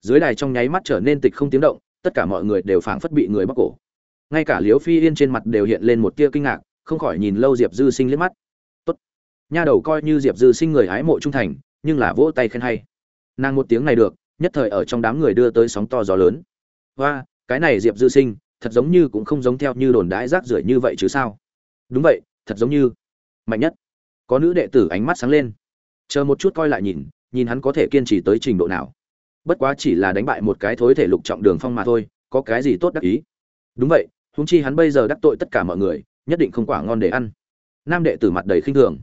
dưới đài trong nháy mắt trở nên tịch không tiếng động, tất cả mọi người đều phảng phất bị người bóc cổ. Ngay cả liếu phi yên trên mặt đều hiện lên một tia kinh ngạc, không khỏi nhìn lâu diệp dư sinh liếc mắt. Tốt. Nha đầu coi như diệp dư sinh người hái mộ trung thành, nhưng là vỗ tay khen hay. Nàng một tiếng này được, nhất thời ở trong đám người đưa tới sóng to gió lớn. Và cái này diệp dư sinh, thật giống như cũng không giống theo như đồn đãi rác rưởi như vậy chứ sao? Đúng vậy, thật giống như. Mạnh nhất. Có nữ đệ tử ánh mắt sáng lên. Chờ một chút coi lại nhìn nhìn hắn có thể kiên trì tới trình độ nào bất quá chỉ là đánh bại một cái thối thể lục trọng đường phong mà thôi, có cái gì tốt đắc ý? Đúng vậy húng chi hắn bây giờ đắc tội tất cả mọi người, nhất định không quả ngon để ăn. Nam đệ tử mặt đầy khinh thường.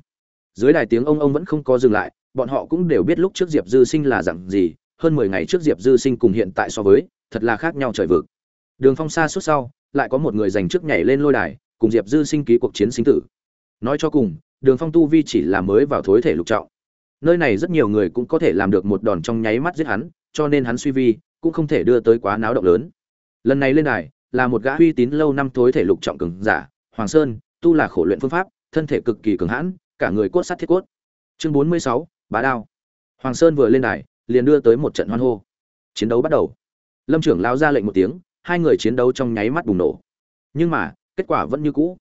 Dưới đài tiếng ông ông vẫn không có dừng lại, bọn họ cũng đều biết lúc trước diệp dư sinh là dặn gì, hơn mười ngày trước diệp dư sinh cùng hiện tại so với, thật là khác nhau trời vực. Đường phong xa suốt sau, lại có một người giành trước nhảy lên lôi đài, cùng diệp dư sinh ký cuộc chiến sinh tử. Nói cho cùng, đường phong tu vi chỉ là mới vào thối thể lục trọng. Nơi này rất nhiều người cũng có thể làm được một đòn trong nháy mắt giết hắn cho nên hắn suy vi, cũng không thể đưa tới quá náo động lớn. Lần này lên đài, là một gã uy tín lâu năm thối thể lục trọng cường giả, hoàng sơn, tu là khổ luyện phương pháp, thân thể cực kỳ cường hãn, cả người cốt sắt thiết cốt. Chương bốn mươi sáu, bá đao. Hoàng sơn vừa lên đài, liền đưa tới một trận hoan hô. Chiến đấu bắt đầu. Lâm trưởng lao ra lệnh một tiếng, hai người chiến đấu trong nháy mắt bùng nổ. Nhưng mà, kết quả vẫn như cũ.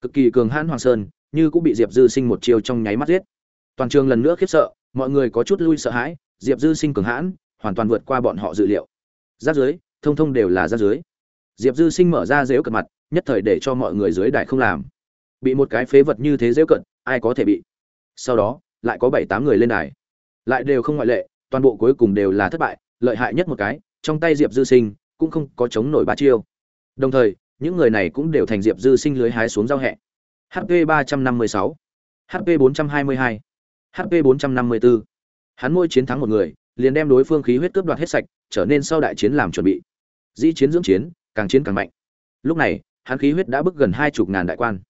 Cực kỳ cường hãn hoàng sơn, như cũng bị diệp dư sinh một chiều trong nháy mắt giết. Toàn trường lần nữa khiếp sợ, mọi người có chút lui sợ hãi, diệp dư sinh cường hãn hoàn toàn vượt qua bọn họ dự liệu. Giáp dưới, thông thông đều là giáp dưới. Diệp dư sinh mở ra dếu cận mặt, nhất thời để cho mọi người dưới đại không làm. Bị một cái phế vật như thế dếu cận ai có thể bị? Sau đó, lại có bảy tám người lên đài. Lại đều không ngoại lệ, toàn bộ cuối cùng đều là thất bại, lợi hại nhất một cái, trong tay diệp dư sinh cũng không có chống nổi ba chiêu. Đồng thời, những người này cũng đều thành diệp dư sinh lưới hái xuống giao hẹ. Hp ba trăm năm mươi sáu hp bốn trăm hai mươi hai hp bốn trăm năm mươi bốn. Hắn môi chiến thắng một người liền đem đối phương khí huyết cướp đoạt hết sạch, trở nên sau đại chiến làm chuẩn bị. Dĩ chiến dưỡng chiến, càng chiến càng mạnh. Lúc này, hắn khí huyết đã bước gần hai chục ngàn đại quan.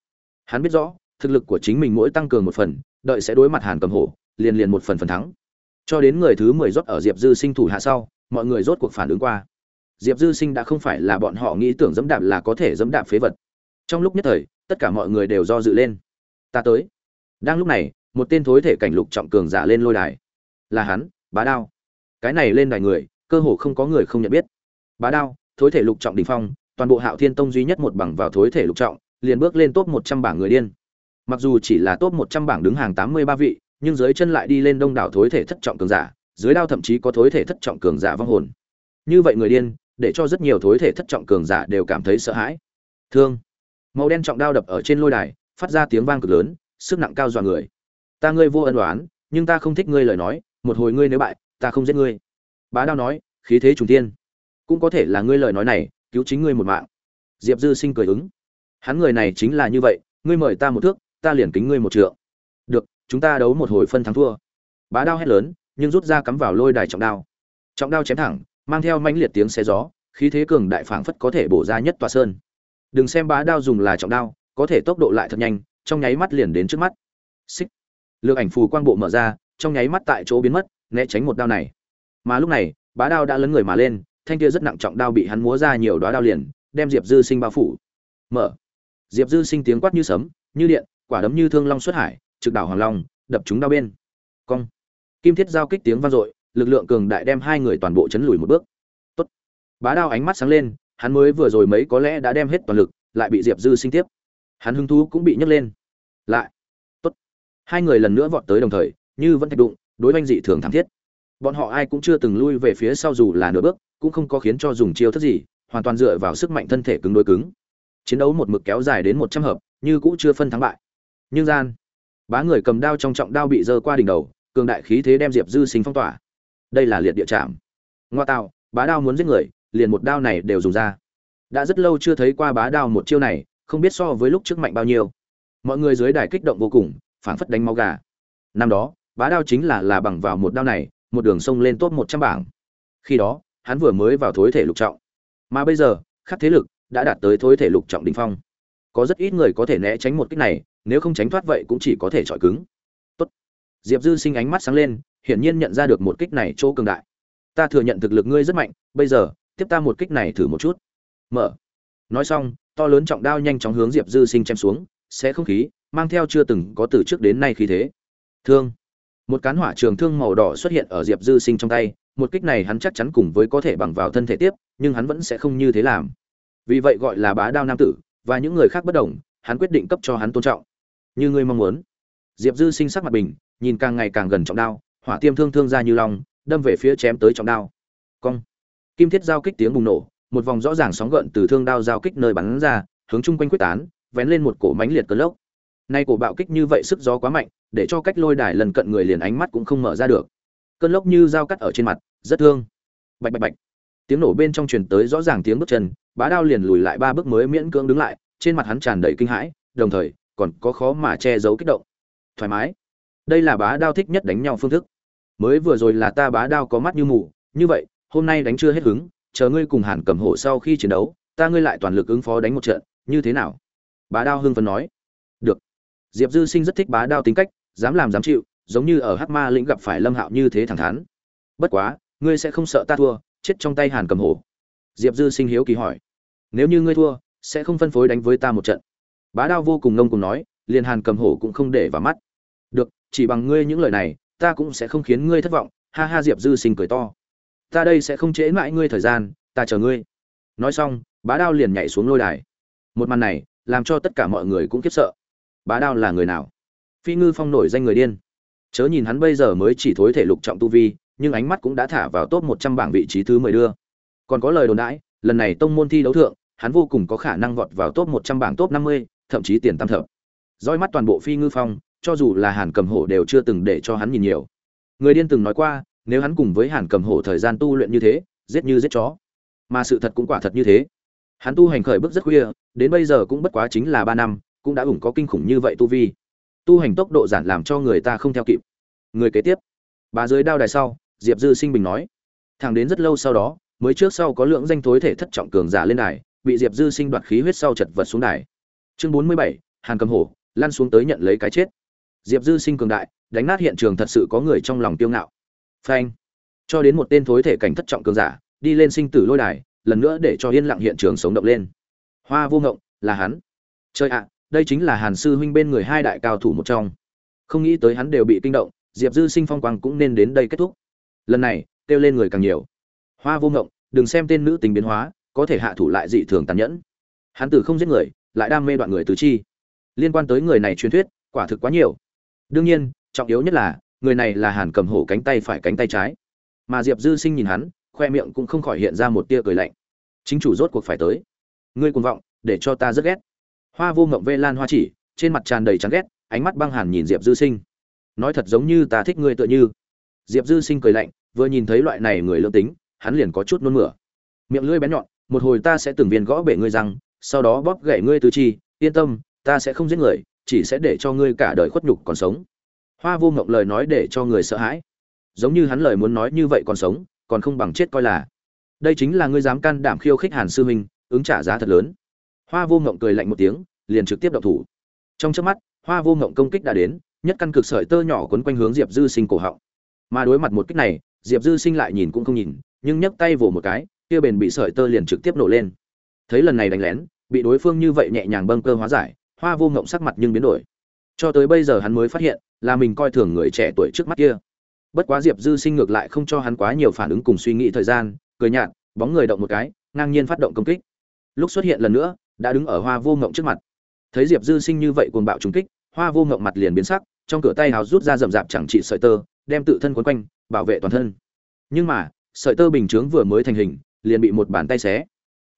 Hắn biết rõ, thực lực của chính mình mỗi tăng cường một phần, đợi sẽ đối mặt hàn cầm hổ, liền liền một phần phần thắng. Cho đến người thứ mười rốt ở diệp dư sinh thủ hạ sau, mọi người rốt cuộc phản ứng qua. Diệp dư sinh đã không phải là bọn họ nghĩ tưởng dẫm đạp là có thể dẫm đạp phế vật. Trong lúc nhất thời, tất cả mọi người đều do dự lên. Ta tới. Đang lúc này, một tên thối thể cảnh lục trọng cường giả lên lôi đài. Là hắn, bá đao cái này lên đài người, cơ hồ không có người không nhận biết. Bá đao, thối thể lục trọng đỉnh phong, toàn bộ hạo thiên tông duy nhất một bằng vào thối thể lục trọng, liền bước lên top một trăm bảng người điên. Mặc dù chỉ là top một trăm bảng đứng hàng tám mươi ba vị, nhưng dưới chân lại đi lên đông đảo thối thể thất trọng cường giả, dưới đao thậm chí có thối thể thất trọng cường giả vong hồn. Như vậy người điên, để cho rất nhiều thối thể thất trọng cường giả đều cảm thấy sợ hãi. Thương. Màu đen trọng đao đập ở trên lôi đài, phát ra tiếng vang cực lớn, sức nặng cao dọa người. Ta ngươi vô ân đoán nhưng ta không thích ngươi lời nói, một hồi ngươi nếu bại ta không giết ngươi. Bá đao nói, khí thế trùng tiên cũng có thể là ngươi lời nói này, cứu chính ngươi một mạng. Diệp dư sinh cười ứng. Hắn người này chính là như vậy, ngươi mời ta một thước, ta liền kính ngươi một trượng. Được, chúng ta đấu một hồi phân thắng thua. Bá đao hét lớn, nhưng rút ra cắm vào lôi đài trọng đao. Trọng đao chém thẳng, mang theo mãnh liệt tiếng xe gió, khí thế cường đại phảng phất có thể bổ ra nhất tòa sơn. Đừng xem bá đao dùng là trọng đao, có thể tốc độ lại thật nhanh, trong nháy mắt liền đến trước mắt. Xích. Lược ảnh phù quang bộ mở ra, trong nháy mắt tại chỗ biến mất né tránh một đao này. Mà lúc này, bá đao đã lấn người mà lên, thanh kia rất nặng trọng đao bị hắn múa ra nhiều đóa đao liền, đem diệp dư sinh bao phủ. Mở. Diệp dư sinh tiếng quát như sấm, như điện, quả đấm như thương long xuất hải, trực đảo hoàng long, đập chúng đao bên. Cong. Kim thiết giao kích tiếng vang dội, lực lượng cường đại đem hai người toàn bộ chấn lùi một bước. Tốt. Bá đao ánh mắt sáng lên, hắn mới vừa rồi mấy có lẽ đã đem hết toàn lực, lại bị diệp dư sinh tiếp. Hắn hứng thú cũng bị nhấc lên. Lại. Tốt. Hai người lần nữa vọt tới đồng thời, như vẫn thạch đụng đối oanh dị thường thảm thiết. Bọn họ ai cũng chưa từng lui về phía sau dù là nửa bước, cũng không có khiến cho dùng chiêu thức gì, hoàn toàn dựa vào sức mạnh thân thể cứng đối cứng. Chiến đấu một mực kéo dài đến một trăm hợp, như cũng chưa phân thắng bại. Nhưng gian, bá người cầm đao trong trọng đao bị dơ qua đỉnh đầu, cường đại khí thế đem diệp dư sinh phong tỏa. Đây là liệt địa chạm ngoa tạo, bá đao muốn giết người, liền một đao này đều dùng ra. Đã rất lâu chưa thấy qua bá đao một chiêu này, không biết so với lúc trước mạnh bao nhiêu. Mọi người dưới đài kích động vô cùng, phảng phất đánh máu gà. Năm đó bá đao chính là là bằng vào một đao này, một đường sông lên top một trăm bảng. Khi đó, hắn vừa mới vào thối thể lục trọng. Mà bây giờ, khắc thế lực đã đạt tới thối thể lục trọng đỉnh phong. Có rất ít người có thể né tránh một kích này, nếu không tránh thoát vậy cũng chỉ có thể chọi cứng. Tốt. diệp dư sinh ánh mắt sáng lên, hiển nhiên nhận ra được một kích này chỗ cường đại. Ta thừa nhận thực lực ngươi rất mạnh, bây giờ, tiếp ta một kích này thử một chút. Mở. Nói xong, to lớn trọng đao nhanh chóng hướng diệp dư sinh chém xuống sẽ không khí, mang theo chưa từng có từ trước đến nay khí thế. Thương một cán hỏa trường thương màu đỏ xuất hiện ở diệp dư sinh trong tay, một kích này hắn chắc chắn cùng với có thể bằng vào thân thể tiếp, nhưng hắn vẫn sẽ không như thế làm. Vì vậy gọi là bá đao nam tử, và những người khác bất đồng, hắn quyết định cấp cho hắn tôn trọng. Như ngươi mong muốn. Diệp dư sinh sắc mặt bình, nhìn càng ngày càng gần trọng đao, hỏa tiêm thương thương ra như lòng đâm về phía chém tới trọng đao. Cong. Kim thiết giao kích tiếng bùng nổ, một vòng rõ ràng sóng gợn từ thương đao giao kích nơi bắn ra, hướng chung quanh quyết tán, vén lên một cổ mánh liệt cơn lốc nay cổ bạo kích như vậy sức gió quá mạnh, để cho cách lôi đài lần cận người liền ánh mắt cũng không mở ra được. Cơn lốc như dao cắt ở trên mặt, rất thương. Bạch bạch bạch. Tiếng nổ bên trong truyền tới rõ ràng tiếng bước chân, bá đao liền lùi lại ba bước mới miễn cưỡng đứng lại, trên mặt hắn tràn đầy kinh hãi, đồng thời, còn có khó mà che giấu kích động. Thoải mái. Đây là bá đao thích nhất đánh nhau phương thức. Mới vừa rồi là ta bá đao có mắt như mù, như vậy, hôm nay đánh chưa hết hứng, chờ ngươi cùng hàn cầm hổ sau khi chiến đấu, ta ngươi lại toàn lực ứng phó đánh một trận, như thế nào? Bá đao hưng phấn nói. Được diệp dư sinh rất thích bá đao tính cách, dám làm dám chịu, giống như ở hắc ma lĩnh gặp phải lâm hạo như thế thẳng thắn. Bất quá, ngươi sẽ không sợ ta thua, chết trong tay hàn cầm hổ. Diệp dư sinh hiếu kỳ hỏi. Nếu như ngươi thua, sẽ không phân phối đánh với ta một trận. Bá đao vô cùng ngông cùng nói, liền hàn cầm hổ cũng không để vào mắt. Được, chỉ bằng ngươi những lời này, ta cũng sẽ không khiến ngươi thất vọng, ha ha diệp dư sinh cười to. Ta đây sẽ không trễ mãi ngươi thời gian, ta chờ ngươi. Nói xong, bá đao liền nhảy xuống lôi đài. Một màn này, làm cho tất cả mọi người cũng kiếp sợ bá đao là người nào? Phi ngư phong nổi danh người điên. Chớ nhìn hắn bây giờ mới chỉ thối thể lục trọng tu vi, nhưng ánh mắt cũng đã thả vào top một trăm bảng vị trí thứ mười đưa. Còn có lời đồn đãi, lần này tông môn thi đấu thượng, hắn vô cùng có khả năng vọt vào top một trăm bảng top năm mươi, thậm chí tiền tam thập. Roi mắt toàn bộ phi ngư phong, cho dù là hàn cầm hổ đều chưa từng để cho hắn nhìn nhiều. Người điên từng nói qua, nếu hắn cùng với hàn cầm hổ thời gian tu luyện như thế, giết như giết chó. Mà sự thật cũng quả thật như thế. Hắn tu hành khởi bước rất khuya, đến bây giờ cũng bất quá chính là ba năm cũng đã ủng có kinh khủng như vậy tu vi. Tu hành tốc độ giản làm cho người ta không theo kịp. Người kế tiếp. Bà dưới đao đài sau, diệp dư sinh bình nói. Thẳng đến rất lâu sau đó, mới trước sau có lượng danh thối thể thất trọng cường giả lên đài, bị diệp dư sinh đoạt khí huyết sau chật vật xuống đài. Chương bốn mươi bảy, hàn cầm hổ, lăn xuống tới nhận lấy cái chết. Diệp dư sinh cường đại, đánh nát hiện trường thật sự có người trong lòng tiêu ngạo. Phanh. Cho đến một tên thối thể cảnh thất trọng cường giả, đi lên sinh tử lôi đài, lần nữa để cho yên lặng hiện trường sống động lên. Hoa vô ngộng, là hắn. Chơi ạ đây chính là hàn sư huynh bên người hai đại cao thủ một trong. Không nghĩ tới hắn đều bị kinh động, diệp dư sinh phong quang cũng nên đến đây kết thúc. Lần này, kêu lên người càng nhiều. Hoa vô ngộng, đừng xem tên nữ tính biến hóa, có thể hạ thủ lại dị thường tàn nhẫn. Hắn tử không giết người, lại đam mê đoạn người tứ chi. Liên quan tới người này truyền thuyết, quả thực quá nhiều. Đương nhiên, trọng yếu nhất là, người này là hàn cầm hổ cánh tay phải cánh tay trái. Mà diệp dư sinh nhìn hắn, khoe miệng cũng không khỏi hiện ra một tia cười lạnh. Chính chủ rốt cuộc phải tới. Ngươi cuồng vọng, để cho ta rất ghét hoa vô ngộng vê lan hoa chỉ, trên mặt tràn đầy chán ghét, ánh mắt băng hàn nhìn diệp dư sinh. Nói thật giống như ta thích ngươi tựa như. Diệp dư sinh cười lạnh, vừa nhìn thấy loại này người lương tính, hắn liền có chút nôn mửa. Miệng lưỡi bén nhọn, một hồi ta sẽ từng viên gõ bể ngươi răng, sau đó bóp gãy ngươi tứ chi, yên tâm, ta sẽ không giết người, chỉ sẽ để cho ngươi cả đời khuất nhục còn sống. Hoa vô ngộng lời nói để cho người sợ hãi. Giống như hắn lời muốn nói như vậy còn sống, còn không bằng chết coi là. Đây chính là ngươi dám can đảm khiêu khích hàn sư huynh ứng trả giá thật lớn hoa vô ngộng cười lạnh một tiếng, liền trực tiếp động thủ. Trong chớp mắt, hoa vô ngộng công kích đã đến, nhất căn cực sợi tơ nhỏ quấn quanh hướng diệp dư sinh cổ họng. Mà đối mặt một kích này, diệp dư sinh lại nhìn cũng không nhìn, nhưng nhấc tay vồ một cái, kia bền bị sợi tơ liền trực tiếp nổ lên. Thấy lần này đánh lén, bị đối phương như vậy nhẹ nhàng bâng cơ hóa giải, hoa vô ngộng sắc mặt nhưng biến đổi. Cho tới bây giờ hắn mới phát hiện, là mình coi thường người trẻ tuổi trước mắt kia. Bất quá diệp dư sinh ngược lại không cho hắn quá nhiều phản ứng cùng suy nghĩ thời gian, cười nhạt, bóng người động một cái, ngang nhiên phát động công kích. Lúc xuất hiện lần nữa đã đứng ở hoa vô ngộng trước mặt. Thấy diệp dư sinh như vậy cuồng bạo trúng kích, hoa vô ngộng mặt liền biến sắc, trong cửa tay hào rút ra rậm rạp chẳng trị sợi tơ, đem tự thân quấn quanh, bảo vệ toàn thân. Nhưng mà, sợi tơ bình chướng vừa mới thành hình, liền bị một bàn tay xé.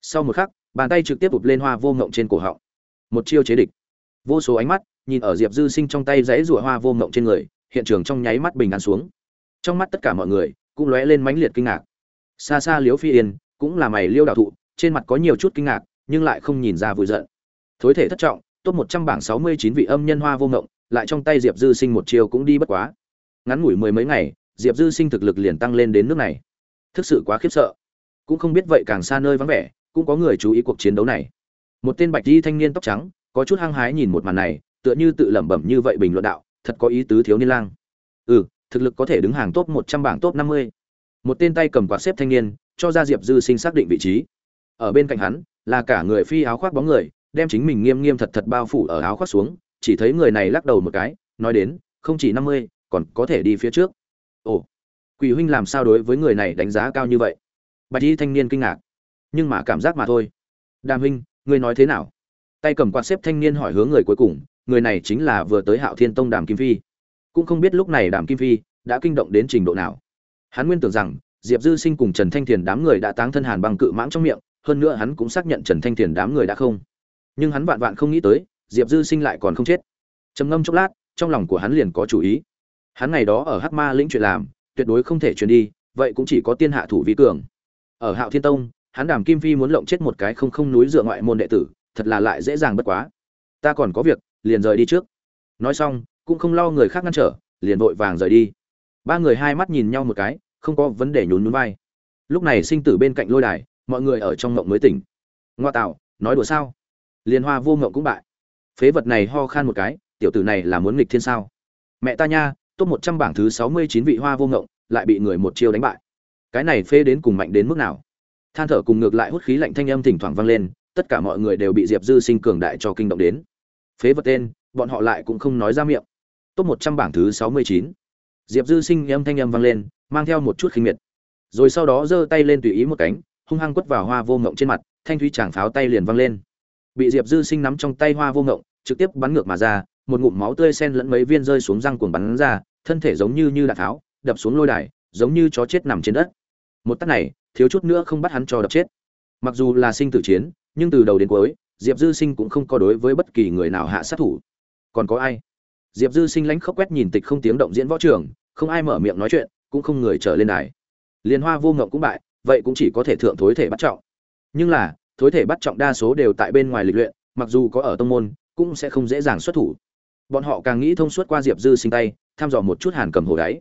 Sau một khắc, bàn tay trực tiếp ụp lên hoa vô ngộng trên cổ họng. Một chiêu chế địch. Vô số ánh mắt nhìn ở diệp dư sinh trong tay dãy rụa hoa vô ngộng trên người, hiện trường trong nháy mắt bình an xuống. Trong mắt tất cả mọi người cũng lóe lên mãnh liệt kinh ngạc. Xa xa liếu phi yên cũng là mày liêu đạo thụ, trên mặt có nhiều chút kinh ngạc nhưng lại không nhìn ra vui giận. Thối thể thất trọng, top một trăm bảng sáu mươi chín vị âm nhân hoa vô ngộng, lại trong tay diệp dư sinh một chiều cũng đi bất quá. Ngắn ngủi mười mấy ngày, diệp dư sinh thực lực liền tăng lên đến nước này. Thực sự quá khiếp sợ. Cũng không biết vậy càng xa nơi vắng vẻ, cũng có người chú ý cuộc chiến đấu này. Một tên bạch di thanh niên tóc trắng, có chút hăng hái nhìn một màn này, tựa như tự lẩm bẩm như vậy bình luận đạo, thật có ý tứ thiếu niên lang. Ừ thực lực có thể đứng hàng top một trăm bảng top năm mươi. Một tên tay cầm quạt xếp thanh niên, cho ra diệp dư sinh xác định vị trí. Ở bên cạnh hắn là cả người phi áo khoác bóng người, đem chính mình nghiêm nghiêm thật thật bao phủ ở áo khoác xuống, chỉ thấy người này lắc đầu một cái, nói đến, không chỉ năm mươi, còn có thể đi phía trước. Ồ, quỷ huynh làm sao đối với người này đánh giá cao như vậy? Bạch y thanh niên kinh ngạc. Nhưng mà cảm giác mà thôi. Đàm huynh, ngươi nói thế nào? Tay cầm quạt xếp thanh niên hỏi hướng người cuối cùng, người này chính là vừa tới hạo thiên tông đàm kim phi. Cũng không biết lúc này đàm kim phi đã kinh động đến trình độ nào. Hắn nguyên tưởng rằng, diệp dư sinh cùng trần thanh thiền đám người đã táng thân hàn bằng cự mãng trong miệng hơn nữa hắn cũng xác nhận trần thanh thiền đám người đã không. Nhưng hắn vạn vạn không nghĩ tới, diệp dư sinh lại còn không chết. Trầm ngâm chốc lát, trong lòng của hắn liền có chủ ý. Hắn ngày đó ở hắc ma lĩnh chuyện làm, tuyệt đối không thể truyền đi, vậy cũng chỉ có tiên hạ thủ vi cường. Ở hạo thiên tông, hắn đàm kim phi muốn lộng chết một cái không không núi dựa ngoại môn đệ tử, thật là lại dễ dàng bất quá. Ta còn có việc, liền rời đi trước. Nói xong, cũng không lo người khác ngăn trở, liền vội vàng rời đi. Ba người hai mắt nhìn nhau một cái, không có vấn đề nhún nhún vai. Lúc này sinh tử bên cạnh lôi đài mọi người ở trong ngộng mới tỉnh. Ngoa tạo, nói đùa sao? Liên hoa vô ngộng cũng bại. Phế vật này ho khan một cái, tiểu tử này là muốn nghịch thiên sao? Mẹ ta nha, top một trăm bảng thứ sáu mươi chín vị hoa vô ngộng lại bị người một chiêu đánh bại. Cái này phê đến cùng mạnh đến mức nào? Than thở cùng ngược lại hút khí lạnh thanh âm thỉnh thoảng vang lên, tất cả mọi người đều bị diệp dư sinh cường đại cho kinh động đến. Phế vật tên, bọn họ lại cũng không nói ra miệng. Top một trăm bảng thứ sáu mươi chín. Diệp dư sinh âm thanh âm vang lên, mang theo một chút khinh miệt. Rồi sau đó giơ tay lên tùy ý một cánh hung hăng quất vào hoa vô ngộng trên mặt, thanh thúy chàng pháo tay liền văng lên. Bị diệp dư sinh nắm trong tay hoa vô ngộng, trực tiếp bắn ngược mà ra, một ngụm máu tươi sen lẫn mấy viên rơi xuống răng cuồng bắn ra, thân thể giống như như đạn tháo, đập xuống lôi đài, giống như chó chết nằm trên đất. Một tắt này, thiếu chút nữa không bắt hắn cho đập chết. Mặc dù là sinh tử chiến, nhưng từ đầu đến cuối, diệp dư sinh cũng không có đối với bất kỳ người nào hạ sát thủ. Còn có ai? Diệp dư sinh lánh khóc quét nhìn tịch không tiếng động diễn võ trường, không ai mở miệng nói chuyện, cũng không người trở lên đài. Liên hoa vô ngộng cũng bại vậy cũng chỉ có thể thượng thối thể bắt trọng. Nhưng là, thối thể bắt trọng đa số đều tại bên ngoài lịch luyện, mặc dù có ở tông môn, cũng sẽ không dễ dàng xuất thủ. Bọn họ càng nghĩ thông suốt qua diệp dư sinh tay, thăm dò một chút hàn cầm hồ đáy.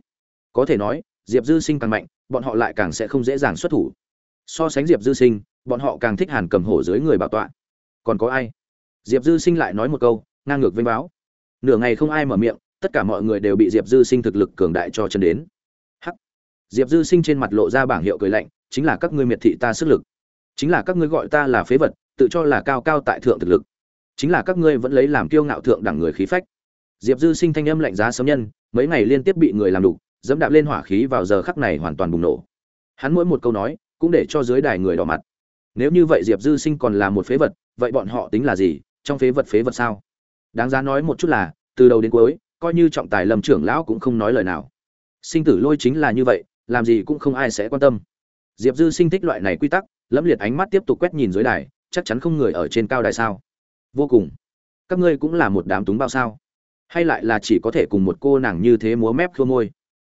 Có thể nói, diệp dư sinh càng mạnh, bọn họ lại càng sẽ không dễ dàng xuất thủ. So sánh diệp dư sinh, bọn họ càng thích hàn cầm hổ dưới người bảo tọa. Còn có ai? Diệp dư sinh lại nói một câu, ngang ngược vênh báo. Nửa ngày không ai mở miệng, tất cả mọi người đều bị diệp dư sinh thực lực cường đại cho chân đến. Hắc. Diệp dư sinh trên mặt lộ ra bảng hiệu cười lạnh chính là các ngươi miệt thị ta sức lực. Chính là các ngươi gọi ta là phế vật, tự cho là cao cao tại thượng thực lực. Chính là các ngươi vẫn lấy làm kiêu ngạo thượng đẳng người khí phách. Diệp dư sinh thanh âm lạnh giá sấm nhân, mấy ngày liên tiếp bị người làm đục, dẫm đạp lên hỏa khí vào giờ khắc này hoàn toàn bùng nổ. Hắn mỗi một câu nói, cũng để cho dưới đài người đỏ mặt. Nếu như vậy diệp dư sinh còn là một phế vật, vậy bọn họ tính là gì? Trong phế vật phế vật sao? Đáng giá nói một chút là, từ đầu đến cuối, coi như trọng tài lâm trưởng lão cũng không nói lời nào. Sinh tử lôi chính là như vậy, làm gì cũng không ai sẽ quan tâm diệp dư sinh thích loại này quy tắc lẫm liệt ánh mắt tiếp tục quét nhìn dưới đài, chắc chắn không người ở trên cao đài sao? Vô cùng. Các ngươi cũng là một đám túng bao sao? Hay lại là chỉ có thể cùng một cô nàng như thế múa mép khua môi?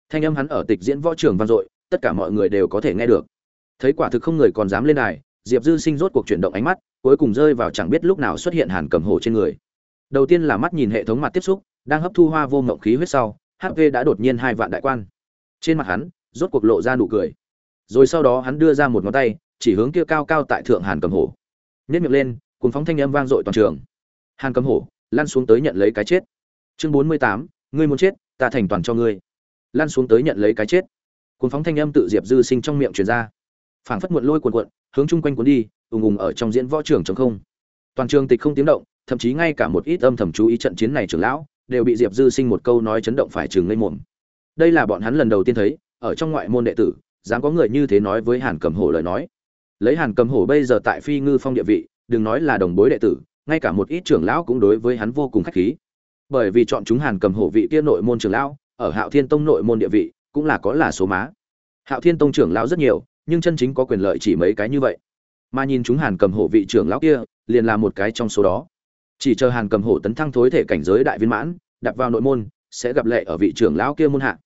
Thanh âm hắn ở tịch diễn võ trường vang dội, tất cả mọi người đều có thể nghe được. Thấy quả thực không người còn dám lên đài, diệp dư sinh rốt cuộc chuyển động ánh mắt, cuối cùng rơi vào chẳng biết lúc nào xuất hiện hàn cầm hổ trên người. Đầu tiên là mắt nhìn hệ thống mặt tiếp xúc, đang hấp thu hoa vô mộng khí huyết sau hp đã đột nhiên hai vạn đại quan. Trên mặt hắn, rốt cuộc lộ ra nụ cười rồi sau đó hắn đưa ra một ngón tay, chỉ hướng kia cao cao tại thượng hàn cầm hổ. Nhất miệng lên cùng phóng thanh âm vang dội toàn trường. Hàn cầm hổ, lăn xuống tới nhận lấy cái chết. Chương bốn mươi tám, ngươi muốn chết, ta thành toàn cho ngươi. Lăn xuống tới nhận lấy cái chết. Cùng phóng thanh âm tự diệp dư sinh trong miệng truyền ra. Phảng phất muộn lôi cuồn cuộn, hướng chung quanh cuốn đi, ùng ùng ở trong diễn võ trường chống không. Toàn trường tịch không tiếng động, thậm chí ngay cả một ít âm thầm chú ý trận chiến này trưởng lão, đều bị diệp dư sinh một câu nói chấn động phải chừng ngây mồm đây là bọn hắn lần đầu tiên thấy, ở trong ngoại môn đệ tử dám có người như thế nói với hàn cầm hổ lời nói. Lấy hàn cầm hổ bây giờ tại phi ngư phong địa vị, đừng nói là đồng bối đệ tử, ngay cả một ít trưởng lão cũng đối với hắn vô cùng khách khí. Bởi vì chọn chúng hàn cầm hổ vị kia nội môn trưởng lão, ở hạo thiên tông nội môn địa vị, cũng là có là số má. Hạo thiên tông trưởng lão rất nhiều, nhưng chân chính có quyền lợi chỉ mấy cái như vậy. Mà nhìn chúng hàn cầm hổ vị trưởng lão kia, liền là một cái trong số đó. Chỉ chờ hàn cầm hổ tấn thăng thối thể cảnh giới đại viên mãn đặt vào nội môn, sẽ gặp lệ ở vị trưởng lão kia môn hạ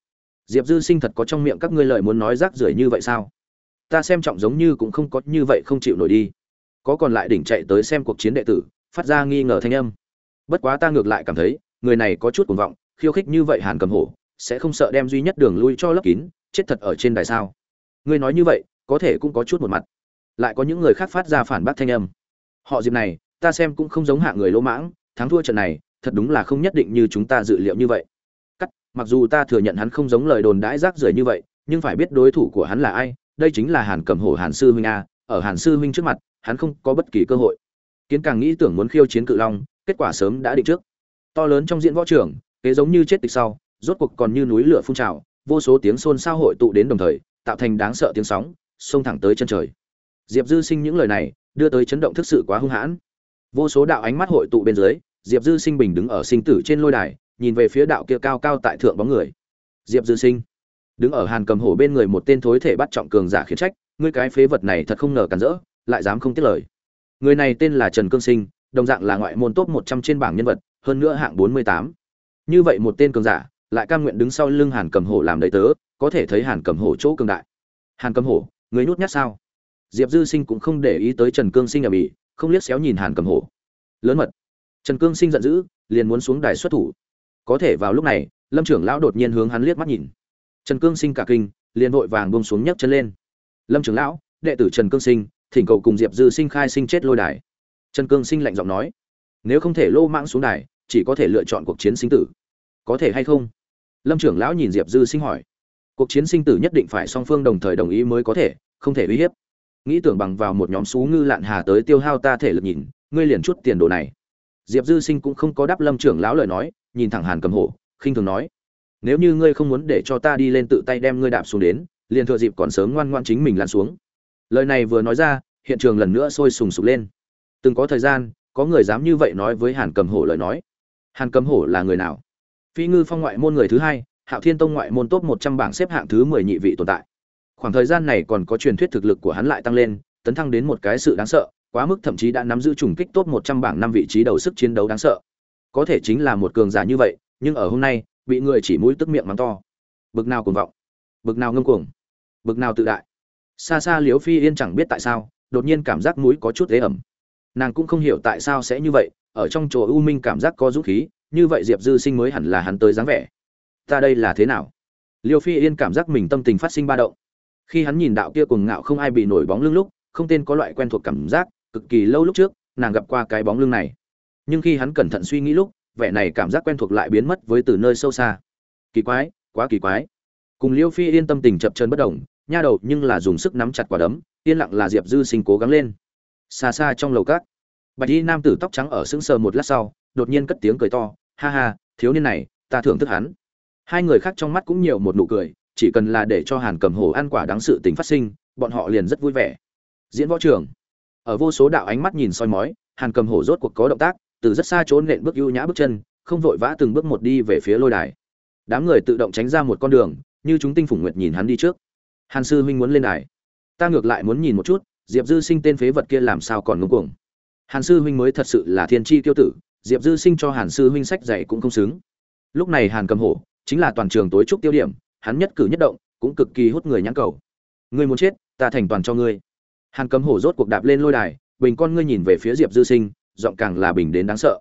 diệp dư sinh thật có trong miệng các ngươi lời muốn nói rác rưởi như vậy sao? Ta xem trọng giống như cũng không có như vậy không chịu nổi đi. Có còn lại đỉnh chạy tới xem cuộc chiến đệ tử, phát ra nghi ngờ thanh âm. Bất quá ta ngược lại cảm thấy, người này có chút cuồng vọng, khiêu khích như vậy hàn cầm hổ, sẽ không sợ đem duy nhất đường lui cho lấp kín, chết thật ở trên đài sao? Ngươi nói như vậy, có thể cũng có chút một mặt. Lại có những người khác phát ra phản bác thanh âm. Họ diệp này, ta xem cũng không giống hạ người lỗ mãng, thắng thua trận này, thật đúng là không nhất định như chúng ta dự liệu như vậy mặc dù ta thừa nhận hắn không giống lời đồn đãi rác rưởi như vậy, nhưng phải biết đối thủ của hắn là ai, đây chính là hàn cầm hổ hàn sư huynh a, ở hàn sư huynh trước mặt, hắn không có bất kỳ cơ hội. Kiến càng nghĩ tưởng muốn khiêu chiến cự long, kết quả sớm đã định trước. To lớn trong diễn võ trường kế giống như chết tịch sau, rốt cuộc còn như núi lửa phun trào, vô số tiếng xôn xao hội tụ đến đồng thời, tạo thành đáng sợ tiếng sóng, xông thẳng tới chân trời. Diệp dư sinh những lời này, đưa tới chấn động thực sự quá hung hãn. Vô số đạo ánh mắt hội tụ bên dưới, diệp dư sinh bình đứng ở sinh tử trên lôi đài nhìn về phía đạo kia cao cao tại thượng bóng người. Diệp dư sinh, đứng ở hàn cầm hổ bên người một tên thối thể bắt trọng cường giả khiển trách, ngươi cái phế vật này thật không ngờ cản rỡ, lại dám không tiết lời. Người này tên là trần cương sinh, đồng dạng là ngoại môn top một trăm trên bảng nhân vật, hơn nữa hạng bốn mươi tám. Như vậy một tên cường giả, lại cam nguyện đứng sau lưng hàn cầm hổ làm đầy tớ, có thể thấy hàn cầm hổ chỗ cường đại. Hàn cầm hổ, người nhút nhát sao? Diệp dư sinh cũng không để ý tới trần cương sinh ở bỉ, không liếc xéo nhìn hàn cầm hổ. Lớn mật. Trần cương sinh giận dữ, liền muốn xuống đài xuất thủ có thể vào lúc này, lâm trưởng lão đột nhiên hướng hắn liếc mắt nhìn. Trần cương sinh cả kinh, liền vội vàng buông xuống nhấc chân lên. Lâm trưởng lão, đệ tử trần cương sinh, thỉnh cầu cùng diệp dư sinh khai sinh chết lôi đài. Trần cương sinh lạnh giọng nói, nếu không thể lô mãng xuống đài, chỉ có thể lựa chọn cuộc chiến sinh tử. Có thể hay không? Lâm trưởng lão nhìn diệp dư sinh hỏi. Cuộc chiến sinh tử nhất định phải song phương đồng thời đồng ý mới có thể, không thể uy hiếp. Nghĩ tưởng bằng vào một nhóm xú ngư lạn hà tới tiêu hao ta thể lực nhìn, ngươi liền chút tiền đồ này. Diệp dư sinh cũng không có đáp lâm trưởng lão lời nói nhìn thẳng hàn cầm hổ, khinh thường nói, nếu như ngươi không muốn để cho ta đi lên tự tay đem ngươi đạp xuống đến, liền thừa dịp còn sớm ngoan ngoan chính mình lăn xuống. Lời này vừa nói ra, hiện trường lần nữa sôi sùng sục lên. Từng có thời gian, có người dám như vậy nói với hàn cầm hổ lời nói. Hàn cầm hổ là người nào? Phi ngư phong ngoại môn người thứ hai, hạo thiên tông ngoại môn top một trăm bảng xếp hạng thứ mười nhị vị tồn tại. Khoảng thời gian này còn có truyền thuyết thực lực của hắn lại tăng lên, tấn thăng đến một cái sự đáng sợ, quá mức thậm chí đã nắm giữ trùng kích top một trăm bảng năm vị trí đầu sức chiến đấu đáng sợ có thể chính là một cường giả như vậy, nhưng ở hôm nay, bị người chỉ mũi tức miệng mắng to. Bực nào cuồng vọng, bực nào ngâm cuồng, bực nào tự đại. Xa xa liếu phi yên chẳng biết tại sao, đột nhiên cảm giác mũi có chút ế ẩm. Nàng cũng không hiểu tại sao sẽ như vậy, ở trong chỗ u minh cảm giác có dũng khí, như vậy diệp dư sinh mới hẳn là hắn tới dáng vẻ. Ta đây là thế nào? Liêu phi yên cảm giác mình tâm tình phát sinh ba động. Khi hắn nhìn đạo kia cuồng ngạo không ai bị nổi bóng lưng lúc, không tên có loại quen thuộc cảm giác, cực kỳ lâu lúc trước, nàng gặp qua cái bóng lưng này nhưng khi hắn cẩn thận suy nghĩ lúc, vẻ này cảm giác quen thuộc lại biến mất với từ nơi sâu xa. Kỳ quái, quá kỳ quái. Cùng liêu phi yên tâm tình chập chân bất động, nha đầu nhưng là dùng sức nắm chặt quả đấm, yên lặng là diệp dư sinh cố gắng lên. Xa xa trong lầu cát bạch y nam tử tóc trắng ở sững sờ một lát sau, đột nhiên cất tiếng cười to, ha ha, thiếu niên này, ta thưởng thức hắn. Hai người khác trong mắt cũng nhiều một nụ cười, chỉ cần là để cho hàn cầm hổ ăn quả đáng sự tình phát sinh, bọn họ liền rất vui vẻ. Diễn võ trường. Ở vô số đạo ánh mắt nhìn soi mói, hàn cầm hổ rốt cuộc có động tác từ rất xa trốn nện bước ưu nhã bước chân, không vội vã từng bước một đi về phía lôi đài. Đám người tự động tránh ra một con đường, như chúng tinh phủng nguyệt nhìn hắn đi trước. Hàn sư huynh muốn lên đài. Ta ngược lại muốn nhìn một chút, diệp dư sinh tên phế vật kia làm sao còn ngưng cuồng. Hàn sư huynh mới thật sự là thiên tri tiêu tử, diệp dư sinh cho hàn sư huynh sách dạy cũng không xứng. Lúc này hàn cầm hổ, chính là toàn trường tối trúc tiêu điểm, hắn nhất cử nhất động, cũng cực kỳ hút người nhãn cầu. Ngươi muốn chết, ta thành toàn cho ngươi. Hàn cầm hổ rốt cuộc đạp lên lôi đài, bình con ngươi nhìn về phía diệp dư sinh giọng càng là bình đến đáng sợ.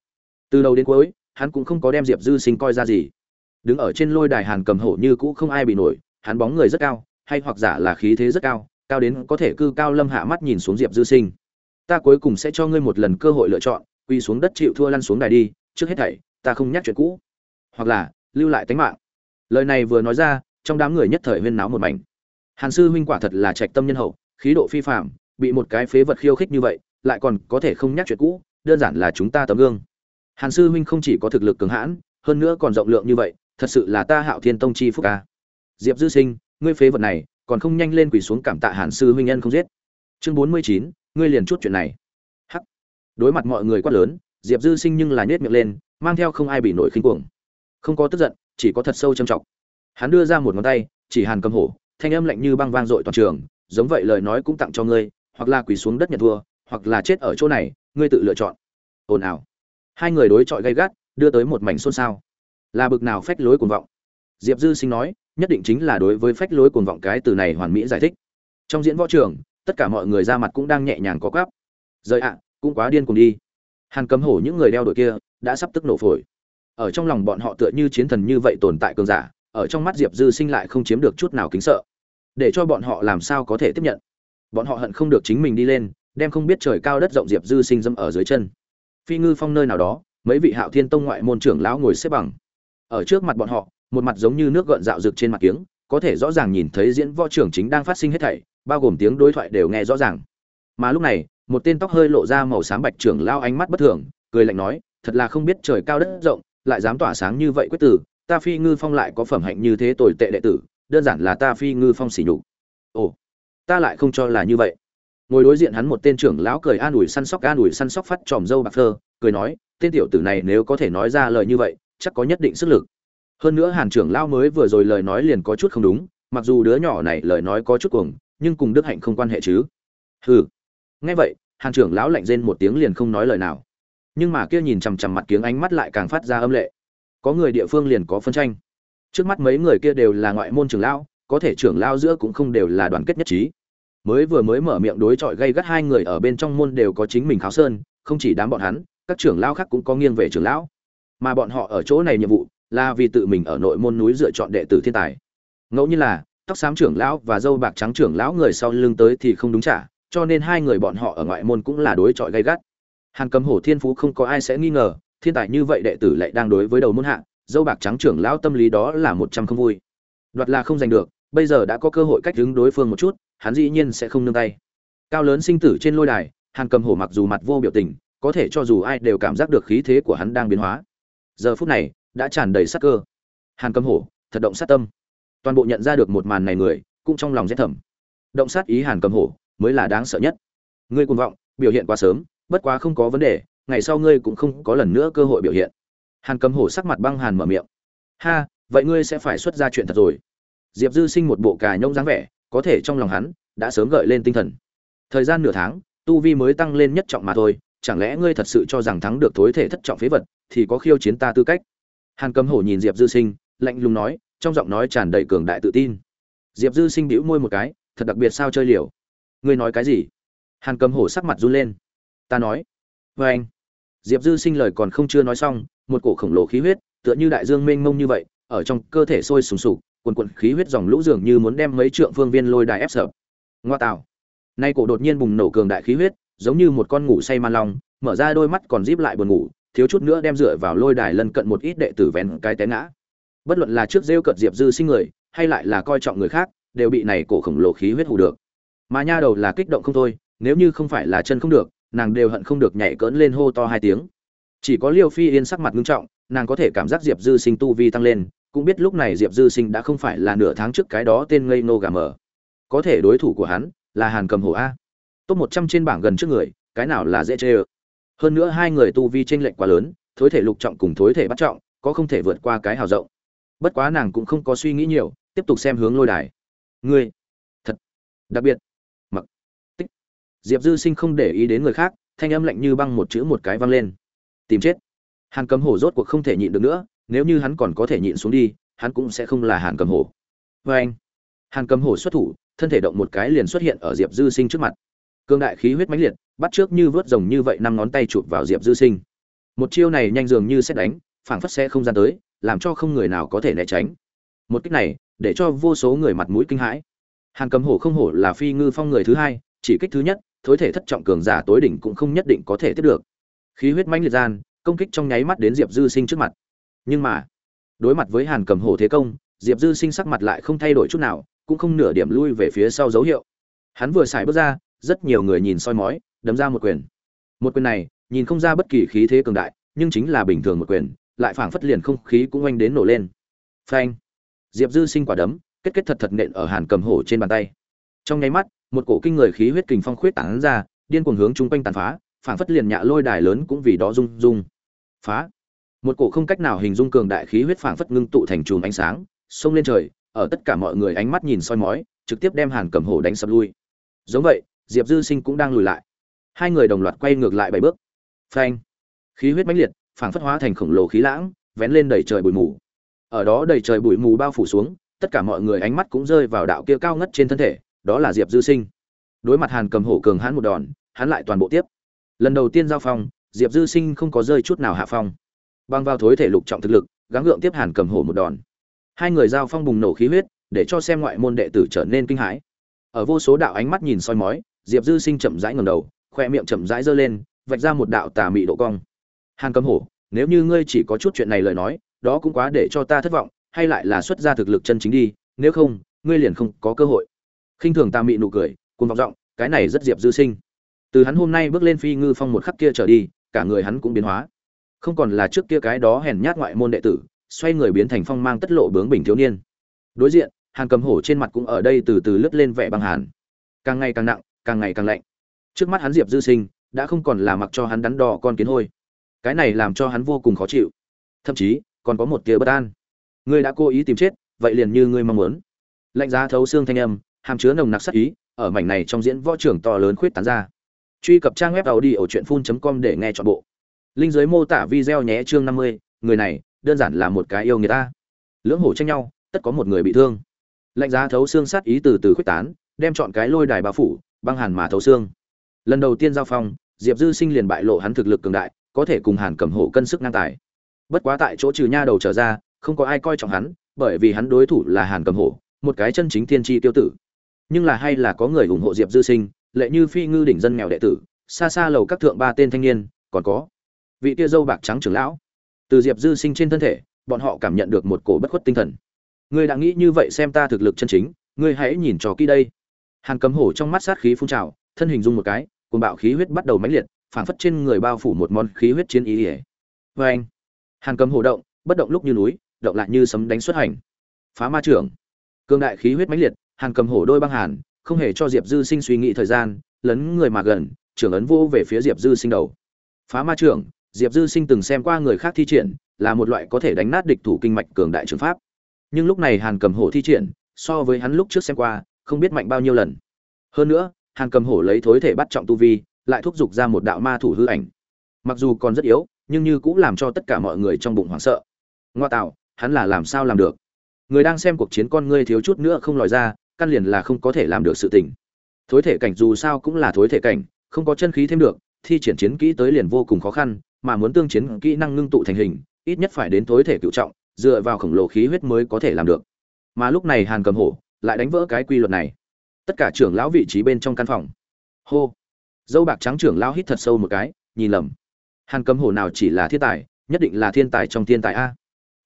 Từ đầu đến cuối, hắn cũng không có đem diệp dư sinh coi ra gì. Đứng ở trên lôi đài hàn cầm hổ như cũ không ai bị nổi, hắn bóng người rất cao, hay hoặc giả là khí thế rất cao cao đến có thể cư cao lâm hạ mắt nhìn xuống diệp dư sinh. Ta cuối cùng sẽ cho ngươi một lần cơ hội lựa chọn quy xuống đất chịu thua lăn xuống đài đi, trước hết thảy, ta không nhắc chuyện cũ. Hoặc là, lưu lại tính mạng. Lời này vừa nói ra, trong đám người nhất thời huyên náo một mảnh. Hàn sư huynh quả thật là trạch tâm nhân hậu, khí độ phi phạm bị một cái phế vật khiêu khích như vậy, lại còn có thể không nhắc chuyện cũ đơn giản là chúng ta tấm gương. Hàn sư huynh không chỉ có thực lực cường hãn, hơn nữa còn rộng lượng như vậy, thật sự là ta hạo thiên tông chi phúc ca diệp dư sinh, ngươi phế vật này, còn không nhanh lên quỳ xuống cảm tạ hàn sư huynh nhân không giết. Chương bốn mươi chín, ngươi liền chút chuyện này. Hắc. Đối mặt mọi người quát lớn, diệp dư sinh nhưng là nhếch miệng lên, mang theo không ai bị nổi khinh cuồng. Không có tức giận, chỉ có thật sâu trầm trọng. Hắn đưa ra một ngón tay, chỉ hàn cầm hổ, thanh âm lạnh như băng vang dội toàn trường, giống vậy lời nói cũng tặng cho ngươi, hoặc là quỳ xuống đất nhận thua, hoặc là chết ở chỗ này ngươi tự lựa chọn. Ồn ào. Hai người đối chọi gay gắt, đưa tới một mảnh xôn xao. Là bực nào phách lối cuồng vọng. Diệp dư sinh nói, nhất định chính là đối với phách lối cuồng vọng cái từ này hoàn mỹ giải thích. Trong diễn võ trường, tất cả mọi người ra mặt cũng đang nhẹ nhàng có cắp rời ạ, cũng quá điên cùng đi. Hàn cấm hổ những người đeo đội kia, đã sắp tức nổ phổi. Ở trong lòng bọn họ tựa như chiến thần như vậy tồn tại cường giả, ở trong mắt diệp dư sinh lại không chiếm được chút nào kính sợ. Để cho bọn họ làm sao có thể tiếp nhận? Bọn họ hận không được chính mình đi lên đem không biết trời cao đất rộng diệp dư sinh dâm ở dưới chân. Phi ngư phong nơi nào đó, mấy vị hạo thiên tông ngoại môn trưởng lão ngồi xếp bằng. Ở trước mặt bọn họ, một mặt giống như nước gợn dạo rực trên mặt kiếng, có thể rõ ràng nhìn thấy diễn võ trưởng chính đang phát sinh hết thảy, bao gồm tiếng đối thoại đều nghe rõ ràng. Mà lúc này, một tên tóc hơi lộ ra màu xám bạch trưởng lao ánh mắt bất thường, cười lạnh nói, thật là không biết trời cao đất rộng, lại dám tỏa sáng như vậy quyết tử, ta phi ngư phong lại có phẩm hạnh như thế tồi tệ đệ tử, đơn giản là ta phi ngư phong xỉ nhục. Ồ, ta lại không cho là như vậy ngồi đối diện hắn một tên trưởng lão cười an ủi săn sóc an ủi săn sóc phát tròm dâu bạc thơ, cười nói tên tiểu tử này nếu có thể nói ra lời như vậy chắc có nhất định sức lực. Hơn nữa hàn trưởng lão mới vừa rồi lời nói liền có chút không đúng mặc dù đứa nhỏ này lời nói có chút cuồng nhưng cùng đức hạnh không quan hệ chứ. Hừ. Nghe vậy hàn trưởng lão lạnh rên một tiếng liền không nói lời nào. Nhưng mà kia nhìn chằm chằm mặt kiếng ánh mắt lại càng phát ra âm lệ. Có người địa phương liền có phân tranh. Trước mắt mấy người kia đều là ngoại môn trưởng lão có thể trưởng lão giữa cũng không đều là đoàn kết nhất trí mới vừa mới mở miệng đối chọi gây gắt hai người ở bên trong môn đều có chính mình kháo sơn, không chỉ đám bọn hắn, các trưởng lão khác cũng có nghiêng về trưởng lão. Mà bọn họ ở chỗ này nhiệm vụ là vì tự mình ở nội môn núi dựa chọn đệ tử thiên tài. Ngẫu nhiên là, tóc xám trưởng lão và dâu bạc trắng trưởng lão người sau lưng tới thì không đúng trả cho nên hai người bọn họ ở ngoại môn cũng là đối chọi gây gắt. Hàn cầm hổ thiên phú không có ai sẽ nghi ngờ, thiên tài như vậy đệ tử lại đang đối với đầu môn hạ dâu bạc trắng trưởng lão tâm lý đó là một trăm không vui. Đoạt là không giành được, bây giờ đã có cơ hội cách đứng đối phương một chút hắn dĩ nhiên sẽ không nương tay. Cao lớn sinh tử trên lôi đài, hàn cầm hổ mặc dù mặt vô biểu tình, có thể cho dù ai đều cảm giác được khí thế của hắn đang biến hóa. Giờ phút này, đã tràn đầy sát cơ. Hàn cầm hổ, thật động sát tâm. Toàn bộ nhận ra được một màn này người, cũng trong lòng rét thầm. Động sát ý hàn cầm hổ, mới là đáng sợ nhất. Ngươi cuồng vọng, biểu hiện quá sớm, bất quá không có vấn đề, ngày sau ngươi cũng không có lần nữa cơ hội biểu hiện. Hàn cầm hổ sắc mặt băng hàn mở miệng. Ha, vậy ngươi sẽ phải xuất ra chuyện thật rồi. Diệp dư sinh một bộ cà nhông dáng vẻ có thể trong lòng hắn, đã sớm gợi lên tinh thần. Thời gian nửa tháng, tu vi mới tăng lên nhất trọng mà thôi, chẳng lẽ ngươi thật sự cho rằng thắng được thối thể thất trọng phế vật, thì có khiêu chiến ta tư cách? Hàn cầm hổ nhìn diệp dư sinh, lạnh lùng nói, trong giọng nói tràn đầy cường đại tự tin. Diệp dư sinh bĩu môi một cái, thật đặc biệt sao chơi liều. Ngươi nói cái gì? Hàn cầm hổ sắc mặt run lên. Ta nói. Vê anh. Diệp dư sinh lời còn không chưa nói xong, một cổ khổng lồ khí huyết, tựa như đại dương mênh mông như vậy, ở trong cơ thể sôi sùng sục quần quần khí huyết dòng lũ dường như muốn đem mấy trượng phương viên lôi đài ép sập. ngoa tạo nay cổ đột nhiên bùng nổ cường đại khí huyết, giống như một con ngủ say man long, mở ra đôi mắt còn díp lại buồn ngủ, thiếu chút nữa đem dựa vào lôi đài lân cận một ít đệ tử vén cái té ngã. Bất luận là trước rêu cợt diệp dư sinh người, hay lại là coi trọng người khác, đều bị này cổ khổng lồ khí huyết hù được. Mà nha đầu là kích động không thôi, nếu như không phải là chân không được, nàng đều hận không được nhảy cỡn lên hô to hai tiếng. Chỉ có liêu phi yên sắc mặt nghiêm trọng, nàng có thể cảm giác diệp dư sinh tu vi tăng lên cũng biết lúc này diệp dư sinh đã không phải là nửa tháng trước cái đó tên ngây nô gà mờ. Có thể đối thủ của hắn là hàn cầm hổ a. Top một trăm trên bảng gần trước người, cái nào là dễ chê ơ? Hơn nữa hai người tu vi tranh lệch quá lớn, thối thể lục trọng cùng thối thể bắt trọng, có không thể vượt qua cái hào rộng. Bất quá nàng cũng không có suy nghĩ nhiều, tiếp tục xem hướng lôi đài. Ngươi, thật đặc biệt. Mặc, tích. Diệp dư sinh không để ý đến người khác, thanh âm lạnh như băng một chữ một cái văng lên. Tìm chết. Hàn cầm hổ rốt cuộc không thể nhịn được nữa nếu như hắn còn có thể nhịn xuống đi, hắn cũng sẽ không là hàn cầm hổ. Vê anh, hàn cầm hổ xuất thủ, thân thể động một cái liền xuất hiện ở diệp dư sinh trước mặt. Cương đại khí huyết mãnh liệt, bắt trước như vớt rồng như vậy năm ngón tay chụp vào diệp dư sinh. Một chiêu này nhanh dường như xét đánh, phảng phất xe không gian tới, làm cho không người nào có thể né tránh. Một cách này, để cho vô số người mặt mũi kinh hãi. Hàn cầm hổ không hổ là phi ngư phong người thứ hai, chỉ kích thứ nhất, thối thể thất trọng cường giả tối đỉnh cũng không nhất định có thể tiếp được. Khí huyết mãnh liệt gian, công kích trong nháy mắt đến diệp dư sinh trước mặt nhưng mà, đối mặt với hàn cầm hổ thế công, diệp dư sinh sắc mặt lại không thay đổi chút nào, cũng không nửa điểm lui về phía sau dấu hiệu. Hắn vừa xài bước ra, rất nhiều người nhìn soi mói, đấm ra một quyền. Một quyền này, nhìn không ra bất kỳ khí thế cường đại, nhưng chính là bình thường một quyền, lại phảng phất liền không khí cũng oanh đến nổ lên. Phanh! Diệp dư sinh quả đấm, kết kết thật thật nện ở hàn cầm hổ trên bàn tay. Trong nháy mắt, một cổ kinh người khí huyết kình phong khuyết tản ra, điên cuồng hướng chung quanh tàn phá, phảng phất liền nhạ lôi đài lớn cũng vì đó rung rung. Phá! Một cổ không cách nào hình dung cường đại khí huyết phảng phất ngưng tụ thành chùm ánh sáng, xông lên trời, ở tất cả mọi người ánh mắt nhìn soi mói, trực tiếp đem hàn cầm hổ đánh sập lui. Giống vậy, diệp dư sinh cũng đang lùi lại. Hai người đồng loạt quay ngược lại bảy bước. Phanh! Khí huyết mãnh liệt, phảng phất hóa thành khổng lồ khí lãng, vén lên đầy trời bụi mù. Ở đó đầy trời bụi mù bao phủ xuống, tất cả mọi người ánh mắt cũng rơi vào đạo kia cao ngất trên thân thể, đó là diệp dư sinh. Đối mặt hàn cầm hổ cường hãn một đòn, hắn lại toàn bộ tiếp. Lần đầu tiên giao phong, diệp dư sinh không có rơi chút nào hạ phong băng vào thối thể lục trọng thực lực, gắng gượng tiếp hàn cầm hổ một đòn. Hai người giao phong bùng nổ khí huyết, để cho xem ngoại môn đệ tử trở nên kinh hãi. Ở vô số đạo ánh mắt nhìn soi mói, diệp dư sinh chậm rãi ngầm đầu, khoe miệng chậm rãi giơ lên, vạch ra một đạo tà mị độ cong. Hàn cầm hổ, nếu như ngươi chỉ có chút chuyện này lời nói, đó cũng quá để cho ta thất vọng, hay lại là xuất ra thực lực chân chính đi, nếu không, ngươi liền không có cơ hội. Khinh thường tà mị nụ cười cùng vọng giọng, cái này rất diệp dư sinh. Từ hắn hôm nay bước lên phi ngư phong một khắc kia trở đi, cả người hắn cũng biến hóa không còn là trước kia cái đó hèn nhát ngoại môn đệ tử, xoay người biến thành phong mang tất lộ bướng bình thiếu niên. Đối diện, hàn cầm hổ trên mặt cũng ở đây từ từ lướt lên vẻ băng hàn. Càng ngày càng nặng, càng ngày càng lạnh. Trước mắt hắn diệp dư sinh, đã không còn là mặc cho hắn đắn đo con kiến hôi. Cái này làm cho hắn vô cùng khó chịu. Thậm chí, còn có một tia bất an. Ngươi đã cố ý tìm chết, vậy liền như ngươi mong muốn. Lạnh giá thấu xương thanh âm, hàm chứa nồng nặc sắc ý, ở mảnh này trong diễn võ trưởng to lớn khuyết tán ra. Truy cập trang web tàu đi ở truyện phun com để nghe chọn bộ linh giới mô tả video nhé chương năm mươi, người này, đơn giản là một cái yêu người ta. Lưỡng hổ tranh nhau, tất có một người bị thương. Lạnh giá thấu xương sát ý từ từ khuếch tán, đem chọn cái lôi đài bao phủ, băng hàn mà thấu xương. Lần đầu tiên giao phong, diệp dư sinh liền bại lộ hắn thực lực cường đại, có thể cùng hàn cầm hổ cân sức ngang tài. Bất quá tại chỗ trừ nha đầu trở ra, không có ai coi trọng hắn, bởi vì hắn đối thủ là hàn cầm hổ, một cái chân chính thiên tri tiêu tử. Nhưng là hay là có người ủng hộ diệp dư sinh, lệ như phi ngư đỉnh dân nghèo đệ tử, xa xa lầu các thượng ba tên thanh niên, còn có vị tia dâu bạc trắng trưởng lão. Từ diệp dư sinh trên thân thể, bọn họ cảm nhận được một cổ bất khuất tinh thần. Ngươi đã nghĩ như vậy xem ta thực lực chân chính, ngươi hãy nhìn cho kỹ đây. Hàn cầm hổ trong mắt sát khí phun trào, thân hình dung một cái cùng bạo khí huyết bắt đầu mãnh liệt, phảng phất trên người bao phủ một món khí huyết chiến ý ỉa. Vê anh hàn cầm hổ động, bất động lúc như núi, động lại như sấm đánh xuất hành. Phá ma trưởng! Cương đại khí huyết mãnh liệt, hàn cầm hổ đôi băng hàn, không hề cho diệp dư sinh suy nghĩ thời gian, lấn người mà gần, trưởng ấn vô về phía diệp dư sinh đầu. Phá ma trưởng! Diệp dư sinh từng xem qua người khác thi triển, là một loại có thể đánh nát địch thủ kinh mạch cường đại trường pháp. Nhưng lúc này hàn cầm hổ thi triển, so với hắn lúc trước xem qua, không biết mạnh bao nhiêu lần. Hơn nữa, hàn cầm hổ lấy thối thể bắt trọng tu vi, lại thúc giục ra một đạo ma thủ hư ảnh. Mặc dù còn rất yếu, nhưng như cũng làm cho tất cả mọi người trong bụng hoảng sợ. Ngoa tạo, hắn là làm sao làm được? Người đang xem cuộc chiến con ngươi thiếu chút nữa không lòi ra, căn liền là không có thể làm được sự tình. Thối thể cảnh dù sao cũng là thối thể cảnh, không có chân khí thêm được, thi triển chiến kỹ tới liền vô cùng khó khăn mà muốn tương chiến kỹ năng ngưng tụ thành hình, ít nhất phải đến thối thể cựu trọng, dựa vào khổng lồ khí huyết mới có thể làm được. Mà lúc này hàn cầm hổ lại đánh vỡ cái quy luật này. Tất cả trưởng lão vị trí bên trong căn phòng. Hô. Dâu bạc trắng trưởng lão hít thật sâu một cái, nhìn lầm. Hàn cầm hổ nào chỉ là thiên tài, nhất định là thiên tài trong thiên tài a.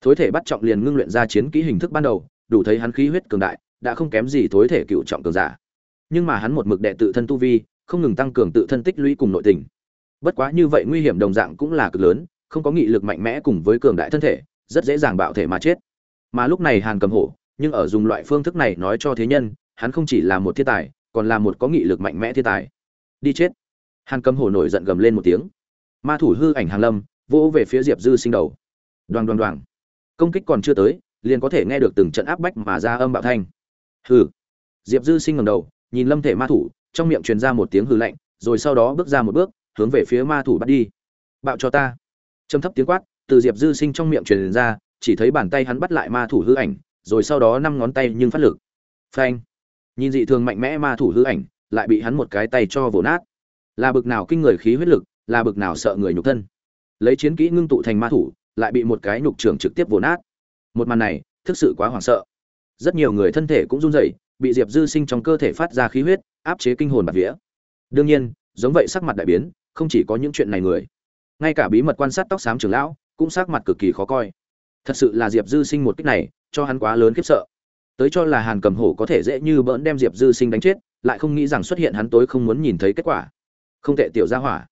Thối thể bắt trọng liền ngưng luyện ra chiến kỹ hình thức ban đầu, đủ thấy hắn khí huyết cường đại, đã không kém gì thối thể cựu trọng cường giả. Nhưng mà hắn một mực đệ tự thân tu vi, không ngừng tăng cường tự thân tích lũy cùng nội tình bất quá như vậy nguy hiểm đồng dạng cũng là cực lớn, không có nghị lực mạnh mẽ cùng với cường đại thân thể, rất dễ dàng bạo thể mà chết. Mà lúc này hàn cầm hổ, nhưng ở dùng loại phương thức này nói cho thế nhân, hắn không chỉ là một thiên tài, còn là một có nghị lực mạnh mẽ thiên tài. Đi chết. Hàn cầm hổ nổi giận gầm lên một tiếng. Ma thủ hư ảnh hàng lâm, vỗ về phía diệp dư sinh đầu. Đoàn đoàn đoàn công kích còn chưa tới, liền có thể nghe được từng trận áp bách mà ra âm bạo thanh. Hừ. Diệp dư sinh ngầm đầu, nhìn lâm thể ma thủ, trong miệng truyền ra một tiếng hư lạnh, rồi sau đó bước ra một bước hướng về phía ma thủ bắt đi. Bạo cho ta. Trầm thấp tiếng quát, từ diệp dư sinh trong miệng truyền ra, chỉ thấy bàn tay hắn bắt lại ma thủ hư ảnh, rồi sau đó năm ngón tay nhưng phát lực. Phanh. Nhìn dị thường mạnh mẽ ma thủ hư ảnh, lại bị hắn một cái tay cho vồ nát. Là bực nào kinh người khí huyết lực, là bực nào sợ người nhục thân. Lấy chiến kỹ ngưng tụ thành ma thủ, lại bị một cái nhục trưởng trực tiếp vồ nát. Một màn này, thực sự quá hoảng sợ. Rất nhiều người thân thể cũng run rẩy, bị diệp dư sinh trong cơ thể phát ra khí huyết, áp chế kinh hồn bạt vía. Đương nhiên, giống vậy sắc mặt đại biến không chỉ có những chuyện này người. Ngay cả bí mật quan sát tóc xám trưởng lão, cũng sắc mặt cực kỳ khó coi. Thật sự là diệp dư sinh một cách này, cho hắn quá lớn khiếp sợ. Tới cho là hàn cầm hổ có thể dễ như bỡn đem diệp dư sinh đánh chết, lại không nghĩ rằng xuất hiện hắn tối không muốn nhìn thấy kết quả. Không tệ tiểu gia hỏa.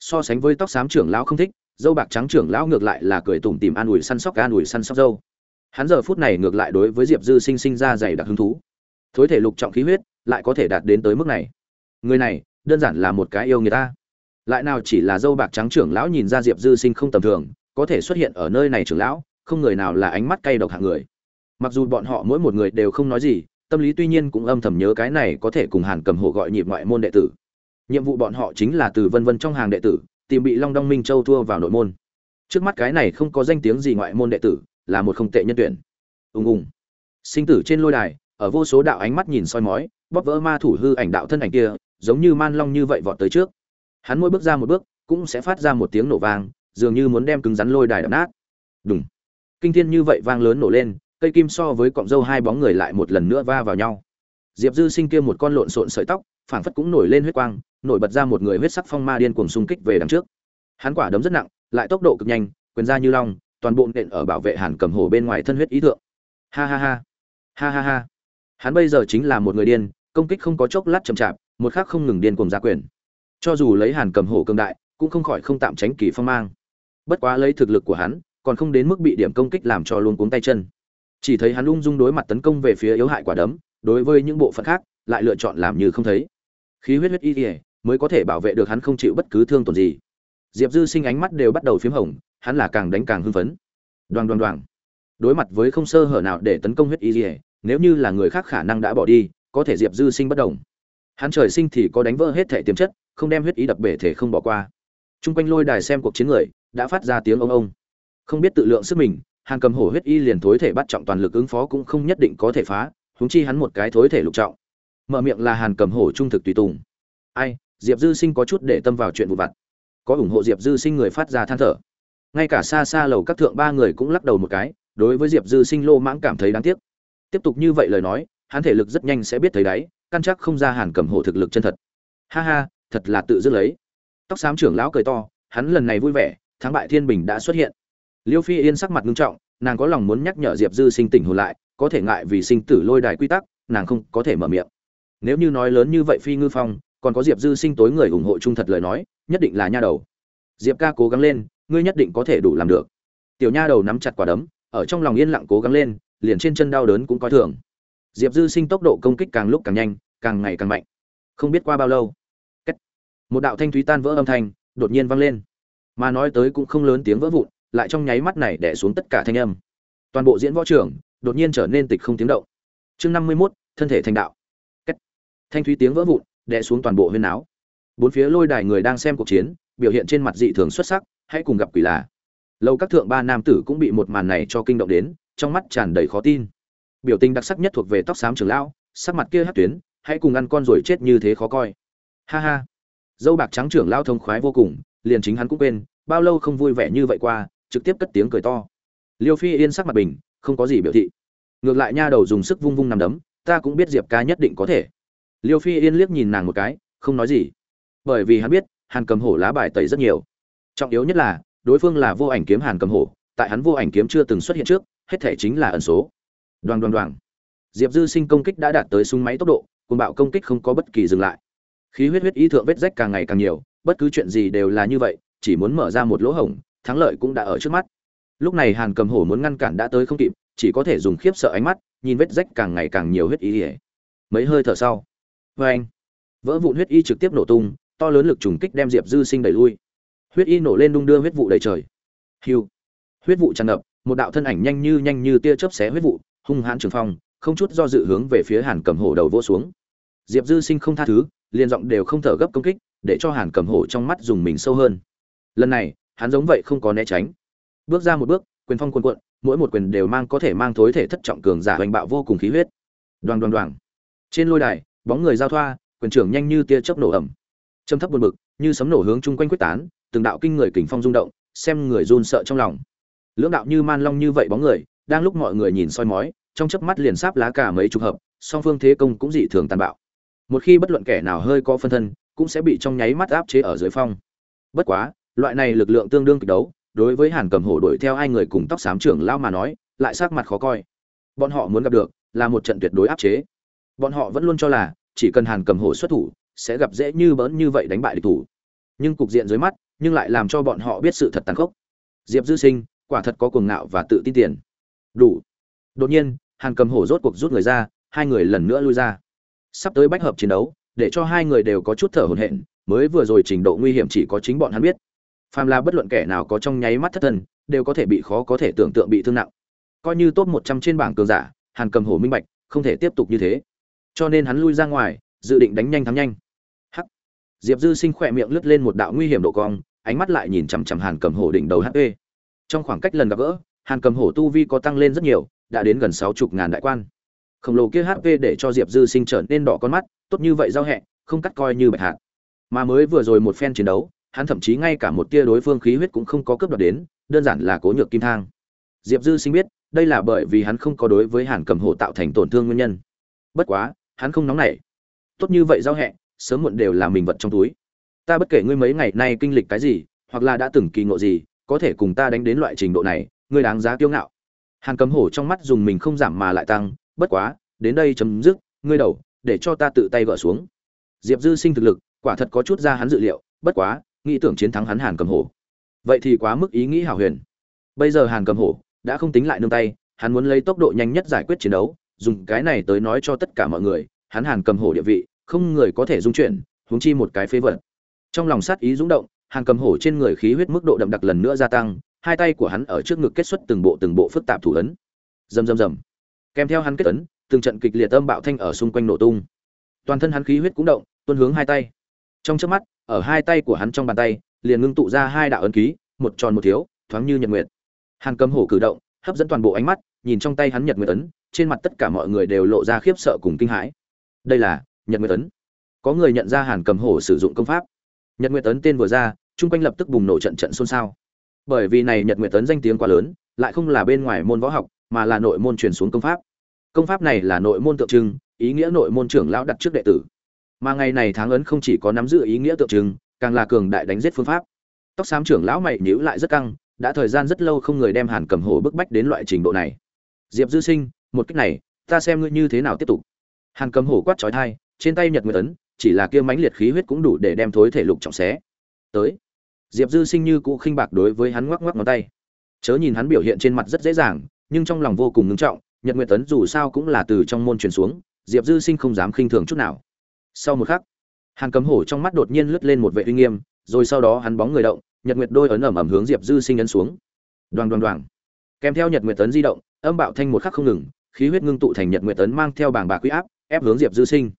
So sánh với tóc xám trưởng lão không thích, dâu bạc trắng trưởng lão ngược lại là cười tủm tìm an ủi săn sóc, an ủi săn sóc dâu. Hắn giờ phút này ngược lại đối với diệp dư sinh sinh ra dày đặc hứng thú. Thối thể lục trọng khí huyết, lại có thể đạt đến tới mức này. Người này, đơn giản là một cái yêu người ta lại nào chỉ là dâu bạc trắng trưởng lão nhìn ra diệp dư sinh không tầm thường, có thể xuất hiện ở nơi này trưởng lão, không người nào là ánh mắt cay độc hạng người. Mặc dù bọn họ mỗi một người đều không nói gì, tâm lý tuy nhiên cũng âm thầm nhớ cái này có thể cùng hàn cầm hộ gọi nhịp ngoại môn đệ tử. Nhiệm vụ bọn họ chính là từ vân vân trong hàng đệ tử, tìm bị long đong minh châu thua vào nội môn. Trước mắt cái này không có danh tiếng gì ngoại môn đệ tử, là một không tệ nhân tuyển. Ùng ùng. Sinh tử trên lôi đài, ở vô số đạo ánh mắt nhìn soi mói, bóp vỡ ma thủ hư ảnh đạo thân ảnh kia, giống như man long như vậy vọt tới trước hắn mỗi bước ra một bước, cũng sẽ phát ra một tiếng nổ vang, dường như muốn đem cứng rắn lôi đài đập nát. Đúng kinh thiên như vậy vang lớn nổ lên, cây kim so với cọng dâu hai bóng người lại một lần nữa va vào nhau. Diệp dư sinh kia một con lộn xộn sợi tóc, phảng phất cũng nổi lên huyết quang, nổi bật ra một người huyết sắc phong ma điên cuồng xung kích về đằng trước. Hắn quả đấm rất nặng, lại tốc độ cực nhanh, quyền ra như long, toàn bộ nện ở bảo vệ hàn cầm hồ bên ngoài thân huyết ý tượng ha ha ha. Ha ha ha. Hắn bây giờ chính là một người điên, công kích không có chốc lát chậm chạp, một khắc không ngừng điên cuồng ra quyền cho dù lấy hàn cầm hổ cường đại, cũng không khỏi không tạm tránh kỳ phong mang. Bất quá lấy thực lực của hắn, còn không đến mức bị điểm công kích làm cho luôn cuống tay chân. Chỉ thấy hắn ung dung đối mặt tấn công về phía yếu hại quả đấm, đối với những bộ phận khác, lại lựa chọn làm như không thấy. Khí huyết huyết y ỉa mới có thể bảo vệ được hắn không chịu bất cứ thương tổn gì. Diệp dư sinh ánh mắt đều bắt đầu p h í m hồng, hắn là càng đánh càng hưng phấn. Đoàn đoàn đoàn đối mặt với không sơ hở nào để tấn công huyết y ỉa nếu như là người khác khả năng đã bỏ đi, có thể diệp dư sinh bất đồng hắn trời sinh thì có đánh vỡ hết thể tiềm chất không đem huyết ý đập bể thể không bỏ qua. Trung quanh lôi đài xem cuộc chiến người, đã phát ra tiếng ông ông. Không biết tự lượng sức mình hàng cầm hổ huyết y liền thối thể bắt trọng toàn lực ứng phó cũng không nhất định có thể phá, huống chi hắn một cái thối thể lục trọng. Mở miệng là hàn cầm hổ trung thực tùy tùng. Ai, diệp dư sinh có chút để tâm vào chuyện vụ vặt. Có ủng hộ diệp dư sinh người phát ra than thở. Ngay cả xa xa lầu các thượng ba người cũng lắc đầu một cái, đối với diệp dư sinh lô mãng cảm thấy đáng tiếc. Tiếp tục như vậy lời nói, hắn thể lực rất nhanh sẽ biết thấy đáy, căn chắc không ra hàn cầm hổ thực lực chân thật. Ha ha thật là tự dứt lấy. Tóc xám trưởng lão cười to, hắn lần này vui vẻ, thắng bại thiên bình đã xuất hiện. Liêu phi yên sắc mặt nghiêm trọng, nàng có lòng muốn nhắc nhở diệp dư sinh tỉnh hồn lại, có thể ngại vì sinh tử lôi đài quy tắc, nàng không có thể mở miệng. Nếu như nói lớn như vậy phi ngư phong, còn có diệp dư sinh tối người ủng hộ trung thật lời nói, nhất định là nha đầu. Diệp ca cố gắng lên, ngươi nhất định có thể đủ làm được. Tiểu nha đầu nắm chặt quả đấm, ở trong lòng yên lặng cố gắng lên, liền trên chân đau đớn cũng coi thường. Diệp dư sinh tốc độ công kích càng lúc càng nhanh, càng ngày càng mạnh. Không biết qua bao lâu một đạo thanh thúy tan vỡ âm thanh đột nhiên vang lên. Mà nói tới cũng không lớn tiếng vỡ vụn, lại trong nháy mắt này đẻ xuống tất cả thanh âm. Toàn bộ diễn võ trưởng đột nhiên trở nên tịch không tiếng động. Chương năm mươi mốt, thân thể thành đạo. Cách. thanh thúy tiếng vỡ vụn đè xuống toàn bộ huyên áo. Bốn phía lôi đài người đang xem cuộc chiến, biểu hiện trên mặt dị thường xuất sắc, hãy cùng gặp quỷ là. Lâu các thượng ba nam tử cũng bị một màn này cho kinh động đến, trong mắt tràn đầy khó tin. Biểu tình đặc sắc nhất thuộc về tóc xám trường lão, sắc mặt kia hát tuyến, hãy cùng ăn con rồi chết như thế khó coi. Ha ha dâu bạc trắng trưởng lao thông khoái vô cùng, liền chính hắn cũng quên, bao lâu không vui vẻ như vậy qua, trực tiếp cất tiếng cười to. Liêu phi yên sắc mặt bình, không có gì biểu thị. Ngược lại nha đầu dùng sức vung vung nằm đấm, ta cũng biết diệp ca nhất định có thể. Liêu phi yên liếc nhìn nàng một cái, không nói gì. Bởi vì hắn biết, hàn cầm hổ lá bài tẩy rất nhiều. Trọng yếu nhất là, đối phương là vô ảnh kiếm hàn cầm hổ, tại hắn vô ảnh kiếm chưa từng xuất hiện trước, hết thể chính là ẩn số. Đoàn đoàn đoàn diệp dư sinh công kích đã đạt tới súng máy tốc độ cùng bạo công kích không có bất kỳ dừng lại khí huyết huyết ý thượng vết rách càng ngày càng nhiều, bất cứ chuyện gì đều là như vậy, chỉ muốn mở ra một lỗ hổng, thắng lợi cũng đã ở trước mắt. Lúc này hàn cầm hổ muốn ngăn cản đã tới không kịp, chỉ có thể dùng khiếp sợ ánh mắt, nhìn vết rách càng ngày càng nhiều huyết ý ỉa mấy hơi thở sau vê anh. Vỡ vụn huyết y trực tiếp nổ tung, to lớn lực trùng kích đem diệp dư sinh đẩy lui. Huyết y nổ lên đung đưa huyết vụ đầy trời. Hiu. Huyết vụ tràn ngập, một đạo thân ảnh nhanh như nhanh như tia chớp xé huyết vụ, hung hãn trường phong, không chút do dự hướng về phía hàn cầm hổ đầu vỗ xuống. Diệp dư sinh không tha thứ liền giọng đều không thở gấp công kích, để cho hàn cầm hổ trong mắt dùng mình sâu hơn. Lần này, hắn giống vậy không có né tránh. Bước ra một bước, quyền phong cuồn cuộn, mỗi một quyền đều mang có thể mang thối thể thất trọng cường giả hoành bạo vô cùng khí huyết. Đoàn đoàn đoàn trên lôi đài, bóng người giao thoa, quyền trưởng nhanh như tia chớp nổ ẩm châm thấp buồn bực, như sấm nổ hướng chung quanh quyết tán, từng đạo kinh người kình phong rung động, xem người run sợ trong lòng. Lưỡng đạo như man long như vậy bóng người, đang lúc mọi người nhìn soi mói, trong chớp mắt liền sáp lá cả mấy chục hợp, song phương thế công cũng dị thường tàn bạo một khi bất luận kẻ nào hơi có phân thân, cũng sẽ bị trong nháy mắt áp chế ở dưới phong. Bất quá, loại này lực lượng tương đương kịch đấu, đối với hàn cầm hổ đuổi theo hai người cùng tóc xám trưởng lao mà nói, lại sắc mặt khó coi. Bọn họ muốn gặp được, là một trận tuyệt đối áp chế. Bọn họ vẫn luôn cho là, chỉ cần hàn cầm hổ xuất thủ, sẽ gặp dễ như bỡn như vậy đánh bại địch thủ. Nhưng cục diện dưới mắt, nhưng lại làm cho bọn họ biết sự thật tàn khốc. Diệp dư sinh, quả thật có cuồng ngạo và tự tin tiền. Đủ. Đột nhiên, hàn cầm hổ rốt cuộc rút người ra, hai người lần nữa lui ra sắp tới bách hợp chiến đấu, để cho hai người đều có chút thở hổn hển, mới vừa rồi trình độ nguy hiểm chỉ có chính bọn hắn biết. Phàm là bất luận kẻ nào có trong nháy mắt thất thần đều có thể bị khó có thể tưởng tượng bị thương nặng. Coi như top một trăm trên bảng cường giả, hàn cầm hổ minh bạch, không thể tiếp tục như thế. Cho nên hắn lui ra ngoài, dự định đánh nhanh thắng nhanh. Hắc. Diệp dư sinh khỏe miệng lướt lên một đạo nguy hiểm độ cong, ánh mắt lại nhìn chằm chằm hàn cầm hổ đỉnh đầu hp trong khoảng cách lần gặp gỡ, hàn cầm hổ tu vi có tăng lên rất nhiều, đã đến gần sáu chục ngàn đại quan khổng lồ kia hp để cho diệp dư sinh trở nên đỏ con mắt, tốt như vậy giao hẹ, không cắt coi như bạch hạt. Mà mới vừa rồi một phen chiến đấu, hắn thậm chí ngay cả một tia đối phương khí huyết cũng không có cướp đoạt đến, đơn giản là cố nhược kim thang. Diệp dư sinh biết, đây là bởi vì hắn không có đối với hàn cầm hổ tạo thành tổn thương nguyên nhân. Bất quá, hắn không nóng nảy. Tốt như vậy giao hẹ, sớm muộn đều là mình vật trong túi. Ta bất kể ngươi mấy ngày nay kinh lịch cái gì, hoặc là đã từng kỳ ngộ gì, có thể cùng ta đánh đến loại trình độ này, ngươi đáng giá kiêu ngạo. Hàn cầm hổ trong mắt dùng mình không giảm mà lại tăng bất quá, đến đây chấm dứt, ngươi đầu, để cho ta tự tay gỡ xuống. Diệp dư sinh thực lực, quả thật có chút ra hắn dự liệu, bất quá, nghĩ tưởng chiến thắng hắn hàn cầm hổ. Vậy thì quá mức ý nghĩ hảo huyền. Bây giờ hàn cầm hổ đã không tính lại nương tay, hắn muốn lấy tốc độ nhanh nhất giải quyết chiến đấu, dùng cái này tới nói cho tất cả mọi người, hắn hàn cầm hổ địa vị, không người có thể dung chuyển, huống chi một cái phế vật. Trong lòng sát ý dũng động, hàn cầm hổ trên người khí huyết mức độ đậm đặc lần nữa gia tăng, hai tay của hắn ở trước ngực kết xuất từng bộ từng bộ phức tạp thủ ấn. Rầm rầm rầm kèm theo hắn kết ấn, từng trận kịch liệt âm bạo thanh ở xung quanh nổ tung. Toàn thân hắn khí huyết cũng động, tuôn hướng hai tay. Trong chớp mắt, ở hai tay của hắn trong bàn tay, liền ngưng tụ ra hai đạo ấn ký, một tròn một thiếu, thoáng như nhật nguyệt. Hàn cầm hổ cử động, hấp dẫn toàn bộ ánh mắt, nhìn trong tay hắn nhật nguyệt ấn, trên mặt tất cả mọi người đều lộ ra khiếp sợ cùng kinh hãi. Đây là nhật nguyệt ấn. Có người nhận ra hàn cầm hổ sử dụng công pháp. Nhật nguyệt ấn tên vừa ra, chung quanh lập tức bùng nổ trận trận xôn xao. Bởi vì này nhật nguyệt ấn danh tiếng quá lớn, lại không là bên ngoài môn võ học mà là nội môn truyền xuống công pháp. Công pháp này là nội môn tượng trưng, ý nghĩa nội môn trưởng lão đặt trước đệ tử. Mà ngày này tháng ấn không chỉ có nắm giữ ý nghĩa tượng trưng, càng là cường đại đánh giết phương pháp. Tóc xám trưởng lão mày nhíu lại rất căng, đã thời gian rất lâu không người đem hàn cầm hổ bức bách đến loại trình độ này. Diệp dư sinh, một cách này, ta xem ngươi như thế nào tiếp tục. Hàn cầm hổ quát trói thai trên tay nhật nguyệt ấn, chỉ là kia mãnh liệt khí huyết cũng đủ để đem thối thể lục trọng xé. Tới. Diệp dư sinh như cũ khinh bạc đối với hắn ngoắc ngoắc ngón tay. Chớ nhìn hắn biểu hiện trên mặt rất dễ dàng nhưng trong lòng vô cùng ngưng trọng, nhật nguyệt tấn dù sao cũng là từ trong môn truyền xuống, diệp dư sinh không dám khinh thường chút nào. Sau một khắc, hàn cấm hổ trong mắt đột nhiên lướt lên một vệ uy nghiêm, rồi sau đó hắn bóng người động, nhật nguyệt đôi ấn ẩm ẩm hướng diệp dư sinh ấn xuống. Đoàn đoàn đoàn kèm theo nhật nguyệt tấn di động, âm bạo thanh một khắc không ngừng, khí huyết ngưng tụ thành nhật nguyệt tấn mang theo bảng bạc quý áp, ép hướng diệp dư sinh.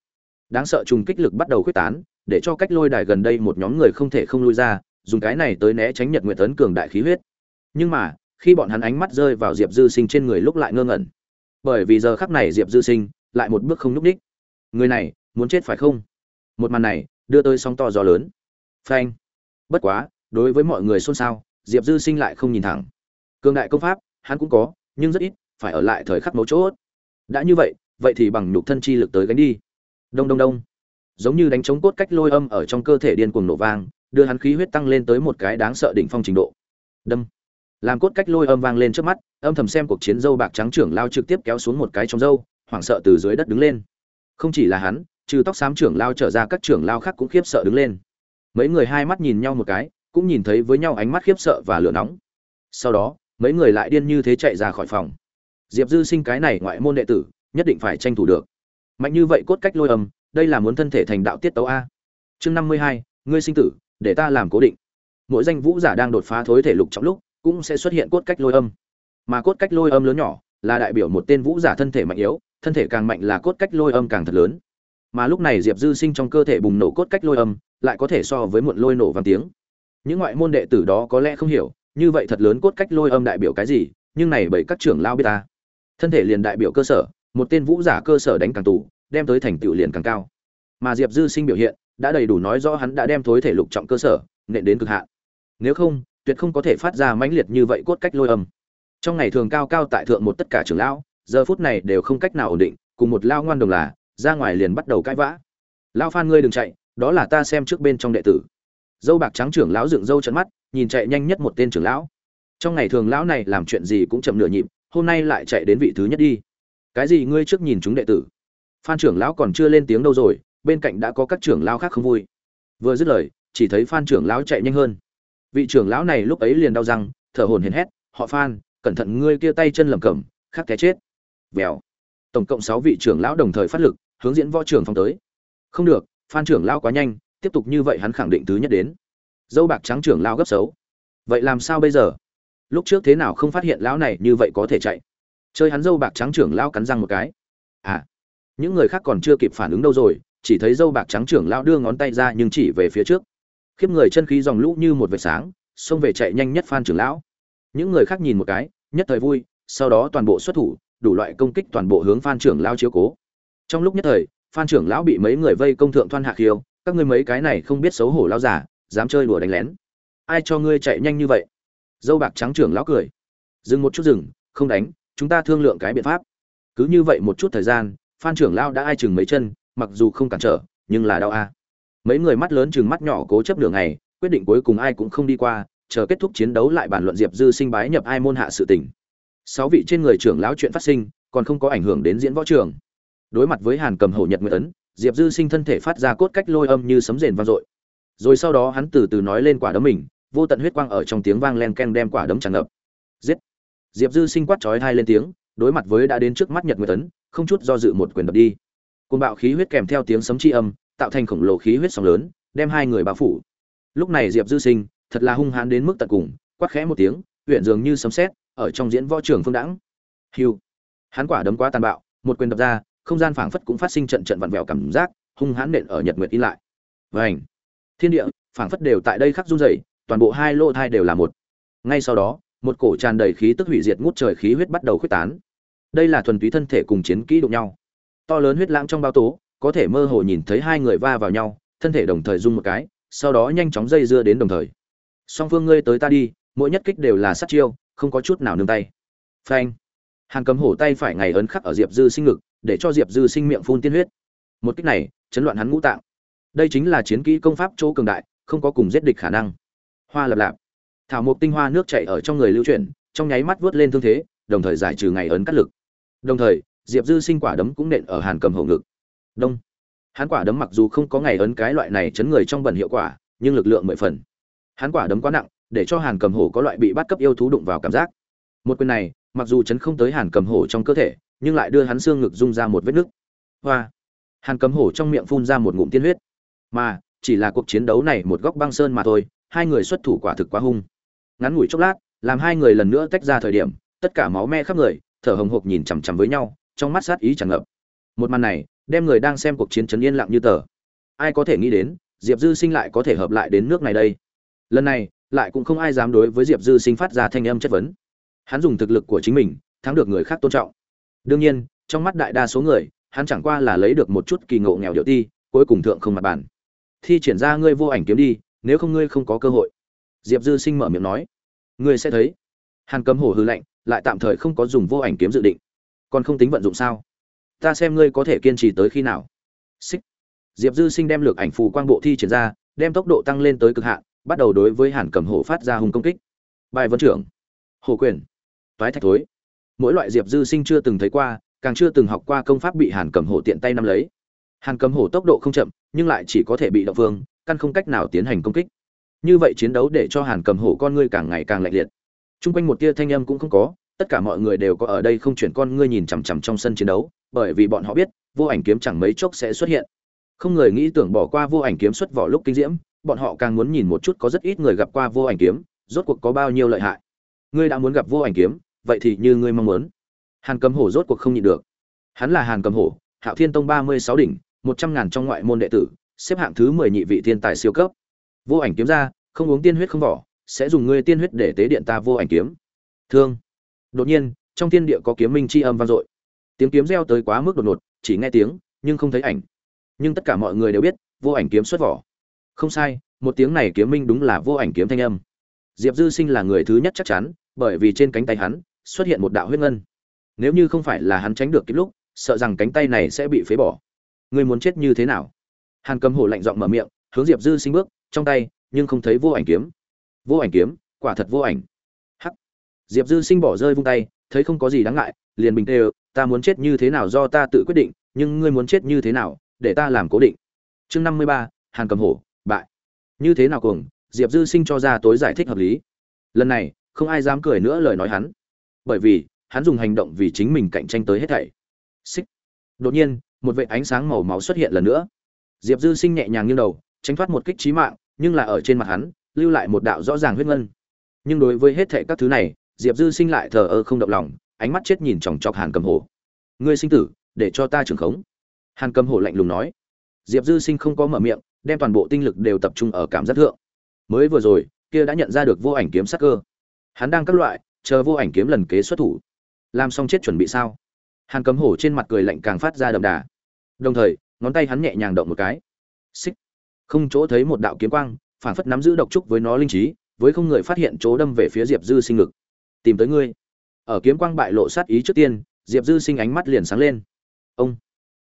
Đáng sợ trùng kích lực bắt đầu khuyết tán, để cho cách lôi đài gần đây một nhóm người không thể không lui ra, dùng cái này tới né tránh nhật nguyệt tấn cường đại khí huyết. Nhưng mà khi bọn hắn ánh mắt rơi vào diệp dư sinh trên người lúc lại ngơ ngẩn. Bởi vì giờ khắc này diệp dư sinh lại một bước không núp đích người này muốn chết phải không? Một màn này đưa tới sóng to gió lớn. Phanh. Bất quá, đối với mọi người xôn xao, diệp dư sinh lại không nhìn thẳng. Cường đại công pháp, hắn cũng có, nhưng rất ít, phải ở lại thời khắc mấu chốt. Đã như vậy vậy thì bằng nhục thân chi lực tới gánh đi. Đông đông đông. Giống như đánh trống cốt cách lôi âm ở trong cơ thể điên cuồng nổ vang, đưa hắn khí huyết tăng lên tới một cái đáng sợ đỉnh phong trình độ. Đâm làm cốt cách lôi âm vang lên trước mắt, âm thầm xem cuộc chiến dâu bạc trắng trưởng lao trực tiếp kéo xuống một cái trong dâu, hoảng sợ từ dưới đất đứng lên. Không chỉ là hắn, trừ tóc xám trưởng lao trở ra các trưởng lao khác cũng khiếp sợ đứng lên. Mấy người hai mắt nhìn nhau một cái, cũng nhìn thấy với nhau ánh mắt khiếp sợ và lửa nóng. Sau đó, mấy người lại điên như thế chạy ra khỏi phòng. Diệp dư sinh cái này ngoại môn đệ tử, nhất định phải tranh thủ được. Mạnh như vậy cốt cách lôi âm, đây là muốn thân thể thành đạo tiết tấu a. Chương năm mươi hai, ngươi sinh tử, để ta làm cố định. Mỗi danh vũ giả đang đột phá thối thể lục trong lúc cũng sẽ xuất hiện cốt cách lôi âm. Mà cốt cách lôi âm lớn nhỏ là đại biểu một tên vũ giả thân thể mạnh yếu, thân thể càng mạnh là cốt cách lôi âm càng thật lớn. Mà lúc này diệp dư sinh trong cơ thể bùng nổ cốt cách lôi âm, lại có thể so với muộn lôi nổ vang tiếng. Những ngoại môn đệ tử đó có lẽ không hiểu, như vậy thật lớn cốt cách lôi âm đại biểu cái gì, nhưng này bởi các trưởng lao biết ta. Thân thể liền đại biểu cơ sở, một tên vũ giả cơ sở đánh càng tù, đem tới thành tựu liền càng cao. Mà diệp dư sinh biểu hiện, đã đầy đủ nói rõ hắn đã đem thối thể lục trọng cơ sở, nện đến cực hạn. Nếu không tuyệt không có thể phát ra mãnh liệt như vậy cốt cách lôi âm. Trong ngày thường cao cao tại thượng một tất cả trưởng lão, giờ phút này đều không cách nào ổn định, cùng một lao ngoan đồng là, ra ngoài liền bắt đầu cãi vã. Lao phan ngươi đừng chạy, đó là ta xem trước bên trong đệ tử. Dâu bạc trắng trưởng lão dựng dâu trận mắt, nhìn chạy nhanh nhất một tên trưởng lão. Trong ngày thường lão này làm chuyện gì cũng chậm nửa nhịp, hôm nay lại chạy đến vị thứ nhất đi. Cái gì ngươi trước nhìn chúng đệ tử? Phan trưởng lão còn chưa lên tiếng đâu rồi, bên cạnh đã có các trưởng lão khác không vui. Vừa dứt lời, chỉ thấy phan trưởng lão chạy nhanh hơn vị trưởng lão này lúc ấy liền đau răng, thở hổn hển hét, họ phan, cẩn thận ngươi kia tay chân lầm cẩm, khắc té chết. Vèo. Tổng cộng sáu vị trưởng lão đồng thời phát lực, hướng diễn võ trưởng phong tới. Không được, phan trưởng lão quá nhanh, tiếp tục như vậy hắn khẳng định thứ nhất đến. Dâu bạc trắng trưởng lão gấp xấu. Vậy làm sao bây giờ? Lúc trước thế nào không phát hiện lão này như vậy có thể chạy? Chơi hắn dâu bạc trắng trưởng lão cắn răng một cái. À những người khác còn chưa kịp phản ứng đâu rồi, chỉ thấy dâu bạc trắng trưởng lão đưa ngón tay ra nhưng chỉ về phía trước khiếp người chân khí dòng lũ như một vệt sáng, xông về chạy nhanh nhất phan trưởng lão. Những người khác nhìn một cái, nhất thời vui, sau đó toàn bộ xuất thủ, đủ loại công kích toàn bộ hướng phan trưởng lão chiếu cố. Trong lúc nhất thời, phan trưởng lão bị mấy người vây công thượng thoan hạ khiêu, các ngươi mấy cái này không biết xấu hổ lão giả, dám chơi đùa đánh lén. Ai cho ngươi chạy nhanh như vậy? Dâu bạc trắng trưởng lão cười. Dừng một chút dừng, không đánh, chúng ta thương lượng cái biện pháp. Cứ như vậy một chút thời gian, phan trưởng lão đã ai chừng mấy chân, mặc dù không cản trở, nhưng là đau a mấy người mắt lớn chừng mắt nhỏ cố chấp đường này quyết định cuối cùng ai cũng không đi qua, chờ kết thúc chiến đấu lại bàn luận diệp dư sinh bái nhập ai môn hạ sự tỉnh. Sáu vị trên người trưởng lão chuyện phát sinh, còn không có ảnh hưởng đến diễn võ trường. Đối mặt với hàn cầm hậu nhật nguyệt ấn, diệp dư sinh thân thể phát ra cốt cách lôi âm như sấm rền vang dội. Rồi sau đó hắn từ từ nói lên quả đấm mình, vô tận huyết quang ở trong tiếng vang len ken đem quả đấm tràn ngập. Giết! Diệp dư sinh quát chói hai lên tiếng, đối mặt với đã đến trước mắt nhật nguyệt tấn không chút do dự một quyền đập đi. Côn bạo khí huyết kèm theo tiếng sấm chi âm tạo thành khổng lồ khí huyết sóng lớn đem hai người bao phủ. Lúc này diệp dư sinh thật là hung hãn đến mức tận cùng quát khẽ một tiếng huyện dường như sấm sét ở trong diễn võ trường phương đẳng Hưu, hắn quả đấm quá tàn bạo một quyền đập ra không gian phảng phất cũng phát sinh trận trận vặn vẹo cảm giác hung hãn nện ở nhật nguyệt in lại. Vành, thiên địa phảng phất đều tại đây khắc run rẩy toàn bộ hai lô thai đều là một. Ngay sau đó một cổ tràn đầy khí tức hủy diệt ngút trời khí huyết bắt đầu khuếch tán. Đây là thuần túy thân thể cùng chiến kỹ đụng nhau. To lớn huyết lãng trong bao tố có thể mơ hồ nhìn thấy hai người va vào nhau, thân thể đồng thời rung một cái, sau đó nhanh chóng dây dưa đến đồng thời. Song phương ngươi tới ta đi, mỗi nhất kích đều là sát chiêu, không có chút nào nương tay. Phanh. Hàn cầm hổ tay phải ngày ấn khắc ở diệp dư sinh ngực, để cho diệp dư sinh miệng phun tiên huyết. Một kích này, chấn loạn hắn ngũ tạng. Đây chính là chiến kỹ công pháp chỗ cường đại, không có cùng giết địch khả năng. Hoa lập lạp. Thảo mộc tinh hoa nước chảy ở trong người lưu chuyển, trong nháy mắt vớt lên thương thế, đồng thời giải trừ ngày ấn cắt lực. Đồng thời, diệp dư sinh quả đấm cũng nện ở hàn cầm hổ ngực đông. Hắn quả đấm mặc dù không có ngày ấn cái loại này chấn người trong bẩn hiệu quả, nhưng lực lượng mười phần. Hắn quả đấm quá nặng, để cho hàn cầm hổ có loại bị bắt cấp yêu thú đụng vào cảm giác. Một quyền này, mặc dù chấn không tới hàn cầm hổ trong cơ thể, nhưng lại đưa hắn xương ngực rung ra một vết nứt. Hoa. Hàn cầm hổ trong miệng phun ra một ngụm tiên huyết. Mà, chỉ là cuộc chiến đấu này một góc băng sơn mà thôi, hai người xuất thủ quả thực quá hung. Ngắn ngủi chốc lát, làm hai người lần nữa tách ra thời điểm, tất cả máu me khắp người, thở hồng hộc nhìn chằm chằm với nhau, trong mắt sát ý tràn ngập. Một màn này đem người đang xem cuộc chiến trấn yên lặng như tờ. Ai có thể nghĩ đến, diệp dư sinh lại có thể hợp lại đến nước này đây. Lần này, lại cũng không ai dám đối với diệp dư sinh phát ra thanh âm chất vấn. Hắn dùng thực lực của chính mình, thắng được người khác tôn trọng. Đương nhiên, trong mắt đại đa số người, hắn chẳng qua là lấy được một chút kỳ ngộ nghèo điệu ti, cuối cùng thượng không mặt bản thi triển ra ngươi vô ảnh kiếm đi, nếu không ngươi không có cơ hội. Diệp dư sinh mở miệng nói. Ngươi sẽ thấy. Hàn cấm hổ hư lạnh, lại tạm thời không có dùng vô ảnh kiếm dự định. Còn không tính vận dụng sao? Ta xem ngươi có thể kiên trì tới khi nào. Xích. Diệp dư sinh đem lược ảnh phù quang bộ thi triển ra, đem tốc độ tăng lên tới cực hạn, bắt đầu đối với hàn cầm hổ phát ra hùng công kích. Bài vấn trưởng. Hồ quyền. Toái thạch thối. Mỗi loại diệp dư sinh chưa từng thấy qua, càng chưa từng học qua công pháp bị hàn cầm hổ tiện tay nắm lấy. Hàn cầm hổ tốc độ không chậm, nhưng lại chỉ có thể bị động phương căn không cách nào tiến hành công kích. Như vậy chiến đấu để cho hàn cầm hổ con ngươi càng ngày càng lạnh liệt. T r u n g quanh một tia thanh âm cũng không có, tất cả mọi người đều có ở đây không chuyển con ngươi nhìn chằm chằm trong sân chiến đấu bởi vì bọn họ biết, vô ảnh kiếm chẳng mấy chốc sẽ xuất hiện. Không người nghĩ tưởng bỏ qua vô ảnh kiếm xuất vỏ lúc kinh diễm, bọn họ càng muốn nhìn một chút có rất ít người gặp qua vô ảnh kiếm, rốt cuộc có bao nhiêu lợi hại. Ngươi đã muốn gặp vô ảnh kiếm, vậy thì như ngươi mong muốn. Hàn cầm hổ rốt cuộc không nhịn được. Hắn là hàn cầm hổ, hạo thiên tông ba mươi sáu đỉnh, một trăm ngàn trong ngoại môn đệ tử, xếp hạng thứ mười nhị vị thiên tài siêu cấp. Vô ảnh kiếm ra, không uống tiên huyết không vỏ, sẽ dùng ngươi tiên huyết để tế điện ta vô ảnh kiếm. Thương. Đột nhiên, trong thiên địa có kiếm minh chi âm vang dội tiếng kiếm reo tới quá mức đột ngột, chỉ nghe tiếng, nhưng không thấy ảnh. Nhưng tất cả mọi người đều biết, vô ảnh kiếm xuất vỏ. Không sai, một tiếng này kiếm minh đúng là vô ảnh kiếm thanh âm. Diệp dư sinh là người thứ nhất chắc chắn, bởi vì trên cánh tay hắn, xuất hiện một đạo huyết ngân. Nếu như không phải là hắn tránh được kịp lúc, sợ rằng cánh tay này sẽ bị phế bỏ. Người muốn chết như thế nào? Hàn cầm hổ lạnh giọng mở miệng, hướng diệp dư sinh bước, trong tay, nhưng không thấy vô ảnh kiếm. Vô ảnh kiếm, quả thật vô ảnh. Hắc. Diệp dư sinh bỏ rơi vung tay, thấy không có gì đáng ngại, liền bình tê ta muốn chết như thế nào do ta tự quyết định, nhưng ngươi muốn chết như thế nào, để ta làm cố định. Chương năm mươi ba, hàn cầm hổ, bại. Như thế nào cùng, diệp dư sinh cho ra tối giải thích hợp lý. Lần này, không ai dám cười nữa lời nói hắn. Bởi vì, hắn dùng hành động vì chính mình cạnh tranh tới hết thảy. Xích. Đột nhiên, một vệ ánh sáng màu máu xuất hiện lần nữa. Diệp dư sinh nhẹ nhàng như đầu, tránh thoát một kích trí mạng, nhưng là ở trên mặt hắn, lưu lại một đạo rõ ràng huyết ngân. Nhưng đối với hết thảy các thứ này, diệp dư sinh lại thờ ơ không động lòng ánh mắt chết nhìn chòng chọc hàn cầm hổ. Ngươi sinh tử, để cho ta trưởng khống. Hàn cầm hổ lạnh lùng nói. Diệp dư sinh không có mở miệng, đem toàn bộ tinh lực đều tập trung ở cảm giác thượng. Mới vừa rồi, kia đã nhận ra được vô ảnh kiếm sắc cơ. Hắn đang các loại, chờ vô ảnh kiếm lần kế xuất thủ. Làm xong chết chuẩn bị sao? Hàn cầm hổ trên mặt cười lạnh càng phát ra đậm đà. Đồng thời, ngón tay hắn nhẹ nhàng động một cái. Xích. Không chỗ thấy một đạo kiếm quang phản phất nắm giữ độc trúc với nó linh trí, với không người phát hiện chỗ đâm về phía diệp dư sinh ngực. Tìm tới ngươi ở kiếm quang bại lộ sát ý trước tiên, diệp dư sinh ánh mắt liền sáng lên. Ông.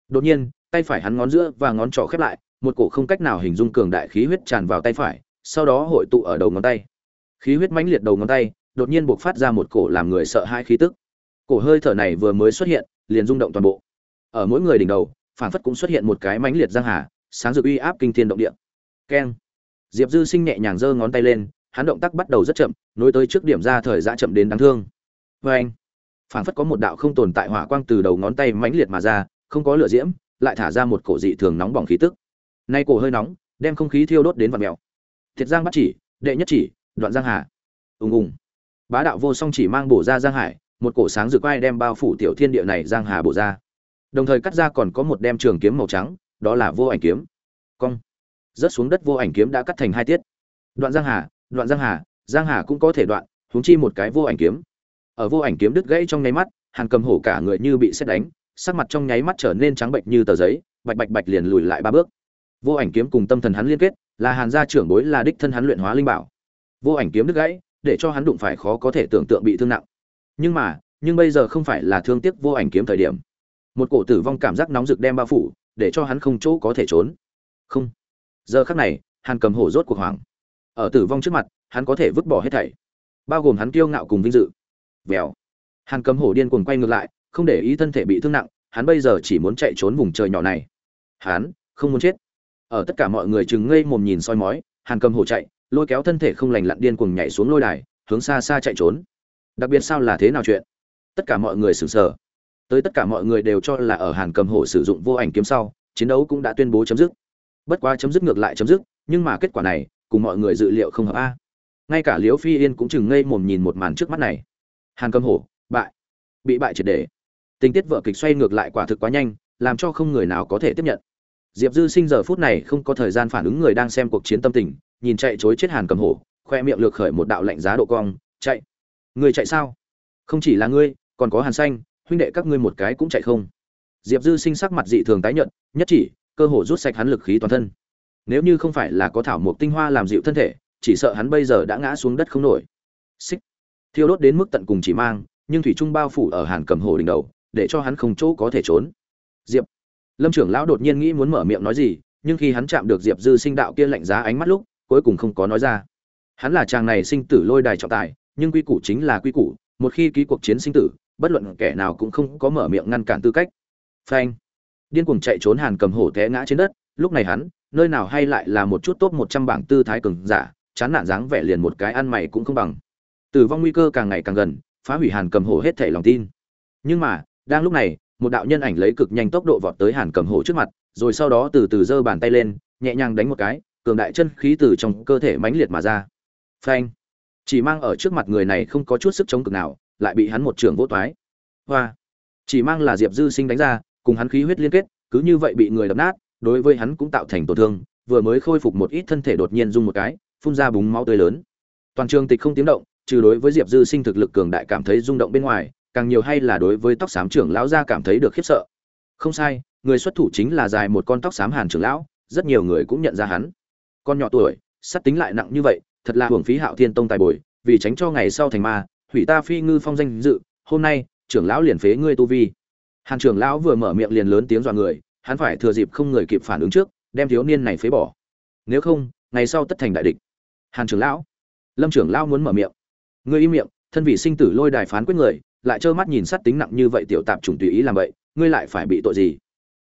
Đột nhiên, tay phải hắn ngón giữa và ngón trỏ khép lại, một cổ không cách nào hình dung cường đại khí huyết tràn vào tay phải, sau đó hội tụ ở đầu ngón tay. Khí huyết mãnh liệt đầu ngón tay, đột nhiên buộc phát ra một cổ làm người sợ hai khí tức. Cổ hơi thở này vừa mới xuất hiện, liền rung động toàn bộ. Ở mỗi người đỉnh đầu phản phất cũng xuất hiện một cái mãnh liệt giang hà, sáng rực uy áp kinh thiên động địa. Keng. Diệp dư sinh nhẹ nhàng giơ ngón tay lên, hắn động tác bắt đầu rất chậm, nối tới trước điểm ra thời gian chậm đến đáng thương vê anh, phảng phất có một đạo không tồn tại hỏa quang từ đầu ngón tay mãnh liệt mà ra, không có lửa diễm, lại thả ra một cổ dị thường nóng bỏng khí tức. Nay cổ hơi nóng, đem không khí thiêu đốt đến vạt mèo. Thiệt giang bắt chỉ, đệ nhất chỉ, đoạn giang hà. Ùng ùng. Bá đạo vô song chỉ mang bổ ra giang hải, một cổ sáng rực quay đem bao phủ tiểu thiên địa này giang hà bổ ra. Đồng thời cắt ra còn có một đem trường kiếm màu trắng, đó là vô ảnh kiếm. Cong. Rớt xuống đất vô ảnh kiếm đã cắt thành hai tiết. Đoạn giang hà, đoạn giang hà giang hà cũng có thể đoạn, huống chi một cái vô ảnh kiếm ở vô ảnh kiếm đứt gãy trong nháy mắt, hàn cầm hổ cả người như bị xét đánh, sắc mặt trong nháy mắt trở nên trắng bệnh như tờ giấy, bạch bạch bạch liền lùi lại ba bước. Vô ảnh kiếm cùng tâm thần hắn liên kết, là hàn gia trưởng bối, là đích thân hắn luyện hóa linh bảo. Vô ảnh kiếm đứt gãy, để cho hắn đụng phải khó có thể tưởng tượng bị thương nặng. Nhưng mà, nhưng bây giờ không phải là thương tiếc vô ảnh kiếm thời điểm. Một cổ tử vong cảm giác nóng rực đem bao phủ, để cho hắn không chỗ có thể trốn. Không. Giờ khắc này, hàn cầm hổ rốt cuộc hoảng. Ở tử vong trước mặt, hắn có thể vứt bỏ hết thảy. Bao gồm hắn kiêu ngạo cùng vinh dự vèo. Hàn cầm hổ điên cuồng quay ngược lại, không để ý thân thể bị thương nặng, hắn bây giờ chỉ muốn chạy trốn vùng trời nhỏ này. Hắn không muốn chết. Ở tất cả mọi người chừng ngây mồm nhìn soi mói, hàn cầm hổ chạy, lôi kéo thân thể không lành lặn điên cuồng nhảy xuống lôi đài, hướng xa xa chạy trốn. Đặc biệt sao là thế nào chuyện? Tất cả mọi người sửng sờ. Tới tất cả mọi người đều cho là ở hàn cầm hổ sử dụng vô ảnh kiếm sau, chiến đấu cũng đã tuyên bố chấm dứt. Bất quá chấm dứt ngược lại chấm dứt, nhưng mà kết quả này, cùng mọi người dự liệu không hợp a. Ngay cả liễu phi yên cũng chừng ngây mồm nhìn một màn trước mắt này hàn cầm hổ, bại. Bị bại triệt để. Tình tiết vợ kịch xoay ngược lại quả thực quá nhanh, làm cho không người nào có thể tiếp nhận. Diệp dư sinh giờ phút này không có thời gian phản ứng người đang xem cuộc chiến tâm tình, nhìn chạy chối chết hàn cầm hổ, khoe miệng lược khởi một đạo lạnh giá độ cong, chạy. Người chạy sao? Không chỉ là ngươi, còn có hàn xanh, huynh đệ các ngươi một cái cũng chạy không. Diệp dư sinh sắc mặt dị thường tái nhận nhất chỉ, cơ hồ rút sạch hắn lực khí toàn thân. Nếu như không phải là có thảo mộc tinh hoa làm dịu thân thể, chỉ sợ hắn bây giờ đã ngã xuống đất không nổi. Xích thiêu đốt đến mức tận cùng chỉ mang, nhưng thủy trung bao phủ ở hàn cầm hồ đỉnh đầu, để cho hắn không chỗ có thể trốn. Diệp. Lâm trưởng lão đột nhiên nghĩ muốn mở miệng nói gì, nhưng khi hắn chạm được diệp dư sinh đạo kia lạnh giá ánh mắt lúc, cuối cùng không có nói ra. Hắn là chàng này sinh tử lôi đài trọng tài, nhưng quy củ chính là quy củ, một khi ký cuộc chiến sinh tử, bất luận kẻ nào cũng không có mở miệng ngăn cản tư cách. Phanh. Điên cuồng chạy trốn hàn cầm hổ té ngã trên đất, lúc này hắn, nơi nào hay lại là một chút tốt một trăm bảng tư thái cường giả, chán nản dáng vẻ liền một cái ăn mày cũng không bằng tử vong nguy cơ càng ngày càng gần, phá hủy hàn cầm hổ hết thể lòng tin. Nhưng mà, đang lúc này, một đạo nhân ảnh lấy cực nhanh tốc độ vọt tới hàn cầm hổ trước mặt, rồi sau đó từ từ giơ bàn tay lên, nhẹ nhàng đánh một cái, cường đại chân khí từ trong cơ thể mãnh liệt mà ra. Phanh! Chỉ mang ở trước mặt người này không có chút sức chống cực nào, lại bị hắn một trường vỗ toái. Hoa! Chỉ mang là diệp dư sinh đánh ra, cùng hắn khí huyết liên kết, cứ như vậy bị người đập nát, đối với hắn cũng tạo thành tổn thương, vừa mới khôi phục một ít thân thể đột nhiên rung một cái, phun ra búng máu tươi lớn. Toàn trường tịch không tiếng động trừ đối với diệp dư sinh thực lực cường đại cảm thấy rung động bên ngoài, càng nhiều hay là đối với tóc xám trưởng lão gia cảm thấy được khiếp sợ. Không sai, người xuất thủ chính là dài một con tóc xám hàn trưởng lão, rất nhiều người cũng nhận ra hắn. Con nhỏ tuổi, sắt tính lại nặng như vậy, thật là hưởng phí hạo thiên tông tài bồi, vì tránh cho ngày sau thành ma, hủy ta phi ngư phong danh dự, hôm nay, trưởng lão liền phế ngươi tu vi. Hàn trưởng lão vừa mở miệng liền lớn tiếng dọa người, hắn phải thừa dịp không người kịp phản ứng trước, đem thiếu niên này phế bỏ. Nếu không, ngày sau tất thành đại địch. Hàn trưởng lão. Lâm trưởng lão muốn mở miệng ngươi im miệng, thân vị sinh tử lôi đài phán quyết người, lại trơ mắt nhìn sát tính nặng như vậy tiểu tạp chủng tùy ý làm vậy ngươi lại phải bị tội gì?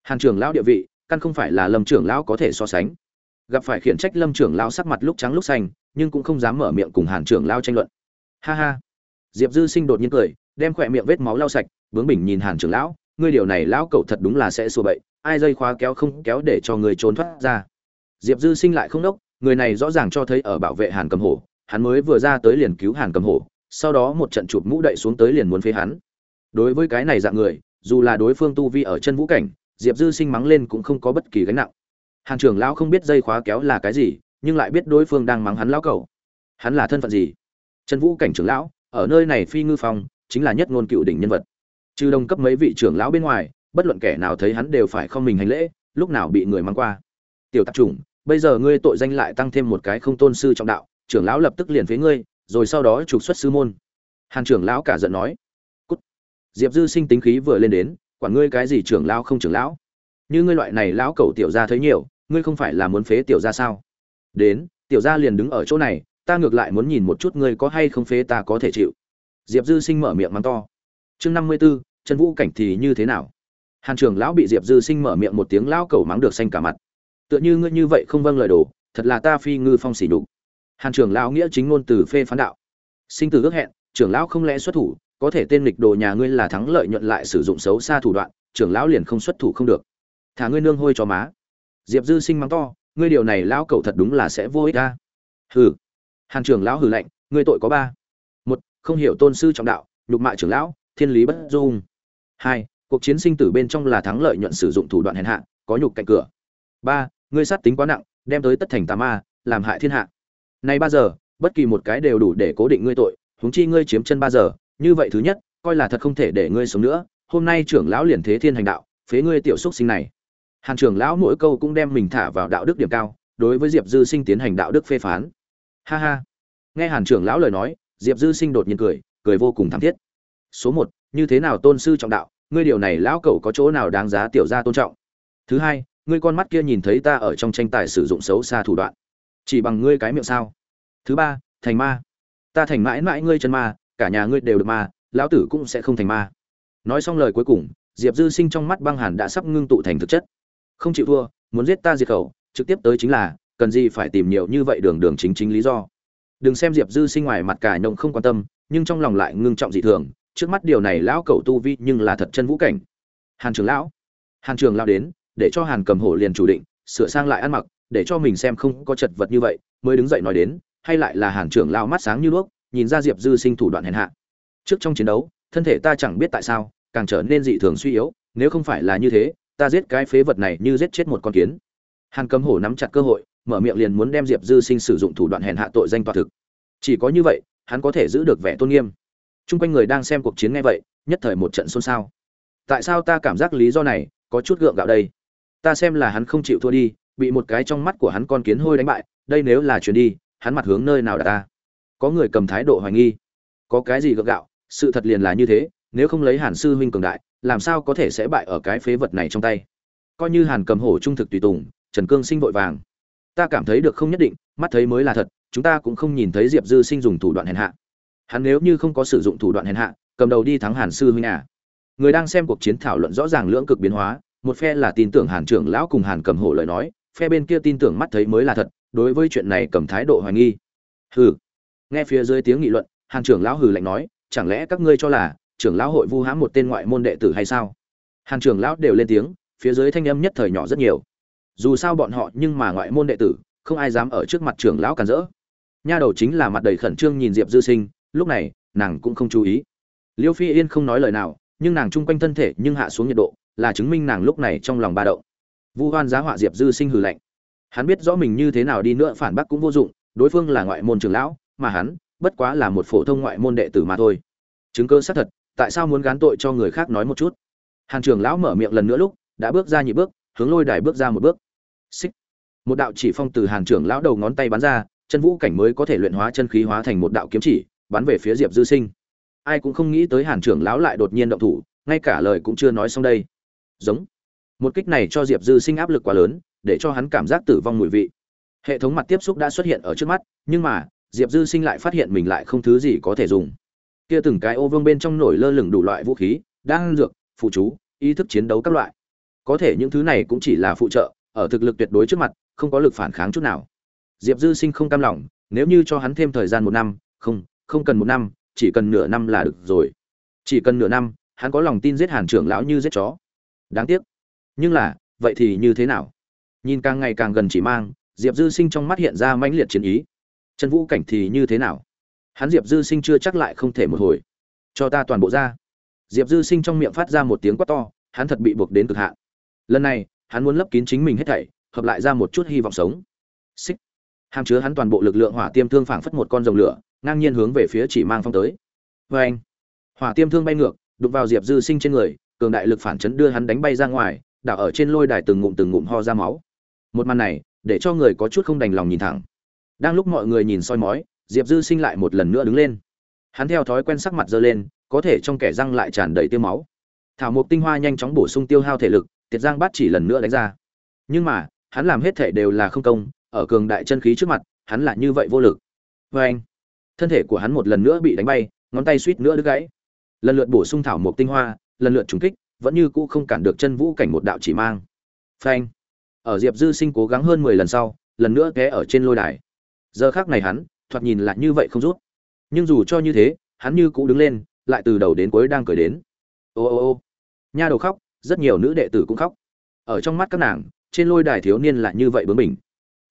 Hàn trưởng lão địa vị, căn không phải là lâm trưởng lão có thể so sánh. Gặp phải khiển trách lâm trưởng lão sắc mặt lúc trắng lúc xanh, nhưng cũng không dám mở miệng cùng hàn trưởng lão tranh luận. Ha ha. Diệp dư sinh đột nhiên cười, đem khỏe miệng vết máu lau sạch, bướng bỉnh nhìn hàn trưởng lão, ngươi điều này lão cậu thật đúng là sẽ xua bậy, ai dây khóa kéo không kéo để cho người trốn thoát ra. Diệp dư sinh lại không đốc, người này rõ ràng cho thấy ở bảo vệ hàn cầm hổ hắn mới vừa ra tới liền cứu hàn cầm hổ, sau đó một trận chụp mũ đậy xuống tới liền muốn phế hắn. Đối với cái này dạng người, dù là đối phương tu vi ở chân vũ cảnh, diệp dư sinh mắng lên cũng không có bất kỳ gánh nặng. Hàn trưởng lão không biết dây khóa kéo là cái gì, nhưng lại biết đối phương đang mắng hắn lão cầu hắn là thân phận gì? Chân vũ cảnh trưởng lão, ở nơi này phi ngư phong, chính là nhất ngôn cựu đỉnh nhân vật. Trừ đồng cấp mấy vị trưởng lão bên ngoài, bất luận kẻ nào thấy hắn đều phải không mình hành lễ, lúc nào bị người mắng qua. Tiểu tạp chủng, bây giờ ngươi tội danh lại tăng thêm một cái không tôn sư trọng đạo trưởng lão lập tức liền phế ngươi, rồi sau đó trục xuất sư môn. Hàn trưởng lão cả giận nói. Cút. Diệp dư sinh tính khí vừa lên đến, quản ngươi cái gì trưởng lão không trưởng lão? Như ngươi loại này lão cầu tiểu gia thấy nhiều, ngươi không phải là muốn phế tiểu gia sao? Đến, tiểu gia liền đứng ở chỗ này, ta ngược lại muốn nhìn một chút ngươi có hay không phế ta có thể chịu. Diệp dư sinh mở miệng mắng to. Chương năm mươi b ố vũ cảnh thì như thế nào? Hàn trưởng lão bị diệp dư sinh mở miệng một tiếng lão cầu mắng được xanh cả mặt. Tựa như ngươi như vậy không vâng lời đồ, thật là ta phi ngư phong xỉ đục hàn trưởng lão nghĩa chính ngôn từ phê phán đạo. Sinh từ ước hẹn, trưởng lão không lẽ xuất thủ, có thể tên lịch đồ nhà ngươi là thắng lợi nhuận lại sử dụng xấu xa thủ đoạn, trưởng lão liền không xuất thủ không được. Thả ngươi nương hôi cho má. Diệp dư sinh mắng to, ngươi điều này lão cậu thật đúng là sẽ vô ích ta hừ. Hàn trưởng lão hừ lạnh, ngươi tội có ba. Một, không hiểu tôn sư trọng đạo, nhục mạ trưởng lão, thiên lý bất dung. Hai, cuộc chiến sinh tử bên trong là thắng lợi nhuận sử dụng thủ đoạn hèn hạ, có nhục cạnh cửa. Ba, ngươi sát tính quá nặng, đem tới tất thành tà ma, làm hại thiên hạ nay ba giờ, bất kỳ một cái đều đủ để cố định ngươi tội, huống chi ngươi chiếm chân ba giờ, như vậy thứ nhất, coi là thật không thể để ngươi sống nữa, hôm nay trưởng lão liền thế thiên hành đạo, phế ngươi tiểu xúc sinh này. Hàn trưởng lão mỗi câu cũng đem mình thả vào đạo đức điểm cao, đối với diệp dư sinh tiến hành đạo đức phê phán. Ha ha. Nghe hàn trưởng lão lời nói, diệp dư sinh đột nhiên cười cười vô cùng thảm thiết. Số một, như thế nào tôn sư trọng đạo, ngươi điều này lão cẩu có chỗ nào đáng giá tiểu gia tôn trọng? Thứ hai, ngươi con mắt kia nhìn thấy ta ở trong tranh tài sử dụng xấu xa thủ đoạn chỉ bằng ngươi cái miệng sao? Thứ ba, thành ma. Ta thành mãi mãi ngươi chân ma, cả nhà ngươi đều được ma, lão tử cũng sẽ không thành ma. Nói xong lời cuối cùng, diệp dư sinh trong mắt băng hàn đã sắp ngưng tụ thành thực chất. Không chịu thua, muốn giết ta diệt khẩu, trực tiếp tới chính là, cần gì phải tìm nhiều như vậy đường đường chính chính lý do. Đừng xem diệp dư sinh ngoài mặt cả nhộng không quan tâm, nhưng trong lòng lại ngưng trọng dị thường, trước mắt điều này lão cẩu tu vi nhưng là thật chân vũ cảnh. Hàn trường lão. Hàn trường lão đến, để cho hàn cầm hổ liền chủ định, sửa sang lại ăn mặc để cho mình xem không có chật vật như vậy, mới đứng dậy nói đến, hay lại là hàn trưởng lao mắt sáng như đuốc, nhìn ra diệp dư sinh thủ đoạn hèn hạ. Trước trong chiến đấu, thân thể ta chẳng biết tại sao, càng trở nên dị thường suy yếu, nếu không phải là như thế, ta giết cái phế vật này như giết chết một con kiến. Hàn cầm hổ nắm chặt cơ hội, mở miệng liền muốn đem diệp dư sinh sử dụng thủ đoạn hèn hạ tội danh toạc thực. Chỉ có như vậy, hắn có thể giữ được vẻ tôn nghiêm. Chung quanh người đang xem cuộc chiến ngay vậy, nhất thời một trận xôn xao. Tại sao ta cảm giác lý do này có chút gượng gạo đây? Ta xem là hắn không chịu thua đi bị một cái trong mắt của hắn con kiến hôi đánh bại, đây nếu là chuyền đi, hắn mặt hướng nơi nào đã ta? Có người cầm thái độ hoài nghi. Có cái gì gượng gạo? Sự thật liền là như thế, nếu không lấy hàn sư huynh cường đại, làm sao có thể sẽ bại ở cái phế vật này trong tay? Coi như hàn cầm hổ trung thực tùy tùng, trần cương sinh vội vàng. Ta cảm thấy được không nhất định, mắt thấy mới là thật, chúng ta cũng không nhìn thấy diệp dư sinh dùng thủ đoạn hèn hạ. Hắn nếu như không có sử dụng thủ đoạn hèn hạ, cầm đầu đi thắng hàn sư huynh à. Người đang xem cuộc chiến thảo luận rõ ràng lưỡng cực biến hóa, một phe là tin tưởng hàn trưởng lão cùng hàn cầm hổ lời nói phe bên kia tin tưởng mắt thấy mới là thật, đối với chuyện này cầm thái độ hoài nghi. Hừ. Nghe phía dưới tiếng nghị luận, hàn trưởng lão hừ lạnh nói, chẳng lẽ các ngươi cho là trưởng lão hội vu hãm một tên ngoại môn đệ tử hay sao? Hàn trưởng lão đều lên tiếng, phía dưới thanh âm nhất thời nhỏ rất nhiều. Dù sao bọn họ nhưng mà ngoại môn đệ tử, không ai dám ở trước mặt trưởng lão cản rỡ. Nha đầu chính là mặt đầy khẩn trương nhìn diệp dư sinh, lúc này, nàng cũng không chú ý. Liêu phi yên không nói lời nào, nhưng nàng chung quanh thân thể nhưng hạ xuống nhiệt độ, là chứng minh nàng lúc này trong lòng ba động vu hoan giá họa diệp dư sinh hừ lạnh. Hắn biết rõ mình như thế nào đi nữa phản bác cũng vô dụng, đối phương là ngoại môn trưởng lão, mà hắn, bất quá là một phổ thông ngoại môn đệ tử mà thôi. Chứng cơ xác thật, tại sao muốn gán tội cho người khác nói một chút? Hàn trưởng lão mở miệng lần nữa lúc, đã bước ra nhị bước, hướng lôi đài bước ra một bước. Xích. Một đạo chỉ phong từ hàn trưởng lão đầu ngón tay bắn ra, chân vũ cảnh mới có thể luyện hóa chân khí hóa thành một đạo kiếm chỉ, bắn về phía diệp dư sinh. Ai cũng không nghĩ tới hàn trưởng lão lại đột nhiên động thủ, ngay cả lời cũng chưa nói xong đây. Giống một kích này cho diệp dư sinh áp lực quá lớn, để cho hắn cảm giác tử vong mùi vị. Hệ thống mặt tiếp xúc đã xuất hiện ở trước mắt, nhưng mà, diệp dư sinh lại phát hiện mình lại không thứ gì có thể dùng. Kia từng cái ô vương bên trong nổi lơ lửng đủ loại vũ khí đang dược, phụ chú, ý thức chiến đấu các loại. Có thể những thứ này cũng chỉ là phụ trợ, ở thực lực tuyệt đối trước mặt, không có lực phản kháng chút nào. Diệp dư sinh không cam lòng, nếu như cho hắn thêm thời gian một năm, không không cần một năm, chỉ cần nửa năm là được rồi. Chỉ cần nửa năm, hắn có lòng tin giết hàn trưởng lão như giết chó. Đáng tiếc nhưng là, vậy thì như thế nào? Nhìn càng ngày càng gần chỉ mang, diệp dư sinh trong mắt hiện ra mãnh liệt chiến ý. Trần vũ cảnh thì như thế nào? Hắn diệp dư sinh chưa chắc lại không thể một hồi. Cho ta toàn bộ ra. Diệp dư sinh trong miệng phát ra một tiếng quát to, hắn thật bị buộc đến cực hạn. Lần này, hắn muốn lấp kín chính mình hết thảy, hợp lại ra một chút hy vọng sống. Xích. Hàm chứa hắn toàn bộ lực lượng hỏa tiêm thương phảng phất một con rồng lửa, ngang nhiên hướng về phía chỉ mang phong tới. Vê anh. Hỏa tiêm thương bay ngược đục vào diệp dư sinh trên người, cường đại lực phản chấn đưa hắn đánh bay ra ngoài đảo ở trên lôi đài từng ngụm từng ngụm ho ra máu. Một màn này, để cho người có chút không đành lòng nhìn thẳng. Đang lúc mọi người nhìn soi mói, diệp dư sinh lại một lần nữa đứng lên. Hắn theo thói quen sắc mặt dơ lên, có thể trong kẻ răng lại tràn đầy tiêu máu. Thảo mộc tinh hoa nhanh chóng bổ sung tiêu hao thể lực, tiệt giang bát chỉ lần nữa đánh ra. Nhưng mà, hắn làm hết thể đều là không công, ở cường đại chân khí trước mặt, hắn là như vậy vô lực. Vê anh, thân thể của hắn một lần nữa bị đánh bay, ngón tay suýt nữa đứt gãy. Lần lượt bổ sung thảo mộc tinh hoa, lần lượt trúng kích vẫn như cũ không cản được chân vũ cảnh một đạo chỉ mang. Phanh. Ở diệp dư sinh cố gắng hơn mười lần sau, lần nữa té ở trên lôi đài. Giờ khác này hắn, thoạt nhìn lại như vậy không rút. Nhưng dù cho như thế, hắn như cũ đứng lên, lại từ đầu đến cuối đang cười đến. Ô ô ô. Nha đầu khóc, rất nhiều nữ đệ tử cũng khóc. Ở trong mắt các nàng, trên lôi đài thiếu niên lại như vậy bướng bỉnh.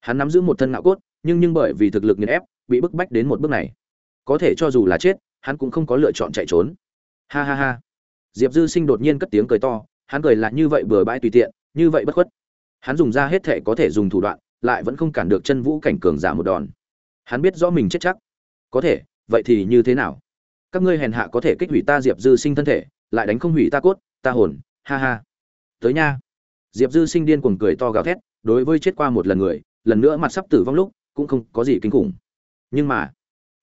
Hắn nắm giữ một thân ngạo cốt, nhưng nhưng bởi vì thực lực nghiền ép, bị bức bách đến một bước này. Có thể cho dù là chết, hắn cũng không có lựa chọn chạy trốn. Ha ha ha diệp dư sinh đột nhiên cất tiếng cười to, hắn cười là như vậy bừa bãi tùy tiện, như vậy bất khuất. Hắn dùng ra hết thể có thể dùng thủ đoạn, lại vẫn không cản được chân vũ cảnh cường giả một đòn. Hắn biết rõ mình chết chắc. Có thể, vậy thì như thế nào? Các ngươi hèn hạ có thể kích hủy ta diệp dư sinh thân thể, lại đánh không hủy ta cốt, ta hồn, ha ha. Tới nha. Diệp dư sinh điên cuồng cười to gào thét, đối với chết qua một lần người, lần nữa mặt sắp tử vong lúc, cũng không có gì kinh khủng. Nhưng mà,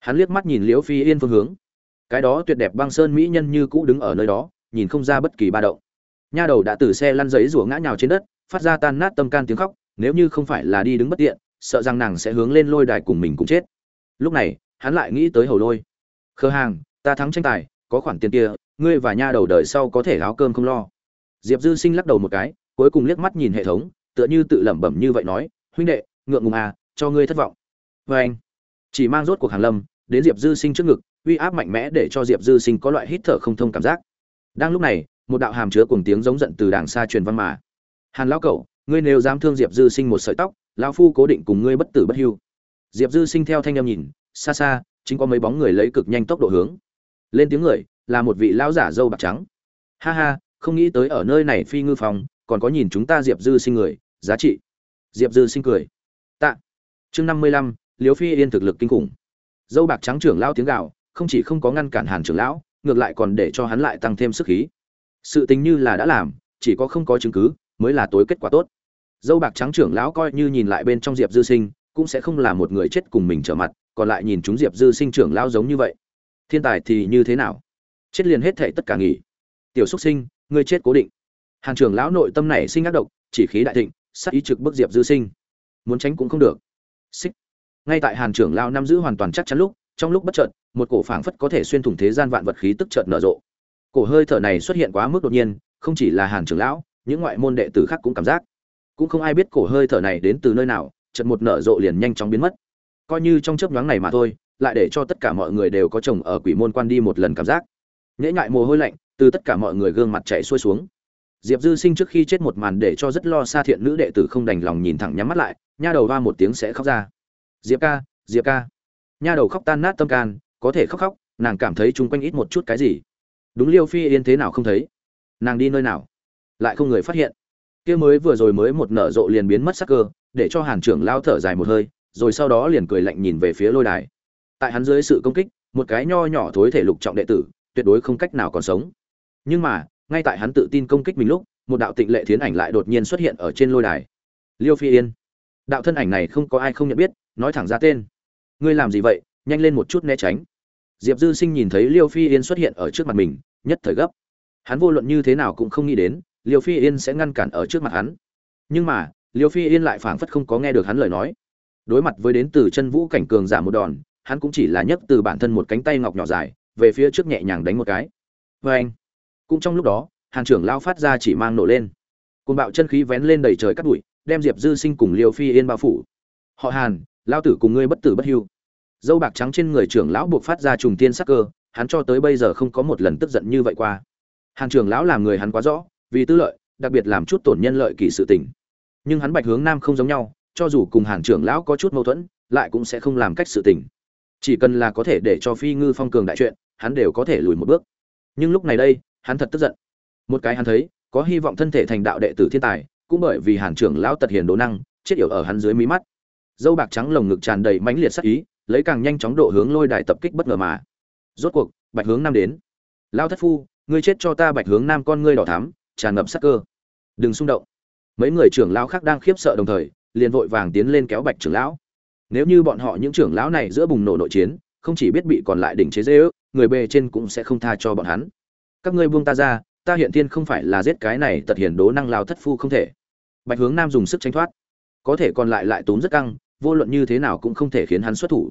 hắn liếc mắt nhìn liễu phi yên phương hướng. Cái đó tuyệt đẹp băng sơn mỹ nhân như cũ đứng ở nơi đó nhìn không ra bất kỳ ba động. Nha đầu đã từ xe lăn giấy rủa ngã nhào trên đất, phát ra tan nát tâm can tiếng khóc, nếu như không phải là đi đứng bất tiện, sợ rằng nàng sẽ hướng lên lôi đài cùng mình cũng chết. Lúc này, hắn lại nghĩ tới hầu lôi. Khơ hàng, ta thắng tranh tài, có khoản tiền kia, ngươi và nha đầu đời sau có thể áo cơm không lo. Diệp dư sinh lắc đầu một cái, cuối cùng liếc mắt nhìn hệ thống, tựa như tự lẩm bẩm như vậy nói, huynh đệ, ngượng ngùng à cho ngươi thất vọng. Vê anh, chỉ mang rốt cuộc hàng lâm, đến diệp dư sinh trước ngực, uy áp mạnh mẽ để cho diệp dư sinh có loại hít thở không thông cảm giác đang lúc này, một đạo hàm chứa cùng tiếng giống giận từ đàng xa truyền văn mà. Hàn lão cẩu ngươi nếu dám thương diệp dư sinh một sợi tóc, lão phu cố định cùng ngươi bất tử bất hưu. Diệp dư sinh theo thanh âm nhìn, xa xa, chính có mấy bóng người lấy cực nhanh tốc độ hướng. Lên tiếng người, là một vị lão giả dâu bạc trắng. Ha ha, không nghĩ tới ở nơi này phi ngư phòng, còn có nhìn chúng ta diệp dư sinh người, giá trị. Diệp dư sinh cười. Tạ. Chương năm mươi lăm liếu phi yên thực lực kinh khủng. Dâu bạc trắng trưởng lão tiếng gạo không chỉ không có ngăn cản hàn trưởng lão ngược lại còn để cho hắn lại tăng thêm sức khí. Sự tình như là đã làm, chỉ có không có chứng cứ mới là tối kết quả tốt. Dâu bạc trắng trưởng lão coi như nhìn lại bên trong diệp dư sinh, cũng sẽ không là một người chết cùng mình trở mặt, còn lại nhìn chúng diệp dư sinh trưởng lão giống như vậy. Thiên tài thì như thế nào? Chết liền hết thệ tất cả nghỉ. Tiểu xúc sinh, ngươi chết cố định. Hàn trưởng lão nội tâm này sinh ác độc, chỉ khí đại thịnh sắc ý trực bức diệp dư sinh. Muốn tránh cũng không được. Xích. Ngay tại hàn trưởng lão năm giữ hoàn toàn chắc chắn lúc trong lúc bất chợt, một cổ phảng phất có thể xuyên thủng thế gian vạn vật khí tức chợt nở rộ. Cổ hơi thở này xuất hiện quá mức đột nhiên, không chỉ là hàn trưởng lão, những ngoại môn đệ tử khác cũng cảm giác. Cũng không ai biết cổ hơi thở này đến từ nơi nào, chợt một nở rộ liền nhanh chóng biến mất. Coi như trong chớp nhoáng này mà thôi, lại để cho tất cả mọi người đều có chồng ở quỷ môn quan đi một lần cảm giác. Nhễ nhại mồ hôi lạnh từ tất cả mọi người gương mặt chạy xuôi xuống. Diệp dư sinh trước khi chết một màn để cho rất lo xa thiện nữ đệ tử không đành lòng nhìn thẳng nhắm mắt lại, nha đầu va một tiếng sẽ khóc ra. Diệp ca diệp ca nha đầu khóc tan nát tâm can, có thể khóc khóc, nàng cảm thấy chung quanh ít một chút cái gì. Đúng liêu phi yên thế nào không thấy? Nàng đi nơi nào? Lại không người phát hiện. Kia mới vừa rồi mới một nở rộ liền biến mất sắc cơ, để cho hàn trưởng lao thở dài một hơi, rồi sau đó liền cười lạnh nhìn về phía lôi đài. Tại hắn dưới sự công kích, một cái nho nhỏ thối thể lục trọng đệ tử, tuyệt đối không cách nào còn sống. Nhưng mà, ngay tại hắn tự tin công kích mình lúc, một đạo tịnh lệ thiến ảnh lại đột nhiên xuất hiện ở trên lôi đài. Liêu phi yên. Đạo thân ảnh này không có ai không nhận biết, nói thẳng ra tên ngươi làm gì vậy, nhanh lên một chút né tránh. Diệp dư sinh nhìn thấy liêu phi yên xuất hiện ở trước mặt mình, nhất thời gấp. Hắn vô luận như thế nào cũng không nghĩ đến, liêu phi yên sẽ ngăn cản ở trước mặt hắn. Nhưng mà, liêu phi yên lại phảng phất không có nghe được hắn lời nói. Đối mặt với đến từ chân vũ cảnh cường giả một đòn, hắn cũng chỉ là nhấc từ bản thân một cánh tay ngọc nhỏ dài, về phía trước nhẹ nhàng đánh một cái. Vê anh, cũng trong lúc đó hàng trưởng lao phát ra chỉ mang nổ lên. Côn bạo chân khí vén lên đầy trời cắt bụi, đem diệp dư sinh cùng liêu phi yên bao phủ. Họ hàn lao tử cùng ngươi bất tử bất hưu. Dâu bạc trắng trên người trưởng lão buộc phát ra trùng tiên sắc cơ, hắn cho tới bây giờ không có một lần tức giận như vậy qua. Hàn trưởng lão làm người hắn quá rõ, vì tư lợi, đặc biệt làm chút tổn nhân lợi kỳ sự tình. Nhưng hắn bạch hướng nam không giống nhau, cho dù cùng hàn trưởng lão có chút mâu thuẫn, lại cũng sẽ không làm cách sự tình. Chỉ cần là có thể để cho phi ngư phong cường đại chuyện, hắn đều có thể lùi một bước. Nhưng lúc này đây, hắn thật tức giận. Một cái hắn thấy, có hy vọng thân thể thành đạo đệ tử thiên tài, cũng bởi vì hàn trưởng lão tật hiền đồ năng, chết yểu ở hắn dưới mí mắt dâu bạc trắng lồng ngực tràn đầy mãnh liệt sắc ý, lấy càng nhanh chóng độ hướng lôi đài tập kích bất ngờ mà. Rốt cuộc, bạch hướng nam đến. Lao thất phu, ngươi chết cho ta bạch hướng nam con ngươi đỏ thắm, tràn ngập sắc cơ. Đừng xung động. Mấy người trưởng lão khác đang khiếp sợ đồng thời, liền vội vàng tiến lên kéo bạch trưởng lão. Nếu như bọn họ những trưởng lão này giữa bùng nổ nội chiến, không chỉ biết bị còn lại đỉnh chế dễ ước, người bề trên cũng sẽ không tha cho bọn hắn. Các ngươi buông ta ra, ta hiện thiên không phải là giết cái này tật hiển đố năng lao thất phu không thể. Bạch hướng nam dùng sức tranh thoát. Có thể còn lại lại tốn rất căng vô luận như thế nào cũng không thể khiến hắn xuất thủ.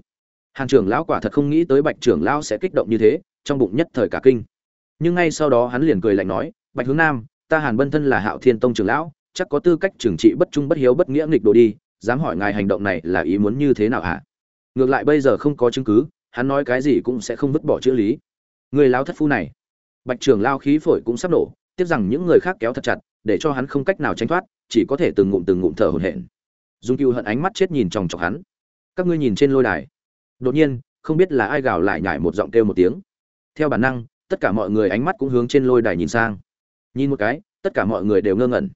Hàn trưởng lão quả thật không nghĩ tới bạch trưởng lão sẽ kích động như thế, trong bụng nhất thời cả kinh. Nhưng ngay sau đó hắn liền cười lạnh nói, bạch hướng nam, ta hàn bân thân là hạo thiên tông trưởng lão, chắc có tư cách trừng trị bất trung bất hiếu bất nghĩa nghịch đồ đi, dám hỏi ngài hành động này là ý muốn như thế nào hả? Ngược lại bây giờ không có chứng cứ, hắn nói cái gì cũng sẽ không vứt bỏ chữ lý. Người lao thất phu này. Bạch trưởng lao khí phổi cũng sắp nổ tiếp rằng những người khác kéo thật chặt, để cho hắn không cách nào tránh thoát, chỉ có thể từng ngụm từng ngụm thở hổn hển dung cựu hận ánh mắt chết nhìn chòng chọc hắn. Các ngươi nhìn trên lôi đài. Đột nhiên, không biết là ai gào lại nhải một giọng kêu một tiếng. Theo bản năng, tất cả mọi người ánh mắt cũng hướng trên lôi đài nhìn sang. Nhìn một cái, tất cả mọi người đều ngơ ngẩn.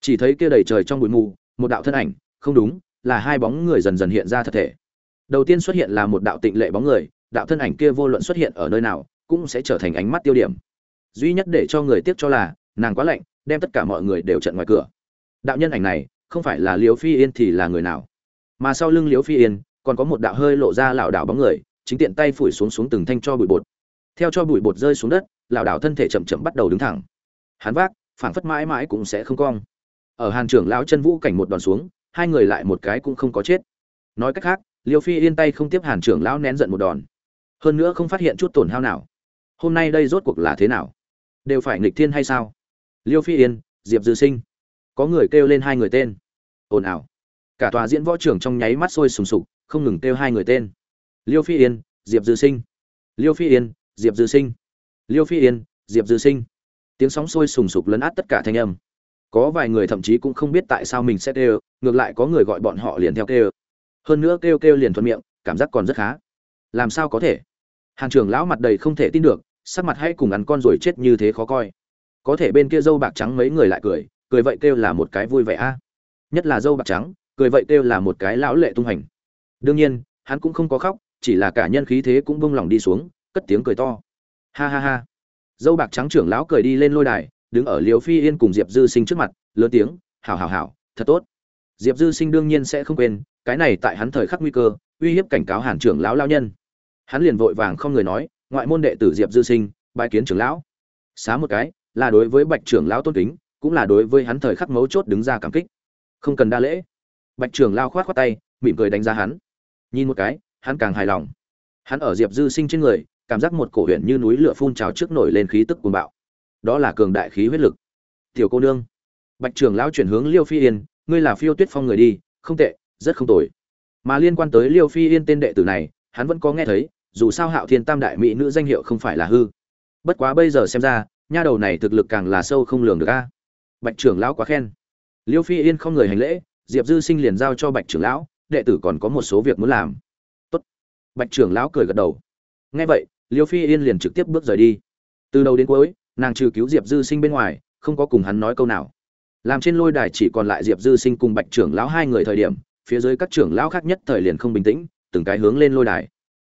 Chỉ thấy kia đầy trời trong bụi mù, một đạo thân ảnh, không đúng, là hai bóng người dần dần hiện ra thật thể. Đầu tiên xuất hiện là một đạo tịnh lệ bóng người, đạo thân ảnh kia vô luận xuất hiện ở nơi nào, cũng sẽ trở thành ánh mắt tiêu điểm. Duy nhất để cho người tiếc cho là, nàng quá lạnh, đem tất cả mọi người đều trận ngoài cửa. Đạo nhân ảnh này không phải là liễu phi yên thì là người nào? Mà sau lưng liễu phi yên, còn có một đạo hơi lộ ra lảo đảo bóng người, chính tiện tay phủi xuống xuống từng thanh cho bụi bột. Theo cho bụi bột rơi xuống đất, lảo đảo thân thể chậm chậm bắt đầu đứng thẳng. Hắn vác, phảng phất mãi mãi cũng sẽ không cong. Ở hàn trưởng lão chân vũ cảnh một đòn xuống, hai người lại một cái cũng không có chết. Nói cách khác liêu phi yên tay không tiếp hàn trưởng lão nén giận một đòn. Hơn nữa không phát hiện chút tổn hao nào. Hôm nay đây rốt cuộc là thế nào? Đều phải nghịch thiên hay sao? Liêu phi yên, diệp dư sinh. Có người kêu lên hai người tên ồn ào. Cả tòa diễn võ trưởng trong nháy mắt sôi sùng sục, không ngừng kêu hai người tên. Liêu phi yên, diệp dư sinh. Liêu phi yên, diệp dư sinh. Liêu phi yên, diệp dư sinh. Tiếng sóng sôi sùng sục lấn át tất cả thanh âm. Có vài người thậm chí cũng không biết tại sao mình sẽ kêu, ngược lại có người gọi bọn họ liền theo kêu. Hơn nữa kêu kêu liền thuận miệng, cảm giác còn rất khá. Làm sao có thể? Hàng trưởng lão mặt đầy không thể tin được, sắc mặt hay cùng ăn con rồi chết như thế khó coi. Có thể bên kia dâu bạc trắng mấy người lại cười cười vậy kêu là một cái vui vẻ a nhất là dâu bạc trắng, cười vậy kêu là một cái lão lệ tung hành đương nhiên, hắn cũng không có khóc, chỉ là cả nhân khí thế cũng bông lòng đi xuống, cất tiếng cười to. Ha ha ha. Dâu bạc trắng trưởng lão cười đi lên lôi đài, đứng ở liều phi yên cùng diệp dư sinh trước mặt, lớn tiếng, hảo hảo hảo, thật tốt. Diệp dư sinh đương nhiên sẽ không quên, cái này tại hắn thời khắc nguy cơ, uy hiếp cảnh cáo hàn trưởng lão lao nhân. Hắn liền vội vàng không người nói, ngoại môn đệ tử diệp dư sinh bài kiến trưởng lão. Xá một cái, là đối với bạch trưởng lão tôn kính, cũng là đối với hắn thời khắc mấu chốt đứng ra cảm kích không cần đa lễ. Bạch trưởng lao khoát khoát tay, mỉm cười đánh giá hắn. Nhìn một cái, hắn càng hài lòng. Hắn ở diệp dư sinh trên người, cảm giác một cổ huyện như núi lửa phun trào trước nổi lên khí tức cuồng bạo. Đó là cường đại khí huyết lực. Tiểu cô nương. Bạch trưởng lão chuyển hướng liêu phi yên, ngươi là phiêu tuyết phong người đi, không tệ, rất không tồi. Mà liên quan tới liêu phi yên tên đệ tử này, hắn vẫn có nghe thấy, dù sao hạo thiên tam đại mỹ nữ danh hiệu không phải là hư. Bất quá bây giờ xem ra, nha đầu này thực lực càng là sâu không lường được a. Bạch trưởng lão quá khen liêu phi yên không người hành lễ, diệp dư sinh liền giao cho bạch trưởng lão, đệ tử còn có một số việc muốn làm. Tốt. bạch trưởng lão cười gật đầu. Nghe vậy, liêu phi yên liền trực tiếp bước rời đi. Từ đầu đến cuối, nàng trừ cứu diệp dư sinh bên ngoài, không có cùng hắn nói câu nào. Làm trên lôi đài chỉ còn lại diệp dư sinh cùng bạch trưởng lão hai người thời điểm, phía dưới các trưởng lão khác nhất thời liền không bình tĩnh, từng cái hướng lên lôi đài.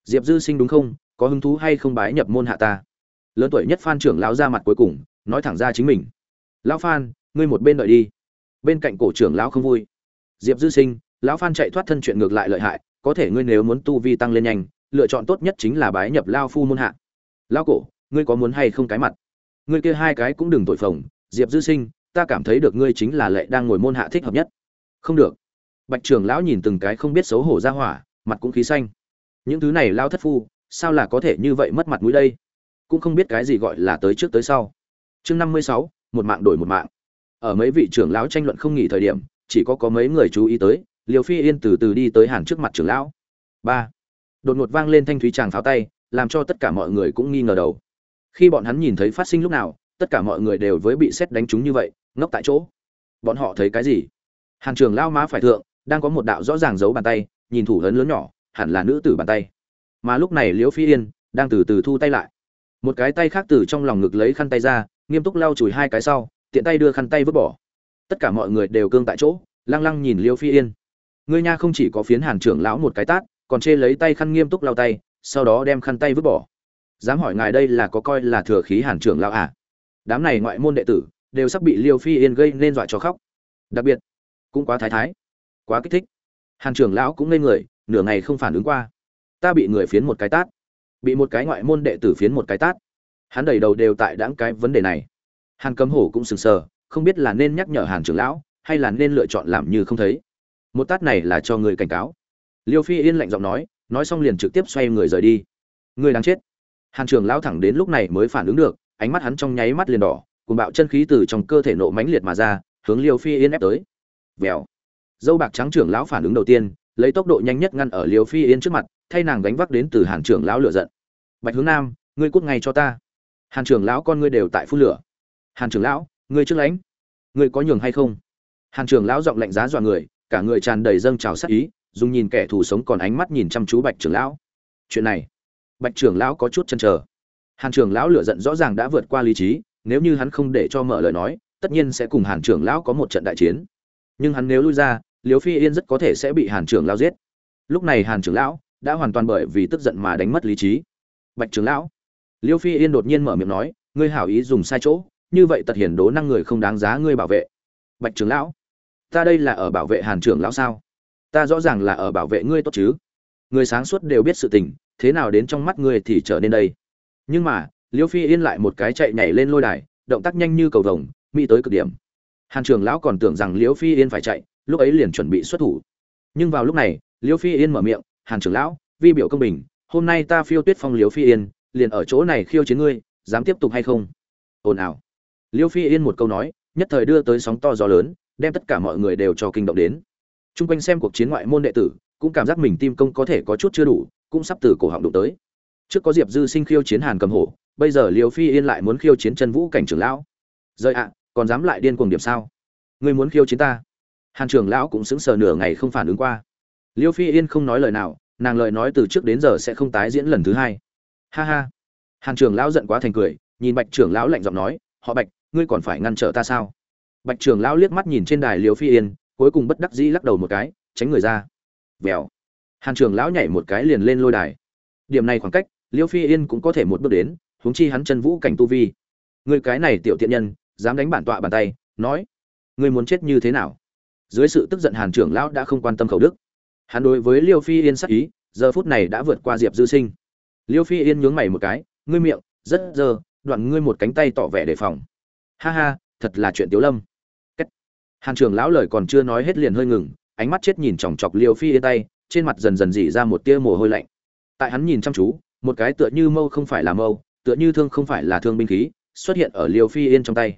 Diệp dư sinh đúng không? Có hứng thú hay không bái nhập môn hạ ta? Lớn tuổi nhất phan trưởng lão ra mặt cuối cùng, nói thẳng ra chính mình. Lão phan, ngươi một bên đợi đi bên cạnh cổ trưởng lão không vui. Diệp dư sinh, lão phan chạy thoát thân chuyện ngược lại lợi hại, có thể ngươi nếu muốn tu vi tăng lên nhanh, lựa chọn tốt nhất chính là bái nhập lao phu môn hạ. Lao cổ, ngươi có muốn hay không cái mặt? Ngươi kia hai cái cũng đừng tội phồng, diệp dư sinh, ta cảm thấy được ngươi chính là lệ đang ngồi môn hạ thích hợp nhất. Không được. Bạch trưởng lão nhìn từng cái không biết xấu hổ ra hỏa, mặt cũng khí xanh. Những thứ này lao thất phu, sao là có thể như vậy mất mặt mũi đây? Cũng không biết cái gì gọi là tới trước tới sau. Chương năm mươi sáu, một mạng đổi một mạng ở mấy vị trưởng lão tranh luận không nghỉ thời điểm, chỉ có có mấy người chú ý tới liều phi yên từ từ đi tới hàn trước mặt trưởng lão. Ba. Đột ngột vang lên thanh thúy tràng pháo tay, làm cho tất cả mọi người cũng nghi ngờ đầu. Khi bọn hắn nhìn thấy phát sinh lúc nào, tất cả mọi người đều với bị xét đánh trúng như vậy, ngốc tại chỗ. Bọn họ thấy cái gì? Hàn trưởng lão má phải thượng, đang có một đạo rõ ràng giấu bàn tay, nhìn thủ lớn lớn nhỏ, hẳn là nữ tử bàn tay. Mà lúc này liễu phi yên đang từ từ thu tay lại. Một cái tay khác từ trong lòng ngực lấy khăn tay ra, nghiêm túc lau chùi hai cái sau tiện tay đưa khăn tay vứt bỏ. Tất cả mọi người đều cương tại chỗ, lăng lăng nhìn liêu phi yên. Ngươi nha không chỉ có phiến hàn trưởng lão một cái tát, còn chê lấy tay khăn nghiêm túc lau tay, sau đó đem khăn tay vứt bỏ. Dám hỏi ngài đây là có coi là thừa khí hàn trưởng lão à? Đám này ngoại môn đệ tử đều sắp bị liêu phi yên gây nên dọa cho khóc. Đặc biệt, cũng quá thái thái, quá kích thích. Hàn trưởng lão cũng ngây người, nửa ngày không phản ứng qua. Ta bị người phiến một cái tát, bị một cái ngoại môn đệ tử phiến một cái tát. Hắn đầy đầu đều tại đáng cái vấn đề này hàn cấm hổ cũng sừng sờ, không biết là nên nhắc nhở hàn trưởng lão, hay là nên lựa chọn làm như không thấy. Một tát này là cho người cảnh cáo. Liêu phi yên lạnh giọng nói nói xong liền trực tiếp xoay người rời đi. Người đang chết. Hàn trưởng lão thẳng đến lúc này mới phản ứng được, ánh mắt hắn trong nháy mắt liền đỏ cùng bạo chân khí từ trong cơ thể nộ mãnh liệt mà ra, hướng liêu phi yên ép tới. Vèo. Dâu bạc trắng trưởng lão phản ứng đầu tiên, lấy tốc độ nhanh nhất ngăn ở liêu phi yên trước mặt, thay nàng đánh vác đến từ hàn trưởng lão lựa giận. Bạch hướng nam, ngươi cút ngay cho ta. Hàn trưởng lão con ngươi đều tại phun lửa hàn trưởng lão, ngươi trước lãnh. Ngươi có nhường hay không? Hàn trưởng lão giọng lạnh giá dọa người, cả người tràn đầy dâng trào sát ý, dùng nhìn kẻ thù sống còn ánh mắt nhìn chăm chú bạch trưởng lão. Chuyện này, bạch trưởng lão có chút chăn trở hàn trưởng lão lửa giận rõ ràng đã vượt qua lý trí, nếu như hắn không để cho mở lời nói, tất nhiên sẽ cùng hàn trưởng lão có một trận đại chiến. Nhưng hắn nếu lui ra liều phi yên rất có thể sẽ bị hàn trưởng lão giết. Lúc này hàn trưởng lão đã hoàn toàn bởi vì tức giận mà đánh mất lý trí. Bạch trưởng lão, liêu phi yên đột nhiên mở miệng nói, ngươi hảo ý dùng sai chỗ như vậy tật hiển đố năng người không đáng giá ngươi bảo vệ. Bạch trưởng lão, ta đây là ở bảo vệ hàn trưởng lão sao? Ta rõ ràng là ở bảo vệ ngươi tốt chứ. Người sáng suốt đều biết sự tình, thế nào đến trong mắt ngươi thì trở nên đây. Nhưng mà, liêu phi yên lại một cái chạy nhảy lên lôi đài, động tác nhanh như cầu vồng, mỹ tới cực điểm. Hàn trưởng lão còn tưởng rằng liêu phi yên phải chạy, lúc ấy liền chuẩn bị xuất thủ. Nhưng vào lúc này, liêu phi yên mở miệng, hàn trưởng lão, vi biểu công bình, hôm nay ta phiêu tuyết phong liêu phi yên, liền ở chỗ này khiêu chiến ngươi, dám tiếp tục hay không? Ồn ào liêu phi yên một câu nói, nhất thời đưa tới sóng to gió lớn, đem tất cả mọi người đều cho kinh động đến. T r u n g quanh xem cuộc chiến ngoại môn đệ tử, cũng cảm giác mình tim công có thể có chút chưa đủ, cũng sắp từ cổ họng đụng tới. Trước có diệp dư sinh khiêu chiến hàn cầm hổ, bây giờ liêu phi yên lại muốn khiêu chiến chân vũ cảnh trưởng lão. Rời ạ, còn dám lại điên cuồng điểm sao? Ngươi muốn khiêu chiến ta? Hàn trưởng lão cũng sững sờ nửa ngày không phản ứng qua. Liêu phi yên không nói lời nào, nàng lời nói từ trước đến giờ sẽ không tái diễn lần thứ hai. Ha ha. Hàn trưởng lão giận quá thành cười, nhìn bạch trưởng lão lạnh giọng nói, họ bạch ngươi còn phải ngăn trở ta sao? Bạch trưởng lão liếc mắt nhìn trên đài liều phi yên, cuối cùng bất đắc dĩ lắc đầu một cái, tránh người ra. Vèo. Hàn trưởng lão nhảy một cái liền lên lôi đài. Điểm này khoảng cách liêu phi yên cũng có thể một bước đến, huống chi hắn chân vũ cảnh tu vi. Người cái này tiểu tiện nhân, dám đánh bản tọa bàn tay, nói, ngươi muốn chết như thế nào? Dưới sự tức giận hàn trưởng lão đã không quan tâm khẩu đức. Hắn đối với liêu phi yên sắc ý, giờ phút này đã vượt qua diệp dư sinh. Liêu phi yên nhướng mày một cái, ngươi miệng, rất dơ, đoạn ngươi một cánh tay tỏ vẻ đề phòng ha ha, thật là chuyện tiếu lâm. Cách. hàn trưởng lão lời còn chưa nói hết liền hơi ngừng, ánh mắt chết nhìn chòng chọc liêu phi yên tay, trên mặt dần dần dỉ ra một tia mồ hôi lạnh. Tại hắn nhìn chăm chú, một cái tựa như mâu không phải là mâu, tựa như thương không phải là thương binh khí, xuất hiện ở liêu phi yên trong tay.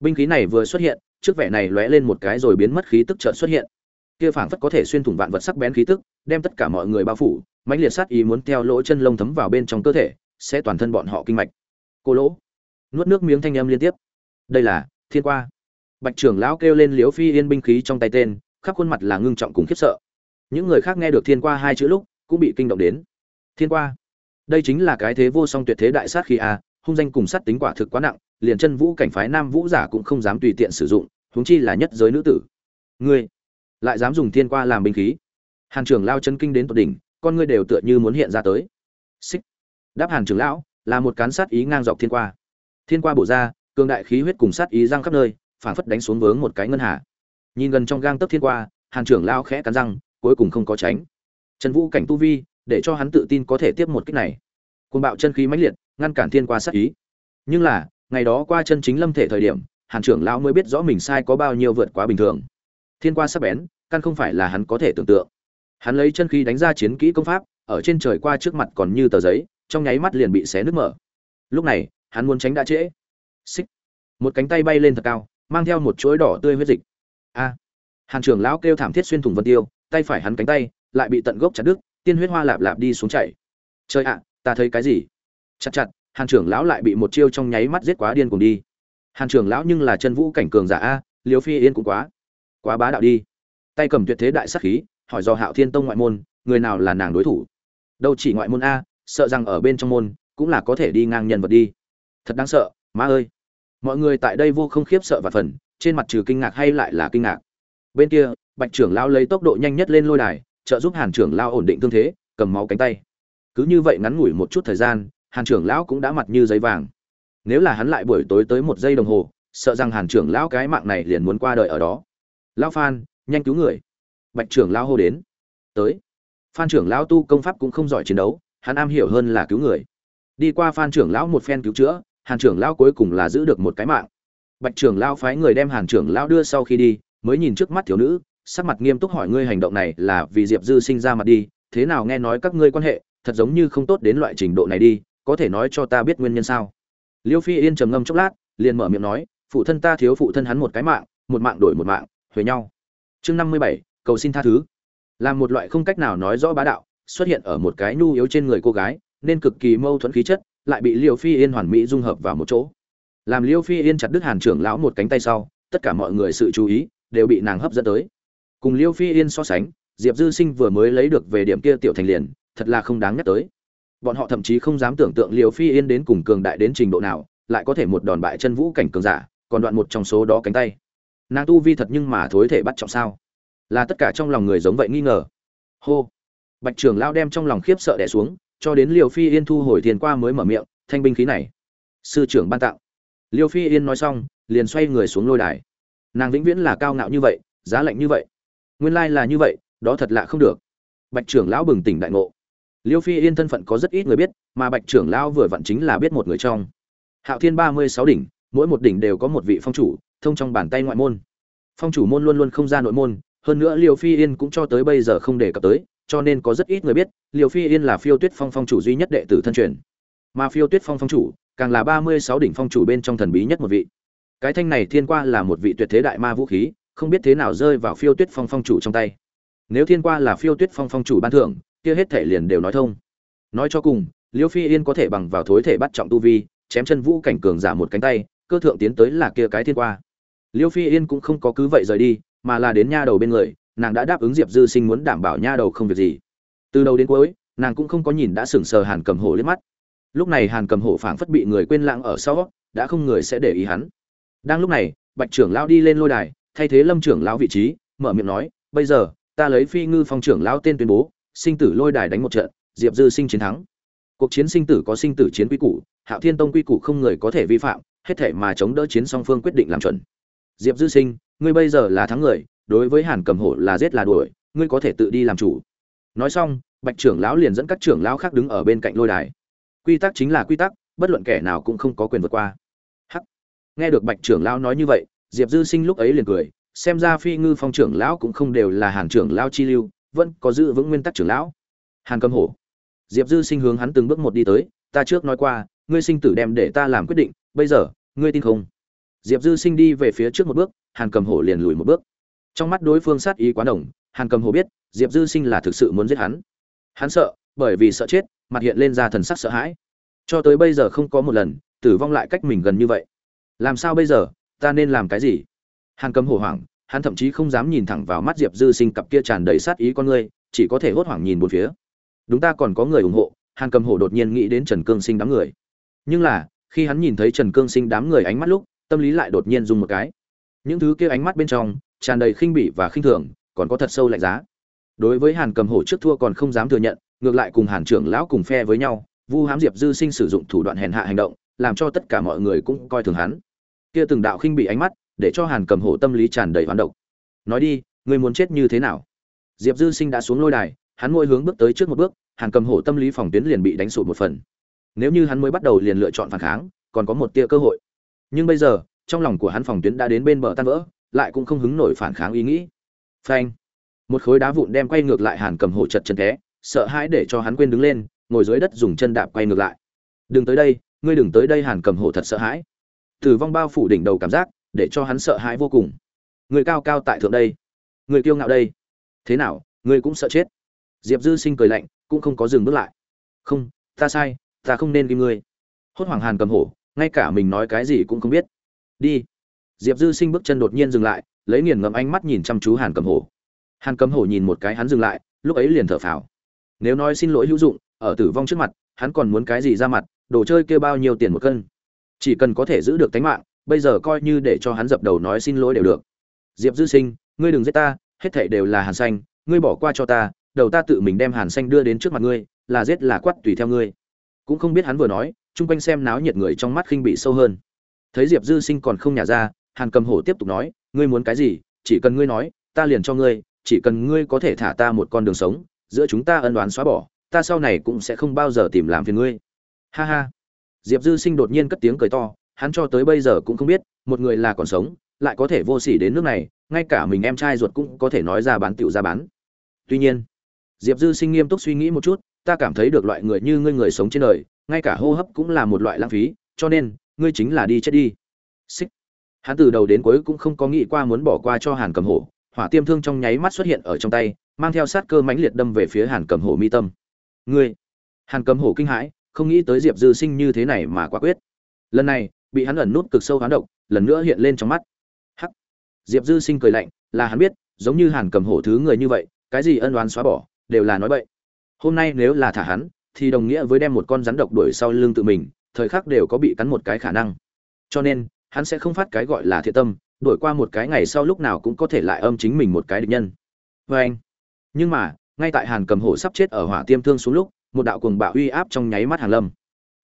Binh khí này vừa xuất hiện, trước vẻ này lóe lên một cái rồi biến mất khí tức chợt xuất hiện. Kia phảng phất có thể xuyên thủng vạn vật sắc bén khí tức, đem tất cả mọi người bao phủ, mãnh liệt sát ý muốn theo lỗ chân lông thấm vào bên trong cơ thể, sẽ toàn thân bọn họ kinh mạch. Cô lỗ. Nuốt nước miếng thanh âm liên tiếp đây là, thiên qua. Bạch trưởng lão kêu lên liếu phi yên binh khí trong tay tên, khắp khuôn mặt là ngưng trọng cùng khiếp sợ. Những người khác nghe được thiên qua hai chữ lúc, cũng bị kinh động đến. Thiên qua. Đây chính là cái thế vô song tuyệt thế đại sát khi a, hung danh cùng sát tính quả thực quá nặng, liền chân vũ cảnh phái nam vũ giả cũng không dám tùy tiện sử dụng, huống chi là nhất giới nữ tử. Ngươi lại dám dùng thiên qua làm binh khí? Hàn trưởng lao chân kinh đến tột đỉnh, con ngươi đều tựa như muốn hiện ra tới. Xích. Đáp hàn trưởng lão, là một cán sát ý ngang dọc thiên qua. Thiên qua bổ ra cường đại khí huyết cùng sát ý răng khắp nơi, phảng phất đánh xuống vướng một cái ngân hà. Nhìn gần trong gang tấc thiên qua, hàn trưởng lao khẽ cắn răng, cuối cùng không có tránh. Trần vũ cảnh tu vi, để cho hắn tự tin có thể tiếp một kích này. Côn bạo chân khí mãnh liệt, ngăn cản thiên qua sát ý. Nhưng là, ngày đó qua chân chính lâm thể thời điểm, hàn trưởng lão mới biết rõ mình sai có bao nhiêu vượt quá bình thường. Thiên qua sắc bén, căn không phải là hắn có thể tưởng tượng. Hắn lấy chân khí đánh ra chiến kỹ công pháp, ở trên trời qua trước mặt còn như tờ giấy, trong nháy mắt liền bị xé nứt mở. Lúc này, hắn muốn tránh đã trễ xích. Một cánh tay bay lên thật cao, mang theo một chuỗi đỏ tươi huyết dịch. A. Hàn trưởng lão kêu thảm thiết xuyên thủng vân tiêu, tay phải hắn cánh tay lại bị tận gốc chặt đứt, tiên huyết hoa lạp lạp đi xuống chảy. Trời ạ, ta thấy cái gì? Chặt chặt, hàn trưởng lão lại bị một chiêu trong nháy mắt giết quá điên cùng đi. Hàn trưởng lão nhưng là chân vũ cảnh cường giả a liều phi yên cũng quá quá bá đạo đi. Tay cầm tuyệt thế đại sắc khí, hỏi do hạo thiên tông ngoại môn, người nào là nàng đối thủ? Đâu chỉ ngoại môn a, sợ rằng ở bên trong môn cũng là có thể đi ngang nhân vật đi. Thật đáng sợ, má ơi mọi người tại đây vô không khiếp sợ và phần, trên mặt trừ kinh ngạc hay lại là kinh ngạc. Bên kia, bạch trưởng lao lấy tốc độ nhanh nhất lên lôi đài, trợ giúp hàn trưởng lao ổn định thương thế, cầm máu cánh tay. Cứ như vậy ngắn ngủi một chút thời gian, hàn trưởng lão cũng đã mặt như giấy vàng. Nếu là hắn lại buổi tối tới một giây đồng hồ, sợ rằng hàn trưởng lão cái mạng này liền muốn qua đời ở đó. Lão phan, nhanh cứu người. Bạch trưởng lão hô đến. Tới. Phan trưởng lão tu công pháp cũng không giỏi chiến đấu, hắn am hiểu hơn là cứu người. Đi qua phan trưởng lão một phen cứu chữa hàn trưởng lão cuối cùng là giữ được một cái mạng. Bạch trưởng lão phái người đem hàn trưởng lão đưa sau khi đi, mới nhìn trước mắt thiếu nữ, sắc mặt nghiêm túc hỏi ngươi hành động này là vì diệp dư sinh ra mặt đi, thế nào nghe nói các ngươi quan hệ, thật giống như không tốt đến loại trình độ này đi, có thể nói cho ta biết nguyên nhân sao? Liêu phi yên trầm ngâm chốc lát, liền mở miệng nói, phụ thân ta thiếu phụ thân hắn một cái mạng, một mạng đổi một mạng, huề nhau. Chương năm mươi bảy, cầu xin tha thứ. Là một loại không cách nào nói rõ bá đạo, xuất hiện ở một cái nhu yếu trên người cô gái, nên cực kỳ mâu thuẫn khí chất lại bị liêu phi yên hoàn mỹ dung hợp vào một chỗ. Làm liêu phi yên chặt đứt hàn trưởng lão một cánh tay sau, tất cả mọi người sự chú ý đều bị nàng hấp dẫn tới. Cùng liêu phi yên so sánh, diệp dư sinh vừa mới lấy được về điểm kia tiểu thành liền, thật là không đáng nhắc tới. Bọn họ thậm chí không dám tưởng tượng liêu phi yên đến cùng cường đại đến trình độ nào, lại có thể một đòn bại chân vũ cảnh cường giả, còn đoạn một trong số đó cánh tay. Nàng tu vi thật nhưng mà thối thể bắt trọng sao? Là tất cả trong lòng người giống vậy nghi ngờ. Hô. Bạch trưởng lao đem trong lòng khiếp sợ đẻ xuống cho đến liều phi yên thu hồi tiền qua mới mở miệng, thanh binh khí này. Sư trưởng ban tặng. Liêu phi yên nói xong, liền xoay người xuống lôi đài. Nàng vĩnh viễn là cao ngạo như vậy, giá lạnh như vậy. Nguyên lai là như vậy, đó thật lạ không được. Bạch trưởng lão bừng tỉnh đại ngộ. Liêu phi yên thân phận có rất ít người biết, mà bạch trưởng lão vừa vặn chính là biết một người trong. Hạo thiên ba mươi sáu đỉnh, mỗi một đỉnh đều có một vị phong chủ, thông trong bàn tay ngoại môn. Phong chủ môn luôn luôn không ra nội môn, hơn nữa liêu phi yên cũng cho tới bây giờ không đề cập tới cho nên có rất ít người biết liêu phi yên là phiêu tuyết phong phong chủ duy nhất đệ tử thân truyền. Mà phiêu tuyết phong phong chủ, càng là ba mươi sáu đỉnh phong chủ bên trong thần bí nhất một vị. Cái thanh này thiên qua là một vị tuyệt thế đại ma vũ khí, không biết thế nào rơi vào phiêu tuyết phong phong chủ trong tay. Nếu thiên qua là phiêu tuyết phong phong chủ ban thưởng, kia hết thể liền đều nói thông. Nói cho cùng, liêu phi yên có thể bằng vào thối thể bắt trọng tu vi, chém chân vũ cảnh cường giả một cánh tay, cơ thượng tiến tới là kia cái thiên qua. Liêu phi yên cũng không có cứ vậy rời đi, mà là đến nha đầu bên người nàng đã đáp ứng diệp dư sinh muốn đảm bảo nha đầu không việc gì. Từ đầu đến cuối, nàng cũng không có nhìn đã sững sờ hàn cầm hổ liếc mắt. Lúc này hàn cầm hổ phảng phất bị người quên lãng ở sau, đã không người sẽ để ý hắn. Đang lúc này, bạch trưởng lão đi lên lôi đài, thay thế lâm trưởng lão vị trí, mở miệng nói, bây giờ, ta lấy phi ngư phong trưởng lão tên tuyên bố, sinh tử lôi đài đánh một trận, diệp dư sinh chiến thắng. Cuộc chiến sinh tử có sinh tử chiến quy củ, hạo thiên tông quy củ không người có thể vi phạm, hết thể mà chống đỡ chiến song phương quyết định làm chuẩn. Diệp dư sinh, ngươi bây giờ là thắng người đối với hàn cầm hổ là giết là đuổi, ngươi có thể tự đi làm chủ. Nói xong, bạch trưởng lão liền dẫn các trưởng lão khác đứng ở bên cạnh lôi đài. Quy tắc chính là quy tắc, bất luận kẻ nào cũng không có quyền vượt qua. Hắc. Nghe được bạch trưởng lão nói như vậy, diệp dư sinh lúc ấy liền cười, xem ra phi ngư phong trưởng lão cũng không đều là hàn trưởng lão chi lưu, vẫn có giữ vững nguyên tắc trưởng lão. Hàn cầm hổ. Diệp dư sinh hướng hắn từng bước một đi tới, ta trước nói qua, ngươi sinh tử đem để ta làm quyết định, bây giờ, ngươi tin không? Diệp dư sinh đi về phía trước một bước, hàn cầm hổ liền lùi một bước trong mắt đối phương sát ý quá đồng hàn cầm Hồ biết, diệp dư sinh là thực sự muốn giết hắn. Hắn sợ, bởi vì sợ chết, mặt hiện lên ra thần sắc sợ hãi. Cho tới bây giờ không có một lần, tử vong lại cách mình gần như vậy. Làm sao bây giờ, ta nên làm cái gì? Hàn cầm hổ hoảng, hắn thậm chí không dám nhìn thẳng vào mắt diệp dư sinh cặp kia tràn đầy sát ý con ngươi, chỉ có thể hốt hoảng nhìn bốn phía. Đúng ta còn có người ủng hộ, hàn cầm hổ đột nhiên nghĩ đến trần cương sinh đám người. Nhưng là, khi hắn nhìn thấy trần cương sinh đám người ánh mắt lúc, tâm lý lại đột nhiên dùng một cái. Những thứ kia ánh mắt bên trong tràn đầy khinh bỉ và khinh thường, còn có thật sâu lạnh giá. Đối với hàn cầm hổ trước thua còn không dám thừa nhận, ngược lại cùng hàn trưởng lão cùng phe với nhau, vu hám diệp dư sinh sử dụng thủ đoạn hèn hạ hành động, làm cho tất cả mọi người cũng coi thường hắn. Kia từng đạo khinh bị ánh mắt, để cho hàn cầm hổ tâm lý tràn đầy hoán độc. Nói đi, ngươi muốn chết như thế nào? Diệp dư sinh đã xuống lôi đài, hắn ngồi hướng bước tới trước một bước, hàn cầm hổ tâm lý phòng tuyến liền bị đánh sụt một phần. Nếu như hắn mới bắt đầu liền lựa chọn phản kháng, còn có một tia cơ hội. Nhưng bây giờ, trong lòng của hắn phòng tuyến đã đến bên bờ tan vỡ lại cũng không hứng nổi phản kháng ý nghĩ. Phanh. Một khối đá vụn đem quay ngược lại hàn cầm hổ chật chân té, sợ hãi để cho hắn quên đứng lên, ngồi dưới đất dùng chân đạp quay ngược lại. Đừng tới đây, ngươi đừng tới đây, hàn cầm hổ thật sợ hãi. Tử vong bao phủ đỉnh đầu cảm giác, để cho hắn sợ hãi vô cùng. Người cao cao tại thượng đây người kiêu ngạo đây. Thế nào, ngươi cũng sợ chết. Diệp dư sinh cười lạnh, cũng không có dừng bước lại. Không, ta sai, ta không nên kim ngươi. Hốt hoảng hàn cầm hổ, ngay cả mình nói cái gì cũng không biết. Đi diệp dư sinh bước chân đột nhiên dừng lại, lấy nghiền ngẫm ánh mắt nhìn chăm chú hàn cầm hổ. Hàn cầm hổ nhìn một cái hắn dừng lại, lúc ấy liền thở phào. Nếu nói xin lỗi hữu dụng, ở tử vong trước mặt, hắn còn muốn cái gì ra mặt, đồ chơi kêu bao nhiêu tiền một cân? Chỉ cần có thể giữ được tính mạng, bây giờ coi như để cho hắn dập đầu nói xin lỗi đều được. Diệp dư sinh, ngươi đừng giết ta, hết thảy đều là hàn xanh, ngươi bỏ qua cho ta, đầu ta tự mình đem hàn xanh đưa đến trước mặt ngươi, là giết là quát tùy theo ngươi. Cũng không biết hắn vừa nói, chung quanh xem náo nhiệt người trong mắt khinh bị sâu hơn. Thấy diệp dư sinh còn không nhả ra hàn cầm hổ tiếp tục nói, ngươi muốn cái gì? Chỉ cần ngươi nói, ta liền cho ngươi, chỉ cần ngươi có thể thả ta một con đường sống, giữa chúng ta ân đoán xóa bỏ, ta sau này cũng sẽ không bao giờ tìm làm phiền ngươi. Ha ha. Diệp dư sinh đột nhiên cất tiếng cười to, hắn cho tới bây giờ cũng không biết, một người là còn sống, lại có thể vô sỉ đến nước này, ngay cả mình em trai ruột cũng có thể nói ra bán tiểu ra bán. Tuy nhiên, diệp dư sinh nghiêm túc suy nghĩ một chút, ta cảm thấy được loại người như ngươi người sống trên đời, ngay cả hô hấp cũng là một loại lãng phí, cho nên, ngươi chính là đi chết đi. Xích hắn từ đầu đến cuối cũng không có nghĩ qua muốn bỏ qua cho hàn cầm hổ, hỏa tiêm thương trong nháy mắt xuất hiện ở trong tay, mang theo sát cơ mãnh liệt đâm về phía hàn cầm hổ mi tâm. Ngươi! Hàn cầm hổ kinh hãi, không nghĩ tới diệp dư sinh như thế này mà quả quyết. Lần này, bị hắn ẩn nút cực sâu hán độc, lần nữa hiện lên trong mắt. Hắc! Diệp dư sinh cười lạnh, là hắn biết, giống như hàn cầm hổ thứ người như vậy, cái gì ân oán xóa bỏ, đều là nói bậy. Hôm nay nếu là thả hắn, thì đồng nghĩa với đem một con rắn độc đuổi sau lưng tự mình, thời khắc đều có bị cắn một cái khả năng. Cho nên hắn sẽ không phát cái gọi là thiện tâm, đổi qua một cái ngày sau lúc nào cũng có thể lại âm chính mình một cái địch nhân. Vê anh, nhưng mà, ngay tại hàn cầm hổ sắp chết ở hỏa tiêm thương xuống lúc, một đạo cuồng bạo uy áp trong nháy mắt hàn lâm.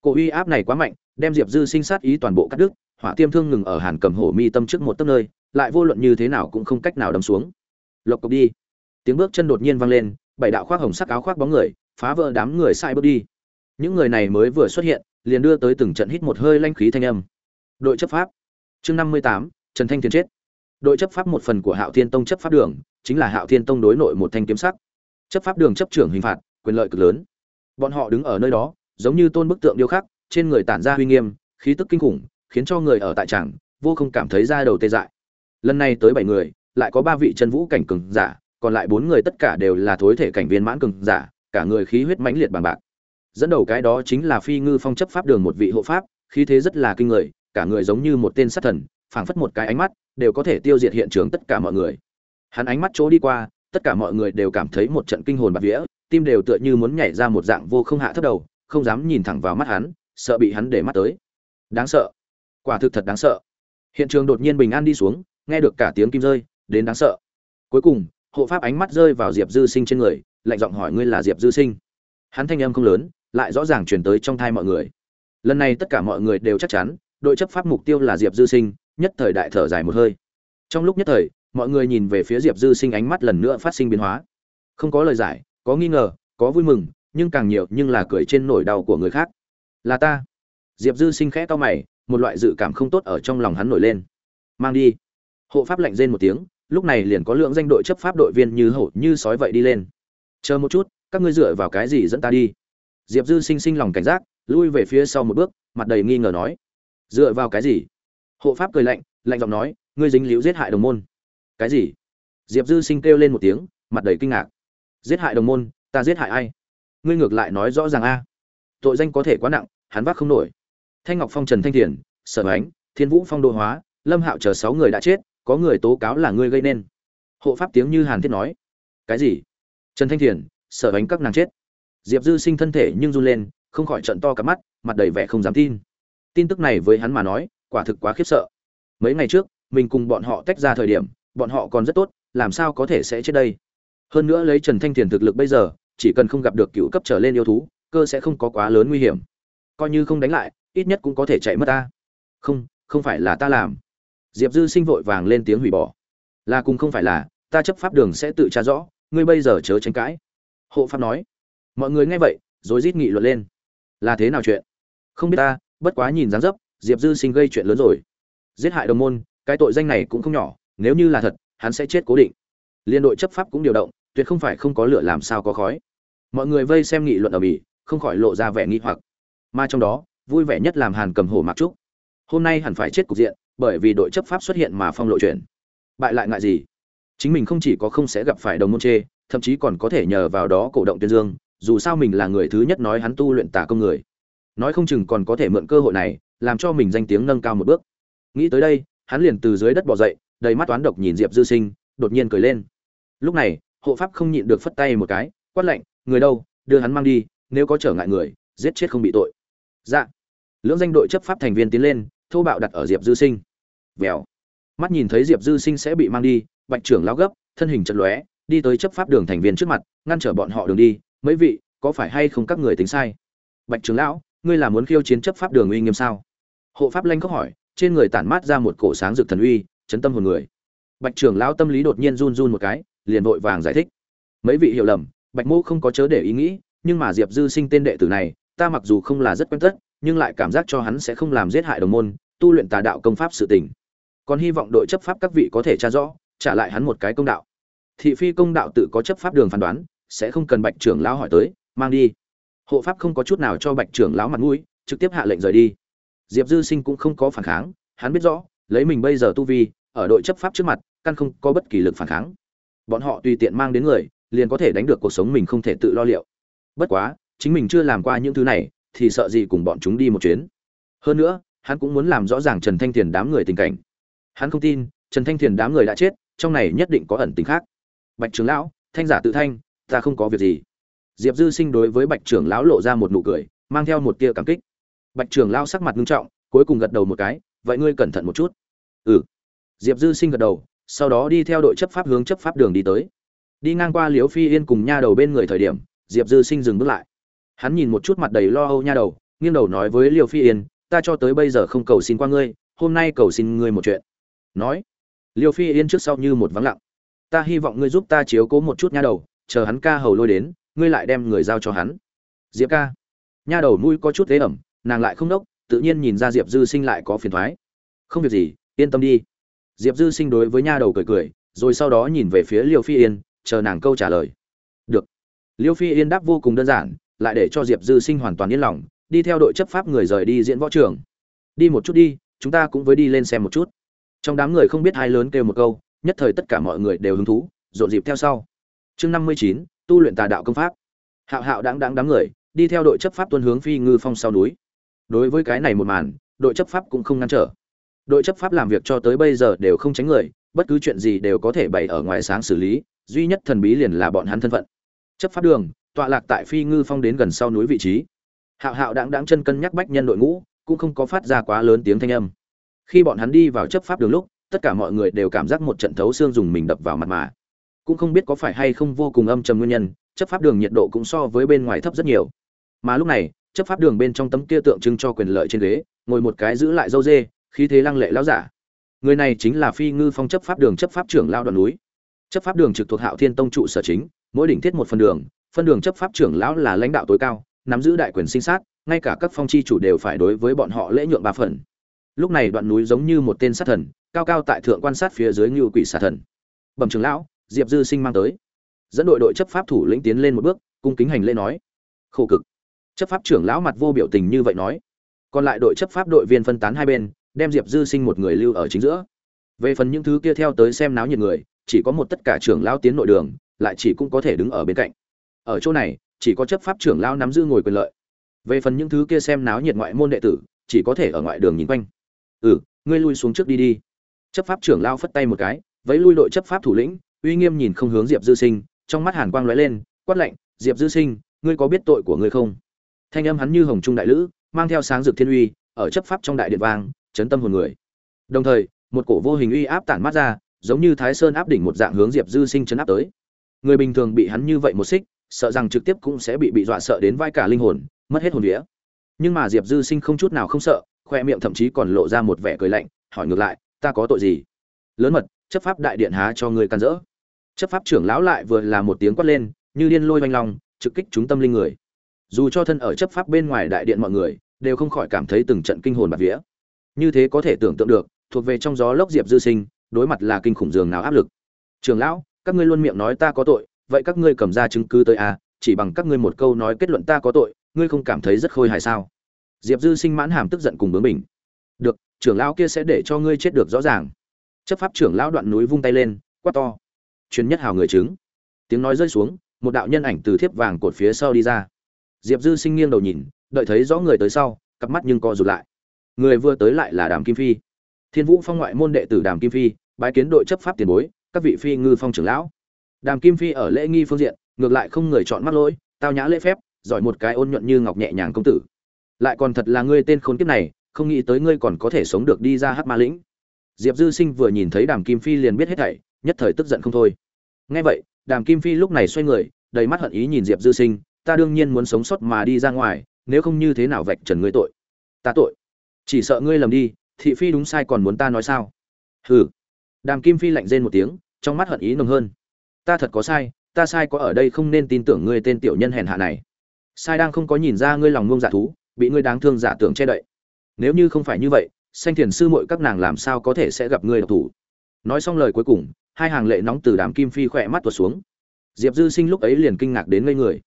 Cổ uy áp này quá mạnh, đem diệp dư sinh sát ý toàn bộ cắt đứt, hỏa tiêm thương ngừng ở hàn cầm hổ mi tâm trước một tấc nơi, lại vô luận như thế nào cũng không cách nào đâm xuống. Lộc cộc đi. Tiếng bước chân đột nhiên vang lên, bảy đạo khoác hồng sắc áo khoác bóng người, phá vỡ đám người sai bước đi. Những người này mới vừa xuất hiện, liền đưa tới từng trận hít một hơi lanh khí thanh âm đội chấp pháp. Chương năm mươi tám, trần thanh thiên chết. Đội chấp pháp một phần của hạo thiên tông chấp pháp đường, chính là hạo thiên tông đối nội một thanh kiếm sắc. Chấp pháp đường chấp trưởng hình phạt, quyền lợi cực lớn. Bọn họ đứng ở nơi đó, giống như tôn bức tượng điêu khắc, trên người tản ra huy nghiêm, khí tức kinh khủng, khiến cho người ở tại tràng vô không cảm thấy ra đầu tê dại. Lần này tới bảy người, lại có ba vị chân vũ cảnh cường giả, còn lại bốn người tất cả đều là thối thể cảnh viên mãn cường giả, cả người khí huyết mãnh liệt bằng bạc. Dẫn đầu cái đó chính là phi ngư phong chấp pháp đường một vị hộ pháp, khí thế rất là kinh người cả người giống như một tên sát thần, phảng phất một cái ánh mắt, đều có thể tiêu diệt hiện trường tất cả mọi người. Hắn ánh mắt chỗ đi qua, tất cả mọi người đều cảm thấy một trận kinh hồn bạt vía, tim đều tựa như muốn nhảy ra một dạng vô không hạ thấp đầu, không dám nhìn thẳng vào mắt hắn, sợ bị hắn để mắt tới. Đáng sợ. Quả thực thật đáng sợ. Hiện trường đột nhiên bình an đi xuống, nghe được cả tiếng kim rơi, đến đáng sợ. Cuối cùng, hộ pháp ánh mắt rơi vào diệp dư sinh trên người, lạnh giọng hỏi ngươi là diệp dư sinh. Hắn thanh âm không lớn, lại rõ ràng truyền tới trong thai mọi người. Lần này tất cả mọi người đều chắc chắn đội chấp pháp mục tiêu là diệp dư sinh, nhất thời đại thở dài một hơi. Trong lúc nhất thời, mọi người nhìn về phía diệp dư sinh ánh mắt lần nữa phát sinh biến hóa. Không có lời giải, có nghi ngờ, có vui mừng, nhưng càng nhiều nhưng là cười trên nỗi đau của người khác. Là ta. Diệp dư sinh khẽ to mày, một loại dự cảm không tốt ở trong lòng hắn nổi lên. Mang đi. Hộ pháp lạnh rên một tiếng, lúc này liền có lượng danh đội chấp pháp đội viên như hổ, như sói vậy đi lên. Chờ một chút, các ngươi dựa vào cái gì dẫn ta đi? Diệp dư sinh sinh lòng cảnh giác, lui về phía sau một bước, mặt đầy nghi ngờ nói dựa vào cái gì? Hộ pháp cười lạnh lạnh giọng nói, ngươi dính líu giết hại đồng môn. Cái gì? Diệp dư sinh kêu lên một tiếng, mặt đầy kinh ngạc. Giết hại đồng môn, ta giết hại ai? Ngươi ngược lại nói rõ ràng a. Tội danh có thể quá nặng, hắn vác không nổi. Thanh ngọc phong trần thanh thiền, sở ánh thiên vũ phong đô hóa, lâm hạo chờ sáu người đã chết, có người tố cáo là ngươi gây nên. Hộ pháp tiếng như hàn thiết nói. Cái gì? Trần thanh thiền, sở ánh các nàng chết. Diệp dư sinh thân thể nhưng run lên, không khỏi trận to cả mắt, mặt đầy vẻ không dám tin tin tức này với hắn mà nói, quả thực quá khiếp sợ. Mấy ngày trước, mình cùng bọn họ tách ra thời điểm, bọn họ còn rất tốt, làm sao có thể sẽ chết đây? Hơn nữa lấy trần thanh thiền thực lực bây giờ, chỉ cần không gặp được cựu cấp trở lên yêu thú, cơ sẽ không có quá lớn nguy hiểm. Coi như không đánh lại, ít nhất cũng có thể chạy mất ta. Không không phải là ta làm. Diệp dư sinh vội vàng lên tiếng hủy bỏ. Là cùng không phải là, ta chấp pháp đường sẽ tự trả rõ, ngươi bây giờ chớ tranh cãi. Hộ pháp nói. Mọi người nghe vậy, rồi rít nghị luận lên. Là thế nào chuyện? Không biết ta bất quá nhìn dáng dấp, diệp dư sinh gây chuyện lớn rồi. Giết hại đồng môn, cái tội danh này cũng không nhỏ, nếu như là thật, hắn sẽ chết cố định. Liên đội chấp pháp cũng điều động, tuyệt không phải không có lửa làm sao có khói. Mọi người vây xem nghị luận ở bỉ không khỏi lộ ra vẻ nghi hoặc. Mà trong đó, vui vẻ nhất làm hàn cầm hổ mặc trúc. Hôm nay hẳn phải chết cục diện, bởi vì đội chấp pháp xuất hiện mà phong lộ chuyển bại lại ngại gì? Chính mình không chỉ có không sẽ gặp phải đồng môn chê, thậm chí còn có thể nhờ vào đó cổ động tuyên dương, dù sao mình là người thứ nhất nói hắn tu luyện tả công người nói không chừng còn có thể mượn cơ hội này, làm cho mình danh tiếng nâng cao một bước. Nghĩ tới đây, hắn liền từ dưới đất bỏ dậy, đầy mắt toán độc nhìn diệp dư sinh, đột nhiên cười lên. Lúc này, hộ pháp không nhịn được phất tay một cái, quát lạnh, người đâu, đưa hắn mang đi, nếu có trở ngại người, giết chết không bị tội. Dạ. Lưỡng danh đội chấp pháp thành viên tiến lên, thô bạo đặt ở diệp dư sinh. Vèo. Mắt nhìn thấy diệp dư sinh sẽ bị mang đi, bạch trưởng lao gấp, thân hình chật lóe, đi tới chấp pháp đường thành viên trước mặt, ngăn trở bọn họ đường đi, mấy vị, có phải hay không các người tính sai? Bạch trưởng lão ngươi là muốn khiêu chiến chấp pháp đường uy nghiêm sao? Hộ pháp lanh khóc hỏi, trên người tản mát ra một cổ sáng rực thần uy, chấn tâm hồn người. Bạch trưởng lão tâm lý đột nhiên run run một cái, liền vội vàng giải thích. Mấy vị hiểu lầm, bạch mô không có chớ để ý nghĩ, nhưng mà diệp dư sinh tên đệ tử này, ta mặc dù không là rất quen tất, nhưng lại cảm giác cho hắn sẽ không làm giết hại đồng môn, tu luyện tà đạo công pháp sự tình. Còn hy vọng đội chấp pháp các vị có thể tra rõ, trả lại hắn một cái công đạo. Thị phi công đạo tự có chấp pháp đường phán đoán, sẽ không cần bạch trưởng lão hỏi tới, mang đi hộ pháp không có chút nào cho bạch trưởng lão mặt mũi, trực tiếp hạ lệnh rời đi. Diệp dư sinh cũng không có phản kháng, hắn biết rõ, lấy mình bây giờ tu vi, ở đội chấp pháp trước mặt, căn không có bất kỳ lực phản kháng. Bọn họ tùy tiện mang đến người, liền có thể đánh được cuộc sống mình không thể tự lo liệu. Bất quá, chính mình chưa làm qua những thứ này, thì sợ gì cùng bọn chúng đi một chuyến. Hơn nữa, hắn cũng muốn làm rõ ràng trần thanh thiền đám người tình cảnh. Hắn không tin, trần thanh thiền đám người đã chết, trong này nhất định có ẩn tình khác. Bạch trưởng lão, thanh giả tự thanh, ta không có việc gì diệp dư sinh đối với bạch trưởng lão lộ ra một nụ cười, mang theo một tia cảm kích. Bạch trưởng lão sắc mặt nghiêm trọng, cuối cùng gật đầu một cái, vậy ngươi cẩn thận một chút. Ừ. Diệp dư sinh gật đầu, sau đó đi theo đội chấp pháp hướng chấp pháp đường đi tới. Đi ngang qua liếu phi yên cùng nha đầu bên người thời điểm, diệp dư sinh dừng bước lại. Hắn nhìn một chút mặt đầy lo âu nha đầu, nghiêng đầu nói với liêu phi yên, ta cho tới bây giờ không cầu xin qua ngươi, hôm nay cầu xin ngươi một chuyện. Nói liêu phi yên trước sau như một vắng lặng. Ta hy vọng ngươi giúp ta chiếu cố một chút nha đầu, chờ hắn ca hầu lôi đến ngươi lại đem người giao cho hắn. Diệp ca. Nha đầu nuôi có chút thế ẩm, nàng lại không đốc, tự nhiên nhìn ra diệp dư sinh lại có phiền thoái. Không việc gì, yên tâm đi. Diệp dư sinh đối với nha đầu cười cười, rồi sau đó nhìn về phía liêu phi yên, chờ nàng câu trả lời. Được. Liêu phi yên đáp vô cùng đơn giản, lại để cho diệp dư sinh hoàn toàn yên lòng, đi theo đội chấp pháp người rời đi diễn võ trường. Đi một chút đi, chúng ta cũng với đi lên xem một chút. Trong đám người không biết hai lớn kêu một câu, nhất thời tất cả mọi người đều hứng thú rộn dịp theo sau. Chương năm mươi chín tu luyện tà đạo công pháp. Hạo hạo đáng đáng đám người, đi theo đội chấp pháp tuân hướng phi ngư phong sau núi. Đối với cái này một màn, đội chấp pháp cũng không ngăn trở. Đội chấp pháp làm việc cho tới bây giờ đều không tránh người, bất cứ chuyện gì đều có thể bày ở ngoài sáng xử lý, duy nhất thần bí liền là bọn hắn thân phận. Chấp pháp đường, tọa lạc tại phi ngư phong đến gần sau núi vị trí. Hạo hạo đáng đáng chân cân nhắc bách nhân đội ngũ, cũng không có phát ra quá lớn tiếng thanh âm. Khi bọn hắn đi vào chấp pháp đường lúc, tất cả mọi người đều cảm giác một trận thấu xương dùng mình đập vào mặt mà cũng không biết có phải hay không vô cùng âm trầm nguyên nhân, chấp pháp đường nhiệt độ cũng so với bên ngoài thấp rất nhiều. Mà lúc này, chấp pháp đường bên trong tấm kia tượng trưng cho quyền lợi trên ghế, ngồi một cái giữ lại dâu dê, khí thế lăng lệ lão giả. Người này chính là phi ngư phong chấp pháp đường chấp pháp trưởng lao đoàn núi. Chấp pháp đường trực thuộc hạo thiên tông trụ sở chính, mỗi đỉnh thiết một phần đường, phân đường chấp pháp trưởng lão là lãnh đạo tối cao, nắm giữ đại quyền sinh sát, ngay cả các phong chi chủ đều phải đối với bọn họ lễ nhượng ba phần. Lúc này đoạn núi giống như một tên sát thần, cao cao tại thượng quan sát phía dưới như quỷ xà thần. Bẩm trưởng lão diệp dư sinh mang tới. Dẫn đội đội chấp pháp thủ lĩnh tiến lên một bước, cung kính hành lễ nói, khổ cực. Chấp pháp trưởng lão mặt vô biểu tình như vậy nói. Còn lại đội chấp pháp đội viên phân tán hai bên, đem diệp dư sinh một người lưu ở chính giữa. Về phần những thứ kia theo tới xem náo nhiệt người, chỉ có một tất cả trưởng lão tiến nội đường, lại chỉ cũng có thể đứng ở bên cạnh. Ở chỗ này, chỉ có chấp pháp trưởng lão nắm giữ ngồi quyền lợi. Về phần những thứ kia xem náo nhiệt ngoại môn đệ tử, chỉ có thể ở ngoại đường nhìn quanh. Ừ ngươi lui xuống trước đi đi. Chấp pháp trưởng lão phất tay một cái, vẫy lui đội chấp pháp thủ lĩnh uy nghiêm nhìn không hướng diệp dư sinh, trong mắt hàn quang lóe lên, quát lạnh, diệp dư sinh, ngươi có biết tội của ngươi không? Thanh âm hắn như hồng trung đại lữ, mang theo sáng dược thiên uy, ở chấp pháp trong đại điện vang, chấn tâm hồn người. Đồng thời, một cổ vô hình uy áp tản mắt ra, giống như thái sơn áp đỉnh một dạng hướng diệp dư sinh chấn áp tới. Người bình thường bị hắn như vậy một xích, sợ rằng trực tiếp cũng sẽ bị bị dọa sợ đến vai cả linh hồn, mất hết hồn vía. Nhưng mà diệp dư sinh không chút nào không sợ, khoe miệng thậm chí còn lộ ra một vẻ cười lạnh, hỏi ngược lại, ta có tội gì? Lớn mật, chấp pháp đại điện há cho người can dỡ chấp pháp trưởng lão lại vừa là một tiếng quát lên, như điên lôi oanh long, trực kích chúng tâm linh người. Dù cho thân ở chấp pháp bên ngoài đại điện mọi người, đều không khỏi cảm thấy từng trận kinh hồn bạt vía. Như thế có thể tưởng tượng được, thuộc về trong gió lốc diệp dư sinh, đối mặt là kinh khủng dường nào áp lực. Trường lão, các ngươi luôn miệng nói ta có tội, vậy các ngươi cầm ra chứng cứ tới à chỉ bằng các ngươi một câu nói kết luận ta có tội, ngươi không cảm thấy rất khôi hài sao? Diệp dư sinh mãn hàm tức giận cùng bướng mình được, trưởng lão kia sẽ để cho ngươi chết được rõ ràng. Chấp pháp trưởng lão đoạn núi vung tay lên, quát to chuyên nhất hào người chứng. Tiếng nói rơi xuống, một đạo nhân ảnh từ thiếp vàng cột phía sau đi ra. Diệp dư sinh nghiêng đầu nhìn, đợi thấy rõ người tới sau, cặp mắt nhưng co rụt lại. Người vừa tới lại là đàm kim phi. Thiên vũ phong ngoại môn đệ tử đàm kim phi, bái kiến đội chấp pháp tiền bối, các vị phi ngư phong trưởng lão. Đàm kim phi ở lễ nghi phương diện, ngược lại không người chọn mắc lỗi tao nhã lễ phép, giỏi một cái ôn nhuận như ngọc nhẹ nhàng công tử. Lại còn thật là ngươi tên khốn kiếp này, không nghĩ tới ngươi còn có thể sống được đi ra hát ma lĩnh. Diệp dư sinh vừa nhìn thấy đàm kim phi liền biết hết thảy, nhất thời tức giận không thôi ngay vậy, đàm kim phi lúc này xoay người, đầy mắt hận ý nhìn diệp dư sinh, ta đương nhiên muốn sống sót mà đi ra ngoài, nếu không như thế nào vạch trần ngươi tội? Ta tội? Chỉ sợ ngươi lầm đi, thị phi đúng sai còn muốn ta nói sao? Hừ. Đàm kim phi lạnh rên một tiếng, trong mắt hận ý nồng hơn. Ta thật có sai, ta sai có ở đây không nên tin tưởng ngươi tên tiểu nhân hèn hạ này. Sai đang không có nhìn ra ngươi lòng ngông dạ thú, bị ngươi đáng thương giả tưởng che đậy. Nếu như không phải như vậy xanh thiền sư muội các nàng làm sao có thể sẽ gặp ngươi độc thủ? Nói xong lời cuối cùng hai hàng lệ nóng từ đám kim phi khỏe mắt tuột xuống. Diệp dư sinh lúc ấy liền kinh ngạc đến ngây người.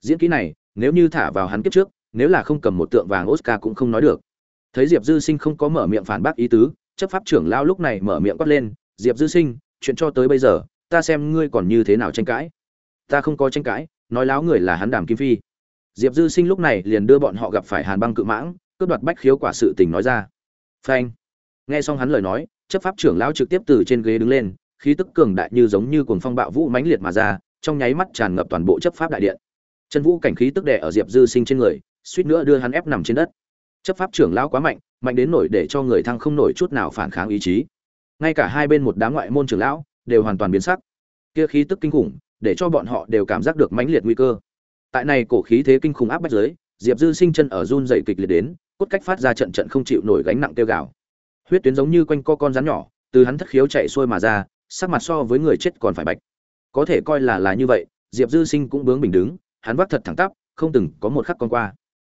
Diễn kỹ này, nếu như thả vào hắn kiếp trước, nếu là không cầm một tượng vàng oscar cũng không nói được. Thấy diệp dư sinh không có mở miệng phản bác ý tứ, chấp pháp trưởng lao lúc này mở miệng quát lên, diệp dư sinh, chuyện cho tới bây giờ, ta xem ngươi còn như thế nào tranh cãi. Ta không có tranh cãi, nói láo người là hắn đàm kim phi. Diệp dư sinh lúc này liền đưa bọn họ gặp phải hàn băng cự mãng, cướp đoạt bách khiếu quả sự tình nói ra. Phanh. Nghe xong hắn lời nói, chấp pháp trưởng lão trực tiếp từ trên ghế đứng lên khí tức cường đại như giống như cuồng phong bạo vũ mãnh liệt mà ra, trong nháy mắt tràn ngập toàn bộ chấp pháp đại điện. Chân vũ cảnh khí tức đè ở diệp dư sinh trên người, suýt nữa đưa hắn ép nằm trên đất. Chấp pháp trưởng lão quá mạnh mạnh đến nổi để cho người thăng không nổi chút nào phản kháng ý chí. Ngay cả hai bên một đám ngoại môn trưởng lão đều hoàn toàn biến sắc. Kia khí tức kinh khủng, để cho bọn họ đều cảm giác được mãnh liệt nguy cơ. Tại này cổ khí thế kinh khủng áp bách giới diệp dư sinh chân ở run rẩy kịch liệt đến, cốt cách phát ra trận trận không chịu nổi gánh nặng tiêu gạo huyết tuyến giống như quanh co con rắn nhỏ, từ hắn thất khiếu chạy xuôi mà ra sắc mặt so với người chết còn phải bạch. Có thể coi là là như vậy, diệp dư sinh cũng bướng bình đứng, hắn vắt thật thẳng tắp, không từng có một khắc con qua.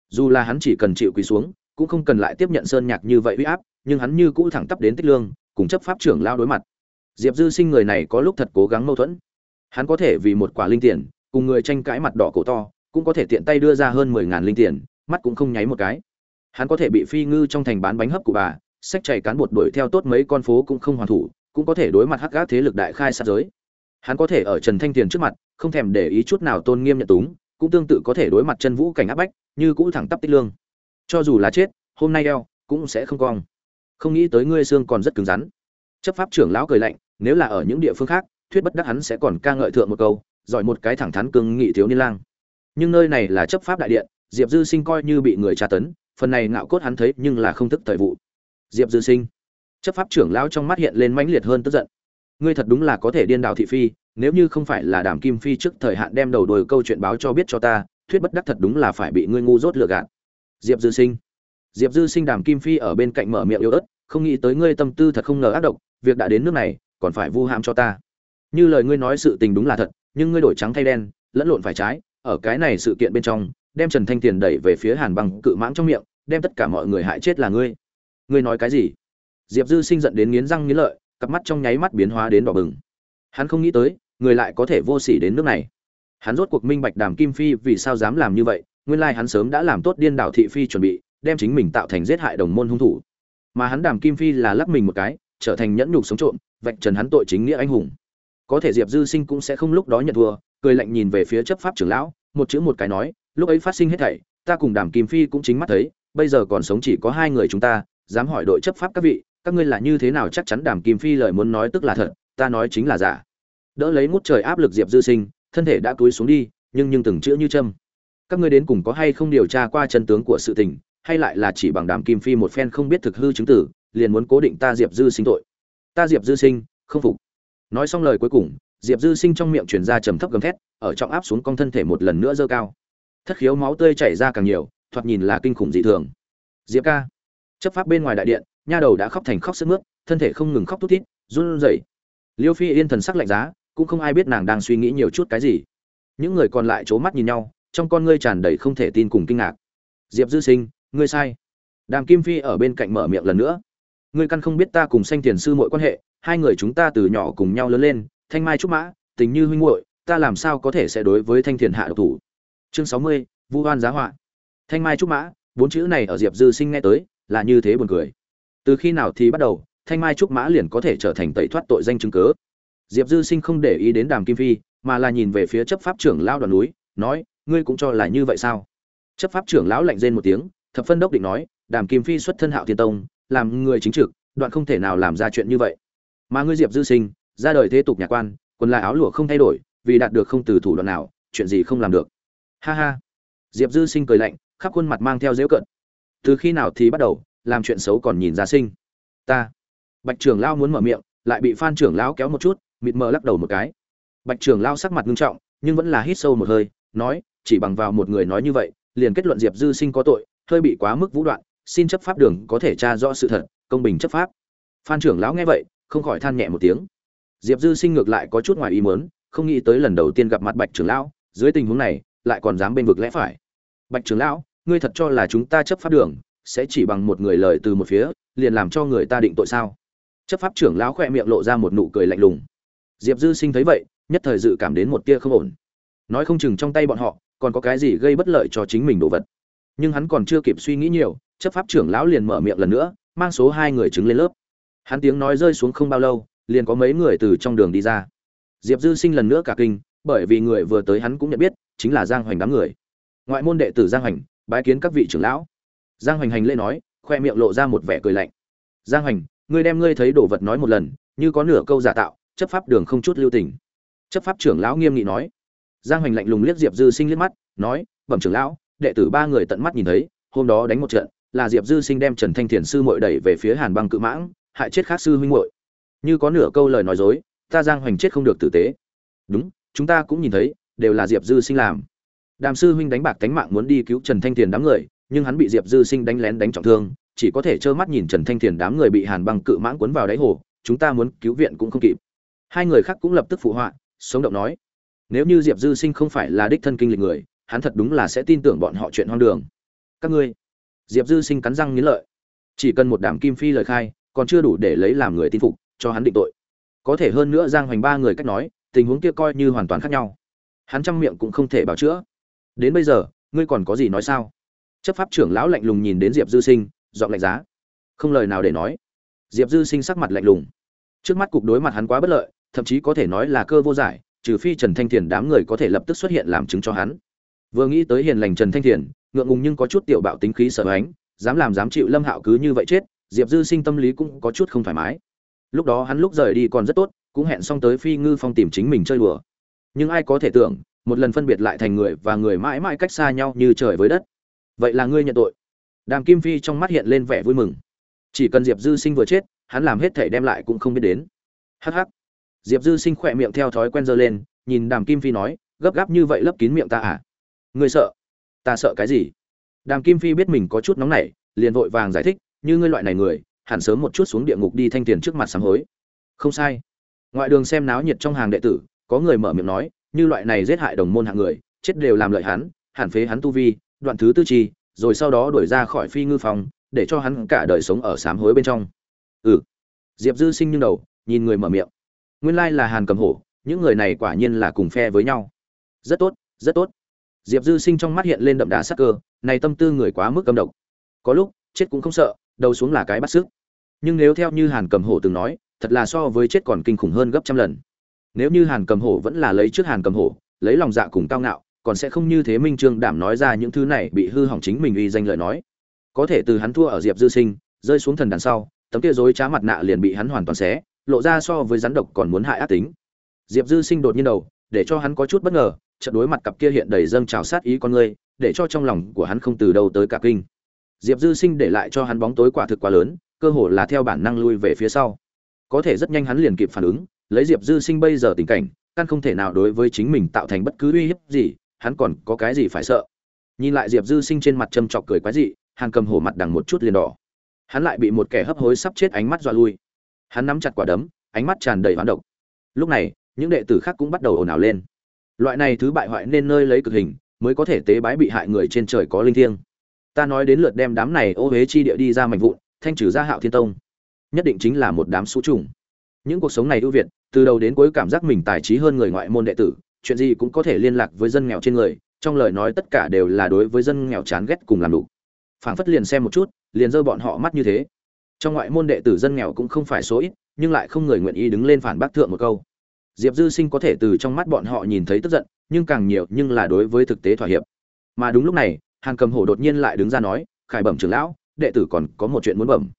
Dù là hắn chỉ cần chịu quỳ xuống, cũng không cần lại tiếp nhận sơn nhạc như vậy uy áp, nhưng hắn như cũ thẳng tắp đến tích lương, cùng chấp pháp trưởng lao đối mặt. Diệp dư sinh người này có lúc thật cố gắng mâu thuẫn. Hắn có thể vì một quả linh tiền, cùng người tranh cãi mặt đỏ cổ to, cũng có thể tiện tay đưa ra hơn mười ngàn linh tiền, mắt cũng không nháy một cái. Hắn có thể bị phi ngư trong thành bán bánh hấp của bà sách chạy cán bột đuổi theo tốt mấy con phố cũng không hoàn thủ cũng có thể đối mặt hắc gác thế lực đại khai sát giới. Hắn có thể ở trần thanh tiền trước mặt, không thèm để ý chút nào tôn nghiêm nhận túng, cũng tương tự có thể đối mặt chân vũ cảnh áp bách, như cũ thẳng tắp tích lương. Cho dù là chết, hôm nay eo cũng sẽ không cong. Không nghĩ tới ngươi xương còn rất cứng rắn. Chấp pháp trưởng lão cười lạnh, nếu là ở những địa phương khác, thuyết bất đắc hắn sẽ còn ca ngợi thượng một câu, giỏi một cái thẳng thắn cương nghị thiếu niên lang. Nhưng nơi này là chấp pháp đại điện, diệp dư sinh coi như bị người tra tấn, phần này ngạo cốt hắn thấy nhưng là không thức thời vụ. Diệp dư sinh chấp pháp trưởng lão trong mắt hiện lên mãnh liệt hơn tức giận. Ngươi thật đúng là có thể điên đảo thị phi, nếu như không phải là đàm kim phi trước thời hạn đem đầu đồi câu chuyện báo cho biết cho ta, thuyết bất đắc thật đúng là phải bị ngươi ngu dốt lừa gạt. Diệp dư sinh. Diệp dư sinh đàm kim phi ở bên cạnh mở miệng yếu ớt, không nghĩ tới ngươi tâm tư thật không ngờ ác độc, việc đã đến nước này, còn phải vu hãm cho ta. Như lời ngươi nói sự tình đúng là thật, nhưng ngươi đổi trắng thay đen, lẫn lộn phải trái, ở cái này sự kiện bên trong, đem trần thanh tiền đẩy về phía hàn băng cự mãng trong miệng, đem tất cả mọi người hại chết là ngươi. Ngươi nói cái gì? Diệp dư sinh giận đến nghiến răng nghiến lợi, cặp mắt trong nháy mắt biến hóa đến đỏ bừng. Hắn không nghĩ tới, người lại có thể vô sỉ đến nước này. Hắn rốt cuộc minh bạch đàm kim phi vì sao dám làm như vậy, nguyên lai hắn sớm đã làm tốt điên đảo thị phi chuẩn bị, đem chính mình tạo thành giết hại đồng môn hung thủ. Mà hắn đàm kim phi là lắc mình một cái, trở thành nhẫn nhục sống trộm, vạch trần hắn tội chính nghĩa anh hùng. Có thể diệp dư sinh cũng sẽ không lúc đó nhận thua, cười lạnh nhìn về phía chấp pháp trưởng lão, một chữ một cái nói, lúc ấy phát sinh hết thảy, ta cùng đàm kim phi cũng chính mắt thấy, bây giờ còn sống chỉ có hai người chúng ta, dám hỏi đội chấp pháp các vị các ngươi là như thế nào chắc chắn đàm kim phi lời muốn nói tức là thật, ta nói chính là giả. Đỡ lấy ngút trời áp lực diệp dư sinh, thân thể đã túi xuống đi, nhưng nhưng từng chữ như châm. Các ngươi đến cùng có hay không điều tra qua chân tướng của sự tình, hay lại là chỉ bằng đàm kim phi một phen không biết thực hư chứng tử, liền muốn cố định ta diệp dư sinh tội. Ta diệp dư sinh, không phục. Nói xong lời cuối cùng, diệp dư sinh trong miệng truyền ra trầm thấp gầm thét, ở trọng áp xuống con thân thể một lần nữa dơ cao. Thất khiếu máu tươi chảy ra càng nhiều, thoạt nhìn là kinh khủng dị thường. Diệp ca, chấp pháp bên ngoài đại điện nha đầu đã khóc thành khóc sướt mướt, thân thể không ngừng khóc thút thít, run rẩy. Liêu phi yên thần sắc lạnh giá, cũng không ai biết nàng đang suy nghĩ nhiều chút cái gì. Những người còn lại c mắt nhìn nhau, trong con ngươi tràn đầy không thể tin cùng kinh ngạc. Diệp dư sinh, ngươi sai. Đàm kim phi ở bên cạnh mở miệng lần nữa. Ngươi căn không biết ta cùng sanh tiền sư mọi quan hệ, hai người chúng ta từ nhỏ cùng nhau lớn lên, thanh mai trúc mã, tình như huynh muội, ta làm sao có thể sẽ đối với thanh Tiền hạ độc thủ? Chương sáu mươi, vu hoan giá họa. Thanh mai trúc mã, bốn chữ này ở diệp dư sinh nghe tới, là như thế buồn cười từ khi nào thì bắt đầu, thanh mai trúc mã liền có thể trở thành tẩy thoát tội danh chứng cớ diệp dư sinh không để ý đến đàm kim phi, mà là nhìn về phía chấp pháp trưởng lao đoàn núi, nói, ngươi cũng cho là như vậy sao? Chấp pháp trưởng lão lạnh rên một tiếng, thập phân đốc định nói, đàm kim phi xuất thân hạo thiên tông, làm người chính trực, đoạn không thể nào làm ra chuyện như vậy. Mà ngươi diệp dư sinh, ra đời thế tục nhà quan, quần là áo lụa không thay đổi, vì đạt được không từ thủ đoạn nào, chuyện gì không làm được? Ha ha. Diệp dư sinh cười lạnh, khắp khuôn mặt mang theo dễu cận từ khi nào thì bắt đầu làm chuyện xấu còn nhìn ra sinh. Ta. Bạch trưởng lao muốn mở miệng, lại bị phan trưởng lão kéo một chút, mịt mờ lắc đầu một cái. Bạch trưởng lao sắc mặt nghiêm trọng, nhưng vẫn là hít sâu một hơi, nói, chỉ bằng vào một người nói như vậy, liền kết luận diệp dư sinh có tội, hơi bị quá mức vũ đoạn, xin chấp pháp đường có thể tra rõ sự thật, công bình chấp pháp. Phan trưởng lão nghe vậy, không khỏi than nhẹ một tiếng. Diệp dư sinh ngược lại có chút ngoài ý muốn, không nghĩ tới lần đầu tiên gặp mặt bạch trưởng lão, dưới tình huống này, lại còn dám bên vực lẽ phải. Bạch trưởng lão, ngươi thật cho là chúng ta chấp pháp đường sẽ chỉ bằng một người lời từ một phía, liền làm cho người ta định tội sao? Chấp pháp trưởng lão khỏe miệng lộ ra một nụ cười lạnh lùng. Diệp dư sinh thấy vậy, nhất thời dự cảm đến một tia không ổn. Nói không chừng trong tay bọn họ, còn có cái gì gây bất lợi cho chính mình đồ vật. Nhưng hắn còn chưa kịp suy nghĩ nhiều, chấp pháp trưởng lão liền mở miệng lần nữa, mang số hai người chứng lên lớp. Hắn tiếng nói rơi xuống không bao lâu, liền có mấy người từ trong đường đi ra. Diệp dư sinh lần nữa cả kinh, bởi vì người vừa tới hắn cũng nhận biết, chính là giang hoành đám người. Ngoại môn đệ tử giang hoành, bái kiến các vị trưởng lão giang hoành hành lễ nói, khoe miệng lộ ra một vẻ cười lạnh. Giang hoành, ngươi đem ngươi thấy đồ vật nói một lần, như có nửa câu giả tạo, chấp pháp đường không chút lưu tình. Chấp pháp trưởng lão nghiêm nghị nói. Giang hoành lạnh lùng liếc diệp dư sinh liếc mắt, nói, bẩm trưởng lão, đệ tử ba người tận mắt nhìn thấy, hôm đó đánh một trận, là diệp dư sinh đem trần thanh thiền sư muội đẩy về phía hàn băng cự mãng, hại chết khác sư huynh muội. Như có nửa câu lời nói dối, ta giang hoành chết không được tử tế. Đúng, chúng ta cũng nhìn thấy, đều là diệp dư sinh làm. Đàm sư huynh đánh bạc tánh mạng muốn đi cứu trần thanh thiền đám người nhưng hắn bị diệp dư sinh đánh lén đánh trọng thương, chỉ có thể trơ mắt nhìn trần thanh thiền đám người bị hàn băng cự mãng cuốn vào đáy hồ, chúng ta muốn cứu viện cũng không kịp. Hai người khác cũng lập tức phụ họa, sống động nói, nếu như diệp dư sinh không phải là đích thân kinh lịch người, hắn thật đúng là sẽ tin tưởng bọn họ chuyện hoang đường. Các ngươi? Diệp dư sinh cắn răng nghiến lợi. Chỉ cần một đảm kim phi lời khai, còn chưa đủ để lấy làm người tin phục, cho hắn định tội. Có thể hơn nữa giang hoành ba người cách nói, tình huống kia coi như hoàn toàn khác nhau. Hắn trăm miệng cũng không thể bảo chữa. Đến bây giờ, ngươi còn có gì nói sao? Chấp pháp trưởng lão lạnh lùng nhìn đến diệp dư sinh dọn lạnh giá. Không lời nào để nói. Diệp dư sinh sắc mặt lạnh lùng. Trước mắt cục đối mặt hắn quá bất lợi, thậm chí có thể nói là cơ vô giải, trừ phi trần thanh thiền đám người có thể lập tức xuất hiện làm chứng cho hắn. Vừa nghĩ tới hiền lành trần thanh thiền, ngượng ngùng nhưng có chút tiểu bạo tính khí sợ ánh dám làm dám chịu lâm hạo cứ như vậy chết, diệp dư sinh tâm lý cũng có chút không thoải mái. Lúc đó hắn lúc rời đi còn rất tốt, cũng hẹn xong tới phi ngư phong tìm chính mình chơi đùa. Nhưng ai có thể tưởng, một lần phân biệt lại thành người và người mãi mãi cách xa nhau như trời với đất vậy là ngươi nhận tội. Đàm kim phi trong mắt hiện lên vẻ vui mừng. Chỉ cần diệp dư sinh vừa chết, hắn làm hết thể đem lại cũng không biết đến. Hh diệp dư sinh khỏe miệng theo thói quen dơ lên, nhìn đàm kim phi nói, gấp gáp như vậy lấp kín miệng ta à? Ngươi sợ? Ta sợ cái gì? Đàm kim phi biết mình có chút nóng nảy, liền vội vàng giải thích, như ngươi loại này người, hẳn sớm một chút xuống địa ngục đi thanh tiền trước mặt sám hối. Không sai. Ngoại đường xem náo nhiệt trong hàng đệ tử, có người mở miệng nói, như loại này giết hại đồng môn hạng người, chết đều làm lợi hắn, hẳn phế hắn tu vi đoạn thứ tư chi, rồi sau đó đuổi ra khỏi phi ngư phòng, để cho hắn cả đời sống ở sám hối bên trong. Ừ. Diệp dư sinh nhưng đầu, nhìn người mở miệng. Nguyên lai là hàn cầm hổ, những người này quả nhiên là cùng phe với nhau. Rất tốt rất tốt. Diệp dư sinh trong mắt hiện lên đậm đà sắc cơ, này tâm tư người quá mức cầm độc. Có lúc, chết cũng không sợ, đầu xuống là cái bắt sức nhưng nếu theo như hàn cầm hổ từng nói, thật là so với chết còn kinh khủng hơn gấp trăm lần. Nếu như hàn cầm hổ vẫn là lấy trước hàn cầm hổ, lấy lòng dạ cùng cao ngạo còn sẽ không như thế minh trương đảm nói ra những thứ này bị hư hỏng chính mình uy danh lời nói. Có thể từ hắn thua ở diệp dư sinh, rơi xuống thần đằng sau, tấm kia dối trá mặt nạ liền bị hắn hoàn toàn xé, lộ ra so với rắn độc còn muốn hại ác tính. Diệp dư sinh đột nhiên đầu, để cho hắn có chút bất ngờ trận đối mặt cặp kia hiện đầy dâng trào sát ý con người, để cho trong lòng của hắn không từ đâu tới cả kinh. Diệp dư sinh để lại cho hắn bóng tối quả thực quá lớn, cơ hồ là theo bản năng lui về phía sau. Có thể rất nhanh hắn liền kịp phản ứng, lấy diệp dư sinh bây giờ tình cảnh, căn không thể nào đối với chính mình tạo thành bất cứ uy hiếp gì hắn còn có cái gì phải sợ? Nhìn lại diệp dư sinh trên mặt châm chọc cười quái dị, hàn cầm hổ mặt đằng một chút liền đỏ. Hắn lại bị một kẻ hấp hối sắp chết ánh mắt dọa lui. Hắn nắm chặt quả đấm, ánh mắt tràn đầy hoán độc. Lúc này, những đệ tử khác cũng bắt đầu ồn ào lên. Loại này thứ bại hoại nên nơi lấy cực hình, mới có thể tế bái bị hại người trên trời có linh thiêng. Ta nói đến lượt đem đám này ô huế chi địa đi ra mạnh vụn, thanh trừ ra hạo thiên tông. Nhất định chính là một đám số trùng. Những cuộc sống này ưu việt, từ đầu đến cuối cảm giác mình tài trí hơn người ngoại môn đệ tử chuyện gì cũng có thể liên lạc với dân nghèo trên người, trong lời nói tất cả đều là đối với dân nghèo chán ghét cùng làm đủ. Phảng phất liền xem một chút, liền dơ bọn họ mắt như thế. Trong ngoại môn đệ tử dân nghèo cũng không phải số ít, nhưng lại không người nguyện ý đứng lên phản bác thượng một câu. Diệp dư sinh có thể từ trong mắt bọn họ nhìn thấy tức giận, nhưng càng nhiều nhưng là đối với thực tế thỏa hiệp. Mà đúng lúc này hàng cầm hổ đột nhiên lại đứng ra nói, khải bẩm trưởng lão, đệ tử còn có một chuyện muốn bẩm.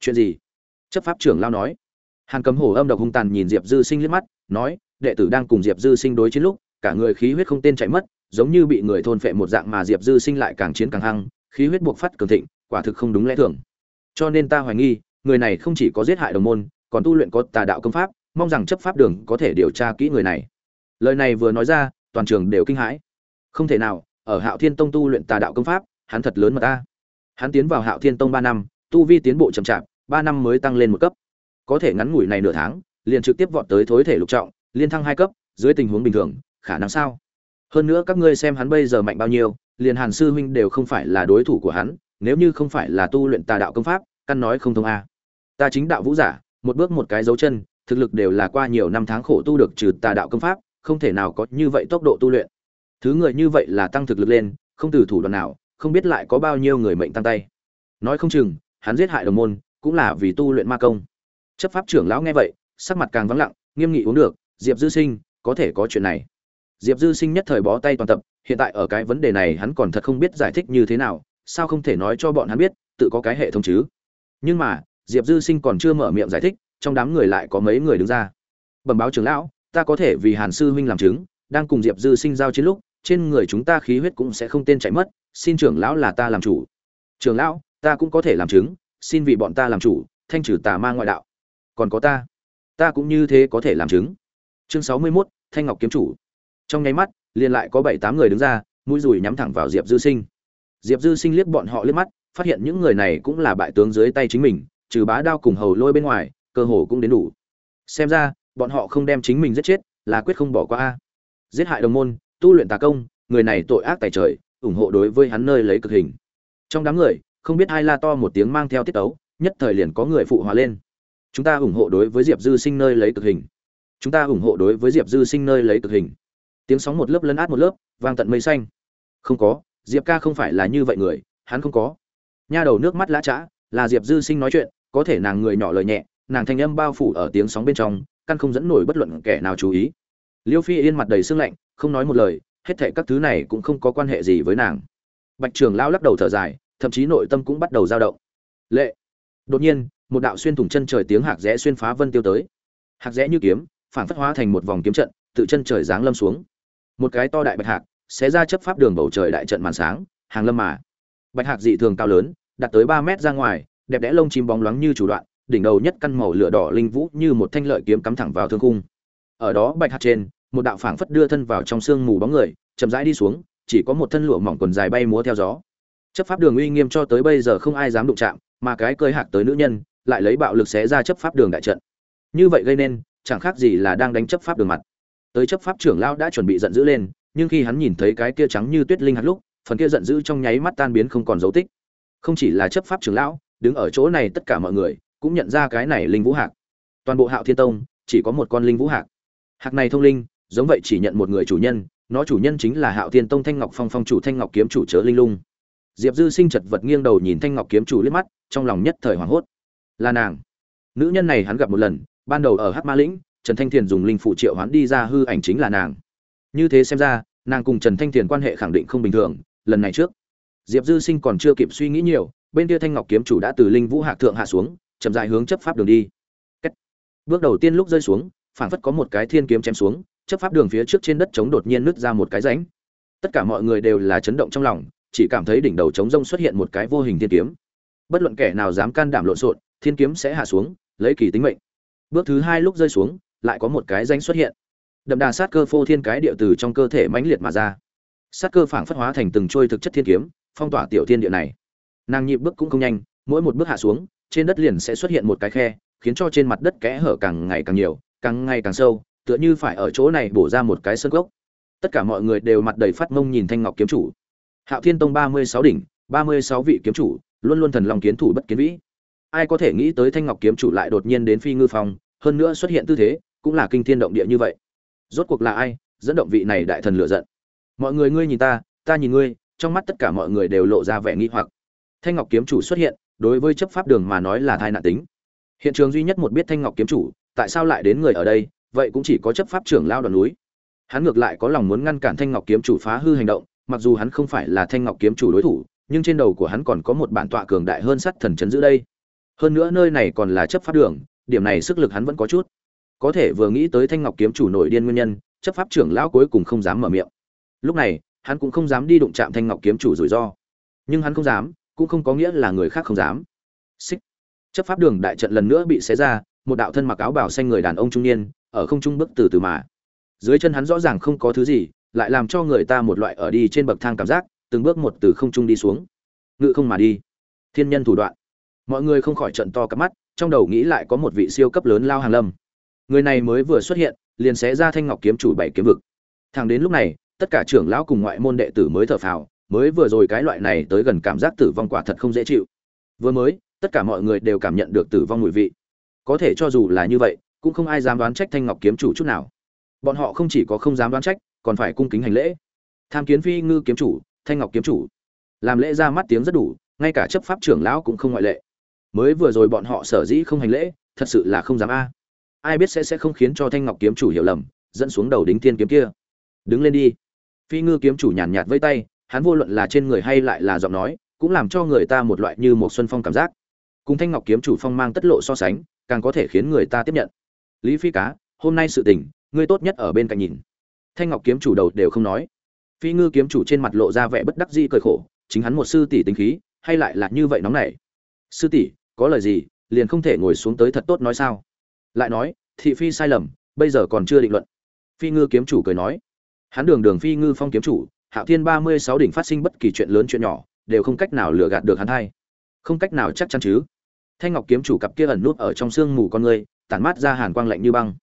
Chuyện gì? Chấp pháp trưởng lao nói. Hàng cầm hổ âm độc hung tàn nhìn diệp dư sinh liếc mắt, nói đệ tử đang cùng diệp dư sinh đối chiến lúc, cả người khí huyết không tên chạy mất, giống như bị người thôn phệ một dạng mà diệp dư sinh lại càng chiến càng hăng, khí huyết buộc phát cường thịnh, quả thực không đúng lẽ thường. Cho nên ta hoài nghi, người này không chỉ có giết hại đồng môn, còn tu luyện có tà đạo công pháp, mong rằng chấp pháp đường có thể điều tra kỹ người này. Lời này vừa nói ra, toàn trường đều kinh hãi. Không thể nào, ở hạo thiên tông tu luyện tà đạo công pháp, hắn thật lớn mà ta. Hắn tiến vào hạo thiên tông ba năm, tu vi tiến bộ chậm chạp, ba năm mới tăng lên một cấp. Có thể ngắn ngủi này nửa tháng, liền trực tiếp vọt tới thối thể lục trọng liên thăng hai cấp, dưới tình huống bình thường, khả năng sao? Hơn nữa các ngươi xem hắn bây giờ mạnh bao nhiêu, liền hàn sư huynh đều không phải là đối thủ của hắn, nếu như không phải là tu luyện tà đạo công pháp, căn nói không thông a. Ta chính đạo vũ giả, một bước một cái dấu chân, thực lực đều là qua nhiều năm tháng khổ tu được trừ tà đạo công pháp, không thể nào có như vậy tốc độ tu luyện. Thứ người như vậy là tăng thực lực lên, không từ thủ đoạn nào, không biết lại có bao nhiêu người mệnh tăng tay. Nói không chừng, hắn giết hại đồng môn, cũng là vì tu luyện ma công. Chấp pháp trưởng lão nghe vậy, sắc mặt càng vắng lặng, nghiêm nghị uống được diệp dư sinh, có thể có chuyện này. Diệp dư sinh nhất thời bó tay toàn tập, hiện tại ở cái vấn đề này hắn còn thật không biết giải thích như thế nào, sao không thể nói cho bọn hắn biết, tự có cái hệ thống chứ? Nhưng mà, diệp dư sinh còn chưa mở miệng giải thích, trong đám người lại có mấy người đứng ra. Bẩm báo trưởng lão, ta có thể vì hàn sư huynh làm chứng, đang cùng diệp dư sinh giao chiến lúc, trên người chúng ta khí huyết cũng sẽ không tên chạy mất, xin trưởng lão là ta làm chủ. Trưởng lão, ta cũng có thể làm chứng, xin vì bọn ta làm chủ, thanh trừ tà ma ngoại đạo. Còn có ta ta cũng như thế có thể làm chứng chương sáu mươi 61, thanh ngọc kiếm chủ. Trong nháy mắt liền lại có bảy tám người đứng ra mũi dùi nhắm thẳng vào diệp dư sinh. Diệp dư sinh liếc bọn họ liếc mắt phát hiện những người này cũng là bại tướng dưới tay chính mình trừ bá đao cùng hầu lôi bên ngoài cơ hồ cũng đến đủ. Xem ra bọn họ không đem chính mình giết chết là quyết không bỏ qua a. Giết hại đồng môn tu luyện tà công người này tội ác tài trời ủng hộ đối với hắn nơi lấy cực hình. Trong đám người không biết ai la to một tiếng mang theo tiết ấu nhất thời liền có người phụ hòa lên. Chúng ta ủng hộ đối với diệp dư sinh nơi lấy cực hình chúng ta ủng hộ đối với diệp dư sinh nơi lấy cực hình. Tiếng sóng một lớp lấn át một lớp, vang tận mây xanh. Không có, diệp ca không phải là như vậy người, hắn không có. Nha đầu nước mắt lã chã là diệp dư sinh nói chuyện, có thể nàng người nhỏ lời nhẹ, nàng thanh âm bao phủ ở tiếng sóng bên trong, căn không dẫn nổi bất luận kẻ nào chú ý. Liêu phi yên mặt đầy sương lạnh, không nói một lời, hết thệ các thứ này cũng không có quan hệ gì với nàng. Bạch trường lao lắc đầu thở dài, thậm chí nội tâm cũng bắt đầu dao động. Lệ! Đột nhiên, một đạo xuyên thủng chân trời tiếng hạc rẽ xuyên phá vân tiêu tới. Hạc rẽ như kiếm phản phất hóa thành một vòng kiếm trận, tự chân trời giáng lâm xuống. Một cái to đại bạch hạc, xé ra chấp pháp đường bầu trời đại trận màn sáng, hàng lâm mà. Bạch hạc dị thường cao lớn đạt tới ba mét ra ngoài, đẹp đẽ lông chim bóng loáng như chủ đoạn, đỉnh đầu nhất căn màu lửa đỏ linh vũ như một thanh lợi kiếm cắm thẳng vào thương khung. Ở đó bạch hạc trên, một đạo phảng phất đưa thân vào trong sương mù bóng người, chậm rãi đi xuống, chỉ có một thân lụa mỏng quần dài bay múa theo gió. Chấp pháp đường uy nghiêm cho tới bây giờ không ai dám đụng chạm, mà cái cơi hạc tới nữ nhân, lại lấy bạo lực xé ra chấp pháp đường đại trận. Như vậy gây nên chẳng khác gì là đang đánh chấp pháp đường mặt. Tới chấp pháp trưởng lão đã chuẩn bị giận dữ lên, nhưng khi hắn nhìn thấy cái kia trắng như tuyết linh hạt lúc, phần kia giận dữ trong nháy mắt tan biến không còn dấu tích. Không chỉ là chấp pháp trưởng lão, đứng ở chỗ này tất cả mọi người cũng nhận ra cái này linh vũ hạc. Toàn bộ hạo thiên tông chỉ có một con linh vũ hạc. Hạc này thông linh, giống vậy chỉ nhận một người chủ nhân, nó chủ nhân chính là hạo thiên tông thanh ngọc phong phong chủ thanh ngọc kiếm chủ chớ linh lung. Diệp dư sinh chật vật nghiêng đầu nhìn thanh ngọc kiếm chủ liếc mắt, trong lòng nhất thời hoảng hốt. Là nàng. Nữ nhân này hắn gặp một lần ban đầu ở hát ma lĩnh, trần thanh thiền dùng linh phụ triệu hoán đi ra hư ảnh chính là nàng. Như thế xem ra, nàng cùng trần thanh thiền quan hệ khẳng định không bình thường, lần này trước. Diệp dư sinh còn chưa kịp suy nghĩ nhiều, bên kia thanh ngọc kiếm chủ đã từ linh vũ hạc thượng hạ xuống, chậm dài hướng chấp pháp đường đi. Cách. bước đầu tiên lúc rơi xuống, phảng phất có một cái thiên kiếm chém xuống, chấp pháp đường phía trước trên đất trống đột nhiên nứt ra một cái rãnh. Tất cả mọi người đều là chấn động trong lòng, chỉ cảm thấy đỉnh đầu trống rông xuất hiện một cái vô hình thiên kiếm. Bất luận kẻ nào dám can đảm lộn xộn, thiên kiếm sẽ hạ xuống, lấy kỳ tính mệnh bước thứ hai lúc rơi xuống, lại có một cái danh xuất hiện. Đậm đà sát cơ phô thiên cái địa từ trong cơ thể mãnh liệt mà ra. Sát cơ phảng phất hóa thành từng trôi thực chất thiên kiếm, phong tỏa tiểu thiên địa này. Nàng nhịp bước cũng không nhanh, mỗi một bước hạ xuống, trên đất liền sẽ xuất hiện một cái khe, khiến cho trên mặt đất kẽ hở càng ngày càng nhiều, càng ngày càng sâu, tựa như phải ở chỗ này bổ ra một cái sân gốc. Tất cả mọi người đều mặt đầy phát mông nhìn thanh ngọc kiếm chủ. Hạo thiên tông ba mươi sáu đỉnh, ba mươi sáu vị kiếm chủ, luôn luôn thần lòng kiến thủ bất kiến vĩ ai có thể nghĩ tới thanh ngọc kiếm chủ lại đột nhiên đến phi ngư phong, hơn nữa xuất hiện tư thế, cũng là kinh thiên động địa như vậy. Rốt cuộc là ai, dẫn động vị này đại thần lựa giận? Mọi người ngươi nhìn ta ta nhìn ngươi, trong mắt tất cả mọi người đều lộ ra vẻ nghi hoặc. Thanh ngọc kiếm chủ xuất hiện, đối với chấp pháp đường mà nói là thai nạn tính. Hiện trường duy nhất một biết thanh ngọc kiếm chủ, tại sao lại đến người ở đây, vậy cũng chỉ có chấp pháp trưởng lao đoàn núi. Hắn ngược lại có lòng muốn ngăn cản thanh ngọc kiếm chủ phá hư hành động, mặc dù hắn không phải là thanh ngọc kiếm chủ đối thủ, nhưng trên đầu của hắn còn có một bản tọa cường đại hơn sắt thần chấn giữ đây hơn nữa nơi này còn là chấp pháp đường, điểm này sức lực hắn vẫn có chút. Có thể vừa nghĩ tới thanh ngọc kiếm chủ nổi điên nguyên nhân, chấp pháp trưởng lão cuối cùng không dám mở miệng. Lúc này, hắn cũng không dám đi đụng chạm thanh ngọc kiếm chủ rủi ro. Nhưng hắn không dám, cũng không có nghĩa là người khác không dám. Xích. Chấp pháp đường đại trận lần nữa bị xé ra, một đạo thân mặc áo bào xanh người đàn ông trung niên, ở không trung bước từ từ mà. Dưới chân hắn rõ ràng không có thứ gì, lại làm cho người ta một loại ở đi trên bậc thang cảm giác, từng bước một từ không trung đi xuống. Ngự không mà đi. Thiên nhân thủ đoạn mọi người không khỏi trận to cắp mắt, trong đầu nghĩ lại có một vị siêu cấp lớn lao hàng lâm. Người này mới vừa xuất hiện, liền xé ra thanh ngọc kiếm chủ bảy kiếm vực. Thẳng đến lúc này, tất cả trưởng lão cùng ngoại môn đệ tử mới thở phào, mới vừa rồi cái loại này tới gần cảm giác tử vong quả thật không dễ chịu. Vừa mới, tất cả mọi người đều cảm nhận được tử vong mùi vị. Có thể cho dù là như vậy, cũng không ai dám đoán trách thanh ngọc kiếm chủ chút nào. Bọn họ không chỉ có không dám đoán trách, còn phải cung kính hành lễ. Tham kiến phi ngư kiếm chủ, thanh ngọc kiếm chủ. Làm lễ ra mắt tiếng rất đủ, ngay cả chấp pháp trưởng lão cũng không ngoại lệ mới vừa rồi bọn họ sở dĩ không hành lễ, thật sự là không dám a. Ai biết sẽ sẽ không khiến cho thanh ngọc kiếm chủ hiểu lầm, dẫn xuống đầu đính tiên kiếm kia. Đứng lên đi. Phi ngư kiếm chủ nhàn nhạt vây tay, hắn vô luận là trên người hay lại là giọng nói, cũng làm cho người ta một loại như một xuân phong cảm giác. Cùng thanh ngọc kiếm chủ phong mang tất lộ so sánh, càng có thể khiến người ta tiếp nhận. Lý phi cá, hôm nay sự tình, ngươi tốt nhất ở bên cạnh nhìn. Thanh ngọc kiếm chủ đầu đều không nói. Phi ngư kiếm chủ trên mặt lộ ra vẻ bất đắc dĩ cười khổ, chính hắn một sư tỷ tính khí, hay lại là như vậy nóng nảy. Sư tỷ có lời gì, liền không thể ngồi xuống tới thật tốt nói sao? Lại nói, thị phi sai lầm, bây giờ còn chưa định luận. Phi ngư kiếm chủ cười nói. Hắn đường đường phi ngư phong kiếm chủ, hạo thiên ba mươi sáu đỉnh phát sinh bất kỳ chuyện lớn chuyện nhỏ, đều không cách nào lừa gạt được hắn hay. Không cách nào chắc chắn chứ. Thanh ngọc kiếm chủ cặp kia ẩn nút ở trong sương mù con người, tản mát ra hàn quang lạnh như băng.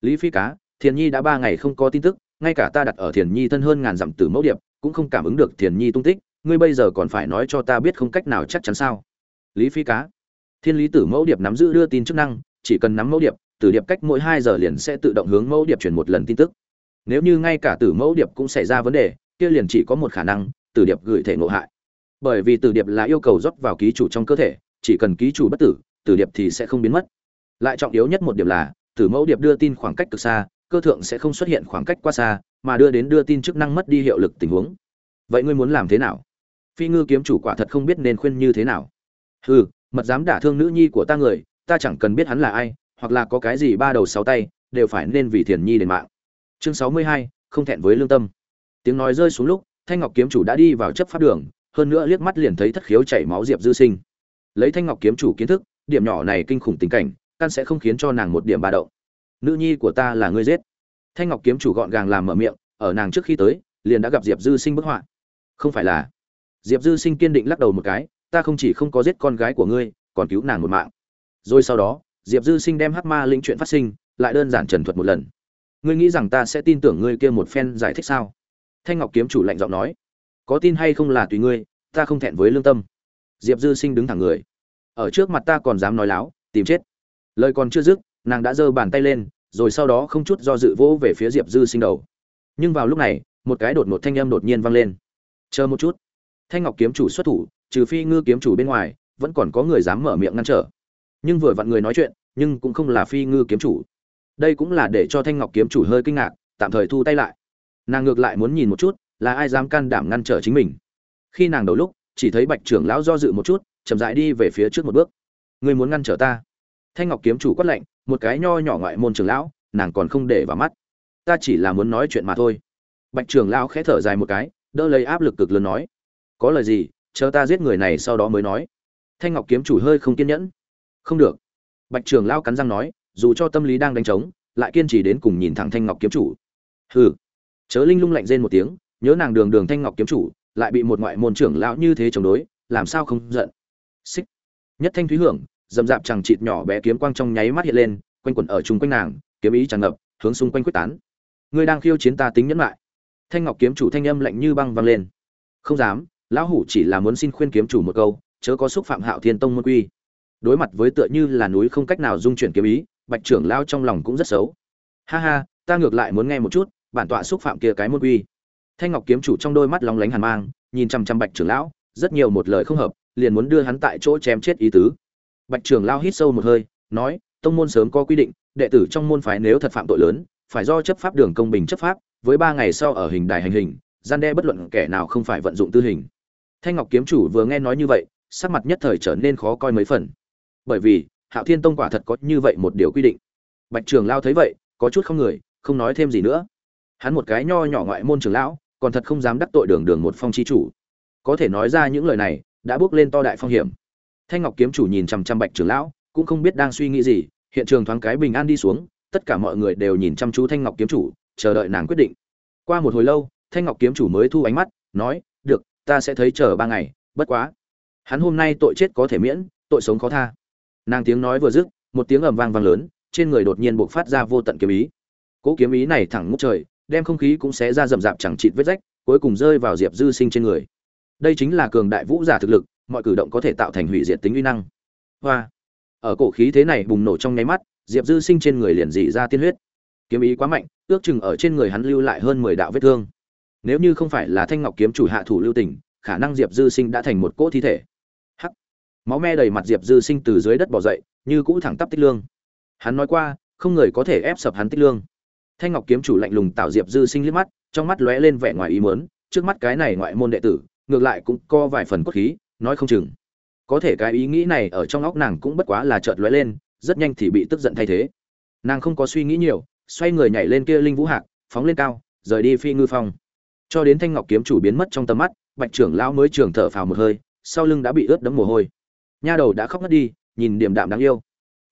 Lý phi cá, thiền nhi đã ba ngày không có tin tức, ngay cả ta đặt ở thiền nhi thân hơn ngàn dặm từ mẫu điệp, cũng không cảm ứng được thiền nhi tung tích, ngươi bây giờ còn phải nói cho ta biết không cách nào chắc chắn sao? Lý phi cá thiên lý tử mẫu điệp nắm giữ đưa tin chức năng, chỉ cần nắm mẫu điệp, tử điệp cách mỗi hai giờ liền sẽ tự động hướng mẫu điệp chuyển một lần tin tức. Nếu như ngay cả tử mẫu điệp cũng xảy ra vấn đề, kia liền chỉ có một khả năng, tử điệp gửi thể ngộ hại. Bởi vì tử điệp là yêu cầu rót vào ký chủ trong cơ thể, chỉ cần ký chủ bất tử tử điệp thì sẽ không biến mất. Lại trọng yếu nhất một điểm là, tử mẫu điệp đưa tin khoảng cách cực xa, cơ thượng sẽ không xuất hiện khoảng cách quá xa, mà đưa đến đưa tin chức năng mất đi hiệu lực tình huống. Vậy ngươi muốn làm thế nào? Phi ngư kiếm chủ quả thật không biết nên khuyên như thế nào. Hừ mật dám đả thương nữ nhi của ta người, ta chẳng cần biết hắn là ai, hoặc là có cái gì ba đầu sáu tay, đều phải nên vì thiền nhi đền mạng. Chương sáu mươi hai, không thẹn với lương tâm. Tiếng nói rơi xuống lúc, thanh ngọc kiếm chủ đã đi vào chấp pháp đường, hơn nữa liếc mắt liền thấy thất khiếu chảy máu diệp dư sinh. Lấy thanh ngọc kiếm chủ kiến thức, điểm nhỏ này kinh khủng tình cảnh, căn sẽ không khiến cho nàng một điểm ba đậu. nữ nhi của ta là ngươi giết. Thanh ngọc kiếm chủ gọn gàng làm mở miệng, ở nàng trước khi tới, liền đã gặp diệp dư sinh bức họa. Không phải là. Diệp dư sinh kiên định lắc đầu một cái ta không chỉ không có giết con gái của ngươi, còn cứu nàng một mạng. Rồi sau đó, diệp dư sinh đem hắc ma linh chuyện phát sinh, lại đơn giản trần thuật một lần. Ngươi nghĩ rằng ta sẽ tin tưởng ngươi kia một phen giải thích sao? Thanh ngọc kiếm chủ lạnh giọng nói. Có tin hay không là tùy ngươi, ta không thẹn với lương tâm. Diệp dư sinh đứng thẳng người. Ở trước mặt ta còn dám nói láo, tìm chết. Lời còn chưa dứt, nàng đã giơ bàn tay lên, rồi sau đó không chút do dự vỗ về phía diệp dư sinh đầu. Nhưng vào lúc này, một cái đột ngột thanh âm đột nhiên vang lên. Chờ một chút thanh ngọc kiếm chủ xuất thủ, trừ phi ngư kiếm chủ bên ngoài, vẫn còn có người dám mở miệng ngăn trở. Nhưng vừa vặn người nói chuyện, nhưng cũng không là phi ngư kiếm chủ. Đây cũng là để cho thanh ngọc kiếm chủ hơi kinh ngạc, tạm thời thu tay lại. Nàng ngược lại muốn nhìn một chút, là ai dám can đảm ngăn trở chính mình. Khi nàng đầu lúc, chỉ thấy bạch trưởng lão do dự một chút, chậm rãi đi về phía trước một bước. Người muốn ngăn trở ta? Thanh ngọc kiếm chủ quát lạnh, một cái nho nhỏ ngoại môn trưởng lão, nàng còn không để vào mắt. Ta chỉ là muốn nói chuyện mà thôi. Bạch trưởng lão khẽ thở dài một cái, đỡ lấy áp lực cực lớn nói có lời gì, chờ ta giết người này sau đó mới nói. Thanh ngọc kiếm chủ hơi không kiên nhẫn. Không được. Bạch Trường lão cắn răng nói, dù cho tâm lý đang đánh trống, lại kiên trì đến cùng nhìn thẳng thanh ngọc kiếm chủ. Hừ. Chớ linh lung lạnh rên một tiếng, nhớ nàng đường đường thanh ngọc kiếm chủ, lại bị một ngoại môn trưởng lão như thế chống đối, làm sao không giận. Xích. Nhất thanh thúy hưởng, dầm dạp chẳng chịt nhỏ bé kiếm quang trong nháy mắt hiện lên, quanh quẩn ở chung quanh nàng, kiếm ý tràn ngập, hướng xung quanh quyết tán. Ngươi đang khiêu chiến ta tính nhẫn lại. Thanh ngọc kiếm chủ thanh âm lạnh như băng vang lên. Không dám lão hủ chỉ là muốn xin khuyên kiếm chủ một câu, chớ có xúc phạm hạo thiên tông môn quy. Đối mặt với tựa như là núi không cách nào dung chuyển kiếm ý, bạch trưởng lao trong lòng cũng rất xấu. Ha ha, ta ngược lại muốn nghe một chút, bản tọa xúc phạm kia cái môn quy. Thanh ngọc kiếm chủ trong đôi mắt lóng lánh hàn mang, nhìn chăm chăm bạch trưởng lão, rất nhiều một lời không hợp, liền muốn đưa hắn tại chỗ chém chết ý tứ. Bạch trưởng lao hít sâu một hơi, nói, tông môn sớm có quy định, đệ tử trong môn phái nếu thật phạm tội lớn, phải do chấp pháp đường công bình chấp pháp, với ba ngày sau ở hình đài hành hình, gian đe bất luận kẻ nào không phải vận dụng tư hình thanh ngọc kiếm chủ vừa nghe nói như vậy, sắc mặt nhất thời trở nên khó coi mấy phần. Bởi vì, hạo thiên tông quả thật có như vậy một điều quy định. Bạch trường lao thấy vậy, có chút không người, không nói thêm gì nữa. Hắn một cái nho nhỏ ngoại môn trường lão, còn thật không dám đắc tội đường đường một phong chi chủ. Có thể nói ra những lời này, đã bước lên to đại phong hiểm. Thanh ngọc kiếm chủ nhìn chằm chằm bạch trường lão, cũng không biết đang suy nghĩ gì, hiện trường thoáng cái bình an đi xuống, tất cả mọi người đều nhìn chăm chú thanh ngọc kiếm chủ, chờ đợi nàng quyết định. Qua một hồi lâu, thanh ngọc kiếm chủ mới thu ánh mắt, nói ta sẽ thấy chờ ba ngày, bất quá. Hắn hôm nay tội chết có thể miễn, tội sống khó tha. Nàng tiếng nói vừa dứt, một tiếng ầm vang vang lớn, trên người đột nhiên bộc phát ra vô tận kiếm ý. Cỗ kiếm ý này thẳng ngút trời, đem không khí cũng sẽ ra rậm rạp chẳng chịt vết rách, cuối cùng rơi vào diệp dư sinh trên người. Đây chính là cường đại vũ giả thực lực, mọi cử động có thể tạo thành hủy diệt tính uy năng. Hoa! Ở cổ khí thế này bùng nổ trong nháy mắt, diệp dư sinh trên người liền dị ra tiên huyết. Kiếm ý quá mạnh, ước chừng ở trên người hắn lưu lại hơn mười đạo vết thương nếu như không phải là thanh ngọc kiếm chủ hạ thủ lưu tình, khả năng diệp dư sinh đã thành một cỗ thi thể. Hắc. Máu me đầy mặt diệp dư sinh từ dưới đất bỏ dậy, như cũ thẳng tắp tích lương. Hắn nói qua, không người có thể ép sập hắn tích lương. Thanh ngọc kiếm chủ lạnh lùng tạo diệp dư sinh liếc mắt, trong mắt lóe lên vẻ ngoài ý muốn, trước mắt cái này ngoại môn đệ tử, ngược lại cũng co vài phần cốt khí, nói không chừng. Có thể cái ý nghĩ này ở trong óc nàng cũng bất quá là chợt lóe lên, rất nhanh thì bị tức giận thay thế. Nàng không có suy nghĩ nhiều, xoay người nhảy lên kia linh vũ hạc, phóng lên cao, rời đi phi ngư phong cho đến thanh ngọc kiếm chủ biến mất trong tầm mắt, bạch trưởng lão mới trường thở phào một hơi, sau lưng đã bị ướt đẫm mồ hôi. Nha đầu đã khóc ngất đi, nhìn điểm đạm đáng yêu.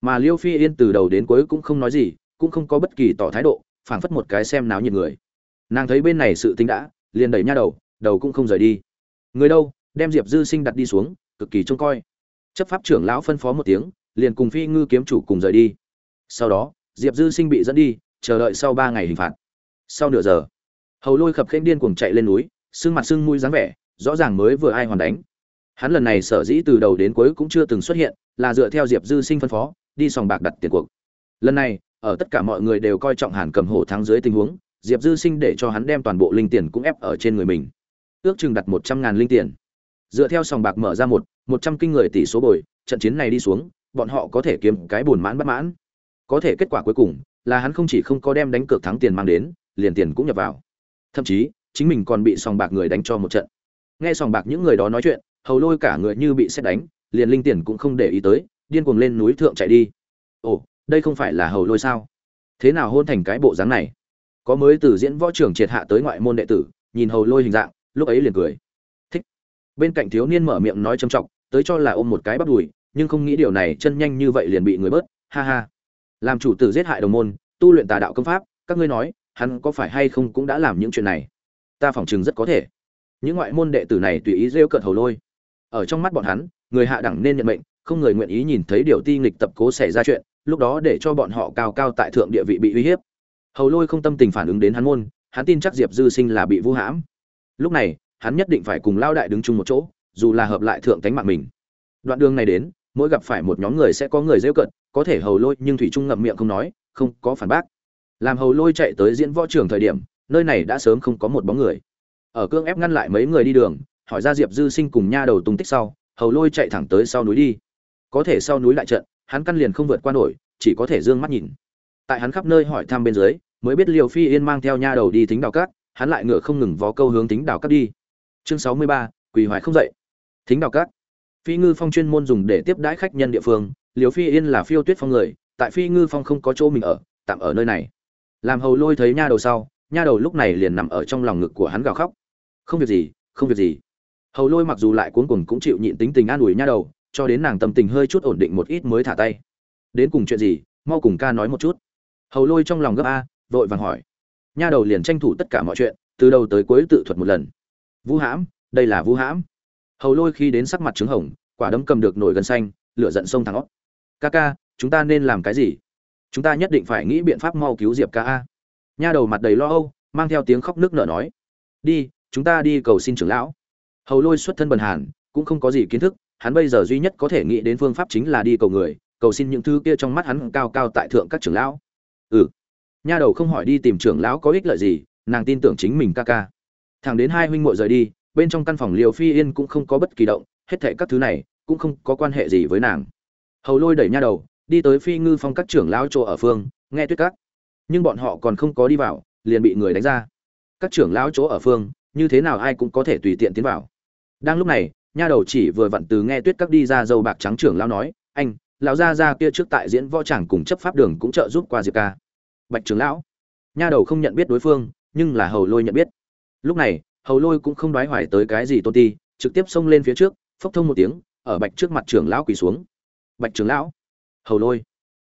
Mà liêu phi yên từ đầu đến cuối cũng không nói gì, cũng không có bất kỳ tỏ thái độ, phảng phất một cái xem náo nhiệt người. Nàng thấy bên này sự tính đã, liền đẩy nha đầu đầu cũng không rời đi. Người đâu, đem diệp dư sinh đặt đi xuống, cực kỳ trông coi. Chấp pháp trưởng lão phân phó một tiếng, liền cùng phi ngư kiếm chủ cùng rời đi. Sau đó, diệp dư sinh bị dẫn đi, chờ đợi sau ba ngày hình phạt. Sau nửa giờ hầu lôi khập khênh điên cuồng chạy lên núi sưng mặt sưng mũi dáng vẻ, rõ ràng mới vừa ai hoàn đánh. Hắn lần này sở dĩ từ đầu đến cuối cũng chưa từng xuất hiện, là dựa theo diệp dư sinh phân phó, đi sòng bạc đặt tiền cuộc. Lần này, ở tất cả mọi người đều coi trọng hàn cầm hổ thắng dưới tình huống, diệp dư sinh để cho hắn đem toàn bộ linh tiền cũng ép ở trên người mình. Ước chừng đặt một trăm ngàn linh tiền. Dựa theo sòng bạc mở ra một một trăm kinh người tỷ số bồi, trận chiến này đi xuống, bọn họ có thể kiếm cái buồn mãn bất mãn. Có thể kết quả cuối cùng là hắn không chỉ không có đem đánh cược thắng tiền mang đến, liền tiền cũng nhập vào thậm chí, chính mình còn bị sòng bạc người đánh cho một trận. Nghe sòng bạc những người đó nói chuyện, hầu lôi cả người như bị xét đánh, liền linh tiền cũng không để ý tới, điên cuồng lên núi thượng chạy đi. Ồ, đây không phải là hầu lôi sao? Thế nào hôn thành cái bộ dáng này? Có mới từ diễn võ trưởng triệt hạ tới ngoại môn đệ tử, nhìn hầu lôi hình dạng, lúc ấy liền cười. Thích. Bên cạnh thiếu niên mở miệng nói trầm trọng tới cho là ôm một cái bắt đùi, nhưng không nghĩ điều này, chân nhanh như vậy liền bị người bớt. Ha ha. Làm chủ tử giết hại đồng môn, tu luyện tà đạo công pháp, các ngươi nói hắn có phải hay không cũng đã làm những chuyện này? Ta phỏng chừng rất có thể. Những ngoại môn đệ tử này tùy ý rêu cợt hầu lôi. Ở trong mắt bọn hắn, người hạ đẳng nên nhận mệnh, không người nguyện ý nhìn thấy điều ti nghịch tập cố xảy ra chuyện, lúc đó để cho bọn họ cao cao tại thượng địa vị bị uy hiếp. Hầu lôi không tâm tình phản ứng đến hắn môn, hắn tin chắc diệp dư sinh là bị vu hãm. Lúc này, hắn nhất định phải cùng lao đại đứng chung một chỗ, dù là hợp lại thượng tánh mạng mình. Đoạn đường này đến, mỗi gặp phải một nhóm người sẽ có người rêu cận có thể hầu lôi nhưng thủy trung ngậm miệng không nói, không có phản bác làm hầu lôi chạy tới diễn võ trường thời điểm, nơi này đã sớm không có một bóng người. Ở cương ép ngăn lại mấy người đi đường, hỏi ra diệp dư sinh cùng nha đầu tung tích sau, hầu lôi chạy thẳng tới sau núi đi. Có thể sau núi lại trận, hắn căn liền không vượt qua nổi, chỉ có thể d ư ơ n g mắt nhìn. Tại hắn khắp nơi hỏi thăm bên dưới, mới biết liều phi yên mang theo nha đầu đi thính đào cát hắn lại ngựa không ngừng vó câu hướng thính đào cát đi. Chương sáu mươi ba, quỳ hoài không dậy. Thính đào cát phi ngư phong chuyên môn dùng để tiếp đãi khách nhân địa phương liều phi yên là phiêu tuyết phong người, tại phi ngư phong không có chỗ mình ở, tạm ở nơi này làm hầu lôi thấy nha đầu sau, nha đầu lúc này liền nằm ở trong lòng ngực của hắn gào khóc. Không việc gì, không việc gì. Hầu lôi mặc dù lại cuốn cùng cũng chịu nhịn tính tình an ủi nha đầu, cho đến nàng tâm tình hơi chút ổn định một ít mới thả tay. Đến cùng chuyện gì, mau cùng ca nói một chút. Hầu lôi trong lòng gấp a, vội vàng hỏi. Nha đầu liền tranh thủ tất cả mọi chuyện, từ đầu tới cuối tự thuật một lần. Vũ hãm, đây là vũ hãm. Hầu lôi khi đến sắc mặt trứng hồng, quả đấm cầm được nổi gần xanh, lửa giận sông thẳng óc. Ca ca, chúng ta nên làm cái gì? Chúng ta nhất định phải nghĩ biện pháp mau cứu diệp ca a. Nha đầu mặt đầy lo âu, mang theo tiếng khóc nước nở nói, đi, chúng ta đi cầu xin trưởng lão. Hầu lôi xuất thân bần hàn, cũng không có gì kiến thức, hắn bây giờ duy nhất có thể nghĩ đến phương pháp chính là đi cầu người, cầu xin những thứ kia trong mắt hắn cao cao tại thượng các trưởng lão. Ừ. Nha đầu không hỏi đi tìm trưởng lão có ích lợi gì, nàng tin tưởng chính mình ca ca. Thẳng đến hai huynh muội rời đi, bên trong căn phòng liều phi yên cũng không có bất kỳ động, hết thệ các thứ này cũng không có quan hệ gì với nàng. Hầu lôi đẩy nha đầu đi tới phi ngư phong các trưởng lão chỗ ở phương, nghe tuyết các. Nhưng bọn họ còn không có đi vào, liền bị người đánh ra. Các trưởng lão chỗ ở phương, như thế nào ai cũng có thể tùy tiện tiến vào. Đang lúc này, nha đầu chỉ vừa vặn từ nghe tuyết các đi ra dâu bạc trắng trưởng lão nói, anh, lão gia gia kia trước tại diễn võ tràng cùng chấp pháp đường cũng trợ giúp qua diệp ca. Bạch trưởng lão. Nha đầu không nhận biết đối phương, nhưng là hầu lôi nhận biết. Lúc này, hầu lôi cũng không đoái hoài tới cái gì tôn ti, trực tiếp xông lên phía trước, phốc thông một tiếng, ở bạch trước mặt trưởng lão quỳ xuống. Bạch trưởng lão hầu lôi.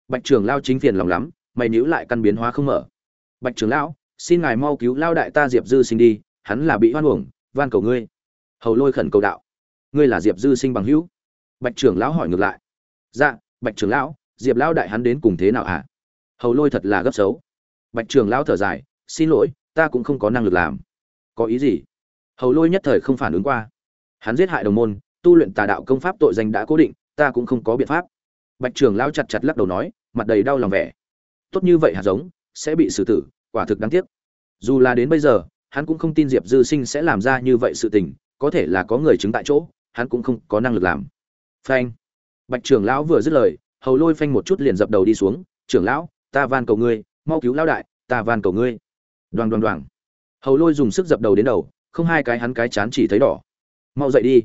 Bạch trưởng lão chính phiền lòng lắm, mày níu lại căn biến hóa không mở. Bạch trưởng lão, xin ngài mau cứu lao đại ta diệp dư sinh đi, hắn là bị hoan uổng, van cầu ngươi. Hầu lôi khẩn cầu đạo. Ngươi là diệp dư sinh bằng hữu. Bạch trưởng lão hỏi ngược lại. Dạ bạch trưởng lão, diệp lão đại hắn đến cùng thế nào hả? Hầu lôi thật là gấp xấu. Bạch trưởng lão thở dài, xin lỗi, ta cũng không có năng lực làm. Có ý gì? Hầu lôi nhất thời không phản ứng qua. Hắn giết hại đồng môn, tu luyện tà đạo công pháp tội danh đã cố định, ta cũng không có biện pháp bạch trưởng lão chặt chặt lắc đầu nói, mặt đầy đau lòng vẻ. Tốt như vậy hạt giống, sẽ bị xử tử, quả thực đáng tiếc. Dù là đến bây giờ, hắn cũng không tin diệp dư sinh sẽ làm ra như vậy sự tình, có thể là có người chứng tại chỗ, hắn cũng không có năng lực làm. Phanh. Bạch trưởng lão vừa dứt lời, hầu lôi phanh một chút liền dập đầu đi xuống trưởng lão, ta van cầu ngươi, mau cứu lão đại, ta van cầu ngươi. Đoàn đoàn đoàn hầu lôi dùng sức dập đầu đến đầu, không hai cái hắn cái chán chỉ thấy đỏ. Mau dậy đi.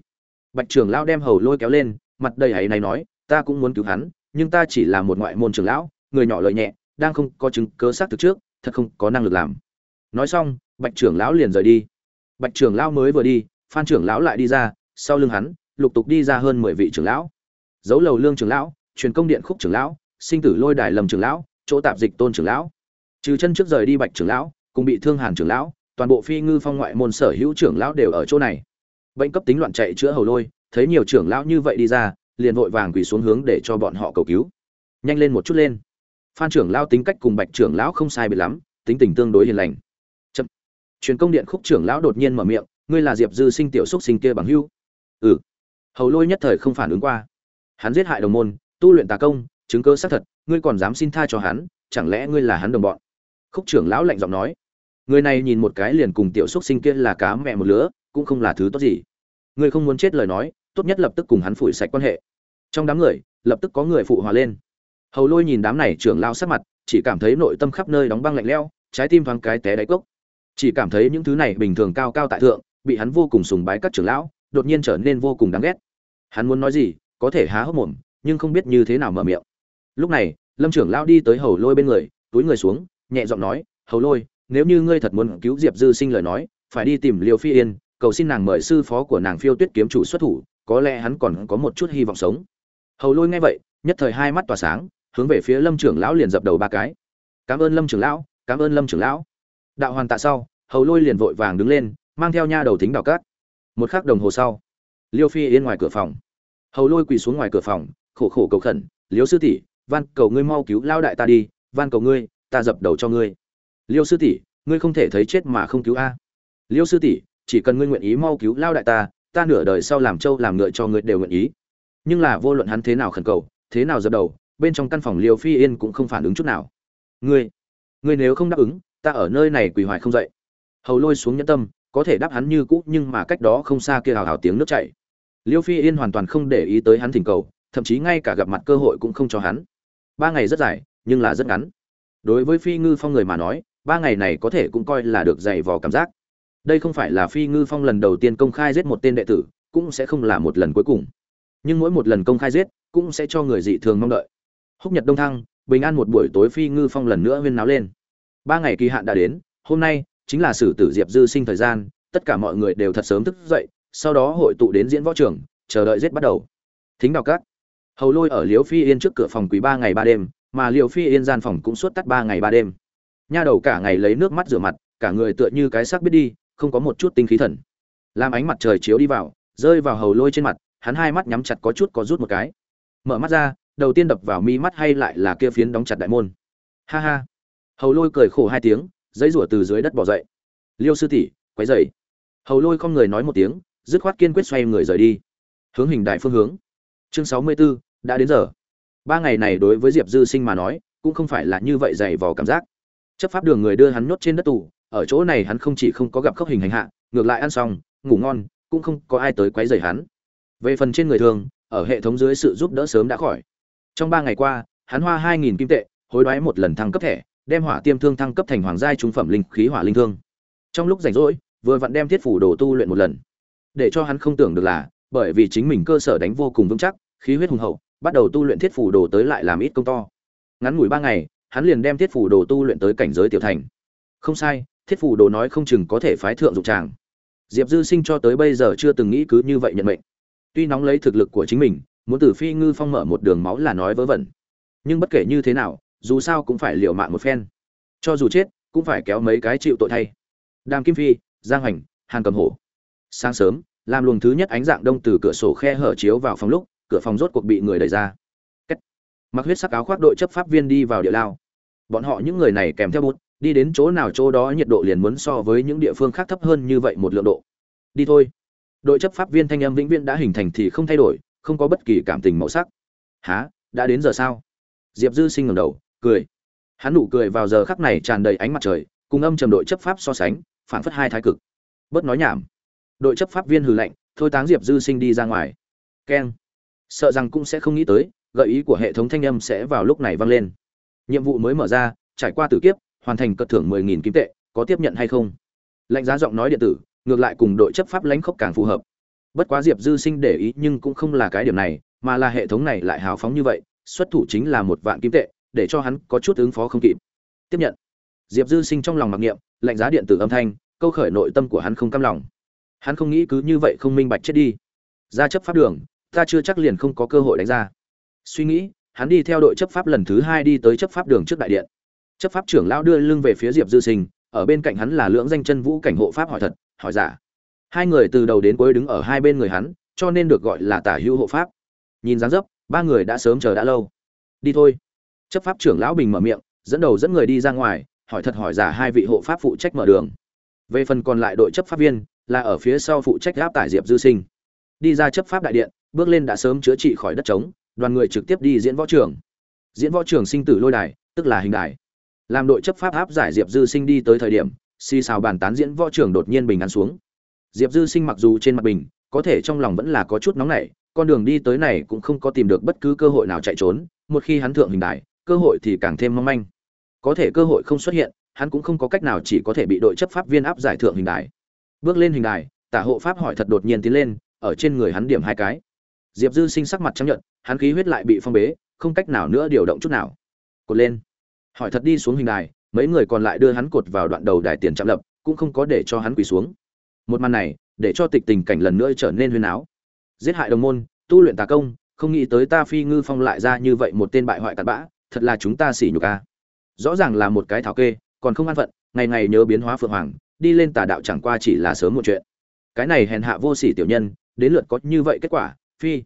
Bạch trưởng lão đem hầu lôi kéo lên, mặt đầy hãy này nói ta cũng muốn cứu hắn, nhưng ta chỉ là một ngoại môn trưởng lão, người nhỏ lời nhẹ, đang không có chứng cớ xác thực trước, thật không có năng lực làm. Nói xong, bạch trưởng lão liền rời đi. Bạch trưởng lão mới vừa đi, phan trưởng lão lại đi ra, sau lưng hắn, lục tục đi ra hơn mười vị trưởng lão. Dấu lầu lương trưởng lão, truyền công điện khúc trưởng lão, sinh tử lôi đài lầm trưởng lão, chỗ tạp dịch tôn trưởng lão. Trừ chân trước rời đi bạch trưởng lão, cùng bị thương hàn trưởng lão, toàn bộ phi ngư phong ngoại môn sở hữu trưởng lão đều ở chỗ này. Bệnh cấp tính loạn chạy chữa hầu lôi, thấy nhiều trưởng lão như vậy đi ra liền vội vàng quỳ xuống hướng để cho bọn họ cầu cứu. Nhanh lên một chút lên. Phan trưởng lão tính cách cùng bạch trưởng lão không sai biệt lắm, tính tình tương đối hiền lành. Chậm. Truyền công điện khúc trưởng lão đột nhiên mở miệng, ngươi là diệp dư sinh tiểu xúc sinh kia bằng hưu? Ừ. Hầu lôi nhất thời không phản ứng qua. Hắn giết hại đồng môn, tu luyện tà công, chứng cơ xác thật, ngươi còn dám xin tha cho hắn, chẳng lẽ ngươi là hắn đồng bọn? Khúc trưởng lão lạnh giọng nói. Người này nhìn một cái liền cùng tiểu xúc sinh kia là cá mẹ một lứa, cũng không là thứ tốt gì. Ngươi không muốn chết lời nói, tốt nhất lập tức cùng hắn phủi sạch quan hệ trong đám người, lập tức có người phụ hòa lên. Hầu lôi nhìn đám này trưởng lao sắc mặt, chỉ cảm thấy nội tâm khắp nơi đóng băng lạnh lẽo, trái tim thoáng cái té đáy cốc. Chỉ cảm thấy những thứ này bình thường cao cao tại thượng, bị hắn vô cùng sùng bái các trưởng lão, đột nhiên trở nên vô cùng đáng ghét. Hắn muốn nói gì, có thể há hốc mồm, nhưng không biết như thế nào mở miệng. Lúc này, lâm trưởng lão đi tới hầu lôi bên người, túi người xuống, nhẹ giọng nói, hầu lôi, nếu như ngươi thật muốn cứu diệp dư sinh lời nói, phải đi tìm liều phi yên, cầu xin nàng mời sư phó của nàng phiêu tuyết kiếm chủ xuất thủ, có lẽ hắn còn có một chút hy vọng sống hầu lôi nghe vậy, nhất thời hai mắt tỏa sáng, hướng về phía lâm trưởng lão liền dập đầu ba cái. Cảm ơn lâm trưởng lão, cảm ơn lâm trưởng lão. Đạo hoàn tạ sau, hầu lôi liền vội vàng đứng lên, mang theo nha đầu thính đào cát. Một khắc đồng hồ sau, liêu phi yên ngoài cửa phòng. Hầu lôi quỳ xuống ngoài cửa phòng, khổ khổ cầu khẩn, liêu sư tỷ, van cầu ngươi mau cứu lao đại ta đi, van cầu ngươi, ta dập đầu cho ngươi. Liêu sư tỷ, ngươi không thể thấy chết mà không cứu a. Liêu sư tỷ, chỉ cần ngươi nguyện ý mau cứu lao đại ta ta nửa đời sau làm trâu làm ngựa cho ngươi đều nguyện ý nhưng là vô luận hắn thế nào khẩn cầu, thế nào dập đầu, bên trong căn phòng liêu phi yên cũng không phản ứng chút nào. Ngươi ngươi nếu không đáp ứng, ta ở nơi này quỳ hoài không dậy. Hầu lôi xuống nhẫn tâm, có thể đáp hắn như cũ, nhưng mà cách đó không xa kia hào hào tiếng nước chảy. Liêu phi yên hoàn toàn không để ý tới hắn thỉnh cầu, thậm chí ngay cả gặp mặt cơ hội cũng không cho hắn. Ba ngày rất dài, nhưng là rất ngắn. Đối với phi ngư phong người mà nói, ba ngày này có thể cũng coi là được dày vò cảm giác. Đây không phải là phi ngư phong lần đầu tiên công khai giết một tên đệ tử, cũng sẽ không là một lần cuối cùng nhưng mỗi một lần công khai giết cũng sẽ cho người dị thường mong đợi. Húc nhật đông thăng, bình an một buổi tối phi ngư phong lần nữa huyên náo lên. Ba ngày kỳ hạn đã đến, hôm nay chính là sử tử diệp dư sinh thời gian, tất cả mọi người đều thật sớm thức dậy, sau đó hội tụ đến diễn võ trường, chờ đợi giết bắt đầu. Thính đào cát hầu lôi ở liễu phi yên trước cửa phòng quý ba ngày ba đêm, mà liễu phi yên gian phòng cũng suốt tắt ba ngày ba đêm. Nha đầu cả ngày lấy nước mắt rửa mặt, cả người tựa như cái xác biết đi, không có một chút tinh khí thần. Làm ánh mặt trời chiếu đi vào, rơi vào hầu lôi trên mặt hắn hai mắt nhắm chặt có chút có rút một cái. Mở mắt ra đầu tiên đập vào mi mắt hay lại là kia phiến đóng chặt đại môn. Ha ha. Hầu lôi cười khổ hai tiếng giấy rủa từ dưới đất bỏ dậy. Liêu sư tỷ quấy dậy hầu lôi không người nói một tiếng dứt khoát kiên quyết xoay người rời đi. Hướng hình đại phương hướng. Chương sáu mươi 64, đã đến giờ. Ba ngày này đối với diệp dư sinh mà nói cũng không phải là như vậy dày vò cảm giác. Chấp pháp đường người đưa hắn nhốt trên đất tù ở chỗ này hắn không chỉ không có gặp khốc hình hành hạ ngược lại ăn xong ngủ ngon cũng không có ai tới quấy rầy hắn về phần trên người thường, ở hệ thống dưới sự giúp đỡ sớm đã khỏi. Trong ba ngày qua, hắn hoa hai nghìn kim tệ, hối đoái một lần thăng cấp thẻ, đem hỏa tiêm thương thăng cấp thành hoàng giai trung phẩm linh khí hỏa linh thương. Trong lúc rảnh rỗi, vừa vặn đem thiết phủ đồ tu luyện một lần. Để cho hắn không tưởng được là, bởi vì chính mình cơ sở đánh vô cùng vững chắc, khí huyết hùng hậu, bắt đầu tu luyện thiết phủ đồ tới lại làm ít công to. Ngắn ngủi ba ngày, hắn liền đem thiết phủ đồ tu luyện tới cảnh giới tiểu thành. Không sai, thiết phủ đồ nói không chừng có thể phái thượng dụng tràng. Diệp dư sinh cho tới bây giờ chưa từng nghĩ cứ như vậy nhận mệnh tuy nóng lấy thực lực của chính mình, muốn từ phi ngư phong mở một đường máu là nói vớ vẩn. Nhưng bất kể như thế nào, dù sao cũng phải liều mạng một phen. Cho dù chết, cũng phải kéo mấy cái chịu tội thay. Đàm kim phi, giang hành, hàn cầm hổ. Sáng sớm, làm luồng thứ nhất ánh dạng đông từ cửa sổ khe hở chiếu vào phòng lúc, cửa phòng rốt cuộc bị người đẩy ra. Cách. mặc huyết sắc áo khoác đội chấp pháp viên đi vào địa lao. Bọn họ những người này kèm theo bút, đi đến chỗ nào chỗ đó nhiệt độ liền muốn so với những địa phương khác thấp hơn như vậy một lượng độ. Đi thôi đội chấp pháp viên thanh âm vĩnh viễn đã hình thành thì không thay đổi, không có bất kỳ cảm tình màu sắc. Há đã đến giờ sao? Diệp dư sinh ngầm đầu, cười. Hắn nụ cười vào giờ khắc này tràn đầy ánh mặt trời, cùng âm trầm đội chấp pháp so sánh phản phất hai thái cực. Bớt nói nhảm. Đội chấp pháp viên hừ lạnh, thôi táng diệp dư sinh đi ra ngoài. Keng. Sợ rằng cũng sẽ không nghĩ tới, gợi ý của hệ thống thanh âm sẽ vào lúc này vang lên. Nhiệm vụ mới mở ra, trải qua tử kiếp, hoàn thành cất thưởng mười nghìn kim tệ, có tiếp nhận hay không? Lạnh giá giọng nói điện tử ngược lại cùng đội chấp pháp lãnh khốc càng phù hợp. Bất quá diệp dư sinh để ý nhưng cũng không là cái điểm này, mà là hệ thống này lại hào phóng như vậy, xuất thủ chính là một vạn kim tệ, để cho hắn có chút ứng phó không kịp. Tiếp nhận. Diệp dư sinh trong lòng mặc niệm, lạnh giá điện tử âm thanh, câu khởi nội tâm của hắn không cam lòng. Hắn không nghĩ cứ như vậy không minh bạch chết đi. Ra chấp pháp đường, ta chưa chắc liền không có cơ hội đánh ra. Suy nghĩ, hắn đi theo đội chấp pháp lần thứ hai đi tới chấp pháp đường trước đại điện. Chấp pháp trưởng lão đưa lưng về phía diệp dư sinh, ở bên cạnh hắn là lưỡng danh chân vũ cảnh hộ pháp hỏi thật hỏi giả. Hai người từ đầu đến cuối đứng ở hai bên người hắn, cho nên được gọi là tả hữu hộ pháp. Nhìn dáng dấp, ba người đã sớm chờ đã lâu. Đi thôi. Chấp pháp trưởng lão bình mở miệng, dẫn đầu dẫn người đi ra ngoài, hỏi thật hỏi giả hai vị hộ pháp phụ trách mở đường. Về phần còn lại đội chấp pháp viên, là ở phía sau phụ trách gáp tải diệp dư sinh. Đi ra chấp pháp đại điện, bước lên đã sớm chữa trị khỏi đất trống, đoàn người trực tiếp đi diễn võ trường. Diễn võ trường sinh tử lôi đài, tức là hình đài. Làm đội chấp pháp áp giải diệp dư sinh đi tới thời điểm xì xào bàn tán diễn võ trưởng đột nhiên bình ăn xuống. Diệp dư sinh mặc dù trên mặt bình, có thể trong lòng vẫn là có chút nóng nảy, con đường đi tới này cũng không có tìm được bất cứ cơ hội nào chạy trốn, một khi hắn thượng hình đài cơ hội thì càng thêm mong manh. Có thể cơ hội không xuất hiện, hắn cũng không có cách nào chỉ có thể bị đội chấp pháp viên áp giải thượng hình đài bước lên hình đài tả hộ pháp hỏi thật đột nhiên tiến lên, ở trên người hắn điểm hai cái. Diệp dư sinh sắc mặt chấp nhận hắn khí huyết lại bị phong bế, không cách nào nữa điều động chút nào. Cột lên. Hỏi thật đi xuống hình đài mấy người còn lại đưa hắn cột vào đoạn đầu đài tiền chạm lập, cũng không có để cho hắn quỳ xuống. Một màn này, để cho tịch tình cảnh lần nữa trở nên huyên áo. Giết hại đồng môn, tu luyện tà công, không nghĩ tới ta phi ngư phong lại ra như vậy một tên bại hoại cặn bã, thật là chúng ta xỉ nhục a. Rõ ràng là một cái thảo kê, còn không an phận, ngày ngày nhớ biến hóa phượng hoàng, đi lên tà đạo chẳng qua chỉ là sớm một chuyện. Cái này hèn hạ vô sỉ tiểu nhân, đến lượt có như vậy kết quả, phi.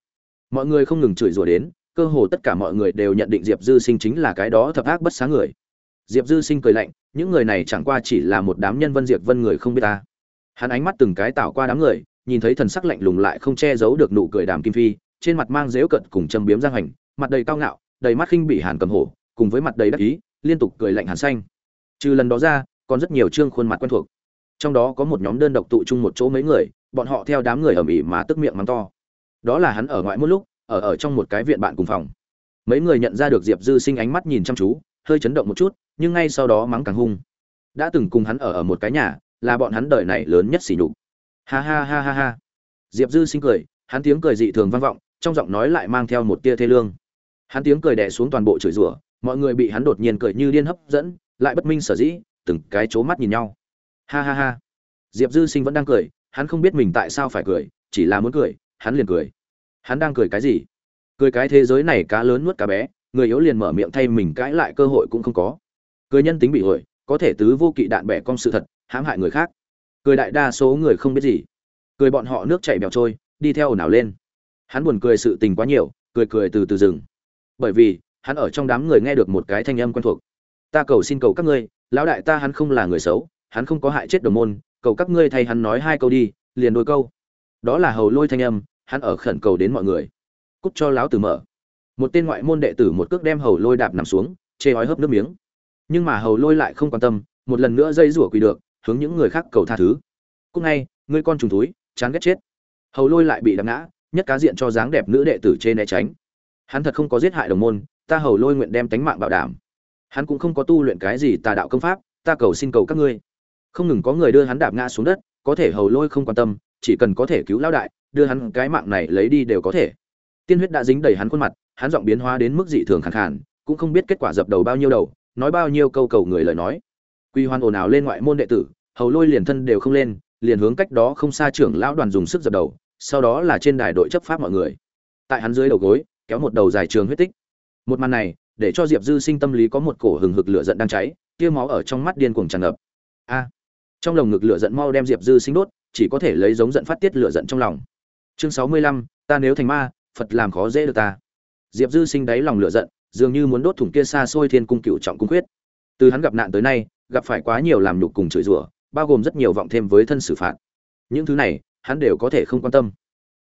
Mọi người không ngừng chửi rủa đến, cơ hồ tất cả mọi người đều nhận định diệp dư sinh chính là cái đó thập ác bất xá người diệp dư sinh cười lạnh, những người này chẳng qua chỉ là một đám nhân vân diệt vân người không biết ta. Hắn ánh mắt từng cái tạo qua đám người, nhìn thấy thần sắc lạnh lùng lại không che giấu được nụ cười đàm kim phi, trên mặt mang dếu cận cùng châm biếm giang hành mặt đầy cao ngạo, đầy mắt khinh bị hàn cầm hổ, cùng với mặt đầy đắc ý, liên tục cười lạnh hàn xanh. Trừ lần đó ra, còn rất nhiều trương khuôn mặt quen thuộc. Trong đó có một nhóm đơn độc tụ chung một chỗ mấy người, bọn họ theo đám người ở mỹ mà tức miệng mắng to. Đó là hắn ở ngoại một lúc, ở ở trong một cái viện bạn cùng phòng. Mấy người nhận ra được diệp dư sinh ánh mắt nhìn chăm chú hơi chấn động một chút, nhưng ngay sau đó mắng càng hung. Đã từng cùng hắn ở ở một cái nhà, là bọn hắn đời này lớn nhất sỉ nhục. Ha ha ha ha ha. Diệp dư sinh cười, hắn tiếng cười dị thường vang vọng, trong giọng nói lại mang theo một tia thê lương. Hắn tiếng cười đè xuống toàn bộ chửi rủa, mọi người bị hắn đột nhiên cười như điên hấp dẫn, lại bất minh sở dĩ, từng cái chố mắt nhìn nhau. Ha ha ha. Diệp dư sinh vẫn đang cười, hắn không biết mình tại sao phải cười, chỉ là muốn cười, hắn liền cười. Hắn đang cười cái gì? Cười cái thế giới này cá lớn nuốt cá bé người yếu liền mở miệng thay mình cãi lại cơ hội cũng không có. Cười nhân tính bị hội có thể tứ vô kỵ đạn bẻ con sự thật, hãm hại người khác. Cười đại đa số người không biết gì. Cười bọn họ nước chảy bèo trôi, đi theo ồn ào lên. Hắn buồn cười sự tình quá nhiều, cười cười từ từ dừng. Bởi vì, hắn ở trong đám người nghe được một cái thanh âm quen thuộc. Ta cầu xin cầu các ngươi, lão đại ta hắn không là người xấu, hắn không có hại chết đồng môn, cầu các ngươi thay hắn nói hai câu đi, liền đôi câu. Đó là hầu lôi thanh âm, hắn ở khẩn cầu đến mọi người. Cút cho lão tử mở một tên ngoại môn đệ tử một cước đem hầu lôi đạp nằm xuống, chê ói hớp nước miếng. Nhưng mà hầu lôi lại không quan tâm, một lần nữa dây rủa quỳ được, hướng những người khác cầu tha thứ. Cúc ngay ngươi con trùng túi, chán ghét chết. Hầu lôi lại bị đập ngã, nhất cá diện cho dáng đẹp nữ đệ tử trên né tránh. Hắn thật không có giết hại đồng môn, ta hầu lôi nguyện đem tánh mạng bảo đảm. Hắn cũng không có tu luyện cái gì tà đạo công pháp, ta cầu xin cầu các ngươi. Không ngừng có người đưa hắn đạp ngã xuống đất, có thể hầu lôi không quan tâm, chỉ cần có thể cứu lão đại, đưa hắn cái mạng này lấy đi đều có thể tiên huyết đã dính đầy hắn khuôn mặt, hắn giọng biến hóa đến mức dị thường khẳng khàn, cũng không biết kết quả dập đầu bao nhiêu đầu, nói bao nhiêu câu cầu người lời nói. Quy hoan ồn ào lên ngoại môn đệ tử, hầu lôi liền thân đều không lên, liền hướng cách đó không xa trưởng lão đoàn dùng sức dập đầu, sau đó là trên đài đội chấp pháp mọi người. Tại hắn dưới đầu gối, kéo một đầu dài trường huyết tích. Một màn này, để cho diệp dư sinh tâm lý có một cổ hừng hực lửa giận đang cháy, tia máu ở trong mắt điên cuồng tràn ngập. A! Trong lồng ngực lửa giận mau đem diệp dư sinh đốt, chỉ có thể lấy giống giận phát tiết lửa giận trong lòng. Chương sáu mươi lăm, ta nếu thành ma phật làm khó dễ được ta. Diệp dư sinh đáy lòng lửa giận, dường như muốn đốt thủng kia xa xôi thiên cung cựu trọng cung quyết từ hắn gặp nạn tới nay, gặp phải quá nhiều làm nhục cùng chửi rủa, bao gồm rất nhiều vọng thêm với thân xử phạt. Những thứ này, hắn đều có thể không quan tâm.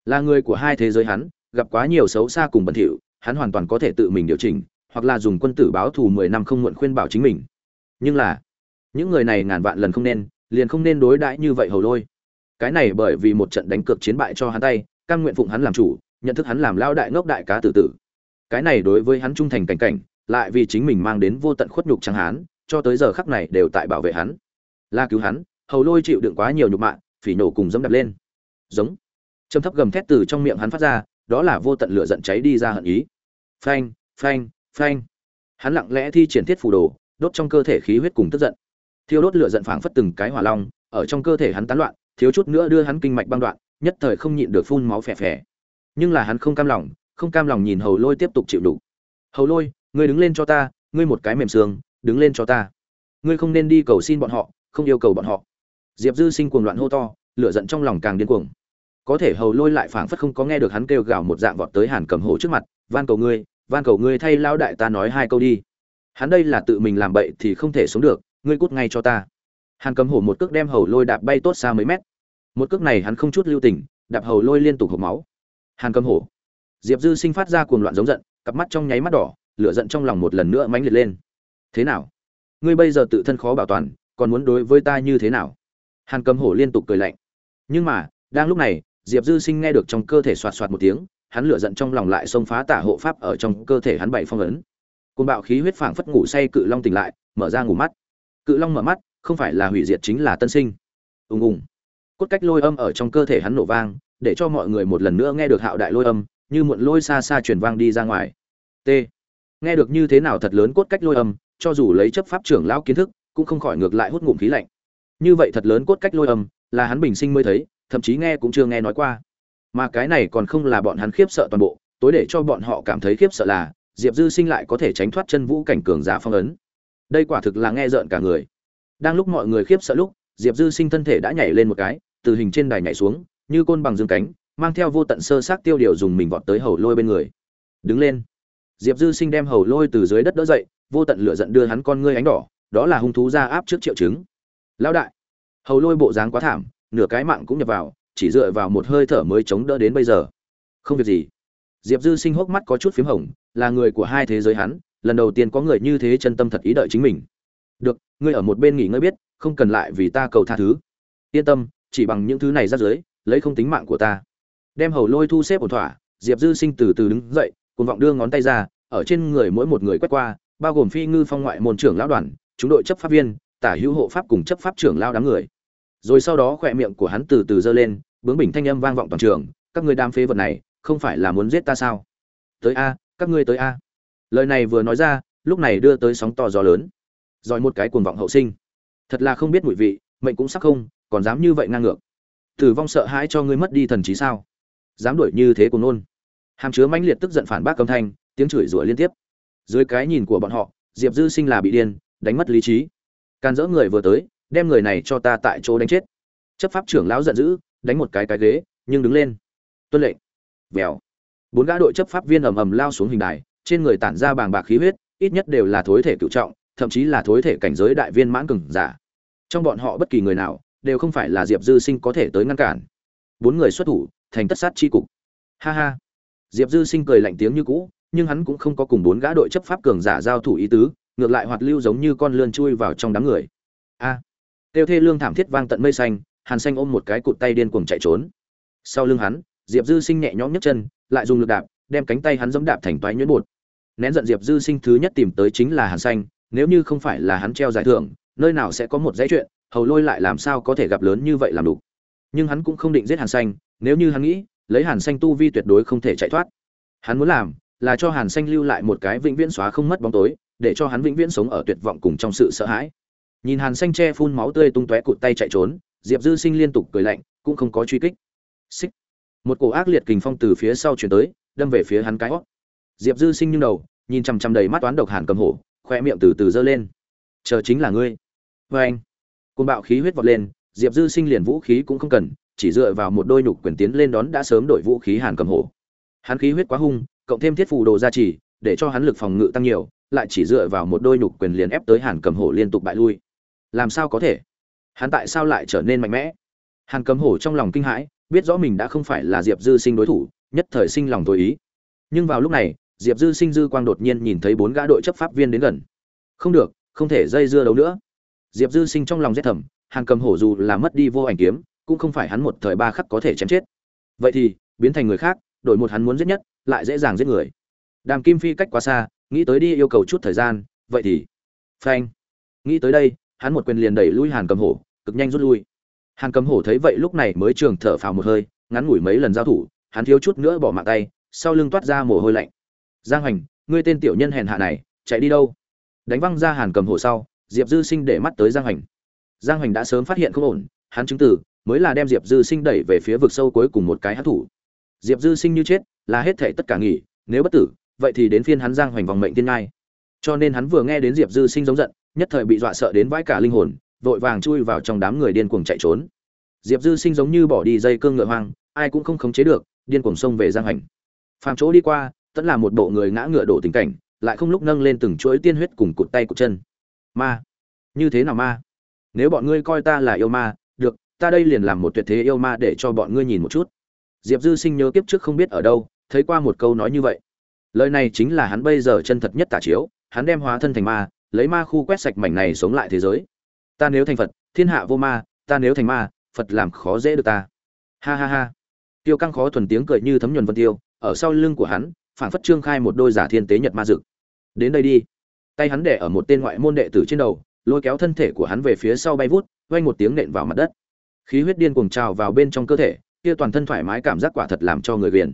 Là người của hai thế giới hắn, gặp quá nhiều xấu xa cùng bẩn thỉu, hắn hoàn toàn có thể tự mình điều chỉnh, hoặc là dùng quân tử báo thù mười năm không muộn khuyên bảo chính mình. Nhưng là, những người này ngàn vạn lần không nên, liền không nên đối đãi như vậy hầu lôi. Cái này bởi vì một trận đánh cược chiến bại cho hắn tay căn nguyện phụng hắn làm chủ nhận thức hắn làm lao đại ngốc đại cá tử tử. Cái này đối với hắn trung thành cảnh cảnh, lại vì chính mình mang đến vô tận khuất nhục chẳng hắn cho tới giờ khắc này đều tại bảo vệ hắn. La cứu hắn, hầu lôi chịu đựng quá nhiều nhục mạ, phỉ nổ cùng dẫm đập lên. Giống. Trầm thấp gầm thét từ trong miệng hắn phát ra, đó là vô tận lửa giận cháy đi ra hận ý. Phanh phanh phanh. Hắn lặng lẽ thi triển thiết phù đồ, đốt trong cơ thể khí huyết cùng tức giận. Thiêu đốt lửa giận phảng phất từng cái hỏa long, ở trong cơ thể hắn tán loạn, thiếu chút nữa đưa hắn kinh mạch băng đoạn, nhất thời không nhịn được phun máu phè phè nhưng là hắn không cam lòng, không cam lòng nhìn hầu lôi tiếp tục chịu đủ hầu lôi, ngươi đứng lên cho ta, ngươi một cái mềm xương, đứng lên cho ta. Ngươi không nên đi cầu xin bọn họ, không yêu cầu bọn họ. Diệp dư sinh cuồng loạn hô to, lửa giận trong lòng càng điên cuồng. Có thể hầu lôi lại phảng phất không có nghe được hắn kêu gào một dạng vọt tới hàn cầm hổ trước mặt, van cầu ngươi, van cầu ngươi thay lao đại ta nói hai câu đi. Hắn đây là tự mình làm bậy thì không thể sống được, ngươi cút ngay cho ta. Hàn cầm hổ một cước đem hầu lôi đạp bay tốt xa mấy mét. Một cước này hắn không chút lưu tình, đạp hầu lôi liên tục hộp máu hàn cầm hổ. Diệp dư sinh phát ra cuồng loạn giống giận, cặp mắt trong nháy mắt đỏ, lửa giận trong lòng một lần nữa mãnh liệt lên. Thế nào? Ngươi bây giờ tự thân khó bảo toàn, còn muốn đối với ta như thế nào? Hàn cầm hổ liên tục cười lạnh. Nhưng mà, đang lúc này, diệp dư sinh nghe được trong cơ thể soạt soạt một tiếng, hắn lửa giận trong lòng lại xông phá tả hộ pháp ở trong cơ thể hắn bảy phong ấn. Côn bạo khí huyết phảng phất ngủ say cự long tỉnh lại, mở ra ngủ mắt. Cự long mở mắt, không phải là hủy diệt chính là tân sinh. Ùng ùng. Cốt cách lôi âm ở trong cơ thể hắn nổ vang để cho mọi người một lần nữa nghe được hạo đại lôi âm, như muộn lôi xa xa truyền vang đi ra ngoài. T. Nghe được như thế nào thật lớn cốt cách lôi âm, cho dù lấy chấp pháp trưởng lão kiến thức, cũng không khỏi ngược lại hút ngụm khí lạnh. Như vậy thật lớn cốt cách lôi âm, là hắn bình sinh mới thấy, thậm chí nghe cũng chưa nghe nói qua. Mà cái này còn không là bọn hắn khiếp sợ toàn bộ, tối để cho bọn họ cảm thấy khiếp sợ là, diệp dư sinh lại có thể tránh thoát chân vũ cảnh cường giả phong ấn. Đây quả thực là nghe rợn cả người. Đang lúc mọi người khiếp sợ lúc, diệp dư sinh thân thể đã nhảy lên một cái, từ hình trên đài nhảy xuống như côn bằng dương cánh, mang theo vô tận sơ sát tiêu điều dùng mình vọt tới hầu lôi bên người. Đứng lên. Diệp dư sinh đem hầu lôi từ dưới đất đỡ dậy, vô tận lửa giận đưa hắn con ngươi ánh đỏ, đó là hung thú ra áp trước triệu chứng. Lão đại. Hầu lôi bộ dáng quá thảm, nửa cái mạng cũng nhập vào, chỉ dựa vào một hơi thở mới chống đỡ đến bây giờ. Không việc gì. Diệp dư sinh hốc mắt có chút p h í m hồng, là người của hai thế giới hắn, lần đầu tiên có người như thế chân tâm thật ý đợi chính mình. Được, ngươi ở một bên nghỉ ngơi biết, không cần lại vì ta cầu tha thứ. Yên tâm, chỉ bằng những thứ này ra dưới lấy không tính mạng của ta. Đem hầu lôi thu xếp ổn thỏa, diệp dư sinh từ từ đứng dậy cùng vọng đưa ngón tay ra, ở trên người mỗi một người quét qua, bao gồm phi ngư phong ngoại môn trưởng lão đoàn, chúng đội chấp pháp viên, tả hữu hộ pháp cùng chấp pháp trưởng lao đám người. Rồi sau đó khỏe miệng của hắn từ từ giơ lên, bướng bình thanh âm vang vọng toàn trường, các ngươi đam phế vật này, không phải là muốn giết ta sao? Tới a, các ngươi tới a. Lời này vừa nói ra, lúc này đưa tới sóng to gió lớn. Rồi một cái cuồng vọng hậu sinh. Thật là không biết mùi vị, mệnh cũng sắc không, còn dám như vậy ngang ngược tử vong sợ hãi cho ngươi mất đi thần trí sao? Dám đuổi như thế của nôn hàm chứa mãnh liệt tức giận phản bác âm thanh, tiếng chửi rủa liên tiếp. Dưới cái nhìn của bọn họ, diệp dư sinh là bị điên, đánh mất lý trí. Can dỡ người vừa tới, đem người này cho ta tại chỗ đánh chết. Chấp pháp trưởng lão giận dữ, đánh một cái cái ghế, nhưng đứng lên. Tuân lệnh. Vèo. Bốn gã đội chấp pháp viên ầm ầm lao xuống hình đài, trên người tản ra bàng bạc khí huyết, ít nhất đều là thối thể cựu trọng, thậm chí là thối thể cảnh giới đại viên mãn cường giả. Trong bọn họ bất kỳ người nào đều không phải là diệp dư sinh có thể tới ngăn cản. Bốn người xuất thủ, thành tất sát chi cục. Ha ha. Diệp dư sinh cười lạnh tiếng như cũ, nhưng hắn cũng không có cùng bốn gã đội chấp pháp cường giả giao thủ ý tứ, ngược lại hoạt lưu giống như con lươn chui vào trong đám người. A. Tiêu thê lương thảm thiết vang tận mây xanh, hàn xanh ôm một cái cụt tay điên cuồng chạy trốn. Sau lưng hắn, diệp dư sinh nhẹ nhõm nhấc chân, lại dùng lực đạp, đem cánh tay hắn giẫm đạp thành toái nhuyễn bột. Nén giận diệp dư sinh thứ nhất tìm tới chính là hàn xanh, nếu như không phải là hắn treo giải thưởng, nơi nào sẽ có một dãy chuyện hầu lôi lại làm sao có thể gặp lớn như vậy làm đủ nhưng hắn cũng không định giết hàn xanh, nếu như hắn nghĩ, lấy hàn xanh tu vi tuyệt đối không thể chạy thoát. Hắn muốn làm là cho hàn xanh lưu lại một cái vĩnh viễn xóa không mất bóng tối, để cho hắn vĩnh viễn sống ở tuyệt vọng cùng trong sự sợ hãi. Nhìn hàn xanh che phun máu tươi tung tóe cụt tay chạy trốn, diệp dư sinh liên tục cười lạnh, cũng không có truy kích. Xích. Một cổ ác liệt kình phong từ phía sau chuyển tới, đâm về phía hắn cái hót. Diệp dư sinh nghiêng đầu, nhìn chằm chằm đầy mắt toán độc hàn cầm hổ, khoe miệng từ từ giơ lên. Chờ chính là ngươi. Vê anh côn bạo khí huyết vọt lên, diệp dư sinh liền vũ khí cũng không cần, chỉ dựa vào một đôi nhục quyền tiến lên đón đã sớm đổi vũ khí hàn cầm hổ. Hắn khí huyết quá hung, cộng thêm thiết phù đồ gia trì, để cho hắn lực phòng ngự tăng nhiều, lại chỉ dựa vào một đôi nhục quyền liền ép tới hàn cầm hổ liên tục bại lui. Làm sao có thể? Hắn tại sao lại trở nên mạnh mẽ? Hàn cầm hổ trong lòng kinh hãi, biết rõ mình đã không phải là diệp dư sinh đối thủ, nhất thời sinh lòng tối ý. Nhưng vào lúc này, diệp dư sinh dư quang đột nhiên nhìn thấy bốn gã đội chấp pháp viên đến gần. Không được, không thể dây dưa đấu nữa diệp dư sinh trong lòng rét thầm, hàn cầm hổ dù là mất đi vô ảnh kiếm, cũng không phải hắn một thời ba khắc có thể chém chết. Vậy thì, biến thành người khác, đổi một hắn muốn giết nhất, lại dễ dàng giết người. Đàm kim phi cách quá xa, nghĩ tới đi yêu cầu chút thời gian, vậy thì, phanh. Nghĩ tới đây, hắn một quyền liền đẩy lui hàn cầm hổ, cực nhanh rút lui. Hàn cầm hổ thấy vậy lúc này mới trường thở phào một hơi, ngắn ngủi mấy lần giao thủ, hắn thiếu chút nữa bỏ mạng tay, sau lưng toát ra mồ hôi lạnh. Giang hoành, ngươi tên tiểu nhân hèn hạ này, chạy đi đâu? Đánh văng ra hàn cầm hổ sau diệp dư sinh để mắt tới giang hoành. Giang hoành đã sớm phát hiện không ổn, hắn chứng tử mới là đem diệp dư sinh đẩy về phía vực sâu cuối cùng một cái hát thủ. Diệp dư sinh như chết, là hết thể tất cả nghỉ, nếu bất tử, vậy thì đến phiên hắn giang hoành vòng mệnh tiên ngai. Cho nên hắn vừa nghe đến diệp dư sinh giống giận, nhất thời bị dọa sợ đến vãi cả linh hồn, vội vàng chui vào trong đám người điên cuồng chạy trốn. Diệp dư sinh giống như bỏ đi dây cương ngựa hoang, ai cũng không khống chế được, điên cuồng xông về giang hoành. Phàm chỗ đi qua tẫn là một bộ người ngã ngựa đổ tình cảnh, lại không lúc nâng lên từng chuỗi tiên huyết cùng cụt tay cụt chân ma. Như thế nào ma? Nếu bọn ngươi coi ta là yêu ma, được, ta đây liền làm một tuyệt thế yêu ma để cho bọn ngươi nhìn một chút. Diệp dư sinh nhớ kiếp trước không biết ở đâu, thấy qua một câu nói như vậy. Lời này chính là hắn bây giờ chân thật nhất tả chiếu, hắn đem hóa thân thành ma, lấy ma khu quét sạch mảnh này sống lại thế giới. Ta nếu thành phật, thiên hạ vô ma, ta nếu thành ma, phật làm khó dễ được ta. Ha ha ha. Tiêu căng khó thuần tiếng cười như thấm nhuần vân tiêu, ở sau lưng của hắn, phảng phất trương khai một đôi giả thiên tế nhật ma dực. Đến đây đi tay hắn đẻ ở một tên ngoại môn đệ tử trên đầu, lôi kéo thân thể của hắn về phía sau bay vút, vang một tiếng nện vào mặt đất. Khí huyết điên cuồng trào vào bên trong cơ thể, kia toàn thân thoải mái cảm giác quả thật làm cho người viền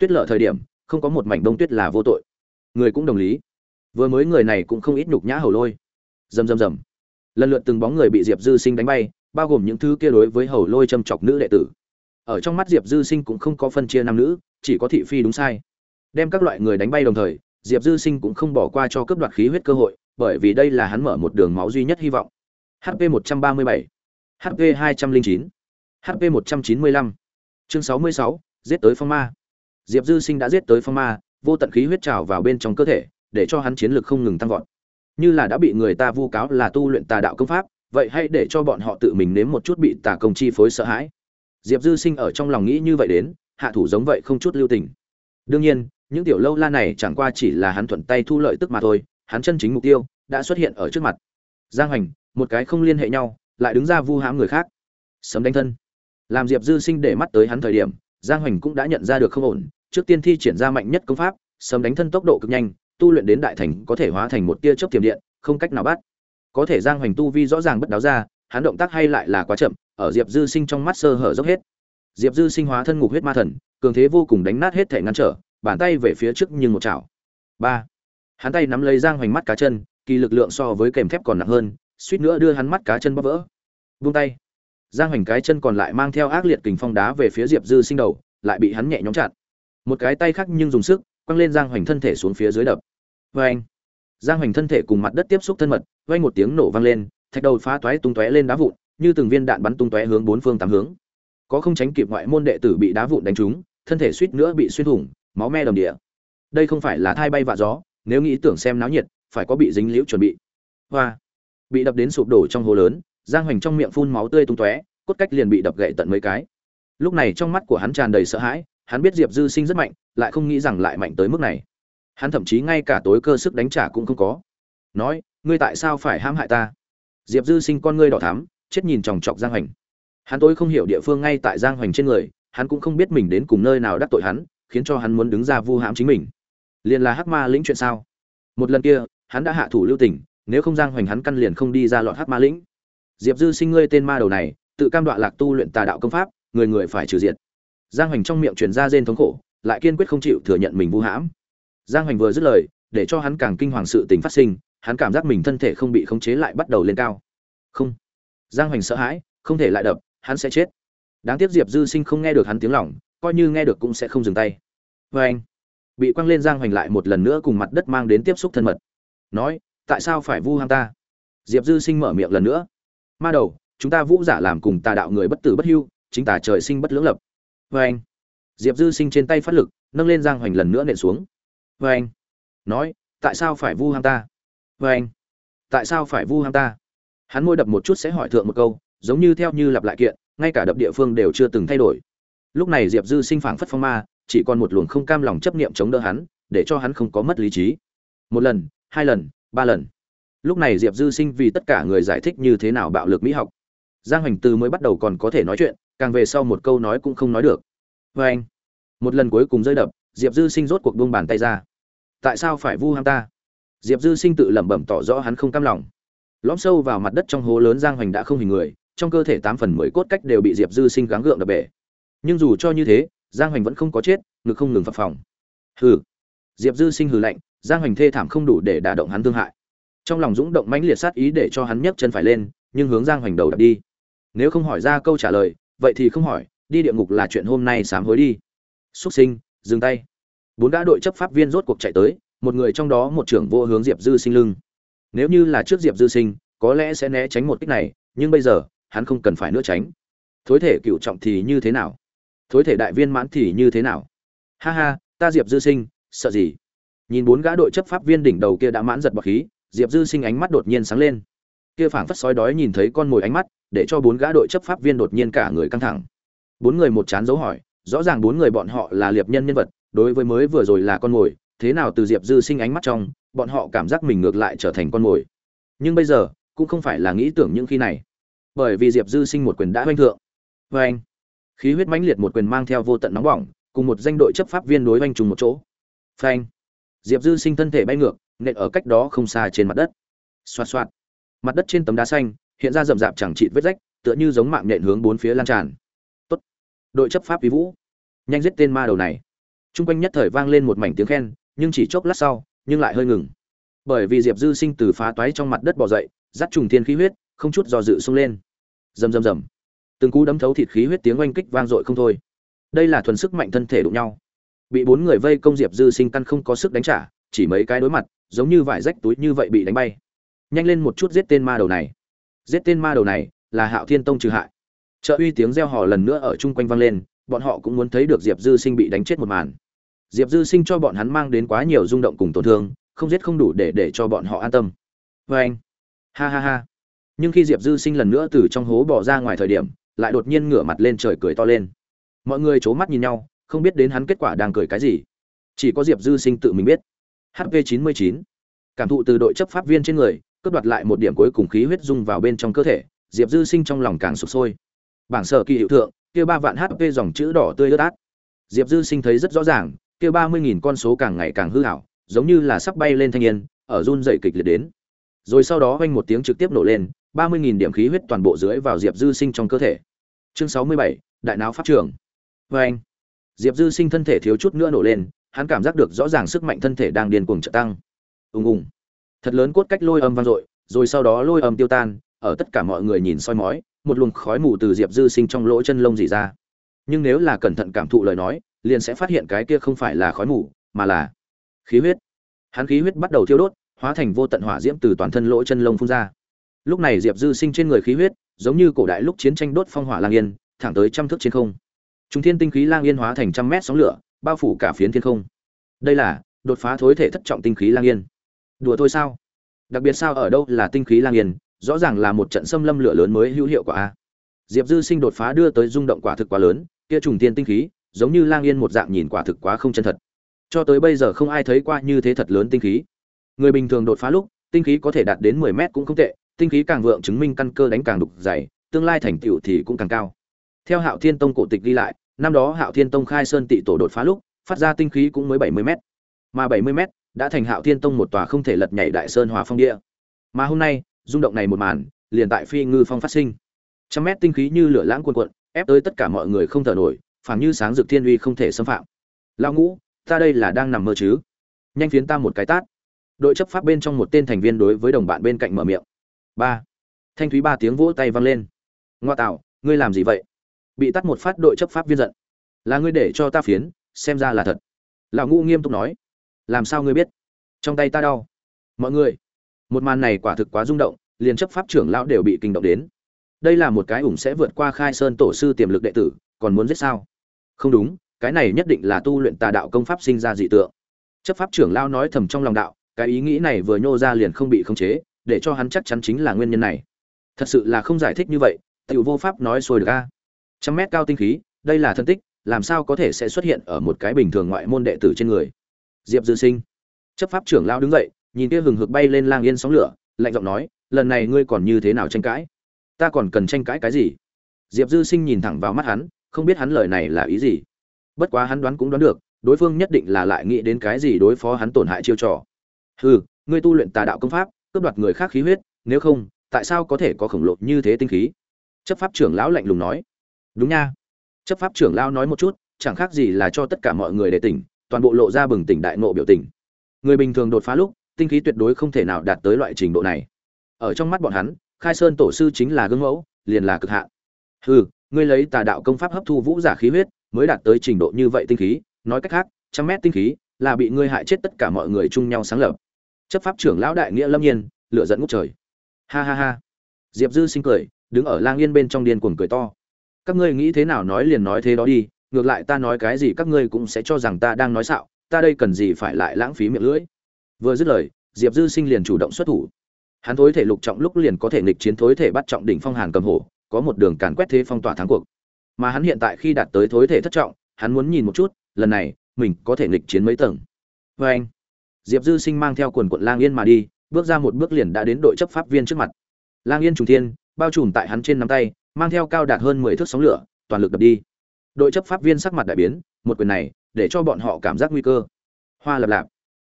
tuyết lợ thời điểm, không có một mảnh đông tuyết là vô tội. Người cũng đồng lý. Vừa mới người này cũng không ít nhục nhã hầu lôi. Rầm rầm rầm. Lần lượt từng bóng người bị diệp dư sinh đánh bay, bao gồm những thứ kia đối với hầu lôi châm chọc nữ đệ tử. Ở trong mắt diệp dư sinh cũng không có phân chia nam nữ, chỉ có thị phi đúng sai. Đem các loại người đánh bay đồng thời diệp dư sinh cũng không bỏ qua cho cướp đoạt khí huyết cơ hội bởi vì đây là hắn mở một đường máu duy nhất hy vọng. Hp 137, hp 209, hp 195. chương 66, giết tới phong ma. Diệp dư sinh đã giết tới phong ma vô tận khí huyết trào vào bên trong cơ thể để cho hắn chiến lực không ngừng tăng vọt. Như là đã bị người ta vu cáo là tu luyện tà đạo công pháp vậy hãy để cho bọn họ tự mình nếm một chút bị tà công chi phối sợ hãi. Diệp dư sinh ở trong lòng nghĩ như vậy đến hạ thủ giống vậy không chút lưu tình. Đương nhiên những tiểu lâu la này chẳng qua chỉ là hắn thuận tay thu lợi tức mà thôi, hắn chân chính mục tiêu đã xuất hiện ở trước mặt. Giang hoành, một cái không liên hệ nhau, lại đứng ra vu hãm người khác. Sấm đánh thân. Làm diệp dư sinh để mắt tới hắn thời điểm, giang hoành cũng đã nhận ra được không ổn. Trước tiên thi triển ra mạnh nhất công pháp, sấm đánh thân tốc độ cực nhanh, tu luyện đến đại thành có thể hóa thành một tia chớp tiềm điện, không cách nào bắt. Có thể giang hoành tu vi rõ ràng bất đáo ra, hắn động tác hay lại là quá chậm, ở diệp dư sinh trong mắt sơ hở dốc hết. Diệp dư sinh hóa thân ngục huyết ma thần, cường thế vô cùng đánh nát hết thể ngăn trở bàn tay về phía trước như một chảo. Ba. Hắn tay nắm lấy giang hoành mắt cá chân, kỳ lực lượng so với kèm thép còn nặng hơn, suýt nữa đưa hắn mắt cá chân bóp vỡ. Vung tay. Giang hoành cái chân còn lại mang theo ác liệt kình phong đá về phía diệp dư sinh đầu, lại bị hắn nhẹ nhõm chặn. Một cái tay khác nhưng dùng sức, quăng lên giang hoành thân thể xuống phía dưới đập. Vê anh. Giang hoành thân thể cùng mặt đất tiếp xúc thân mật vay một tiếng nổ vang lên, thạch đầu phá toái tung tóe lên đá vụn, như từng viên đạn bắn tung tóe hướng bốn phương tám hướng. Có không tránh kịp ngoại môn đệ tử bị đá vụn đánh trúng, thân thể suýt nữa bị xuyên thủng máu me đầm địa. Đây không phải là thai bay vạ gió, nếu nghĩ tưởng xem náo nhiệt, phải có bị dính liễu chuẩn bị. Hoa. Bị đập đến sụp đổ trong hồ lớn, giang hoành trong miệng phun máu tươi tung tóe, cốt cách liền bị đập gậy tận mấy cái. Lúc này trong mắt của hắn tràn đầy sợ hãi, hắn biết diệp dư sinh rất mạnh, lại không nghĩ rằng lại mạnh tới mức này. Hắn thậm chí ngay cả tối cơ sức đánh trả cũng không có. Nói, ngươi tại sao phải hãm hại ta? Diệp dư sinh con ngươi đỏ thắm, chết nhìn chòng chọc giang hoành. Hắn tôi không hiểu địa phương ngay tại giang hoành trên người, hắn cũng không biết mình đến cùng nơi nào đắc tội hắn khiến cho hắn muốn đứng ra vu hãm chính mình. Liền là hắc ma lĩnh chuyện sao? Một lần kia, hắn đã hạ thủ lưu tình, nếu không giang hoành hắn căn liền không đi ra lọt hắc ma lĩnh. Diệp dư sinh ngươi tên ma đầu này, tự cam đoạ lạc tu luyện tà đạo công pháp, người người phải trừ diệt. Giang hoành trong miệng truyền ra rên thống khổ, lại kiên quyết không chịu thừa nhận mình vu hãm. Giang hoành vừa dứt lời, để cho hắn càng kinh hoàng sự tình phát sinh, hắn cảm giác mình thân thể không bị khống chế lại bắt đầu lên cao. Không. Giang hoành sợ hãi, không thể lại đập, hắn sẽ chết. Đáng tiếc diệp dư sinh không nghe được hắn tiếng lỏng coi như nghe được cũng sẽ không dừng tay. Vê anh, bị quăng lên giang hoành lại một lần nữa cùng mặt đất mang đến tiếp xúc thân mật. Nói, tại sao phải vu ham ta? Diệp dư sinh mở miệng lần nữa. Ma đầu, chúng ta vũ giả làm cùng tà đạo người bất tử bất hưu, chính tà trời sinh bất lưỡng lập. Vê anh, diệp dư sinh trên tay phát lực, nâng lên giang hoành lần nữa nện xuống. Vê anh, nói, tại sao phải vu ham ta? Vê anh, tại sao phải vu ham ta? Hắn môi đập một chút sẽ hỏi thượng một câu, giống như theo như lặp lại kiện, ngay cả đập địa phương đều chưa từng thay đổi lúc này diệp dư sinh phảng phất phong ma, chỉ còn một luồng không cam lòng chấp niệm chống đỡ hắn, để cho hắn không có mất lý trí. Một lần, hai lần, ba lần. Lúc này diệp dư sinh vì tất cả người giải thích như thế nào bạo lực mỹ học. Giang hoành từ mới bắt đầu còn có thể nói chuyện, càng về sau một câu nói cũng không nói được. Vê anh, một lần cuối cùng rơi đập, diệp dư sinh rốt cuộc buông bàn tay ra. Tại sao phải vu ham ta? Diệp dư sinh tự lẩm bẩm tỏ rõ hắn không cam lòng. Lõm sâu vào mặt đất trong hố lớn giang hoành đã không hình người, trong cơ thể tám phần mười cốt cách đều bị diệp dư sinh gắng gượng đập bể nhưng dù cho như thế, giang hoành vẫn không có chết, ngực không ngừng phập phòng hừ. Diệp dư sinh hừ lạnh, giang hoành thê thảm không đủ để đả động hắn thương hại. Trong lòng dũng động mãnh liệt sát ý để cho hắn nhấc chân phải lên, nhưng hướng giang hoành đầu đập đi. Nếu không hỏi ra câu trả lời, vậy thì không hỏi, đi địa ngục là chuyện hôm nay sám hối đi. Xúc sinh, dừng tay. Bốn gã đội chấp pháp viên rốt cuộc chạy tới, một người trong đó một trưởng vô hướng diệp dư sinh lưng. Nếu như là trước diệp dư sinh, có lẽ sẽ né tránh một cách này, nhưng bây giờ, hắn không cần phải nữa tránh. Thối thể cựu trọng thì như thế nào? Thối thể đại viên mãn thì như thế nào? Ha ha, ta diệp dư sinh, sợ gì? Nhìn bốn gã đội chấp pháp viên đỉnh đầu kia đã mãn giật bọc khí, diệp dư sinh ánh mắt đột nhiên sáng lên. Kia phảng phất sói đói nhìn thấy con mồi ánh mắt, để cho bốn gã đội chấp pháp viên đột nhiên cả người căng thẳng. Bốn người một chán dấu hỏi, rõ ràng bốn người bọn họ là liệp nhân nhân vật, đối với mới vừa rồi là con mồi, thế nào từ diệp dư sinh ánh mắt trong, bọn họ cảm giác mình ngược lại trở thành con mồi. Nhưng bây giờ, cũng không phải là nghĩ tưởng những khi này. Bởi vì diệp dư sinh một quyền đã oanh thượng. Vê anh khí huyết mãnh liệt một quyền mang theo vô tận nóng bỏng, cùng một danh đội chấp pháp viên đối oanh trùng một chỗ. Phanh! Diệp dư sinh thân thể bay ngược, nện ở cách đó không xa trên mặt đất. Xoạt xoạt. Mặt đất trên tấm đá xanh, hiện ra rậm rạp chẳng trị vết rách, tựa như giống mạng nện hướng bốn phía lan tràn. Tốt. Đội chấp pháp vi vũ. Nhanh giết tên ma đầu này. T r u n g quanh nhất thời vang lên một mảnh tiếng khen, nhưng chỉ chốc lát sau, nhưng lại hơi ngừng. Bởi vì diệp dư sinh từ phá toái trong mặt đất bỏ dậy dắt trùng thiên khí huyết, không chút do dự xông lên. Rầm rầm rầm từng cú đấm thấu thịt khí huyết tiếng oanh kích vang dội không thôi. Đây là thuần sức mạnh thân thể đụng nhau. Bị bốn người vây công diệp dư sinh căn không có sức đánh trả, chỉ mấy cái đối mặt, giống như vải rách túi như vậy bị đánh bay. Nhanh lên một chút giết tên ma đầu này. Giết tên ma đầu này là hạo thiên tông trừ hại. Trợ uy tiếng reo hò lần nữa ở chung quanh vang lên, bọn họ cũng muốn thấy được diệp dư sinh bị đánh chết một màn. Diệp dư sinh cho bọn hắn mang đến quá nhiều rung động cùng tổn thương, không giết không đủ để để cho bọn họ an tâm. Vê anh. Ha ha ha. Nhưng khi diệp dư sinh lần nữa từ trong hố bỏ ra ngoài thời điểm lại đột nhiên ngửa mặt lên trời cười to lên. Mọi người c h ố mắt nhìn nhau, không biết đến hắn kết quả đang cười cái gì. Chỉ có diệp dư sinh tự mình biết. Hp chín mươi chín. Cảm thụ từ đội chấp pháp viên trên người, cướp đoạt lại một điểm cuối cùng khí huyết dung vào bên trong cơ thể, diệp dư sinh trong lòng càng sụp sôi. Bảng sở kỳ hiệu thượng, kia ba vạn hp dòng chữ đỏ tươi ướt át. Diệp dư sinh thấy rất rõ ràng, kia ba mươi nghìn con số càng ngày càng hư hảo, giống như là sắp bay lên thanh niên, ở run dậy kịch liệt đến. Rồi sau đó vang một tiếng trực tiếp nổ lên ba mươi nghìn điểm khí huyết toàn bộ dưới vào diệp dư sinh trong cơ thể. Chương sáu mươi bảy, đại não pháp trường. Vê anh, diệp dư sinh thân thể thiếu chút nữa nổ lên, hắn cảm giác được rõ ràng sức mạnh thân thể đang điên cuồng trợ tăng. Ùng ùng. Thật lớn cốt cách lôi âm vang dội, rồi sau đó lôi âm tiêu tan, ở tất cả mọi người nhìn soi mói, một luồng khói mù từ diệp dư sinh trong lỗ chân lông dỉ ra. Nhưng nếu là cẩn thận cảm thụ lời nói, liền sẽ phát hiện cái kia không phải là khói mù, mà là khí huyết. Hắn khí huyết bắt đầu thiêu đốt, hóa thành vô tận hỏa diễm từ toàn thân lỗ chân lông phun ra lúc này diệp dư sinh trên người khí huyết, giống như cổ đại lúc chiến tranh đốt phong hỏa lang yên, thẳng tới trăm thước trên không. Chúng thiên tinh khí lang yên hóa thành trăm mét sóng lửa, bao phủ cả phiến thiên không. Đây là đột phá thối thể thất trọng tinh khí lang yên. Đùa thôi sao? Đặc biệt sao ở đâu là tinh khí lang yên, rõ ràng là một trận xâm lâm lửa lớn mới hữu hiệu quả a. Diệp dư sinh đột phá đưa tới rung động quả thực quá lớn, kia trùng tiên tinh khí, giống như lang yên một dạng nhìn quả thực quá không chân thật. Cho tới bây giờ không ai thấy qua như thế thật lớn tinh khí. Người bình thường đột phá lúc, tinh khí có thể đạt đến mười mét cũng không tệ tinh khí càng vượng chứng minh căn cơ đánh càng đục dày tương lai thành tựu thì cũng càng cao theo hạo thiên tông cổ tịch ghi lại năm đó hạo thiên tông khai sơn tị tổ đột phá lúc phát ra tinh khí cũng mới bảy mươi m mà bảy mươi m đã thành Hạo Thiên Tông một tòa không thể lật nhảy đại sơn hòa phong địa. Mà hôm nay, rung động này một màn, liền tại Phi Ngư Phong phát sinh. Trăm mét tinh khí như lửa lãng cuồn cuộn, ép tới tất cả mọi người không thở nổi, phảng như sáng rực thiên uy không thể xâm phạm. Lão Ngũ, ta đây là đang nằm mơ chứ? Nhanh phiến ta một cái tát. Đội chấp pháp bên trong một tên thành viên đối với đồng bạn bên cạnh mở miệng. Ba. Thanh thúy ba tiếng vỗ tay vang lên. Ngoa tạo, ngươi làm gì vậy? Bị tắt một phát đội chấp pháp viên giận. Là ngươi để cho ta phiến, xem ra là thật. Lão Ngũ nghiêm túc nói làm sao ngươi biết trong tay ta đau mọi người một màn này quả thực quá rung động liền chấp pháp trưởng lão đều bị kinh động đến đây là một cái ủng sẽ vượt qua khai sơn tổ sư tiềm lực đệ tử còn muốn giết sao không đúng cái này nhất định là tu luyện tà đạo công pháp sinh ra dị tượng chấp pháp trưởng lão nói thầm trong lòng đạo cái ý nghĩ này vừa nhô ra liền không bị khống chế để cho hắn chắc chắn chính là nguyên nhân này. Thật sự là không giải thích như vậy, tiểu vô pháp nói xuôi được a. Trăm mét cao tinh khí, đây là thân tích, làm sao có thể sẽ xuất hiện ở một cái bình thường ngoại môn đệ tử trên người? Diệp dư sinh. Chấp pháp trưởng lao đứng dậy, nhìn kia hừng hực bay lên lang yên sóng lửa, lạnh giọng nói, lần này ngươi còn như thế nào tranh cãi? Ta còn cần tranh cãi cái gì? Diệp dư sinh nhìn thẳng vào mắt hắn, không biết hắn lời này là ý gì. Bất quá hắn đoán cũng đoán được, đối phương nhất định là lại nghĩ đến cái gì đối phó hắn tổn hại chiêu trò. Hừ, ngươi tu luyện tà đạo công pháp cướp đoạt người khác khí huyết, nếu không, tại sao có thể có khổng lồ như thế tinh khí? Chấp pháp trưởng lão lạnh lùng nói. Đúng nha. Chấp pháp trưởng lão nói một chút, chẳng khác gì là cho tất cả mọi người để tỉnh, toàn bộ lộ ra bừng tỉnh đại nộ biểu tình. Người bình thường đột phá lúc, tinh khí tuyệt đối không thể nào đạt tới loại trình độ này. Ở trong mắt bọn hắn, khai sơn tổ sư chính là gương mẫu, liền là cực hạn. Hừ, ngươi lấy tà đạo công pháp hấp thu vũ giả khí huyết, mới đạt tới trình độ như vậy tinh khí, nói cách khác, trăm mét tinh khí là bị ngươi hại chết tất cả mọi người chung nhau sáng lập chấp pháp trưởng lão đại nghĩa lâm nhiên, lửa giận ngút trời. Ha ha ha. Diệp dư sinh cười, đứng ở lang yên bên trong điên cuồng cười to. Các ngươi nghĩ thế nào nói liền nói thế đó đi, ngược lại ta nói cái gì các ngươi cũng sẽ cho rằng ta đang nói xạo, ta đây cần gì phải lại lãng phí miệng lưỡi. Vừa dứt lời, diệp dư sinh liền chủ động xuất thủ. Hắn thối thể lục trọng lúc liền có thể nghịch chiến thối thể bắt trọng đỉnh phong hàn cầm hổ, có một đường càn quét thế phong tỏa thắng cuộc. Mà hắn hiện tại khi đạt tới thối thể thất trọng, hắn muốn nhìn một chút, lần này, mình có thể nghịch chiến mấy tầng. Vê anh diệp dư sinh mang theo quần quận lang yên mà đi, bước ra một bước liền đã đến đội chấp pháp viên trước mặt. Lang yên trùng thiên, bao trùm tại hắn trên nắm tay, mang theo cao đạt hơn mười thước sóng lửa, toàn lực đập đi. Đội chấp pháp viên sắc mặt đại biến, một quyền này, để cho bọn họ cảm giác nguy cơ. Hoa lập lạp.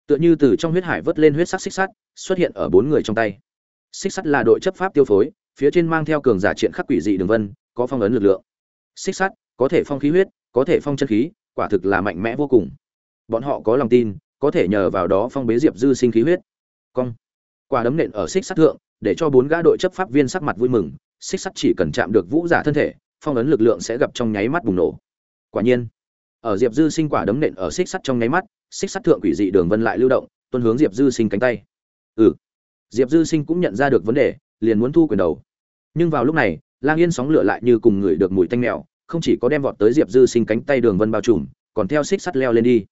Tựa như từ trong huyết hải vớt lên huyết sắc xích sắt, xuất hiện ở bốn người trong tay. Xích sắt là đội chấp pháp tiêu phối, phía trên mang theo cường giả triện khắc quỷ dị đường vân, có phong ấn lực lượng. Xích sắt, có thể phong khí huyết, có thể phong chân khí, quả thực là mạnh mẽ vô cùng. Bọn họ có lòng tin có thể nhờ vào đó phong bế diệp dư sinh khí huyết. Cong. Quả đấm nện ở xích sắt thượng, để cho bốn gã đội chấp pháp viên sắc mặt vui mừng, xích sắt chỉ cần chạm được vũ giả thân thể, phong ấn lực lượng sẽ gặp trong nháy mắt bùng nổ. Quả nhiên, ở diệp dư sinh quả đấm nện ở xích sắt trong nháy mắt, xích sắt thượng quỷ dị đường vân lại lưu động, tuân hướng diệp dư sinh cánh tay. Ừ. Diệp dư sinh cũng nhận ra được vấn đề, liền muốn thu quyền đầu. Nhưng vào lúc này, lang yên sóng lửa lại như cùng người được mùi tanh mèo, không chỉ có đem vọt tới diệp dư sinh cánh tay đường vân bao trùm, còn theo xích sắt leo lên đi.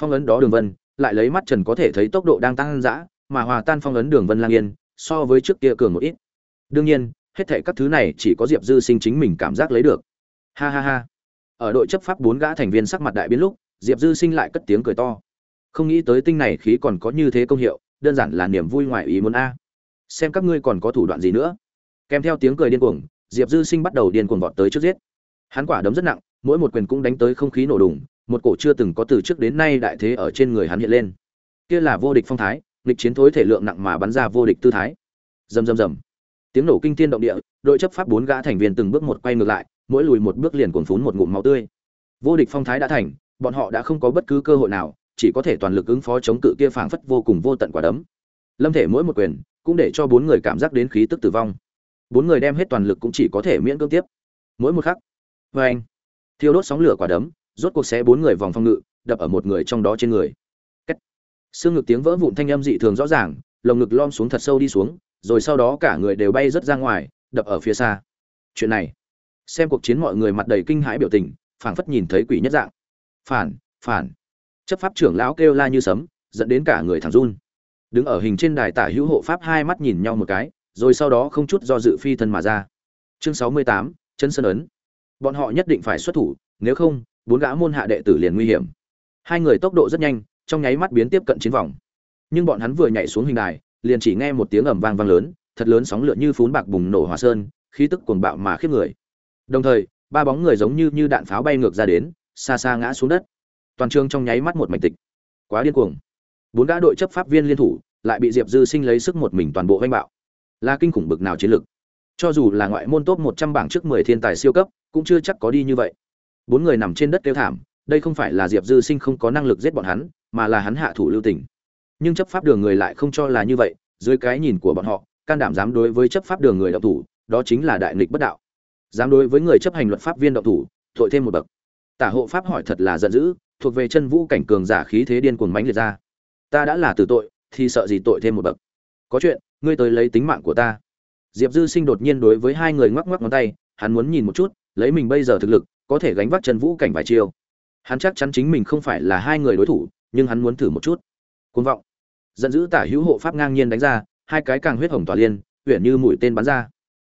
Phong ấn đó đường vân lại lấy mắt trần có thể thấy tốc độ đang tăng dã, mà hòa tan phong ấn đường vân lang yên, so với trước kia cường một ít. Đương nhiên, hết thệ các thứ này chỉ có diệp dư sinh chính mình cảm giác lấy được. Ha ha ha. Ở đội chấp pháp bốn gã thành viên sắc mặt đại biến lúc, diệp dư sinh lại cất tiếng cười to. Không nghĩ tới tinh này khí còn có như thế công hiệu, đơn giản là niềm vui ngoài ý muốn a. Xem các ngươi còn có thủ đoạn gì nữa. Kèm theo tiếng cười điên cuồng, diệp dư sinh bắt đầu điên cuồng vọt tới trước giết. Hắn quả đấm rất nặng, mỗi một quyền cũng đánh tới không khí nổ đùng một cổ chưa từng có từ trước đến nay đại thế ở trên người hắn hiện lên. Kia là vô địch phong thái, nghịch chiến thối thể lượng nặng mà bắn ra vô địch tư thái. Rầm rầm rầm. Tiếng nổ kinh thiên động địa, đội chấp pháp bốn gã thành viên từng bước một quay ngược lại, mỗi lùi một bước liền cuồn phún một ngụm máu tươi. Vô địch phong thái đã thành, bọn họ đã không có bất cứ cơ hội nào, chỉ có thể toàn lực ứng phó chống cự kia phảng phất vô cùng vô tận quả đấm. Lâm thể mỗi một quyền, cũng để cho bốn người cảm giác đến khí tức tử vong. Bốn người đem hết toàn lực cũng chỉ có thể miễn cưỡng tiếp. Mỗi một khắc vê anh, thiêu đốt sóng lửa quả đấm rốt cuộc xé bốn người vòng phong ngự, đập ở một người trong đó trên người. Cách. xương ngực tiếng vỡ vụn thanh âm dị thường rõ ràng, lồng ngực lom xuống thật sâu đi xuống, rồi sau đó cả người đều bay rất ra ngoài, đập ở phía xa. Chuyện này, xem cuộc chiến mọi người mặt đầy kinh hãi biểu tình, phảng phất nhìn thấy quỷ nhất dạng. Phản phản. Chấp pháp trưởng lão kêu la như sấm, dẫn đến cả người thẳng run. Đứng ở hình trên đài tả hữu hộ pháp hai mắt nhìn nhau một cái, rồi sau đó không chút do dự phi thân mà ra. Chương sáu mươi tám, chân sơn ấn. Bọn họ nhất định phải xuất thủ, nếu không bốn gã môn hạ đệ tử liền nguy hiểm. Hai người tốc độ rất nhanh, trong nháy mắt biến tiếp cận chiến vòng. Nhưng bọn hắn vừa nhảy xuống hình đài, liền chỉ nghe một tiếng ầm vang vang lớn, thật lớn sóng lượn như phún bạc bùng nổ hòa sơn, khí tức cuồng bạo mà khiếp người. Đồng thời, ba bóng người giống như như đạn pháo bay ngược ra đến, xa xa ngã xuống đất. Toàn trường trong nháy mắt một mảnh tịch. Quá điên cuồng. Bốn gã đội chấp pháp viên liên thủ, lại bị diệp dư sinh lấy sức một mình toàn bộ vanh bạo. Là kinh khủng bực nào chiến lực. Cho dù là ngoại môn top một trăm bảng trước mười thiên tài siêu cấp, cũng chưa chắc có đi như vậy bốn người nằm trên đất kêu thảm, đây không phải là diệp dư sinh không có năng lực giết bọn hắn, mà là hắn hạ thủ lưu tình. Nhưng chấp pháp đường người lại không cho là như vậy, dưới cái nhìn của bọn họ, can đảm dám đối với chấp pháp đường người đạo thủ, đó chính là đại nghịch bất đạo. Dám đối với người chấp hành luật pháp viên đạo thủ, tội thêm một bậc. Tả hộ pháp hỏi thật là giận dữ, thuộc về chân vũ cảnh cường giả khí thế điên cuồng mãnh liệt ra. Ta đã là tử tội, thì sợ gì tội thêm một bậc. Có chuyện, ngươi tới lấy tính mạng của ta. Diệp dư sinh đột nhiên đối với hai người ngoắc ngoắc ngón tay, hắn muốn nhìn một chút, lấy mình bây giờ thực lực có thể gánh vác chân vũ cảnh vài chiêu. Hắn chắc chắn chính mình không phải là hai người đối thủ, nhưng hắn muốn thử một chút. Côn vọng. Giận dữ tả hữu hộ pháp ngang nhiên đánh ra, hai cái càng huyết hồng tỏa liên uyển như mũi tên bắn ra.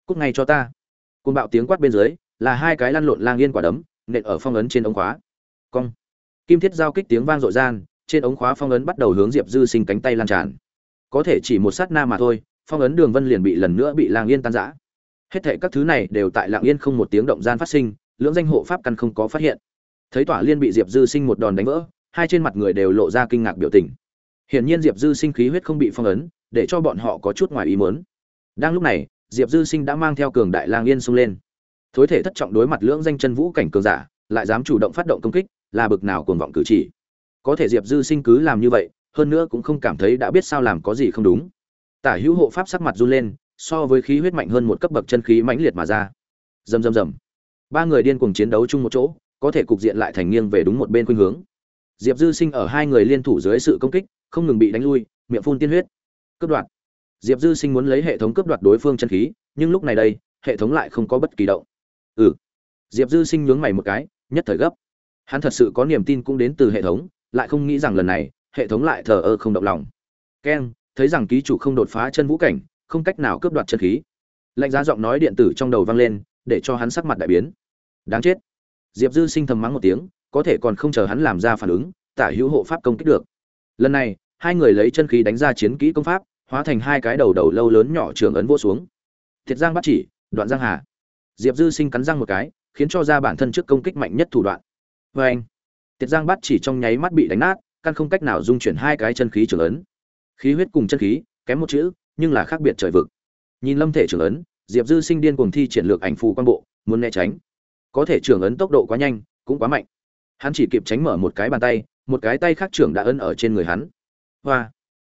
Cút ngay cho ta. Côn bạo tiếng quát bên dưới, là hai cái lăn lộn lang yên quả đấm, nện ở phong ấn trên ống khóa. Cong. Kim thiết giao kích tiếng vang rội gian, trên ống khóa phong ấn bắt đầu hướng diệp dư sinh cánh tay lan tràn. Có thể chỉ một sát na mà thôi, phong ấn đường vân liền bị lần nữa bị lang yên tan giã hết thệ các thứ này đều tại lạng yên không một tiếng động gian phát sinh lưỡng danh hộ pháp căn không có phát hiện. Thấy tỏa liên bị diệp dư sinh một đòn đánh vỡ, hai trên mặt người đều lộ ra kinh ngạc biểu tình. Hiển nhiên diệp dư sinh khí huyết không bị phong ấn, để cho bọn họ có chút ngoài ý muốn. Đang lúc này, diệp dư sinh đã mang theo cường đại lang yên xông lên. Thối thể thất trọng đối mặt lưỡng danh chân vũ cảnh cường giả, lại dám chủ động phát động công kích, là bực nào cuồng vọng cử chỉ. Có thể diệp dư sinh cứ làm như vậy, hơn nữa cũng không cảm thấy đã biết sao làm có gì không đúng. Tả hữu hộ pháp sắc mặt run lên, so với khí huyết mạnh hơn một cấp bậc chân khí mãnh liệt mà ra. Rầm rầm rầm ba người điên cuồng chiến đấu chung một chỗ, có thể cục diện lại thành nghiêng về đúng một bên khuynh hướng. Diệp dư sinh ở hai người liên thủ dưới sự công kích, không ngừng bị đánh lui, miệng phun tiên huyết. Cướp đoạt. Diệp dư sinh muốn lấy hệ thống cướp đoạt đối phương chân khí, nhưng lúc này đây, hệ thống lại không có bất kỳ động. Ừ. Diệp dư sinh nhướng mày một cái, nhất thời gấp. Hắn thật sự có niềm tin cũng đến từ hệ thống, lại không nghĩ rằng lần này, hệ thống lại thờ ơ không động lòng. Keng thấy rằng ký chủ không đột phá chân vũ cảnh, không cách nào cướp đoạt chân khí. Lạnh giá giọng nói điện tử trong đầu vang lên, để cho hắn sắc mặt đại biến đáng chết. Diệp dư sinh thầm mắng một tiếng, có thể còn không chờ hắn làm ra phản ứng, tả hữu hộ pháp công kích được. Lần này, hai người lấy chân khí đánh ra chiến kỹ công pháp, hóa thành hai cái đầu đầu lâu lớn nhỏ trường ấn vô xuống. Thiệt giang bắt chỉ, đoạn giang hà. Diệp dư sinh cắn răng một cái, khiến cho ra bản thân trước công kích mạnh nhất thủ đoạn. Vê anh, thiệt giang bắt chỉ trong nháy mắt bị đánh nát, căn không cách nào dung chuyển hai cái chân khí trường ấn. Khí huyết cùng chân khí, kém một chữ, nhưng là khác biệt trời vực. Nhìn lâm thể trường ấn, diệp dư sinh điên cuồng thi triển lược ảnh phù quan bộ, muốn né tránh có thể trưởng ấn tốc độ quá nhanh, cũng quá mạnh. Hắn chỉ kịp tránh mở một cái bàn tay, một cái tay khác trưởng đã ấn ở trên người hắn. Hoa!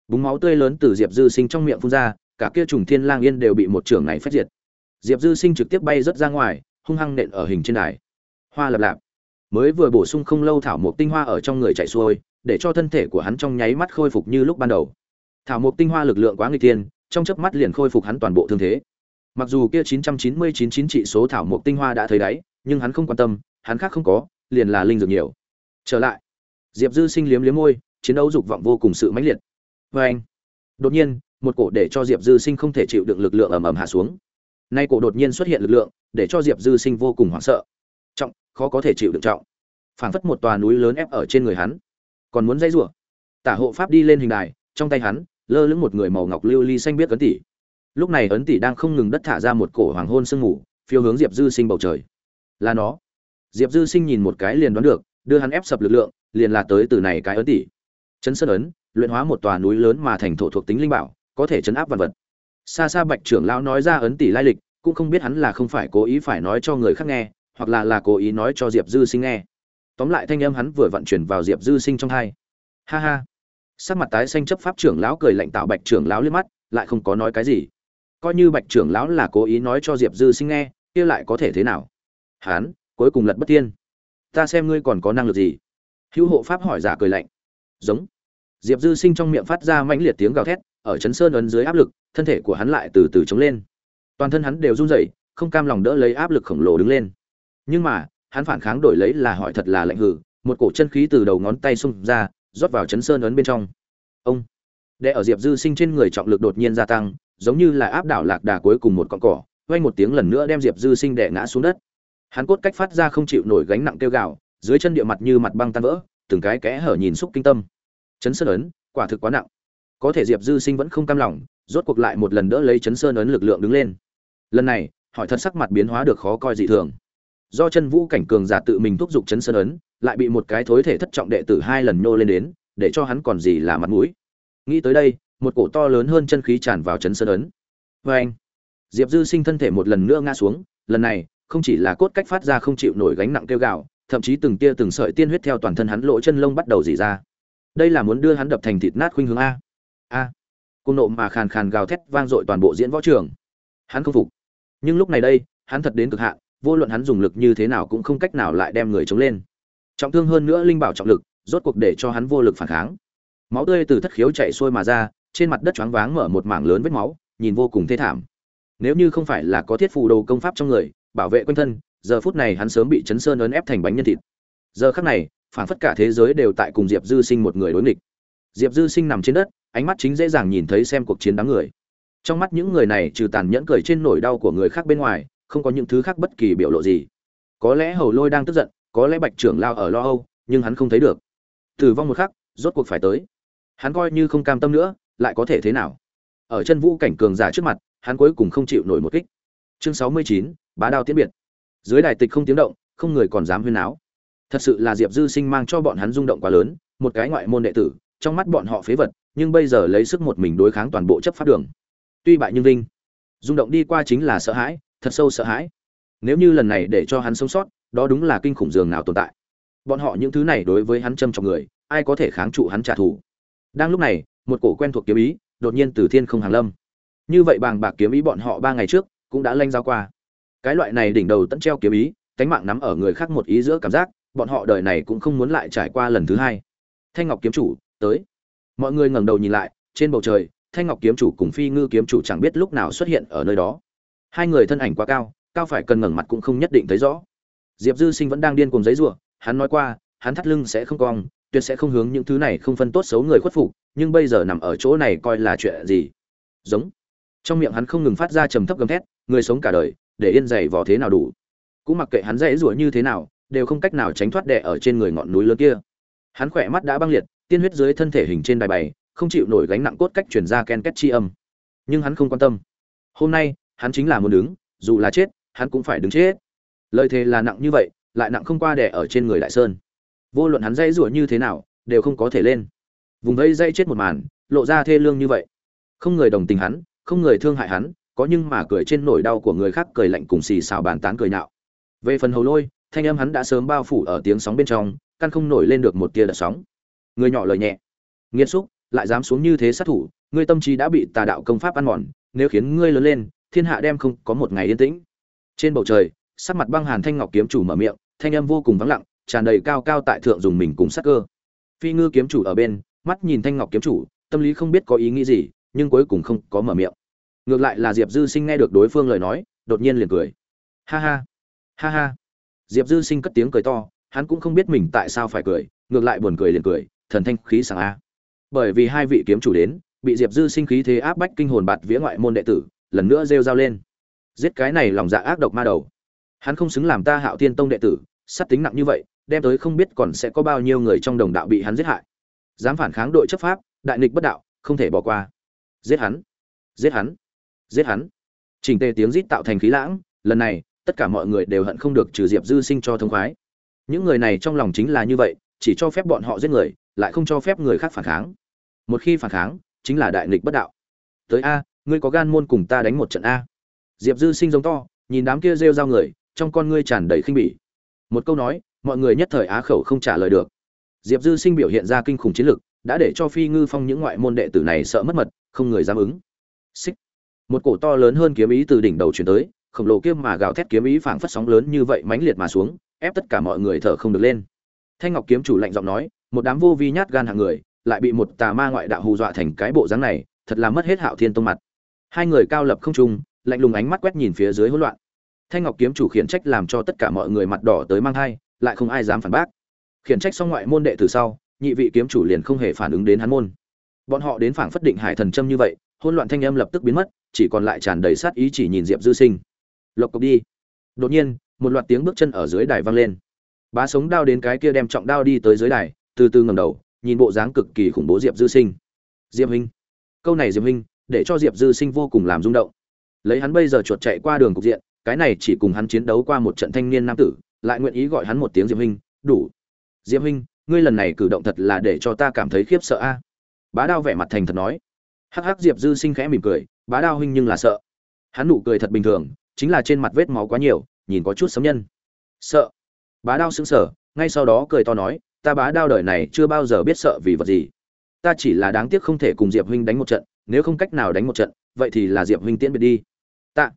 Búng máu tươi lớn từ diệp dư sinh trong miệng phun ra, cả kia trùng thiên lang yên đều bị một trưởng này phát diệt. Diệp dư sinh trực tiếp bay rớt ra ngoài, hung hăng nện ở hình trên đài. Hoa lập lạp! Mới vừa bổ sung không lâu thảo mộc tinh hoa ở trong người chạy xuôi, để cho thân thể của hắn trong nháy mắt khôi phục như lúc ban đầu. Thảo mộc tinh hoa lực lượng quá nguy tiên trong chớp mắt liền khôi phục hắn toàn bộ thương thế. Mặc dù kia 999 chín trị số thảo mộc tinh hoa đã thấy đáy nhưng hắn không quan tâm, hắn khác không có, liền là linh dược nhiều. Trở lại, diệp dư sinh liếm liếm môi, chiến đấu dục vọng vô cùng sự mãnh liệt. Vê anh, đột nhiên, một cổ để cho diệp dư sinh không thể chịu đựng lực lượng ầm ầm hạ xuống. Nay cổ đột nhiên xuất hiện lực lượng, để cho diệp dư sinh vô cùng hoảng sợ. Trọng, khó có thể chịu đựng trọng. Phảng phất một tòa núi lớn ép ở trên người hắn. Còn muốn dây rủa? Tả hộ pháp đi lên hình đài, trong tay hắn, lơ lửng một người màu ngọc lưu ly xanh biết ấn tỷ. Lúc này ấn tỷ đang không ngừng đất thả ra một cổ hoàng hôn sương mù, phiêu hướng diệp dư sinh bầu trời là nó. Diệp dư sinh nhìn một cái liền đoán được, đưa hắn ép sập lực lượng, liền là tới từ này cái ấn tỷ chấn sơn ấn, luyện hóa một tòa núi lớn mà thành thổ thuộc tính linh bảo, có thể chấn áp vật vật. Xa xa bạch trưởng lão nói ra ấn tỷ lai lịch, cũng không biết hắn là không phải cố ý phải nói cho người khác nghe, hoặc là là cố ý nói cho diệp dư sinh nghe. Tóm lại thanh âm hắn vừa vận chuyển vào diệp dư sinh trong hai. Ha ha. Sắc mặt tái xanh chấp pháp trưởng lão cười lạnh tạo bạch trưởng lão liếc mắt, lại không có nói cái gì. Coi như bạch trưởng lão là cố ý nói cho diệp dư sinh nghe, kia lại có thể thế nào? Hán, cuối cùng lật bất tiên ta xem ngươi còn có năng lực gì? Hữu hộ pháp hỏi giả cười lạnh. Giống. Diệp dư sinh trong miệng phát ra mãnh liệt tiếng gào thét, ở chấn sơn ấn dưới áp lực, thân thể của hắn lại từ từ chống lên. Toàn thân hắn đều run rẩy, không cam lòng đỡ lấy áp lực khổng lồ đứng lên. Nhưng mà, hắn phản kháng đổi lấy là hỏi thật là lạnh hử một cổ chân khí từ đầu ngón tay xung ra, rót vào chấn sơn ấn bên trong. Ông. Đệ ở diệp dư sinh trên người trọng lực đột nhiên gia tăng, giống như là áp đảo lạc đà cuối cùng một con cỏ, vang một tiếng lần nữa đem diệp dư sinh đè ngã xuống đất hắn cốt cách phát ra không chịu nổi gánh nặng kêu gào, dưới chân địa mặt như mặt băng tan vỡ, từng cái kẽ hở nhìn xúc kinh tâm. Chấn sơn ấn, quả thực quá nặng. Có thể diệp dư sinh vẫn không cam lòng, rốt cuộc lại một lần đỡ lấy chấn sơn ấn lực lượng đứng lên. Lần này, hỏi thật sắc mặt biến hóa được khó coi dị thường. Do chân vũ cảnh cường giả tự mình thúc giục chấn sơn ấn, lại bị một cái thối thể thất trọng đệ tử hai lần nô lên đến, để cho hắn còn gì là mặt mũi. Nghĩ tới đây, một cổ to lớn hơn chân khí tràn vào chấn sơn ấn. Vê anh diệp dư sinh thân thể một lần nữa ngã xuống, lần này không chỉ là cốt cách phát ra không chịu nổi gánh nặng kêu gạo thậm chí từng tia từng sợi tiên huyết theo toàn thân hắn lỗ chân lông bắt đầu dỉ ra. Đây là muốn đưa hắn đập thành thịt nát khuynh hướng a. A. Cung nộ mà khàn khàn gào thét vang dội toàn bộ diễn võ trường. Hắn không phục. Nhưng lúc này đây, hắn thật đến cực hạn, vô luận hắn dùng lực như thế nào cũng không cách nào lại đem người chống lên. Trọng thương hơn nữa linh bảo trọng lực, rốt cuộc để cho hắn vô lực phản kháng. Máu tươi từ thất khiếu chạy xuôi mà ra, trên mặt đất choáng váng mở một mảng lớn vết máu, nhìn vô cùng thê thảm. Nếu như không phải là có thiết phù đồ công pháp trong người bảo vệ quanh thân, giờ phút này hắn sớm bị chấn sơn ấn ép thành bánh nhân thịt. Giờ khắc này, phản phất cả thế giới đều tại cùng diệp dư sinh một người đối nghịch. Diệp dư sinh nằm trên đất, ánh mắt chính dễ dàng nhìn thấy xem cuộc chiến đám người. Trong mắt những người này trừ tàn nhẫn cười trên nỗi đau của người khác bên ngoài, không có những thứ khác bất kỳ biểu lộ gì. Có lẽ hầu lôi đang tức giận, có lẽ bạch trưởng lao ở lo âu, nhưng hắn không thấy được. Tử vong một khắc, rốt cuộc phải tới. Hắn coi như không cam tâm nữa, lại có thể thế nào? Ở chân vũ cảnh cường giả trước mặt, hắn cuối cùng không chịu nổi một kích. Chương sáu mươi chín bá đao tiễn biệt. Dưới đài tịch không tiếng động không người còn dám huyên áo. Thật sự là diệp dư sinh mang cho bọn hắn rung động quá lớn một cái ngoại môn đệ tử trong mắt bọn họ phế vật nhưng bây giờ lấy sức một mình đối kháng toàn bộ chấp pháp đường. Tuy bại nhưng linh, rung động đi qua chính là sợ hãi thật sâu sợ hãi. Nếu như lần này để cho hắn sống sót đó đúng là kinh khủng dường nào tồn tại. Bọn họ những thứ này đối với hắn châm trọng người ai có thể kháng trụ hắn trả thù? Đang lúc này một cổ quen thuộc kiếm ý đột nhiên từ thiên không hàng lâm. Như vậy bàng bạc kiếm ý bọn họ ba ngày trước cũng đã lanh giao qua cái loại này đỉnh đầu tận treo kiếm ý, cánh mạng nắm ở người khác một ý giữa cảm giác, bọn họ đời này cũng không muốn lại trải qua lần thứ hai. Thanh ngọc kiếm chủ, tới. Mọi người ngẩng đầu nhìn lại, trên bầu trời, thanh ngọc kiếm chủ cùng phi ngư kiếm chủ chẳng biết lúc nào xuất hiện ở nơi đó. Hai người thân ảnh quá cao cao phải cần ngẩng mặt cũng không nhất định thấy rõ. Diệp dư sinh vẫn đang điên cùng giấy rủa hắn nói qua, hắn thắt lưng sẽ không cong, tuyệt sẽ không hướng những thứ này không phân tốt xấu người khuất phục, nhưng bây giờ nằm ở chỗ này coi là chuyện gì? Giống. Trong miệng hắn không ngừng phát ra trầm thấp gầm thét, người sống cả đời để yên dày vò thế nào đủ. Cũng mặc kệ hắn dãy rủa như thế nào, đều không cách nào tránh thoát đẻ ở trên người ngọn núi lớn kia. Hắn khỏe mắt đã băng liệt, tiên huyết dưới thân thể hình trên đài bày, không chịu nổi gánh nặng cốt cách chuyển ra ken két chi âm. Nhưng hắn không quan tâm. Hôm nay, hắn chính là muốn đứng, dù là chết, hắn cũng phải đứng chết. Lời thề là nặng như vậy, lại nặng không qua đẻ ở trên người đại sơn. Vô luận hắn dãy rủa như thế nào, đều không có thể lên. Vùng vây dây chết một màn, lộ ra thê lương như vậy. Không người đồng tình hắn, không người thương hại hắn có nhưng mà cười trên nỗi đau của người khác cười lạnh cùng xì xào bàn tán cười nhạo. Về phần hầu lôi, thanh âm hắn đã sớm bao phủ ở tiếng sóng bên trong, căn không nổi lên được một tia đợt sóng. Người nhỏ lời nhẹ. Nghiêm xúc, lại dám xuống như thế sát thủ, ngươi tâm trí đã bị tà đạo công pháp ăn mòn, nếu khiến ngươi lớn lên, thiên hạ đem không có một ngày yên tĩnh. Trên bầu trời, sắc mặt băng hàn thanh ngọc kiếm chủ mở miệng, thanh âm vô cùng vắng lặng, tràn đầy cao cao tại thượng dùng mình cùng sắc cơ. Phi ngư kiếm chủ ở bên, mắt nhìn thanh ngọc kiếm chủ, tâm lý không biết có ý nghĩ gì, nhưng cuối cùng không có mở miệng ngược lại là diệp dư sinh nghe được đối phương lời nói, đột nhiên liền cười. Ha ha ha ha. Diệp dư sinh cất tiếng cười to, hắn cũng không biết mình tại sao phải cười, ngược lại buồn cười liền cười, thần thanh khí sảng a. Bởi vì hai vị kiếm chủ đến, bị diệp dư sinh khí thế áp bách kinh hồn bạt vía ngoại môn đệ tử, lần nữa rêu dao lên. Giết cái này lòng dạ ác độc ma đầu. Hắn không xứng làm ta hạo thiên tông đệ tử, sát tính nặng như vậy, đem tới không biết còn sẽ có bao nhiêu người trong đồng đạo bị hắn giết hại. Dám phản kháng đội chấp pháp, đại nghịch bất đạo, không thể bỏ qua. Giết hắn. Giết hắn giết hắn. Chỉnh tề tiếng rít tạo thành khí lãng, lần này, tất cả mọi người đều hận không được trừ diệp dư sinh cho thông khoái. Những người này trong lòng chính là như vậy, chỉ cho phép bọn họ giết người, lại không cho phép người khác phản kháng. Một khi phản kháng, chính là đại nghịch bất đạo. Tới a, ngươi có gan môn cùng ta đánh một trận a. Diệp dư sinh giống to, nhìn đám kia rêu rao người, trong con ngươi tràn đầy khinh bỉ. Một câu nói, mọi người nhất thời á khẩu không trả lời được. Diệp dư sinh biểu hiện ra kinh khủng chiến lực, đã để cho phi ngư phong những ngoại môn đệ tử này sợ mất mật, không người dám ứng. Xích một cổ to lớn hơn kiếm ý từ đỉnh đầu chuyển tới, khổng lồ kiếm mà gào thét kiếm ý phảng phất sóng lớn như vậy mãnh liệt mà xuống, ép tất cả mọi người thở không được lên. Thanh ngọc kiếm chủ lạnh giọng nói, một đám vô vi nhát gan hạng người, lại bị một tà ma ngoại đạo hù dọa thành cái bộ dáng này, thật là mất hết hạo thiên tông mặt. Hai người cao lập không trung, lạnh lùng ánh mắt quét nhìn phía dưới hỗn loạn. Thanh ngọc kiếm chủ khiển trách làm cho tất cả mọi người mặt đỏ tới mang hai lại không ai dám phản bác. Khiển trách xong ngoại môn đệ từ sau, nhị vị kiếm chủ liền không hề phản ứng đến hắn môn. Bọn họ đến phảng phất định hải thần châm như vậy, hỗn loạn thanh âm lập tức biến mất chỉ còn lại tràn đầy sát ý chỉ nhìn diệp dư sinh. Lộc cộc đi. Đột nhiên, một loạt tiếng bước chân ở dưới đài vang lên. Bá sống đao đến cái kia đem trọng đao đi tới dưới đài, từ từ ngầm đầu, nhìn bộ dáng cực kỳ khủng bố diệp dư sinh. Diệp huynh, câu này diệp huynh, để cho diệp dư sinh vô cùng làm rung động. Lấy hắn bây giờ chuột chạy qua đường cục diện, cái này chỉ cùng hắn chiến đấu qua một trận thanh niên nam tử, lại nguyện ý gọi hắn một tiếng diệp huynh, đủ. Diệp huynh, ngươi lần này cử động thật là để cho ta cảm thấy khiếp sợ a. Bá đao vẻ mặt thành thật nói hắc hắc diệp dư sinh khẽ mỉm cười, bá đao huynh nhưng là sợ. Hắn nụ cười thật bình thường, chính là trên mặt vết máu quá nhiều, nhìn có chút sấm nhân. Sợ. Bá đao sững sờ, ngay sau đó cười to nói, ta bá đao đời này chưa bao giờ biết sợ vì vật gì. Ta chỉ là đáng tiếc không thể cùng diệp huynh đánh một trận, nếu không cách nào đánh một trận, vậy thì là diệp huynh tiễn biệt đi. Tạ.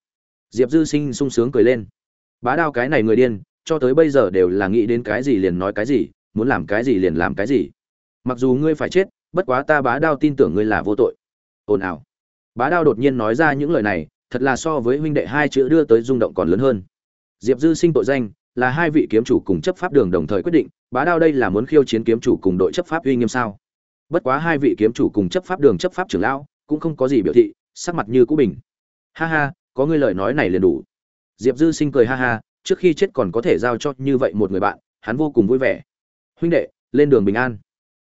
Diệp dư sinh sung sướng cười lên. Bá đao cái này người điên, cho tới bây giờ đều là nghĩ đến cái gì liền nói cái gì, muốn làm cái gì liền làm cái gì. Mặc dù ngươi phải chết, bất quá ta bá đao tin tưởng ngươi là vô tội ồn ào. Bá đao đột nhiên nói ra những lời này, thật là so với huynh đệ hai chữ đưa tới rung động còn lớn hơn. Diệp dư sinh tội danh là hai vị kiếm chủ cùng chấp pháp đường đồng thời quyết định, bá đao đây là muốn khiêu chiến kiếm chủ cùng đội chấp pháp uy nghiêm sao? Bất quá hai vị kiếm chủ cùng chấp pháp đường chấp pháp trưởng lão cũng không có gì biểu thị, sắc mặt như cũ bình. Ha ha, có ngươi lời nói này liền đủ. Diệp dư sinh cười ha ha, trước khi chết còn có thể giao cho như vậy một người bạn, hắn vô cùng vui vẻ. Huynh đệ, lên đường bình an.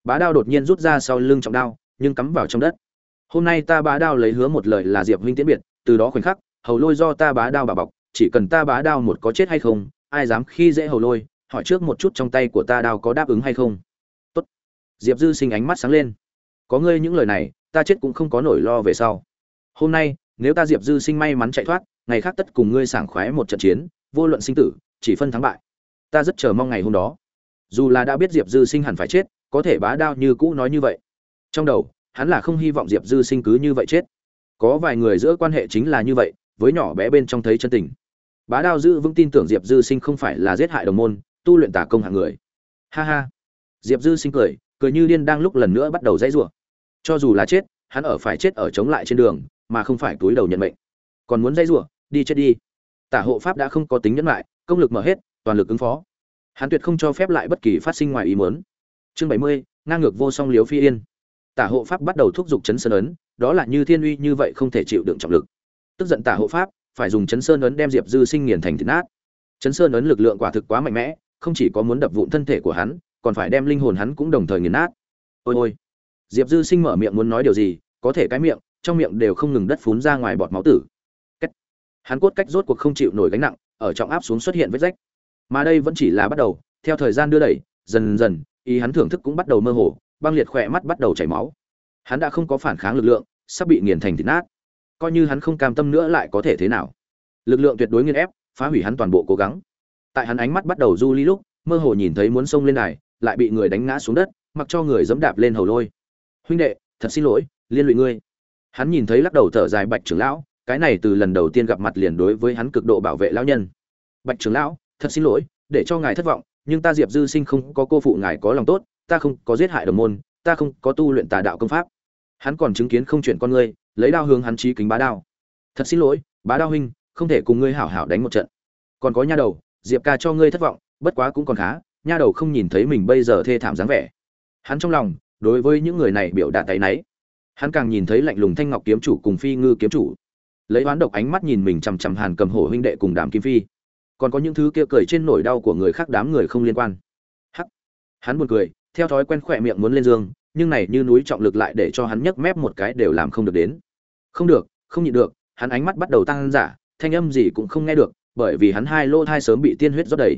Bá đao đột nhiên rút ra sau lưng trọng đao, nhưng cắm vào trong đất hôm nay ta bá đao lấy hứa một lời là diệp huynh tiễn biệt, từ đó khoảnh khắc, hầu lôi do ta bá đao bà bọc, chỉ cần ta bá đao một có chết hay không, ai dám khi dễ hầu lôi, hỏi trước một chút trong tay của ta đao có đáp ứng hay không. Tốt. Diệp dư sinh ánh mắt sáng lên. Có ngươi những lời này, ta chết cũng không có nỗi lo về sau. Hôm nay, nếu ta diệp dư sinh may mắn chạy thoát, ngày khác tất cùng ngươi sảng khoái một trận chiến, vô luận sinh tử, chỉ phân thắng bại. Ta rất chờ mong ngày hôm đó. Dù là đã biết diệp dư sinh hẳn phải chết, có thể bá đao như cũ nói như vậy. Trong đầu hắn là không hy vọng diệp dư sinh cứ như vậy chết. Có vài người giữa quan hệ chính là như vậy, với nhỏ bé bên trong thấy chân tình. Bá đao Dư vững tin tưởng diệp dư sinh không phải là giết hại đồng môn, tu luyện tả công hạng người. Ha ha. Diệp dư sinh cười cười như điên đang lúc lần nữa bắt đầu dãy rủa. Cho dù là chết, hắn ở phải chết ở chống lại trên đường, mà không phải túi đầu nhận mệnh. Còn muốn dãy rủa, đi chết đi. Tả hộ pháp đã không có tính nhẫn lại, công lực mở hết, toàn lực ứng phó. Hắn tuyệt không cho phép lại bất kỳ phát sinh ngoài ý muốn. Chương bảy mươi, ngang ngược vô song liếu phi yên tả hộ pháp bắt đầu thúc giục chấn sơn ấn, đó là như thiên uy như vậy không thể chịu đựng trọng lực. Tức giận tả hộ pháp, phải dùng chấn sơn ấn đem diệp dư sinh nghiền thành thịt nát. Chấn sơn ấn lực lượng quả thực quá mạnh mẽ, không chỉ có muốn đập vụn thân thể của hắn, còn phải đem linh hồn hắn cũng đồng thời nghiền nát. Ôi ôi. Diệp dư sinh mở miệng muốn nói điều gì, có thể cái miệng, trong miệng đều không ngừng đất phún ra ngoài bọt máu tử. Cách. Hắn cốt cách rốt cuộc không chịu nổi gánh nặng, ở trọng áp xuống xuất hiện vết rách. Mà đây vẫn chỉ là bắt đầu, theo thời gian đưa đẩy, dần dần, ý hắn thưởng thức cũng bắt đầu mơ hồ băng liệt khỏe mắt bắt đầu chảy máu. Hắn đã không có phản kháng lực lượng, sắp bị nghiền thành thịt nát. Coi như hắn không cam tâm nữa lại có thể thế nào? Lực lượng tuyệt đối nghiền ép, phá hủy hắn toàn bộ cố gắng. Tại hắn ánh mắt bắt đầu du ly lúc, mơ hồ nhìn thấy muốn xông lên đài, lại bị người đánh ngã xuống đất, mặc cho người dẫm đạp lên hầu lôi. Huynh đệ, thật xin lỗi, liên lụy ngươi. Hắn nhìn thấy lắc đầu thở dài bạch trưởng lão, cái này từ lần đầu tiên gặp mặt liền đối với hắn cực độ bảo vệ lão nhân. Bạch trưởng lão, thật xin lỗi, để cho ngài thất vọng, nhưng ta diệp dư sinh không có cô phụ ngài có lòng tốt ta không có giết hại đồng môn, ta không có tu luyện tà đạo công pháp. Hắn còn chứng kiến không chuyển con ngươi, lấy đao hướng hắn trí kính bá đao. Thật xin lỗi, bá đao huynh, không thể cùng ngươi hảo hảo đánh một trận. Còn có nha đầu, diệp ca cho ngươi thất vọng, bất quá cũng còn khá, nha đầu không nhìn thấy mình bây giờ thê thảm dáng vẻ. Hắn trong lòng, đối với những người này biểu đạt tay náy. Hắn càng nhìn thấy lạnh lùng thanh ngọc kiếm chủ cùng phi ngư kiếm chủ. Lấy oán độc ánh mắt nhìn mình chằm chằm hàn cầm hổ huynh đệ cùng đàm kim phi. Còn có những thứ kia cười trên nỗi đau của người khác đám người không liên quan. Hắc. Hắn buồn cười theo thói quen khỏe miệng muốn lên dương nhưng này như núi trọng lực lại để cho hắn nhấc mép một cái đều làm không được đến. Không được, không nhịn được, hắn ánh mắt bắt đầu tăng giả, thanh âm gì cũng không nghe được, bởi vì hắn hai lô thai sớm bị tiên huyết rót đầy.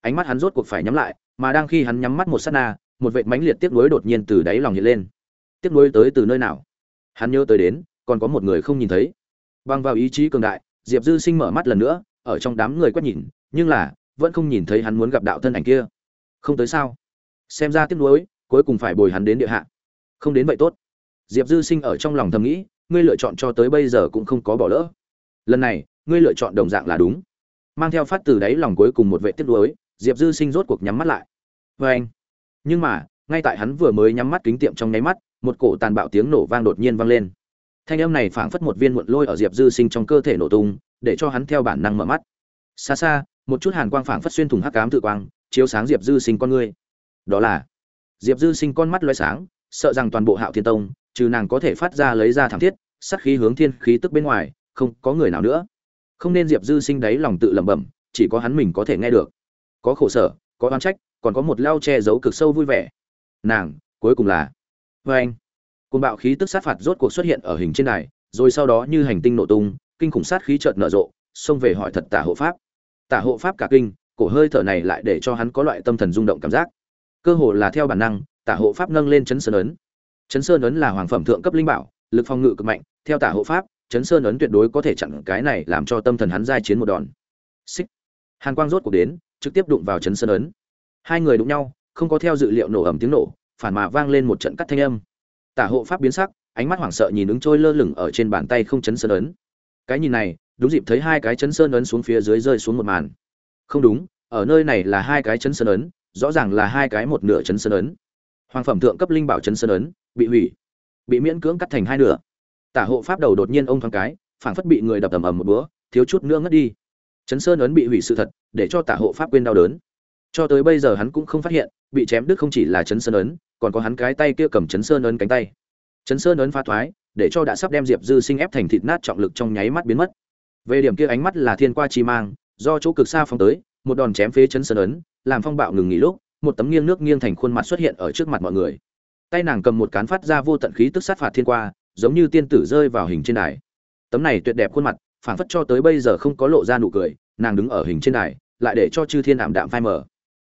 Ánh mắt hắn rốt cuộc phải nhắm lại, mà đang khi hắn nhắm mắt một sát na, một vệt mãnh liệt tiếc nuối đột nhiên từ đáy lòng hiện lên. Tiếc nuối tới từ nơi nào? Hắn nhớ tới đến, còn có một người không nhìn thấy. Bằng vào ý chí cường đại, diệp dư sinh mở mắt lần nữa, ở trong đám người quét nhìn, nhưng là, vẫn không nhìn thấy hắn muốn gặp đạo thân ảnh kia. Không tới sao? Xem ra tiếc nuối, cuối cùng phải bồi hắn đến địa hạ. Không đến vậy tốt. Diệp dư sinh ở trong lòng thầm nghĩ, ngươi lựa chọn cho tới bây giờ cũng không có bỏ lỡ. Lần này, ngươi lựa chọn đồng dạng là đúng. Mang theo phát từ đáy lòng cuối cùng một vệ tiếc nuối, diệp dư sinh rốt cuộc nhắm mắt lại. Vê anh. Nhưng mà, ngay tại hắn vừa mới nhắm mắt kính tiệm trong nháy mắt, một cổ tàn bạo tiếng nổ vang đột nhiên vang lên. Thanh âm này phảng phất một viên muộn lôi ở diệp dư sinh trong cơ thể nổ tung, để cho hắn theo bản năng mở mắt. Xa xa, một chút hàn quang phảng phất xuyên thủng hắc cám tự quang, chiếu sáng diệp dư sinh con ngươi đó là, diệp dư sinh con mắt loay sáng, sợ rằng toàn bộ hạo thiên tông, trừ nàng có thể phát ra lấy ra thảm thiết sắc khí hướng thiên khí tức bên ngoài, không có người nào nữa. Không nên diệp dư sinh đáy lòng tự lẩm bẩm, chỉ có hắn mình có thể nghe được. Có khổ sở, có oan trách, còn có một lao che giấu cực sâu vui vẻ. Nàng, cuối cùng là vê anh côn bạo khí tức sát phạt rốt cuộc xuất hiện ở hình trên này rồi sau đó như hành tinh nổ tung, kinh khủng sát khí chợt nở rộ, xông về hỏi thật tả hộ pháp. Tả hộ pháp cả kinh, cổ hơi thở này lại để cho hắn có loại tâm thần rung động cảm giác cơ hồ là theo bản năng, tả hộ pháp nâng lên chấn sơn ấn. Chấn sơn ấn là hoàng phẩm thượng cấp linh bảo, lực phòng ngự cực mạnh, theo tả hộ pháp, chấn sơn ấn tuyệt đối có thể chặn cái này làm cho tâm thần hắn giai chiến một đòn. Xích. Hàn quang rốt cuộc đến, trực tiếp đụng vào chấn sơn ấn. Hai người đụng nhau, không có theo dự liệu nổ ầm tiếng nổ, phản mà vang lên một trận cắt thanh âm. Tả hộ pháp biến sắc, ánh mắt hoảng sợ nhìn ứng trôi lơ lửng ở trên bàn tay không chấn sơn ấn. Cái nhìn này, đúng dịp thấy hai cái chấn sơn ấn xuống phía dưới rơi xuống một màn. Không đúng, ở nơi này là hai cái chấn sơn ấn rõ ràng là hai cái một nửa chấn sơn ấn. Hoàng phẩm thượng cấp linh bảo chấn sơn ấn, bị hủy, bị miễn cưỡng cắt thành hai nửa. Tả hộ pháp đầu đột nhiên ông thoáng cái, phảng phất bị người đập ầm ầm một búa thiếu chút nữa ngất đi. Chấn sơn ấn bị hủy sự thật, để cho tả hộ pháp quên đau đớn. Cho tới bây giờ hắn cũng không phát hiện, bị chém đứt không chỉ là chấn sơn ấn, còn có hắn cái tay kia cầm chấn sơn ấn cánh tay. Chấn sơn ấn pha thoái, để cho đã sắp đem diệp dư sinh ép thành thịt nát trọng lực trong nháy mắt biến mất. Về điểm kia ánh mắt là thiên qua chi mang, do chỗ cực xa phóng tới, một đòn chém phế chấn sơn ấn làm phong bạo ngừng nghỉ lúc, một tấm nghiêng nước nghiêng thành khuôn mặt xuất hiện ở trước mặt mọi người. Tay nàng cầm một cán phát ra vô tận khí tức sát phạt thiên qua, giống như tiên tử rơi vào hình trên đài. Tấm này tuyệt đẹp khuôn mặt, phảng phất cho tới bây giờ không có lộ ra nụ cười, nàng đứng ở hình trên đài, lại để cho chư thiên ảm đạm phai mờ.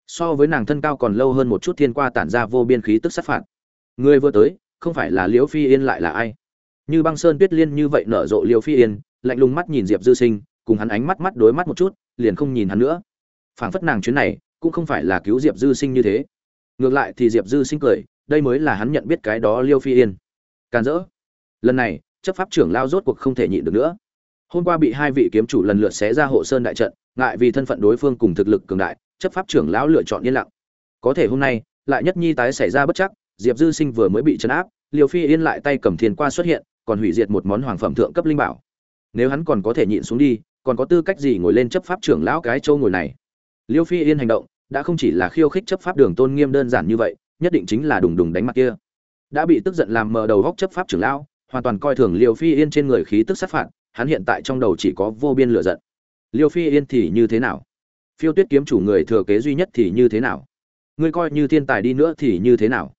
So với nàng thân cao còn lâu hơn một chút thiên qua tản ra vô biên khí tức sát phạt. Người vừa tới, không phải là liễu phi yên lại là ai? Như băng sơn tuyết liên như vậy nở rộ liễu phi yên, lạnh lùng mắt nhìn diệp dư sinh, cùng hắn ánh mắt mắt đối mắt một chút, liền không nhìn hắn nữa. Phảng phất nàng chuyến này cũng không phải là cứu diệp dư sinh như thế. Ngược lại thì diệp dư sinh cười, đây mới là hắn nhận biết cái đó liêu phi yên. Can dỡ lần này, chấp pháp trưởng lao rốt cuộc không thể nhịn được nữa. Hôm qua bị hai vị kiếm chủ lần lượt xé ra hộ sơn đại trận, ngại vì thân phận đối phương cùng thực lực cường đại, chấp pháp trưởng lão lựa chọn yên lặng. Có thể hôm nay, lại nhất nhi tái xảy ra bất chắc, diệp dư sinh vừa mới bị chấn áp liều phi yên lại tay cầm thiên qua xuất hiện, còn hủy diệt một món hoàng phẩm thượng cấp linh bảo. Nếu hắn còn có thể nhịn xuống đi, còn có tư cách gì ngồi lên chấp pháp trưởng lão cái châu ngồi này? Liêu phi yên hành động đã không chỉ là khiêu khích chấp pháp đường tôn nghiêm đơn giản như vậy, nhất định chính là đùng đùng đánh mặt kia. Đã bị tức giận làm mờ đầu góc chấp pháp trưởng lão, hoàn toàn coi thường liêu phi yên trên người khí tức sát phạt, hắn hiện tại trong đầu chỉ có vô biên lửa giận. Liêu phi yên thì như thế nào? Phiêu tuyết kiếm chủ người thừa kế duy nhất thì như thế nào? Ngươi coi như thiên tài đi nữa thì như thế nào?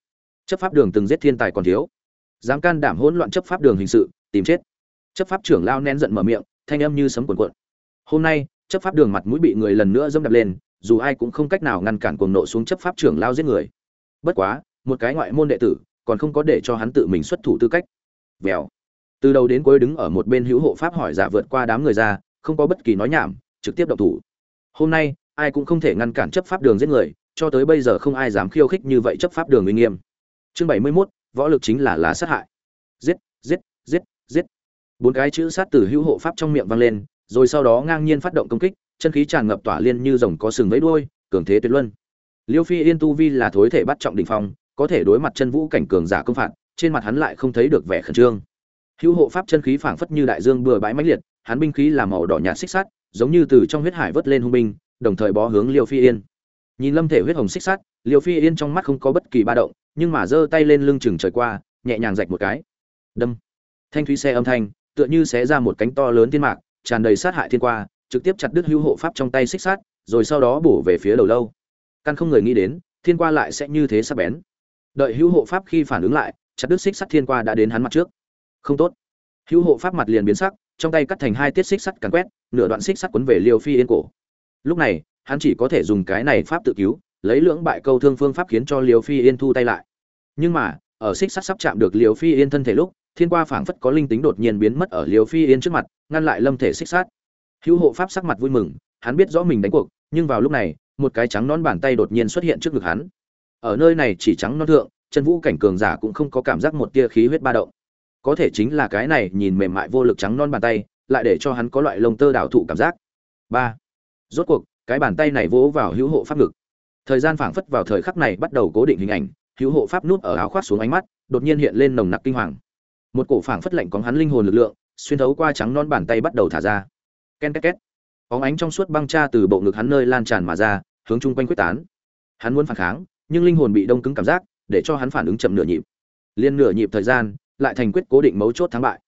Chấp pháp đường từng giết thiên tài còn thiếu. Dám can đảm hỗn loạn chấp pháp đường hình sự, tìm chết. Chấp pháp trưởng lao nén giận mở miệng, thanh âm như sấm cuồn cuộn. Hôm nay, chấp pháp đường mặt mũi bị người lần nữa dâm đập lên dù ai cũng không cách nào ngăn cản cuồng nộ xuống chấp pháp trưởng lao giết người. Bất quá một cái ngoại môn đệ tử còn không có để cho hắn tự mình xuất thủ tư cách. Vèo. Từ đầu đến cuối đứng ở một bên hữu hộ pháp hỏi giả vượt qua đám người ra không có bất kỳ nói nhảm trực tiếp động thủ. Hôm nay ai cũng không thể ngăn cản chấp pháp đường giết người cho tới bây giờ không ai dám khiêu khích như vậy chấp pháp đường uy nghiêm. Chương bảy mươi 71, võ lực chính là lá sát hại. Giết giết giết giết. Bốn cái chữ sát từ hữu hộ pháp trong miệng vang lên rồi sau đó ngang nhiên phát động công kích chân khí tràn ngập tỏa liên như rồng có sừng vẫy đuôi, cường thế tuyệt luân. Liêu phi yên tu vi là thối thể bắt trọng đỉnh phong, có thể đối mặt chân vũ cảnh cường giả công phạt, trên mặt hắn lại không thấy được vẻ khẩn trương. Hữu hộ pháp chân khí phảng phất như đại dương bừa bãi mãnh liệt, hắn binh khí là màu đỏ nhạt xích sắt, giống như từ trong huyết hải vớt lên hung binh, đồng thời bó hướng liêu phi yên. Nhìn lâm thể huyết hồng xích sắt, liêu phi yên trong mắt không có bất kỳ ba động, nhưng mà giơ tay lên lưng chừng trời qua, nhẹ nhàng rạch một cái. Đâm. Thanh thúy xe âm thanh, tựa như xé ra một cánh to lớn thiên mạc, tràn đầy sát hại thiên qua trực tiếp chặt đứt hưu hộ pháp trong tay xích sắt, rồi sau đó bổ về phía đầu lâu. Căn không người nghĩ đến, thiên qua lại sẽ như thế sắc bén. Đợi hữu hộ pháp khi phản ứng lại, chặt đứt xích sắt thiên qua đã đến hắn mặt trước. Không tốt. Hữu hộ pháp mặt liền biến sắc, trong tay cắt thành hai tiết xích sắt cắn quét, nửa đoạn xích sắt quấn về liều phi yên cổ. Lúc này, hắn chỉ có thể dùng cái này pháp tự cứu, lấy lưỡng bại câu thương phương pháp khiến cho liều phi yên thu tay lại. Nhưng mà, ở xích sắt sắp chạm được liều phi yên thân thể lúc, thiên qua phảng phất có linh tính đột nhiên biến mất ở liều phi yên trước mặt, ngăn lại lâm thể xích sắt hữu hộ pháp sắc mặt vui mừng, hắn biết rõ mình đánh cuộc, nhưng vào lúc này, một cái trắng non bàn tay đột nhiên xuất hiện trước ngực hắn. Ở nơi này chỉ trắng non thượng, chân vũ cảnh cường giả cũng không có cảm giác một tia khí huyết ba động. Có thể chính là cái này nhìn mềm mại vô lực trắng non bàn tay, lại để cho hắn có loại lông tơ đảo thụ cảm giác. Ba. Rốt cuộc, cái bàn tay này vỗ vào hữu hộ pháp ngực. Thời gian phảng phất vào thời khắc này bắt đầu cố định hình ảnh, hữu hộ pháp núp ở áo khoác xuống ánh mắt, đột nhiên hiện lên nồng nặc kinh hoàng. Một cổ phảng phất lạnh có hắn linh hồn lực lượng, xuyên thấu qua trắng non bàn tay bắt đầu thả ra ken két két. Óng ánh trong suốt băng cha từ bộ ngực hắn nơi lan tràn mà ra, hướng chung quanh quyết tán. Hắn muốn phản kháng, nhưng linh hồn bị đông cứng cảm giác, để cho hắn phản ứng chậm nửa nhịp. Liên nửa nhịp thời gian, lại thành quyết cố định mấu chốt thắng bại.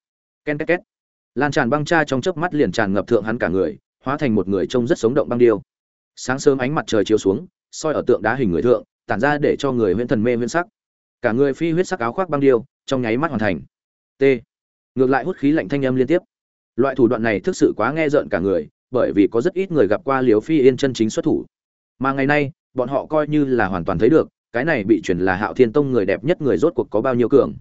Ken két két. Lan tràn băng cha trong chớp mắt liền tràn ngập thượng hắn cả người, hóa thành một người trông rất sống động băng điêu. Sáng sớm ánh mặt trời chiếu xuống, soi ở tượng đá hình người thượng, tản ra để cho người huyễn thần mê huyễn sắc. Cả người phi huyết sắc áo khoác băng điêu, trong nháy mắt hoàn thành. T. Ngược lại hút khí lạnh thanh âm liên tiếp loại thủ đoạn này thực sự quá nghe rợn cả người, bởi vì có rất ít người gặp qua liều phi yên chân chính xuất thủ. Mà ngày nay, bọn họ coi như là hoàn toàn thấy được, cái này bị chuyển là hạo thiên tông người đẹp nhất người rốt cuộc có bao nhiêu cường.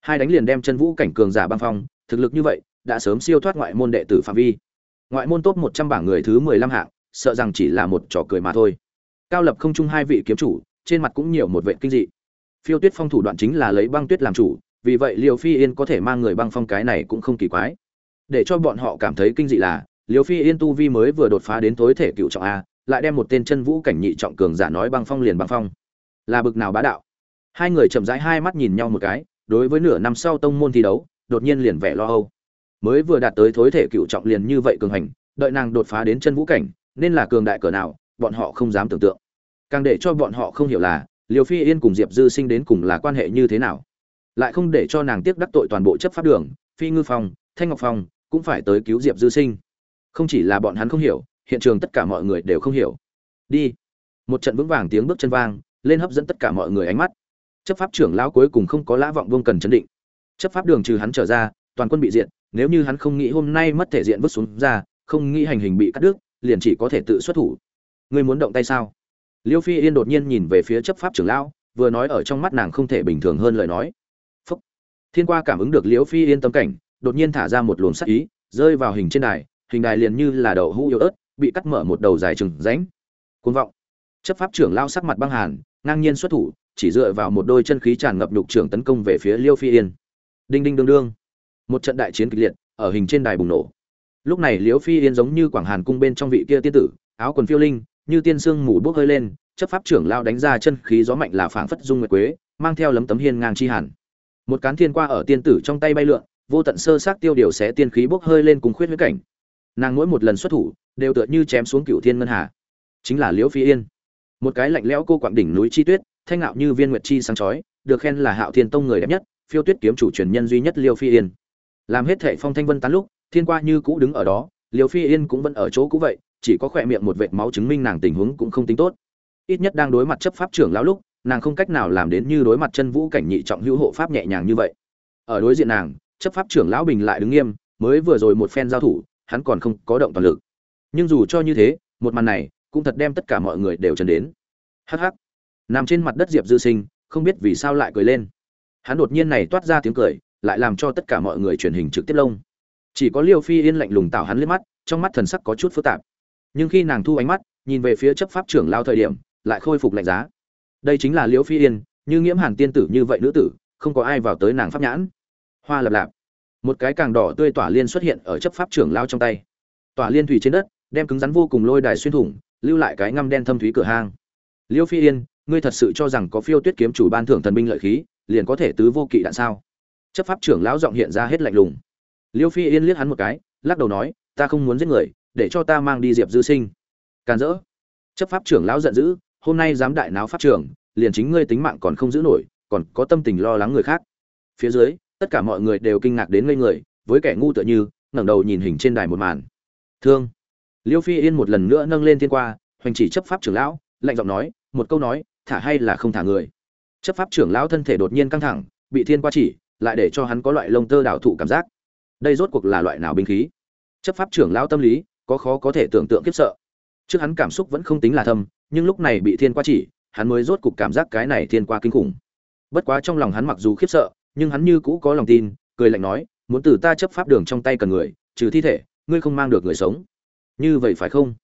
Hai đánh liền đem chân vũ cảnh cường giả băng phong, thực lực như vậy, đã sớm siêu thoát ngoại môn đệ tử phạm vi. Ngoại môn top một trăm bảng người thứ mười lăm hạng, sợ rằng chỉ là một trò cười mà thôi. Cao lập không chung hai vị kiếm chủ, trên mặt cũng nhiều một vệ kinh dị. Phiêu tuyết phong thủ đoạn chính là lấy băng tuyết làm chủ, vì vậy liều phi yên có thể mang người băng phong cái này cũng không kỳ quái để cho bọn họ cảm thấy kinh dị là liều phi yên tu vi mới vừa đột phá đến tối thể cựu trọng a, lại đem một tên chân vũ cảnh nhị trọng cường giả nói băng phong liền băng phong. Là bực nào bá đạo? Hai người chậm rãi hai mắt nhìn nhau một cái, đối với nửa năm sau tông môn thi đấu, đột nhiên liền vẻ lo âu. Mới vừa đạt tới thối thể cựu trọng liền như vậy cường hành, đợi nàng đột phá đến chân vũ cảnh, nên là cường đại cỡ nào, bọn họ không dám tưởng tượng. Càng để cho bọn họ không hiểu là liều phi yên cùng diệp dư sinh đến cùng là quan hệ như thế nào. Lại không để cho nàng tiếc đắc tội toàn bộ chấp pháp đường, phi ngư phong, thanh ngọc phong cũng phải tới cứu diệp dư sinh. Không chỉ là bọn hắn không hiểu, hiện trường tất cả mọi người đều không hiểu. Đi. Một trận vững vàng tiếng bước chân vang, lên hấp dẫn tất cả mọi người ánh mắt. Chấp pháp trưởng lão cuối cùng không có lã vọng vương cần chấn định. Chấp pháp đường trừ hắn trở ra, toàn quân bị diện nếu như hắn không nghĩ hôm nay mất thể diện vứt xuống ra, không nghĩ hành hình bị cắt đứt, liền chỉ có thể tự xuất thủ. Ngươi muốn động tay sao? Liêu phi yên đột nhiên nhìn về phía chấp pháp trưởng lão, vừa nói ở trong mắt nàng không thể bình thường hơn lời nói. Phúc. thiên qua cảm ứng được liêu phi yên tâm cảnh đột nhiên thả ra một luồng sắc ý, rơi vào hình trên đài, hình đài liền như là đậu hũ yếu ớt, bị cắt mở một đầu dài chừng rãnh. Cuồng vọng. Chấp pháp trưởng lao sắc mặt băng hàn, ngang nhiên xuất thủ, chỉ dựa vào một đôi chân khí tràn ngập nhục trưởng tấn công về phía liêu phi yên. Đinh đinh đương đương. Một trận đại chiến kịch liệt, ở hình trên đài bùng nổ. Lúc này liêu phi yên giống như quảng hàn cung bên trong vị kia tiên tử, áo quần phiêu linh, như tiên sương mù bốc hơi lên, chấp pháp trưởng lao đánh ra chân khí gió mạnh là phảng phất dung nguyệt quế, mang theo lấm tấm hiên ngang chi hàn. Một cán thiên qua ở tiên tử trong tay bay lượn vô tận sơ sát tiêu điều sẽ tiên khí bốc hơi lên cùng khuyết huyết cảnh. Nàng mỗi một lần xuất thủ, đều tựa như chém xuống cựu thiên ngân hà. Chính là liễu phi yên. Một cái lạnh lẽo cô quạng đỉnh núi chi tuyết, thanh ngạo như viên nguyệt chi sáng chói, được khen là hạo thiên tông người đẹp nhất, phiêu tuyết kiếm chủ truyền nhân duy nhất liêu phi yên. Làm hết thệ phong thanh vân tán lúc, thiên qua như cũ đứng ở đó liêu phi yên cũng vẫn ở chỗ cũ vậy, chỉ có khỏe miệng một vệt máu chứng minh nàng tình huống cũng không tính tốt. Ít nhất đang đối mặt chấp pháp trưởng lão lúc, nàng không cách nào làm đến như đối mặt chân vũ cảnh nhị trọng hữu hộ pháp nhẹ nhàng như vậy. Ở đối diện nàng chấp pháp trưởng lão bình lại đứng nghiêm, mới vừa rồi một phen giao thủ, hắn còn không có động toàn lực. Nhưng dù cho như thế, một màn này cũng thật đem tất cả mọi người đều trần đến. Hắc hắc. Nằm trên mặt đất diệp dư sinh, không biết vì sao lại cười lên. Hắn đột nhiên này toát ra tiếng cười, lại làm cho tất cả mọi người truyền hình trực tiếp lông. Chỉ có liêu phi yên lạnh lùng tạo hắn liếc mắt, trong mắt thần sắc có chút phức tạp. Nhưng khi nàng thu ánh mắt, nhìn về phía chấp pháp trưởng lao thời điểm, lại khôi phục lạnh giá. Đây chính là liễu phi yên, như nghiễm hàn tiên tử như vậy nữ tử, không có ai vào tới nàng pháp nhãn hoa lập lạp. Một cái càng đỏ tươi tỏa liên xuất hiện ở chấp pháp trưởng lao trong tay. Tỏa liên thủy trên đất, đem cứng rắn vô cùng lôi đài xuyên thủng, lưu lại cái ngăm đen thâm thúy cửa hang. Liêu phi yên, ngươi thật sự cho rằng có phiêu tuyết kiếm chủ ban thưởng thần binh lợi khí, liền có thể tứ vô kỵ đạn sao? Chấp pháp trưởng lão giọng hiện ra hết lạnh lùng. Liêu phi yên liếc hắn một cái, lắc đầu nói, ta không muốn giết người, để cho ta mang đi diệp dư sinh. Càn rỡ. Chấp pháp trưởng lão giận dữ, hôm nay dám đại náo pháp trưởng liền chính ngươi tính mạng còn không giữ nổi, còn có tâm tình lo lắng người khác. Phía dưới tất cả mọi người đều kinh ngạc đến ngây người, với kẻ ngu tựa như, ngẩng đầu nhìn hình trên đài một màn. Thương. Liêu phi yên một lần nữa nâng lên thiên qua, hoành chỉ chấp pháp trưởng lão, lạnh giọng nói, một câu nói, thả hay là không thả người? Chấp pháp trưởng lão thân thể đột nhiên căng thẳng, bị thiên qua chỉ, lại để cho hắn có loại lông tơ đảo thụ cảm giác. Đây rốt cuộc là loại nào binh khí? Chấp pháp trưởng lão tâm lý, có khó có thể tưởng tượng kiếp sợ. Trước hắn cảm xúc vẫn không tính là thâm, nhưng lúc này bị thiên qua chỉ, hắn mới rốt cục cảm giác cái này thiên qua kinh khủng. Bất quá trong lòng hắn mặc dù khiếp sợ nhưng hắn như cũ có lòng tin, cười lạnh nói, muốn từ ta chấp pháp đường trong tay cần người, trừ thi thể, ngươi không mang được người sống. Như vậy phải không?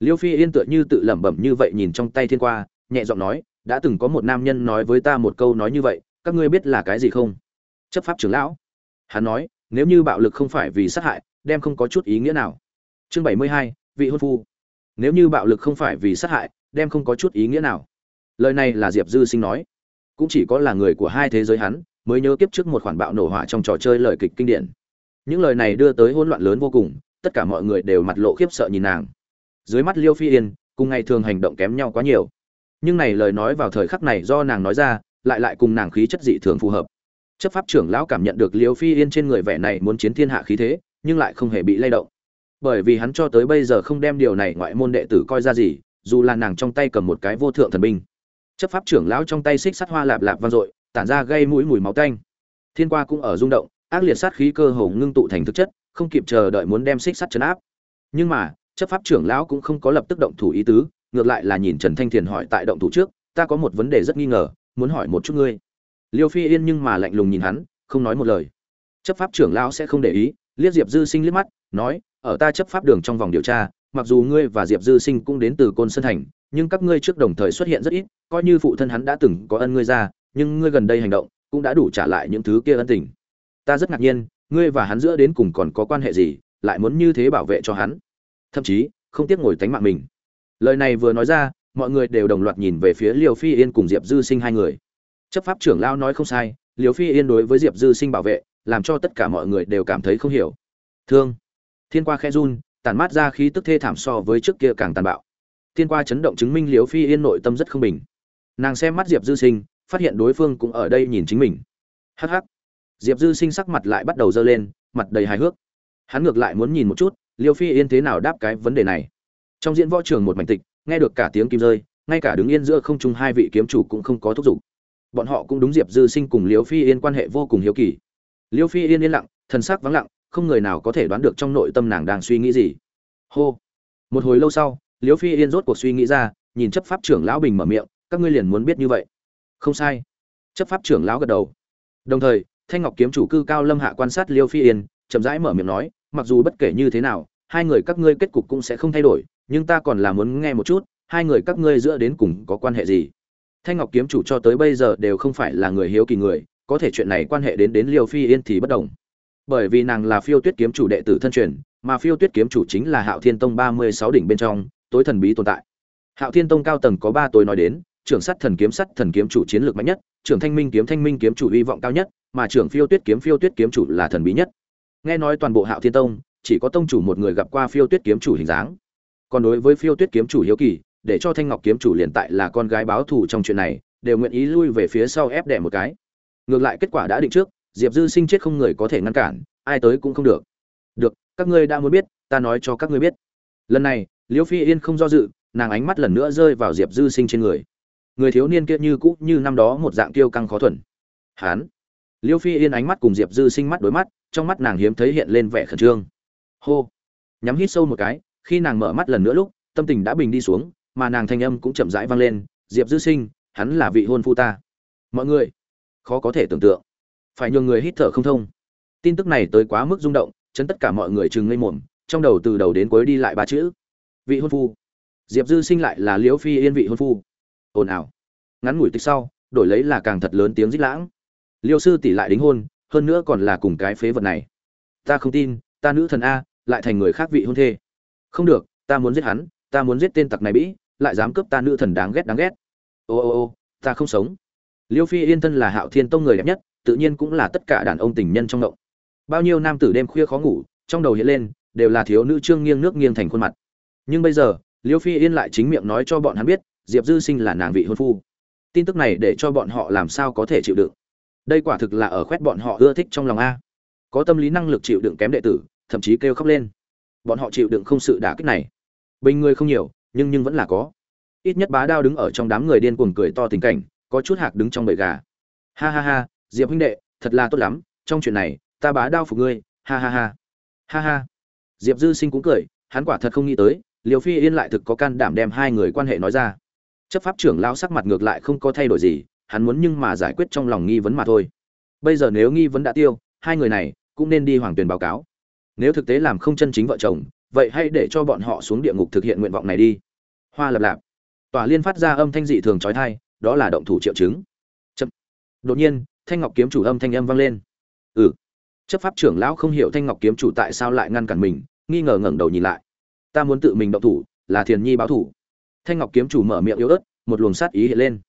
Liêu phi yên tựa như tự lẩm bẩm như vậy nhìn trong tay thiên qua, nhẹ giọng nói, đã từng có một nam nhân nói với ta một câu nói như vậy, các ngươi biết là cái gì không? Chấp pháp trưởng lão. Hắn nói, nếu như bạo lực không phải vì sát hại, đem không có chút ý nghĩa nào. Chương bảy mươi hai, vị hôn phu. Nếu như bạo lực không phải vì sát hại, đem không có chút ý nghĩa nào. Lời này là diệp dư sinh nói. Cũng chỉ có là người của hai thế giới hắn mới nhớ kiếp trước một khoản bạo nổ hỏa trong trò chơi lời kịch kinh điển. Những lời này đưa tới hỗn loạn lớn vô cùng, tất cả mọi người đều mặt lộ khiếp sợ nhìn nàng. Dưới mắt liêu phi yên, cùng ngày thường hành động kém nhau quá nhiều. Nhưng này lời nói vào thời khắc này do nàng nói ra, lại lại cùng nàng khí chất dị thường phù hợp. Chấp pháp trưởng lão cảm nhận được liêu phi yên trên người vẻ này muốn chiến thiên hạ khí thế, nhưng lại không hề bị lay động. Bởi vì hắn cho tới bây giờ không đem điều này ngoại môn đệ tử coi ra gì, dù là nàng trong tay cầm một cái vô thượng thần binh. Chấp pháp trưởng lão trong tay xích sắt hoa lạp lạp vang dội tản ra gây mũi mùi máu tanh. Thiên qua cũng ở rung động, ác liệt sát khí cơ hồ ngưng tụ thành thực chất, không kịp chờ đợi muốn đem xích sắt chấn áp. Nhưng mà, chấp pháp trưởng lão cũng không có lập tức động thủ ý tứ, ngược lại là nhìn trần thanh thiền hỏi tại động thủ trước, ta có một vấn đề rất nghi ngờ, muốn hỏi một chút ngươi. Liêu phi yên nhưng mà lạnh lùng nhìn hắn, không nói một lời. Chấp pháp trưởng lão sẽ không để ý, liếc diệp dư sinh liếc mắt, nói, ở ta chấp pháp đường trong vòng điều tra, mặc dù ngươi và diệp dư sinh cũng đến từ côn sơn thành, nhưng các ngươi trước đồng thời xuất hiện rất ít, coi như phụ thân hắn đã từng có ân ngươi ra nhưng ngươi gần đây hành động cũng đã đủ trả lại những thứ kia ân tình. Ta rất ngạc nhiên, ngươi và hắn giữa đến cùng còn có quan hệ gì, lại muốn như thế bảo vệ cho hắn? Thậm chí, không tiếc ngồi tánh mạng mình. Lời này vừa nói ra, mọi người đều đồng loạt nhìn về phía liều phi yên cùng diệp dư sinh hai người. Chấp pháp trưởng lao nói không sai liều phi yên đối với diệp dư sinh bảo vệ, làm cho tất cả mọi người đều cảm thấy không hiểu. Thương. Thiên qua khe run tàn mát ra khí tức thê thảm so với trước kia càng tàn bạo. Thiên qua chấn động chứng minh liều phi yên nội tâm rất không bình. Nàng xem mắt diệp dư sinh phát hiện đối phương cũng ở đây nhìn chính mình. Hắc hắc. Diệp dư sinh sắc mặt lại bắt đầu dơ lên, mặt đầy hài hước. Hắn ngược lại muốn nhìn một chút, liêu phi yên thế nào đáp cái vấn đề này. Trong diễn võ trường một mảnh tịch, nghe được cả tiếng kim rơi, ngay cả đứng yên giữa không trung hai vị kiếm chủ cũng không có thúc giục. Bọn họ cũng đúng diệp dư sinh cùng liêu phi yên quan hệ vô cùng hiếu kỳ. Liêu phi yên yên lặng, thần sắc vắng lặng, không người nào có thể đoán được trong nội tâm nàng đang suy nghĩ gì. Hô. Một hồi lâu sau, liêu phi yên rốt cuộc suy nghĩ ra, nhìn chấp pháp trưởng lão bình mở miệng, các ngươi liền muốn biết như vậy? Không sai. Chấp pháp trưởng lão gật đầu. Đồng thời, thanh ngọc kiếm chủ cư cao lâm hạ quan sát liêu phi yên, chậm rãi mở miệng nói, mặc dù bất kể như thế nào, hai người các ngươi kết cục cũng sẽ không thay đổi, nhưng ta còn là muốn nghe một chút, hai người các ngươi giữa đến cùng có quan hệ gì? Thanh ngọc kiếm chủ cho tới bây giờ đều không phải là người hiếu kỳ người, có thể chuyện này quan hệ đến đến liêu phi yên thì bất đồng. Bởi vì nàng là phiêu tuyết kiếm chủ đệ tử thân truyền, mà phiêu tuyết kiếm chủ chính là hạo thiên tông ba mươi sáu đỉnh bên trong, tối thần bí tồn tại. Hạo thiên tông cao tầng có ba tối nói đến trưởng sắt thần kiếm sắt thần kiếm chủ chiến lược mạnh nhất, trưởng thanh minh kiếm thanh minh kiếm chủ hy vọng cao nhất, mà trưởng phiêu tuyết kiếm phiêu tuyết kiếm chủ là thần bí nhất. Nghe nói toàn bộ hạo thiên tông, chỉ có tông chủ một người gặp qua phiêu tuyết kiếm chủ hình dáng. Còn đối với phiêu tuyết kiếm chủ hiếu kỳ, để cho thanh ngọc kiếm chủ liền tại là con gái báo thù trong chuyện này, đều nguyện ý lui về phía sau ép đè một cái. Ngược lại kết quả đã định trước, diệp dư sinh chết không người có thể ngăn cản, ai tới cũng không được. Được, các ngươi đã muốn biết, ta nói cho các ngươi biết. Lần này, liễu phi yên không do dự, nàng ánh mắt lần nữa rơi vào diệp dư sinh trên người người thiếu niên kia như cũ như năm đó một dạng tiêu căng khó thuần. Hán. Liễu phi yên ánh mắt cùng diệp dư sinh mắt đối mắt, trong mắt nàng hiếm thấy hiện lên vẻ khẩn trương. Hô. Nhắm hít sâu một cái, khi nàng mở mắt lần nữa lúc, tâm tình đã bình đi xuống, mà nàng thanh âm cũng chậm rãi vang lên, diệp dư sinh, hắn là vị hôn phu ta. Mọi người, khó có thể tưởng tượng. Phải nhường người hít thở không thông. Tin tức này tới quá mức rung động, chấn tất cả mọi người chừng ngây mồm, trong đầu từ đầu đến cuối đi lại ba chữ. Vị hôn phu. Diệp dư sinh lại là liễu phi yên vị hôn phu ồn ào. Ngắn ngủi tích sau, đổi lấy là càng thật lớn tiếng rít lãng. Liêu sư tỷ lại đính hôn, hơn nữa còn là cùng cái phế vật này. Ta không tin, ta nữ thần a, lại thành người khác vị hôn thê. Không được, ta muốn giết hắn, ta muốn giết tên tặc này bĩ, lại dám cướp ta nữ thần đáng ghét đáng ghét. Ô ô ô, ta không sống. Liêu phi yên thân là hạo thiên tông người đẹp nhất, tự nhiên cũng là tất cả đàn ông tình nhân trong động. Bao nhiêu nam tử đêm khuya khó ngủ, trong đầu hiện lên, đều là thiếu nữ trương nghiêng nước nghiêng thành khuôn mặt. Nhưng bây giờ, liêu phi yên lại chính miệng nói cho bọn hắn biết diệp dư sinh là nàng vị hôn phu. Tin tức này để cho bọn họ làm sao có thể chịu đựng? Đây quả thực là ở khoét bọn họ ưa thích trong lòng a. Có tâm lý năng lực chịu đựng kém đệ tử, thậm chí kêu khóc lên. Bọn họ chịu đựng không sự đả kích này. Bình người không nhiều, nhưng nhưng vẫn là có. Ít nhất bá đao đứng ở trong đám người điên cuồng cười to tình cảnh, có chút hạc đứng trong bầy gà. Ha ha ha, diệp huynh đệ, thật là tốt lắm, trong chuyện này, ta bá đao phục ngươi, ha ha ha. Ha ha. Diệp dư sinh cũng cười, hắn quả thật không nghĩ tới liều phi yên lại thực có can đảm đem hai người quan hệ nói ra chấp pháp trưởng lao sắc mặt ngược lại không có thay đổi gì, hắn muốn nhưng mà giải quyết trong lòng nghi vấn mà thôi. Bây giờ nếu nghi vấn đã tiêu, hai người này cũng nên đi hoàng tuyền báo cáo. Nếu thực tế làm không chân chính vợ chồng, vậy hãy để cho bọn họ xuống địa ngục thực hiện nguyện vọng này đi. Hoa lập lạp. Tòa liên phát ra âm thanh dị thường trói thai đó là động thủ triệu chứng. Chấp đột nhiên, thanh ngọc kiếm chủ âm thanh âm vang lên. Ừ. Chấp pháp trưởng lão không hiểu thanh ngọc kiếm chủ tại sao lại ngăn cản mình, nghi ngờ ngẩng đầu nhìn lại. Ta muốn tự mình động thủ, là thiền nhi báo thủ thanh ngọc kiếm chủ mở miệng yếu ớt, một luồng sát ý hiện lên.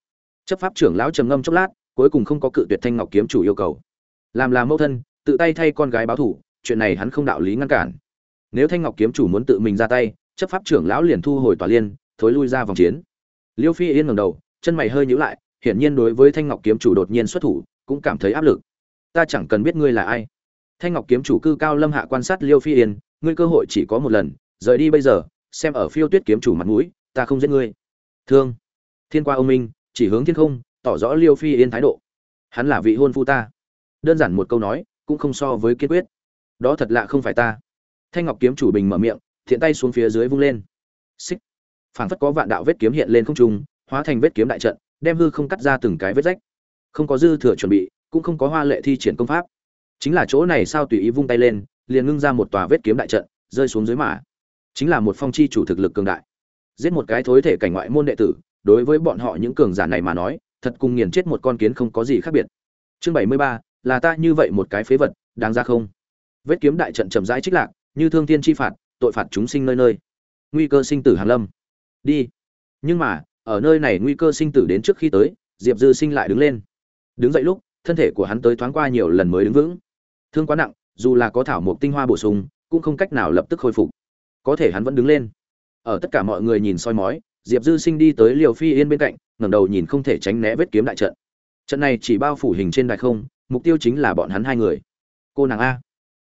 Chấp pháp trưởng lão trầm ngâm chốc lát, cuối cùng không có cự tuyệt thanh ngọc kiếm chủ yêu cầu. Làm là mẫu thân, tự tay thay con gái báo thủ, chuyện này hắn không đạo lý ngăn cản. Nếu thanh ngọc kiếm chủ muốn tự mình ra tay, chấp pháp trưởng lão liền thu hồi tòa liên, thối lui ra vòng chiến. Liêu phi yên ngẩng đầu, chân mày hơi nhíu lại, hiển nhiên đối với thanh ngọc kiếm chủ đột nhiên xuất thủ, cũng cảm thấy áp lực. Ta chẳng cần biết ngươi là ai. Thanh ngọc kiếm chủ cư cao lâm hạ quan sát liêu phi yên, ngươi cơ hội chỉ có một lần, rời đi bây giờ, xem ở phiêu tuyết kiếm chủ mặt mũi ta không giết ngươi. Thương. Thiên qua ông minh, chỉ hướng thiên không, tỏ rõ liêu phi yên thái độ. Hắn là vị hôn phu ta. Đơn giản một câu nói, cũng không so với kiên quyết. Đó thật lạ không phải ta. Thanh ngọc kiếm chủ bình mở miệng, thiện tay xuống phía dưới vung lên. Xích. Phảng phất có vạn đạo vết kiếm hiện lên không trung, hóa thành vết kiếm đại trận, đem hư không cắt ra từng cái vết rách. Không có dư thừa chuẩn bị, cũng không có hoa lệ thi triển công pháp. Chính là chỗ này sao tùy ý vung tay lên, liền ngưng ra một tòa vết kiếm đại trận, rơi xuống dưới mã chính là một phong chi chủ thực lực cường đại giết một cái thối thể cảnh ngoại môn đệ tử, đối với bọn họ những cường giả này mà nói, thật cùng nghiền chết một con kiến không có gì khác biệt. Chương bảy mươi ba, là ta như vậy một cái phế vật, đáng ra không? Vết kiếm đại trận chậm rãi trích lạc, như thương thiên chi phạt, tội phạt chúng sinh nơi nơi. Nguy cơ sinh tử hàn lâm. Đi. Nhưng mà, ở nơi này nguy cơ sinh tử đến trước khi tới, diệp dư sinh lại đứng lên. Đứng dậy lúc, thân thể của hắn tới thoáng qua nhiều lần mới đứng vững. Thương quá nặng, dù là có thảo mộc tinh hoa bổ sung, cũng không cách nào lập tức khôi phục. Có thể hắn vẫn đứng lên ở tất cả mọi người nhìn soi mói, diệp dư sinh đi tới liều phi yên bên cạnh, ngẩng đầu nhìn không thể tránh né vết kiếm đại trận. Trận này chỉ bao phủ hình trên đại không, mục tiêu chính là bọn hắn hai người. Cô nàng a.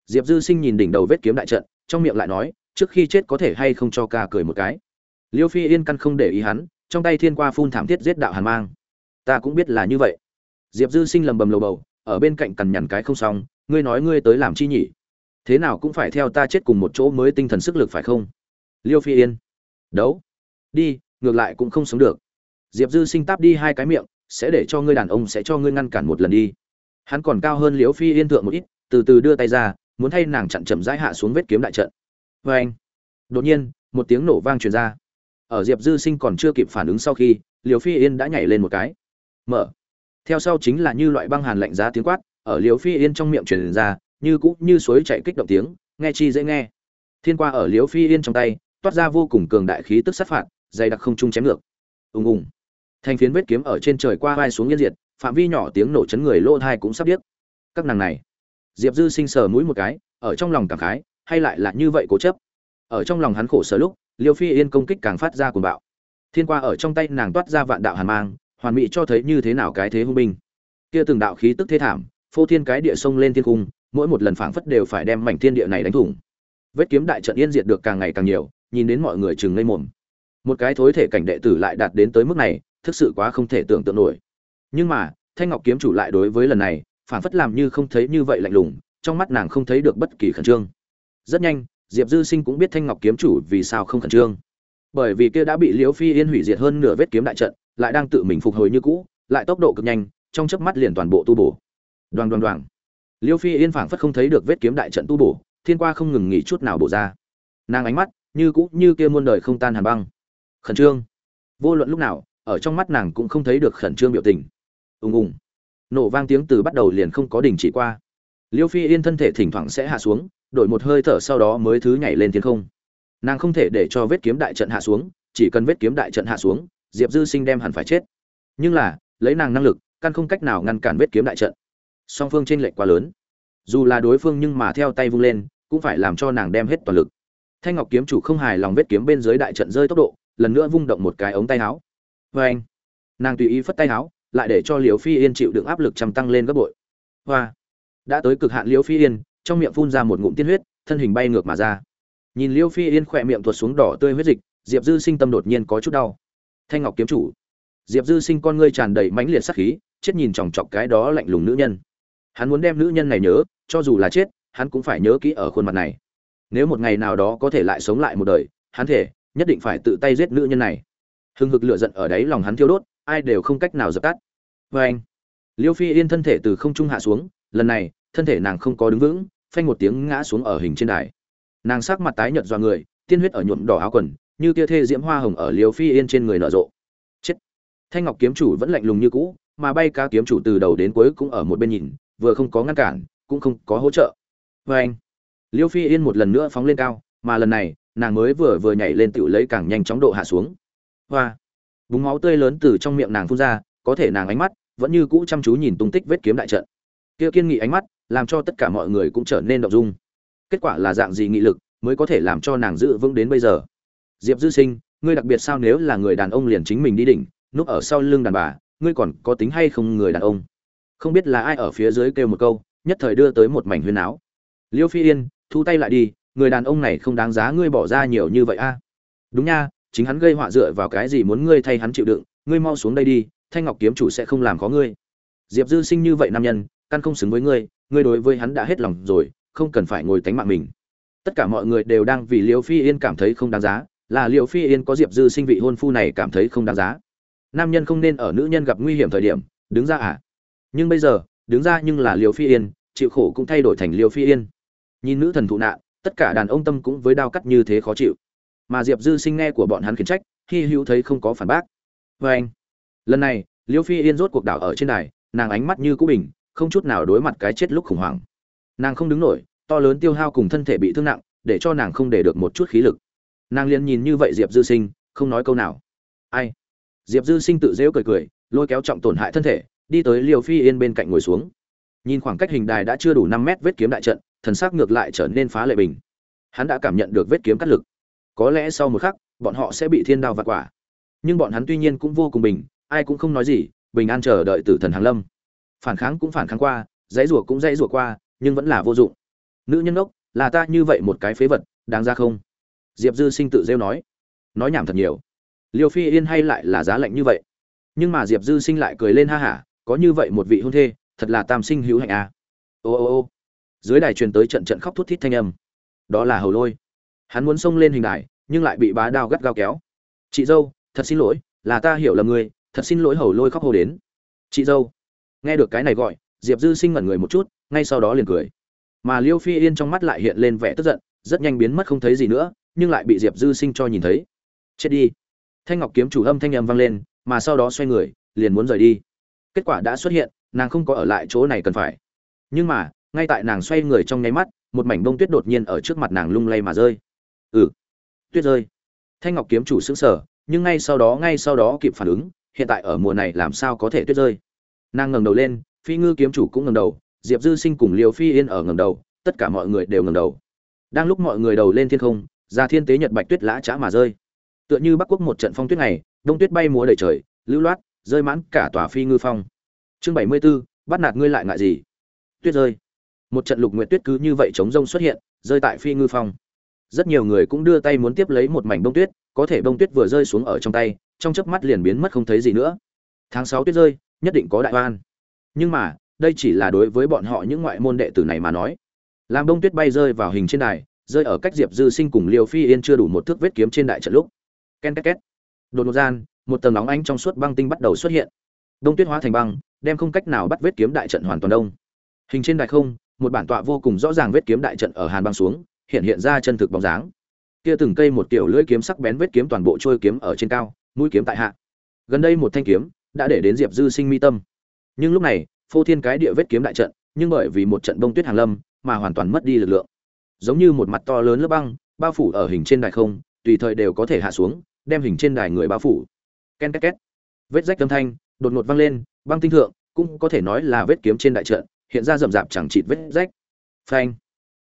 Diệp dư sinh nhìn đỉnh đầu vết kiếm đại trận, trong miệng lại nói, trước khi chết có thể hay không cho ca cười một cái. Liêu phi yên căn không để ý hắn, trong tay thiên qua phun thảm thiết giết đạo hàn mang. Ta cũng biết là như vậy. Diệp dư sinh lầm bầm lầu bầu, ở bên cạnh cằn nhằn cái không xong, ngươi nói ngươi tới làm chi nhỉ? Thế nào cũng phải theo ta chết cùng một chỗ mới tinh thần sức lực phải không? Liêu phi yên đấu. Đi, ngược lại cũng không sống được. Diệp dư sinh táp đi hai cái miệng, sẽ để cho ngươi đàn ông sẽ cho ngươi ngăn cản một lần đi. Hắn còn cao hơn liễu phi yên thượng một ít, từ từ đưa tay ra, muốn thay nàng chặn chậm rãi hạ xuống vết kiếm đại trận. Vê anh, đột nhiên, một tiếng nổ vang truyền ra. Ở diệp dư sinh còn chưa kịp phản ứng sau khi liều phi yên đã nhảy lên một cái. Mở. Theo sau chính là như loại băng hàn lạnh giá tiếng quát, ở liều phi yên trong miệng truyền ra, như cũ như suối chạy kích động tiếng, nghe chi dễ nghe. Thiên qua ở liều phi yên trong tay toát ra vô cùng cường đại khí tức sát phạt, dày đặc không trung chém ngược. Ùng ùng. Thành phiến vết kiếm ở trên trời qua vai xuống yên diệt, phạm vi nhỏ tiếng nổ chấn người lỗ thai cũng sắp biết các nàng này. Diệp dư sinh sờ mũi một cái, ở trong lòng cảm khái, hay lại là như vậy cố chấp. Ở trong lòng hắn khổ sở lúc, liêu phi yên công kích càng phát ra cuồng bạo. Thiên qua ở trong tay nàng toát ra vạn đạo hàn mang, hoàn mỹ cho thấy như thế nào cái thế hung binh. Kia từng đạo khí tức thế thảm, phô thiên cái địa sông lên thiên cung, mỗi một lần phảng phất đều phải đem mảnh thiên địa này đánh thủng. Vết kiếm đại trận yên diệt được càng ngày càng nhiều nhìn đến mọi người chừng ngây mồm. Một cái thối thể cảnh đệ tử lại đạt đến tới mức này, thực sự quá không thể tưởng tượng nổi. Nhưng mà, thanh ngọc kiếm chủ lại đối với lần này phảng phất làm như không thấy như vậy lạnh lùng, trong mắt nàng không thấy được bất kỳ khẩn trương. Rất nhanh, diệp dư sinh cũng biết thanh ngọc kiếm chủ vì sao không khẩn trương. Bởi vì kia đã bị liễu phi yên hủy diệt hơn nửa vết kiếm đại trận, lại đang tự mình phục hồi như cũ, lại tốc độ cực nhanh, trong chớp mắt liền toàn bộ tu bổ. Đoàn đoàn đoàn liễu phi yên phảng phất không thấy được vết kiếm đại trận tu bổ, thiên qua không ngừng nghỉ chút nào bổ ra. Nàng ánh mắt như cũ như kia muôn đời không tan hàn băng. Khẩn trương. Vô luận lúc nào, ở trong mắt nàng cũng không thấy được khẩn trương biểu tình. Ùng ùng. Nổ vang tiếng từ bắt đầu liền không có đình chỉ qua. Liêu phi yên thân thể thỉnh thoảng sẽ hạ xuống, đổi một hơi thở sau đó mới thứ nhảy lên thiên không. Nàng không thể để cho vết kiếm đại trận hạ xuống, chỉ cần vết kiếm đại trận hạ xuống, diệp dư sinh đem hẳn phải chết. Nhưng là, lấy nàng năng lực, căn không cách nào ngăn cản vết kiếm đại trận. Song phương tranh lệch quá lớn. Dù là đối phương nhưng mà theo tay vung lên, cũng phải làm cho nàng đem hết toàn lực thanh ngọc kiếm chủ không hài lòng vết kiếm bên dưới đại trận rơi tốc độ, lần nữa vung động một cái ống tay áo. Vê anh, nàng tùy ý phất tay áo, lại để cho liều phi yên chịu đựng áp lực chăm tăng lên gấp bội. Hoa, đã tới cực hạn Liễu phi yên, trong miệng phun ra một ngụm tiên huyết, thân hình bay ngược mà ra. Nhìn liêu phi yên khỏe miệng tuột xuống đỏ tươi huyết dịch, diệp dư sinh tâm đột nhiên có chút đau. Thanh ngọc kiếm chủ, diệp dư sinh con ngươi tràn đầy mãnh liệt sắc khí, chết nhìn chòng chọc cái đó lạnh lùng nữ nhân. Hắn muốn đem nữ nhân này nhớ, cho dù là chết, hắn cũng phải nhớ kỹ ở khuôn mặt này nếu một ngày nào đó có thể lại sống lại một đời, hắn thể nhất định phải tự tay giết nữ nhân này. Hừng hực lửa giận ở đấy lòng hắn thiêu đốt, ai đều không cách nào dập tắt. Vê anh, liêu phi yên thân thể từ không trung hạ xuống, lần này, thân thể nàng không có đứng vững, phanh một tiếng ngã xuống ở hình trên đài. Nàng sắc mặt tái nhợt do người, tiên huyết ở nhuộm đỏ áo quần, như tia thê diễm hoa hồng ở liều phi yên trên người nở rộ. Chết! Thanh ngọc kiếm chủ vẫn lạnh lùng như cũ, mà bay cá kiếm chủ từ đầu đến cuối cũng ở một bên nhìn, vừa không có ngăn cản, cũng không có hỗ trợ. Vê anh liêu phi yên một lần nữa phóng lên cao, mà lần này, nàng mới vừa vừa nhảy lên tựu lấy càng nhanh chóng độ hạ xuống. Hoa! Búng máu tươi lớn từ trong miệng nàng phun ra, có thể nàng ánh mắt vẫn như cũ chăm chú nhìn tung tích vết kiếm đại trận. Kia kiên nghị ánh mắt làm cho tất cả mọi người cũng trở nên động dung. Kết quả là dạng gì nghị lực mới có thể làm cho nàng giữ vững đến bây giờ? Diệp dư sinh, ngươi đặc biệt sao nếu là người đàn ông liền chính mình đi đỉnh, núp ở sau lưng đàn bà, ngươi còn có tính hay không người đàn ông? Không biết là ai ở phía dưới kêu một câu, nhất thời đưa tới một mảnh huyên áo liêu phi yên thu tay lại đi, người đàn ông này không đáng giá ngươi bỏ ra nhiều như vậy a. Đúng nha, chính hắn gây họa dựa vào cái gì muốn ngươi thay hắn chịu đựng, ngươi mau xuống đây đi, thanh ngọc kiếm chủ sẽ không làm khó ngươi. Diệp dư sinh như vậy nam nhân, căn không xứng với ngươi ngươi đối với hắn đã hết lòng rồi, không cần phải ngồi tánh mạng mình. Tất cả mọi người đều đang vì liễu phi yên cảm thấy không đáng giá, là liễu phi yên có diệp dư sinh vị hôn phu này cảm thấy không đáng giá. Nam nhân không nên ở nữ nhân gặp nguy hiểm thời điểm, đứng ra à? Nhưng bây giờ, đứng ra nhưng là liễu phi yên, chịu khổ cũng thay đổi thành liễu phi yên nhìn nữ thần thụ nạn, tất cả đàn ông tâm cũng với đao cắt như thế khó chịu. Mà diệp dư sinh nghe của bọn hắn khiển trách khi hữu thấy không có phản bác. Vê anh, lần này, Liêu phi yên rốt cuộc đảo ở trên đài, nàng ánh mắt như cũ bình, không chút nào đối mặt cái chết lúc khủng hoảng. Nàng không đứng nổi, to lớn tiêu hao cùng thân thể bị thương nặng, để cho nàng không để được một chút khí lực. Nàng liền nhìn như vậy diệp dư sinh, không nói câu nào. Ai? Diệp dư sinh tự rêu cười cười, lôi kéo trọng tổn hại thân thể, đi tới liều phi yên bên cạnh ngồi xuống. Nhìn khoảng cách hình đài đã chưa đủ năm mét vết kiếm đại trận thần sắc ngược lại trở nên phá lệ bình. Hắn đã cảm nhận được vết kiếm cắt lực. Có lẽ sau một khắc, bọn họ sẽ bị thiên đao vặt quả. Nhưng bọn hắn tuy nhiên cũng vô cùng bình, ai cũng không nói gì, bình an chờ đợi tử thần hàng lâm. Phản kháng cũng phản kháng qua, dãy rủa cũng dãy rủa qua, nhưng vẫn là vô dụng. Nữ nhân ốc là ta như vậy một cái phế vật, đáng ra không? Diệp dư sinh tự rêu nói. Nói nhảm thật nhiều. Liêu phi yên hay lại là giá lạnh như vậy? Nhưng mà diệp dư sinh lại cười lên ha hả, có như vậy một vị hôn thê, thật là tam sinh hữu hạnh à. ô ô ô dưới đài truyền tới trận trận khóc thút thít thanh âm. Đó là hầu lôi. Hắn muốn xông lên hình đài, nhưng lại bị bá đao gắt gao kéo. Chị dâu, thật xin lỗi, là ta hiểu lầm người thật xin lỗi hầu lôi khóc hồ đến. Chị dâu. Nghe được cái này gọi, diệp dư sinh ngẩn người một chút, ngay sau đó liền cười. Mà liêu phi yên trong mắt lại hiện lên vẻ tức giận, rất nhanh biến mất không thấy gì nữa, nhưng lại bị diệp dư sinh cho nhìn thấy. Chết đi. Thanh ngọc kiếm chủ âm thanh âm vang lên, mà sau đó xoay người, liền muốn rời đi. Kết quả đã xuất hiện, nàng không có ở lại chỗ này cần phải. Nhưng mà ngay tại nàng xoay người trong nháy mắt một mảnh bông tuyết đột nhiên ở trước mặt nàng lung lay mà rơi. Ừ tuyết rơi. Thanh ngọc kiếm chủ xứng sở nhưng ngay sau đó ngay sau đó kịp phản ứng hiện tại ở mùa này làm sao có thể tuyết rơi? Nàng ngẩng đầu lên phi ngư kiếm chủ cũng ngẩng đầu diệp dư sinh cùng liều phi yên ở ngẩng đầu tất cả mọi người đều ngẩng đầu. Đang lúc mọi người đầu lên thiên không ra thiên tế nhật bạch tuyết lã chã mà rơi. Tựa như bắc quốc một trận phong tuyết này đông tuyết bay múa đầy trời lưu loát rơi mãn cả tòa phi ngư phong. Chương bảy mươi 74, bắt nạt ngươi lại ngại gì? Tuyết rơi một trận lục nguyệt tuyết cứ như vậy chống rông xuất hiện, rơi tại phi ngư phong. Rất nhiều người cũng đưa tay muốn tiếp lấy một mảnh bông tuyết, có thể bông tuyết vừa rơi xuống ở trong tay, trong chớp mắt liền biến mất không thấy gì nữa. Tháng sáu tuyết rơi, nhất định có đại oan. Nhưng mà, đây chỉ là đối với bọn họ những ngoại môn đệ tử này mà nói. Làm bông tuyết bay rơi vào hình trên đài, rơi ở cách diệp dư sinh cùng liều phi yên chưa đủ một thước vết kiếm trên đại trận lúc. Ken két két. Đột ngột gian, một tầng nóng ánh trong suốt băng tinh bắt đầu xuất hiện. Đông tuyết hóa thành băng, đem không cách nào bắt vết kiếm đại trận hoàn toàn đông. Hình trên đài không một bản tọa vô cùng rõ ràng vết kiếm đại trận ở hàn băng xuống, hiện hiện ra chân thực bóng dáng. Kia từng cây một kiểu lưỡi kiếm sắc bén vết kiếm toàn bộ trôi kiếm ở trên cao, mũi kiếm tại hạ. Gần đây một thanh kiếm đã để đến diệp dư sinh mi tâm. Nhưng lúc này, phô thiên cái địa vết kiếm đại trận, nhưng bởi vì một trận bông tuyết hàng lâm mà hoàn toàn mất đi lực lượng. Giống như một mặt to lớn lớp băng, bao phủ ở hình trên đài không, tùy thời đều có thể hạ xuống, đem hình trên đài người bao phủ. Ken két két. Vết rách âm thanh đột ngột vang lên, băng tinh thượng cũng có thể nói là vết kiếm trên đại trận hiện ra rậm rạp chẳng chịt vết rách. Phanh.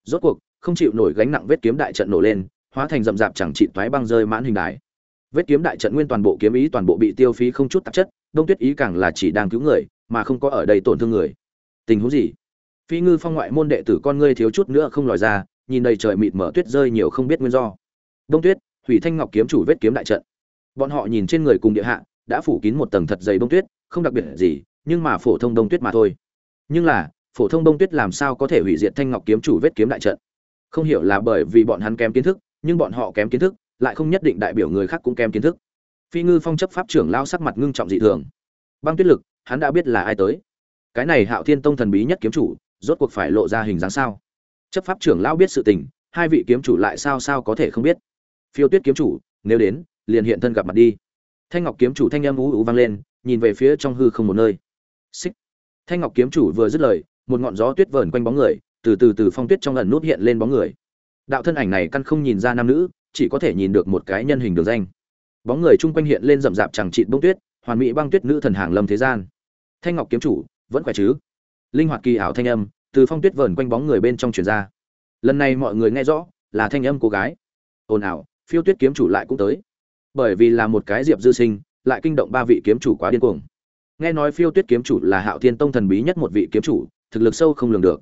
Rốt cuộc, không chịu nổi gánh nặng vết kiếm đại trận nổ lên, hóa thành rậm rạp chẳng chịt toái băng rơi mãn hình đài. Vết kiếm đại trận nguyên toàn bộ kiếm ý toàn bộ bị tiêu phí không chút tạp chất, đông tuyết ý càng là chỉ đang cứu người, mà không có ở đây tổn thương người. Tình huống gì? Phi ngư phong ngoại môn đệ tử con ngươi thiếu chút nữa không lòi ra, nhìn đầy trời mịt mở tuyết rơi nhiều không biết nguyên do. Đông tuyết, hủy thanh ngọc kiếm chủ vết kiếm đại trận. Bọn họ nhìn trên người cùng địa hạ, đã phủ kín một tầng thật dày đông tuyết, không đặc biệt gì, nhưng mà phổ thông đông tuyết mà thôi nhưng là, phổ thông bông tuyết làm sao có thể hủy diệt thanh ngọc kiếm chủ vết kiếm đại trận? Không hiểu là bởi vì bọn hắn kém kiến thức, nhưng bọn họ kém kiến thức, lại không nhất định đại biểu người khác cũng kém kiến thức. Phi ngư phong chấp pháp trưởng lao sắc mặt ngưng trọng dị thường. Băng tuyết lực, hắn đã biết là ai tới. Cái này hạo thiên tông thần bí nhất kiếm chủ, rốt cuộc phải lộ ra hình dáng sao? Chấp pháp trưởng lao biết sự tình, hai vị kiếm chủ lại sao sao có thể không biết? Phiêu tuyết kiếm chủ, nếu đến, liền hiện thân gặp mặt đi. Thanh ngọc kiếm chủ thanh âm ú ú vang lên, nhìn về phía trong hư không một nơi. Xích thanh ngọc kiếm chủ vừa dứt lời, một ngọn gió tuyết vờn quanh bóng người, từ từ từ phong tuyết trong ẩn nút hiện lên bóng người. Đạo thân ảnh này căn không nhìn ra nam nữ, chỉ có thể nhìn được một cái nhân hình đường danh. Bóng người chung quanh hiện lên rậm rạp chẳng chịt bông tuyết, hoàn mỹ băng tuyết nữ thần hàng lâm thế gian. Thanh ngọc kiếm chủ, vẫn khỏe chứ? Linh hoạt kỳ ảo thanh âm, từ phong tuyết vờn quanh bóng người bên trong truyền ra. Lần này mọi người nghe rõ, là thanh âm cô gái. Ồn ào, phiêu tuyết kiếm chủ lại cũng tới. Bởi vì là một cái diệp dư sinh, lại kinh động ba vị kiếm chủ quá điên cuồng nghe nói phiêu tuyết kiếm chủ là hạo thiên tông thần bí nhất một vị kiếm chủ, thực lực sâu không lường được.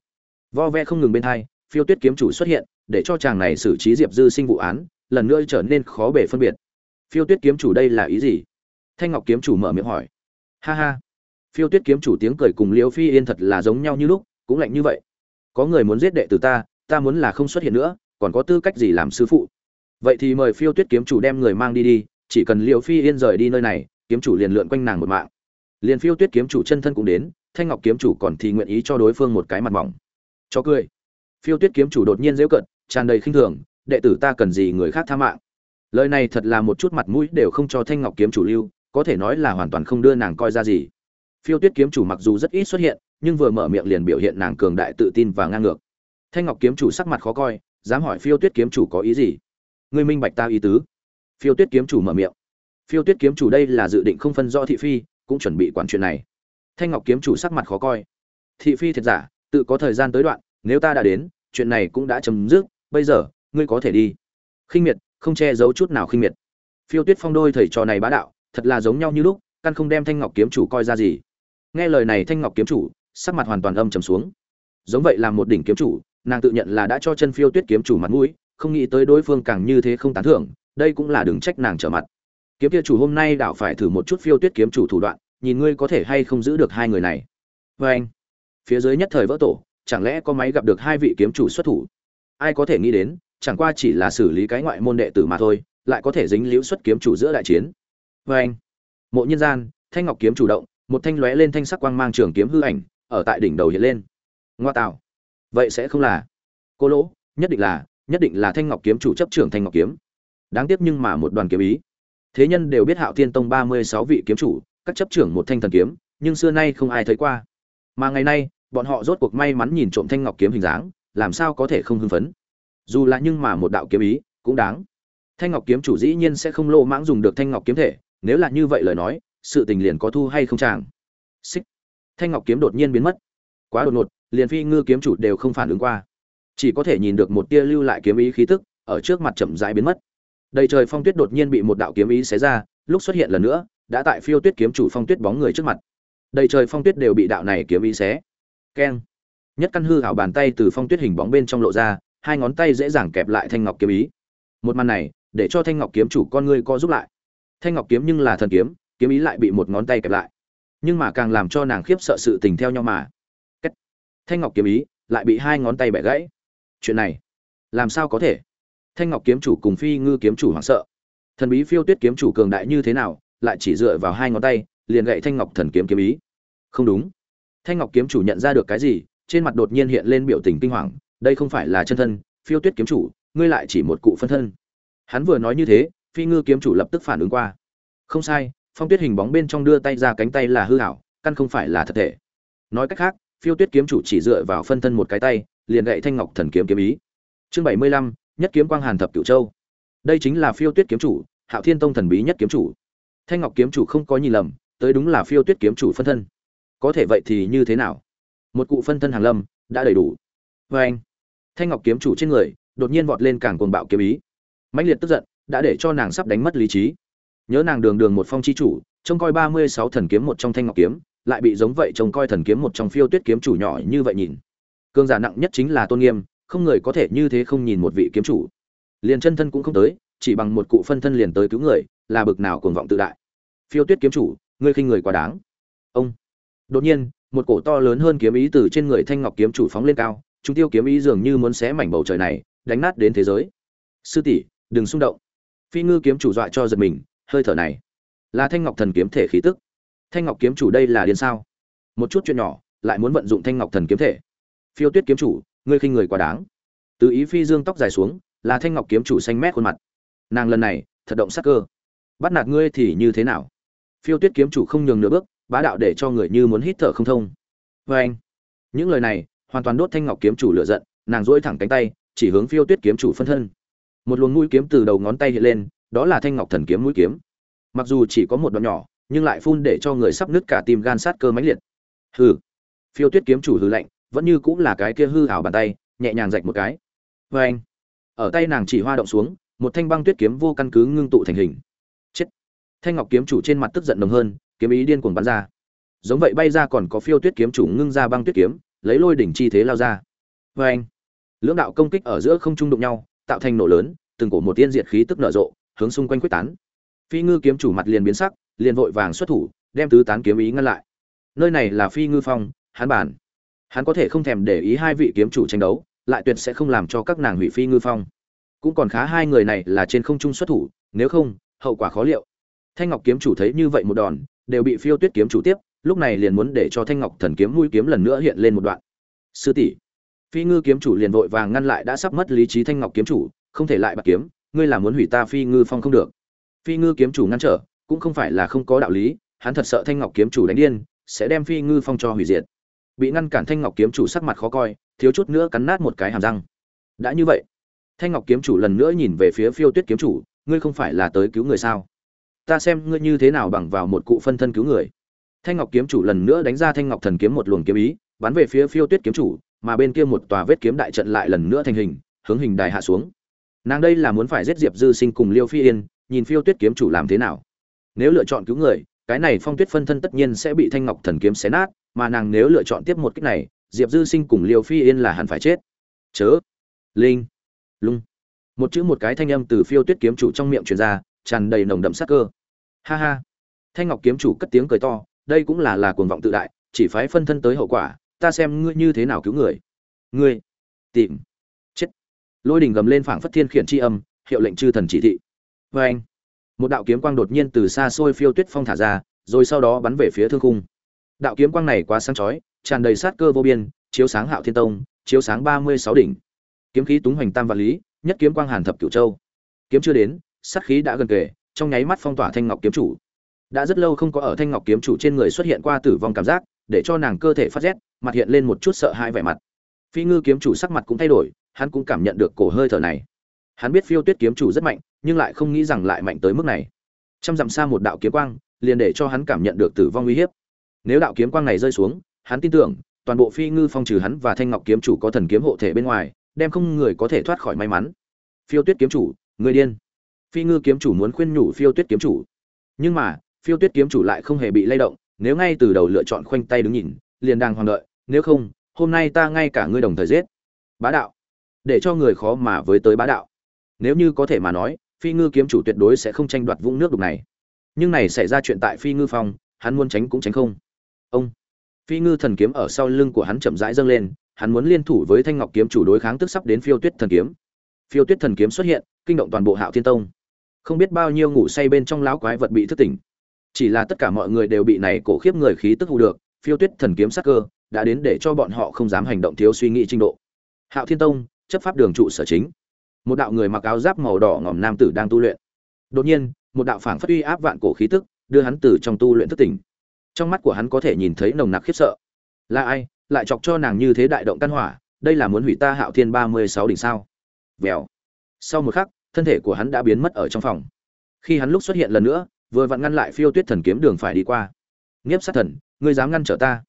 Vo ve không ngừng bên thai phiêu tuyết kiếm chủ xuất hiện, để cho chàng này xử trí diệp dư sinh vụ án, lần nữa trở nên khó bể phân biệt. Phiêu tuyết kiếm chủ đây là ý gì? Thanh ngọc kiếm chủ mở miệng hỏi. Ha ha. Phiêu tuyết kiếm chủ tiếng cười cùng liễu phi yên thật là giống nhau như lúc, cũng lạnh như vậy. Có người muốn giết đệ tử ta ta muốn là không xuất hiện nữa, còn có tư cách gì làm sư phụ? Vậy thì mời phiêu tuyết kiếm chủ đem người mang đi đi, chỉ cần liễu phi yên rời đi nơi này, kiếm chủ liền lượn quanh nàng một mạng liền phiêu tuyết kiếm chủ chân thân cũng đến, thanh ngọc kiếm chủ còn thì nguyện ý cho đối phương một cái mặt mỏng. Cho cười. Phiêu tuyết kiếm chủ đột nhiên dễu cận, tràn đầy khinh thường, đệ tử ta cần gì người khác tha mạng? Lời này thật là một chút mặt mũi đều không cho thanh ngọc kiếm chủ lưu, có thể nói là hoàn toàn không đưa nàng coi ra gì. Phiêu tuyết kiếm chủ mặc dù rất ít xuất hiện, nhưng vừa mở miệng liền biểu hiện nàng cường đại tự tin và ngang ngược. Thanh ngọc kiếm chủ sắc mặt khó coi, dám hỏi phiêu tuyết kiếm chủ có ý gì? Người minh bạch ta ý tứ. Phiêu tuyết kiếm chủ mở miệng. Phiêu tuyết kiếm chủ đây là dự định không phân rõ thị phi cũng chuẩn bị quản chuyện này. Thanh ngọc kiếm chủ sắc mặt khó coi. Thị phi thiệt giả, tự có thời gian tới đoạn, nếu ta đã đến, chuyện này cũng đã chấm dứt, bây giờ, ngươi có thể đi. Khinh miệt, không che giấu chút nào khinh miệt. Phiêu tuyết phong đôi thầy trò này bá đạo, thật là giống nhau như lúc, căn không đem thanh ngọc kiếm chủ coi ra gì. Nghe lời này thanh ngọc kiếm chủ, sắc mặt hoàn toàn âm trầm xuống. Giống vậy là một đỉnh kiếm chủ, nàng tự nhận là đã cho chân phiêu tuyết kiếm chủ mặt mũi, không nghĩ tới đối phương càng như thế không tán thưởng, đây cũng là đừng trách nàng trở mặt kiếm kia chủ hôm nay đạo phải thử một chút phiêu tuyết kiếm chủ thủ đoạn, nhìn ngươi có thể hay không giữ được hai người này. Vê anh, phía dưới nhất thời vỡ tổ, chẳng lẽ có máy gặp được hai vị kiếm chủ xuất thủ? Ai có thể nghĩ đến, chẳng qua chỉ là xử lý cái ngoại môn đệ tử mà thôi, lại có thể dính liễu xuất kiếm chủ giữa đại chiến. Vê anh, mộ nhân gian, thanh ngọc kiếm chủ động, một thanh lóe lên thanh sắc quang mang trường kiếm hư ảnh, ở tại đỉnh đầu hiện lên. Ngoa tạo. Vậy sẽ không là. Cô lỗ, nhất định là, nhất định là thanh ngọc kiếm chủ chấp trưởng thanh ngọc kiếm. Đáng tiếc nhưng mà một đoàn kiếm ý thế nhân đều biết hạo thiên tông ba mươi sáu vị kiếm chủ, các chấp trưởng một thanh thần kiếm, nhưng xưa nay không ai thấy qua. Mà ngày nay, bọn họ rốt cuộc may mắn nhìn trộm thanh ngọc kiếm hình dáng, làm sao có thể không hưng phấn? Dù là nhưng mà một đạo kiếm ý, cũng đáng. Thanh ngọc kiếm chủ dĩ nhiên sẽ không lô mãng dùng được thanh ngọc kiếm thể, nếu là như vậy lời nói, sự tình liền có thu hay không chàng? Xích. Thanh ngọc kiếm đột nhiên biến mất. Quá đột ngột, liền phi ngư kiếm chủ đều không phản ứng qua. Chỉ có thể nhìn được một tia lưu lại kiếm ý khí tức, ở trước mặt chậm rãi biến mất đầy trời phong tuyết đột nhiên bị một đạo kiếm ý xé ra, lúc xuất hiện lần nữa, đã tại phiêu tuyết kiếm chủ phong tuyết bóng người trước mặt. Đầy trời phong tuyết đều bị đạo này kiếm ý xé. Keng. Nhất căn hư hảo bàn tay từ phong tuyết hình bóng bên trong lộ ra, hai ngón tay dễ dàng kẹp lại thanh ngọc kiếm ý. Một màn này, để cho thanh ngọc kiếm chủ con ngươi co giúp lại. Thanh ngọc kiếm nhưng là thần kiếm kiếm ý lại bị một ngón tay kẹp lại. Nhưng mà càng làm cho nàng khiếp sợ sự tình theo nhau mà. Cách. thanh ngọc kiếm ý lại bị hai ngón tay bẻ gãy. Chuyện này, làm sao có thể? Thanh ngọc kiếm chủ cùng phi ngư kiếm chủ hoảng sợ. Thần bí phiêu tuyết kiếm chủ cường đại như thế nào, lại chỉ dựa vào hai ngón tay, liền gậy thanh ngọc thần kiếm kiếm ý. Không đúng. Thanh ngọc kiếm chủ nhận ra được cái gì, trên mặt đột nhiên hiện lên biểu tình kinh hoàng, đây không phải là chân thân, phiêu tuyết kiếm chủ, ngươi lại chỉ một cụ phân thân. Hắn vừa nói như thế, phi ngư kiếm chủ lập tức phản ứng qua. Không sai, phong tuyết hình bóng bên trong đưa tay ra cánh tay là hư hảo căn không phải là thật thể. Nói cách khác, phiêu tuyết kiếm chủ chỉ dựa vào phân thân một cái tay, liền gậy thanh ngọc thần kiếm kiếm ý. Chương bảy mươi lăm nhất kiếm quang hàn thập cửu châu. Đây chính là phiêu tuyết kiếm chủ, hạo thiên tông thần bí nhất kiếm chủ. Thanh ngọc kiếm chủ không có nhìn lầm, tới đúng là phiêu tuyết kiếm chủ phân thân. Có thể vậy thì như thế nào? Một cụ phân thân hàng lâm, đã đầy đủ. Vê anh, thanh ngọc kiếm chủ trên người, đột nhiên vọt lên càng cuồng bạo kiếm ý. Mãnh liệt tức giận, đã để cho nàng sắp đánh mất lý trí. Nhớ nàng đường đường một phong chi chủ, trông coi ba mươi sáu thần kiếm một trong thanh ngọc kiếm, lại bị giống vậy trông coi thần kiếm một trong phiêu tuyết kiếm chủ nhỏ như vậy nhìn. Cương giả nặng nhất chính là tôn nghiêm không người có thể như thế không nhìn một vị kiếm chủ. Liền chân thân cũng không tới, chỉ bằng một cụ phân thân liền tới cứu người, là bực nào cuồng vọng tự đại. Phiêu tuyết kiếm chủ, ngươi khinh người quá đáng. Ông. Đột nhiên, một cổ to lớn hơn kiếm ý từ trên người thanh ngọc kiếm chủ phóng lên cao, chúng tiêu kiếm ý dường như muốn xé mảnh bầu trời này, đánh nát đến thế giới. Sư tỷ, đừng xung động. Phi ngư kiếm chủ dọa cho giật mình, hơi thở này. Là thanh ngọc thần kiếm thể khí tức. Thanh ngọc kiếm chủ đây là điên sao? Một chút chuyện nhỏ, lại muốn vận dụng thanh ngọc thần kiếm thể. Phiêu tuyết kiếm chủ ngươi khinh người quá đáng. Từ ý phi dương tóc dài xuống, là thanh ngọc kiếm chủ xanh mét khuôn mặt. Nàng lần này, thật động sắc cơ. Bắt nạt ngươi thì như thế nào? Phiêu tuyết kiếm chủ không nhường nửa bước, bá đạo để cho người như muốn hít thở không thông. Vê anh, những lời này, hoàn toàn đốt thanh ngọc kiếm chủ lựa giận, nàng dỗi thẳng cánh tay, chỉ hướng phiêu tuyết kiếm chủ phân thân. Một luồng mũi kiếm từ đầu ngón tay hiện lên, đó là thanh ngọc thần kiếm mũi kiếm. Mặc dù chỉ có một đoạn nhỏ, nhưng lại phun để cho người sắp nứt cả tim gan sát cơ mãnh liệt. Hừ. Phiêu tuyết kiếm chủ hừ lạnh vẫn như cũng là cái kia hư ảo bàn tay, nhẹ nhàng rạch một cái. Vê anh, ở tay nàng chỉ hoa động xuống, một thanh băng tuyết kiếm vô căn cứ ngưng tụ thành hình. Chết. Thanh ngọc kiếm chủ trên mặt tức giận nồng hơn, kiếm ý điên cuồng bắn ra. Giống vậy bay ra còn có phiêu tuyết kiếm chủ ngưng ra băng tuyết kiếm, lấy lôi đỉnh chi thế lao ra. Vê anh, lưỡng đạo công kích ở giữa không trung đụng nhau, tạo thành nổ lớn, từng cổ một tiên diệt khí tức nở rộ, hướng xung quanh quyết tán. Phi ngư kiếm chủ mặt liền biến sắc, liền vội vàng xuất thủ, đem tứ tán kiếm ý ngăn lại. Nơi này là phi ngư phong hắn bản hắn có thể không thèm để ý hai vị kiếm chủ tranh đấu, lại tuyệt sẽ không làm cho các nàng hủy phi ngư phong. Cũng còn khá hai người này là trên không trung xuất thủ, nếu không, hậu quả khó liệu. Thanh ngọc kiếm chủ thấy như vậy một đòn, đều bị phiêu tuyết kiếm chủ tiếp, lúc này liền muốn để cho thanh ngọc thần kiếm mũi kiếm lần nữa hiện lên một đoạn. Sư tỷ, phi ngư kiếm chủ liền vội vàng ngăn lại đã sắp mất lý trí thanh ngọc kiếm chủ, không thể lại bạc kiếm, ngươi là muốn hủy ta phi ngư phong không được. Phi ngư kiếm chủ ngăn trở, cũng không phải là không có đạo lý, hắn thật sợ thanh ngọc kiếm chủ đánh điên, sẽ đem phi ngư phong cho hủy diệt bị ngăn cản thanh ngọc kiếm chủ sắc mặt khó coi, thiếu chút nữa cắn nát một cái hàm răng. Đã như vậy, thanh ngọc kiếm chủ lần nữa nhìn về phía phiêu tuyết kiếm chủ, ngươi không phải là tới cứu người sao? Ta xem ngươi như thế nào bằng vào một cụ phân thân cứu người. Thanh ngọc kiếm chủ lần nữa đánh ra thanh ngọc thần kiếm một luồng kiếm ý, bắn về phía phiêu tuyết kiếm chủ, mà bên kia một tòa vết kiếm đại trận lại lần nữa thành hình, hướng hình đài hạ xuống. Nàng đây là muốn phải giết diệp dư sinh cùng liêu phi yên, nhìn phiêu tuyết kiếm chủ làm thế nào. Nếu lựa chọn cứu người cái này phong tuyết phân thân tất nhiên sẽ bị thanh ngọc thần kiếm xé nát, mà nàng nếu lựa chọn tiếp một cách này, diệp dư sinh cùng liêu phi yên là hẳn phải chết. Chớ! Linh! Lung! Một chữ một cái thanh âm từ phiêu tuyết kiếm chủ trong miệng truyền ra, tràn đầy nồng đậm sắc cơ. Ha ha! Thanh ngọc kiếm chủ cất tiếng cười to, đây cũng là là cuồng vọng tự đại, chỉ phái phân thân tới hậu quả, ta xem ngươi như thế nào cứu người. Ngươi! Tìm! Chết! Lôi đình gầm lên phảng phất thiên khiển tri âm, hiệu lệnh chư thần chỉ thị. Vê anh một đạo kiếm quang đột nhiên từ xa xôi phiêu tuyết phong thả ra, rồi sau đó bắn về phía thương khung. Đạo kiếm quang này quá sáng chói, tràn đầy sát cơ vô biên, chiếu sáng hạo thiên tông, chiếu sáng ba mươi sáu đỉnh. Kiếm khí túng hoành tam vạn lý, nhất kiếm quang hàn thập cửu châu. Kiếm chưa đến, sát khí đã gần kề, trong nháy mắt phong tỏa thanh ngọc kiếm chủ. Đã rất lâu không có ở thanh ngọc kiếm chủ trên người xuất hiện qua tử vong cảm giác, để cho nàng cơ thể phát rét, mặt hiện lên một chút sợ hãi vẻ mặt. Phi ngư kiếm chủ sắc mặt cũng thay đổi, hắn cũng cảm nhận được cổ hơi thở này hắn biết phiêu tuyết kiếm chủ rất mạnh, nhưng lại không nghĩ rằng lại mạnh tới mức này. Trăm dặm xa một đạo kiếm quang, liền để cho hắn cảm nhận được tử vong uy hiếp. Nếu đạo kiếm quang này rơi xuống, hắn tin tưởng, toàn bộ phi ngư phong trừ hắn và thanh ngọc kiếm chủ có thần kiếm hộ thể bên ngoài, đem không người có thể thoát khỏi may mắn. Phiêu tuyết kiếm chủ, người điên. Phi ngư kiếm chủ muốn khuyên nhủ phiêu tuyết kiếm chủ. Nhưng mà, phiêu tuyết kiếm chủ lại không hề bị lay động, nếu ngay từ đầu lựa chọn khoanh tay đứng nhìn, liền đang hoàng đợi, nếu không, hôm nay ta ngay cả ngươi đồng thời giết. Bá đạo. Để cho người khó mà với tới bá đạo nếu như có thể mà nói, phi ngư kiếm chủ tuyệt đối sẽ không tranh đoạt vũng nước đục này. Nhưng này xảy ra chuyện tại phi ngư phong, hắn muốn tránh cũng tránh không. Ông. Phi ngư thần kiếm ở sau lưng của hắn chậm rãi dâng lên, hắn muốn liên thủ với thanh ngọc kiếm chủ đối kháng tức sắp đến phiêu tuyết thần kiếm. Phiêu tuyết thần kiếm xuất hiện, kinh động toàn bộ hạo thiên tông. Không biết bao nhiêu ngủ say bên trong lão quái vật bị thức tỉnh. Chỉ là tất cả mọi người đều bị này cổ khiếp người khí tức hù được, phiêu tuyết thần kiếm sắc cơ đã đến để cho bọn họ không dám hành động thiếu suy nghĩ trình độ. Hạo thiên tông, chấp pháp đường trụ sở chính một đạo người mặc áo giáp màu đỏ ngòm nam tử đang tu luyện. Đột nhiên, một đạo phảng phất uy áp vạn cổ khí tức đưa hắn từ trong tu luyện thức tỉnh. Trong mắt của hắn có thể nhìn thấy nồng nặc khiếp sợ. Là ai? Lại chọc cho nàng như thế đại động căn hỏa, đây là muốn hủy ta hạo thiên ba mươi sáu đỉnh sao? Vèo. Sau một khắc, thân thể của hắn đã biến mất ở trong phòng. Khi hắn lúc xuất hiện lần nữa, vừa vặn ngăn lại phiêu tuyết thần kiếm đường phải đi qua. Nghiếp sát thần, ngươi dám ngăn trở ta?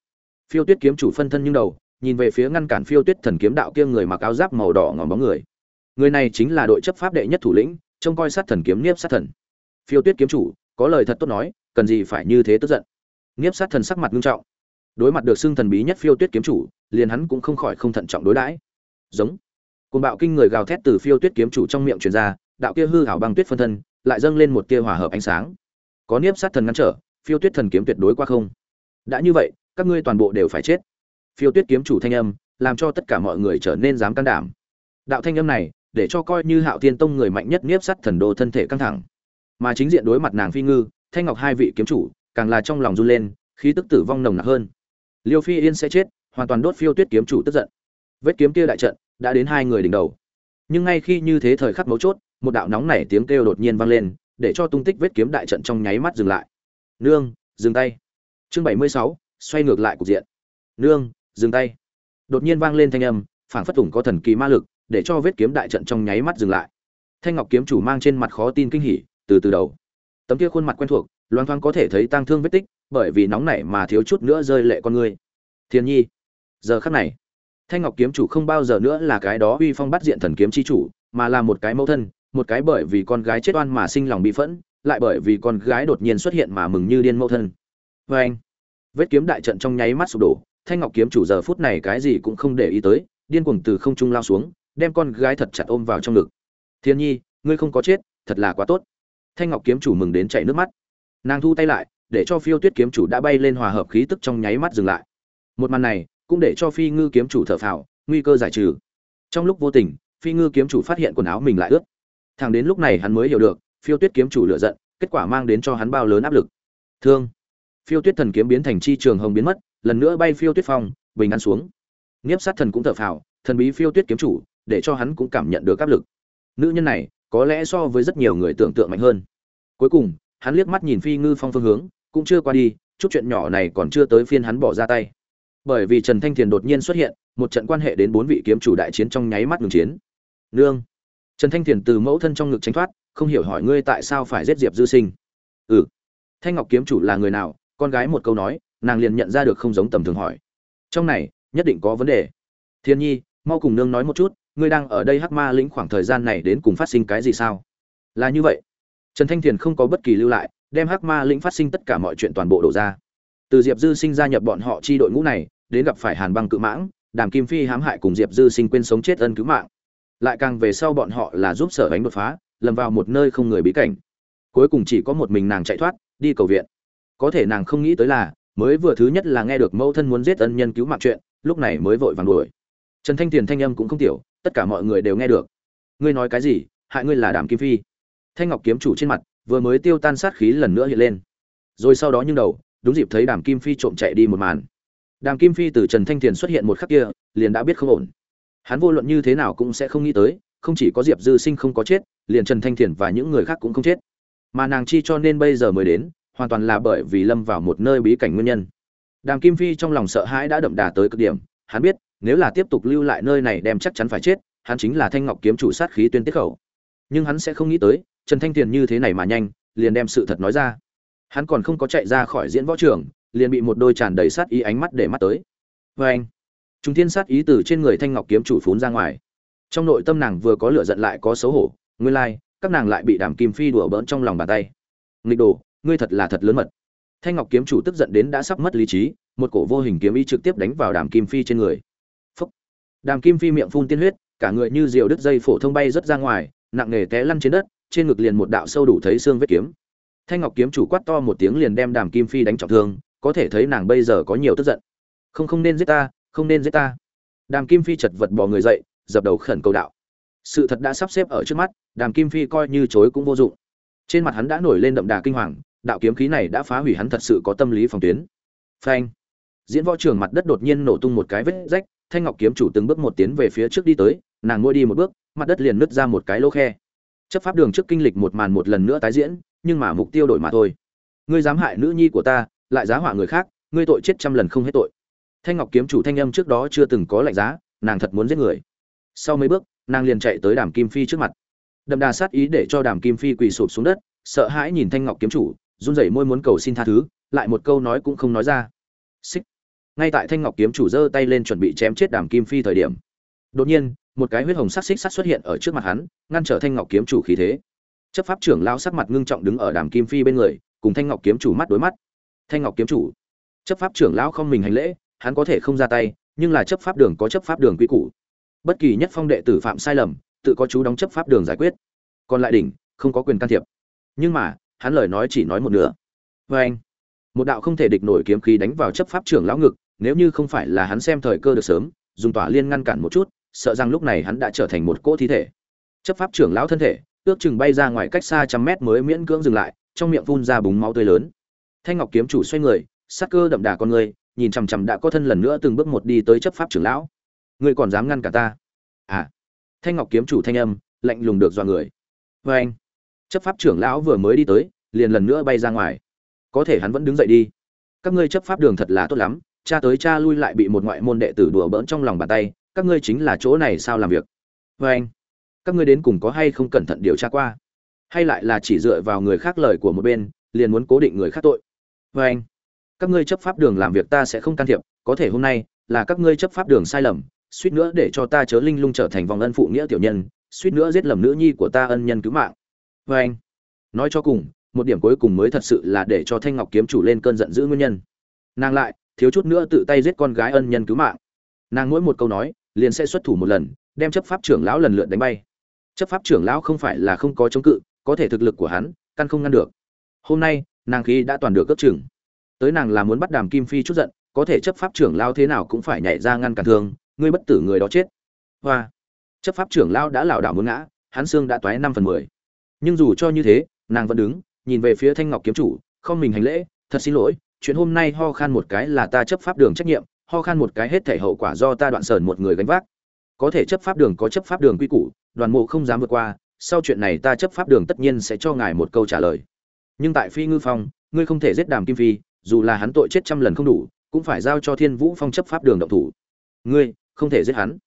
Phiêu tuyết kiếm chủ phân thân nhưng đầu, nhìn về phía ngăn cản phiêu tuyết thần kiếm đạo kia người mặc áo giáp màu đỏ ngòm bóng người người này chính là đội chấp pháp đệ nhất thủ lĩnh, trông coi sát thần kiếm niếp sát thần. Phiêu tuyết kiếm chủ, có lời thật tốt nói, cần gì phải như thế tức giận. Niếp sát thần sắc mặt nghiêm trọng. Đối mặt được xưng thần bí nhất phiêu tuyết kiếm chủ, liền hắn cũng không khỏi không thận trọng đối đãi. Giống. Côn bạo kinh người gào thét từ phiêu tuyết kiếm chủ trong miệng truyền ra, đạo kia hư hảo băng tuyết phân thân, lại dâng lên một tia hòa hợp ánh sáng. Có niếp sát thần ngăn trở, phiêu tuyết thần kiếm tuyệt đối qua không. Đã như vậy, các ngươi toàn bộ đều phải chết. Phiêu tuyết kiếm chủ thanh âm, làm cho tất cả mọi người trở nên dám can đảm. Đạo thanh âm này để cho coi như hạo thiên tông người mạnh nhất niếp sắt thần đồ thân thể căng thẳng. Mà chính diện đối mặt nàng phi ngư, thanh ngọc hai vị kiếm chủ, càng là trong lòng run lên, khí tức tử vong nồng nặc hơn. Liêu phi yên sẽ chết, hoàn toàn đốt phiêu tuyết kiếm chủ tức giận. Vết kiếm kia đại trận, đã đến hai người đỉnh đầu. Nhưng ngay khi như thế thời khắc mấu chốt, một đạo nóng nảy tiếng kêu đột nhiên vang lên, để cho tung tích vết kiếm đại trận trong nháy mắt dừng lại. Nương, dừng tay. Chương bảy mươi sáu, xoay ngược lại cục diện. Nương, dừng tay. Đột nhiên vang lên thanh âm, phảng phất ủng có thần kỳ ma lực để cho vết kiếm đại trận trong nháy mắt dừng lại. Thanh ngọc kiếm chủ mang trên mặt khó tin kinh hỉ, từ từ đầu. Tấm kia khuôn mặt quen thuộc Loan thoáng có thể thấy tang thương vết tích, bởi vì nóng nảy mà thiếu chút nữa rơi lệ con người. Thiên nhi, giờ khắc này, thanh ngọc kiếm chủ không bao giờ nữa là cái đó uy phong bắt diện thần kiếm chi chủ, mà là một cái mẫu thân, một cái bởi vì con gái chết oan mà sinh lòng bị phẫn, lại bởi vì con gái đột nhiên xuất hiện mà mừng như điên mẫu thân. Vê anh, vết kiếm đại trận trong nháy mắt sụp đổ, thanh ngọc kiếm chủ giờ phút này cái gì cũng không để ý tới, điên cuồng từ không trung lao xuống đem con gái thật chặt ôm vào trong ngực. Thiên nhi, ngươi không có chết, thật là quá tốt. Thanh ngọc kiếm chủ mừng đến chảy nước mắt. Nàng thu tay lại, để cho phiêu tuyết kiếm chủ đã bay lên hòa hợp khí tức trong nháy mắt dừng lại. Một màn này, cũng để cho phi ngư kiếm chủ thở phào, nguy cơ giải trừ. Trong lúc vô tình, phi ngư kiếm chủ phát hiện quần áo mình lại ướt. Thằng đến lúc này hắn mới hiểu được, phiêu tuyết kiếm chủ lựa giận, kết quả mang đến cho hắn bao lớn áp lực. Thương. Phiêu tuyết thần kiếm biến thành chi trường hồng biến mất, lần nữa bay phiêu tuyết phong, bình ăn xuống. Nghiếp sát thần cũng thở phào, thần bí phiêu tuyết kiếm chủ để cho hắn cũng cảm nhận được áp lực. Nữ nhân này, có lẽ so với rất nhiều người tưởng tượng mạnh hơn. Cuối cùng, hắn liếc mắt nhìn phi ngư phong phương hướng, cũng chưa qua đi, chút chuyện nhỏ này còn chưa tới phiên hắn bỏ ra tay. Bởi vì trần thanh thiền đột nhiên xuất hiện, một trận quan hệ đến bốn vị kiếm chủ đại chiến trong nháy mắt ngừng chiến. Nương! Trần thanh thiền từ mẫu thân trong ngực tránh thoát, không hiểu hỏi ngươi tại sao phải giết diệp dư sinh. Ừ. Thanh ngọc kiếm chủ là người nào? Con gái một câu nói, nàng liền nhận ra được không giống tầm thường hỏi. Trong này, nhất định có vấn đề. Thiên nhi, mau cùng nương nói một chút ngươi đang ở đây hắc ma lĩnh khoảng thời gian này đến cùng phát sinh cái gì sao? Là như vậy. Trần thanh thiền không có bất kỳ lưu lại, đem hắc ma lĩnh phát sinh tất cả mọi chuyện toàn bộ đổ ra. Từ diệp dư sinh gia nhập bọn họ chi đội ngũ này, đến gặp phải hàn băng cự mãng, đàm kim phi hãm hại cùng diệp dư sinh quên sống chết ân cứu mạng. Lại càng về sau bọn họ là giúp sở ánh đột phá, lầm vào một nơi không người bí cảnh. Cuối cùng chỉ có một mình nàng chạy thoát, đi cầu viện. Có thể nàng không nghĩ tới là, mới vừa thứ nhất là nghe được mẫu thân muốn giết ân nhân cứu mạng chuyện, lúc này mới vội vàng đuổi. Trần thanh tiền thanh âm cũng không tiểu tất cả mọi người đều nghe được. Ngươi nói cái gì? Hại ngươi là đàm kim phi. Thanh ngọc kiếm chủ trên mặt vừa mới tiêu tan sát khí lần nữa hiện lên. Rồi sau đó nhưng đầu, đúng dịp thấy đàm kim phi trộm chạy đi một màn. Đàm kim phi từ trần thanh thiền xuất hiện một khắc kia, liền đã biết không ổn. Hắn vô luận như thế nào cũng sẽ không nghĩ tới, không chỉ có diệp dư sinh không có chết, liền trần thanh thiền và những người khác cũng không chết. Mà nàng chi cho nên bây giờ mới đến, hoàn toàn là bởi vì lâm vào một nơi bí cảnh nguyên nhân. Đàm kim phi trong lòng sợ hãi đã đậm đà tới cực điểm, hắn biết nếu là tiếp tục lưu lại nơi này đem chắc chắn phải chết, hắn chính là thanh ngọc kiếm chủ sát khí tuyên tiết khẩu. Nhưng hắn sẽ không nghĩ tới, trần thanh tiền như thế này mà nhanh, liền đem sự thật nói ra. Hắn còn không có chạy ra khỏi diễn võ trường, liền bị một đôi tràn đầy sát ý ánh mắt để mắt tới. Vê anh chúng thiên sát ý từ trên người thanh ngọc kiếm chủ phún ra ngoài. Trong nội tâm nàng vừa có lửa giận lại có xấu hổ, nguyên lai, các nàng lại bị đàm kim phi đùa bỡn trong lòng bàn tay. Nghịch đồ, ngươi thật là thật lớn mật. Thanh ngọc kiếm chủ tức giận đến đã sắp mất lý trí, một cổ vô hình kiếm ý trực tiếp đánh vào đàm kim phi trên người đàm kim phi miệng phun tiên huyết, cả người như diều đứt dây phổ thông bay rất ra ngoài, nặng nề té lăn trên đất, trên ngực liền một đạo sâu đủ thấy xương vết kiếm. Thanh ngọc kiếm chủ quát to một tiếng liền đem đàm kim phi đánh trọng thương, có thể thấy nàng bây giờ có nhiều tức giận. Không không nên giết ta, không nên giết ta. Đàm kim phi chật vật bò người dậy, dập đầu khẩn cầu đạo. Sự thật đã sắp xếp ở trước mắt, đàm kim phi coi như chối cũng vô dụng. Trên mặt hắn đã nổi lên đậm đà kinh hoàng, đạo kiếm khí này đã phá hủy hắn thật sự có tâm lý phòng tuyến. Phanh! Diễn võ trường mặt đất đột nhiên nổ tung một cái vết rách thanh ngọc kiếm chủ từng bước một tiến về phía trước đi tới, nàng ngôi đi một bước, mặt đất liền nứt ra một cái lỗ khe. Chấp pháp đường trước kinh lịch một màn một lần nữa tái diễn, nhưng mà mục tiêu đổi mà thôi. Ngươi dám hại nữ nhi của ta, lại giá họa người khác, ngươi tội chết trăm lần không hết tội. Thanh ngọc kiếm chủ thanh âm trước đó chưa từng có lạnh giá, nàng thật muốn giết người. Sau mấy bước, nàng liền chạy tới đàm kim phi trước mặt. Đậm đà sát ý để cho đàm kim phi quỳ sụp xuống đất, sợ hãi nhìn thanh ngọc kiếm chủ, run rẩy môi muốn cầu xin tha thứ, lại một câu nói cũng không nói ra. Xích ngay tại thanh ngọc kiếm chủ giơ tay lên chuẩn bị chém chết đàm kim phi thời điểm, đột nhiên, một cái huyết hồng sắc xích sắt xuất hiện ở trước mặt hắn, ngăn trở thanh ngọc kiếm chủ khí thế. Chấp pháp trưởng lao sắc mặt ngưng trọng đứng ở đàm kim phi bên người, cùng thanh ngọc kiếm chủ mắt đối mắt. Thanh ngọc kiếm chủ, chấp pháp trưởng lão không mình hành lễ, hắn có thể không ra tay, nhưng là chấp pháp đường có chấp pháp đường quy củ. Bất kỳ nhất phong đệ tử phạm sai lầm, tự có chú đóng chấp pháp đường giải quyết. Còn lại đỉnh, không có quyền can thiệp. Nhưng mà, hắn lời nói chỉ nói một nửa. Vê anh một đạo không thể địch nổi kiếm khí đánh vào chấp pháp trưởng lão ngực nếu như không phải là hắn xem thời cơ được sớm, dùng tỏa liên ngăn cản một chút, sợ rằng lúc này hắn đã trở thành một cỗ thi thể. Chấp pháp trưởng lão thân thể, ước chừng bay ra ngoài cách xa trăm mét mới miễn cưỡng dừng lại, trong miệng phun ra búng máu tươi lớn. Thanh ngọc kiếm chủ xoay người, sắc cơ đậm đà con người, nhìn chằm chằm đã có thân lần nữa từng bước một đi tới chấp pháp trưởng lão. Ngươi còn dám ngăn cả ta? À. Thanh ngọc kiếm chủ thanh âm, lạnh lùng được dọa người. Vê anh. Chấp pháp trưởng lão vừa mới đi tới, liền lần nữa bay ra ngoài. Có thể hắn vẫn đứng dậy đi. Các ngươi chấp pháp đường thật là tốt lắm cha tới cha lui lại bị một ngoại môn đệ tử đùa bỡn trong lòng bàn tay, các ngươi chính là chỗ này sao làm việc? Vê anh, các ngươi đến cùng có hay không cẩn thận điều tra qua? Hay lại là chỉ dựa vào người khác lời của một bên, liền muốn cố định người khác tội? Vê anh, các ngươi chấp pháp đường làm việc ta sẽ không can thiệp, có thể hôm nay là các ngươi chấp pháp đường sai lầm, suýt nữa để cho ta chớ linh lung trở thành vòng ân phụ nghĩa tiểu nhân, suýt nữa giết lầm nữ nhi của ta ân nhân cứu mạng. Vê anh, nói cho cùng, một điểm cuối cùng mới thật sự là để cho thanh ngọc kiếm chủ lên cơn giận dữ nguyên nhân. Nàng lại thiếu chút nữa tự tay giết con gái ân nhân cứu mạng. Nàng mỗi một câu nói, liền sẽ xuất thủ một lần, đem chấp pháp trưởng lão lần lượt đánh bay. Chấp pháp trưởng lão không phải là không có chống cự, có thể thực lực của hắn, căn không ngăn được. Hôm nay, nàng khí đã toàn được cấp trưởng tới nàng là muốn bắt đàm kim phi chút giận, có thể chấp pháp trưởng lão thế nào cũng phải nhảy ra ngăn cản thương ngươi bất tử người đó chết. Hoa. Chấp pháp trưởng lão đã lảo đảo muốn ngã, hắn xương đã toái năm phần mười. Nhưng dù cho như thế, nàng vẫn đứng, nhìn về phía thanh ngọc kiếm chủ, không mình hành lễ, thật xin lỗi chuyện hôm nay ho khan một cái là ta chấp pháp đường trách nhiệm, ho khan một cái hết thể hậu quả do ta đoạn sờn một người gánh vác. Có thể chấp pháp đường có chấp pháp đường quy củ, đoàn mộ không dám vượt qua, sau chuyện này ta chấp pháp đường tất nhiên sẽ cho ngài một câu trả lời. Nhưng tại phi ngư phong, ngươi không thể giết đàm kim phi, dù là hắn tội chết trăm lần không đủ, cũng phải giao cho thiên vũ phong chấp pháp đường động thủ. Ngươi, không thể giết hắn.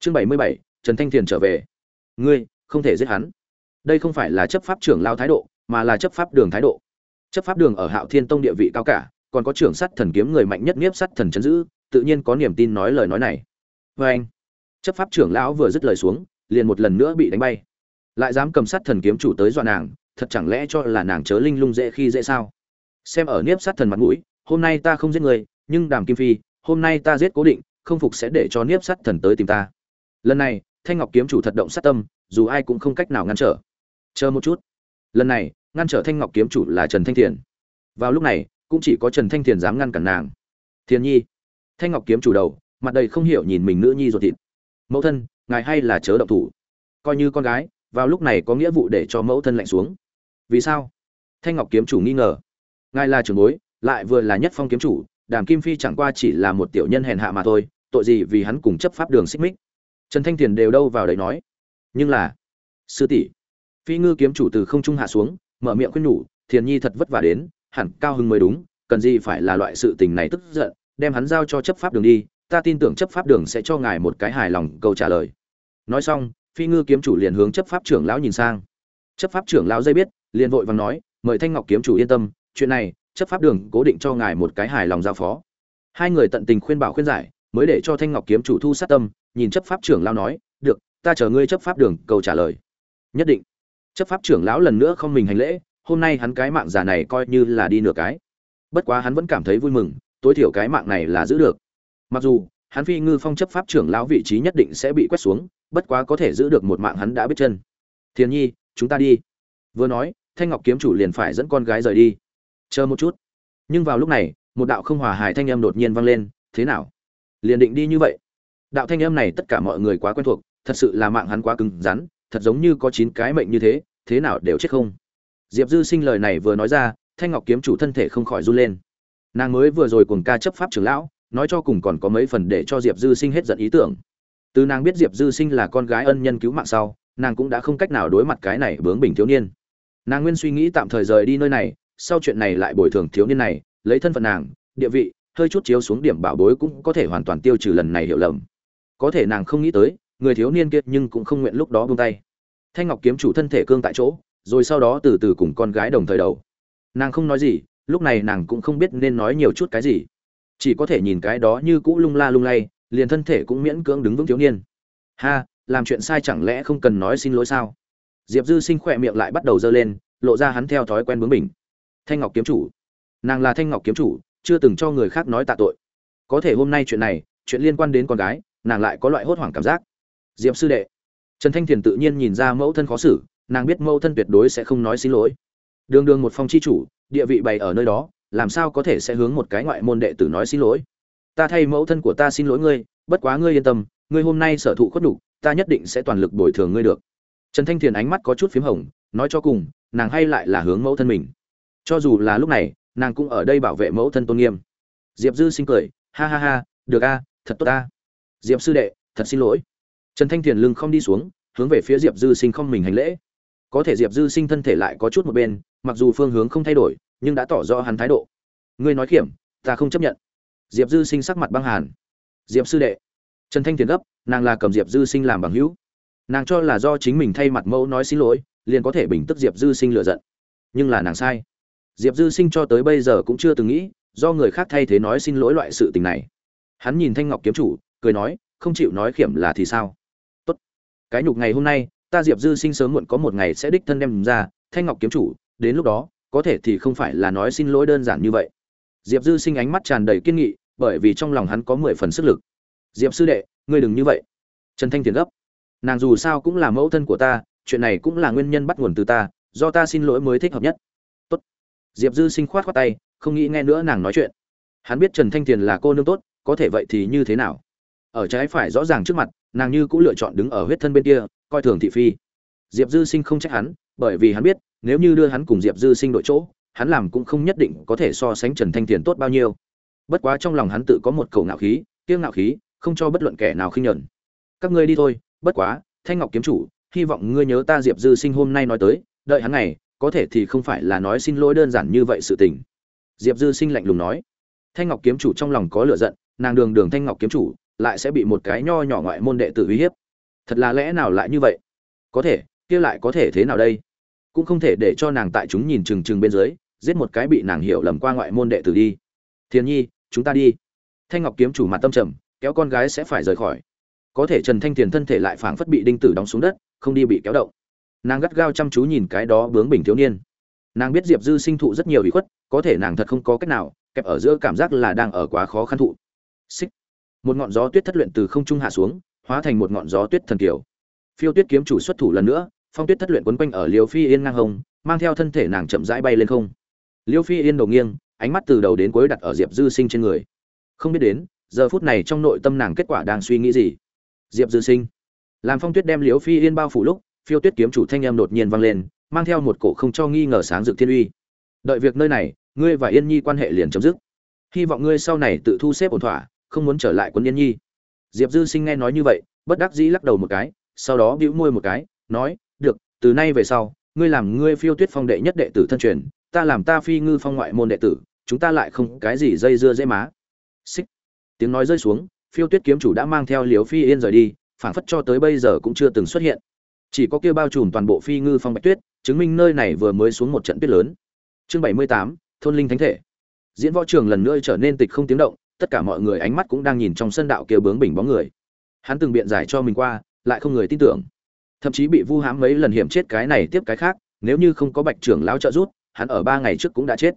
Chương bảy mươi bảy, trần thanh thiền trở về. Ngươi, không thể giết hắn. Đây không phải là chấp pháp trưởng lao thái độ, mà là chấp pháp đường thái độ. Chấp pháp đường ở hạo thiên tông địa vị cao cả còn có trưởng sát thần kiếm người mạnh nhất nghiếp sát thần chấn giữ, tự nhiên có niềm tin nói lời nói này. Vê anh, chấp pháp trưởng lão vừa dứt lời xuống, liền một lần nữa bị đánh bay. Lại dám cầm sát thần kiếm chủ tới dọa nàng, thật chẳng lẽ cho là nàng chớ linh lung dễ khi dễ sao? Xem ở niếp sát thần mặt mũi, hôm nay ta không giết người, nhưng đàm kim phi, hôm nay ta giết cố định, không phục sẽ để cho niếp sát thần tới tìm ta. Lần này, thanh ngọc kiếm chủ thật động sát tâm, dù ai cũng không cách nào ngăn trở. Chờ một chút. Lần này, ngăn trở thanh ngọc kiếm chủ là trần thanh thiền. Vào lúc này cũng chỉ có trần thanh thiền dám ngăn cản nàng. Thiền nhi, thanh ngọc kiếm chủ đầu, mặt đầy không hiểu nhìn mình nữ nhi ruột thịt. Mẫu thân, ngài hay là chớ động thủ. Coi như con gái, vào lúc này có nghĩa vụ để cho mẫu thân lạnh xuống. Vì sao? Thanh ngọc kiếm chủ nghi ngờ. Ngài là trưởng bối, lại vừa là nhất phong kiếm chủ, đàm kim phi chẳng qua chỉ là một tiểu nhân hèn hạ mà thôi, tội gì vì hắn cùng chấp pháp đường xích mích? Trần thanh thiền đều đâu vào đấy nói. Nhưng là, sư tỷ, phi ngư kiếm chủ từ không trung hạ xuống, mở miệng khuyên nhủ, thiền nhi thật vất vả đến hẳn cao Hưng mới đúng, cần gì phải là loại sự tình này tức giận, đem hắn giao cho chấp pháp đường đi, ta tin tưởng chấp pháp đường sẽ cho ngài một cái hài lòng câu trả lời. Nói xong, phi ngư kiếm chủ liền hướng chấp pháp trưởng lão nhìn sang. Chấp pháp trưởng lão dây biết, liền vội vàng nói, mời thanh ngọc kiếm chủ yên tâm, chuyện này, chấp pháp đường cố định cho ngài một cái hài lòng giao phó. Hai người tận tình khuyên bảo khuyên giải, mới để cho thanh ngọc kiếm chủ thu sát tâm, nhìn chấp pháp trưởng lão nói, được, ta chờ ngươi chấp pháp đường câu trả lời. Nhất định. Chấp pháp trưởng lão lần nữa không mình hành lễ hôm nay hắn cái mạng già này coi như là đi nửa cái. Bất quá hắn vẫn cảm thấy vui mừng, tối thiểu cái mạng này là giữ được. Mặc dù, hắn phi ngư phong chấp pháp trưởng lão vị trí nhất định sẽ bị quét xuống, bất quá có thể giữ được một mạng hắn đã biết chân. Thiền nhi, chúng ta đi. Vừa nói, thanh ngọc kiếm chủ liền phải dẫn con gái rời đi. Chờ một chút. Nhưng vào lúc này, một đạo không hòa hài thanh âm đột nhiên vang lên, thế nào? Liền định đi như vậy? Đạo thanh âm này tất cả mọi người quá quen thuộc, thật sự là mạng hắn quá cứng rắn, thật giống như có chín cái mệnh như thế thế nào đều chết không? Diệp dư sinh lời này vừa nói ra, thanh ngọc kiếm chủ thân thể không khỏi run lên. Nàng mới vừa rồi cùng ca chấp pháp trưởng lão, nói cho cùng còn có mấy phần để cho diệp dư sinh hết giận ý tưởng. Từ nàng biết diệp dư sinh là con gái ân nhân cứu mạng sau, nàng cũng đã không cách nào đối mặt cái này bướng bình thiếu niên. Nàng nguyên suy nghĩ tạm thời rời đi nơi này, sau chuyện này lại bồi thường thiếu niên này, lấy thân phận nàng, địa vị, hơi chút chiếu xuống điểm bảo bối cũng có thể hoàn toàn tiêu trừ lần này hiểu lầm. Có thể nàng không nghĩ tới, người thiếu niên kia nhưng cũng không nguyện lúc đó buông tay. Thanh ngọc kiếm chủ thân thể cương tại chỗ rồi sau đó từ từ cùng con gái đồng thời đầu. Nàng không nói gì, lúc này nàng cũng không biết nên nói nhiều chút cái gì. Chỉ có thể nhìn cái đó như cũ lung la lung lay, liền thân thể cũng miễn cưỡng đứng vững thiếu niên. Ha, làm chuyện sai chẳng lẽ không cần nói xin lỗi sao? Diệp dư sinh khỏe miệng lại bắt đầu dơ lên, lộ ra hắn theo thói quen bướng mình thanh ngọc kiếm chủ. Nàng là thanh ngọc kiếm chủ, chưa từng cho người khác nói tạ tội. Có thể hôm nay chuyện này, chuyện liên quan đến con gái, nàng lại có loại hốt hoảng cảm giác. Diệp sư đệ. Trần thanh thiền tự nhiên nhìn ra mẫu thân khó xử nàng biết mẫu thân tuyệt đối sẽ không nói xin lỗi. Đường đường một phong chi chủ, địa vị bày ở nơi đó, làm sao có thể sẽ hướng một cái ngoại môn đệ tử nói xin lỗi? Ta thay mẫu thân của ta xin lỗi ngươi, bất quá ngươi yên tâm, ngươi hôm nay sở thụ khuất nhục, ta nhất định sẽ toàn lực bồi thường ngươi được. Trần thanh thiền ánh mắt có chút p h í m hồng, nói cho cùng, nàng hay lại là hướng mẫu thân mình. Cho dù là lúc này, nàng cũng ở đây bảo vệ mẫu thân tôn nghiêm. Diệp dư sinh cười, ha ha ha, được a, thật tốt ta diệp sư đệ, thật xin lỗi. Trần thanh thiền lưng không đi xuống, hướng về phía diệp dư sinh không mình hành lễ có thể diệp dư sinh thân thể lại có chút một bên, mặc dù phương hướng không thay đổi, nhưng đã tỏ rõ hắn thái độ. Ngươi nói kiểm ta không chấp nhận. Diệp dư sinh sắc mặt băng hàn. Diệp sư đệ. Trần thanh thiền gấp, nàng là cầm diệp dư sinh làm bằng hữu. Nàng cho là do chính mình thay mặt mẫu nói xin lỗi, liền có thể bình tức diệp dư sinh lựa giận. Nhưng là nàng sai. Diệp dư sinh cho tới bây giờ cũng chưa từng nghĩ, do người khác thay thế nói xin lỗi loại sự tình này. Hắn nhìn thanh ngọc kiếm chủ, cười nói, không chịu nói khiểm là thì sao? Tốt. Cái nhục ngày hôm nay ta diệp dư sinh sớm muộn có một ngày sẽ đích thân đem ra, thanh ngọc kiếm chủ, đến lúc đó, có thể thì không phải là nói xin lỗi đơn giản như vậy. Diệp dư sinh ánh mắt tràn đầy kiên nghị, bởi vì trong lòng hắn có mười phần sức lực. Diệp sư đệ, ngươi đừng như vậy. Trần thanh tiền gấp. Nàng dù sao cũng là mẫu thân của ta, chuyện này cũng là nguyên nhân bắt nguồn từ ta, do ta xin lỗi mới thích hợp nhất. Tốt. Diệp dư sinh khoát khoát tay, không nghĩ nghe nữa nàng nói chuyện. Hắn biết trần thanh tiền là cô nương tốt, có thể vậy thì như thế nào? Ở trái phải rõ ràng trước mặt, nàng như cũng lựa chọn đứng ở huyết thân bên kia coi thường thị phi. Diệp dư sinh không trách hắn, bởi vì hắn biết, nếu như đưa hắn cùng diệp dư sinh đội chỗ, hắn làm cũng không nhất định có thể so sánh trần thanh tiền tốt bao nhiêu. Bất quá trong lòng hắn tự có một cầu ngạo khí, kiêng ngạo khí, không cho bất luận kẻ nào khinh nhẫn. Các ngươi đi thôi, bất quá, thanh ngọc kiếm chủ, hy vọng ngươi nhớ ta diệp dư sinh hôm nay nói tới, đợi hắn này có thể thì không phải là nói xin lỗi đơn giản như vậy sự tình. Diệp dư sinh lạnh lùng nói. Thanh ngọc kiếm chủ trong lòng có lửa giận, nàng đường đường thanh ngọc kiếm chủ, lại sẽ bị một cái nho nhỏ ngoại môn đệ tử uy hiếp thật là lẽ nào lại như vậy? Có thể, kia lại có thể thế nào đây? Cũng không thể để cho nàng tại chúng nhìn chừng chừng bên dưới, giết một cái bị nàng hiểu lầm qua ngoại môn đệ tử đi. Thiên nhi, chúng ta đi. Thanh ngọc kiếm chủ mặt tâm trầm, kéo con gái sẽ phải rời khỏi. Có thể trần thanh thiền thân thể lại phảng phất bị đinh tử đóng xuống đất, không đi bị kéo động. Nàng gắt gao chăm chú nhìn cái đó bướng bình thiếu niên. Nàng biết diệp dư sinh thụ rất nhiều bị khuất, có thể nàng thật không có cách nào, kẹp ở giữa cảm giác là đang ở quá khó khăn thụ. Xích. Một ngọn gió tuyết thất luyện từ không trung hạ xuống hóa thành một ngọn gió tuyết thần kiều phiêu tuyết kiếm chủ xuất thủ lần nữa, phong tuyết thất luyện quấn quanh ở Liêu phi yên ngang hồng mang theo thân thể nàng chậm rãi bay lên không. Liêu phi yên đầu nghiêng, ánh mắt từ đầu đến cuối đặt ở diệp dư sinh trên người. Không biết đến, giờ phút này trong nội tâm nàng kết quả đang suy nghĩ gì? Diệp dư sinh. Làm phong tuyết đem liễu phi yên bao phủ lúc, phiêu tuyết kiếm chủ thanh em đột nhiên vang lên, mang theo một cổ không cho nghi ngờ sáng dực thiên uy. Đợi việc nơi này, ngươi và yên nhi quan hệ liền chấm dứt. Hy vọng ngươi sau này tự thu xếp ổn thỏa, không muốn trở lại quân yên nhi diệp dư sinh nghe nói như vậy, bất đắc dĩ lắc đầu một cái, sau đó bĩu môi một cái, nói, được, từ nay về sau, ngươi làm ngươi phiêu tuyết phong đệ nhất đệ tử thân truyền, ta làm ta phi ngư phong ngoại môn đệ tử, chúng ta lại không cái gì dây dưa dễ má. Xích. Tiếng nói rơi xuống, phiêu tuyết kiếm chủ đã mang theo liều phi yên rời đi, phảng phất cho tới bây giờ cũng chưa từng xuất hiện. Chỉ có kia bao trùm toàn bộ phi ngư phong bạch tuyết, chứng minh nơi này vừa mới xuống một trận tuyết lớn. Chương bảy mươi tám, thôn linh thánh thể. Diễn võ trường lần nữa trở nên tịch không tiếng động tất cả mọi người ánh mắt cũng đang nhìn trong sân đạo kia bướng bỉnh bóng người. Hắn từng biện giải cho mình qua, lại không người tin tưởng. Thậm chí bị vu hãm mấy lần hiểm chết cái này tiếp cái khác, nếu như không có bạch trưởng lão trợ giúp, hắn ở ba ngày trước cũng đã chết.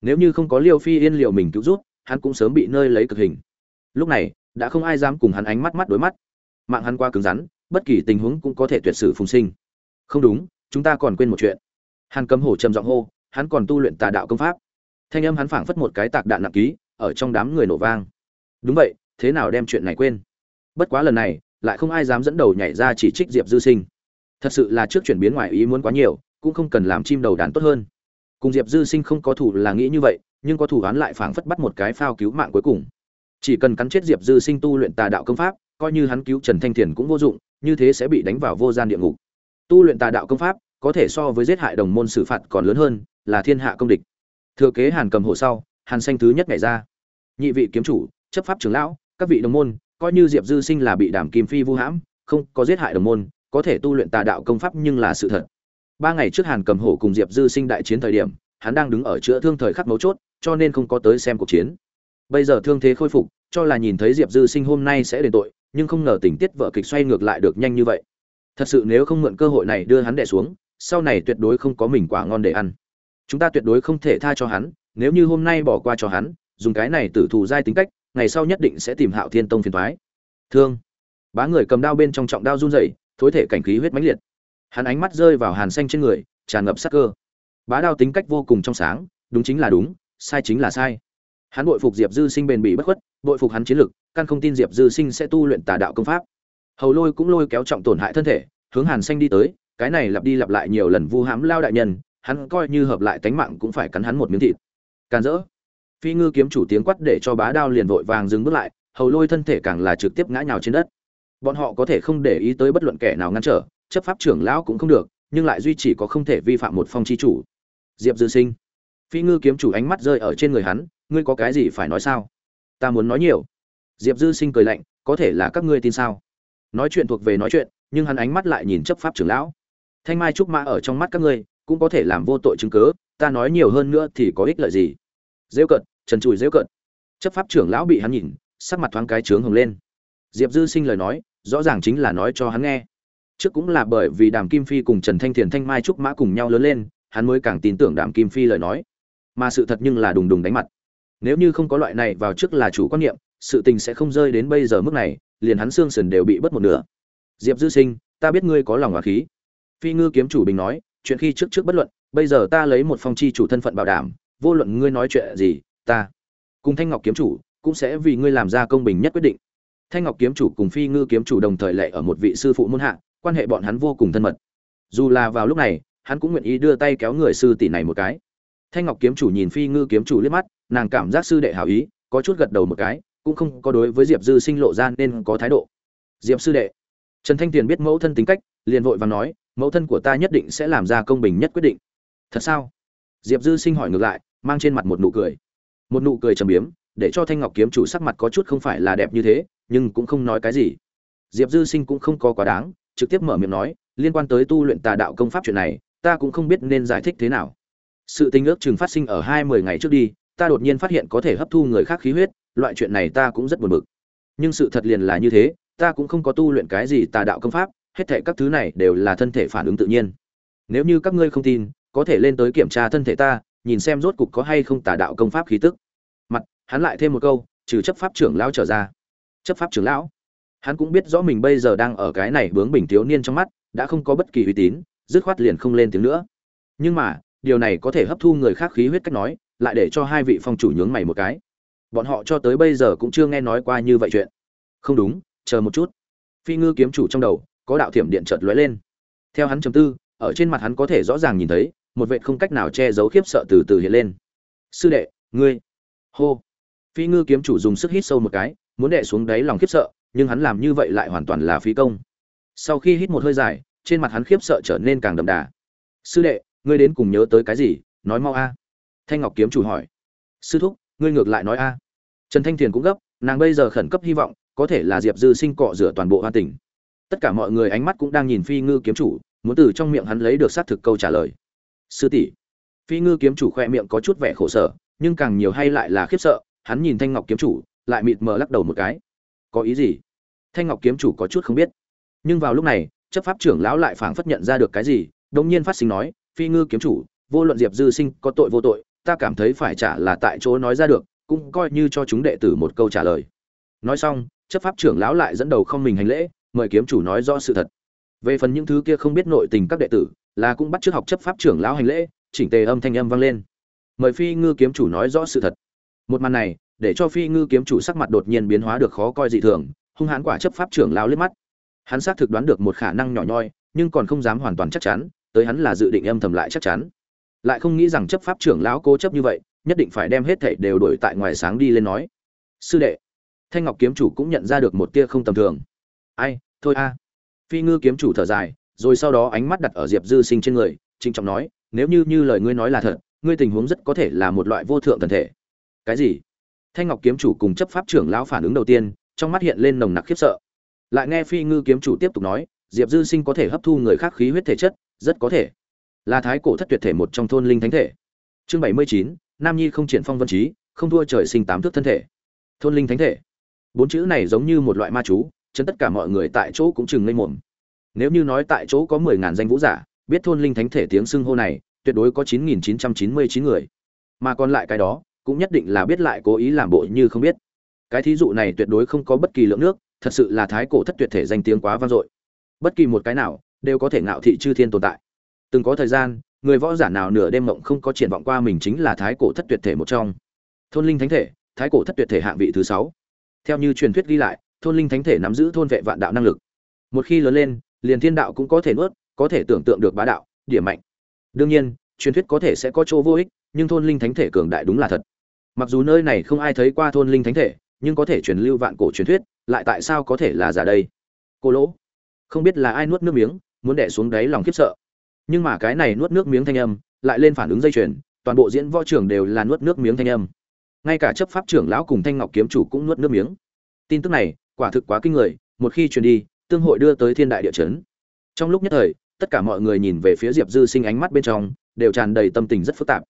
Nếu như không có liêu phi yên liệu mình cứu giúp, hắn cũng sớm bị nơi lấy cực hình. Lúc này, đã không ai dám cùng hắn ánh mắt mắt đối mắt. Mạng hắn qua cứng rắn, bất kỳ tình huống cũng có thể tuyệt sử phùng sinh. Không đúng, chúng ta còn quên một chuyện. Hàn cấm hổ trầm giọng hô, hắn còn tu luyện tà đạo công pháp. Thanh âm hắn phảng phất một cái tạc đạn nặng ký ở trong đám người nổ vang. Đúng vậy, thế nào đem chuyện này quên? Bất quá lần này, lại không ai dám dẫn đầu nhảy ra chỉ trích diệp dư sinh. Thật sự là trước chuyển biến ngoài ý muốn quá nhiều, cũng không cần làm chim đầu đàn tốt hơn. Cùng diệp dư sinh không có thủ là nghĩ như vậy, nhưng có thủ án lại phảng phất bắt một cái phao cứu mạng cuối cùng. Chỉ cần cắn chết diệp dư sinh tu luyện tà đạo công pháp, coi như hắn cứu trần thanh thiền cũng vô dụng, như thế sẽ bị đánh vào vô gian địa ngục. Tu luyện tà đạo công pháp, có thể so với giết hại đồng môn xử phạt còn lớn hơn, là thiên hạ công địch. Thừa kế hàn cầm hổ sau hàn xanh thứ nhất ngày ra. Nhị vị kiếm chủ, chấp pháp trưởng lão, các vị đồng môn, coi như diệp dư sinh là bị đàm kim phi vu hãm, không có giết hại đồng môn, có thể tu luyện tà đạo công pháp nhưng là sự thật. Ba ngày trước hàn cầm hổ cùng diệp dư sinh đại chiến thời điểm, hắn đang đứng ở chữa thương thời khắc mấu chốt, cho nên không có tới xem cuộc chiến. Bây giờ thương thế khôi phục, cho là nhìn thấy diệp dư sinh hôm nay sẽ đền tội, nhưng không ngờ tình tiết vợ kịch xoay ngược lại được nhanh như vậy. Thật sự nếu không mượn cơ hội này đưa hắn đẻ xuống, sau này tuyệt đối không có mình quả ngon để ăn. Chúng ta tuyệt đối không thể tha cho hắn nếu như hôm nay bỏ qua cho hắn, dùng cái này tử thù giai tính cách, ngày sau nhất định sẽ tìm hạo thiên tông phiền thoái thương. Bá người cầm đao bên trong trọng đao run rẩy, thối thể cảnh khí huyết mãnh liệt. Hắn ánh mắt rơi vào hàn xanh trên người, tràn ngập sắc cơ. Bá đao tính cách vô cùng trong sáng, đúng chính là đúng, sai chính là sai. Hắn bội phục diệp dư sinh bền bỉ bất khuất, bội phục hắn chiến lực, căn không tin diệp dư sinh sẽ tu luyện tà đạo công pháp. Hầu lôi cũng lôi kéo trọng tổn hại thân thể, hướng hàn xanh đi tới, cái này lặp đi lặp lại nhiều lần vu hãm lao đại nhân, hắn coi như hợp lại tánh mạng cũng phải cắn hắn một miếng thịt càn rỡ. Phi ngư kiếm chủ tiếng quát để cho bá đao liền vội vàng dừng bước lại, hầu lôi thân thể càng là trực tiếp ngã nhào trên đất. Bọn họ có thể không để ý tới bất luận kẻ nào ngăn trở, chấp pháp trưởng lão cũng không được, nhưng lại duy chỉ có không thể vi phạm một phong chi chủ. Diệp dư sinh. Phi ngư kiếm chủ ánh mắt rơi ở trên người hắn, ngươi có cái gì phải nói sao? Ta muốn nói nhiều. Diệp dư sinh cười lạnh, có thể là các ngươi tin sao? Nói chuyện thuộc về nói chuyện, nhưng hắn ánh mắt lại nhìn chấp pháp trưởng lão. Thanh mai trúc mã ở trong mắt các ngươi, cũng có thể làm vô tội chứng cớ ta nói nhiều hơn nữa thì có ích lợi gì? Rêu cận trần trụi rêu cận chấp pháp trưởng lão bị hắn nhìn, sắc mặt thoáng cái trướng hồng lên. Diệp dư sinh lời nói, rõ ràng chính là nói cho hắn nghe. Trước cũng là bởi vì đàm kim phi cùng trần thanh thiền thanh mai trúc mã cùng nhau lớn lên, hắn mới càng tin tưởng đàm kim phi lời nói. Mà sự thật nhưng là đùng đùng đánh mặt. Nếu như không có loại này vào trước là chủ quan niệm, sự tình sẽ không rơi đến bây giờ mức này, liền hắn xương sườn đều bị bớt một nửa. Diệp dư sinh, ta biết ngươi có lòng hòa khí. Phi ngư kiếm chủ bình nói, chuyện khi trước trước bất luận bây giờ ta lấy một phong chi chủ thân phận bảo đảm, vô luận ngươi nói chuyện gì, ta cùng thanh ngọc kiếm chủ cũng sẽ vì ngươi làm ra công bình nhất quyết định. Thanh ngọc kiếm chủ cùng phi ngư kiếm chủ đồng thời lệ ở một vị sư phụ môn hạ, quan hệ bọn hắn vô cùng thân mật. Dù là vào lúc này, hắn cũng nguyện ý đưa tay kéo người sư tỷ này một cái. Thanh ngọc kiếm chủ nhìn phi ngư kiếm chủ liếc mắt, nàng cảm giác sư đệ hảo ý, có chút gật đầu một cái, cũng không có đối với diệp dư sinh lộ ra nên có thái độ. Diệp sư đệ. Trần thanh tiền biết mẫu thân tính cách, liền vội và nói, mẫu thân của ta nhất định sẽ làm ra công bình nhất quyết định thật sao? Diệp dư sinh hỏi ngược lại, mang trên mặt một nụ cười. Một nụ cười trầm biếm, để cho thanh ngọc kiếm chủ sắc mặt có chút không phải là đẹp như thế, nhưng cũng không nói cái gì. Diệp dư sinh cũng không có quá đáng, trực tiếp mở miệng nói, liên quan tới tu luyện tà đạo công pháp chuyện này, ta cũng không biết nên giải thích thế nào. Sự tình ước chừng phát sinh ở hai mươi ngày trước đi, ta đột nhiên phát hiện có thể hấp thu người khác khí huyết, loại chuyện này ta cũng rất buồn bực. Nhưng sự thật liền là như thế, ta cũng không có tu luyện cái gì tà đạo công pháp, hết thệ các thứ này đều là thân thể phản ứng tự nhiên. Nếu như các ngươi không tin có thể lên tới kiểm tra thân thể ta, nhìn xem rốt cục có hay không tà đạo công pháp khí tức. Mặt, hắn lại thêm một câu, trừ chấp pháp trưởng lão trở ra. Chấp pháp trưởng lão? Hắn cũng biết rõ mình bây giờ đang ở cái này bướng bình thiếu niên trong mắt, đã không có bất kỳ uy tín, dứt khoát liền không lên tiếng nữa. Nhưng mà, điều này có thể hấp thu người khác khí huyết cách nói, lại để cho hai vị phong chủ nhướng mày một cái. Bọn họ cho tới bây giờ cũng chưa nghe nói qua như vậy chuyện. Không đúng, chờ một chút. Phi ngư kiếm chủ trong đầu, có đạo thiểm điện chợt lóe lên. Theo hắn chấm tư, ở trên mặt hắn có thể rõ ràng nhìn thấy một vệ không cách nào che giấu khiếp sợ từ từ hiện lên. Sư đệ, ngươi, hô. Phi ngư kiếm chủ dùng sức hít sâu một cái, muốn đệ xuống đáy lòng khiếp sợ, nhưng hắn làm như vậy lại hoàn toàn là phí công. Sau khi hít một hơi dài, trên mặt hắn khiếp sợ trở nên càng đậm đà. Sư đệ, ngươi đến cùng nhớ tới cái gì? Nói mau a. Thanh ngọc kiếm chủ hỏi. Sư thúc, ngươi ngược lại nói a. Trần thanh thiền cũng gấp, nàng bây giờ khẩn cấp hy vọng, có thể là diệp dư sinh cọ rửa toàn bộ hoa tỉnh tất cả mọi người ánh mắt cũng đang nhìn phi ngư kiếm chủ, muốn từ trong miệng hắn lấy được xác thực câu trả lời sư tỷ. Phi ngư kiếm chủ khoe miệng có chút vẻ khổ sở, nhưng càng nhiều hay lại là khiếp sợ, hắn nhìn thanh ngọc kiếm chủ, lại mịt mờ lắc đầu một cái. Có ý gì? Thanh ngọc kiếm chủ có chút không biết. Nhưng vào lúc này, chấp pháp trưởng lão lại phảng phất nhận ra được cái gì, đống nhiên phát sinh nói, phi ngư kiếm chủ, vô luận diệp dư sinh có tội vô tội, ta cảm thấy phải trả là tại chỗ nói ra được, cũng coi như cho chúng đệ tử một câu trả lời. Nói xong, chấp pháp trưởng lão lại dẫn đầu không mình hành lễ, mời kiếm chủ nói rõ sự thật. Về phần những thứ kia không biết nội tình các đệ tử là cũng bắt trước học chấp pháp trưởng lão hành lễ, chỉnh tề âm thanh âm vang lên. Mời phi ngư kiếm chủ nói rõ sự thật. Một màn này, để cho phi ngư kiếm chủ sắc mặt đột nhiên biến hóa được khó coi dị thường, hung hãn quả chấp pháp trưởng lão liếc mắt. Hắn xác thực đoán được một khả năng nhỏ nhoi, nhưng còn không dám hoàn toàn chắc chắn, tới hắn là dự định âm thầm lại chắc chắn. Lại không nghĩ rằng chấp pháp trưởng lão cố chấp như vậy, nhất định phải đem hết thảy đều đổi tại ngoài sáng đi lên nói. Sư đệ, thanh ngọc kiếm chủ cũng nhận ra được một tia không tầm thường. Ai, thôi a. Phi ngư kiếm chủ thở dài rồi sau đó ánh mắt đặt ở diệp dư sinh trên người, trịnh trọng nói, nếu như như lời ngươi nói là thật, ngươi tình huống rất có thể là một loại vô thượng thần thể. Cái gì? Thanh ngọc kiếm chủ cùng chấp pháp trưởng lão phản ứng đầu tiên, trong mắt hiện lên nồng nặc khiếp sợ. Lại nghe phi ngư kiếm chủ tiếp tục nói, diệp dư sinh có thể hấp thu người khác khí huyết thể chất, rất có thể. Là thái cổ thất tuyệt thể một trong thôn linh thánh thể. Chương bảy mươi chín, nam nhi không triển phong vân trí, không thua trời sinh tám thước thân thể. Thôn linh thánh thể. Bốn chữ này giống như một loại ma chú chân tất cả mọi người tại chỗ cũng chừng ngây mồm nếu như nói tại chỗ có mười ngàn danh vũ giả, biết thôn linh thánh thể tiếng xưng hô này, tuyệt đối có chín nghìn chín trăm chín mươi chín người. Mà còn lại cái đó, cũng nhất định là biết lại cố ý làm bộ như không biết. Cái thí dụ này tuyệt đối không có bất kỳ lượng nước, thật sự là thái cổ thất tuyệt thể danh tiếng quá vang dội. Bất kỳ một cái nào, đều có thể ngạo thị chư thiên tồn tại. Từng có thời gian, người võ giả nào nửa đêm mộng không có triển vọng qua mình chính là thái cổ thất tuyệt thể một trong. Thôn linh thánh thể, thái cổ thất tuyệt thể hạng vị thứ sáu. Theo như truyền thuyết ghi lại, thôn linh thánh thể nắm giữ thôn vệ vạn đạo năng lực. Một khi lớn lên liền thiên đạo cũng có thể nuốt, có thể tưởng tượng được bá đạo, điểm mạnh. Đương nhiên, truyền thuyết có thể sẽ có chỗ vô ích, nhưng thôn linh thánh thể cường đại đúng là thật. Mặc dù nơi này không ai thấy qua thôn linh thánh thể, nhưng có thể truyền lưu vạn cổ truyền thuyết, lại tại sao có thể là giả đây? Cô lỗ, không biết là ai nuốt nước miếng, muốn đè xuống đáy lòng khiếp sợ. Nhưng mà cái này nuốt nước miếng thanh âm, lại lên phản ứng dây chuyền, toàn bộ diễn võ trưởng đều là nuốt nước miếng thanh âm. Ngay cả chấp pháp trưởng lão cùng thanh ngọc kiếm chủ cũng nuốt nước miếng. Tin tức này, quả thực quá kinh người, một khi truyền đi tương hội đưa tới thiên đại địa chấn. Trong lúc nhất thời, tất cả mọi người nhìn về phía diệp dư sinh ánh mắt bên trong, đều tràn đầy tâm tình rất phức tạp.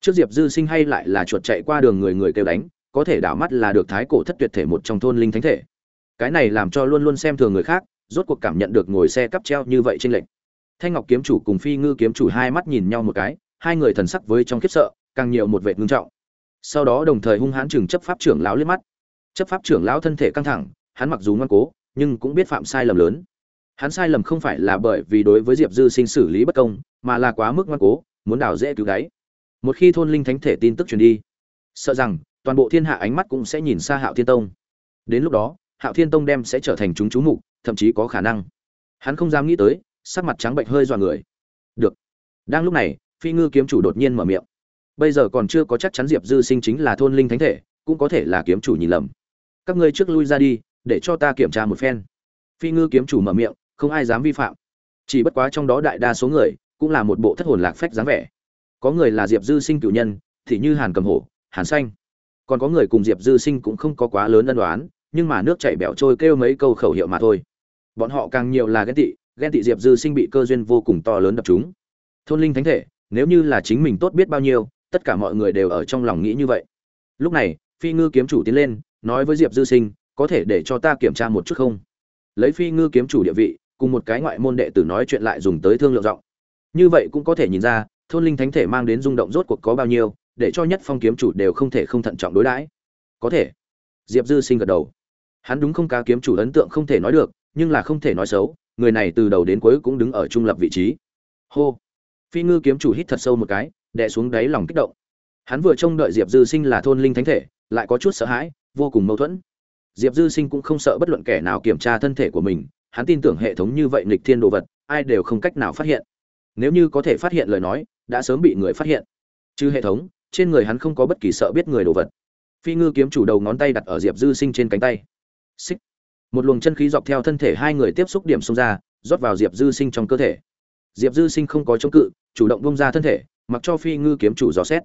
Trước diệp dư sinh hay lại là chuột chạy qua đường người người kêu đánh, có thể đảo mắt là được thái cổ thất tuyệt thể một trong thôn linh thánh thể. Cái này làm cho luôn luôn xem thường người khác, rốt cuộc cảm nhận được ngồi xe cắp treo như vậy trên lệnh thanh ngọc kiếm chủ cùng phi ngư kiếm chủ hai mắt nhìn nhau một cái, hai người thần sắc với trong khiếp sợ, càng nhiều một vệ ngưng trọng. Sau đó đồng thời hung hãn chừng chấp pháp trưởng lão liếc mắt. Chấp pháp trưởng lão thân thể căng thẳng, hắn mặc dù ngoan cố nhưng cũng biết phạm sai lầm lớn. Hắn sai lầm không phải là bởi vì đối với diệp dư sinh xử lý bất công, mà là quá mức ngoan cố, muốn đào dễ cứu đáy. Một khi thôn linh thánh thể tin tức truyền đi, sợ rằng toàn bộ thiên hạ ánh mắt cũng sẽ nhìn xa hạo thiên tông. Đến lúc đó, hạo thiên tông đem sẽ trở thành chúng chú mục, thậm chí có khả năng. Hắn không dám nghĩ tới, sắc mặt trắng bệnh hơi dọa người. Được. Đang lúc này, phi ngư kiếm chủ đột nhiên mở miệng. Bây giờ còn chưa có chắc chắn diệp dư sinh chính là thôn linh thánh thể, cũng có thể là kiếm chủ nhìn lầm. Các ngươi trước lui ra đi để cho ta kiểm tra một phen. Phi ngư kiếm chủ mở miệng, không ai dám vi phạm. Chỉ bất quá trong đó đại đa số người cũng là một bộ thất hồn lạc phách dáng vẻ. Có người là diệp dư sinh cựu nhân, thì như hàn cầm hổ, hàn xanh. Còn có người cùng diệp dư sinh cũng không có quá lớn ân đoán nhưng mà nước chảy bẻo trôi kêu mấy câu khẩu hiệu mà thôi. Bọn họ càng nhiều là ghen tị ghen tị diệp dư sinh bị cơ duyên vô cùng to lớn đập chúng thôn linh thánh thể, nếu như là chính mình tốt biết bao nhiêu, tất cả mọi người đều ở trong lòng nghĩ như vậy. Lúc này, phi ngư kiếm chủ tiến lên, nói với diệp dư sinh có thể để cho ta kiểm tra một chút không? Lấy phi ngư kiếm chủ địa vị, cùng một cái ngoại môn đệ tử nói chuyện lại dùng tới thương lượng giọng. Như vậy cũng có thể nhìn ra, thôn linh thánh thể mang đến rung động rốt cuộc có bao nhiêu, để cho nhất phong kiếm chủ đều không thể không thận trọng đối đãi. Có thể. Diệp dư sinh gật đầu. Hắn đúng không cá kiếm chủ ấn tượng không thể nói được, nhưng là không thể nói xấu, người này từ đầu đến cuối cũng đứng ở trung lập vị trí. Hô. Phi ngư kiếm chủ hít thật sâu một cái, đè xuống đáy lòng kích động. Hắn vừa trông đợi diệp dư sinh là thôn linh thánh thể, lại có chút sợ hãi, vô cùng mâu thuẫn diệp dư sinh cũng không sợ bất luận kẻ nào kiểm tra thân thể của mình, hắn tin tưởng hệ thống như vậy nghịch thiên đồ vật, ai đều không cách nào phát hiện. Nếu như có thể phát hiện lời nói, đã sớm bị người phát hiện. Chứ hệ thống, trên người hắn không có bất kỳ sợ biết người đồ vật. Phi ngư kiếm chủ đầu ngón tay đặt ở diệp dư sinh trên cánh tay. Xích. Một luồng chân khí dọc theo thân thể hai người tiếp xúc điểm xông ra, rót vào diệp dư sinh trong cơ thể. Diệp dư sinh không có chống cự, chủ động bông ra thân thể, mặc cho phi ngư kiếm chủ dò xét.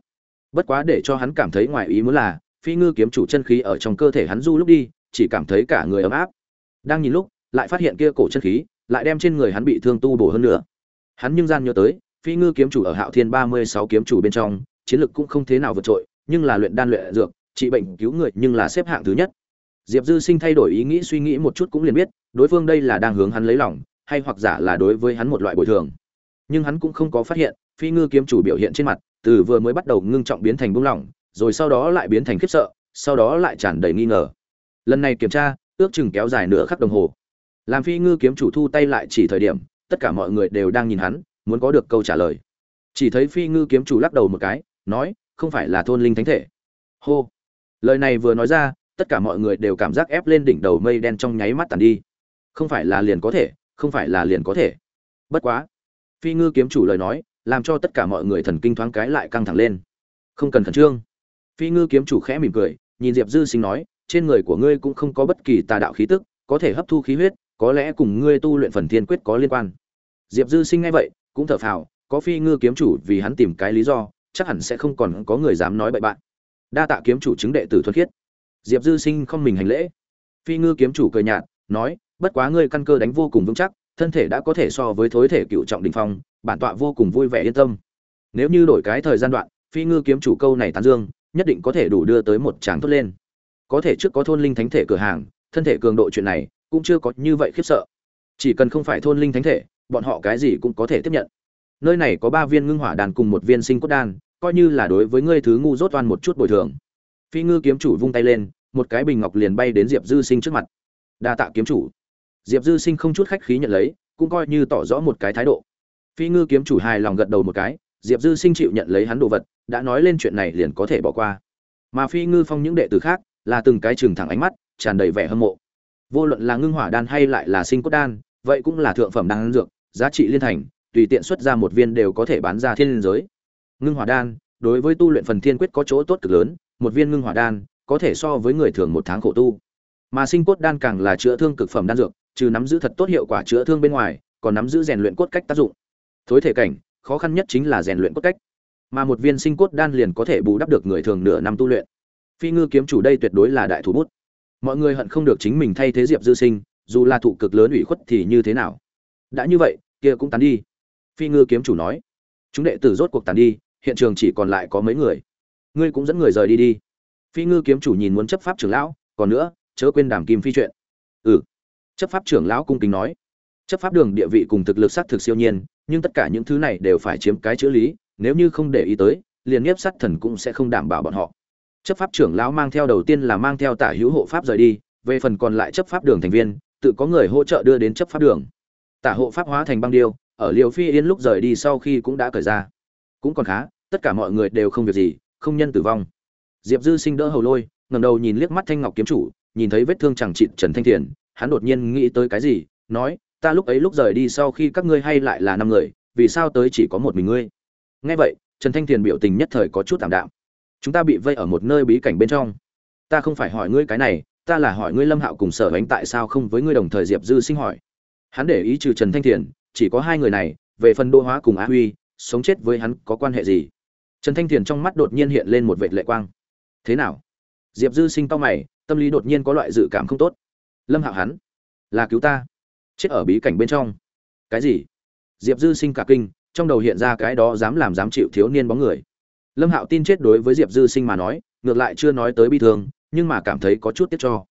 Bất quá để cho hắn cảm thấy ngoài ý muốn là, phi ngư kiếm chủ chân khí ở trong cơ thể hắn du lúc đi chỉ cảm thấy cả người ấm áp. Đang nhìn lúc, lại phát hiện kia cổ chân khí, lại đem trên người hắn bị thương tu bổ hơn nữa. Hắn nhưng gian nhớ tới, phi ngư kiếm chủ ở hạo thiên ba mươi sáu kiếm chủ bên trong, chiến lực cũng không thế nào vượt trội, nhưng là luyện đan luyện dược, trị bệnh cứu người nhưng là xếp hạng thứ nhất. Diệp dư sinh thay đổi ý nghĩ suy nghĩ một chút cũng liền biết, đối phương đây là đang hướng hắn lấy lòng, hay hoặc giả là đối với hắn một loại bồi thường. Nhưng hắn cũng không có phát hiện, phi ngư kiếm chủ biểu hiện trên mặt, từ vừa mới bắt đầu ngưng trọng biến thành buông lỏng, rồi sau đó lại biến thành khiếp sợ, sau đó lại tràn đầy nghi ngờ lần này kiểm tra, ước chừng kéo dài nửa khắc đồng hồ. Làm phi ngư kiếm chủ thu tay lại chỉ thời điểm, tất cả mọi người đều đang nhìn hắn, muốn có được câu trả lời. Chỉ thấy phi ngư kiếm chủ lắc đầu một cái, nói, không phải là thôn linh thánh thể. Hô. Lời này vừa nói ra, tất cả mọi người đều cảm giác ép lên đỉnh đầu mây đen trong nháy mắt tàn đi. Không phải là liền có thể, không phải là liền có thể. Bất quá. Phi ngư kiếm chủ lời nói, làm cho tất cả mọi người thần kinh thoáng cái lại căng thẳng lên. Không cần khẩn trương. Phi ngư kiếm chủ khẽ mỉm cười, nhìn diệp dư sinh nói trên người của ngươi cũng không có bất kỳ tà đạo khí tức, có thể hấp thu khí huyết, có lẽ cùng ngươi tu luyện phần thiên quyết có liên quan. Diệp dư sinh nghe vậy, cũng thở phào, có phi ngư kiếm chủ vì hắn tìm cái lý do, chắc hẳn sẽ không còn có người dám nói bậy bạn. Đa tạ kiếm chủ chứng đệ tử thuật khiết. Diệp dư sinh không mình hành lễ. Phi ngư kiếm chủ cười nhạt, nói, bất quá ngươi căn cơ đánh vô cùng vững chắc, thân thể đã có thể so với thối thể cựu trọng đỉnh phong, bản tọa vô cùng vui vẻ yên tâm. Nếu như đổi cái thời gian đoạn, phi ngư kiếm chủ câu này tán dương, nhất định có thể đủ đưa tới một tràng tốt lên có thể trước có thôn linh thánh thể cửa hàng, thân thể cường độ chuyện này cũng chưa có như vậy khiếp sợ. Chỉ cần không phải thôn linh thánh thể, bọn họ cái gì cũng có thể tiếp nhận. Nơi này có ba viên ngưng hỏa đàn cùng một viên sinh cốt đan, coi như là đối với ngươi thứ ngu dốt oan một chút bồi thường. Phi ngư kiếm chủ vung tay lên, một cái bình ngọc liền bay đến diệp dư sinh trước mặt. Đa tạ kiếm chủ. Diệp dư sinh không chút khách khí nhận lấy, cũng coi như tỏ rõ một cái thái độ. Phi ngư kiếm chủ hài lòng gật đầu một cái, diệp dư sinh chịu nhận lấy hắn đồ vật, đã nói lên chuyện này liền có thể bỏ qua. Mà phi ngư phong những đệ tử khác là từng cái trừng thẳng ánh mắt, tràn đầy vẻ hâm mộ. Vô luận là ngưng hỏa đan hay lại là sinh cốt đan, vậy cũng là thượng phẩm đan dược, giá trị liên thành, tùy tiện xuất ra một viên đều có thể bán ra thiên liên giới. Ngưng hỏa đan, đối với tu luyện phần thiên quyết có chỗ tốt cực lớn, một viên ngưng hỏa đan, có thể so với người thường một tháng khổ tu. Mà sinh cốt đan càng là chữa thương cực phẩm đan dược, trừ nắm giữ thật tốt hiệu quả chữa thương bên ngoài, còn nắm giữ rèn luyện cốt cách tác dụng. Thối thể cảnh, khó khăn nhất chính là rèn luyện cốt cách. Mà một viên sinh cốt đan liền có thể bù đắp được người thường nửa năm tu luyện phi ngư kiếm chủ đây tuyệt đối là đại thủ bút. Mọi người hận không được chính mình thay thế diệp dư sinh, dù là thụ cực lớn ủy khuất thì như thế nào? Đã như vậy, kia cũng tán đi. Phi ngư kiếm chủ nói. Chúng đệ tử rốt cuộc tán đi, hiện trường chỉ còn lại có mấy người. Ngươi cũng dẫn người rời đi đi. Phi ngư kiếm chủ nhìn muốn chấp pháp trưởng lão, còn nữa, chớ quên đàm kim phi chuyện. Ừ. Chấp pháp trưởng lão cung kính nói. Chấp pháp đường địa vị cùng thực lực sát thực siêu nhiên, nhưng tất cả những thứ này đều phải chiếm cái chữ lý, nếu như không để ý tới, liền nhiếp sát thần cũng sẽ không đảm bảo bọn họ chấp pháp trưởng lão mang theo đầu tiên là mang theo tả hữu hộ pháp rời đi, về phần còn lại chấp pháp đường thành viên, tự có người hỗ trợ đưa đến chấp pháp đường. Tả hộ pháp hóa thành băng điêu, ở liều phi yên lúc rời đi sau khi cũng đã cởi ra. Cũng còn khá, tất cả mọi người đều không việc gì, không nhân tử vong. Diệp dư sinh đỡ hầu lôi, ngẩng đầu nhìn liếc mắt thanh ngọc kiếm chủ, nhìn thấy vết thương chẳng trịn trần thanh thiền, hắn đột nhiên nghĩ tới cái gì, nói, ta lúc ấy lúc rời đi sau khi các ngươi hay lại là năm người, vì sao tới chỉ có một mình ngươi? Nghe vậy, trần thanh thiền biểu tình nhất thời có chút tạm đạm chúng ta bị vây ở một nơi bí cảnh bên trong. Ta không phải hỏi ngươi cái này, ta là hỏi ngươi lâm hạo cùng sở bánh tại sao không với ngươi đồng thời diệp dư sinh hỏi. Hắn để ý trừ trần thanh thiền, chỉ có hai người này, về phần đô hóa cùng á huy, sống chết với hắn có quan hệ gì? Trần thanh thiền trong mắt đột nhiên hiện lên một vệt lệ quang. Thế nào? Diệp dư sinh to mày, tâm lý đột nhiên có loại dự cảm không tốt. Lâm hạo hắn, là cứu ta. Chết ở bí cảnh bên trong. Cái gì? Diệp dư sinh cả kinh, trong đầu hiện ra cái đó dám làm dám chịu thiếu niên bóng người lâm hạo tin chết đối với diệp dư sinh mà nói, ngược lại chưa nói tới bi thương, nhưng mà cảm thấy có chút tiếc cho.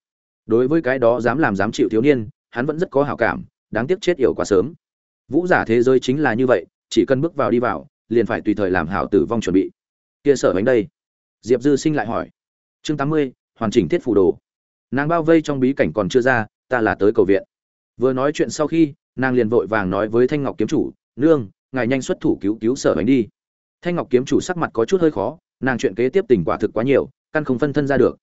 Đối với cái đó dám làm dám chịu thiếu niên, hắn vẫn rất có hảo cảm, đáng tiếc chết yểu quá sớm. Vũ giả thế giới chính là như vậy, chỉ cần bước vào đi vào, liền phải tùy thời làm hảo tử vong chuẩn bị. Kia sở bánh đây. Diệp dư sinh lại hỏi. Chương tám mươi, hoàn chỉnh thiết phủ đồ. Nàng bao vây trong bí cảnh còn chưa ra, ta là tới cầu viện. Vừa nói chuyện sau khi, nàng liền vội vàng nói với thanh ngọc kiếm chủ, nương, ngài nhanh xuất thủ cứu cứu sở bánh đi thanh ngọc kiếm chủ sắc mặt có chút hơi khó, nàng chuyện kế tiếp tình quả thực quá nhiều, căn không phân thân ra được.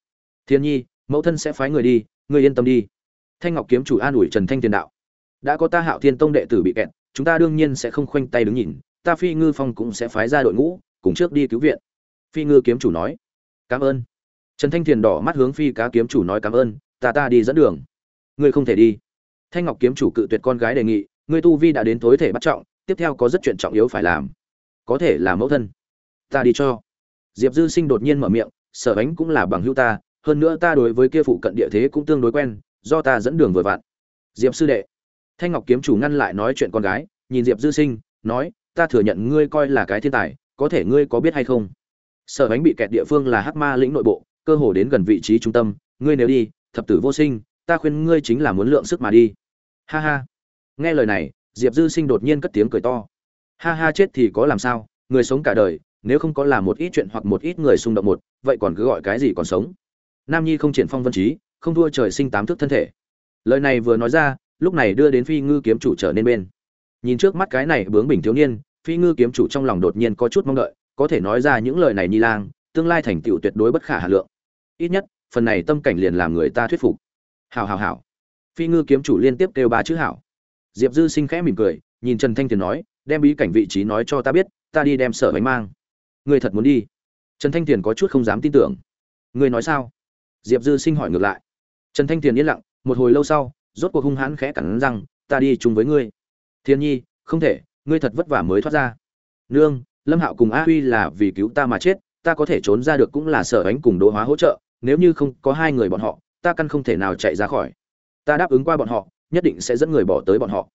Thiên nhi, mẫu thân sẽ phái người đi người yên tâm đi. Thanh ngọc kiếm chủ an ủi trần thanh tiền đạo. Đã có ta hạo thiên tông đệ tử bị kẹt, chúng ta đương nhiên sẽ không khoanh tay đứng nhìn, ta phi ngư phong cũng sẽ phái ra đội ngũ, cùng trước đi cứu viện. Phi ngư kiếm chủ nói. Cảm ơn. Trần thanh thiền đỏ mắt hướng phi cá kiếm chủ nói cảm ơn, ta ta đi dẫn đường. Ngươi không thể đi. Thanh ngọc kiếm chủ cự tuyệt con gái đề nghị, ngươi tu vi đã đến tối thể bắt trọng, tiếp theo có rất chuyện trọng yếu phải làm có thể là mẫu thân. Ta đi cho. Diệp dư sinh đột nhiên mở miệng, sở ánh cũng là bằng hữu ta, hơn nữa ta đối với kia phụ cận địa thế cũng tương đối quen, do ta dẫn đường vừa vặn. Diệp sư đệ. Thanh ngọc kiếm chủ ngăn lại nói chuyện con gái, nhìn diệp dư sinh, nói, ta thừa nhận ngươi coi là cái thiên tài, có thể ngươi có biết hay không? Sở ánh bị kẹt địa phương là hắc ma lĩnh nội bộ, cơ hồ đến gần vị trí trung tâm, ngươi nếu đi, thập tử vô sinh, ta khuyên ngươi chính là muốn lượng sức mà đi. Ha ha. Nghe lời này, diệp dư sinh đột nhiên cất tiếng cười to ha ha chết thì có làm sao, người sống cả đời, nếu không có làm một ít chuyện hoặc một ít người xung động một, vậy còn cứ gọi cái gì còn sống? Nam nhi không triển phong vân trí, không thua trời sinh tám thước thân thể. Lời này vừa nói ra, lúc này đưa đến phi ngư kiếm chủ trở nên bên. Nhìn trước mắt cái này bướng bình thiếu niên, phi ngư kiếm chủ trong lòng đột nhiên có chút mong đợi, có thể nói ra những lời này nhi lang, tương lai thành tựu tuyệt đối bất khả hà lượng. Ít nhất, phần này tâm cảnh liền làm người ta thuyết phục. Hào hào hào phi ngư kiếm chủ liên tiếp kêu ba chữ hảo. Diệp dư sinh khẽ mỉm cười, nhìn trần thanh thiền nói đem bí cảnh vị trí nói cho ta biết, ta đi đem sở bánh mang. Ngươi thật muốn đi? Trần thanh tiền có chút không dám tin tưởng. Ngươi nói sao? Diệp dư sinh hỏi ngược lại. Trần thanh tiền yên lặng, một hồi lâu sau, rốt cuộc hung hãn khẽ cắn răng, ta đi chung với ngươi. Thiên nhi, không thể, ngươi thật vất vả mới thoát ra. Nương, lâm hạo cùng a huy là vì cứu ta mà chết, ta có thể trốn ra được cũng là sở ánh cùng đỗ hóa hỗ trợ, nếu như không có hai người bọn họ, ta căn không thể nào chạy ra khỏi. Ta đáp ứng qua bọn họ, nhất định sẽ dẫn người bỏ tới bọn họ.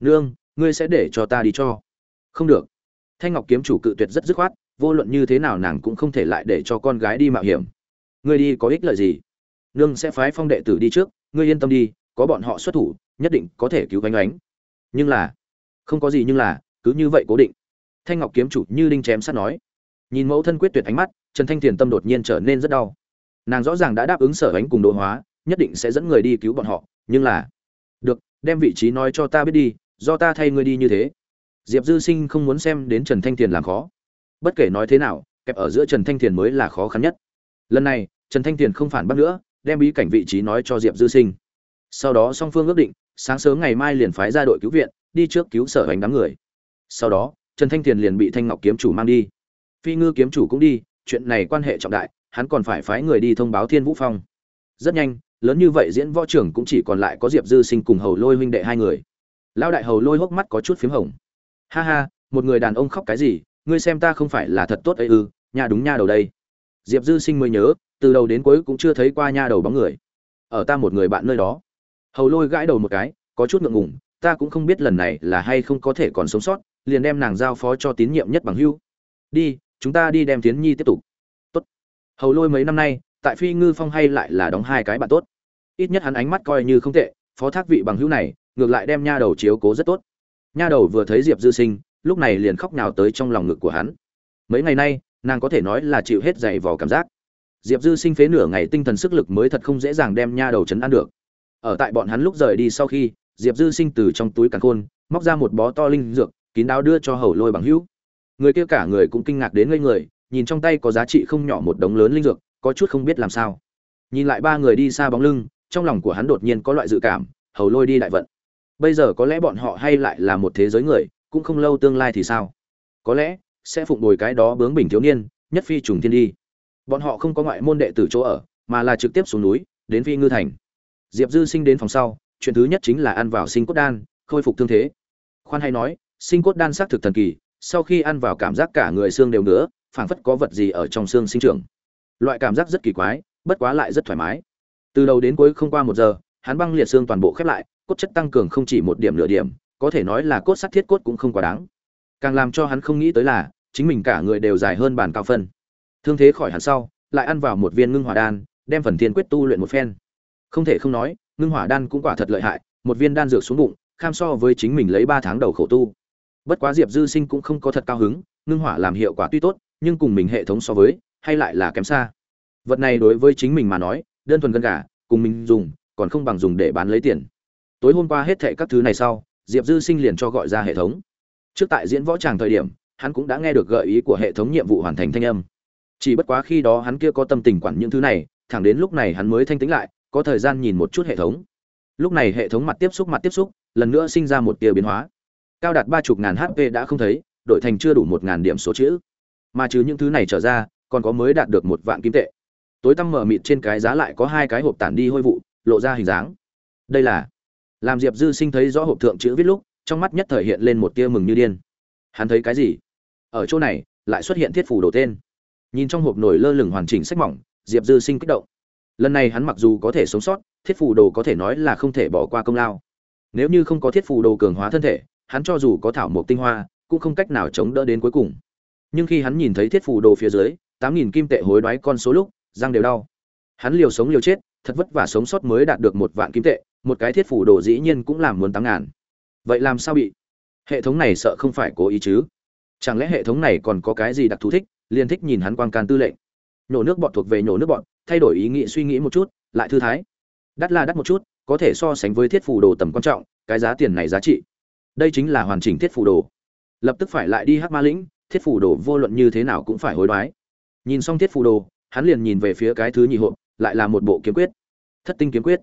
Nương ngươi sẽ để cho ta đi cho. Không được. Thanh ngọc kiếm chủ cự tuyệt rất dứt khoát, vô luận như thế nào nàng cũng không thể lại để cho con gái đi mạo hiểm. Ngươi đi có ích lợi gì? Nương sẽ phái phong đệ tử đi trước, ngươi yên tâm đi, có bọn họ xuất thủ, nhất định có thể cứu vánh ánh nhưng là, không có gì nhưng là, cứ như vậy cố định. Thanh ngọc kiếm chủ như đinh chém sắt nói. Nhìn mẫu thân quyết tuyệt ánh mắt, trần thanh thiền tâm đột nhiên trở nên rất đau. Nàng rõ ràng đã đáp ứng sở ánh cùng đồ hóa, nhất định sẽ dẫn người đi cứu bọn họ, nhưng là, được, đem vị trí nói cho ta biết đi do ta thay ngươi đi như thế. Diệp dư sinh không muốn xem đến trần thanh thiền làm khó. Bất kể nói thế nào, kẹp ở giữa trần thanh thiền mới là khó khăn nhất. Lần này, trần thanh thiền không phản bác nữa, đem bí cảnh vị trí nói cho diệp dư sinh. Sau đó song phương ước định, sáng sớm ngày mai liền phái ra đội cứu viện, đi trước cứu sở hành đám người. Sau đó, trần thanh thiền liền bị thanh ngọc kiếm chủ mang đi. Phi ngư kiếm chủ cũng đi, chuyện này quan hệ trọng đại, hắn còn phải phái người đi thông báo thiên vũ phong. Rất nhanh, lớn như vậy diễn võ trưởng cũng chỉ còn lại có diệp dư sinh cùng hầu lôi huynh đệ hai người lão đại hầu lôi hốc mắt có chút p h í m hồng. Ha ha, một người đàn ông khóc cái gì, ngươi xem ta không phải là thật tốt ấy ư, nha đúng nha đầu đây. Diệp dư sinh mới nhớ, từ đầu đến cuối cũng chưa thấy qua nha đầu bóng người. Ở ta một người bạn nơi đó. Hầu lôi gãi đầu một cái, có chút ngượng ngùng, ta cũng không biết lần này là hay không có thể còn sống sót, liền đem nàng giao phó cho tín nhiệm nhất bằng hưu. Đi, chúng ta đi đem tiến nhi tiếp tục. Tốt. Hầu lôi mấy năm nay, tại phi ngư phong hay lại là đóng hai cái bạn tốt. Ít nhất hắn ánh mắt coi như không tệ, phó thác vị bằng hữu này ngược lại đem nha đầu chiếu cố rất tốt. Nha đầu vừa thấy diệp dư sinh, lúc này liền khóc nhào tới trong lòng ngực của hắn. Mấy ngày nay, nàng có thể nói là chịu hết dày vò cảm giác. Diệp dư sinh phế nửa ngày tinh thần sức lực mới thật không dễ dàng đem nha đầu chấn an được. Ở tại bọn hắn lúc rời đi sau khi, diệp dư sinh từ trong túi càn khôn, móc ra một bó to linh dược, kín đáo đưa cho hầu lôi bằng hữu. Người kia cả người cũng kinh ngạc đến ngây người, nhìn trong tay có giá trị không nhỏ một đống lớn linh dược, có chút không biết làm sao. Nhìn lại ba người đi xa bóng lưng, trong lòng của hắn đột nhiên có loại dự cảm, hầu lôi đi đại vận bây giờ có lẽ bọn họ hay lại là một thế giới người, cũng không lâu tương lai thì sao? Có lẽ sẽ phụng bồi cái đó bướng bình thiếu niên, nhất phi trùng thiên đi. Bọn họ không có ngoại môn đệ tử chỗ ở, mà là trực tiếp xuống núi, đến phi ngư thành. Diệp dư sinh đến phòng sau, chuyện thứ nhất chính là ăn vào sinh cốt đan, khôi phục thương thế. Khoan hay nói, sinh cốt đan xác thực thần kỳ, sau khi ăn vào cảm giác cả người xương đều nữa phảng phất có vật gì ở trong xương sinh trưởng. Loại cảm giác rất kỳ quái, bất quá lại rất thoải mái. Từ đầu đến cuối không qua một giờ, hắn băng liệt xương toàn bộ khép lại cốt chất tăng cường không chỉ một điểm nửa điểm, có thể nói là cốt sắt thiết cốt cũng không quá đáng. Càng làm cho hắn không nghĩ tới là, chính mình cả người đều dài hơn bàn cao phân. Thương thế khỏi hẳn sau, lại ăn vào một viên ngưng hỏa đan, đem phần thiên quyết tu luyện một phen. Không thể không nói, ngưng hỏa đan cũng quả thật lợi hại, một viên đan dược xuống bụng, kham so với chính mình lấy ba tháng đầu khổ tu. Bất quá diệp dư sinh cũng không có thật cao hứng, ngưng hỏa làm hiệu quả tuy tốt, nhưng cùng mình hệ thống so với, hay lại là kém xa. Vật này đối với chính mình mà nói, đơn thuần gân gà, cùng mình dùng, còn không bằng dùng để bán lấy tiền tối hôm qua hết thệ các thứ này sau, diệp dư sinh liền cho gọi ra hệ thống. Trước tại diễn võ tràng thời điểm, hắn cũng đã nghe được gợi ý của hệ thống nhiệm vụ hoàn thành thanh âm. Chỉ bất quá khi đó hắn kia có tâm tình quản những thứ này, thẳng đến lúc này hắn mới thanh tĩnh lại, có thời gian nhìn một chút hệ thống. Lúc này hệ thống mặt tiếp xúc mặt tiếp xúc, lần nữa sinh ra một tia biến hóa. Cao đạt ba chục ngàn hp đã không thấy, đổi thành chưa đủ một ngàn điểm số chữ. Mà trừ những thứ này trở ra, còn có mới đạt được một vạn kim tệ. Tối tăm mở mịt trên cái giá lại có hai cái hộp tản đi hôi vụ, lộ ra hình dáng. Đây là làm diệp dư sinh thấy rõ hộp thượng chữ viết lúc, trong mắt nhất thời hiện lên một tia mừng như điên. Hắn thấy cái gì? Ở chỗ này, lại xuất hiện thiết phủ đồ tên. Nhìn trong hộp nổi lơ lửng hoàn chỉnh sách mỏng, diệp dư sinh kích động. Lần này hắn mặc dù có thể sống sót, thiết phủ đồ có thể nói là không thể bỏ qua công lao. Nếu như không có thiết phủ đồ cường hóa thân thể, hắn cho dù có thảo mộc tinh hoa, cũng không cách nào chống đỡ đến cuối cùng. Nhưng khi hắn nhìn thấy thiết phủ đồ phía dưới, tám nghìn kim tệ hối đoái con số lúc, răng đều đau. Hắn liều sống liều chết, thật vất vả sống sót mới đạt được một vạn kim tệ một cái thiết phủ đồ dĩ nhiên cũng làm muốn tám ngàn. Vậy làm sao bị? Hệ thống này sợ không phải cố ý chứ? Chẳng lẽ hệ thống này còn có cái gì đặc thù thích? Liền thích nhìn hắn quang can tư lệnh. Nhổ nước bọn thuộc về nhổ nước bọn thay đổi ý nghĩ suy nghĩ một chút, lại thư thái. Đắt là đắt một chút, có thể so sánh với thiết phủ đồ tầm quan trọng, cái giá tiền này giá trị. Đây chính là hoàn chỉnh thiết phủ đồ. Lập tức phải lại đi hắc ma lĩnh, thiết phủ đồ vô luận như thế nào cũng phải hối đoái. Nhìn xong thiết phủ đồ, hắn liền nhìn về phía cái thứ nhị hộp, lại là một bộ kiếm quyết. Thất tinh kiếm quyết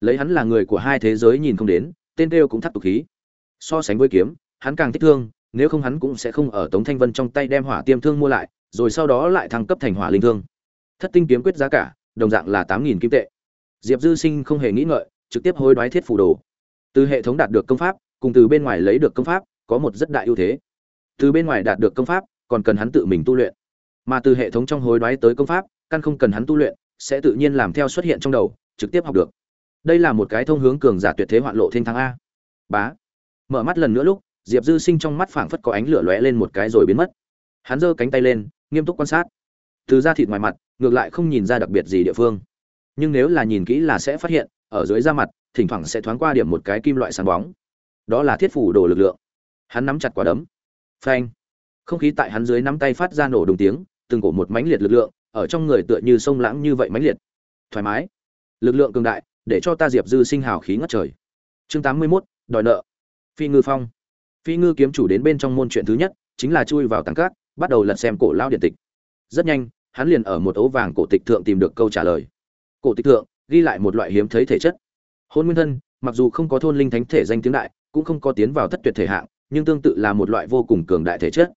lấy hắn là người của hai thế giới nhìn không đến, tên kêu cũng thắt tục khí. So sánh với kiếm, hắn càng thích thương, nếu không hắn cũng sẽ không ở tống thanh vân trong tay đem hỏa tiêm thương mua lại, rồi sau đó lại thăng cấp thành hỏa linh thương. Thất tinh kiếm quyết giá cả, đồng dạng là tám nghìn kim tệ. Diệp dư sinh không hề nghĩ ngợi, trực tiếp hối đoái thiết phủ đồ. Từ hệ thống đạt được công pháp, cùng từ bên ngoài lấy được công pháp, có một rất đại ưu thế. Từ bên ngoài đạt được công pháp, còn cần hắn tự mình tu luyện. Mà từ hệ thống trong hối đoái tới công pháp, căn không cần hắn tu luyện, sẽ tự nhiên làm theo xuất hiện trong đầu, trực tiếp học được đây là một cái thông hướng cường giả tuyệt thế hoạn lộ thiên thắng a. Bá. Mở mắt lần nữa lúc, diệp dư sinh trong mắt phảng phất có ánh lửa lóe lên một cái rồi biến mất. Hắn giơ cánh tay lên, nghiêm túc quan sát. Từ da thịt ngoài mặt, ngược lại không nhìn ra đặc biệt gì địa phương. Nhưng nếu là nhìn kỹ là sẽ phát hiện, ở dưới da mặt, thỉnh thoảng sẽ thoáng qua điểm một cái kim loại sáng bóng. Đó là thiết phủ đồ lực lượng. Hắn nắm chặt quả đấm. Phanh. Không khí tại hắn dưới nắm tay phát ra nổ đùng tiếng, từng cổ một mãnh liệt lực lượng, ở trong người tựa như sông lãng như vậy mãnh liệt. Thoải mái. Lực lượng cường đại để cho ta diệp dư sinh hào khí ngất trời. Chương tám mươi mốt, đòi nợ. Phi ngư phong. Phi ngư kiếm chủ đến bên trong môn chuyện thứ nhất, chính là chui vào tăng cát, bắt đầu lật xem cổ lao điện tịch. Rất nhanh, hắn liền ở một ấu vàng cổ tịch thượng tìm được câu trả lời. Cổ tịch thượng, ghi lại một loại hiếm thấy thể chất. Hôn nguyên thân, mặc dù không có thôn linh thánh thể danh tiếng đại, cũng không có tiến vào thất tuyệt thể hạng, nhưng tương tự là một loại vô cùng cường đại thể chất.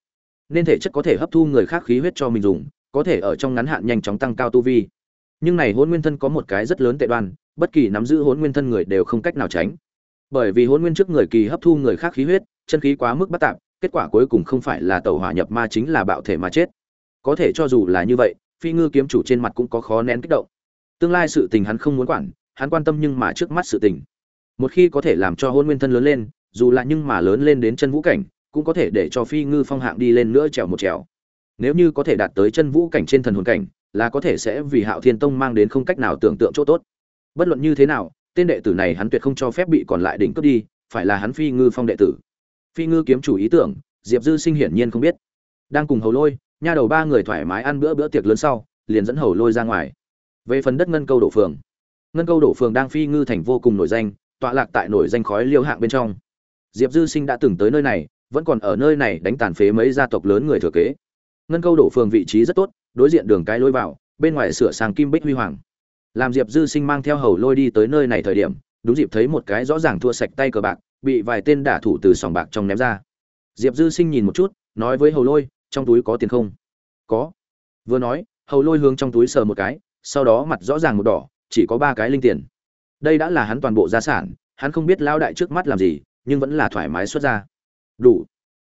Nên thể chất có thể hấp thu người khác khí huyết cho mình dùng, có thể ở trong ngắn hạn nhanh chóng tăng cao tu vi nhưng này hôn nguyên thân có một cái rất lớn tệ đoan, bất kỳ nắm giữ hôn nguyên thân người đều không cách nào tránh. Bởi vì hôn nguyên trước người kỳ hấp thu người khác khí huyết, chân khí quá mức bất tạp, kết quả cuối cùng không phải là tàu hỏa nhập ma chính là bạo thể mà chết. Có thể cho dù là như vậy, phi ngư kiếm chủ trên mặt cũng có khó nén kích động. Tương lai sự tình hắn không muốn quản, hắn quan tâm nhưng mà trước mắt sự tình. Một khi có thể làm cho hôn nguyên thân lớn lên, dù là nhưng mà lớn lên đến chân vũ cảnh, cũng có thể để cho phi ngư phong hạng đi lên nữa trèo một trèo. Nếu như có thể đạt tới chân vũ cảnh trên thần hồn cảnh là có thể sẽ vì hạo thiên tông mang đến không cách nào tưởng tượng chỗ tốt. Bất luận như thế nào, tên đệ tử này hắn tuyệt không cho phép bị còn lại đỉnh cướp đi, phải là hắn phi ngư phong đệ tử. Phi ngư kiếm chủ ý tưởng, diệp dư sinh hiển nhiên không biết. Đang cùng hầu lôi, nha đầu ba người thoải mái ăn bữa bữa tiệc lớn sau, liền dẫn hầu lôi ra ngoài. Về phần đất ngân câu đổ phường. Ngân câu đổ phường đang phi ngư thành vô cùng nổi danh, tọa lạc tại nổi danh khói liêu hạng bên trong. Diệp dư sinh đã từng tới nơi này, vẫn còn ở nơi này đánh tàn phế mấy gia tộc lớn người thừa kế. Ngân câu đổ phường vị trí rất tốt đối diện đường cái lối vào, bên ngoài sửa sang kim bích huy hoàng. Làm diệp dư sinh mang theo hầu lôi đi tới nơi này thời điểm, đúng dịp thấy một cái rõ ràng thua sạch tay cờ bạc, bị vài tên đả thủ từ sòng bạc trong ném ra. Diệp dư sinh nhìn một chút, nói với hầu lôi, trong túi có tiền không? Có. Vừa nói, hầu lôi hướng trong túi sờ một cái, sau đó mặt rõ ràng một đỏ, chỉ có ba cái linh tiền. Đây đã là hắn toàn bộ gia sản, hắn không biết lao đại trước mắt làm gì, nhưng vẫn là thoải mái xuất ra. Đủ.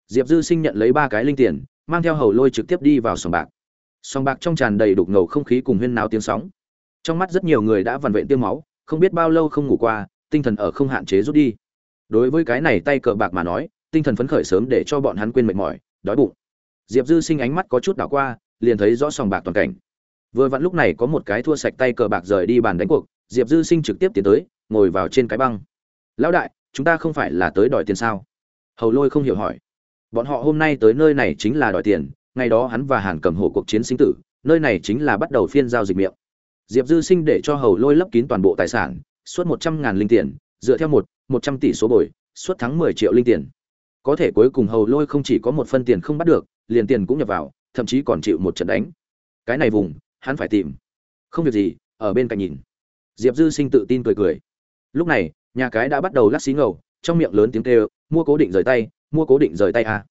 Diệp dư sinh nhận lấy ba cái linh tiền, mang theo hầu lôi trực tiếp đi vào sòng bạc sòng bạc trong tràn đầy đục ngầu không khí cùng huyên náo tiếng sóng. Trong mắt rất nhiều người đã vằn vện tiêm máu, không biết bao lâu không ngủ qua, tinh thần ở không hạn chế rút đi. Đối với cái này tay cờ bạc mà nói, tinh thần phấn khởi sớm để cho bọn hắn quên mệt mỏi, đói bụng. Diệp dư sinh ánh mắt có chút đảo qua, liền thấy rõ sòng bạc toàn cảnh. Vừa vặn lúc này có một cái thua sạch tay cờ bạc rời đi bàn đánh cuộc, diệp dư sinh trực tiếp tiến tới, ngồi vào trên cái băng. Lão đại, chúng ta không phải là tới đòi tiền sao? Hầu lôi không hiểu hỏi. Bọn họ hôm nay tới nơi này chính là đòi tiền ngày đó hắn và hàn cầm hổ cuộc chiến sinh tử, nơi này chính là bắt đầu phiên giao dịch miệng. Diệp dư sinh để cho hầu lôi lấp kín toàn bộ tài sản, suốt một trăm ngàn linh tiền, dựa theo một một trăm tỷ số bồi, suốt thắng mười triệu linh tiền. Có thể cuối cùng hầu lôi không chỉ có một phân tiền không bắt được, liền tiền cũng nhập vào, thậm chí còn chịu một trận đánh. Cái này vùng, hắn phải tìm. Không việc gì, ở bên cạnh nhìn. Diệp dư sinh tự tin cười cười. Lúc này, nhà cái đã bắt đầu lắc xí ngầu, trong miệng lớn tiếng kêu, mua cố định rời tay, mua cố định rời tay à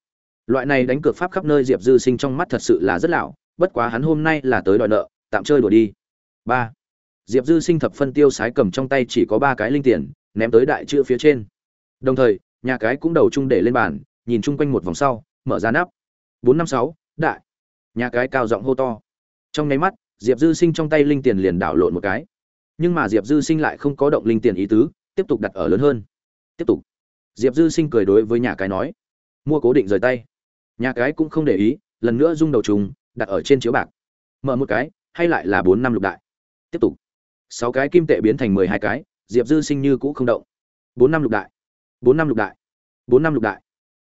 loại này đánh cược pháp khắp nơi diệp dư sinh trong mắt thật sự là rất lão, bất quá hắn hôm nay là tới đòi nợ, tạm chơi đùa đi. Ba. Diệp dư sinh thập phân tiêu sái cầm trong tay chỉ có ba cái linh tiền, ném tới đại chữ phía trên. Đồng thời, nhà cái cũng đầu chung để lên bàn, nhìn chung quanh một vòng sau, mở ra nắp. Bốn năm sáu, đại. Nhà cái cao giọng hô to. Trong nháy mắt, diệp dư sinh trong tay linh tiền liền đảo lộn một cái. Nhưng mà diệp dư sinh lại không có động linh tiền ý tứ, tiếp tục đặt ở lớn hơn. Tiếp tục. Diệp dư sinh cười đối với nhà cái nói. Mua cố định rời tay nhà cái cũng không để ý, lần nữa rung đầu trùng, đặt ở trên chiếu bạc. Mở một cái, hay lại là bốn năm lục đại. Tiếp tục. Sáu cái kim tệ biến thành mười hai cái, diệp dư sinh như cũ không động. Bốn năm lục đại. Bốn năm lục đại. Bốn năm lục đại.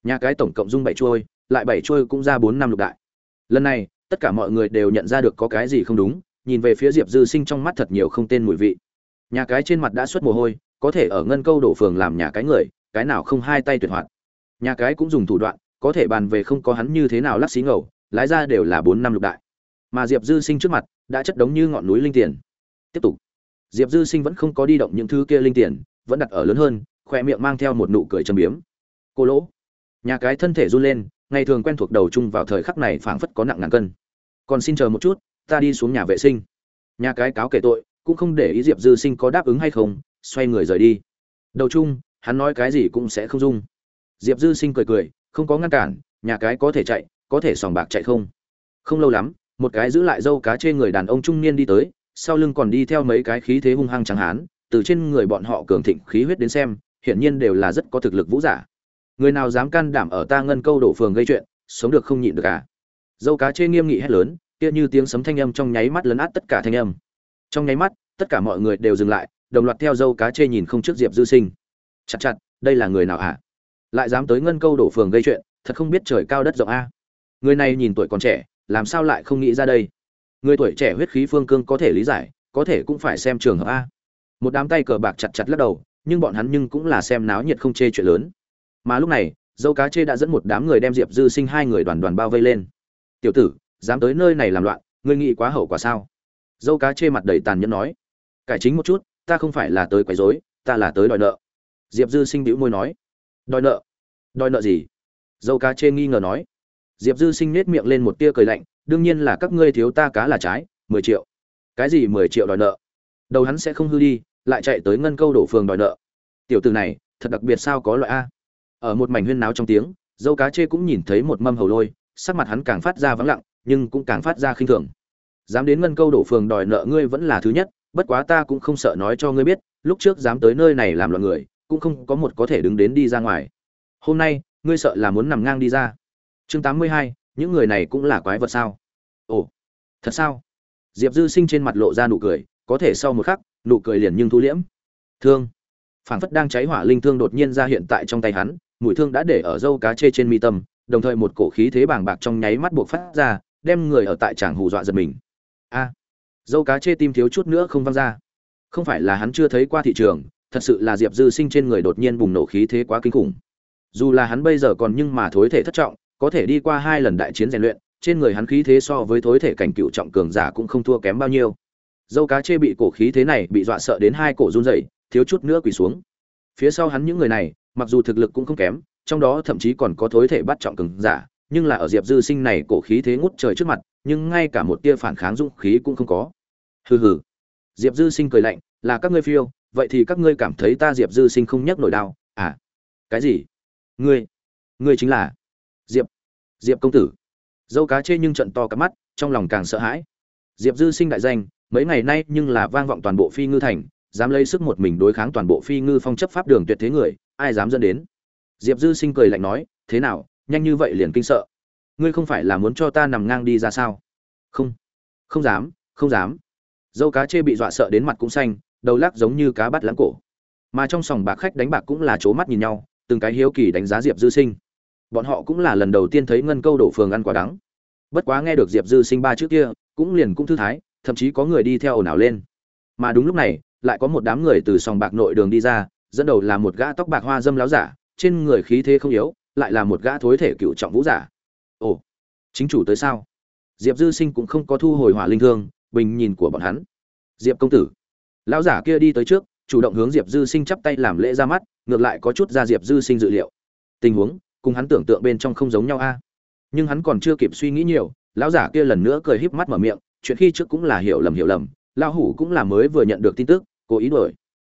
Nhà cái tổng cộng dung bảy trôi lại bảy trôi cũng ra bốn năm lục đại. Lần này, tất cả mọi người đều nhận ra được có cái gì không đúng, nhìn về phía diệp dư sinh trong mắt thật nhiều không tên mùi vị. Nhà cái trên mặt đã xuất mồ hôi, có thể ở ngân câu đổ phường làm nhà cái người, cái nào không hai tay tuyệt hoạt. Nhà cái cũng dùng thủ đoạn có thể bàn về không có hắn như thế nào lắc xí ngầu, lái ra đều là bốn năm lục đại. Mà diệp dư sinh trước mặt, đã chất đống như ngọn núi linh tiền. Tiếp tục. Diệp dư sinh vẫn không có đi động những thứ kia linh tiền, vẫn đặt ở lớn hơn khoe miệng mang theo một nụ cười châm biếm. Cô lỗ. Nhà cái thân thể run lên, ngày thường quen thuộc đầu chung vào thời khắc này phảng phất có nặng ngàn cân. Còn xin chờ một chút, ta đi xuống nhà vệ sinh. Nhà cái cáo kể tội, cũng không để ý diệp dư sinh có đáp ứng hay không, xoay người rời đi. Đầu chung, hắn nói cái gì cũng sẽ không dung. Diệp dư sinh cười cười không có ngăn cản, nhà cái có thể chạy, có thể sòng bạc chạy không? Không lâu lắm, một cái giữ lại dâu cá chê người đàn ông trung niên đi tới, sau lưng còn đi theo mấy cái khí thế hung hăng trắng hán, từ trên người bọn họ cường thịnh khí huyết đến xem, hiển nhiên đều là rất có thực lực vũ giả. Người nào dám can đảm ở ta ngân câu đổ phường gây chuyện, sống được không nhịn được à? Dâu cá chê nghiêm nghị hét lớn, kia như tiếng sấm thanh âm trong nháy mắt lấn át tất cả thanh âm. Trong nháy mắt, tất cả mọi người đều dừng lại, đồng loạt theo dâu cá chê nhìn không trước diệp dư sinh. Chặt chặt, đây là người nào à? Lại dám tới ngân câu đổ phường gây chuyện, thật không biết trời cao đất rộng a. Người này nhìn tuổi còn trẻ, làm sao lại không nghĩ ra đây? Người tuổi trẻ huyết khí phương cương có thể lý giải, có thể cũng phải xem trường hợp a. Một đám tay cờ bạc chặt chặt lắc đầu, nhưng bọn hắn nhưng cũng là xem náo nhiệt không chê chuyện lớn. Mà lúc này, dâu cá chê đã dẫn một đám người đem diệp dư sinh hai người đoàn đoàn bao vây lên. Tiểu tử, dám tới nơi này làm loạn, ngươi nghĩ quá hậu quả sao? Dâu cá chê mặt đầy tàn nhẫn nói. Cải chính một chút, ta không phải là tới quấy rối, ta là tới đòi nợ. Diệp dư sinh bĩu môi nói đòi nợ. Đòi nợ gì? Dâu cá chê nghi ngờ nói. Diệp dư sinh nết miệng lên một tia cười lạnh, đương nhiên là các ngươi thiếu ta cá là trái, mười triệu. Cái gì mười triệu đòi nợ? Đầu hắn sẽ không hư đi, lại chạy tới ngân câu đổ phường đòi nợ. Tiểu từ này, thật đặc biệt sao có loại a? Ở một mảnh huyên náo trong tiếng, dâu cá chê cũng nhìn thấy một mâm hầu lôi, sắc mặt hắn càng phát ra vắng lặng, nhưng cũng càng phát ra khinh thường. Dám đến ngân câu đổ phường đòi nợ ngươi vẫn là thứ nhất, bất quá ta cũng không sợ nói cho ngươi biết, lúc trước dám tới nơi này làm loạn người cũng không có một có thể đứng đến đi ra ngoài. Hôm nay, ngươi sợ là muốn nằm ngang đi ra. Chương tám mươi hai, những người này cũng là quái vật sao? Ồ, thật sao? Diệp dư sinh trên mặt lộ ra nụ cười, có thể sau một khắc, nụ cười liền nhưng thu liễm. Thương. Phảng phất đang cháy hỏa linh thương đột nhiên ra hiện tại trong tay hắn mũi thương đã để ở dâu cá chê trên mi tâm, đồng thời một cổ khí thế bàng bạc trong nháy mắt buộc phát ra, đem người ở tại tràng hù dọa giật mình. A. Dâu cá chê tim thiếu chút nữa không văng ra. Không phải là hắn chưa thấy qua thị trường thật sự là diệp dư sinh trên người đột nhiên bùng nổ khí thế quá kinh khủng. Dù là hắn bây giờ còn nhưng mà thối thể thất trọng, có thể đi qua hai lần đại chiến rèn luyện, trên người hắn khí thế so với thối thể cảnh cựu trọng cường giả cũng không thua kém bao nhiêu. Dâu cá chê bị cổ khí thế này bị dọa sợ đến hai cổ run rẩy, thiếu chút nữa quỳ xuống. Phía sau hắn những người này, mặc dù thực lực cũng không kém, trong đó thậm chí còn có thối thể bắt trọng cường giả, nhưng là ở diệp dư sinh này cổ khí thế ngút trời trước mặt, nhưng ngay cả một tia phản kháng dũng khí cũng không có. Hừ hừ. Diệp dư sinh cười lạnh, là các ngươi phiêu vậy thì các ngươi cảm thấy ta diệp dư sinh không nhắc nổi đau? À cái gì? Ngươi ngươi chính là diệp diệp công tử. Dâu cá chê nhưng trận to cả mắt, trong lòng càng sợ hãi. Diệp dư sinh đại danh, mấy ngày nay nhưng là vang vọng toàn bộ phi ngư thành, dám lấy sức một mình đối kháng toàn bộ phi ngư phong chấp pháp đường tuyệt thế người, ai dám dẫn đến? Diệp dư sinh cười lạnh nói, thế nào, nhanh như vậy liền kinh sợ? Ngươi không phải là muốn cho ta nằm ngang đi ra sao? Không không dám không dám. Dâu cá chê bị dọa sợ đến mặt cũng xanh đầu lắc giống như cá bắt lãng cổ. Mà trong sòng bạc khách đánh bạc cũng là c mắt nhìn nhau, từng cái hiếu kỳ đánh giá diệp dư sinh. Bọn họ cũng là lần đầu tiên thấy ngân câu đổ phường ăn quả đắng. Bất quá nghe được diệp dư sinh ba trước kia, cũng liền cũng thư thái, thậm chí có người đi theo ồn ào lên. Mà đúng lúc này, lại có một đám người từ sòng bạc nội đường đi ra, dẫn đầu là một gã tóc bạc hoa dâm láo giả, trên người khí thế không yếu, lại là một gã thối thể cựu trọng vũ giả. Ồ, chính chủ tới sao? Diệp dư sinh cũng không có thu hồi hỏa linh thương, bình nhìn của bọn hắn. Diệp công tử lão giả kia đi tới trước, chủ động hướng diệp dư sinh chắp tay làm lễ ra mắt, ngược lại có chút ra diệp dư sinh dự liệu. Tình huống, cùng hắn tưởng tượng bên trong không giống nhau a. Nhưng hắn còn chưa kịp suy nghĩ nhiều, lão giả kia lần nữa cười híp mắt mở miệng, chuyện khi trước cũng là hiểu lầm hiểu lầm, lão hủ cũng là mới vừa nhận được tin tức, cố ý đổi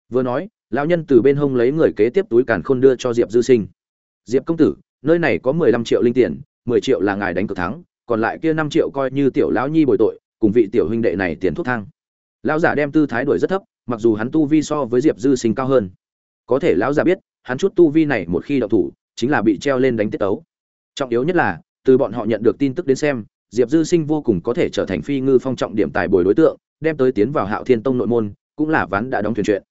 vừa nói, lão nhân từ bên hông lấy người kế tiếp túi càn khôn đưa cho diệp dư sinh. Diệp công tử, nơi này có mười lăm triệu linh tiền, mười triệu là ngài đánh cược thắng, còn lại kia năm triệu coi như tiểu lão nhi bồi tội, cùng vị tiểu huynh đệ này tiền thuốc thang lão giả đem tư thái đuổi rất thấp, mặc dù hắn tu vi so với diệp dư sinh cao hơn. Có thể lão giả biết, hắn chút tu vi này một khi đậu thủ, chính là bị treo lên đánh tiết tấu. Trọng yếu nhất là, từ bọn họ nhận được tin tức đến xem, diệp dư sinh vô cùng có thể trở thành phi ngư phong trọng điểm tài bồi đối tượng, đem tới tiến vào hạo thiên tông nội môn, cũng là ván đã đóng thuyền chuyện.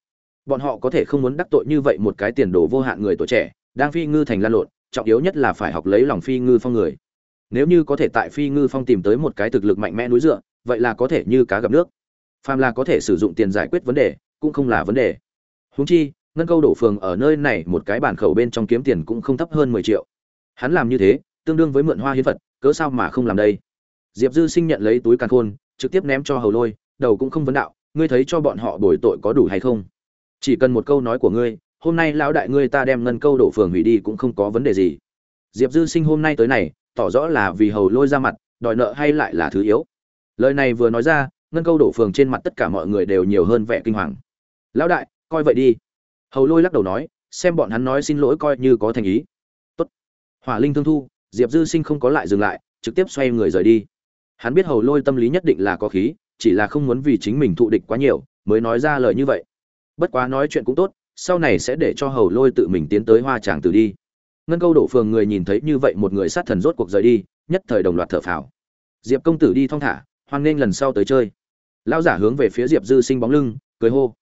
Bọn họ có thể không muốn đắc tội như vậy một cái tiền đồ vô hạn người tuổi trẻ, đang phi ngư thành lan lộn, trọng yếu nhất là phải học lấy lòng phi ngư phong người. Nếu như có thể tại phi ngư phong tìm tới một cái thực lực mạnh mẽ núi dựa, vậy là có thể như cá gặp nước phàm là có thể sử dụng tiền giải quyết vấn đề cũng không là vấn đề. Huống chi ngân câu đổ phường ở nơi này một cái bản khẩu bên trong kiếm tiền cũng không thấp hơn mười triệu. Hắn làm như thế tương đương với mượn hoa hiến vật, cớ sao mà không làm đây? Diệp dư sinh nhận lấy túi càn khôn trực tiếp ném cho hầu lôi đầu cũng không vấn đạo ngươi thấy cho bọn họ bồi tội có đủ hay không? Chỉ cần một câu nói của ngươi hôm nay lão đại ngươi ta đem ngân câu đổ phường hủy đi cũng không có vấn đề gì. Diệp dư sinh hôm nay tới này tỏ rõ là vì hầu lôi ra mặt đòi nợ hay lại là thứ yếu. Lời này vừa nói ra ngân câu đổ phường trên mặt tất cả mọi người đều nhiều hơn vẻ kinh hoàng. Lão đại, coi vậy đi. Hầu lôi lắc đầu nói, xem bọn hắn nói xin lỗi coi như có thành ý. Tốt. hỏa linh thương thu, diệp dư sinh không có lại dừng lại, trực tiếp xoay người rời đi. Hắn biết hầu lôi tâm lý nhất định là có khí, chỉ là không muốn vì chính mình thụ địch quá nhiều, mới nói ra lời như vậy. Bất quá nói chuyện cũng tốt, sau này sẽ để cho hầu lôi tự mình tiến tới hoa tràng từ đi. Ngân câu đổ phường người nhìn thấy như vậy một người sát thần rốt cuộc rời đi, nhất thời đồng loạt thở phào. Diệp công tử đi thong thả hoan nghênh lần sau tới chơi. Lão giả hướng về phía diệp dư sinh bóng lưng, cười hô.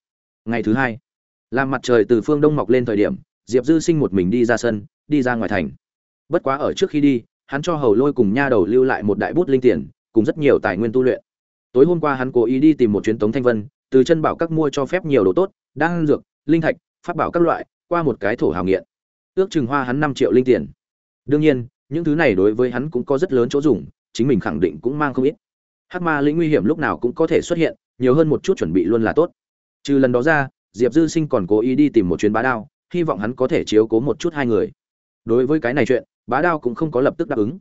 Ngày thứ hai, làm mặt trời từ phương đông mọc lên thời điểm, diệp dư sinh một mình đi ra sân, đi ra ngoài thành. Bất quá ở trước khi đi, hắn cho hầu lôi cùng nha đầu lưu lại một đại bút linh tiền, cùng rất nhiều tài nguyên tu luyện. Tối hôm qua hắn cố ý đi tìm một chuyến tống thanh vân, từ chân bảo các mua cho phép nhiều đồ tốt, đan dược, linh thạch phát bảo các loại, qua một cái thổ hào nghiện. Ước chừng hoa hắn năm triệu linh tiền. Đương nhiên, những thứ này đối với hắn cũng có rất lớn chỗ dùng, chính mình khẳng định cũng mang không ít hắc ma lĩnh nguy hiểm lúc nào cũng có thể xuất hiện, nhiều hơn một chút chuẩn bị luôn là tốt. Trừ lần đó ra, diệp dư sinh còn cố ý đi tìm một chuyến bá đao, hy vọng hắn có thể chiếu cố một chút hai người. Đối với cái này chuyện, bá đao cũng không có lập tức đáp ứng.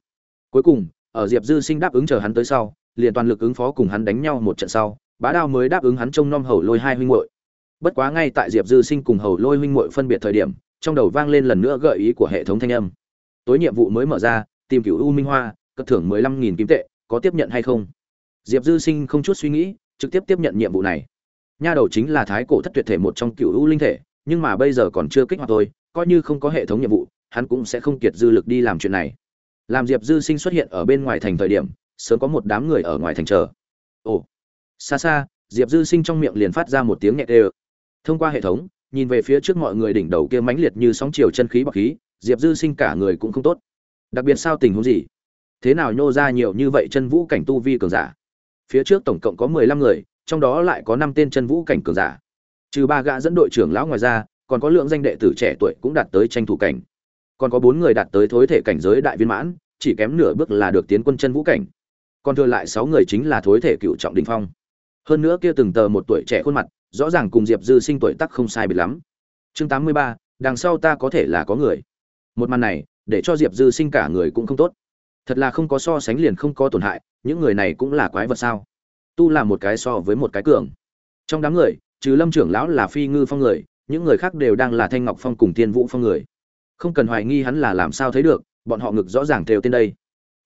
Cuối cùng, ở diệp dư sinh đáp ứng chờ hắn tới sau, liền toàn lực ứng phó cùng hắn đánh nhau một trận sau, bá đao mới đáp ứng hắn trông nom hầu lôi hai huynh muội. Bất quá ngay tại diệp dư sinh cùng hầu lôi huynh muội phân biệt thời điểm, trong đầu vang lên lần nữa gợi ý của hệ thống thanh âm. Tối nhiệm vụ mới mở ra, tìm cửu u minh hoa, cất thưởng mười lăm nghìn kim tệ, có tiếp nhận hay không? Diệp dư sinh không chút suy nghĩ, trực tiếp tiếp nhận nhiệm vụ này. Nha đầu chính là thái cổ thất tuyệt thể một trong cựu u linh thể, nhưng mà bây giờ còn chưa kích hoạt thôi, coi như không có hệ thống nhiệm vụ, hắn cũng sẽ không kiệt dư lực đi làm chuyện này. Làm diệp dư sinh xuất hiện ở bên ngoài thành thời điểm, sớm có một đám người ở ngoài thành chờ. Ồ, xa xa, diệp dư sinh trong miệng liền phát ra một tiếng nhẹ tê thông qua hệ thống, nhìn về phía trước mọi người đỉnh đầu kia mãnh liệt như sóng chiều chân khí bọc khí, diệp dư sinh cả người cũng không tốt. Đặc biệt sao tình huống gì? Thế nào nhô ra nhiều như vậy chân vũ cảnh tu vi cường giả? Phía trước tổng cộng có mười lăm người, trong đó lại có năm tên chân vũ cảnh cường giả. Trừ ba gã dẫn đội trưởng lão ngoài ra, còn có lượng danh đệ tử trẻ tuổi cũng đạt tới tranh thủ cảnh. Còn có bốn người đạt tới thối thể cảnh giới đại viên mãn, chỉ kém nửa bước là được tiến quân chân vũ cảnh. Còn thừa lại sáu người chính là thối thể cựu trọng đình phong. Hơn nữa kia từng tờ một tuổi trẻ khuôn mặt, rõ ràng cùng diệp dư sinh tuổi tắc không sai biệt lắm. Chương tám mươi ba, đằng sau ta có thể là có người. Một màn này, để cho diệp dư sinh cả người cũng không tốt. Thật là không có so sánh liền không có tổn hại những người này cũng là quái vật sao? Tu là một cái so với một cái cường. Trong đám người, trừ lâm trưởng lão là phi ngư phong người, những người khác đều đang là thanh ngọc phong cùng tiên vũ phong người. Không cần hoài nghi hắn là làm sao thấy được, bọn họ ngực rõ ràng theo tên đây.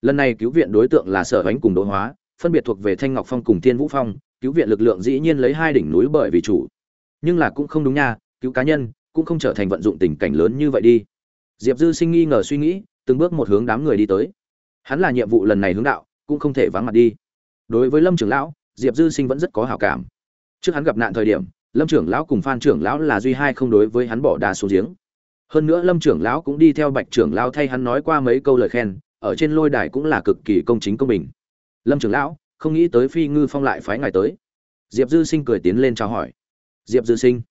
Lần này cứu viện đối tượng là sở ánh cùng đỗ hóa, phân biệt thuộc về thanh ngọc phong cùng tiên vũ phong, cứu viện lực lượng dĩ nhiên lấy hai đỉnh núi bởi vì chủ. Nhưng là cũng không đúng nha, cứu cá nhân cũng không trở thành vận dụng tình cảnh lớn như vậy đi. Diệp dư sinh nghi ngờ suy nghĩ, từng bước một hướng đám người đi tới. Hắn là nhiệm vụ lần này hướng đạo cũng không thể vắng mặt đi. Đối với lâm trưởng lão, diệp dư sinh vẫn rất có hảo cảm. Trước hắn gặp nạn thời điểm, lâm trưởng lão cùng phan trưởng lão là duy hai không đối với hắn bỏ đá xuống giếng. Hơn nữa lâm trưởng lão cũng đi theo bạch trưởng lão thay hắn nói qua mấy câu lời khen, ở trên lôi đài cũng là cực kỳ công chính công bình. Lâm trưởng lão, không nghĩ tới phi ngư phong lại phái ngài tới. Diệp dư sinh cười tiến lên chào hỏi. Diệp dư sinh.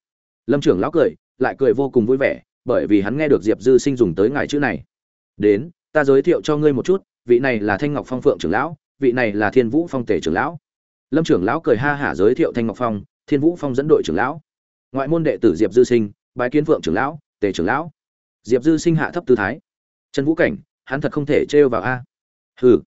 Lâm trưởng lão cười, lại cười vô cùng vui vẻ, bởi vì hắn nghe được diệp dư sinh dùng tới ngài chữ này. Đến, ta giới thiệu cho ngươi một chút vị này là thanh ngọc phong phượng trưởng lão, vị này là thiên vũ phong tể trưởng lão. Lâm trưởng lão cười ha hả giới thiệu thanh ngọc phong, thiên vũ phong dẫn đội trưởng lão. Ngoại môn đệ tử diệp dư sinh, bái kiến phượng trưởng lão, tề trưởng lão. Diệp dư sinh hạ thấp tư thái. Trần vũ cảnh, hắn thật không thể trêu vào a. Hừ.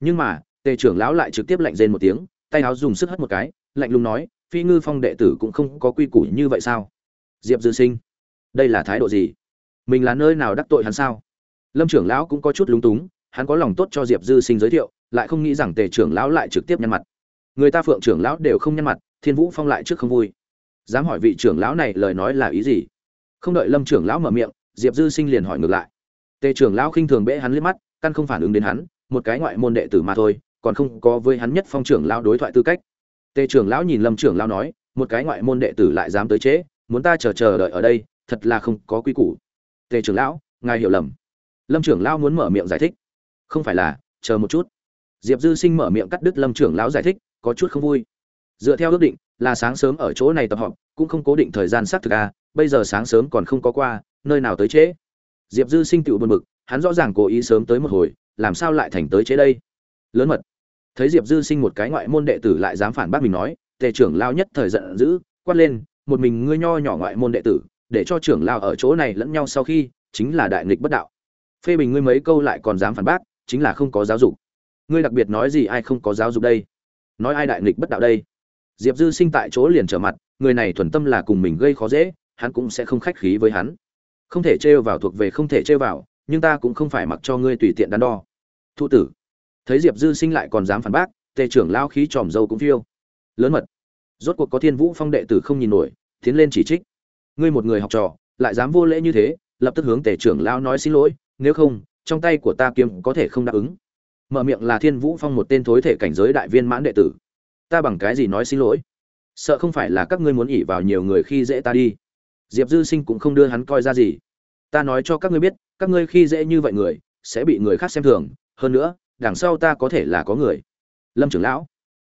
Nhưng mà, tề trưởng lão lại trực tiếp lạnh rên một tiếng, tay áo dùng sức hất một cái, lạnh lùng nói, phi ngư phong đệ tử cũng không có quy củ như vậy sao? Diệp dư sinh, đây là thái độ gì? Mình là nơi nào đắc tội hắn sao? Lâm trưởng lão cũng có chút lúng túng hắn có lòng tốt cho diệp dư sinh giới thiệu lại không nghĩ rằng tề trưởng lão lại trực tiếp nhăn mặt. Người ta phượng trưởng lão đều không nhăn mặt thiên vũ phong lại trước không vui. Dám hỏi vị trưởng lão này lời nói là ý gì? Không đợi lâm trưởng lão mở miệng diệp dư sinh liền hỏi ngược lại. Tề trưởng lão khinh thường bẽ hắn liếc mắt căn không phản ứng đến hắn một cái ngoại môn đệ tử mà thôi còn không có với hắn nhất phong trưởng lão đối thoại tư cách. Tề trưởng lão nhìn lâm trưởng lão nói một cái ngoại môn đệ tử lại dám tới chế, muốn ta chờ chờ đợi ở đây thật là không có quy củ. Tề trưởng lão ngài hiểu lầm. Lâm trưởng lão muốn mở miệng giải thích không phải là, chờ một chút. Diệp dư sinh mở miệng cắt đứt lâm trưởng lão giải thích, có chút không vui. Dựa theo ước định, là sáng sớm ở chỗ này tập họp, cũng không cố định thời gian xác thực à bây giờ sáng sớm còn không có qua, nơi nào tới trễ? Diệp dư sinh tựu buồn bực, hắn rõ ràng cố ý sớm tới một hồi, làm sao lại thành tới trễ đây? Lớn mật. Thấy diệp dư sinh một cái ngoại môn đệ tử lại dám phản bác mình nói, tề trưởng lao nhất thời giận dữ, quát lên, một mình ngươi nho nhỏ ngoại môn đệ tử, để cho trưởng lao ở chỗ này lẫn nhau sau khi, chính là đại nghịch bất đạo. Phê bình ngươi mấy câu lại còn dám phản bác chính là không có giáo dục. Ngươi đặc biệt nói gì ai không có giáo dục đây? Nói ai đại nghịch bất đạo đây? Diệp dư sinh tại chỗ liền trở mặt, người này thuần tâm là cùng mình gây khó dễ, hắn cũng sẽ không khách khí với hắn. Không thể trêu vào thuộc về không thể trêu vào, nhưng ta cũng không phải mặc cho ngươi tùy tiện đắn đo. Thụ tử. Thấy diệp dư sinh lại còn dám phản bác, tề trưởng lao khí tròm dâu cũng phiêu. Lớn mật. Rốt cuộc có thiên vũ phong đệ tử không nhìn nổi, tiến lên chỉ trích. Ngươi một người học trò, lại dám vô lễ như thế, lập tức hướng tề trưởng lao nói xin lỗi, nếu không trong tay của ta kiếm có thể không đáp ứng. Mở miệng là thiên vũ phong một tên thối thể cảnh giới đại viên mãn đệ tử. Ta bằng cái gì nói xin lỗi? Sợ không phải là các ngươi muốn ỉ vào nhiều người khi dễ ta đi. Diệp dư sinh cũng không đưa hắn coi ra gì. Ta nói cho các ngươi biết, các ngươi khi dễ như vậy người, sẽ bị người khác xem thường. Hơn nữa, đằng sau ta có thể là có người. Lâm trưởng lão,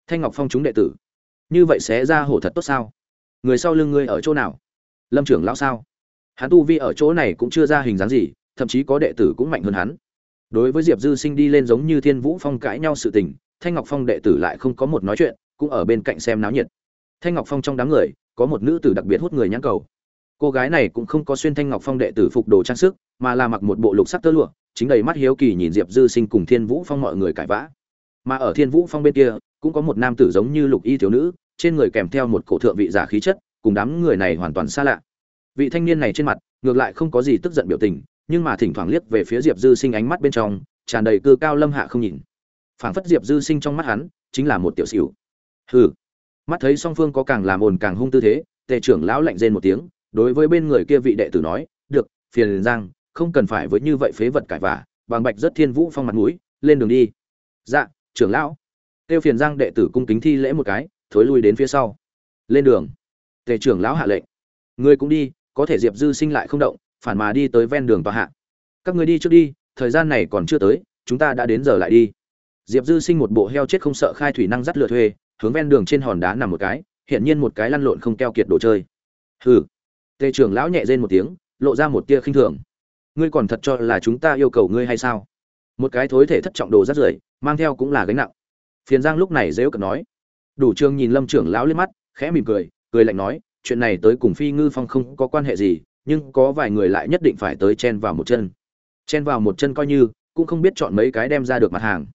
thanh ngọc phong chúng đệ tử, như vậy sẽ ra hổ thật tốt sao? Người sau lưng ngươi ở chỗ nào? Lâm trưởng lão sao? Hắn tu vi ở chỗ này cũng chưa ra hình dáng gì thậm chí có đệ tử cũng mạnh hơn hắn. Đối với diệp dư sinh đi lên giống như thiên vũ phong cãi nhau sự tình, thanh ngọc phong đệ tử lại không có một nói chuyện, cũng ở bên cạnh xem náo nhiệt. Thanh ngọc phong trong đám người, có một nữ tử đặc biệt hút người nhãn cầu. Cô gái này cũng không có xuyên thanh ngọc phong đệ tử phục đồ trang sức, mà là mặc một bộ lục sắc tơ lụa, chính đầy mắt hiếu kỳ nhìn diệp dư sinh cùng thiên vũ phong mọi người cãi vã. Mà ở thiên vũ phong bên kia, cũng có một nam tử giống như lục y thiếu nữ, trên người kèm theo một cổ thượng vị giả khí chất, cùng đám người này hoàn toàn xa lạ. Vị thanh niên này trên mặt, ngược lại không có gì tức giận biểu tình nhưng mà thỉnh thoảng liếc về phía diệp dư sinh ánh mắt bên trong, tràn đầy cơ cao lâm hạ không nhìn. Phảng phất diệp dư sinh trong mắt hắn, chính là một tiểu xỉu. Hừ. Mắt thấy song phương có càng làm ồn càng hung tư thế, tề trưởng lão lạnh rên một tiếng, đối với bên người kia vị đệ tử nói, được, phiền giang, không cần phải với như vậy phế vật cãi vả, bằng bạch rất thiên vũ phong mặt mũi, lên đường đi. Dạ trưởng lão. Tiêu phiền giang đệ tử cung kính thi lễ một cái, thối lui đến phía sau. Lên đường. Tề trưởng lão hạ lệnh. Người cũng đi, có thể diệp dư sinh lại không động phản mà đi tới ven đường tòa hạ. Các người đi trước đi, thời gian này còn chưa tới, chúng ta đã đến giờ lại đi. Diệp dư sinh một bộ heo chết không sợ khai thủy năng dắt lừa thuê, hướng ven đường trên hòn đá nằm một cái hiện nhiên một cái lăn lộn không keo kiệt đồ chơi. Hừ. Tề trưởng lão nhẹ rên một tiếng, lộ ra một tia khinh thường. Ngươi còn thật cho là chúng ta yêu cầu ngươi hay sao? Một cái thối thể thất trọng đồ rất rưởi, mang theo cũng là gánh nặng. Phiền giang lúc này dễu cận nói. Đủ trương nhìn lâm trưởng lão lên mắt, khẽ mỉm cười cười lạnh nói, chuyện này tới cùng phi ngư phong không có quan hệ gì nhưng có vài người lại nhất định phải tới chen vào một chân. Chen vào một chân coi như cũng không biết chọn mấy cái đem ra được mặt hàng.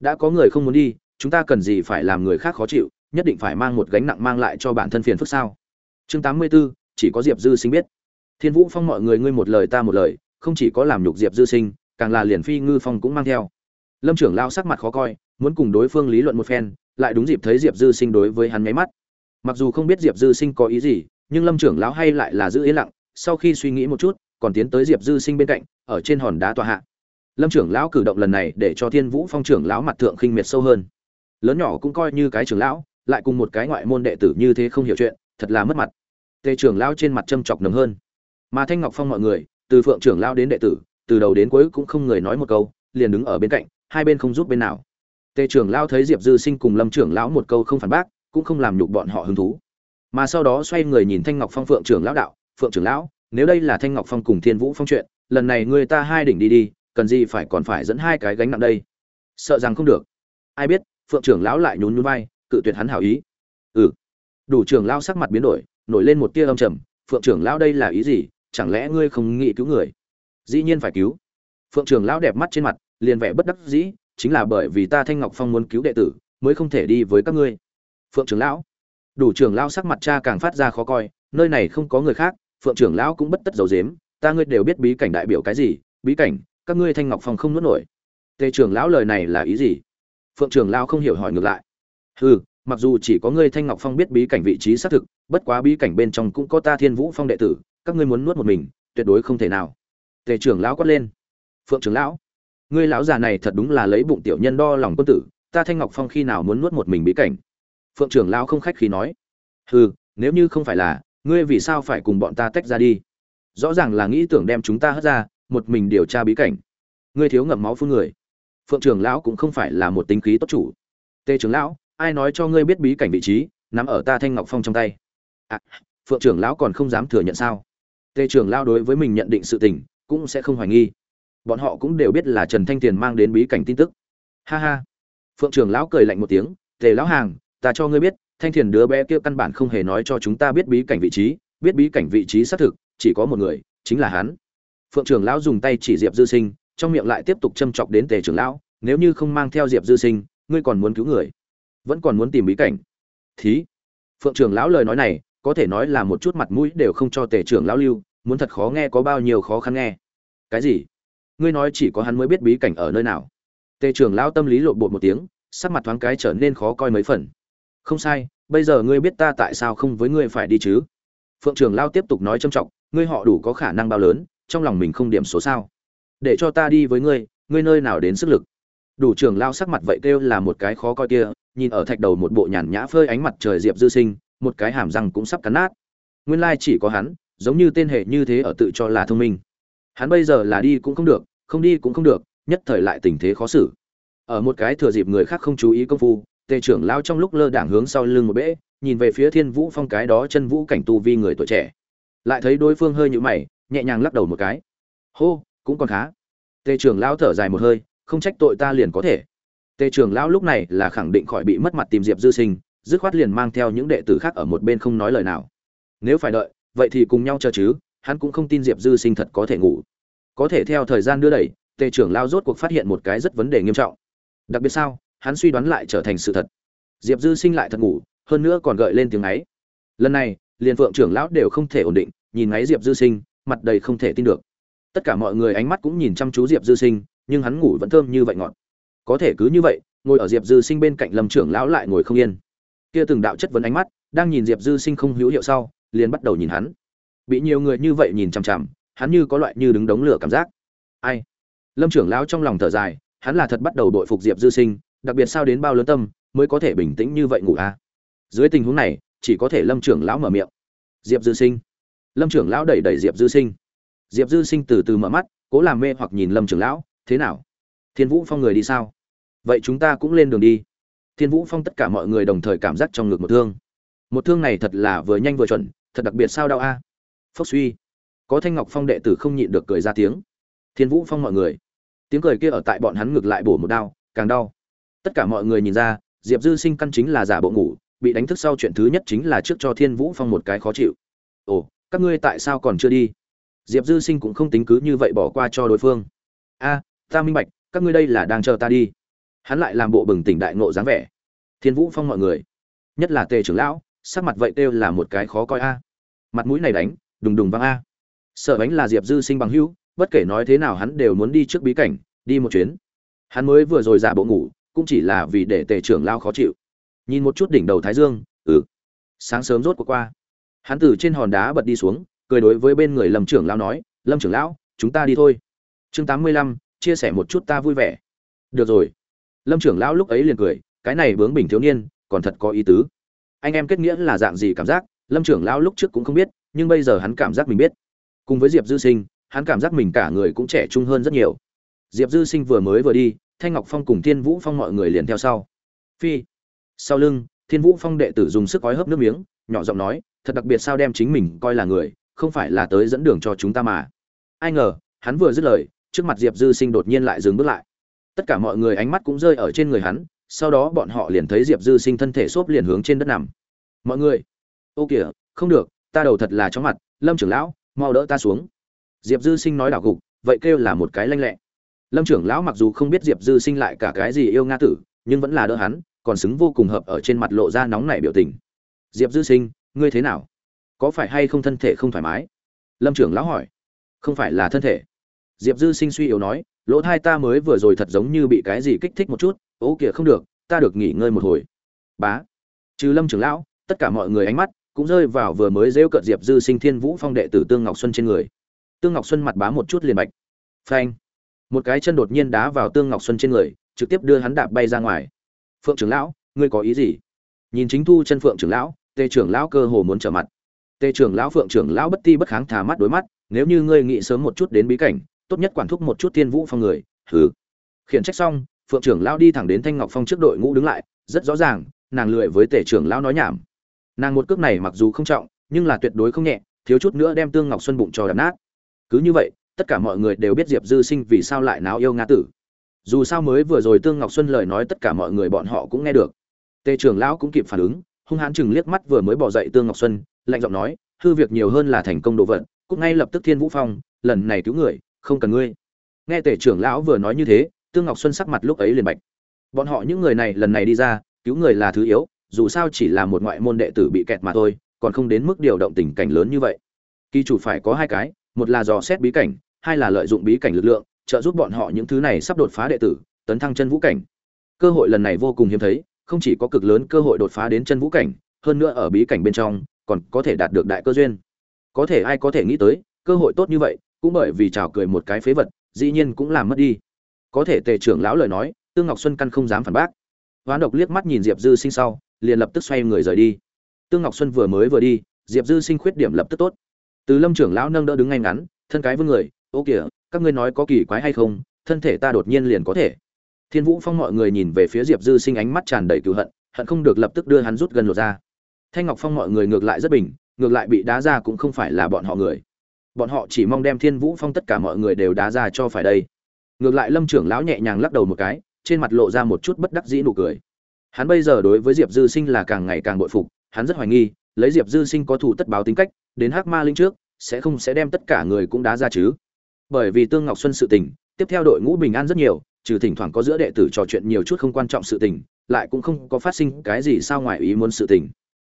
Đã có người không muốn đi chúng ta cần gì phải làm người khác khó chịu nhất định phải mang một gánh nặng mang lại cho bản thân phiền phức sao? Chương tám mươi 84, chỉ có diệp dư sinh biết. Thiên vũ phong mọi người ngươi một lời ta một lời không chỉ có làm nhục diệp dư sinh càng là liền phi ngư phong cũng mang theo. Lâm trưởng lao sắc mặt khó coi muốn cùng đối phương lý luận một phen lại đúng dịp thấy diệp dư sinh đối với hắn nháy mắt. Mặc dù không biết diệp dư sinh có ý gì nhưng lâm trưởng lão hay lại là giữ yên lặng sau khi suy nghĩ một chút, còn tiến tới diệp dư sinh bên cạnh, ở trên hòn đá tòa hạ. Lâm trưởng lão cử động lần này để cho thiên vũ phong trưởng lão mặt thượng khinh miệt sâu hơn. Lớn nhỏ cũng coi như cái trưởng lão, lại cùng một cái ngoại môn đệ tử như thế không hiểu chuyện, thật là mất mặt. Tề trưởng lão trên mặt châm chọc nồng hơn. Mà thanh ngọc phong mọi người, từ phượng trưởng lão đến đệ tử, từ đầu đến cuối cũng không người nói một câu, liền đứng ở bên cạnh, hai bên không giúp bên nào. Tề trưởng lão thấy diệp dư sinh cùng lâm trưởng lão một câu không phản bác, cũng không làm nhục bọn họ hứng thú. Mà sau đó xoay người nhìn thanh ngọc phong phượng trưởng lão đạo phượng trưởng lão, nếu đây là thanh ngọc phong cùng thiên vũ phong chuyện, lần này người ta hai đỉnh đi đi, cần gì phải còn phải dẫn hai cái gánh nặng đây? Sợ rằng không được. Ai biết, phượng trưởng lão lại nhún nhún vai, cự tuyệt hắn hảo ý. Ừ. Đủ trưởng lão sắc mặt biến đổi, nổi lên một tia âm trầm, phượng trưởng lão đây là ý gì? Chẳng lẽ ngươi không nghĩ cứu người? Dĩ nhiên phải cứu. Phượng trưởng lão đẹp mắt trên mặt, liền vẻ bất đắc dĩ, chính là bởi vì ta thanh ngọc phong muốn cứu đệ tử, mới không thể đi với các ngươi. Phượng trưởng lão. Đủ trưởng lão sắc mặt cha càng phát ra khó coi, nơi này không có người khác phượng trưởng lão cũng bất tất dầu dếm ta ngươi đều biết bí cảnh đại biểu cái gì, bí cảnh, các ngươi thanh ngọc phong không nuốt nổi. Tề trưởng lão lời này là ý gì? Phượng trưởng lão không hiểu hỏi ngược lại. Hừ, mặc dù chỉ có ngươi thanh ngọc phong biết bí cảnh vị trí xác thực, bất quá bí cảnh bên trong cũng có ta thiên vũ phong đệ tử, các ngươi muốn nuốt một mình, tuyệt đối không thể nào. Tề trưởng lão quát lên. Phượng trưởng lão, ngươi lão già này thật đúng là lấy bụng tiểu nhân đo lòng quân tử, ta thanh ngọc phong khi nào muốn nuốt một mình bí cảnh? Phượng trưởng lão không khách khí nói. Hừ, nếu như không phải là ngươi vì sao phải cùng bọn ta tách ra đi? Rõ ràng là nghĩ tưởng đem chúng ta hất ra một mình điều tra bí cảnh. Ngươi thiếu ngậm máu phun người. Phượng trưởng lão cũng không phải là một tính khí tốt chủ. Tề trưởng lão ai nói cho ngươi biết bí cảnh vị trí nằm ở ta thanh ngọc phong trong tay? À, phượng trưởng lão còn không dám thừa nhận sao? Tề trưởng lão đối với mình nhận định sự tình cũng sẽ không hoài nghi. Bọn họ cũng đều biết là trần thanh tiền mang đến bí cảnh tin tức. Ha ha. Phượng trưởng lão cười lạnh một tiếng tề lão hàng ta cho ngươi biết thanh thiền đứa bé kia căn bản không hề nói cho chúng ta biết bí cảnh vị trí, biết bí cảnh vị trí xác thực, chỉ có một người, chính là hắn. Phượng trưởng lão dùng tay chỉ diệp dư sinh, trong miệng lại tiếp tục châm chọc đến tề trưởng lão, nếu như không mang theo diệp dư sinh, ngươi còn muốn cứu người, vẫn còn muốn tìm bí cảnh. Thí. Phượng trưởng lão lời nói này, có thể nói là một chút mặt mũi đều không cho tề trưởng lão lưu, muốn thật khó nghe có bao nhiêu khó khăn nghe. Cái gì? Ngươi nói chỉ có hắn mới biết bí cảnh ở nơi nào. Tề trưởng lão tâm lý lộn bột một tiếng, sắc mặt thoáng cái trở nên khó coi mấy phần không sai, bây giờ ngươi biết ta tại sao không với ngươi phải đi chứ? Phượng trưởng lao tiếp tục nói trâm trọng, ngươi họ đủ có khả năng bao lớn, trong lòng mình không điểm số sao. Để cho ta đi với ngươi ngươi nơi nào đến sức lực? Đủ trưởng lao sắc mặt vậy kêu là một cái khó coi kia, nhìn ở thạch đầu một bộ nhàn nhã phơi ánh mặt trời diệp dư sinh, một cái hàm răng cũng sắp cắn nát. Nguyên lai chỉ có hắn, giống như tên hệ như thế ở tự cho là thông minh. Hắn bây giờ là đi cũng không được, không đi cũng không được, nhất thời lại tình thế khó xử. Ở một cái thừa dịp người khác không chú ý công phu tề trưởng lao trong lúc lơ đảng hướng sau lưng một bễ nhìn về phía thiên vũ phong cái đó chân vũ cảnh tu vi người tuổi trẻ. Lại thấy đối phương hơi nhũ mày, nhẹ nhàng lắc đầu một cái. Hô, cũng còn khá. Tề trưởng lao thở dài một hơi, không trách tội ta liền có thể. Tề trưởng lão lúc này là khẳng định khỏi bị mất mặt tìm diệp dư sinh, dứt khoát liền mang theo những đệ tử khác ở một bên không nói lời nào. Nếu phải đợi, vậy thì cùng nhau chờ chứ, hắn cũng không tin diệp dư sinh thật có thể ngủ. Có thể theo thời gian đưa đẩy, tề trưởng lao rốt cuộc phát hiện một cái rất vấn đề nghiêm trọng. Đặc biệt sao? Hắn suy đoán lại trở thành sự thật. Diệp dư sinh lại thật ngủ, hơn nữa còn gợi lên tiếng ấy. Lần này, liền phượng trưởng lão đều không thể ổn định, nhìn ngáy diệp dư sinh, mặt đầy không thể tin được. Tất cả mọi người ánh mắt cũng nhìn chăm chú diệp dư sinh, nhưng hắn ngủ vẫn thơm như vậy ngọt. Có thể cứ như vậy, ngồi ở diệp dư sinh bên cạnh lâm trưởng lão lại ngồi không yên. Kia từng đạo chất vấn ánh mắt, đang nhìn diệp dư sinh không hữu hiệu sau, liền bắt đầu nhìn hắn. Bị nhiều người như vậy nhìn chằm chằm, hắn như có loại như đứng đống lửa cảm giác. Ai? Lâm trưởng lão trong lòng thở dài, hắn là thật bắt đầu đội phục diệp dư sinh đặc biệt sao đến bao lớn tâm mới có thể bình tĩnh như vậy ngủ a à? dưới tình huống này, chỉ có thể lâm trưởng lão mở miệng. Diệp dư sinh. Lâm trưởng lão đẩy đẩy diệp dư sinh. Diệp dư sinh từ từ mở mắt, cố làm mê hoặc nhìn lâm trưởng lão, thế nào? Thiên vũ phong người đi sao? Vậy chúng ta cũng lên đường đi. Thiên vũ phong tất cả mọi người đồng thời cảm giác trong ngực một thương. Một thương này thật là vừa nhanh vừa chuẩn, thật đặc biệt sao đau a? À? phốc suy. Có thanh ngọc phong đệ tử không nhịn được cười ra tiếng. Thiên vũ phong mọi người. Tiếng cười kia ở tại bọn hắn ngược lại bổ một đau càng đau tất cả mọi người nhìn ra, diệp dư sinh căn chính là giả bộ ngủ, bị đánh thức sau chuyện thứ nhất chính là trước cho thiên vũ phong một cái khó chịu. Ồ, các ngươi tại sao còn chưa đi? Diệp dư sinh cũng không tính cứ như vậy bỏ qua cho đối phương. A, ta minh bạch, các ngươi đây là đang chờ ta đi. Hắn lại làm bộ bừng tỉnh đại ngộ dáng vẻ. Thiên vũ phong mọi người, nhất là tề trưởng lão, sắc mặt vậy kêu là một cái khó coi a. Mặt mũi này đánh, đùng đùng văng a. Sợ bánh là diệp dư sinh bằng hữu, bất kể nói thế nào hắn đều muốn đi trước bí cảnh, đi một chuyến. Hắn mới vừa rồi giả bộ ngủ cũng chỉ là vì để tề trưởng lao khó chịu. Nhìn một chút đỉnh đầu thái dương ừ. Sáng sớm rốt cuộc qua. Hắn từ trên hòn đá bật đi xuống, cười đối với bên người lâm trưởng lao nói, lâm trưởng lão, chúng ta đi thôi. Chương tám mươi lăm, chia sẻ một chút ta vui vẻ. Được rồi. Lâm trưởng lão lúc ấy liền cười, cái này bướng bình thiếu niên, còn thật có ý tứ. Anh em kết nghĩa là dạng gì cảm giác, lâm trưởng lão lúc trước cũng không biết, nhưng bây giờ hắn cảm giác mình biết. Cùng với diệp dư sinh, hắn cảm giác mình cả người cũng trẻ trung hơn rất nhiều. Diệp dư sinh vừa mới vừa đi thanh ngọc phong cùng thiên vũ phong mọi người liền theo sau. Phi, sau lưng, thiên vũ phong đệ tử dùng sức ói hấp nước miếng, nhỏ giọng nói, thật đặc biệt sao đem chính mình coi là người, không phải là tới dẫn đường cho chúng ta mà. Ai ngờ, hắn vừa dứt lời, trước mặt diệp dư sinh đột nhiên lại dừng bước lại. Tất cả mọi người ánh mắt cũng rơi ở trên người hắn, sau đó bọn họ liền thấy diệp dư sinh thân thể xốp liền hướng trên đất nằm. Mọi người, ô kìa, không được, ta đầu thật là chóng mặt, lâm trưởng lão, mau đỡ ta xuống. Diệp dư sinh nói đảo gục, vậy kêu là một cái lanh lẹ lâm trưởng lão mặc dù không biết diệp dư sinh lại cả cái gì yêu nga tử, nhưng vẫn là đỡ hắn, còn xứng vô cùng hợp ở trên mặt lộ ra nóng nảy biểu tình. Diệp dư sinh, ngươi thế nào? Có phải hay không thân thể không thoải mái? Lâm trưởng lão hỏi. Không phải là thân thể. Diệp dư sinh suy yếu nói, lỗ thai ta mới vừa rồi thật giống như bị cái gì kích thích một chút, ố kìa không được, ta được nghỉ ngơi một hồi. Bá. Trừ lâm trưởng lão, tất cả mọi người ánh mắt cũng rơi vào vừa mới rêu cợt diệp dư sinh thiên vũ phong đệ tử tương ngọc xuân trên người. Tương ngọc xuân mặt bá một chút liền bạch. Phanh một cái chân đột nhiên đá vào tương ngọc xuân trên người, trực tiếp đưa hắn đạp bay ra ngoài. Phượng trưởng lão, ngươi có ý gì? Nhìn chính thu chân phượng trưởng lão, tề trưởng lão cơ hồ muốn trở mặt. Tề trưởng lão, phượng trưởng lão bất ti bất kháng thả mắt đối mắt, nếu như ngươi nghĩ sớm một chút đến bí cảnh, tốt nhất quản thúc một chút thiên vũ phong người. Hừ. Khiển trách xong, phượng trưởng lão đi thẳng đến thanh ngọc phong trước đội ngũ đứng lại, rất rõ ràng, nàng lười với tề trưởng lão nói nhảm. Nàng một cước này mặc dù không trọng, nhưng là tuyệt đối không nhẹ, thiếu chút nữa đem tương ngọc xuân bụng cho đập nát. Cứ như vậy tất cả mọi người đều biết diệp dư sinh vì sao lại náo yêu nga tử. Dù sao mới vừa rồi tương ngọc xuân lời nói tất cả mọi người bọn họ cũng nghe được. Tề trưởng lão cũng kịp phản ứng, hung hãn chừng liếc mắt vừa mới bỏ dậy tương ngọc xuân, lạnh giọng nói, hư việc nhiều hơn là thành công đồ vật, cũng ngay lập tức thiên vũ phong, lần này cứu người, không cần ngươi. Nghe tề trưởng lão vừa nói như thế, tương ngọc xuân sắc mặt lúc ấy liền bạch. Bọn họ những người này lần này đi ra, cứu người là thứ yếu, dù sao chỉ là một ngoại môn đệ tử bị kẹt mà thôi, còn không đến mức điều động tình cảnh lớn như vậy. Kỳ chủ phải có hai cái, một là dò xét bí cảnh hai là lợi dụng bí cảnh lực lượng, trợ giúp bọn họ những thứ này sắp đột phá đệ tử, tấn thăng chân vũ cảnh. Cơ hội lần này vô cùng hiếm thấy, không chỉ có cực lớn cơ hội đột phá đến chân vũ cảnh, hơn nữa ở bí cảnh bên trong, còn có thể đạt được đại cơ duyên. Có thể ai có thể nghĩ tới, cơ hội tốt như vậy, cũng bởi vì chào cười một cái phế vật, dĩ nhiên cũng làm mất đi. Có thể tề trưởng lão lời nói, tương ngọc xuân căn không dám phản bác. Hoán độc liếc mắt nhìn diệp dư sinh sau, liền lập tức xoay người rời đi. Tương ngọc xuân vừa mới vừa đi, diệp dư sinh khuyết điểm lập tức tốt. Từ lâm trưởng lão nâng đỡ đứng ngay ngắn, thân cái vươn người ô kìa, các ngươi nói có kỳ quái hay không, thân thể ta đột nhiên liền có thể. Thiên vũ phong mọi người nhìn về phía diệp dư sinh ánh mắt tràn đầy cựu hận hận không được lập tức đưa hắn rút gần lột ra. Thanh ngọc phong mọi người ngược lại rất bình, ngược lại bị đá ra cũng không phải là bọn họ người. Bọn họ chỉ mong đem thiên vũ phong tất cả mọi người đều đá ra cho phải đây. Ngược lại lâm trưởng lão nhẹ nhàng lắc đầu một cái, trên mặt lộ ra một chút bất đắc dĩ nụ cười. Hắn bây giờ đối với diệp dư sinh là càng ngày càng bội phục, hắn rất hoài nghi, lấy diệp dư sinh có thủ tất báo tính cách, đến hắc ma linh trước, sẽ không sẽ đem tất cả người cũng đá ra chứ? Bởi vì tương ngọc xuân sự tình, tiếp theo đội ngũ bình an rất nhiều, trừ thỉnh thoảng có giữa đệ tử trò chuyện nhiều chút không quan trọng sự tình, lại cũng không có phát sinh cái gì sao ngoài ý muốn sự tình.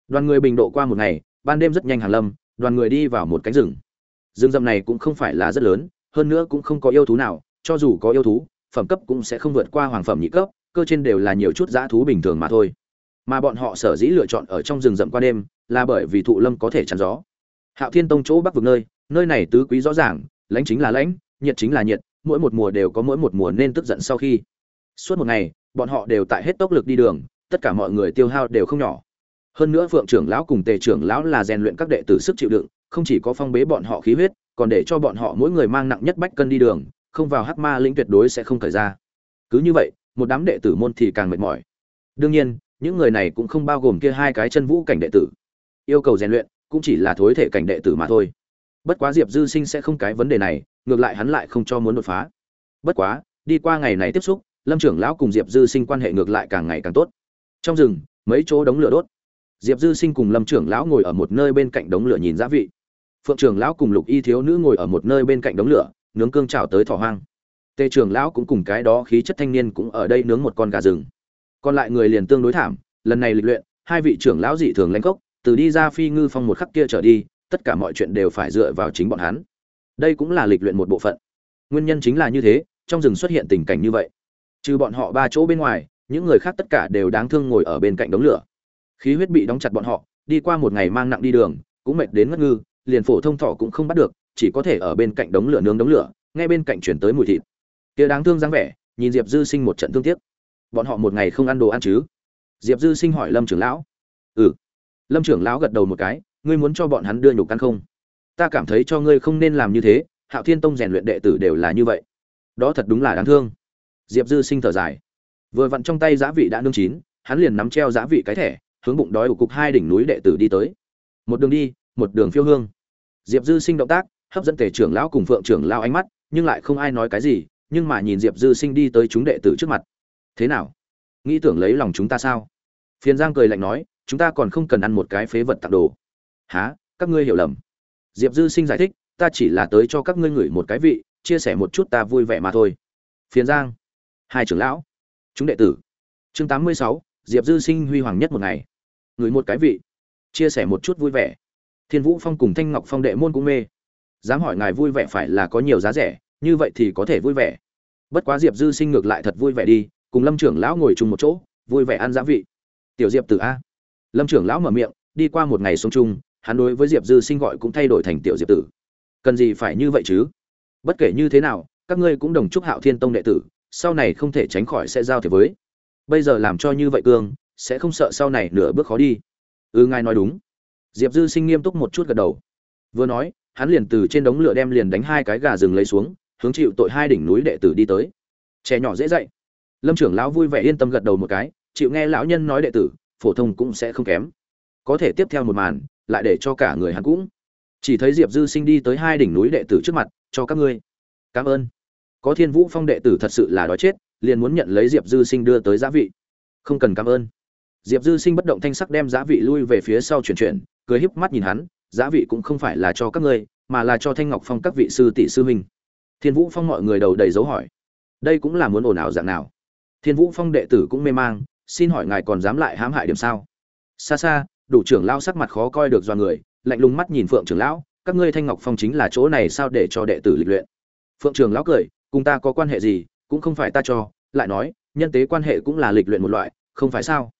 Đoàn người bình độ qua một ngày, ban đêm rất nhanh hàng lâm, đoàn người đi vào một cánh rừng. Rừng rậm này cũng không phải là rất lớn, hơn nữa cũng không có yêu thú nào, cho dù có yêu thú, phẩm cấp cũng sẽ không vượt qua hoàng phẩm nhị cấp, cơ trên đều là nhiều chút dã thú bình thường mà thôi. Mà bọn họ sở dĩ lựa chọn ở trong rừng rậm qua đêm, là bởi vì thụ lâm có thể chắn gió. Hạo thiên tông chỗ bắc vực nơi nơi này tứ quý rõ ràng lãnh chính là lãnh, nhiệt chính là nhiệt, mỗi một mùa đều có mỗi một mùa nên tức giận sau khi. Suốt một ngày, bọn họ đều tại hết tốc lực đi đường, tất cả mọi người tiêu hao đều không nhỏ. Hơn nữa phượng trưởng lão cùng tề trưởng lão là rèn luyện các đệ tử sức chịu đựng, không chỉ có phong bế bọn họ khí huyết, còn để cho bọn họ mỗi người mang nặng nhất bách cân đi đường, không vào hắc ma lĩnh tuyệt đối sẽ không thời ra. Cứ như vậy, một đám đệ tử môn thì càng mệt mỏi. Đương nhiên, những người này cũng không bao gồm kia hai cái chân vũ cảnh đệ tử. Yêu cầu rèn luyện cũng chỉ là thối thể cảnh đệ tử mà thôi bất quá diệp dư sinh sẽ không cái vấn đề này, ngược lại hắn lại không cho muốn đột phá. Bất quá, đi qua ngày này tiếp xúc, lâm trưởng lão cùng diệp dư sinh quan hệ ngược lại càng ngày càng tốt. Trong rừng, mấy chỗ đống lửa đốt. Diệp dư sinh cùng lâm trưởng lão ngồi ở một nơi bên cạnh đống lửa nhìn giá vị. Phượng trưởng lão cùng lục y thiếu nữ ngồi ở một nơi bên cạnh đống lửa, nướng cương trào tới thỏ hoang. Tề trưởng lão cũng cùng cái đó khí chất thanh niên cũng ở đây nướng một con gà rừng. Còn lại người liền tương đối thảm, lần này lịch luyện, hai vị trưởng lão dị thường lãnh cốc từ đi ra phi ngư phong một khắc kia trở đi tất cả mọi chuyện đều phải dựa vào chính bọn hắn. Đây cũng là lịch luyện một bộ phận. Nguyên nhân chính là như thế, trong rừng xuất hiện tình cảnh như vậy. Trừ bọn họ ba chỗ bên ngoài, những người khác tất cả đều đáng thương ngồi ở bên cạnh đống lửa. Khí huyết bị đóng chặt bọn họ, đi qua một ngày mang nặng đi đường, cũng mệt đến ngất ngư, liền phổ thông thọ cũng không bắt được, chỉ có thể ở bên cạnh đống lửa nướng đống lửa, ngay bên cạnh chuyển tới mùi thịt. Kia đáng thương dáng vẻ, nhìn diệp dư sinh một trận thương tiếc. Bọn họ một ngày không ăn đồ ăn chứ? Diệp dư sinh hỏi lâm trưởng lão. Ừ. Lâm trưởng lão gật đầu một cái ngươi muốn cho bọn hắn đưa nhục căn không? Ta cảm thấy cho ngươi không nên làm như thế, hạo thiên tông rèn luyện đệ tử đều là như vậy. Đó thật đúng là đáng thương. Diệp dư sinh thở dài. Vừa vặn trong tay giá vị đã nương chín, hắn liền nắm treo giá vị cái thẻ, hướng bụng đói của cục hai đỉnh núi đệ tử đi tới. Một đường đi, một đường phiêu hương. Diệp dư sinh động tác, hấp dẫn tề trưởng lão cùng phượng trưởng lao ánh mắt, nhưng lại không ai nói cái gì, nhưng mà nhìn diệp dư sinh đi tới chúng đệ tử trước mặt. Thế nào? Nghĩ tưởng lấy lòng chúng ta sao? Phiền giang cười lạnh nói, chúng ta còn không cần ăn một cái phế vật tặng đồ há các ngươi hiểu lầm. Diệp dư sinh giải thích, ta chỉ là tới cho các ngươi ngửi một cái vị, chia sẻ một chút ta vui vẻ mà thôi. Phiền giang. Hai trưởng lão. Chúng đệ tử. Chương tám mươi sáu, diệp dư sinh huy hoàng nhất một ngày. Ngửi một cái vị, chia sẻ một chút vui vẻ. Thiên vũ phong cùng thanh ngọc phong đệ môn cũng mê. Dám hỏi ngài vui vẻ phải là có nhiều giá rẻ, như vậy thì có thể vui vẻ. Bất quá diệp dư sinh ngược lại thật vui vẻ đi, cùng lâm trưởng lão ngồi chung một chỗ, vui vẻ ăn giá vị. Tiểu diệp tử a. Lâm trưởng lão mở miệng, đi qua một ngày sống chung hắn đối với diệp dư sinh gọi cũng thay đổi thành tiểu diệp tử. Cần gì phải như vậy chứ? Bất kể như thế nào, các ngươi cũng đồng chúc hạo thiên tông đệ tử, sau này không thể tránh khỏi sẽ giao thiệp với. Bây giờ làm cho như vậy cương, sẽ không sợ sau này nửa bước khó đi. Ừ ngài nói đúng. Diệp dư sinh nghiêm túc một chút gật đầu. Vừa nói, hắn liền từ trên đống lửa đem liền đánh hai cái gà rừng lấy xuống, hướng chịu tội hai đỉnh núi đệ tử đi tới. Trẻ nhỏ dễ dạy. Lâm trưởng lão vui vẻ yên tâm gật đầu một cái, chịu nghe lão nhân nói đệ tử, phổ thông cũng sẽ không kém. Có thể tiếp theo một màn lại để cho cả người hắn cũng. Chỉ thấy diệp dư sinh đi tới hai đỉnh núi đệ tử trước mặt, cho các ngươi. Cảm ơn. Có thiên vũ phong đệ tử thật sự là đói chết, liền muốn nhận lấy diệp dư sinh đưa tới giá vị. Không cần cảm ơn. Diệp dư sinh bất động thanh sắc đem giá vị lui về phía sau chuyển chuyển, cười híp mắt nhìn hắn, giá vị cũng không phải là cho các ngươi, mà là cho thanh ngọc phong các vị sư tỷ sư huynh. Thiên vũ phong mọi người đầu đầy dấu hỏi, đây cũng là muốn ồn ào dạng nào? Thiên vũ phong đệ tử cũng mê mang, xin hỏi ngài còn dám lại hãm hại điểm sao? Xa xa đủ trưởng lao sắc mặt khó coi được do người, lạnh lùng mắt nhìn phượng trưởng lão, các ngươi thanh ngọc phong chính là chỗ này sao để cho đệ tử lịch luyện? Phượng trưởng lão cười, cùng ta có quan hệ gì, cũng không phải ta cho, lại nói, nhân tế quan hệ cũng là lịch luyện một loại, không phải sao?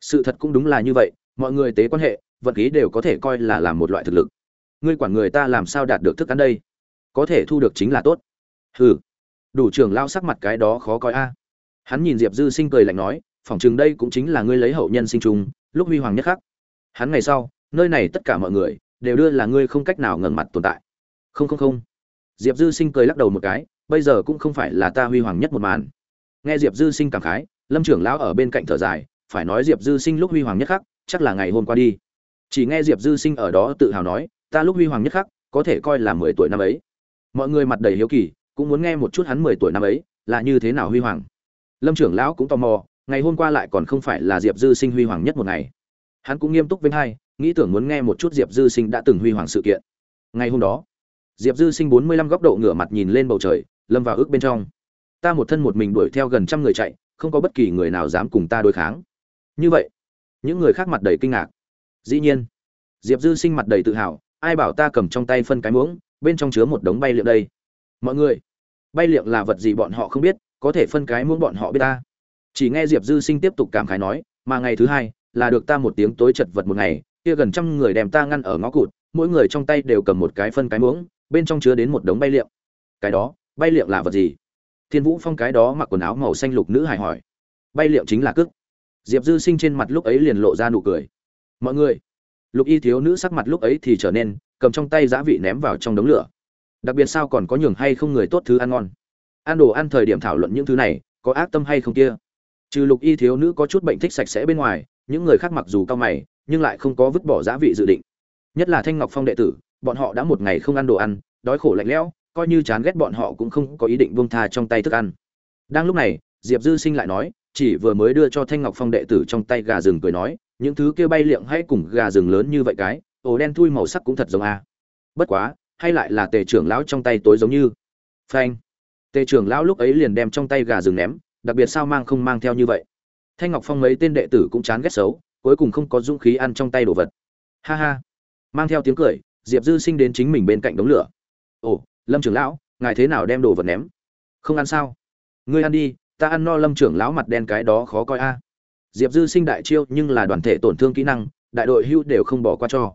Sự thật cũng đúng là như vậy, mọi người tế quan hệ, vật khí đều có thể coi là làm một loại thực lực. Ngươi quản người ta làm sao đạt được thức ăn đây? Có thể thu được chính là tốt. Hừ. Đủ trưởng lao sắc mặt cái đó khó coi a. Hắn nhìn diệp dư sinh cười lạnh nói, phỏng chừng đây cũng chính là ngươi lấy hậu nhân sinh trùng, lúc huy hoàng nhất khắc hắn ngày sau, nơi này tất cả mọi người đều đưa là ngươi không cách nào ngẩng mặt tồn tại. Không không không. Diệp dư sinh cười lắc đầu một cái, bây giờ cũng không phải là ta huy hoàng nhất một màn. Nghe diệp dư sinh cảm khái, lâm trưởng lão ở bên cạnh thở dài, phải nói diệp dư sinh lúc huy hoàng nhất khắc, chắc là ngày hôm qua đi. Chỉ nghe diệp dư sinh ở đó tự hào nói, ta lúc huy hoàng nhất khắc, có thể coi là mười tuổi năm ấy. Mọi người mặt đầy hiếu kỳ, cũng muốn nghe một chút hắn mười tuổi năm ấy, là như thế nào huy hoàng. Lâm trưởng lão cũng tò mò, ngày hôm qua lại còn không phải là diệp dư sinh huy hoàng nhất một ngày hắn cũng nghiêm túc với hai, nghĩ tưởng muốn nghe một chút diệp dư sinh đã từng huy hoàng sự kiện. Ngày hôm đó, diệp dư sinh bốn mươi lăm góc độ ngửa mặt nhìn lên bầu trời, lâm vào ước bên trong. Ta một thân một mình đuổi theo gần trăm người chạy, không có bất kỳ người nào dám cùng ta đối kháng. Như vậy, những người khác mặt đầy kinh ngạc. Dĩ nhiên, diệp dư sinh mặt đầy tự hào, ai bảo ta cầm trong tay phân cái muỗng, bên trong chứa một đống bay liệng đây. Mọi người, bay liệng là vật gì bọn họ không biết, có thể phân cái muỗng bọn họ biết ta. Chỉ nghe diệp dư sinh tiếp tục cảm khái nói, mà ngày thứ hai là được ta một tiếng tối chật vật một ngày, kia gần trăm người đem ta ngăn ở ngõ cụt, mỗi người trong tay đều cầm một cái phân cái muỗng, bên trong chứa đến một đống bay liệm cái đó, bay liệm là vật gì? Thiên vũ phong cái đó mặc quần áo màu xanh lục nữ hài hỏi. Bay liệm chính là cước. Diệp dư sinh trên mặt lúc ấy liền lộ ra nụ cười. Mọi người, lục y thiếu nữ sắc mặt lúc ấy thì trở nên, cầm trong tay giá vị ném vào trong đống lửa. Đặc biệt sao còn có nhường hay không người tốt thứ ăn ngon. Ăn đồ ăn thời điểm thảo luận những thứ này, có ác tâm hay không kia? Trừ lục y thiếu nữ có chút bệnh thích sạch sẽ bên ngoài những người khác mặc dù cao mày, nhưng lại không có vứt bỏ giá vị dự định. Nhất là thanh ngọc phong đệ tử, bọn họ đã một ngày không ăn đồ ăn, đói khổ lạnh lẽo, coi như chán ghét bọn họ cũng không có ý định buông tha trong tay thức ăn. Đang lúc này, diệp dư sinh lại nói, chỉ vừa mới đưa cho thanh ngọc phong đệ tử trong tay gà rừng cười nói, những thứ kia bay liệng hay cùng gà rừng lớn như vậy cái ổ đen thui màu sắc cũng thật giống a. Bất quá, hay lại là tề trưởng lão trong tay tối giống như. Phanh. Tề trưởng lão lúc ấy liền đem trong tay gà rừng ném, đặc biệt sao mang không mang theo như vậy thanh ngọc phong mấy tên đệ tử cũng chán ghét xấu, cuối cùng không có dũng khí ăn trong tay đồ vật. Ha ha. Mang theo tiếng cười, diệp dư sinh đến chính mình bên cạnh đống lửa. Ồ, lâm trưởng lão, ngài thế nào đem đồ vật ném? Không ăn sao? Ngươi ăn đi, ta ăn no lâm trưởng lão mặt đen cái đó khó coi a. Diệp dư sinh đại chiêu nhưng là đoàn thể tổn thương kỹ năng, đại đội hưu đều không bỏ qua cho.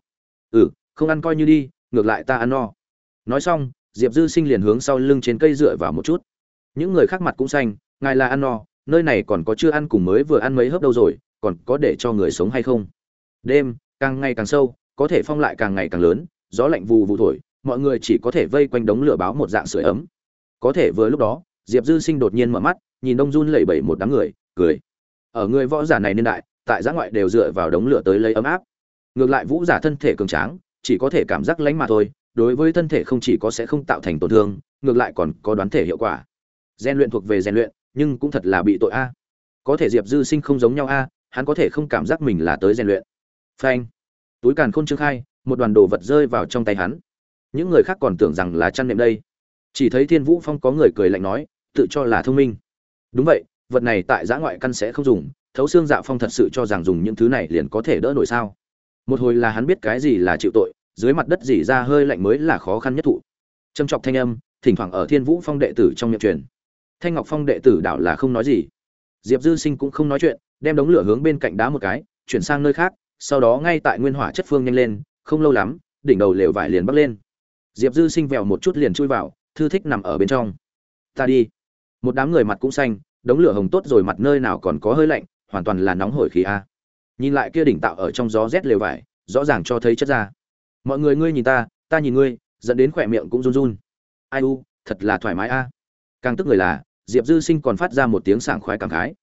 Ừ không ăn coi như đi, ngược lại ta ăn no. Nói xong, diệp dư sinh liền hướng sau lưng trên cây dựa vào một chút. Những người khác mặt cũng xanh, ngài là ăn no nơi này còn có chưa ăn cùng mới vừa ăn mấy hớp đâu rồi, còn có để cho người sống hay không? Đêm, càng ngày càng sâu, có thể phong lại càng ngày càng lớn, gió lạnh vù vù thổi, mọi người chỉ có thể vây quanh đống lửa báo một dạng sưởi ấm. Có thể vừa lúc đó, diệp dư sinh đột nhiên mở mắt, nhìn đông run lẩy bẩy một đám người, cười. Ở người võ giả này niên đại, tại giã ngoại đều dựa vào đống lửa tới lấy ấm áp. Ngược lại vũ giả thân thể cường tráng, chỉ có thể cảm giác lánh mà thôi, đối với thân thể không chỉ có sẽ không tạo thành tổn thương, ngược lại còn có đoán thể hiệu quả. Rèn luyện thuộc về rèn luyện nhưng cũng thật là bị tội a. Có thể diệp dư sinh không giống nhau a, hắn có thể không cảm giác mình là tới rèn luyện. Phanh. Túi càn khôn trương khai, một đoàn đồ vật rơi vào trong tay hắn. Những người khác còn tưởng rằng là chăn nệm đây. Chỉ thấy thiên vũ phong có người cười lạnh nói, tự cho là thông minh. Đúng vậy, vật này tại giã ngoại căn sẽ không dùng, thấu xương dạ phong thật sự cho rằng dùng những thứ này liền có thể đỡ nổi sao. Một hồi là hắn biết cái gì là chịu tội, dưới mặt đất dỉ ra hơi lạnh mới là khó khăn nhất thụ. Trầm trọc thanh âm, thỉnh thoảng ở thiên vũ phong đệ tử trong miệng truyền thanh ngọc phong đệ tử đảo là không nói gì. Diệp dư sinh cũng không nói chuyện, đem đống lửa hướng bên cạnh đá một cái, chuyển sang nơi khác, sau đó ngay tại nguyên hỏa chất phương nhanh lên, không lâu lắm, đỉnh đầu lều vải liền bắc lên. Diệp dư sinh vèo một chút liền chui vào, thư thích nằm ở bên trong. Ta đi. Một đám người mặt cũng xanh, đống lửa hồng tốt rồi mặt nơi nào còn có hơi lạnh, hoàn toàn là nóng hổi khí a. Nhìn lại kia đỉnh tạo ở trong gió rét lều vải, rõ ràng cho thấy chất ra mọi người ngươi nhìn ta ta nhìn ngươi dẫn đến khỏe miệng cũng run run. Ai u, thật là thoải mái a. Càng tức người là diệp dư sinh còn phát ra một tiếng sảng khoái cảm khái.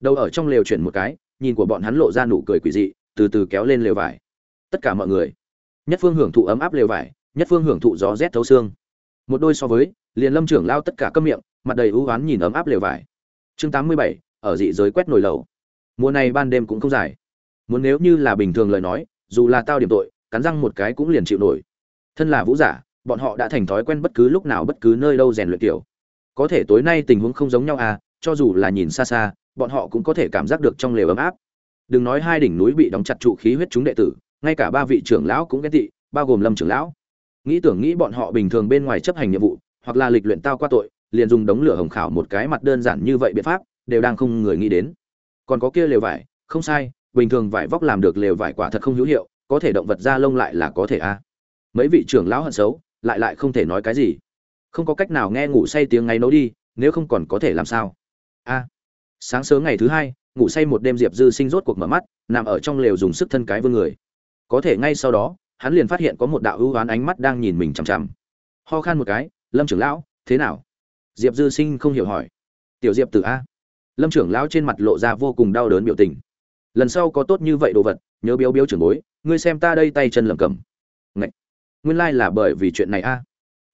Đầu ở trong lều chuyển một cái, nhìn của bọn hắn lộ ra nụ cười quỷ dị, từ từ kéo lên lều vải. Tất cả mọi người, nhất phương hưởng thụ ấm áp lều vải, nhất phương hưởng thụ gió rét thấu xương. Một đôi so với, liền lâm trưởng lao tất cả câm miệng, mặt đầy ưu oán nhìn ấm áp lều vải. Chương tám mươi bảy, ở dị giới quét nồi lầu mùa này ban đêm cũng không dài. Muốn nếu như là bình thường lời nói, dù là tao điểm tội, cắn răng một cái cũng liền chịu nổi. Thân là vũ giả, bọn họ đã thành thói quen bất cứ lúc nào bất cứ nơi đâu rèn luyện kiểu có thể tối nay tình huống không giống nhau à cho dù là nhìn xa xa, bọn họ cũng có thể cảm giác được trong lều ấm áp. Đừng nói hai đỉnh núi bị đóng chặt trụ khí huyết chúng đệ tử, ngay cả ba vị trưởng lão cũng ghét tị, bao gồm lâm trưởng lão. Nghĩ tưởng nghĩ bọn họ bình thường bên ngoài chấp hành nhiệm vụ, hoặc là lịch luyện tao qua tội, liền dùng đống lửa hồng khảo một cái mặt đơn giản như vậy biện pháp, đều đang không người nghĩ đến. Còn có kia lều vải, không sai, bình thường vải vóc làm được lều vải quả thật không hữu hiệu, có thể động vật da lông lại là có thể a mấy vị trưởng lão hận xấu, lại lại không thể nói cái gì không có cách nào nghe ngủ say tiếng ngáy nấu đi, nếu không còn có thể làm sao? A, sáng sớm ngày thứ hai, ngủ say một đêm diệp dư sinh rốt cuộc mở mắt, nằm ở trong lều dùng sức thân cái vương người. Có thể ngay sau đó, hắn liền phát hiện có một đạo hữu oán ánh mắt đang nhìn mình chằm chằm. Ho khan một cái, lâm trưởng lão, thế nào? Diệp dư sinh không hiểu hỏi. Tiểu diệp từ a. Lâm trưởng lão trên mặt lộ ra vô cùng đau đớn biểu tình. Lần sau có tốt như vậy đồ vật, nhớ biếu biếu trưởng bối, ngươi xem ta đây tay chân lầm cầm Ngậy! nguyên lai là bởi vì chuyện này a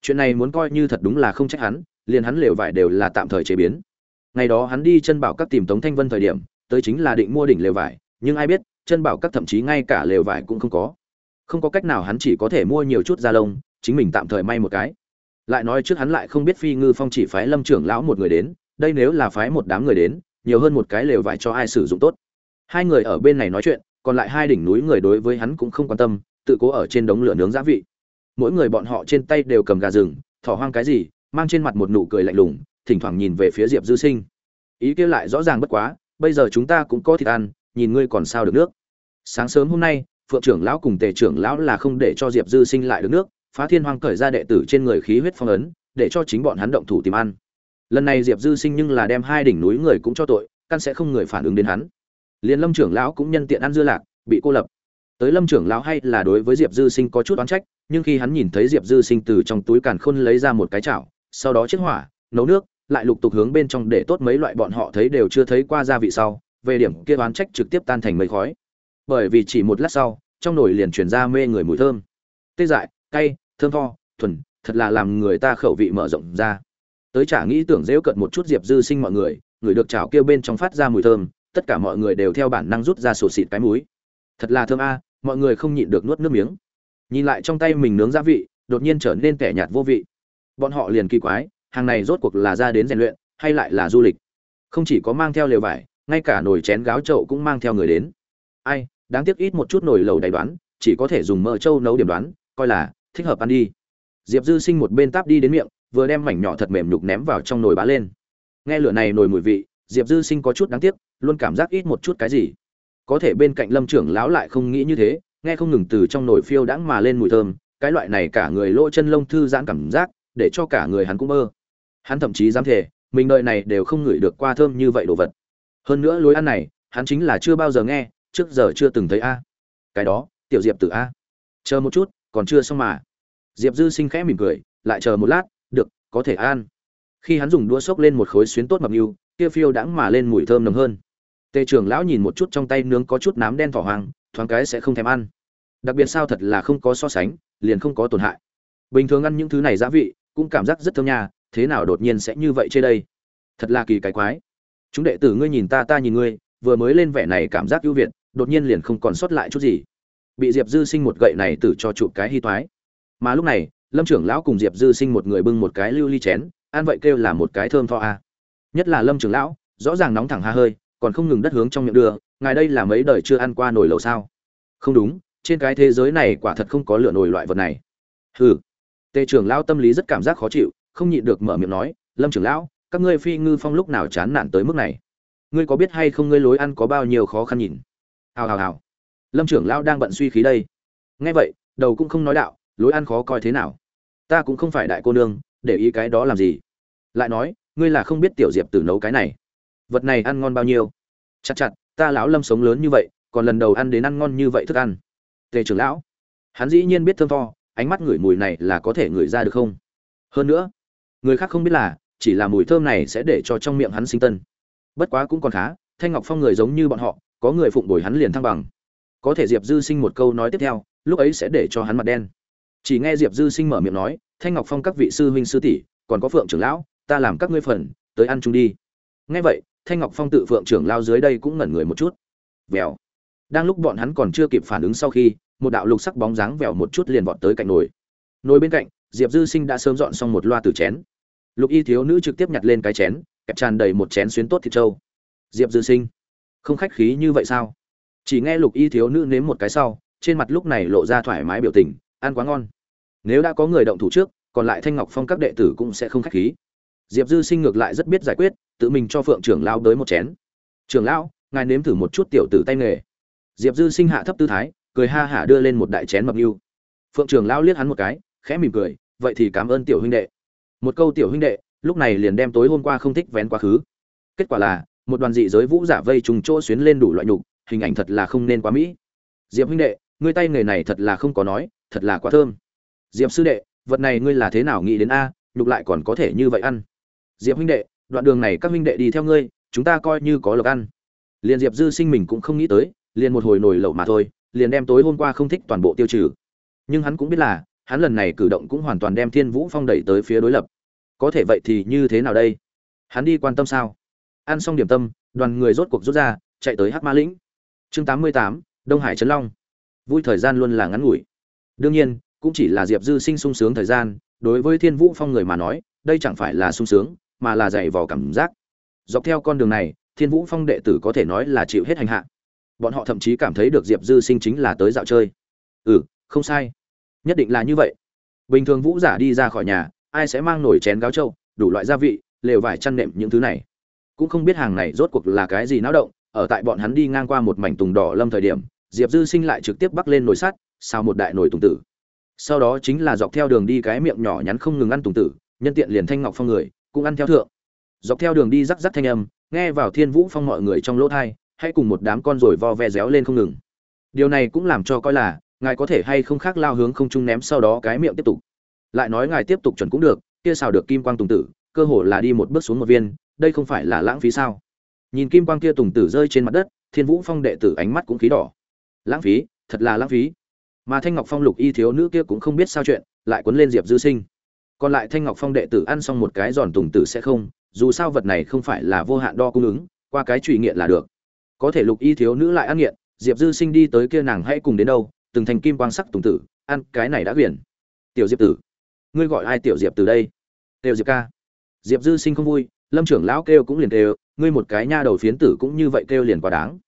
chuyện này muốn coi như thật đúng là không trách hắn, liền hắn lều vải đều là tạm thời chế biến. Ngày đó hắn đi chân bảo các tìm tống thanh vân thời điểm, tới chính là định mua đỉnh lều vải, nhưng ai biết, chân bảo các thậm chí ngay cả lều vải cũng không có. Không có cách nào hắn chỉ có thể mua nhiều chút da lông, chính mình tạm thời may một cái. Lại nói trước hắn lại không biết phi ngư phong chỉ phái lâm trưởng lão một người đến, đây nếu là phái một đám người đến, nhiều hơn một cái lều vải cho ai sử dụng tốt. Hai người ở bên này nói chuyện, còn lại hai đỉnh núi người đối với hắn cũng không quan tâm, tự cố ở trên đống lửa nướng giá vị mỗi người bọn họ trên tay đều cầm gà rừng, thỏ hoang cái gì, mang trên mặt một nụ cười lạnh lùng, thỉnh thoảng nhìn về phía diệp dư sinh. Ý kia lại rõ ràng bất quá, bây giờ chúng ta cũng có thịt ăn, nhìn ngươi còn sao được nước. Sáng sớm hôm nay, phượng trưởng lão cùng tề trưởng lão là không để cho diệp dư sinh lại được nước, phá thiên hoang cởi ra đệ tử trên người khí huyết phong ấn, để cho chính bọn hắn động thủ tìm ăn. Lần này diệp dư sinh nhưng là đem hai đỉnh núi người cũng cho tội, căn sẽ không người phản ứng đến hắn. Liền lâm trưởng lão cũng nhân tiện ăn dưa lạc, bị cô lập. Tới lâm trưởng lão hay là đối với diệp dư sinh có chút oán trách nhưng khi hắn nhìn thấy diệp dư sinh từ trong túi càn khôn lấy ra một cái chảo, sau đó chiếc hỏa, nấu nước, lại lục tục hướng bên trong để tốt mấy loại bọn họ thấy đều chưa thấy qua gia vị sau, về điểm kia oán trách trực tiếp tan thành mây khói. Bởi vì chỉ một lát sau, trong nồi liền truyền ra mê người mùi thơm. Tê dại, cay, thơm tho, thuần, thật là làm người ta khẩu vị mở rộng ra. Tới chả nghĩ tưởng dễu cận một chút diệp dư sinh mọi người người được chảo kia bên trong phát ra mùi thơm, tất cả mọi người đều theo bản năng rút ra sổ xịt cái múi thật là thơm a, mọi người không nhịn được nuốt nước miếng nhìn lại trong tay mình nướng gia vị, đột nhiên trở nên kẻ nhạt vô vị. Bọn họ liền kỳ quái, hàng này rốt cuộc là ra đến rèn luyện, hay lại là du lịch? Không chỉ có mang theo lều vải, ngay cả nồi chén gáo trậu cũng mang theo người đến. Ai, đáng tiếc ít một chút nồi lầu đầy đoán, chỉ có thể dùng mỡ trâu nấu điểm đoán, coi là thích hợp ăn đi. Diệp dư sinh một bên táp đi đến miệng, vừa đem mảnh nhỏ thật mềm nhục ném vào trong nồi bá lên. Nghe lửa này nồi mùi vị, diệp dư sinh có chút đáng tiếc, luôn cảm giác ít một chút cái gì. Có thể bên cạnh lâm trưởng lão lại không nghĩ như thế nghe không ngừng từ trong nồi phiêu đãng mà lên mùi thơm, cái loại này cả người lỗ chân lông thư giãn cảm giác, để cho cả người hắn cũng mơ. Hắn thậm chí dám thể mình đợi này đều không ngửi được qua thơm như vậy đồ vật. Hơn nữa lối ăn này, hắn chính là chưa bao giờ nghe, trước giờ chưa từng thấy a. Cái đó, tiểu diệp tử a. Chờ một chút, còn chưa xong mà. Diệp dư sinh khẽ mỉm cười, lại chờ một lát, được, có thể ăn. Khi hắn dùng đũa xốc lên một khối xuyến tốt mập nhưu, kia phiêu đãng mà lên mùi thơm nồng hơn. Tề trưởng lão nhìn một chút trong tay nướng có chút nám đen thỏ hoàng thoáng cái sẽ không thèm ăn đặc biệt sao thật là không có so sánh, liền không có tổn hại. Bình thường ăn những thứ này giá vị, cũng cảm giác rất thơm nha, thế nào đột nhiên sẽ như vậy trên đây? Thật là kỳ cái quái. Chúng đệ tử ngươi nhìn ta ta nhìn ngươi, vừa mới lên vẻ này cảm giác ưu việt, đột nhiên liền không còn sót lại chút gì. Bị diệp dư sinh một gậy này tử cho chụp cái hy toái. Mà lúc này, lâm trưởng lão cùng diệp dư sinh một người bưng một cái lưu ly chén, ăn vậy kêu là một cái thơm tho a. Nhất là lâm trưởng lão, rõ ràng nóng thẳng ha hơi, còn không ngừng đất hướng trong miệng đưa, ngài đây là mấy đời chưa ăn qua nồi lầu sao? Không đúng trên cái thế giới này quả thật không có lửa nổi loại vật này. Hừ. Tề trưởng lão tâm lý rất cảm giác khó chịu, không nhịn được mở miệng nói, lâm trưởng lão, các ngươi phi ngư phong lúc nào chán nản tới mức này? Ngươi có biết hay không ngươi lối ăn có bao nhiêu khó khăn nhìn? Hào hào hào. Lâm trưởng lão đang bận suy khí đây. Nghe vậy, đầu cũng không nói đạo, lối ăn khó coi thế nào? Ta cũng không phải đại cô nương, để ý cái đó làm gì? Lại nói, ngươi là không biết tiểu diệp tử nấu cái này. Vật này ăn ngon bao nhiêu? Chặt chặt, ta lão lâm sống lớn như vậy, còn lần đầu ăn đến ăn ngon như vậy thức ăn tề trưởng lão. Hắn dĩ nhiên biết thơm to, ánh mắt ngửi mùi này là có thể ngửi ra được không? Hơn nữa người khác không biết là chỉ là mùi thơm này sẽ để cho trong miệng hắn sinh tân. Bất quá cũng còn khá thanh ngọc phong người giống như bọn họ có người phụng bồi hắn liền thăng bằng. Có thể diệp dư sinh một câu nói tiếp theo lúc ấy sẽ để cho hắn mặt đen. Chỉ nghe diệp dư sinh mở miệng nói thanh ngọc phong các vị sư huynh sư tỷ còn có phượng trưởng lão ta làm các ngươi phần tới ăn chung đi. Nghe vậy thanh ngọc phong tự phượng trưởng lao dưới đây cũng ngẩn người một chút. Vèo đang lúc bọn hắn còn chưa kịp phản ứng sau khi, một đạo lục sắc bóng dáng vèo một chút liền vọt tới cạnh nồi. Nồi bên cạnh, diệp dư sinh đã sớm dọn xong một loa từ chén. Lục y thiếu nữ trực tiếp nhặt lên cái chén, kẹp tràn đầy một chén xuyến tốt thịt trâu. Diệp dư sinh, không khách khí như vậy sao? Chỉ nghe lục y thiếu nữ nếm một cái sau, trên mặt lúc này lộ ra thoải mái biểu tình, ăn quá ngon. Nếu đã có người động thủ trước, còn lại thanh ngọc phong các đệ tử cũng sẽ không khách khí. Diệp dư sinh ngược lại rất biết giải quyết, tự mình cho phượng trưởng lao tới một chén. Trưởng lão, ngài nếm thử một chút tiểu tử tay nghề diệp dư sinh hạ thấp tư thái, cười ha hả đưa lên một đại chén mập mưu phượng trưởng lão liếc hắn một cái, khẽ mỉm cười, vậy thì cảm ơn tiểu huynh đệ. Một câu tiểu huynh đệ lúc này liền đem tối hôm qua không thích vén quá khứ. Kết quả là, một đoàn dị giới vũ giả vây trùng chỗ xuyến lên đủ loại nhục, hình ảnh thật là không nên quá mỹ. Diệp huynh đệ, ngươi tay nghề này thật là không có nói, thật là quá thơm. Diệp sư đệ, vật này ngươi là thế nào nghĩ đến a, nhục lại còn có thể như vậy ăn. Diệp huynh đệ, đoạn đường này các huynh đệ đi theo ngươi, chúng ta coi như có lộc ăn. Liền diệp dư sinh mình cũng không nghĩ tới liền một hồi nổi lẩu mà thôi, liền đem tối hôm qua không thích toàn bộ tiêu trừ. Nhưng hắn cũng biết là, hắn lần này cử động cũng hoàn toàn đem thiên vũ phong đẩy tới phía đối lập. Có thể vậy thì như thế nào đây? Hắn đi quan tâm sao? Ăn xong điểm tâm, đoàn người rốt cuộc rút ra, chạy tới hắc ma lĩnh. Chương tám mươi tám, đông hải trấn long. Vui thời gian luôn là ngắn ngủi. Đương nhiên, cũng chỉ là diệp dư sinh sung sướng thời gian, đối với thiên vũ phong người mà nói, đây chẳng phải là sung sướng, mà là dày vò cảm giác. Dọc theo con đường này, thiên vũ phong đệ tử có thể nói là chịu hết hành hạ bọn họ thậm chí cảm thấy được diệp dư sinh chính là tới dạo chơi. Ừ không sai. Nhất định là như vậy. Bình thường vũ giả đi ra khỏi nhà, ai sẽ mang nổi chén gáo trâu, đủ loại gia vị, lều vải chăn nệm những thứ này. Cũng không biết hàng này rốt cuộc là cái gì náo động, ở tại bọn hắn đi ngang qua một mảnh tùng đỏ lâm thời điểm, diệp dư sinh lại trực tiếp bắc lên nồi sắt sao một đại nồi tùng tử. Sau đó chính là dọc theo đường đi cái miệng nhỏ nhắn không ngừng ăn tùng tử, nhân tiện liền thanh ngọc phong người, cũng ăn theo thượng. Dọc theo đường đi rắc rắc thanh âm, nghe vào thiên vũ phong mọi người trong lỗ thai hay cùng một đám con rồi vo ve réo lên không ngừng. Điều này cũng làm cho coi là, ngài có thể hay không khác lao hướng không trung ném sau đó cái miệng tiếp tục. Lại nói ngài tiếp tục chuẩn cũng được, kia xào được kim quang tùng tử, cơ hồ là đi một bước xuống một viên, đây không phải là lãng phí sao? Nhìn kim quang kia tùng tử rơi trên mặt đất, thiên vũ phong đệ tử ánh mắt cũng khí đỏ. Lãng phí, thật là lãng phí. Mà thanh ngọc phong lục y thiếu nữ kia cũng không biết sao chuyện, lại cuốn lên diệp dư sinh. Còn lại thanh ngọc phong đệ tử ăn xong một cái giòn tùng tử sẽ không, dù sao vật này không phải là vô hạn đo cung ứng, qua cái trụy nghiện là được có thể lục y thiếu nữ lại ăn nghiện, diệp dư sinh đi tới kia nàng hãy cùng đến đâu, từng thành kim quang sắc tùng tử, ăn cái này đã quyển tiểu diệp tử, ngươi gọi ai tiểu diệp từ đây? Tiểu diệp ca. Diệp dư sinh không vui, lâm trưởng lão kêu cũng liền kêu, ngươi một cái nha đầu phiến tử cũng như vậy kêu liền quá đáng.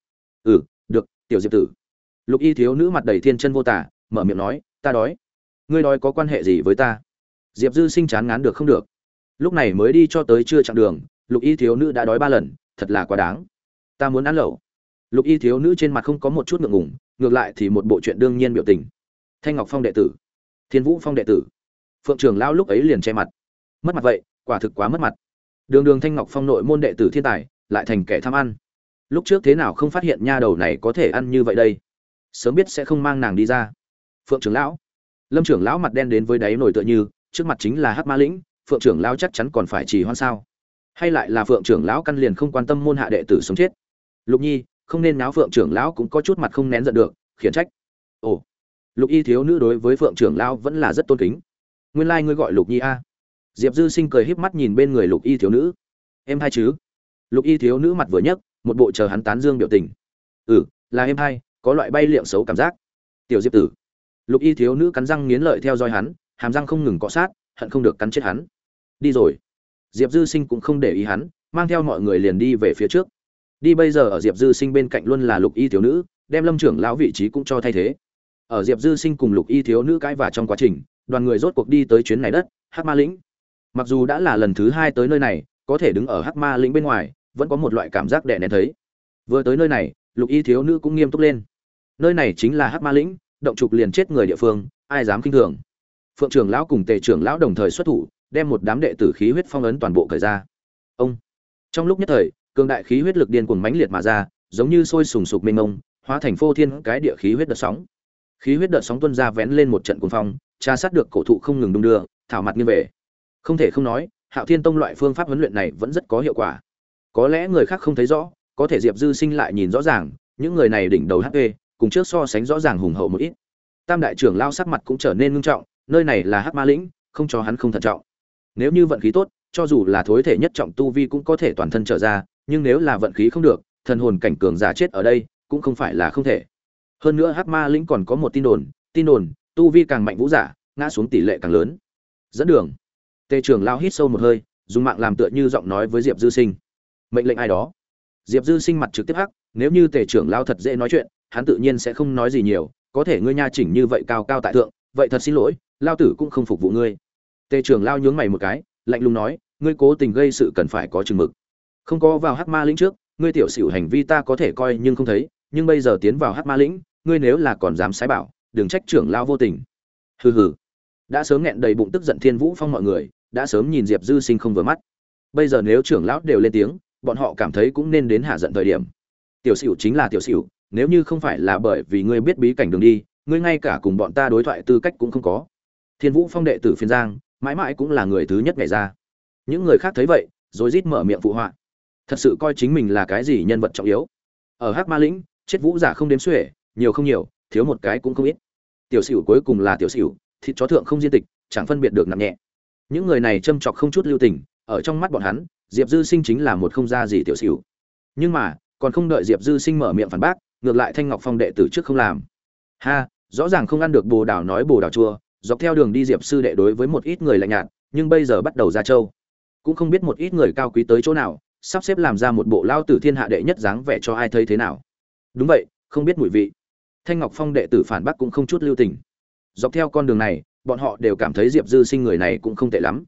Ừ được, tiểu diệp tử. Lục y thiếu nữ mặt đầy thiên chân vô tả, mở miệng nói, ta đói. Ngươi đói có quan hệ gì với ta? Diệp dư sinh chán ngán được không được. Lúc này mới đi cho tới chưa chặng đường, lục y thiếu nữ đã đói ba lần, thật là quá đáng ta muốn ăn lẩu. Lục y thiếu nữ trên mặt không có một chút ngượng ngùng, ngược lại thì một bộ chuyện đương nhiên biểu tình. Thanh ngọc phong đệ tử. Thiên vũ phong đệ tử. Phượng trường lão lúc ấy liền che mặt. Mất mặt vậy, quả thực quá mất mặt. Đường đường thanh ngọc phong nội môn đệ tử thiên tài, lại thành kẻ tham ăn. Lúc trước thế nào không phát hiện nha đầu này có thể ăn như vậy đây? Sớm biết sẽ không mang nàng đi ra. Phượng trưởng lão. Lâm trưởng lão mặt đen đến với đáy nổi tựa như, trước mặt chính là hắc ma lĩnh, phượng trưởng lão chắc chắn còn phải trì hoan sao? Hay lại là phượng trưởng lão căn liền không quan tâm môn hạ đệ tử sống chết? Lục nhi, không nên náo phượng trưởng lão cũng có chút mặt không nén giận được, khiển trách. Ồ, lục y thiếu nữ đối với phượng trưởng lão vẫn là rất tôn kính. Nguyên lai、like、ngươi gọi lục nhi a. Diệp dư sinh cười híp mắt nhìn bên người lục y thiếu nữ. Em hai chứ? Lục y thiếu nữ mặt vừa nhấc, một bộ chờ hắn tán dương biểu tình. Ừ là em hai, có loại bay liệm xấu cảm giác. Tiểu diệp tử. Lục y thiếu nữ cắn răng nghiến lợi theo dõi hắn, hàm răng không ngừng cọ sát, hận không được cắn chết hắn. Đi rồi. Diệp dư sinh cũng không để ý hắn, mang theo mọi người liền đi về phía trước đi bây giờ ở diệp dư sinh bên cạnh luôn là lục y thiếu nữ, đem lâm trưởng lão vị trí cũng cho thay thế. Ở diệp dư sinh cùng lục y thiếu nữ cãi vả trong quá trình, đoàn người rốt cuộc đi tới chuyến này đất, hắc ma lĩnh. Mặc dù đã là lần thứ hai tới nơi này, có thể đứng ở hắc ma lĩnh bên ngoài, vẫn có một loại cảm giác đẻ nén thấy. Vừa tới nơi này, lục y thiếu nữ cũng nghiêm túc lên. Nơi này chính là hắc ma lĩnh, động trục liền chết người địa phương, ai dám kinh thường? Phượng trưởng lão cùng tề trưởng lão đồng thời xuất thủ, đem một đám đệ tử khí huyết phong ấn toàn bộ thời ra. Ông. Trong lúc nhất thời cường đại khí huyết lực điên cuồng mãnh liệt mà ra, giống như sôi sùng sục mênh mông, hóa thành phô thiên cái địa khí huyết đợt sóng. Khí huyết đợt sóng tuôn ra vén lên một trận cuồng phong tra sát được cổ thụ không ngừng đung đưa, thảo mặt như về. Không thể không nói, hạo thiên tông loại phương pháp huấn luyện này vẫn rất có hiệu quả. Có lẽ người khác không thấy rõ, có thể diệp dư sinh lại nhìn rõ ràng, những người này đỉnh đầu hp cùng trước so sánh rõ ràng hùng hậu một ít. Tam đại trưởng lao sắc mặt cũng trở nên ngưng trọng, nơi này là hắc ma lĩnh, không cho hắn không thận trọng. Nếu như vận khí tốt, cho dù là thối thể nhất trọng tu vi cũng có thể toàn thân trở ra nhưng nếu là vận khí không được, thần hồn cảnh cường giả chết ở đây, cũng không phải là không thể. Hơn nữa hắc ma lĩnh còn có một tin đồn tin đồn, tu vi càng mạnh vũ giả, ngã xuống tỷ lệ càng lớn. Dẫn đường. Tề trưởng lao hít sâu một hơi, dùng mạng làm tựa như giọng nói với diệp dư sinh. Mệnh lệnh ai đó? Diệp dư sinh mặt trực tiếp hắc, nếu như tề trưởng lao thật dễ nói chuyện, hắn tự nhiên sẽ không nói gì nhiều, có thể ngươi nha chỉnh như vậy cao cao tại thượng, vậy thật xin lỗi, lao tử cũng không phục vụ ngươi. Tề trưởng lao nhướng mày một cái, lạnh lùng nói, ngươi cố tình gây sự cần phải có chừng mực không có vào hắc ma lĩnh trước, ngươi tiểu xỉu hành vi ta có thể coi nhưng không thấy, nhưng bây giờ tiến vào hắc ma lĩnh, ngươi nếu là còn dám sái bảo, đừng trách trưởng lao vô tình. Hừ hừ. Đã sớm nghẹn đầy bụng tức giận thiên vũ phong mọi người, đã sớm nhìn diệp dư sinh không vừa mắt. Bây giờ nếu trưởng lão đều lên tiếng, bọn họ cảm thấy cũng nên đến hạ giận thời điểm. Tiểu xỉu chính là tiểu xỉu, nếu như không phải là bởi vì ngươi biết bí cảnh đường đi, ngươi ngay cả cùng bọn ta đối thoại tư cách cũng không có. Thiên vũ phong đệ tử phiên giang, mãi mãi cũng là người thứ nhất ngày ra. Những người khác thấy vậy, rồi rít mở miệng phụ họa thật sự coi chính mình là cái gì nhân vật trọng yếu. Ở hắc ma lĩnh, chết vũ giả không đếm xuể, nhiều không nhiều, thiếu một cái cũng không ít. Tiểu sửu cuối cùng là tiểu sửu, thịt chó thượng không diên tịch, chẳng phân biệt được nặng nhẹ. Những người này châm chọc không chút lưu tình, ở trong mắt bọn hắn, diệp dư sinh chính là một không gia gì tiểu sửu. Nhưng mà, còn không đợi diệp dư sinh mở miệng phản bác, ngược lại thanh ngọc phong đệ tử trước không làm. Ha, rõ ràng không ăn được bồ đào nói bồ đào chua, dọc theo đường đi diệp sư đệ đối với một ít người lạnh nhạt, nhưng bây giờ bắt đầu ra châu. Cũng không biết một ít người cao quý tới chỗ nào sắp xếp làm ra một bộ lao tử thiên hạ đệ nhất dáng vẻ cho ai thấy thế nào. Đúng vậy, không biết mùi vị. Thanh ngọc phong đệ tử phản bác cũng không chút lưu tình. Dọc theo con đường này, bọn họ đều cảm thấy diệp dư sinh người này cũng không tệ lắm.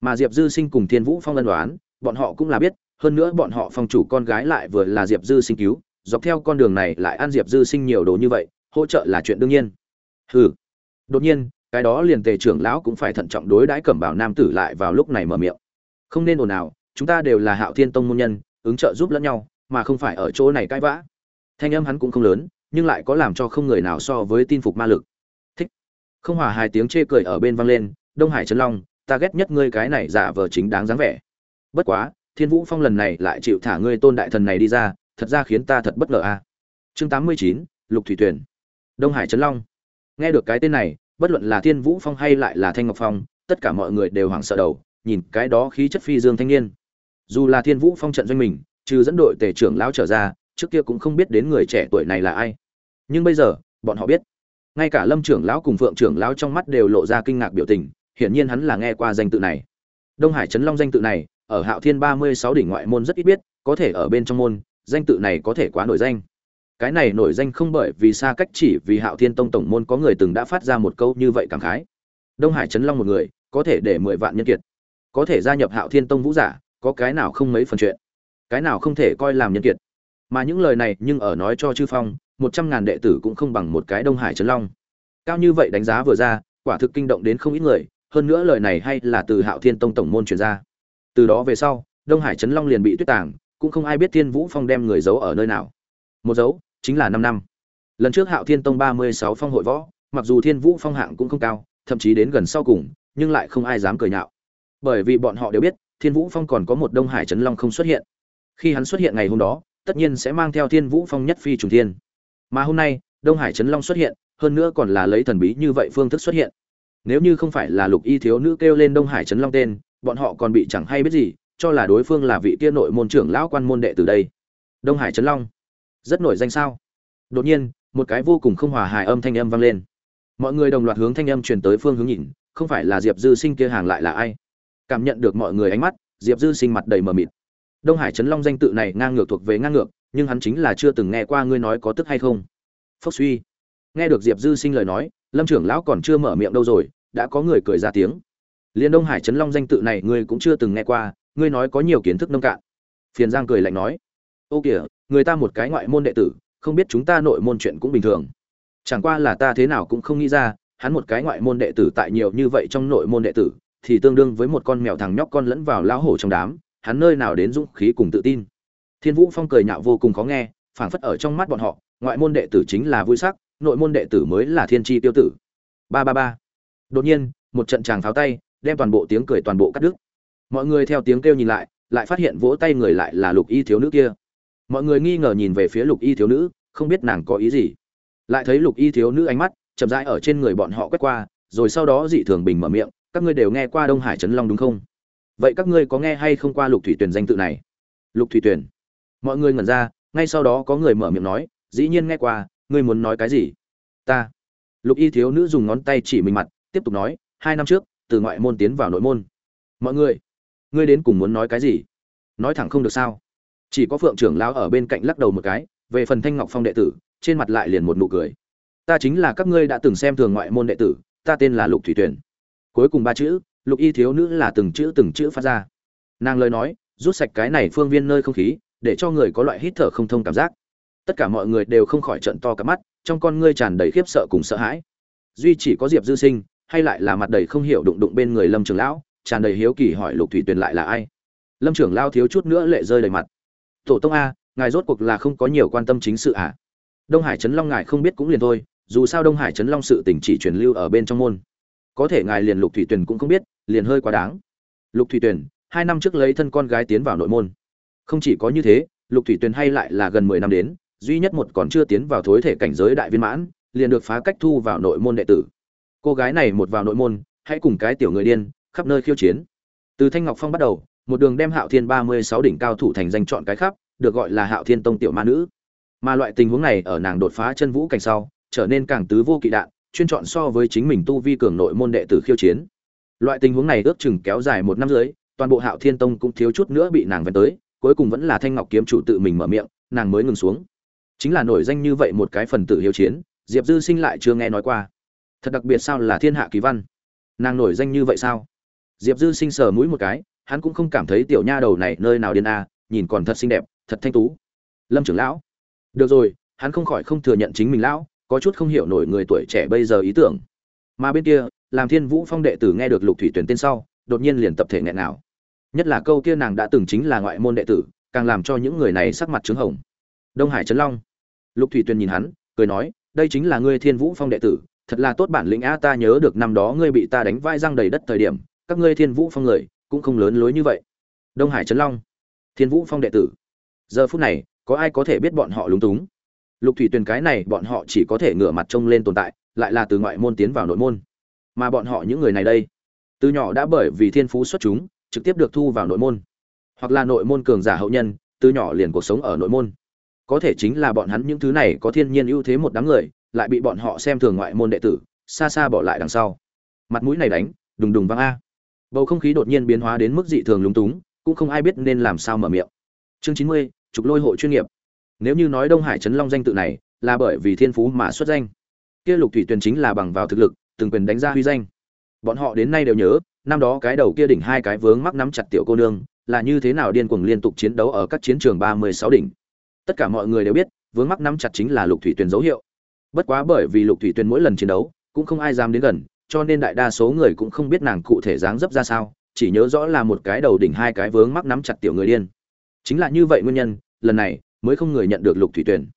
Mà diệp dư sinh cùng thiên vũ phong ân đoán bọn họ cũng là biết, hơn nữa bọn họ phong chủ con gái lại vừa là diệp dư sinh cứu, dọc theo con đường này lại ăn diệp dư sinh nhiều đồ như vậy, hỗ trợ là chuyện đương nhiên. Hừ. Đột nhiên, cái đó liền tề trưởng lão cũng phải thận trọng đối đãi cẩm bảo nam tử lại vào lúc này mở miệng. Không nên ồn ào chúng ta đều là hạo thiên tông môn nhân, ứng trợ giúp lẫn nhau, mà không phải ở chỗ này cãi vã. Thanh âm hắn cũng không lớn, nhưng lại có làm cho không người nào so với tin phục ma lực. Thích. Không hòa hai tiếng chê cười ở bên vang lên, đông hải trấn long, ta ghét nhất ngươi cái này giả vờ chính đáng dáng vẻ. Bất quá, thiên vũ phong lần này lại chịu thả ngươi tôn đại thần này đi ra, thật ra khiến ta thật bất ngờ a. Chương tám mươi chín, lục thủy tuyển đông hải trấn long. Nghe được cái tên này, bất luận là thiên vũ phong hay lại là thanh ngọc phong, tất cả mọi người đều hoảng sợ đầu, nhìn cái đó khí chất phi dương thanh niên dù là thiên vũ phong trận doanh mình, trừ dẫn đội tề trưởng lão trở ra, trước kia cũng không biết đến người trẻ tuổi này là ai. Nhưng bây giờ, bọn họ biết. Ngay cả lâm trưởng lão cùng phượng trưởng lão trong mắt đều lộ ra kinh ngạc biểu tình, hiển nhiên hắn là nghe qua danh tự này. Đông hải trấn long danh tự này, ở hạo thiên ba mươi sáu đỉnh ngoại môn rất ít biết, có thể ở bên trong môn, danh tự này có thể quá nổi danh. Cái này nổi danh không bởi vì xa cách chỉ vì hạo thiên tông tổng môn có người từng đã phát ra một câu như vậy cảm khái. Đông hải trấn long một người, có thể để mười vạn nhân kiệt. Có thể gia nhập hạo thiên tông vũ giả có cái nào không mấy phần chuyện, cái nào không thể coi làm nhân kiệt. Mà những lời này nhưng ở nói cho chư phong, một trăm ngàn đệ tử cũng không bằng một cái đông hải trấn long. Cao như vậy đánh giá vừa ra, quả thực kinh động đến không ít người, hơn nữa lời này hay là từ hạo thiên tông tổng môn truyền ra. Từ đó về sau, đông hải trấn long liền bị tuyết tàng, cũng không ai biết thiên vũ phong đem người giấu ở nơi nào. Một dấu chính là năm năm. Lần trước hạo thiên tông ba mươi sáu phong hội võ, mặc dù thiên vũ phong hạng cũng không cao, thậm chí đến gần sau cùng, nhưng lại không ai dám cười nhạo. Bởi vì bọn họ đều biết thiên vũ phong còn có một đông hải trấn long không xuất hiện. Khi hắn xuất hiện ngày hôm đó, tất nhiên sẽ mang theo thiên vũ phong nhất phi trùng thiên. Mà hôm nay, đông hải trấn long xuất hiện, hơn nữa còn là lấy thần bí như vậy phương thức xuất hiện. Nếu như không phải là lục y thiếu nữ kêu lên đông hải trấn long tên, bọn họ còn bị chẳng hay biết gì, cho là đối phương là vị tiên nội môn trưởng lão quan môn đệ từ đây. Đông hải trấn long, rất nổi danh sao? Đột nhiên, một cái vô cùng không hòa hài âm thanh âm vang lên. Mọi người đồng loạt hướng thanh âm truyền tới phương hướng nhìn, không phải là diệp dư sinh kia hàng lại là ai? Cảm nhận được mọi người ánh mắt, diệp dư sinh mặt đầy mờ mịt. Đông hải trấn long danh tự này ngang ngược thuộc về ngang ngược, nhưng hắn chính là chưa từng nghe qua ngươi nói có tức hay không. Phốc suy. Nghe được diệp dư sinh lời nói, lâm trưởng lão còn chưa mở miệng đâu rồi, đã có người cười ra tiếng. Liên đông hải trấn long danh tự này ngươi cũng chưa từng nghe qua, ngươi nói có nhiều kiến thức nông cạn. Phiền giang cười lạnh nói. Ô kìa, người ta một cái ngoại môn đệ tử, không biết chúng ta nội môn chuyện cũng bình thường. Chẳng qua là ta thế nào cũng không nghĩ ra, hắn một cái ngoại môn đệ tử tại nhiều như vậy trong nội môn đệ tử thì tương đương với một con mèo thằng nhóc con lẫn vào lão hổ trong đám, hắn nơi nào đến dũng khí cùng tự tin. Thiên vũ phong cười nhạo vô cùng khó nghe, phảng phất ở trong mắt bọn họ, ngoại môn đệ tử chính là vui sắc, nội môn đệ tử mới là thiên chi tiêu tử. Ba ba ba. Đột nhiên, một trận tràng pháo tay, đem toàn bộ tiếng cười toàn bộ cắt đứt. Mọi người theo tiếng kêu nhìn lại lại phát hiện vỗ tay người lại là lục y thiếu nữ kia. Mọi người nghi ngờ nhìn về phía lục y thiếu nữ, không biết nàng có ý gì. Lại thấy lục y thiếu nữ ánh mắt chậm rãi ở trên người bọn họ quét qua, rồi sau đó dị thường bình mở miệng các ngươi đều nghe qua đông hải trấn long đúng không? Vậy các ngươi có nghe hay không qua lục thủy tuyển danh tự này? Lục thủy tuyển mọi người ngẩn ra, ngay sau đó có người mở miệng nói, dĩ nhiên nghe qua, ngươi muốn nói cái gì? Ta. Lục y thiếu nữ dùng ngón tay chỉ mình mặt, tiếp tục nói, hai năm trước, từ ngoại môn tiến vào nội môn. Mọi người, ngươi đến cùng muốn nói cái gì? Nói thẳng không được sao? Chỉ có phượng trưởng lão ở bên cạnh lắc đầu một cái, về phần thanh ngọc phong đệ tử, trên mặt lại liền một nụ cười. Ta chính là các ngươi đã từng xem thường ngoại môn đệ tử, ta tên là lục thủy tuyển cuối cùng ba chữ, lục y thiếu nữ là từng chữ từng chữ phát ra. Nàng lời nói, rút sạch cái này phương viên nơi không khí, để cho người có loại hít thở không thông cảm giác. Tất cả mọi người đều không khỏi trận to cả mắt, trong con ngươi tràn đầy khiếp sợ cùng sợ hãi. Duy chỉ có diệp dư sinh, hay lại là mặt đầy không hiểu đụng đụng bên người lâm trường lão, tràn đầy hiếu kỳ hỏi lục thủy tuyền lại là ai. Lâm trưởng lao thiếu chút nữa lệ rơi đầy mặt. Tổ tông a, ngài rốt cuộc là không có nhiều quan tâm chính sự à? Đông hải trấn long ngài không biết cũng liền thôi, dù sao đông hải trấn long sự tỉnh chỉ truyền lưu ở bên trong môn có thể ngài liền lục thủy tuyền cũng không biết, liền hơi quá đáng. Lục thủy tuyền, hai năm trước lấy thân con gái tiến vào nội môn. Không chỉ có như thế, lục thủy tuyền hay lại là gần mười năm đến, duy nhất một còn chưa tiến vào thối thể cảnh giới đại viên mãn, liền được phá cách thu vào nội môn đệ tử. Cô gái này một vào nội môn, hãy cùng cái tiểu người điên, khắp nơi khiêu chiến. Từ thanh ngọc phong bắt đầu, một đường đem hạo thiên ba mươi sáu đỉnh cao thủ thành danh chọn cái khắp, được gọi là hạo thiên tông tiểu ma nữ. Mà loại tình huống này ở nàng đột phá chân vũ cảnh sau, trở nên càng tứ vô kỵ đạn chuyên chọn so với chính mình tu vi cường nội môn đệ tử khiêu chiến. Loại tình huống này ước chừng kéo dài một năm dưới toàn bộ hạo thiên tông cũng thiếu chút nữa bị nàng vén tới, cuối cùng vẫn là thanh ngọc kiếm chủ tự mình mở miệng, nàng mới ngừng xuống. Chính là nổi danh như vậy một cái phần tử hiếu chiến, diệp dư sinh lại chưa nghe nói qua. Thật đặc biệt sao là thiên hạ kỳ văn? Nàng nổi danh như vậy sao? Diệp dư sinh sờ mũi một cái, hắn cũng không cảm thấy tiểu nha đầu này nơi nào điên a, nhìn còn thật xinh đẹp, thật thanh tú. Lâm trưởng lão. Được rồi, hắn không khỏi không thừa nhận chính mình lão có chút không hiểu nổi người tuổi trẻ bây giờ ý tưởng. Mà bên kia, làm thiên vũ phong đệ tử nghe được lục thủy tuyển tên sau, đột nhiên liền tập thể nghẹn nào. Nhất là câu kia nàng đã từng chính là ngoại môn đệ tử, càng làm cho những người này sắc mặt trứng hồng. Đông hải trấn long. Lục thủy tuyển nhìn hắn, cười nói, đây chính là ngươi thiên vũ phong đệ tử, thật là tốt bản lĩnh a, ta nhớ được năm đó ngươi bị ta đánh vai răng đầy đất thời điểm, các ngươi thiên vũ phong người cũng không lớn lối như vậy. Đông hải trấn long. Thiên vũ phong đệ tử. Giờ phút này, có ai có thể biết bọn họ lúng túng? Lục thủy tuyền cái này bọn họ chỉ có thể ngửa mặt trông lên tồn tại, lại là từ ngoại môn tiến vào nội môn. Mà bọn họ những người này đây, từ nhỏ đã bởi vì thiên phú xuất chúng, trực tiếp được thu vào nội môn. Hoặc là nội môn cường giả hậu nhân, từ nhỏ liền cuộc sống ở nội môn. Có thể chính là bọn hắn những thứ này có thiên nhiên ưu thế một đám người, lại bị bọn họ xem thường ngoại môn đệ tử, xa xa bỏ lại đằng sau. Mặt mũi này đánh, đùng đùng văng a. Bầu không khí đột nhiên biến hóa đến mức dị thường lúng túng, cũng không ai biết nên làm sao mở miệng. Chương chín mươi, trục lôi hội chuyên nghiệp nếu như nói đông hải trấn long danh tự này, là bởi vì thiên phú mà xuất danh. Kia lục thủy tuyền chính là bằng vào thực lực, từng quyền đánh ra huy danh. Bọn họ đến nay đều nhớ, năm đó cái đầu kia đỉnh hai cái vướng mắc nắm chặt tiểu cô nương, là như thế nào điên cuồng liên tục chiến đấu ở các chiến trường ba mươi sáu đỉnh. Tất cả mọi người đều biết, vướng mắc nắm chặt chính là lục thủy tuyền dấu hiệu. Bất quá bởi vì lục thủy tuyền mỗi lần chiến đấu, cũng không ai dám đến gần, cho nên đại đa số người cũng không biết nàng cụ thể dáng dấp ra sao, chỉ nhớ rõ là một cái đầu đỉnh hai cái vướng mắc nắm chặt tiểu người điên. Chính là như vậy nguyên nhân, lần này mới không người nhận được lục thủy tuyển.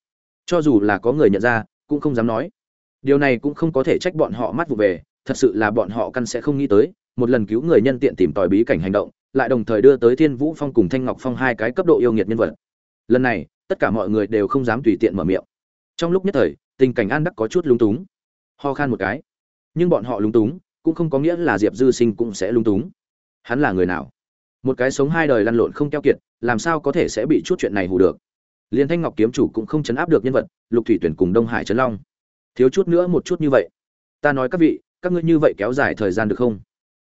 Cho dù là có người nhận ra, cũng không dám nói. Điều này cũng không có thể trách bọn họ mắt vụ về, thật sự là bọn họ căn sẽ không nghĩ tới, một lần cứu người nhân tiện tìm tòi bí cảnh hành động, lại đồng thời đưa tới thiên vũ phong cùng thanh ngọc phong hai cái cấp độ yêu nghiệt nhân vật. Lần này, tất cả mọi người đều không dám tùy tiện mở miệng. Trong lúc nhất thời, tình cảnh an đắc có chút lung túng. Ho khan một cái. Nhưng bọn họ lung túng, cũng không có nghĩa là diệp dư sinh cũng sẽ lung túng. Hắn là người nào? Một cái sống hai đời lăn lộn không keo kiệt, làm sao có thể sẽ bị chút chuyện này hù được? Liên thanh ngọc kiếm chủ cũng không chấn áp được nhân vật, lục thủy tuyển cùng đông hải trấn long. Thiếu chút nữa một chút như vậy. Ta nói các vị, các ngươi như vậy kéo dài thời gian được không?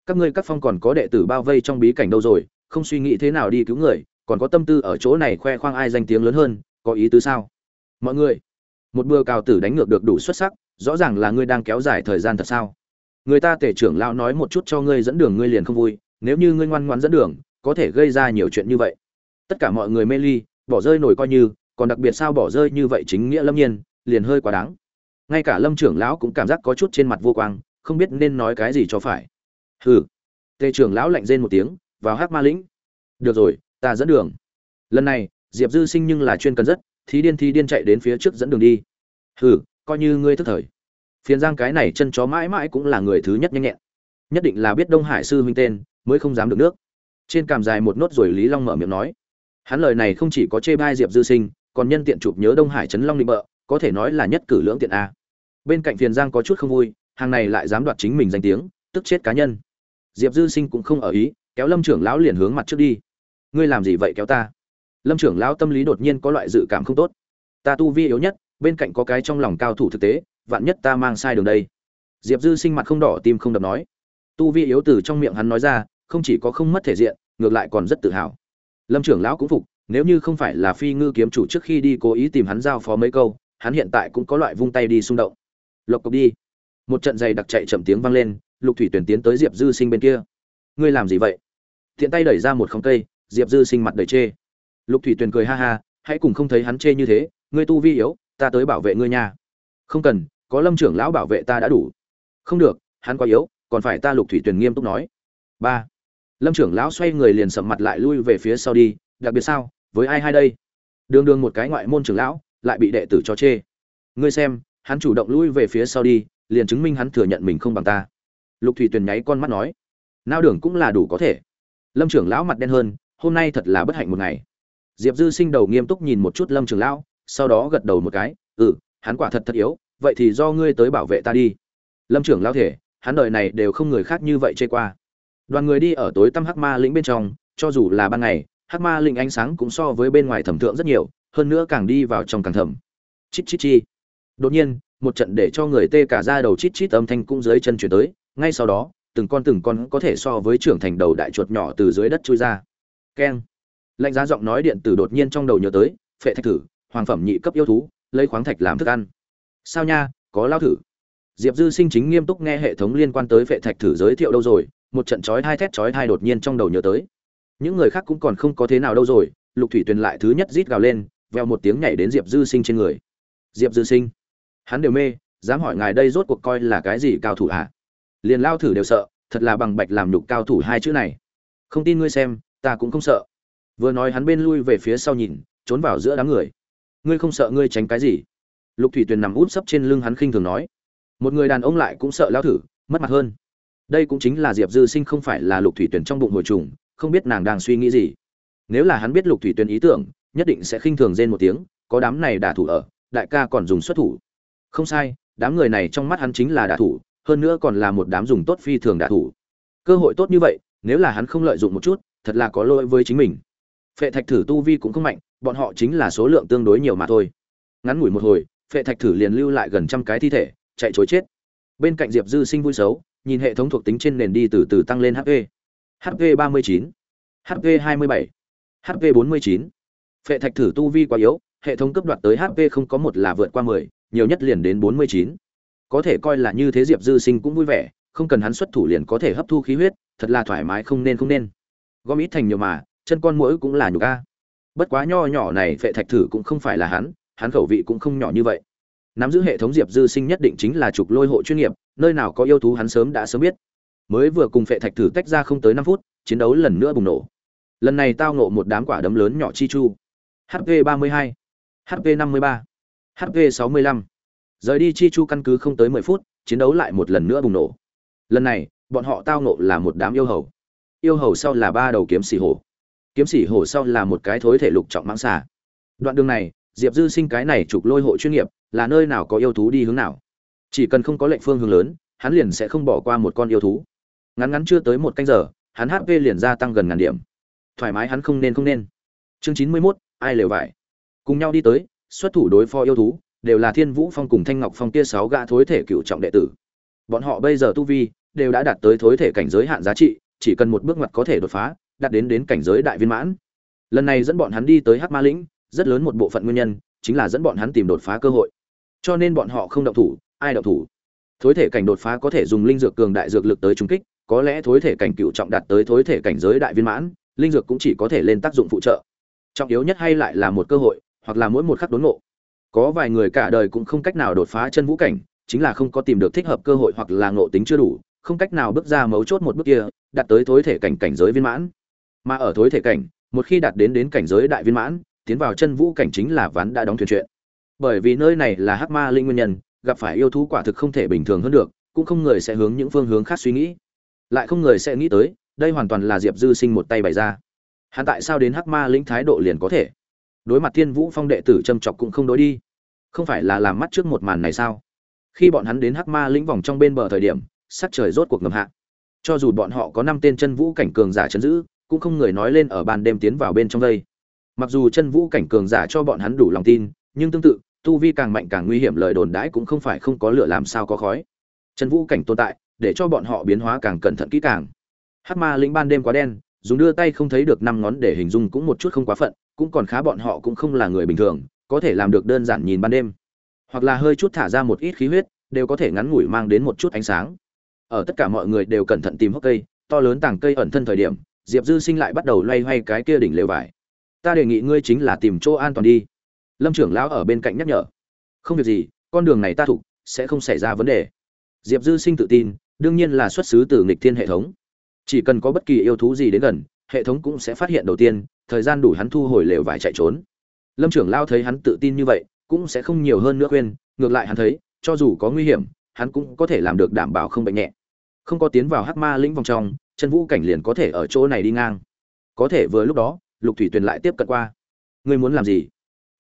Các ngươi các phong còn có đệ tử bao vây trong bí cảnh đâu rồi, không suy nghĩ thế nào đi cứu người, còn có tâm tư ở chỗ này khoe khoang ai danh tiếng lớn hơn, có ý tứ sao? Mọi người, một bữa cào tử đánh ngược được đủ xuất sắc, rõ ràng là ngươi đang kéo dài thời gian thật sao? Người ta tể trưởng lão nói một chút cho ngươi dẫn đường ngươi liền không vui, nếu như ngươi ngoan ngoãn dẫn đường, có thể gây ra nhiều chuyện như vậy. Tất cả mọi người mê ly bỏ rơi nổi coi như, còn đặc biệt sao bỏ rơi như vậy chính nghĩa lâm nhiên, liền hơi quá đáng. Ngay cả lâm trưởng lão cũng cảm giác có chút trên mặt vô quang, không biết nên nói cái gì cho phải. Hừ. Tề trưởng lão lạnh rên một tiếng, vào hát ma lĩnh. Được rồi, ta dẫn đường. Lần này, diệp dư sinh nhưng là chuyên cần rất, thí điên thí điên chạy đến phía trước dẫn đường đi. Hừ, coi như ngươi thức thời. Phiền giang cái này chân chó mãi mãi cũng là người thứ nhất nhanh nhẹn. Nhất định là biết đông hải sư huynh tên, mới không dám được nước. Trên cảm dài một nốt rồi lý long mở miệng nói hắn lời này không chỉ có chê bai diệp dư sinh, còn nhân tiện chụp nhớ đông hải trấn long định bợ, có thể nói là nhất cử lưỡng tiện a. Bên cạnh phiền giang có chút không vui, hàng này lại dám đoạt chính mình danh tiếng, tức chết cá nhân. Diệp dư sinh cũng không ở ý, kéo lâm trưởng lão liền hướng mặt trước đi. Ngươi làm gì vậy kéo ta? Lâm trưởng lão tâm lý đột nhiên có loại dự cảm không tốt. Ta tu vi yếu nhất, bên cạnh có cái trong lòng cao thủ thực tế, vạn nhất ta mang sai đường đây. Diệp dư sinh mặt không đỏ tim không đập nói. Tu vi yếu từ trong miệng hắn nói ra, không chỉ có không mất thể diện, ngược lại còn rất tự hào lâm trưởng lão cũng phục, nếu như không phải là phi ngư kiếm chủ trước khi đi cố ý tìm hắn giao phó mấy câu, hắn hiện tại cũng có loại vung tay đi xung động. Lộc cộc đi. Một trận giày đặc chạy chậm tiếng vang lên, lục thủy tuyển tiến tới diệp dư sinh bên kia. Ngươi làm gì vậy? Thiện tay đẩy ra một không cây, diệp dư sinh mặt đầy chê. Lục thủy tuyền cười ha ha, hãy cùng không thấy hắn chê như thế, ngươi tu vi yếu, ta tới bảo vệ ngươi nha. Không cần, có lâm trưởng lão bảo vệ ta đã đủ. Không được, hắn quá yếu, còn phải ta lục thủy tuyền nghiêm túc nói. Ba lâm trưởng lão xoay người liền sầm mặt lại lui về phía sau đi, đặc biệt sao, với ai hai đây? Đường đường một cái ngoại môn trưởng lão, lại bị đệ tử cho chê. Ngươi xem, hắn chủ động lui về phía sau đi, liền chứng minh hắn thừa nhận mình không bằng ta. Lục thủy tuyền nháy con mắt nói, nao đường cũng là đủ có thể. Lâm trưởng lão mặt đen hơn, hôm nay thật là bất hạnh một ngày. Diệp dư sinh đầu nghiêm túc nhìn một chút lâm trưởng lão, sau đó gật đầu một cái ừ hắn quả thật thật yếu, vậy thì do ngươi tới bảo vệ ta đi. Lâm trưởng lão thể hắn đời này đều không người khác như vậy chê qua đoàn người đi ở tối tăm hắc ma lĩnh bên trong, cho dù là ban ngày, hắc ma lĩnh ánh sáng cũng so với bên ngoài thẩm thượng rất nhiều, hơn nữa càng đi vào trong càng thẩm chít chít chi. Đột nhiên, một trận để cho người tê cả ra đầu chít chít âm thanh cũng dưới chân chuyển tới, ngay sau đó, từng con từng con có thể so với trưởng thành đầu đại chuột nhỏ từ dưới đất chui ra. Keng. Lạnh giá giọng nói điện tử đột nhiên trong đầu nhớ tới, phệ thạch thử, hoàng phẩm nhị cấp yêu thú, lấy khoáng thạch làm thức ăn. Sao nha, có lao thử. Diệp dư sinh chính nghiêm túc nghe hệ thống liên quan tới phệ thạch thử giới thiệu đâu rồi một trận chói hai thét chói hai đột nhiên trong đầu nhớ tới. Những người khác cũng còn không có thế nào đâu rồi, lục thủy tuyền lại thứ nhất rít gào lên veo một tiếng nhảy đến diệp dư sinh trên người. Diệp dư sinh? Hắn đều mê, dám hỏi ngài đây rốt cuộc coi là cái gì cao thủ ạ à? liền lao thử đều sợ, thật là bằng bạch làm nhục cao thủ hai chữ này. Không tin ngươi xem, ta cũng không sợ. Vừa nói hắn bên lui về phía sau nhìn, trốn vào giữa đám người. Ngươi không sợ ngươi tránh cái gì? Lục thủy tuyền nằm út sấp trên lưng hắn khinh thường nói. Một người đàn ông lại cũng sợ lao thử, mất mặt hơn đây cũng chính là diệp dư sinh không phải là lục thủy tuyền trong bụng hồi trùng, không biết nàng đang suy nghĩ gì. Nếu là hắn biết lục thủy tuyền ý tưởng, nhất định sẽ khinh thường rên một tiếng, có đám này đả thủ ở, đại ca còn dùng xuất thủ. Không sai, đám người này trong mắt hắn chính là đả thủ, hơn nữa còn là một đám dùng tốt phi thường đả thủ. Cơ hội tốt như vậy, nếu là hắn không lợi dụng một chút, thật là có lỗi với chính mình. Phệ thạch thử tu vi cũng không mạnh, bọn họ chính là số lượng tương đối nhiều mà thôi. Ngắn ngủi một hồi, phệ thạch thử liền lưu lại gần trăm cái thi thể, chạy chối chết. Bên cạnh diệp dư sinh vui xấu nhìn hệ thống thuộc tính trên nền đi từ từ tăng lên hp hp ba mươi chín hp hai mươi bảy hp bốn mươi chín. Phệ thạch thử tu vi quá yếu, hệ thống cấp đoạt tới hp không có một là vượt qua mười, nhiều nhất liền đến bốn mươi chín. Có thể coi là như thế diệp dư sinh cũng vui vẻ, không cần hắn xuất thủ liền có thể hấp thu khí huyết, thật là thoải mái không nên không nên. Gom ít thành nhiều mà, chân con mũi cũng là nhục a. Bất quá nho nhỏ này phệ thạch thử cũng không phải là hắn hắn khẩu vị cũng không nhỏ như vậy nắm giữ hệ thống diệp dư sinh nhất định chính là trục lôi hộ chuyên nghiệp nơi nào có yêu thú hắn sớm đã sớm biết. Mới vừa cùng phệ thạch thử tách ra không tới năm phút chiến đấu lần nữa bùng nổ. Lần này tao nộ một đám quả đấm lớn nhỏ chi chu. Hp 32, hp 53, hp 65. rời đi chi chu căn cứ không tới mười phút chiến đấu lại một lần nữa bùng nổ. Lần này bọn họ tao nộ là một đám yêu hầu. Yêu hầu sau là ba đầu kiếm xỉ hổ. Kiếm sĩ hổ sau là một cái thối thể lục trọng mãng xà. Đoạn đường này diệp dư sinh cái này trục lôi hộ chuyên nghiệp là nơi nào có yêu thú đi hướng nào. Chỉ cần không có lệnh phương hướng lớn hắn liền sẽ không bỏ qua một con yêu thú. Ngắn ngắn chưa tới một canh giờ hắn hp liền gia tăng gần ngàn điểm. Thoải mái hắn không nên không nên. Chương chín mươi mốt ai lều vải? Cùng nhau đi tới xuất thủ đối phó yêu thú đều là thiên vũ phong cùng thanh ngọc phong kia sáu gã thối thể cựu trọng đệ tử. Bọn họ bây giờ tu vi đều đã đạt tới thối thể cảnh giới hạn giá trị chỉ cần một bước ngoặt có thể đột phá đạt đến đến cảnh giới đại viên mãn. Lần này dẫn bọn hắn đi tới Hắc Ma lĩnh, rất lớn một bộ phận nguyên nhân chính là dẫn bọn hắn tìm đột phá cơ hội. Cho nên bọn họ không động thủ, ai động thủ? thối thể cảnh đột phá có thể dùng linh dược cường đại dược lực tới trung kích có lẽ thối thể cảnh cựu trọng đạt tới thối thể cảnh giới đại viên mãn linh dược cũng chỉ có thể lên tác dụng phụ trợ. Trọng yếu nhất hay lại là một cơ hội hoặc là mỗi một khắc đốn ngộ. Có vài người cả đời cũng không cách nào đột phá chân vũ cảnh chính là không có tìm được thích hợp cơ hội hoặc là ngộ tính chưa đủ không cách nào bước ra mấu chốt một bước kia đạt tới thối thể cảnh cảnh giới viên mãn. Mà ở thối thể cảnh một khi đạt đến đến cảnh giới đại viên mãn tiến vào chân vũ cảnh chính là ván đã đóng thuyền chuyện bởi vì nơi này là hắc ma linh nguyên nhân, gặp phải yêu thú quả thực không thể bình thường hơn được, cũng không người sẽ hướng những phương hướng khác suy nghĩ. Lại không người sẽ nghĩ tới, đây hoàn toàn là diệp dư sinh một tay bày ra. Hắn tại sao đến hắc ma lĩnh thái độ liền có thể? Đối mặt thiên vũ phong đệ tử châm chọc cũng không đối đi. Không phải là làm mắt trước một màn này sao? Khi bọn hắn đến hắc ma lĩnh vòng trong bên bờ thời điểm, sắc trời rốt cuộc ngầm hạ. Cho dù bọn họ có năm tên chân vũ cảnh cường giả chấn giữ, cũng không người nói lên ở ban đêm tiến vào bên trong đây. Mặc dù chân vũ cảnh cường giả cho bọn hắn đủ lòng tin nhưng tương tự, tu vi càng mạnh càng nguy hiểm lời đồn đãi cũng không phải không có lửa làm sao có khói. Trần vũ cảnh tồn tại, để cho bọn họ biến hóa càng cẩn thận kỹ càng. Hắc ma lĩnh ban đêm quá đen, dùng đưa tay không thấy được năm ngón để hình dung cũng một chút không quá phận, cũng còn khá bọn họ cũng không là người bình thường, có thể làm được đơn giản nhìn ban đêm. Hoặc là hơi chút thả ra một ít khí huyết, đều có thể ngắn ngủi mang đến một chút ánh sáng. Ở tất cả mọi người đều cẩn thận tìm hốc cây, to lớn tảng cây ẩn thân thời điểm, diệp dư sinh lại bắt đầu loay hoay cái kia đỉnh lều vải. Ta đề nghị ngươi chính là tìm chỗ an toàn đi lâm trưởng lão ở bên cạnh nhắc nhở. Không việc gì, con đường này ta thục sẽ không xảy ra vấn đề. Diệp dư sinh tự tin, đương nhiên là xuất xứ từ nghịch thiên hệ thống. Chỉ cần có bất kỳ yêu thú gì đến gần, hệ thống cũng sẽ phát hiện đầu tiên, thời gian đủ hắn thu hồi lều vải chạy trốn. Lâm trưởng lao thấy hắn tự tin như vậy, cũng sẽ không nhiều hơn nữa khuyên, ngược lại hắn thấy, cho dù có nguy hiểm, hắn cũng có thể làm được đảm bảo không bệnh nhẹ. Không có tiến vào hắc ma lĩnh vòng trong chân vũ cảnh liền có thể ở chỗ này đi ngang. Có thể vừa lúc đó, lục thủy tuyền lại tiếp cận qua. Ngươi muốn làm gì?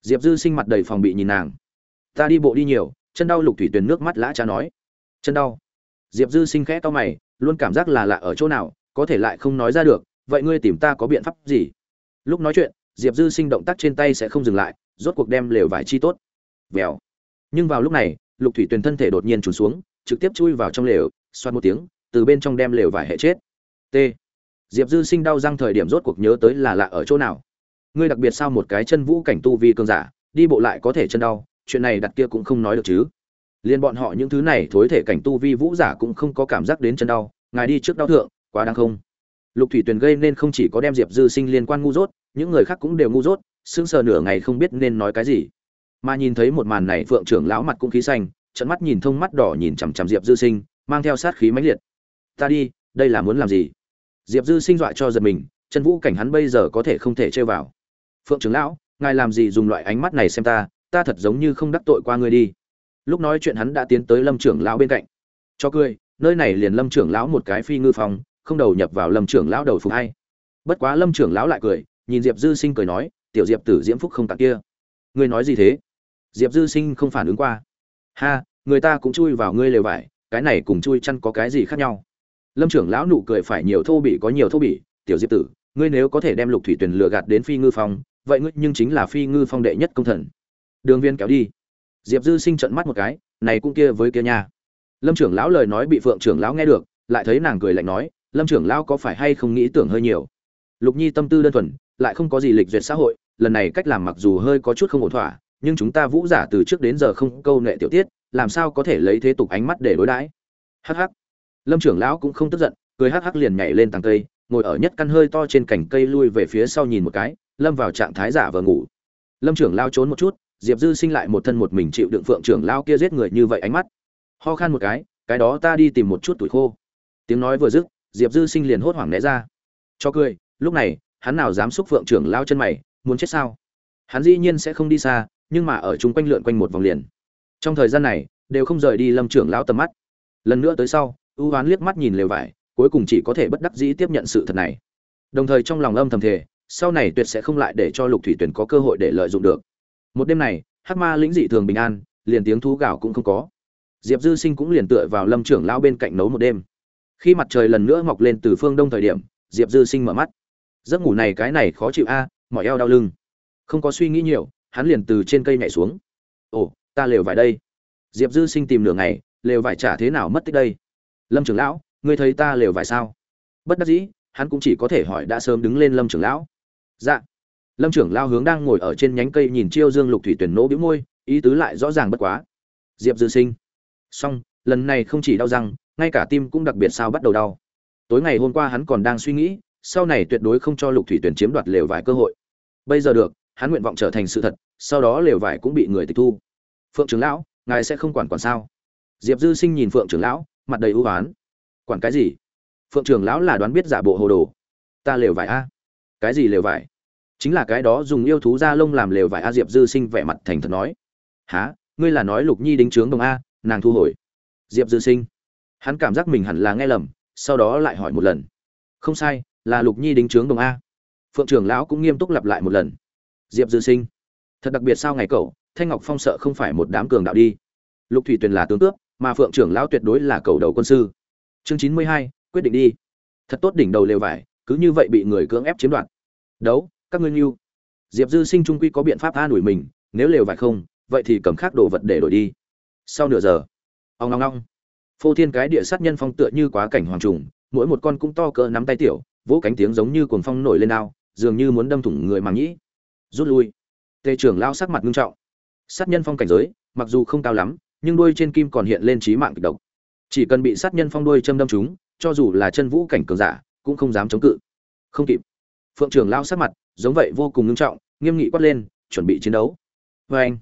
Diệp dư sinh mặt đầy phòng bị nhìn nàng. Ta đi bộ đi nhiều, chân đau lục thủy tuyền nước mắt lã cha nói. Chân đau? Diệp dư sinh khẽ to mày, luôn cảm giác là lạ ở chỗ nào, có thể lại không nói ra được, vậy ngươi tìm ta có biện pháp gì? Lúc nói chuyện, diệp dư sinh động tác trên tay sẽ không dừng lại, rốt cuộc đem lều vải chi tốt. Vèo. Nhưng vào lúc này, lục thủy tuyền thân thể đột nhiên trùn xuống, trực tiếp chui vào trong lều, xoát một tiếng, từ bên trong đem lều vải hệ chết. T. Diệp dư sinh đau răng thời điểm rốt cuộc nhớ tới là lạ ở chỗ nào ngươi đặc biệt sao một cái chân vũ cảnh tu vi cường giả, đi bộ lại có thể chân đau, chuyện này đặt kia cũng không nói được chứ. Liên bọn họ những thứ này thối thể cảnh tu vi vũ giả cũng không có cảm giác đến chân đau, ngài đi trước đau thượng, quá đáng không? Lục thủy tuyền gây nên không chỉ có đem diệp dư sinh liên quan ngu dốt, những người khác cũng đều ngu dốt, sững sờ nửa ngày không biết nên nói cái gì. Mà nhìn thấy một màn này, phượng trưởng lão mặt cũng khí xanh trận mắt nhìn thông mắt đỏ nhìn chằm chằm diệp dư sinh, mang theo sát khí mãnh liệt. Ta đi, đây là muốn làm gì? Diệp dư sinh dọa cho giật mình, chân vũ cảnh hắn bây giờ có thể không thể chơi vào phượng trưởng lão, ngài làm gì dùng loại ánh mắt này xem ta ta thật giống như không đắc tội qua ngươi đi. Lúc nói chuyện hắn đã tiến tới lâm trưởng lão bên cạnh. Cho cười, nơi này liền lâm trưởng lão một cái phi ngư phòng không đầu nhập vào lâm trưởng lão đầu phục hay. Bất quá lâm trưởng lão lại cười, nhìn diệp dư sinh cười nói, tiểu diệp tử diễm phúc không tặng kia. Ngươi nói gì thế? Diệp dư sinh không phản ứng qua. Ha, người ta cũng chui vào ngươi lều vải, cái này cùng chui chăn có cái gì khác nhau? Lâm trưởng lão nụ cười phải nhiều thô bỉ có nhiều thô bỉ, tiểu diệp tử, ngươi nếu có thể đem lục thủy tuyển lừa gạt đến phi ngư phong vậy ngươi nhưng chính là phi ngư phong đệ nhất công thần. Đường viên kéo đi. Diệp dư sinh trận mắt một cái, này cũng kia với kia nha. Lâm trưởng lão lời nói bị phượng trưởng lão nghe được, lại thấy nàng cười lạnh nói, lâm trưởng lão có phải hay không nghĩ tưởng hơi nhiều? Lục nhi tâm tư đơn thuần, lại không có gì lịch duyệt xã hội, lần này cách làm mặc dù hơi có chút không ổn thỏa, nhưng chúng ta vũ giả từ trước đến giờ không câu nệ tiểu tiết, làm sao có thể lấy thế tục ánh mắt để đối đãi? Hắc hắc. Lâm trưởng lão cũng không tức giận, cười hắc hắc liền nhảy lên tàng cây, ngồi ở nhất căn hơi to trên cành cây lui về phía sau nhìn một cái lâm vào trạng thái giả vờ ngủ. Lâm trưởng lao trốn một chút, diệp dư sinh lại một thân một mình chịu đựng phượng trưởng lao kia giết người như vậy ánh mắt. Ho khan một cái cái đó ta đi tìm một chút tuổi khô. Tiếng nói vừa dứt, diệp dư sinh liền hốt hoảng né ra. Cho cười, lúc này, hắn nào dám xúc phượng trưởng lao chân mày, muốn chết sao? Hắn dĩ nhiên sẽ không đi xa, nhưng mà ở chung quanh lượn quanh một vòng liền. Trong thời gian này, đều không rời đi lâm trưởng lao tầm mắt. Lần nữa tới sau ưu oán liếc mắt nhìn lều vải, cuối cùng chỉ có thể bất đắc dĩ tiếp nhận sự thật này. Đồng thời trong lòng âm thầm thề sau này tuyệt sẽ không lại để cho lục thủy tuyển có cơ hội để lợi dụng được. Một đêm này hắc ma lĩnh dị thường bình an liền tiếng thú gạo cũng không có. Diệp dư sinh cũng liền tựa vào lâm trưởng lao bên cạnh nấu một đêm. Khi mặt trời lần nữa mọc lên từ phương đông thời điểm diệp dư sinh mở mắt. Giấc ngủ này cái này khó chịu a à, eo đau lưng. Không có suy nghĩ nhiều hắn liền từ trên cây nhảy xuống. Ồ ta lều vải đây. Diệp dư sinh tìm nửa ngày lều vải trả thế nào mất tích đây? Lâm trưởng lão ngươi thấy ta lều vải sao? Bất đắc dĩ hắn cũng chỉ có thể hỏi đã sớm đứng lên lâm trưởng lão dạ. Lâm trưởng lao hướng đang ngồi ở trên nhánh cây nhìn chiêu dương lục thủy tuyển nỗ bĩu môi, ý tứ lại rõ ràng bất quá. Diệp dư sinh. Song lần này không chỉ đau răng, ngay cả tim cũng đặc biệt sao bắt đầu đau. Tối ngày hôm qua hắn còn đang suy nghĩ, sau này tuyệt đối không cho lục thủy tuyển chiếm đoạt lều vải cơ hội. Bây giờ được, hắn nguyện vọng trở thành sự thật, sau đó lều vải cũng bị người tịch thu. Phượng trưởng lão, ngài sẽ không quản quản sao? Diệp dư sinh nhìn phượng trưởng lão, mặt đầy ưu oán. Quản cái gì? Phượng trưởng lão là đoán biết giả bộ hồ đồ. Ta lều vải a. Cái gì lều vải? Chính là cái đó dùng yêu thú da lông làm lều vải a diệp dư sinh vẻ mặt thành thật nói. Há ngươi là nói lục nhi đính trướng đồng a, nàng thu hồi. Diệp dư sinh. Hắn cảm giác mình hẳn là nghe lầm, sau đó lại hỏi một lần. Không sai, là lục nhi đính trướng đồng a. Phượng trưởng lão cũng nghiêm túc lặp lại một lần. Diệp dư sinh. Thật đặc biệt sao ngày cậu, thanh ngọc phong sợ không phải một đám cường đạo đi. Lục thủy tuyền là tướng tước, mà phượng trưởng lão tuyệt đối là cầu đầu quân sư. Chương chín mươi hai, quyết định đi. Thật tốt đỉnh đầu lều vải, cứ như vậy bị người cưỡng ép chiếm đoạt. Đấu các ngươi nhu diệp dư sinh trung quy có biện pháp an ủi mình, nếu lều vải không, vậy thì cầm khác đồ vật để đổi đi. Sau nửa giờ ông ngong ngong phô thiên cái địa sát nhân phong tựa như quá cảnh hoàng trùng, mỗi một con cũng to cỡ nắm tay tiểu, vỗ cánh tiếng giống như cuồng phong nổi lên ao dường như muốn đâm thủng người màng nhĩ rút lui. Tề trưởng lao sắc mặt nghiêm trọng. Sát nhân phong cảnh giới, mặc dù không cao lắm, nhưng đuôi trên kim còn hiện lên trí mạng kịch độc. Chỉ cần bị sát nhân phong đuôi châm đâm chúng cho dù là chân vũ cảnh cường giả, cũng không dám chống cự. Không kịp phượng trưởng lao sát mặt giống vậy vô cùng nghiêm trọng, nghiêm nghị quát lên, chuẩn bị chiến đấu. Vê anh,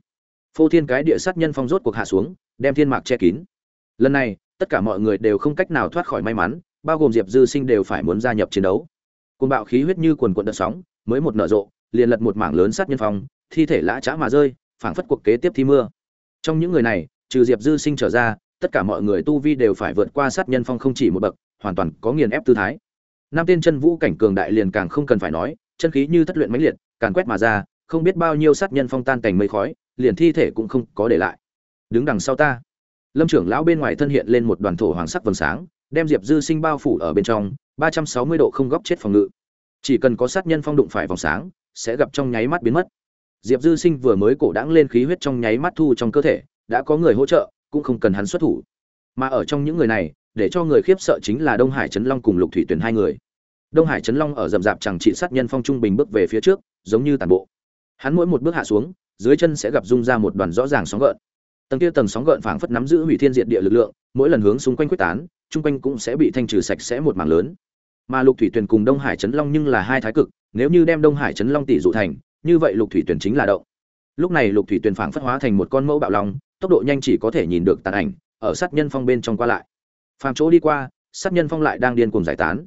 phô thiên cái địa sát nhân phong rốt cuộc hạ xuống, đem thiên mạc che kín. Lần này, tất cả mọi người đều không cách nào thoát khỏi may mắn, bao gồm diệp dư sinh đều phải muốn gia nhập chiến đấu. Côn bạo khí huyết như quần quận đợt sóng, mới một nở rộ, liền lật một mảng lớn sát nhân phong, thi thể lã chã mà rơi, phảng phất cuộc kế tiếp thi mưa. Trong những người này, trừ diệp dư sinh trở ra, tất cả mọi người tu vi đều phải vượt qua sát nhân phong không chỉ một bậc, hoàn toàn có nghiền ép tư thái năm tên chân vũ cảnh cường đại liền càng không cần phải nói, chân khí như thất luyện mãnh liệt, càn quét mà ra, không biết bao nhiêu sát nhân phong tan cảnh mây khói, liền thi thể cũng không có để lại. Đứng đằng sau ta. Lâm trưởng lão bên ngoài thân hiện lên một đoàn thổ hoàng sắc vầng sáng, đem diệp dư sinh bao phủ ở bên trong, ba trăm sáu mươi độ không góc chết phòng ngự. Chỉ cần có sát nhân phong đụng phải vòng sáng, sẽ gặp trong nháy mắt biến mất. Diệp dư sinh vừa mới cổ đãng lên khí huyết trong nháy mắt thu trong cơ thể, đã có người hỗ trợ, cũng không cần hắn xuất thủ. Mà ở trong những người này để cho người khiếp sợ chính là đông hải trấn long cùng lục thủy tuyển hai người. Đông hải trấn long ở rậm rạp chẳng trị sát nhân phong trung bình bước về phía trước, giống như tàn bộ. Hắn mỗi một bước hạ xuống, dưới chân sẽ gặp rung ra một đoàn rõ ràng sóng gợn. Tầng kia tầng sóng gợn phảng phất nắm giữ hủy thiên diệt địa lực lượng, mỗi lần hướng xung quanh quyết tán, chung quanh cũng sẽ bị thanh trừ sạch sẽ một mảng lớn. Mà lục thủy tuyển cùng đông hải trấn long nhưng là hai thái cực, nếu như đem đông hải trấn long tỷ dụ thành, như vậy lục thủy tuyển chính là động. Lúc này lục thủy tuyển phảng phất hóa thành một con mẫu bạo long, tốc độ nhanh chỉ có thể nhìn được tàn ảnh, ở sát nhân phong bên trong qua lại phàm chỗ đi qua sát nhân phong lại đang điên cuồng giải tán.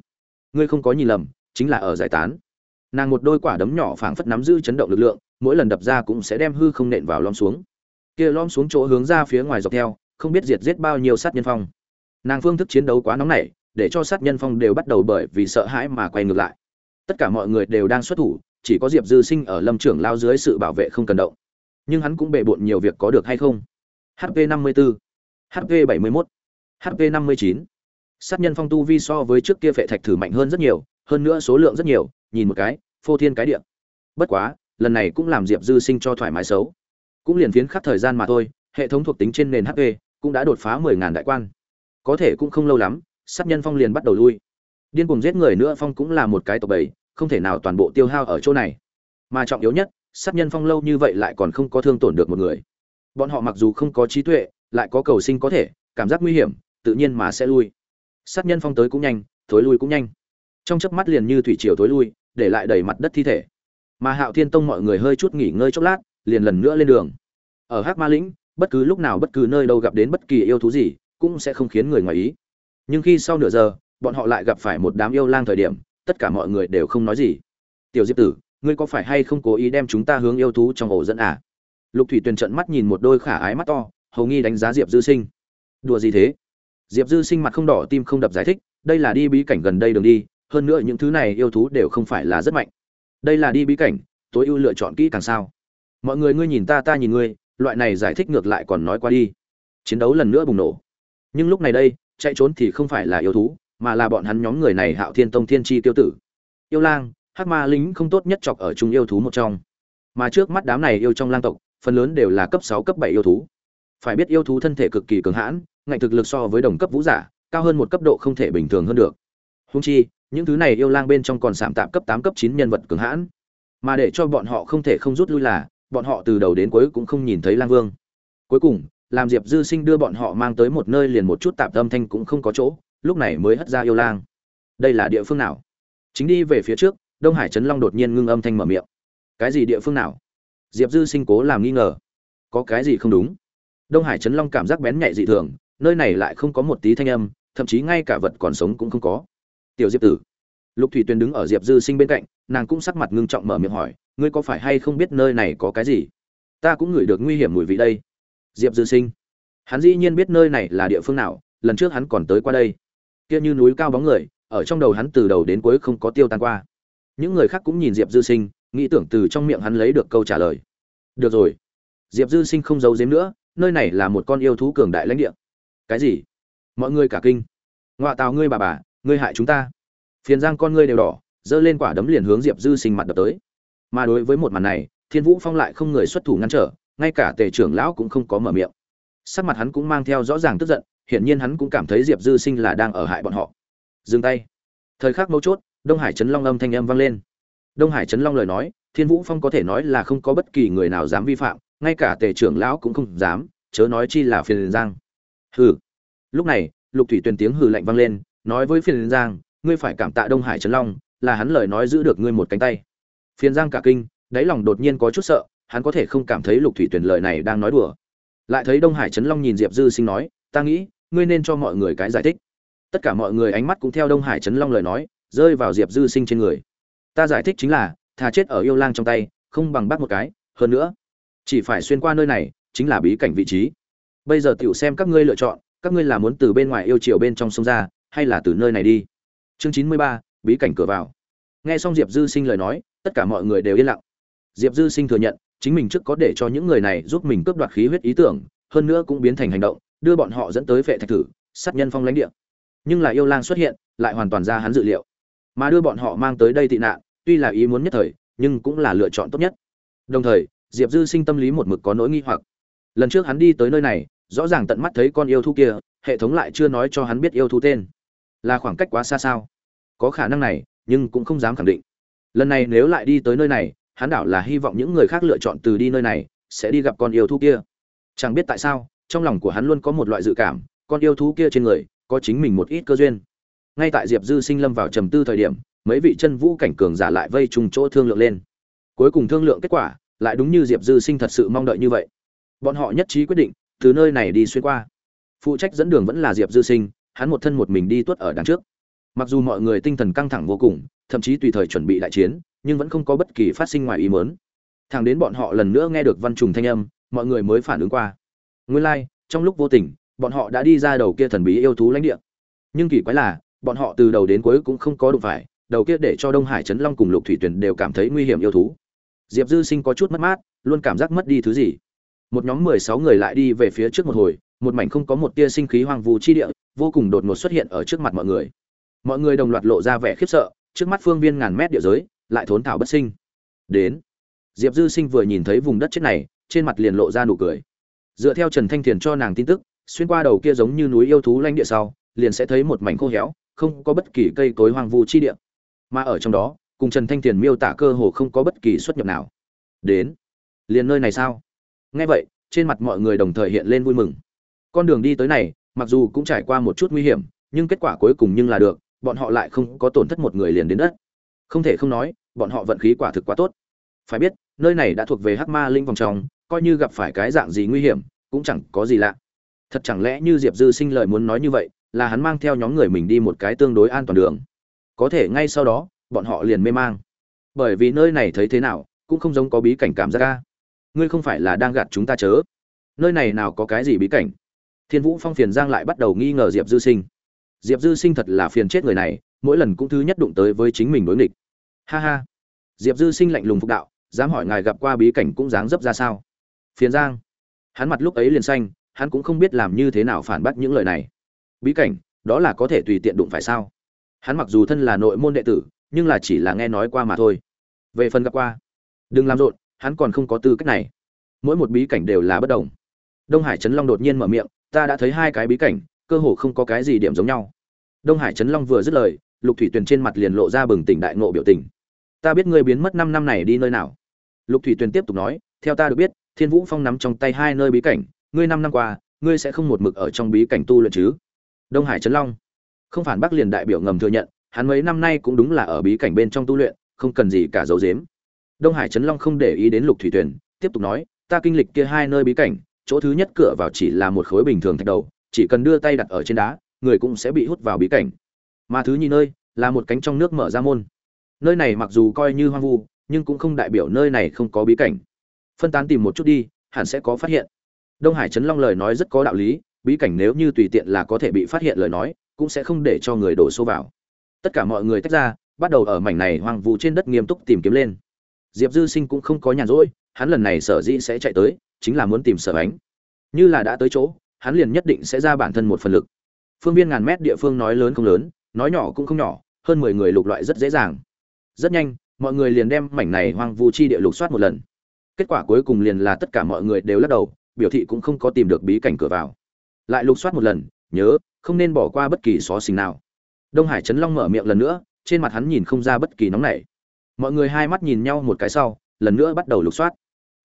Ngươi không có nhìn lầm chính là ở giải tán. Nàng một đôi quả đấm nhỏ phảng phất nắm giữ chấn động lực lượng mỗi lần đập ra cũng sẽ đem hư không nện vào lom xuống. Kia lom xuống chỗ hướng ra phía ngoài dọc theo không biết diệt giết bao nhiêu sát nhân phong. Nàng phương thức chiến đấu quá nóng nảy để cho sát nhân phong đều bắt đầu bởi vì sợ hãi mà quay ngược lại. Tất cả mọi người đều đang xuất thủ chỉ có diệp dư sinh ở lâm trưởng lao dưới sự bảo vệ không cần động. Nhưng hắn cũng bề bộn nhiều việc có được hay không? Hp 54, hp 71, hp 59. sát nhân phong tu vi so với trước kia phệ thạch thử mạnh hơn rất nhiều, hơn nữa số lượng rất nhiều, nhìn một cái, phô thiên cái địa. Bất quá, lần này cũng làm diệp dư sinh cho thoải mái xấu. Cũng liền phiến khắc thời gian mà thôi, hệ thống thuộc tính trên nền hp cũng đã đột phá mười ngàn đại quan. Có thể cũng không lâu lắm, sát nhân phong liền bắt đầu lui. Điên cuồng giết người nữa phong cũng là một cái tộc bầy, không thể nào toàn bộ tiêu hao ở chỗ này. Mà trọng yếu nhất, sát nhân phong lâu như vậy lại còn không có thương tổn được một người. Bọn họ mặc dù không có trí tuệ, lại có cầu sinh có thể, cảm giác nguy hiểm tự nhiên mà sẽ lui. Sát nhân phong tới cũng nhanh, thối lui cũng nhanh. Trong chớp mắt liền như thủy triều thối lui, để lại đầy mặt đất thi thể. Mà hạo thiên tông mọi người hơi chút nghỉ ngơi chốc lát, liền lần nữa lên đường. Ở hắc ma lĩnh, bất cứ lúc nào bất cứ nơi đâu gặp đến bất kỳ yêu thú gì, cũng sẽ không khiến người ngoài ý. Nhưng khi sau nửa giờ, bọn họ lại gặp phải một đám yêu lang thời điểm, tất cả mọi người đều không nói gì. Tiểu diệp tử, ngươi có phải hay không cố ý đem chúng ta hướng yêu thú trong ổ dẫn à? Lục thủy tuyền trận mắt nhìn một đôi khả ái mắt to, hầu nghi đánh giá diệp dư sinh. Đùa gì thế? Diệp dư sinh mặt không đỏ tim không đập giải thích, đây là đi bí cảnh gần đây đường đi, hơn nữa những thứ này yêu thú đều không phải là rất mạnh. Đây là đi bí cảnh, tối ưu lựa chọn kỹ càng sao? Mọi người ngươi nhìn ta ta nhìn ngươi, loại này giải thích ngược lại còn nói qua đi. Chiến đấu lần nữa bùng nổ. Nhưng lúc này đây, chạy trốn thì không phải là yêu thú, mà là bọn hắn nhóm người này hạo thiên tông thiên tri tiêu tử. Yêu lang, hắc ma lính không tốt nhất chọc ở chung yêu thú một trong. Mà trước mắt đám này yêu trong lang tộc, phần lớn đều là cấp sáu, cấp bảy yêu thú. Phải biết yêu thú thân thể cực kỳ cường hãn ngạnh thực lực so với đồng cấp vũ giả, cao hơn một cấp độ không thể bình thường hơn được. Húng chi, những thứ này yêu lang bên trong còn sảm tạm cấp tám, cấp chín nhân vật cường hãn. Mà để cho bọn họ không thể không rút lui là, bọn họ từ đầu đến cuối cũng không nhìn thấy lang vương. Cuối cùng, làm diệp dư sinh đưa bọn họ mang tới một nơi liền một chút tạp âm thanh cũng không có chỗ, lúc này mới hất ra yêu lang. Đây là địa phương nào? Chính đi về phía trước, đông hải trấn long đột nhiên ngưng âm thanh mở miệng. Cái gì địa phương nào? Diệp dư sinh cố làm nghi ngờ. Có cái gì không đúng? Đông hải trấn long cảm giác bén nhạy dị thường nơi này lại không có một tí thanh âm, thậm chí ngay cả vật còn sống cũng không có. Tiểu diệp tử. Lục thủy tuyền đứng ở diệp dư sinh bên cạnh, nàng cũng sắc mặt ngưng trọng mở miệng hỏi, ngươi có phải hay không biết nơi này có cái gì? Ta cũng ngửi được nguy hiểm mùi vị đây. Diệp dư sinh. Hắn dĩ nhiên biết nơi này là địa phương nào, lần trước hắn còn tới qua đây. Kia như núi cao bóng người, ở trong đầu hắn từ đầu đến cuối không có tiêu tan qua. Những người khác cũng nhìn diệp dư sinh, nghĩ tưởng từ trong miệng hắn lấy được câu trả lời. Được rồi. Diệp dư sinh không giấu giếm nữa, nơi này là một con yêu thú cường đại lãnh địa cái gì? Mọi người cả kinh. Ngoạ tào ngươi bà bà, ngươi hại chúng ta. Phiền giang con ngươi đều đỏ, giơ lên quả đấm liền hướng diệp dư sinh mặt đập tới. Mà đối với một màn này, thiên vũ phong lại không người xuất thủ ngăn trở, ngay cả tề trưởng lão cũng không có mở miệng. Sắc mặt hắn cũng mang theo rõ ràng tức giận, hiển nhiên hắn cũng cảm thấy diệp dư sinh là đang ở hại bọn họ. Dừng tay. Thời khắc mấu chốt, đông hải trấn long âm thanh âm vang lên. Đông hải trấn long lời nói, thiên vũ phong có thể nói là không có bất kỳ người nào dám vi phạm, ngay cả tề trưởng lão cũng không dám, chớ nói chi là phiền giang hừ. Lúc này, lục thủy tuyền tiếng hừ lạnh vang lên, nói với phiền giang, ngươi phải cảm tạ đông hải trấn long, là hắn lời nói giữ được ngươi một cánh tay. Phiền giang cả kinh, đáy lòng đột nhiên có chút sợ, hắn có thể không cảm thấy lục thủy tuyền lời này đang nói đùa. Lại thấy đông hải trấn long nhìn diệp dư sinh nói, ta nghĩ, ngươi nên cho mọi người cái giải thích. Tất cả mọi người ánh mắt cũng theo đông hải trấn long lời nói, rơi vào diệp dư sinh trên người. Ta giải thích chính là, thà chết ở yêu lang trong tay, không bằng bắt một cái, hơn nữa, chỉ phải xuyên qua nơi này, chính là bí cảnh vị trí bây giờ tựu xem các ngươi lựa chọn, các ngươi là muốn từ bên ngoài yêu chiều bên trong sông ra, hay là từ nơi này đi? Chương chín mươi ba, bí cảnh cửa vào. Nghe xong diệp dư sinh lời nói, tất cả mọi người đều yên lặng. Diệp dư sinh thừa nhận, chính mình trước có để cho những người này giúp mình cướp đoạt khí huyết ý tưởng, hơn nữa cũng biến thành hành động, đưa bọn họ dẫn tới vệ thạch thử, sát nhân phong lãnh địa. Nhưng là yêu lang xuất hiện, lại hoàn toàn ra hắn dự liệu. Mà đưa bọn họ mang tới đây tị nạn, tuy là ý muốn nhất thời, nhưng cũng là lựa chọn tốt nhất. Đồng thời, diệp dư sinh tâm lý một mực có nỗi nghi hoặc. Lần trước hắn đi tới nơi này rõ ràng tận mắt thấy con yêu thú kia, hệ thống lại chưa nói cho hắn biết yêu thú tên. Là khoảng cách quá xa sao? Có khả năng này, nhưng cũng không dám khẳng định. Lần này nếu lại đi tới nơi này, hắn đảo là hy vọng những người khác lựa chọn từ đi nơi này, sẽ đi gặp con yêu thú kia. Chẳng biết tại sao, trong lòng của hắn luôn có một loại dự cảm, con yêu thú kia trên người, có chính mình một ít cơ duyên. Ngay tại diệp dư sinh lâm vào trầm tư thời điểm, mấy vị chân vũ cảnh cường giả lại vây trùng chỗ thương lượng lên. Cuối cùng thương lượng kết quả, lại đúng như diệp dư sinh thật sự mong đợi như vậy. Bọn họ nhất trí quyết định từ nơi này đi xuyên qua. Phụ trách dẫn đường vẫn là diệp dư sinh hắn một thân một mình đi tuất ở đằng trước. Mặc dù mọi người tinh thần căng thẳng vô cùng thậm chí tùy thời chuẩn bị đại chiến nhưng vẫn không có bất kỳ phát sinh ngoài ý mớn thẳng đến bọn họ lần nữa nghe được văn trùng thanh âm mọi người mới phản ứng qua. Nguyên lai、like, trong lúc vô tình bọn họ đã đi ra đầu kia thần bí yêu thú lãnh địa. Nhưng kỳ quái là bọn họ từ đầu đến cuối cũng không có đụng phải đầu kia để cho đông hải trấn long cùng lục thủy Tuyền đều cảm thấy nguy hiểm yêu thú. Diệp dư sinh có chút mất mát luôn cảm giác mất đi thứ gì một nhóm mười sáu người lại đi về phía trước một hồi, một mảnh không có một tia sinh khí hoang vu chi địa, vô cùng đột ngột xuất hiện ở trước mặt mọi người. Mọi người đồng loạt lộ ra vẻ khiếp sợ, trước mắt phương viên ngàn mét địa giới, lại thốn thảo bất sinh. Đến, diệp dư sinh vừa nhìn thấy vùng đất chết này, trên mặt liền lộ ra nụ cười. Dựa theo trần thanh thiền cho nàng tin tức, xuyên qua đầu kia giống như núi yêu thú lanh địa sau, liền sẽ thấy một mảnh khô héo, không có bất kỳ cây cối hoang vu chi địa. Mà ở trong đó, cùng trần thanh thiền miêu tả cơ hồ không có bất kỳ xuất nhập nào. Đến, liền nơi này sao? Nghe vậy, trên mặt mọi người đồng thời hiện lên vui mừng. Con đường đi tới này, mặc dù cũng trải qua một chút nguy hiểm, nhưng kết quả cuối cùng nhưng là được, bọn họ lại không có tổn thất một người liền đến đất. Không thể không nói, bọn họ vận khí quả thực quá tốt. Phải biết, nơi này đã thuộc về hắc ma linh vòng trong, coi như gặp phải cái dạng gì nguy hiểm, cũng chẳng có gì lạ. Thật chẳng lẽ như diệp dư sinh lời muốn nói như vậy, là hắn mang theo nhóm người mình đi một cái tương đối an toàn đường. Có thể ngay sau đó, bọn họ liền mê mang. Bởi vì nơi này thấy thế nào, cũng không giống có bí cảnh cảm giác ra ngươi không phải là đang gạt chúng ta chớ. Nơi này nào có cái gì bí cảnh? Thiên vũ phong phiền giang lại bắt đầu nghi ngờ diệp dư sinh. Diệp dư sinh thật là phiền chết người này, mỗi lần cũng thứ nhất đụng tới với chính mình đối nghịch. Ha ha. Diệp dư sinh lạnh lùng phục đạo, dám hỏi ngài gặp qua bí cảnh cũng dáng dấp ra sao? Phiền giang. Hắn mặt lúc ấy liền xanh, hắn cũng không biết làm như thế nào phản bác những lời này. Bí cảnh, đó là có thể tùy tiện đụng phải sao? Hắn mặc dù thân là nội môn đệ tử, nhưng là chỉ là nghe nói qua mà thôi. Về phần gặp qua, đừng làm rộn hắn còn không có tư cách này. Mỗi một bí cảnh đều là bất đồng. Đông hải trấn long đột nhiên mở miệng, ta đã thấy hai cái bí cảnh, cơ hồ không có cái gì điểm giống nhau. Đông hải trấn long vừa dứt lời, lục thủy tuyền trên mặt liền lộ ra bừng tỉnh đại ngộ biểu tình. Ta biết ngươi biến mất năm năm này đi nơi nào. Lục thủy tuyền tiếp tục nói, theo ta được biết, thiên vũ phong nắm trong tay hai nơi bí cảnh, ngươi năm năm qua, ngươi sẽ không một mực ở trong bí cảnh tu luyện chứ? Đông hải trấn long không phản bác liền đại biểu ngầm thừa nhận, hắn mấy năm nay cũng đúng là ở bí cảnh bên trong tu luyện, không cần gì cả dấu dếm đông hải trấn long không để ý đến lục thủy tuyển tiếp tục nói, ta kinh lịch kia hai nơi bí cảnh, chỗ thứ nhất cửa vào chỉ là một khối bình thường thạch đầu, chỉ cần đưa tay đặt ở trên đá, người cũng sẽ bị hút vào bí cảnh. Mà thứ nhì nơi, là một cánh trong nước mở ra môn. Nơi này mặc dù coi như hoang vu, nhưng cũng không đại biểu nơi này không có bí cảnh. Phân tán tìm một chút đi, hẳn sẽ có phát hiện. Đông hải trấn long lời nói rất có đạo lý, bí cảnh nếu như tùy tiện là có thể bị phát hiện lời nói, cũng sẽ không để cho người đổ số vào. Tất cả mọi người tách ra, bắt đầu ở mảnh này hoang vu trên đất nghiêm túc tìm kiếm lên diệp dư sinh cũng không có nhàn rỗi, hắn lần này sở dĩ sẽ chạy tới, chính là muốn tìm sở ánh. Như là đã tới chỗ, hắn liền nhất định sẽ ra bản thân một phần lực. Phương viên ngàn mét địa phương nói lớn không lớn, nói nhỏ cũng không nhỏ, hơn mười người lục loại rất dễ dàng. Rất nhanh, mọi người liền đem mảnh này hoang vu chi địa lục soát một lần. Kết quả cuối cùng liền là tất cả mọi người đều lắc đầu, biểu thị cũng không có tìm được bí cảnh cửa vào. Lại lục soát một lần, nhớ, không nên bỏ qua bất kỳ xó xình nào. Đông hải trấn long mở miệng lần nữa, trên mặt hắn nhìn không ra bất kỳ nóng nảy mọi người hai mắt nhìn nhau một cái sau, lần nữa bắt đầu lục soát.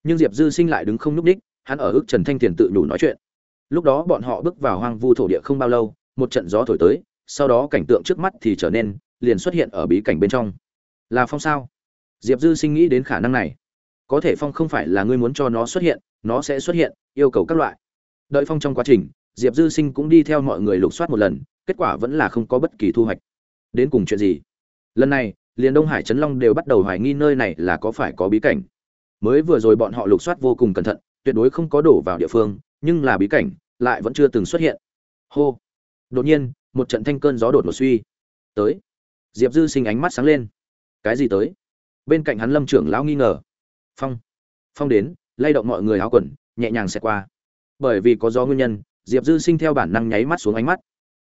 Nhưng diệp dư sinh lại đứng không nhúc ních hắn ở ức trần thanh thiền tự đủ nói chuyện. Lúc đó bọn họ bước vào hoang vu thổ địa không bao lâu, một trận gió thổi tới, sau đó cảnh tượng trước mắt thì trở nên liền xuất hiện ở bí cảnh bên trong. Là phong sao? Diệp dư sinh nghĩ đến khả năng này. Có thể phong không phải là ngươi muốn cho nó xuất hiện, nó sẽ xuất hiện, yêu cầu các loại. Đợi phong trong quá trình, diệp dư sinh cũng đi theo mọi người lục soát một lần, kết quả vẫn là không có bất kỳ thu hoạch. Đến cùng chuyện gì? Lần này liền đông hải trấn long đều bắt đầu hoài nghi nơi này là có phải có bí cảnh. Mới vừa rồi bọn họ lục soát vô cùng cẩn thận, tuyệt đối không có đổ vào địa phương, nhưng là bí cảnh lại vẫn chưa từng xuất hiện. Hô! Đột nhiên, một trận thanh cơn gió đột một suy tới. Diệp dư sinh ánh mắt sáng lên. Cái gì tới? Bên cạnh hắn lâm trưởng lão nghi ngờ. Phong! Phong đến, lay động mọi người áo quần, nhẹ nhàng xẹt qua. Bởi vì có gió nguyên nhân, diệp dư sinh theo bản năng nháy mắt xuống ánh mắt.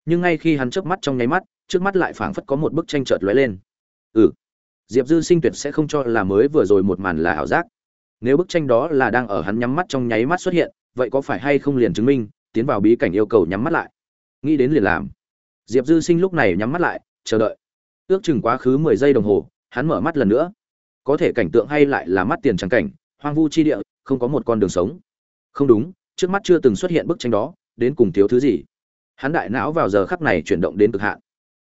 Nhưng ngay khi hắn chớp mắt trong nháy mắt, trước mắt lại phảng phất có một bức tranh chợt lóe lên ừ. Diệp dư sinh tuyệt sẽ không cho là mới vừa rồi một màn là ảo giác. Nếu bức tranh đó là đang ở hắn nhắm mắt trong nháy mắt xuất hiện, vậy có phải hay không liền chứng minh, tiến vào bí cảnh yêu cầu nhắm mắt lại? Nghĩ đến liền làm. Diệp dư sinh lúc này nhắm mắt lại, chờ đợi. Ước chừng quá khứ mười giây đồng hồ, hắn mở mắt lần nữa. Có thể cảnh tượng hay lại là mắt tiền trắng cảnh, hoang vu chi địa, không có một con đường sống. Không đúng, trước mắt chưa từng xuất hiện bức tranh đó, đến cùng thiếu thứ gì? Hắn đại não vào giờ khắc này chuyển động đến cực hạn.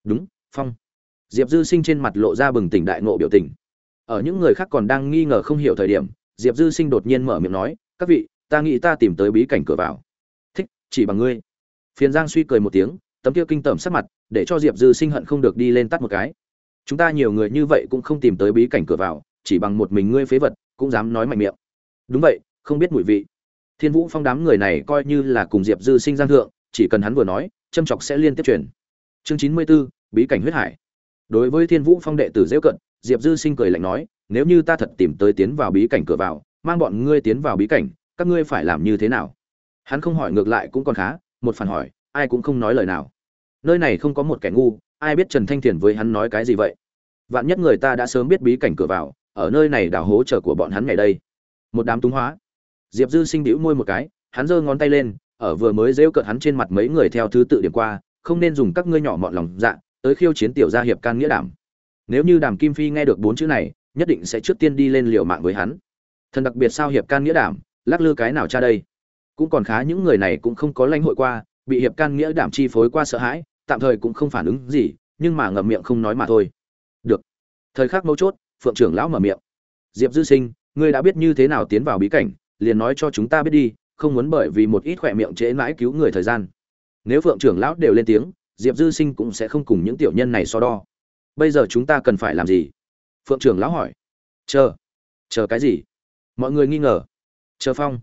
Đúng, phong diệp dư sinh trên mặt lộ ra bừng tỉnh đại ngộ biểu tình. Ở những người khác còn đang nghi ngờ không hiểu thời điểm diệp dư sinh đột nhiên mở miệng nói các vị ta nghĩ ta tìm tới bí cảnh cửa vào. Thích chỉ bằng ngươi. Phiền giang suy cười một tiếng tấm kia kinh tởm sắc mặt để cho diệp dư sinh hận không được đi lên tắt một cái. Chúng ta nhiều người như vậy cũng không tìm tới bí cảnh cửa vào chỉ bằng một mình ngươi phế vật cũng dám nói mạnh miệng. Đúng vậy không biết mùi vị. Thiên vũ phong đám người này coi như là cùng diệp dư sinh giang thượng chỉ cần hắn vừa nói châm chọc sẽ liên tiếp truyền. Chương chín mươi 94, bí cảnh huyết hải đối với thiên vũ phong đệ tử dễ cận, diệp dư sinh cười lạnh nói, nếu như ta thật tìm tới tiến vào bí cảnh cửa vào, mang bọn ngươi tiến vào bí cảnh, các ngươi phải làm như thế nào? Hắn không hỏi ngược lại cũng còn khá, một phản hỏi, ai cũng không nói lời nào. Nơi này không có một kẻ ngu, ai biết trần thanh thiền với hắn nói cái gì vậy? Vạn nhất người ta đã sớm biết bí cảnh cửa vào, ở nơi này đào hố chờ của bọn hắn ngày đây. Một đám túng hóa. Diệp dư sinh đĩu môi một cái, hắn giơ ngón tay lên, ở vừa mới rêu cợt hắn trên mặt mấy người theo thứ tự điểm qua, không nên dùng các ngươi nhỏ mọn lòng dạ tới khiêu chiến tiểu gia hiệp can nghĩa đảm. Nếu như đàm kim phi nghe được bốn chữ này, nhất định sẽ trước tiên đi lên liều mạng với hắn. Thần đặc biệt sao hiệp can nghĩa đảm, lắc lư cái nào cha đây? Cũng còn khá những người này cũng không có lãnh hội qua, bị hiệp can nghĩa đảm chi phối qua sợ hãi, tạm thời cũng không phản ứng gì, nhưng mà ngậm miệng không nói mà thôi. Được. Thời khắc mấu chốt, phượng trưởng lão mở miệng. Diệp dư sinh, ngươi đã biết như thế nào tiến vào bí cảnh, liền nói cho chúng ta biết đi, không muốn bởi vì một ít khỏe miệng trễ mãi cứu người thời gian. Nếu phượng trưởng lão đều lên tiếng diệp dư sinh cũng sẽ không cùng những tiểu nhân này so đo. Bây giờ chúng ta cần phải làm gì? Phượng trưởng lão hỏi. Chờ. Chờ cái gì? Mọi người nghi ngờ. Chờ phong.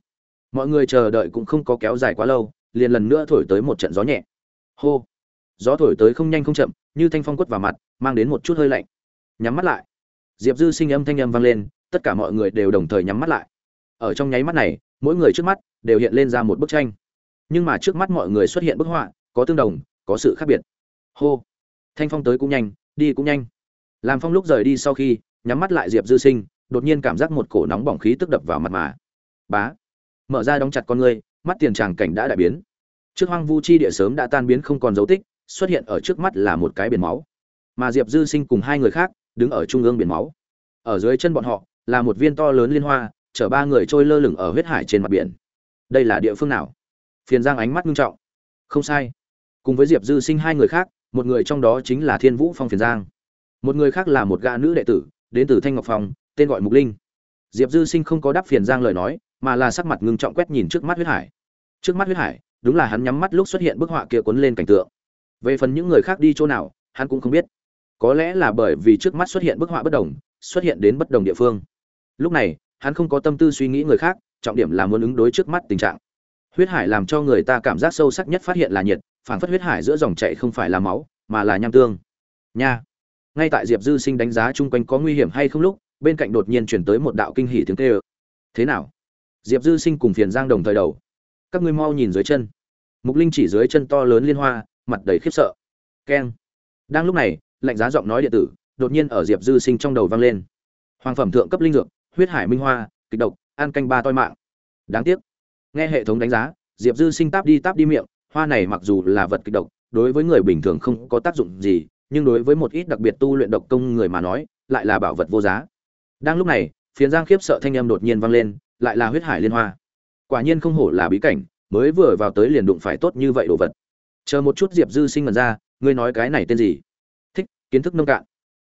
Mọi người chờ đợi cũng không có kéo dài quá lâu, liền lần nữa thổi tới một trận gió nhẹ. Hô. Gió thổi tới không nhanh không chậm, như thanh phong quất vào mặt, mang đến một chút hơi lạnh. Nhắm mắt lại. Diệp dư sinh âm thanh âm vang lên, tất cả mọi người đều đồng thời nhắm mắt lại. Ở trong nháy mắt này, mỗi người trước mắt đều hiện lên ra một bức tranh. Nhưng mà trước mắt mọi người xuất hiện bức họa, có tương đồng có sự khác biệt. Hô. Thanh phong tới cũng nhanh, đi cũng nhanh. Làm phong lúc rời đi sau khi, nhắm mắt lại diệp dư sinh, đột nhiên cảm giác một cổ nóng bỏng khí tức đập vào mặt mà. Bá. Mở ra đóng chặt con ngươi, mắt tiền tràng cảnh đã đại biến. Trước hoang vu chi địa sớm đã tan biến không còn dấu tích, xuất hiện ở trước mắt là một cái biển máu. Mà diệp dư sinh cùng hai người khác, đứng ở trung ương biển máu. Ở dưới chân bọn họ, là một viên to lớn liên hoa, chở ba người trôi lơ lửng ở huyết hải trên mặt biển. Đây là địa phương nào? Phiền giang ánh mắt nghiêm trọng. Không sai cùng với diệp dư sinh hai người khác, một người trong đó chính là thiên vũ phong phiền giang. Một người khác là một gã nữ đệ tử, đến từ thanh ngọc phong, tên gọi mục linh. Diệp dư sinh không có đáp phiền giang lời nói, mà là sắc mặt ngưng trọng quét nhìn trước mắt huyết hải. Trước mắt huyết hải, đúng là hắn nhắm mắt lúc xuất hiện bức họa kia cuốn lên cảnh tượng. Về phần những người khác đi chỗ nào, hắn cũng không biết. Có lẽ là bởi vì trước mắt xuất hiện bức họa bất đồng, xuất hiện đến bất đồng địa phương. Lúc này, hắn không có tâm tư suy nghĩ người khác, trọng điểm là muốn ứng đối trước mắt tình trạng. Huyết hải làm cho người ta cảm giác sâu sắc nhất phát hiện là nhiệt phản phất huyết hải giữa dòng chảy không phải là máu, mà là nham tương. Nha. Ngay tại diệp dư sinh đánh giá chung quanh có nguy hiểm hay không lúc, bên cạnh đột nhiên chuyển tới một đạo kinh hỉ tiếng kêu. Thế nào? Diệp dư sinh cùng phiền giang đồng thời đầu. Các ngươi mau nhìn dưới chân. Mục linh chỉ dưới chân to lớn liên hoa, mặt đầy khiếp sợ. Keng. Đang lúc này, lạnh giá giọng nói điện tử, đột nhiên ở diệp dư sinh trong đầu vang lên. Hoàng phẩm thượng cấp linh dược, huyết hải minh hoa, kịch độc, an canh ba toi mạng. Đáng tiếc. Nghe hệ thống đánh giá, diệp dư sinh táp đi táp đi miệng hoa này mặc dù là vật kịch độc, đối với người bình thường không có tác dụng gì, nhưng đối với một ít đặc biệt tu luyện độc công người mà nói, lại là bảo vật vô giá. Đang lúc này phiến giang khiếp sợ thanh âm đột nhiên vang lên, lại là huyết hải liên hoa. Quả nhiên không hổ là bí cảnh, mới vừa vào tới liền đụng phải tốt như vậy đồ vật. Chờ một chút diệp dư sinh mật ra, ngươi nói cái này tên gì? Thích, kiến thức nông cạn.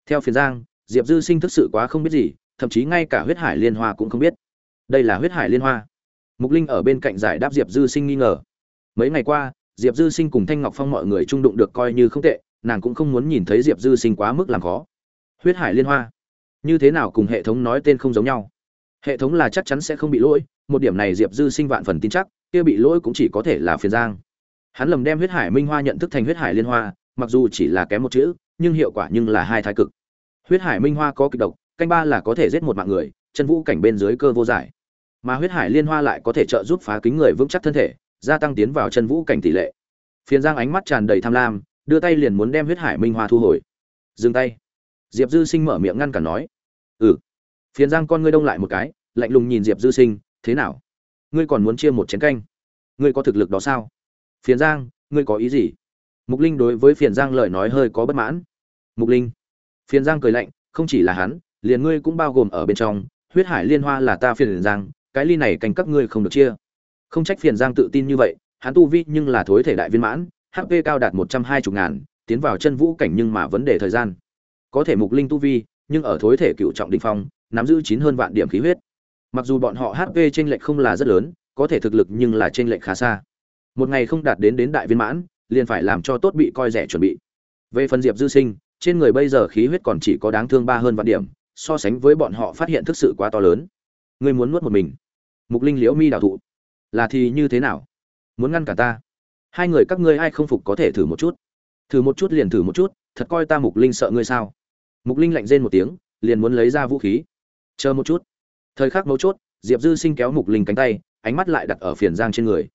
Theo phiền giang, diệp dư sinh thực sự quá không biết gì, thậm chí ngay cả huyết hải liên hoa cũng không biết. Đây là huyết hải liên hoa. Mục linh ở bên cạnh giải đáp diệp dư sinh nghi ngờ mấy ngày qua, diệp dư sinh cùng thanh ngọc phong mọi người trung đụng được coi như không tệ, nàng cũng không muốn nhìn thấy diệp dư sinh quá mức làm khó. Huyết hải liên hoa. Như thế nào cùng hệ thống nói tên không giống nhau? Hệ thống là chắc chắn sẽ không bị lỗi, một điểm này diệp dư sinh vạn phần tin chắc, kia bị lỗi cũng chỉ có thể là phiền giang. Hắn lầm đem huyết hải minh hoa nhận thức thành huyết hải liên hoa, mặc dù chỉ là kém một chữ, nhưng hiệu quả nhưng là hai thái cực. Huyết hải minh hoa có kịch độc, canh ba là có thể giết một mạng người, chân vũ cảnh bên dưới cơ vô giải. Mà huyết hải liên hoa lại có thể trợ giúp phá kính người vững chắc thân thể gia tăng tiến vào chân vũ cảnh tỷ lệ. Phiền giang ánh mắt tràn đầy tham lam, đưa tay liền muốn đem huyết hải minh hoa thu hồi. Dừng tay. Diệp dư sinh mở miệng ngăn cản nói. Ừ. Phiền giang con ngươi đông lại một cái, lạnh lùng nhìn diệp dư sinh, thế nào? Ngươi còn muốn chia một chén canh? Ngươi có thực lực đó sao? Phiền giang, ngươi có ý gì? Mục linh đối với phiền giang lời nói hơi có bất mãn. Mục linh. Phiền giang cười lạnh, không chỉ là hắn, liền ngươi cũng bao gồm ở bên trong, huyết hải liên hoa là ta phiền giang, cái ly này canh các ngươi không được chia không trách phiền giang tự tin như vậy, hắn tu vi nhưng là thối thể đại viên mãn hp cao đạt một trăm hai mươi ngàn, tiến vào chân vũ cảnh nhưng mà vấn đề thời gian. Có thể mục linh tu vi, nhưng ở thối thể cựu trọng đỉnh phong, nắm giữ chín hơn vạn điểm khí huyết. Mặc dù bọn họ hp t r ê n lệch không là rất lớn, có thể thực lực nhưng là t r ê n lệch khá xa. Một ngày không đạt đến đến đại viên mãn, liền phải làm cho tốt bị coi rẻ chuẩn bị. Về phần diệp dư sinh, trên người bây giờ khí huyết còn chỉ có đáng thương ba hơn vạn điểm, so sánh với bọn họ phát hiện thực sự quá to lớn. Ngươi muốn nuốt một mình. Mục linh liễu mi đào thụ là thì như thế nào? Muốn ngăn cả ta? Hai người các ngươi ai không phục có thể thử một chút? Thử một chút liền thử một chút, thật coi ta mục linh sợ ngươi sao? Mục linh lạnh rên một tiếng, liền muốn lấy ra vũ khí. Chờ một chút. Thời khắc mấu chốt, diệp dư sinh kéo mục linh cánh tay, ánh mắt lại đặt ở phiền giang trên người.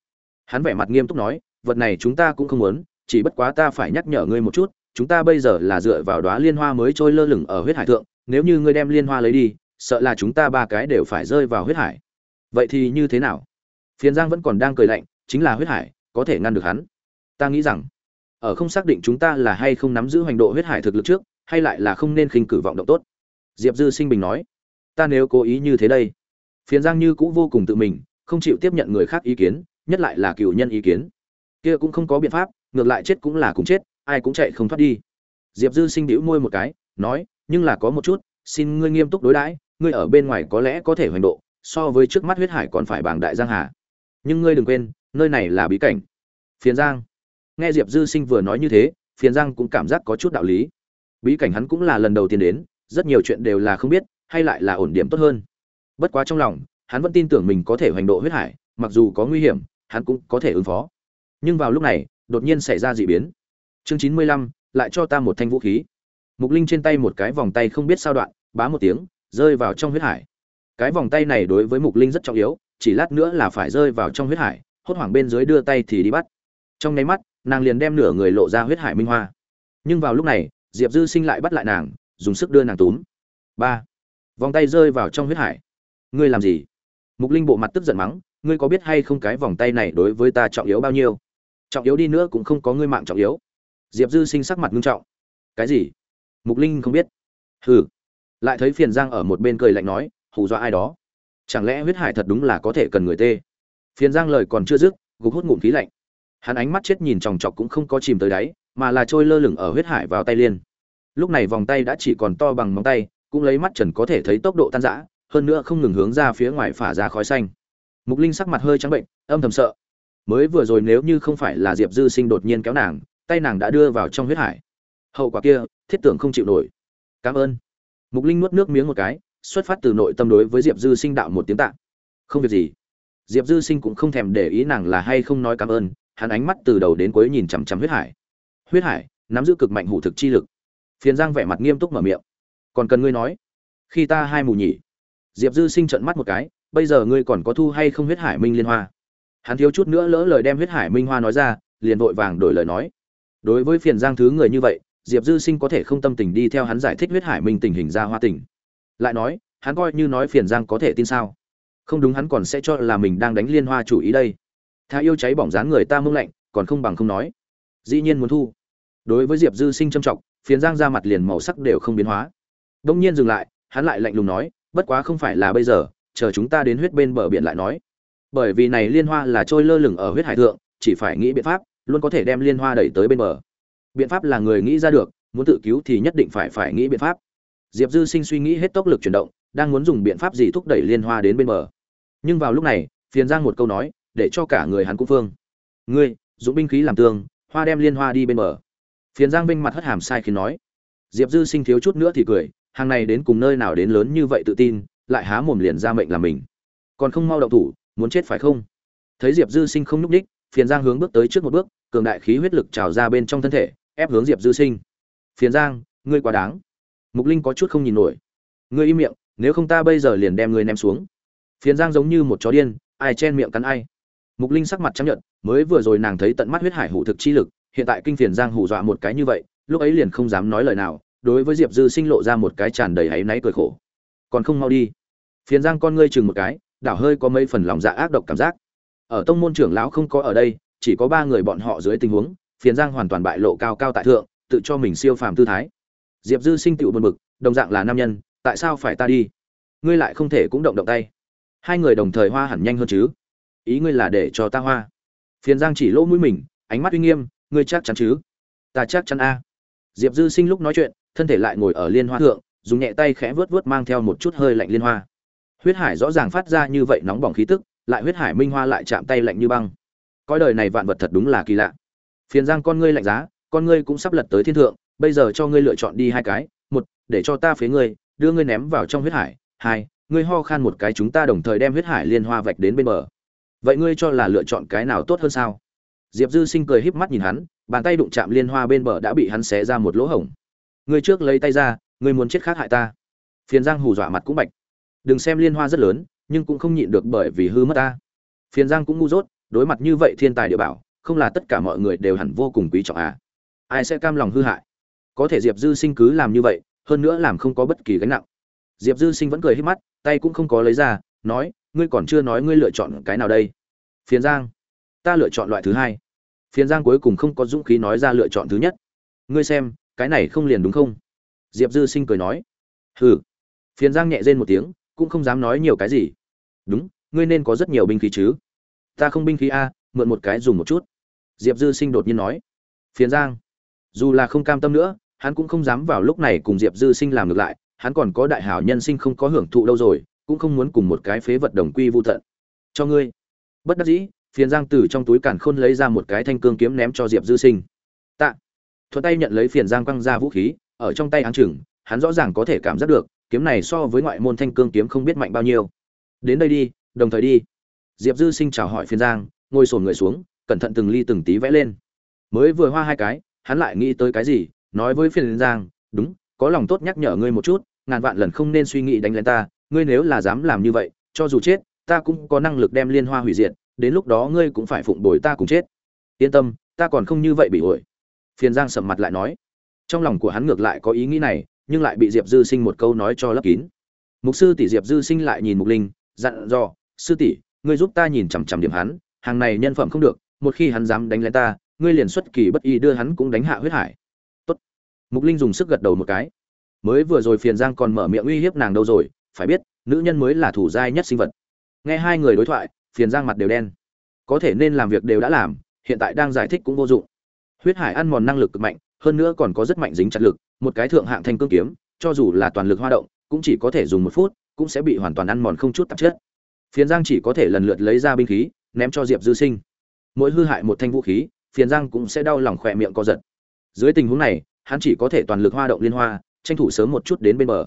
Hắn vẻ mặt nghiêm túc nói, vật này chúng ta cũng không muốn, chỉ bất quá ta phải nhắc nhở ngươi một chút, chúng ta bây giờ là dựa vào đoá liên hoa mới trôi lơ lửng ở huyết hải thượng, nếu như ngươi đem liên hoa lấy đi, sợ là chúng ta ba cái đều phải rơi vào huyết hải. Vậy thì như thế nào? Phiền giang vẫn còn đang cười lạnh, chính là huyết hải, có thể ngăn được hắn. Ta nghĩ rằng, ở không xác định chúng ta là hay không nắm giữ hoành độ huyết hải thực lực trước, hay lại là không nên khinh cử vọng động tốt. Diệp dư sinh bình nói, ta nếu cố ý như thế đây, phiền giang như cũ vô cùng tự mình, không chịu tiếp nhận người khác ý kiến, nhất lại là cựu nhân ý kiến. Kia cũng không có biện pháp, ngược lại chết cũng là cùng chết, ai cũng chạy không thoát đi. Diệp dư sinh đĩu môi một cái, nói, nhưng là có một chút, xin ngươi nghiêm túc đối đãi, ngươi ở bên ngoài có lẽ có thể hoành độ, so với trước mắt huyết hải còn phải bảng đại giang hà nhưng ngươi đừng quên, nơi này là bí cảnh. Phiền giang. Nghe diệp dư sinh vừa nói như thế, phiền giang cũng cảm giác có chút đạo lý. Bí cảnh hắn cũng là lần đầu tiên đến, rất nhiều chuyện đều là không biết, hay lại là ổn điểm tốt hơn. Bất quá trong lòng, hắn vẫn tin tưởng mình có thể hoành độ huyết hải, mặc dù có nguy hiểm, hắn cũng có thể ứng phó. Nhưng vào lúc này, đột nhiên xảy ra d ị biến. Chương chín mươi lăm, lại cho ta một thanh vũ khí. Mục linh trên tay một cái vòng tay không biết sao đoạn, bá một tiếng, rơi vào trong huyết hải. Cái vòng tay này đối với mục linh rất trọng yếu chỉ lát nữa là phải rơi vào trong huyết hải, hốt hoảng bên dưới đưa tay thì đi bắt. Trong nháy mắt, nàng liền đem nửa người lộ ra huyết hải minh hoa. Nhưng vào lúc này, diệp dư sinh lại bắt lại nàng, dùng sức đưa nàng túm. Ba. Vòng tay rơi vào trong huyết hải. Ngươi làm gì? Mục linh bộ mặt tức giận mắng, ngươi có biết hay không cái vòng tay này đối với ta trọng yếu bao nhiêu? Trọng yếu đi nữa cũng không có ngươi mạng trọng yếu. Diệp dư sinh sắc mặt nghiêm trọng. Cái gì? Mục linh không biết. Hừ. Lại thấy phiền giang ở một bên cười lạnh nói, hù dọa ai đó? Chẳng lẽ huyết hải thật đúng là có thể cần người tê? Phiền giang lời còn chưa dứt, gục hút ngụm khí lạnh. Hắn ánh mắt chết nhìn chòng chọc cũng không có chìm tới đáy, mà là trôi lơ lửng ở huyết hải vào tay liên. Lúc này vòng tay đã chỉ còn to bằng móng tay, cũng lấy mắt trần có thể thấy tốc độ tan rã, hơn nữa không ngừng hướng ra phía ngoài phả ra khói xanh. Mục linh sắc mặt hơi trắng bệnh, âm thầm sợ. Mới vừa rồi nếu như không phải là diệp dư sinh đột nhiên kéo nàng, tay nàng đã đưa vào trong huyết hải. Hậu quả kia, thiết tưởng không chịu nổi. Cảm ơn. Mục linh nuốt nước miếng một cái xuất phát từ nội tâm đối với diệp dư sinh đạo một tiếng tạ. Không việc gì. Diệp dư sinh cũng không thèm để ý nàng là hay không nói cảm ơn, hắn ánh mắt từ đầu đến cuối nhìn chằm chằm huyết hải. Huyết hải, nắm giữ cực mạnh hủ thực chi lực. Phiền giang vẻ mặt nghiêm túc mở miệng. Còn cần ngươi nói. Khi ta hai mù nhỉ. Diệp dư sinh trận mắt một cái, bây giờ ngươi còn có thu hay không huyết hải minh liên hoa? Hắn thiếu chút nữa lỡ lời đem huyết hải minh hoa nói ra, liền vội vàng đổi lời nói. Đối với phiền giang thứ người như vậy, diệp dư sinh có thể không tâm tình đi theo hắn giải thích huyết hải minh tình hình ra hoa tình lại nói, hắn coi như nói phiền giang có thể tin sao? Không đúng hắn còn sẽ cho là mình đang đánh liên hoa chủ ý đây. Tha yêu cháy bỏng dáng người ta mông lạnh, còn không bằng không nói. Dĩ nhiên muốn thu. Đối với diệp dư sinh trâm trọng, phiền giang ra mặt liền màu sắc đều không biến hóa. Đông nhiên dừng lại, hắn lại lạnh lùng nói, bất quá không phải là bây giờ, chờ chúng ta đến huyết bên bờ biển lại nói. Bởi vì này liên hoa là trôi lơ lửng ở huyết hải thượng, chỉ phải nghĩ biện pháp, luôn có thể đem liên hoa đẩy tới bên bờ. Biện pháp là người nghĩ ra được, muốn tự cứu thì nhất định phải phải nghĩ biện pháp diệp dư sinh suy nghĩ hết tốc lực chuyển động, đang muốn dùng biện pháp gì thúc đẩy liên hoa đến bên bờ. Nhưng vào lúc này, phiền giang một câu nói, để cho cả người hắn cũng phương. Ngươi, dùng binh khí làm tương hoa đem liên hoa đi bên bờ. Phiền giang vinh mặt hất hàm sai khi nói. Diệp dư sinh thiếu chút nữa thì cười, hàng này đến cùng nơi nào đến lớn như vậy tự tin, lại há mồm liền ra mệnh làm mình. Còn không mau động thủ, muốn chết phải không? Thấy diệp dư sinh không nhúc ních, phiền giang hướng bước tới trước một bước, cường đại khí huyết lực trào ra bên trong thân thể, ép hướng diệp dư sinh. Phiền giang, ngươi quá đáng mục linh có chút không nhìn nổi. Ngươi im miệng, nếu không ta bây giờ liền đem ngươi ném xuống. Phiền giang giống như một chó điên, ai chen miệng cắn ai. Mục linh sắc mặt chấp nhận mới vừa rồi nàng thấy tận mắt huyết hải hủ thực chi lực, hiện tại kinh phiền giang hù dọa một cái như vậy, lúc ấy liền không dám nói lời nào, đối với diệp dư sinh lộ ra một cái tràn đầy áy náy cười khổ. Còn không mau đi. Phiền giang con ngươi chừng một cái, đảo hơi có mấy phần lòng dạ ác độc cảm giác. Ở tông môn trưởng lão không có ở đây, chỉ có ba người bọn họ dưới tình huống, phiền giang hoàn toàn bại lộ cao cao tại thượng, tự cho mình siêu phàm tư thái diệp dư sinh tựu buồn bực, đồng dạng là nam nhân, tại sao phải ta đi? Ngươi lại không thể cũng động động tay. Hai người đồng thời hoa hẳn nhanh hơn chứ. Ý ngươi là để cho ta hoa. Phiền giang chỉ lỗ mũi mình, ánh mắt uy nghiêm, ngươi chắc chắn chứ? Ta chắc chắn a. Diệp dư sinh lúc nói chuyện, thân thể lại ngồi ở liên hoa thượng, dùng nhẹ tay khẽ vớt vớt mang theo một chút hơi lạnh liên hoa. Huyết hải rõ ràng phát ra như vậy nóng bỏng khí tức, lại huyết hải minh hoa lại chạm tay lạnh như băng. Coi đời này vạn vật thật đúng là kỳ lạ. Phiền giang con ngươi lạnh giá, con ngươi cũng sắp lật tới thiên thượng bây giờ cho ngươi lựa chọn đi hai cái, một, để cho ta phế ngươi, đưa ngươi ném vào trong huyết hải, hai, ngươi ho khan một cái chúng ta đồng thời đem huyết hải liên hoa vạch đến bên bờ. Vậy ngươi cho là lựa chọn cái nào tốt hơn sao? Diệp dư sinh cười híp mắt nhìn hắn, bàn tay đụng chạm liên hoa bên bờ đã bị hắn xé ra một lỗ hổng. Ngươi trước lấy tay ra, ngươi muốn chết khác hại ta. Phiền giang hù dọa mặt cũng bạch. Đừng xem liên hoa rất lớn, nhưng cũng không nhịn được bởi vì hư mất ta. Phiền giang cũng ngu dốt, đối mặt như vậy thiên tài địa bảo, không là tất cả mọi người đều hẳn vô cùng quý trọng à. Ai sẽ cam lòng hư hại? Có thể diệp dư sinh cứ làm như vậy, hơn nữa làm không có bất kỳ gánh nặng. Diệp dư sinh vẫn cười hít mắt, tay cũng không có lấy ra, nói, ngươi còn chưa nói ngươi lựa chọn cái nào đây? Phiền giang. Ta lựa chọn loại thứ hai. Phiền giang cuối cùng không có dũng khí nói ra lựa chọn thứ nhất. Ngươi xem, cái này không liền đúng không? Diệp dư sinh cười nói. Hừ. Phiền giang nhẹ rên một tiếng, cũng không dám nói nhiều cái gì. Đúng, ngươi nên có rất nhiều binh khí chứ. Ta không binh khí a, mượn một cái dùng một chút. Diệp dư sinh đột nhiên nói. Phiền giang. Dù là không cam tâm nữa hắn cũng không dám vào lúc này cùng diệp dư sinh làm ngược lại, hắn còn có đại hảo nhân sinh không có hưởng thụ đâu rồi, cũng không muốn cùng một cái phế vật đồng quy vu tận. Cho ngươi. Bất đắc dĩ, phiền giang từ trong túi cản khôn lấy ra một cái thanh cương kiếm ném cho diệp dư sinh. Tạ. Thuận tay nhận lấy phiền giang quăng ra vũ khí, ở trong tay áng chừng, hắn rõ ràng có thể cảm giác được, kiếm này so với ngoại môn thanh cương kiếm không biết mạnh bao nhiêu. Đến đây đi, đồng thời đi. Diệp dư sinh chào hỏi phiền giang, ngồi xổm người xuống, cẩn thận từng ly từng tí vẽ lên. Mới vừa hoa hai cái, hắn lại nghĩ tới cái gì nói với phiền giang, đúng, có lòng tốt nhắc nhở ngươi một chút, ngàn vạn lần không nên suy nghĩ đánh lên ta, ngươi nếu là dám làm như vậy, cho dù chết, ta cũng có năng lực đem liên hoa hủy diệt, đến lúc đó ngươi cũng phải phụng bồi ta cùng chết. Yên tâm, ta còn không như vậy bị ổi phiền giang sầm mặt lại nói. Trong lòng của hắn ngược lại có ý nghĩ này, nhưng lại bị diệp dư sinh một câu nói cho lấp kín. Mục sư tỷ diệp dư sinh lại nhìn mục linh, dặn dò, sư tỷ, ngươi giúp ta nhìn chằm chằm điểm hắn, hàng này nhân phẩm không được, một khi hắn dám đánh lên ta, ngươi liền xuất kỳ bất y đưa hắn cũng đánh hạ huyết hải mục linh dùng sức gật đầu một cái. Mới vừa rồi phiền giang còn mở miệng uy hiếp nàng đâu rồi, phải biết, nữ nhân mới là thủ giai nhất sinh vật. Nghe hai người đối thoại, phiền giang mặt đều đen. Có thể nên làm việc đều đã làm, hiện tại đang giải thích cũng vô dụng. Huyết hải ăn mòn năng lực cực mạnh, hơn nữa còn có rất mạnh dính chặt lực, một cái thượng hạng thanh cương kiếm, cho dù là toàn lực hoa động, cũng chỉ có thể dùng một phút, cũng sẽ bị hoàn toàn ăn mòn không chút tạp chất. Phiền giang chỉ có thể lần lượt lấy ra binh khí, ném cho diệp dư sinh. Mỗi hư hại một thanh vũ khí, phiền giang cũng sẽ đau lòng khỏe miệng co giật. Dưới tình huống này hắn chỉ có thể toàn lực hoa động liên hoa, tranh thủ sớm một chút đến bên bờ.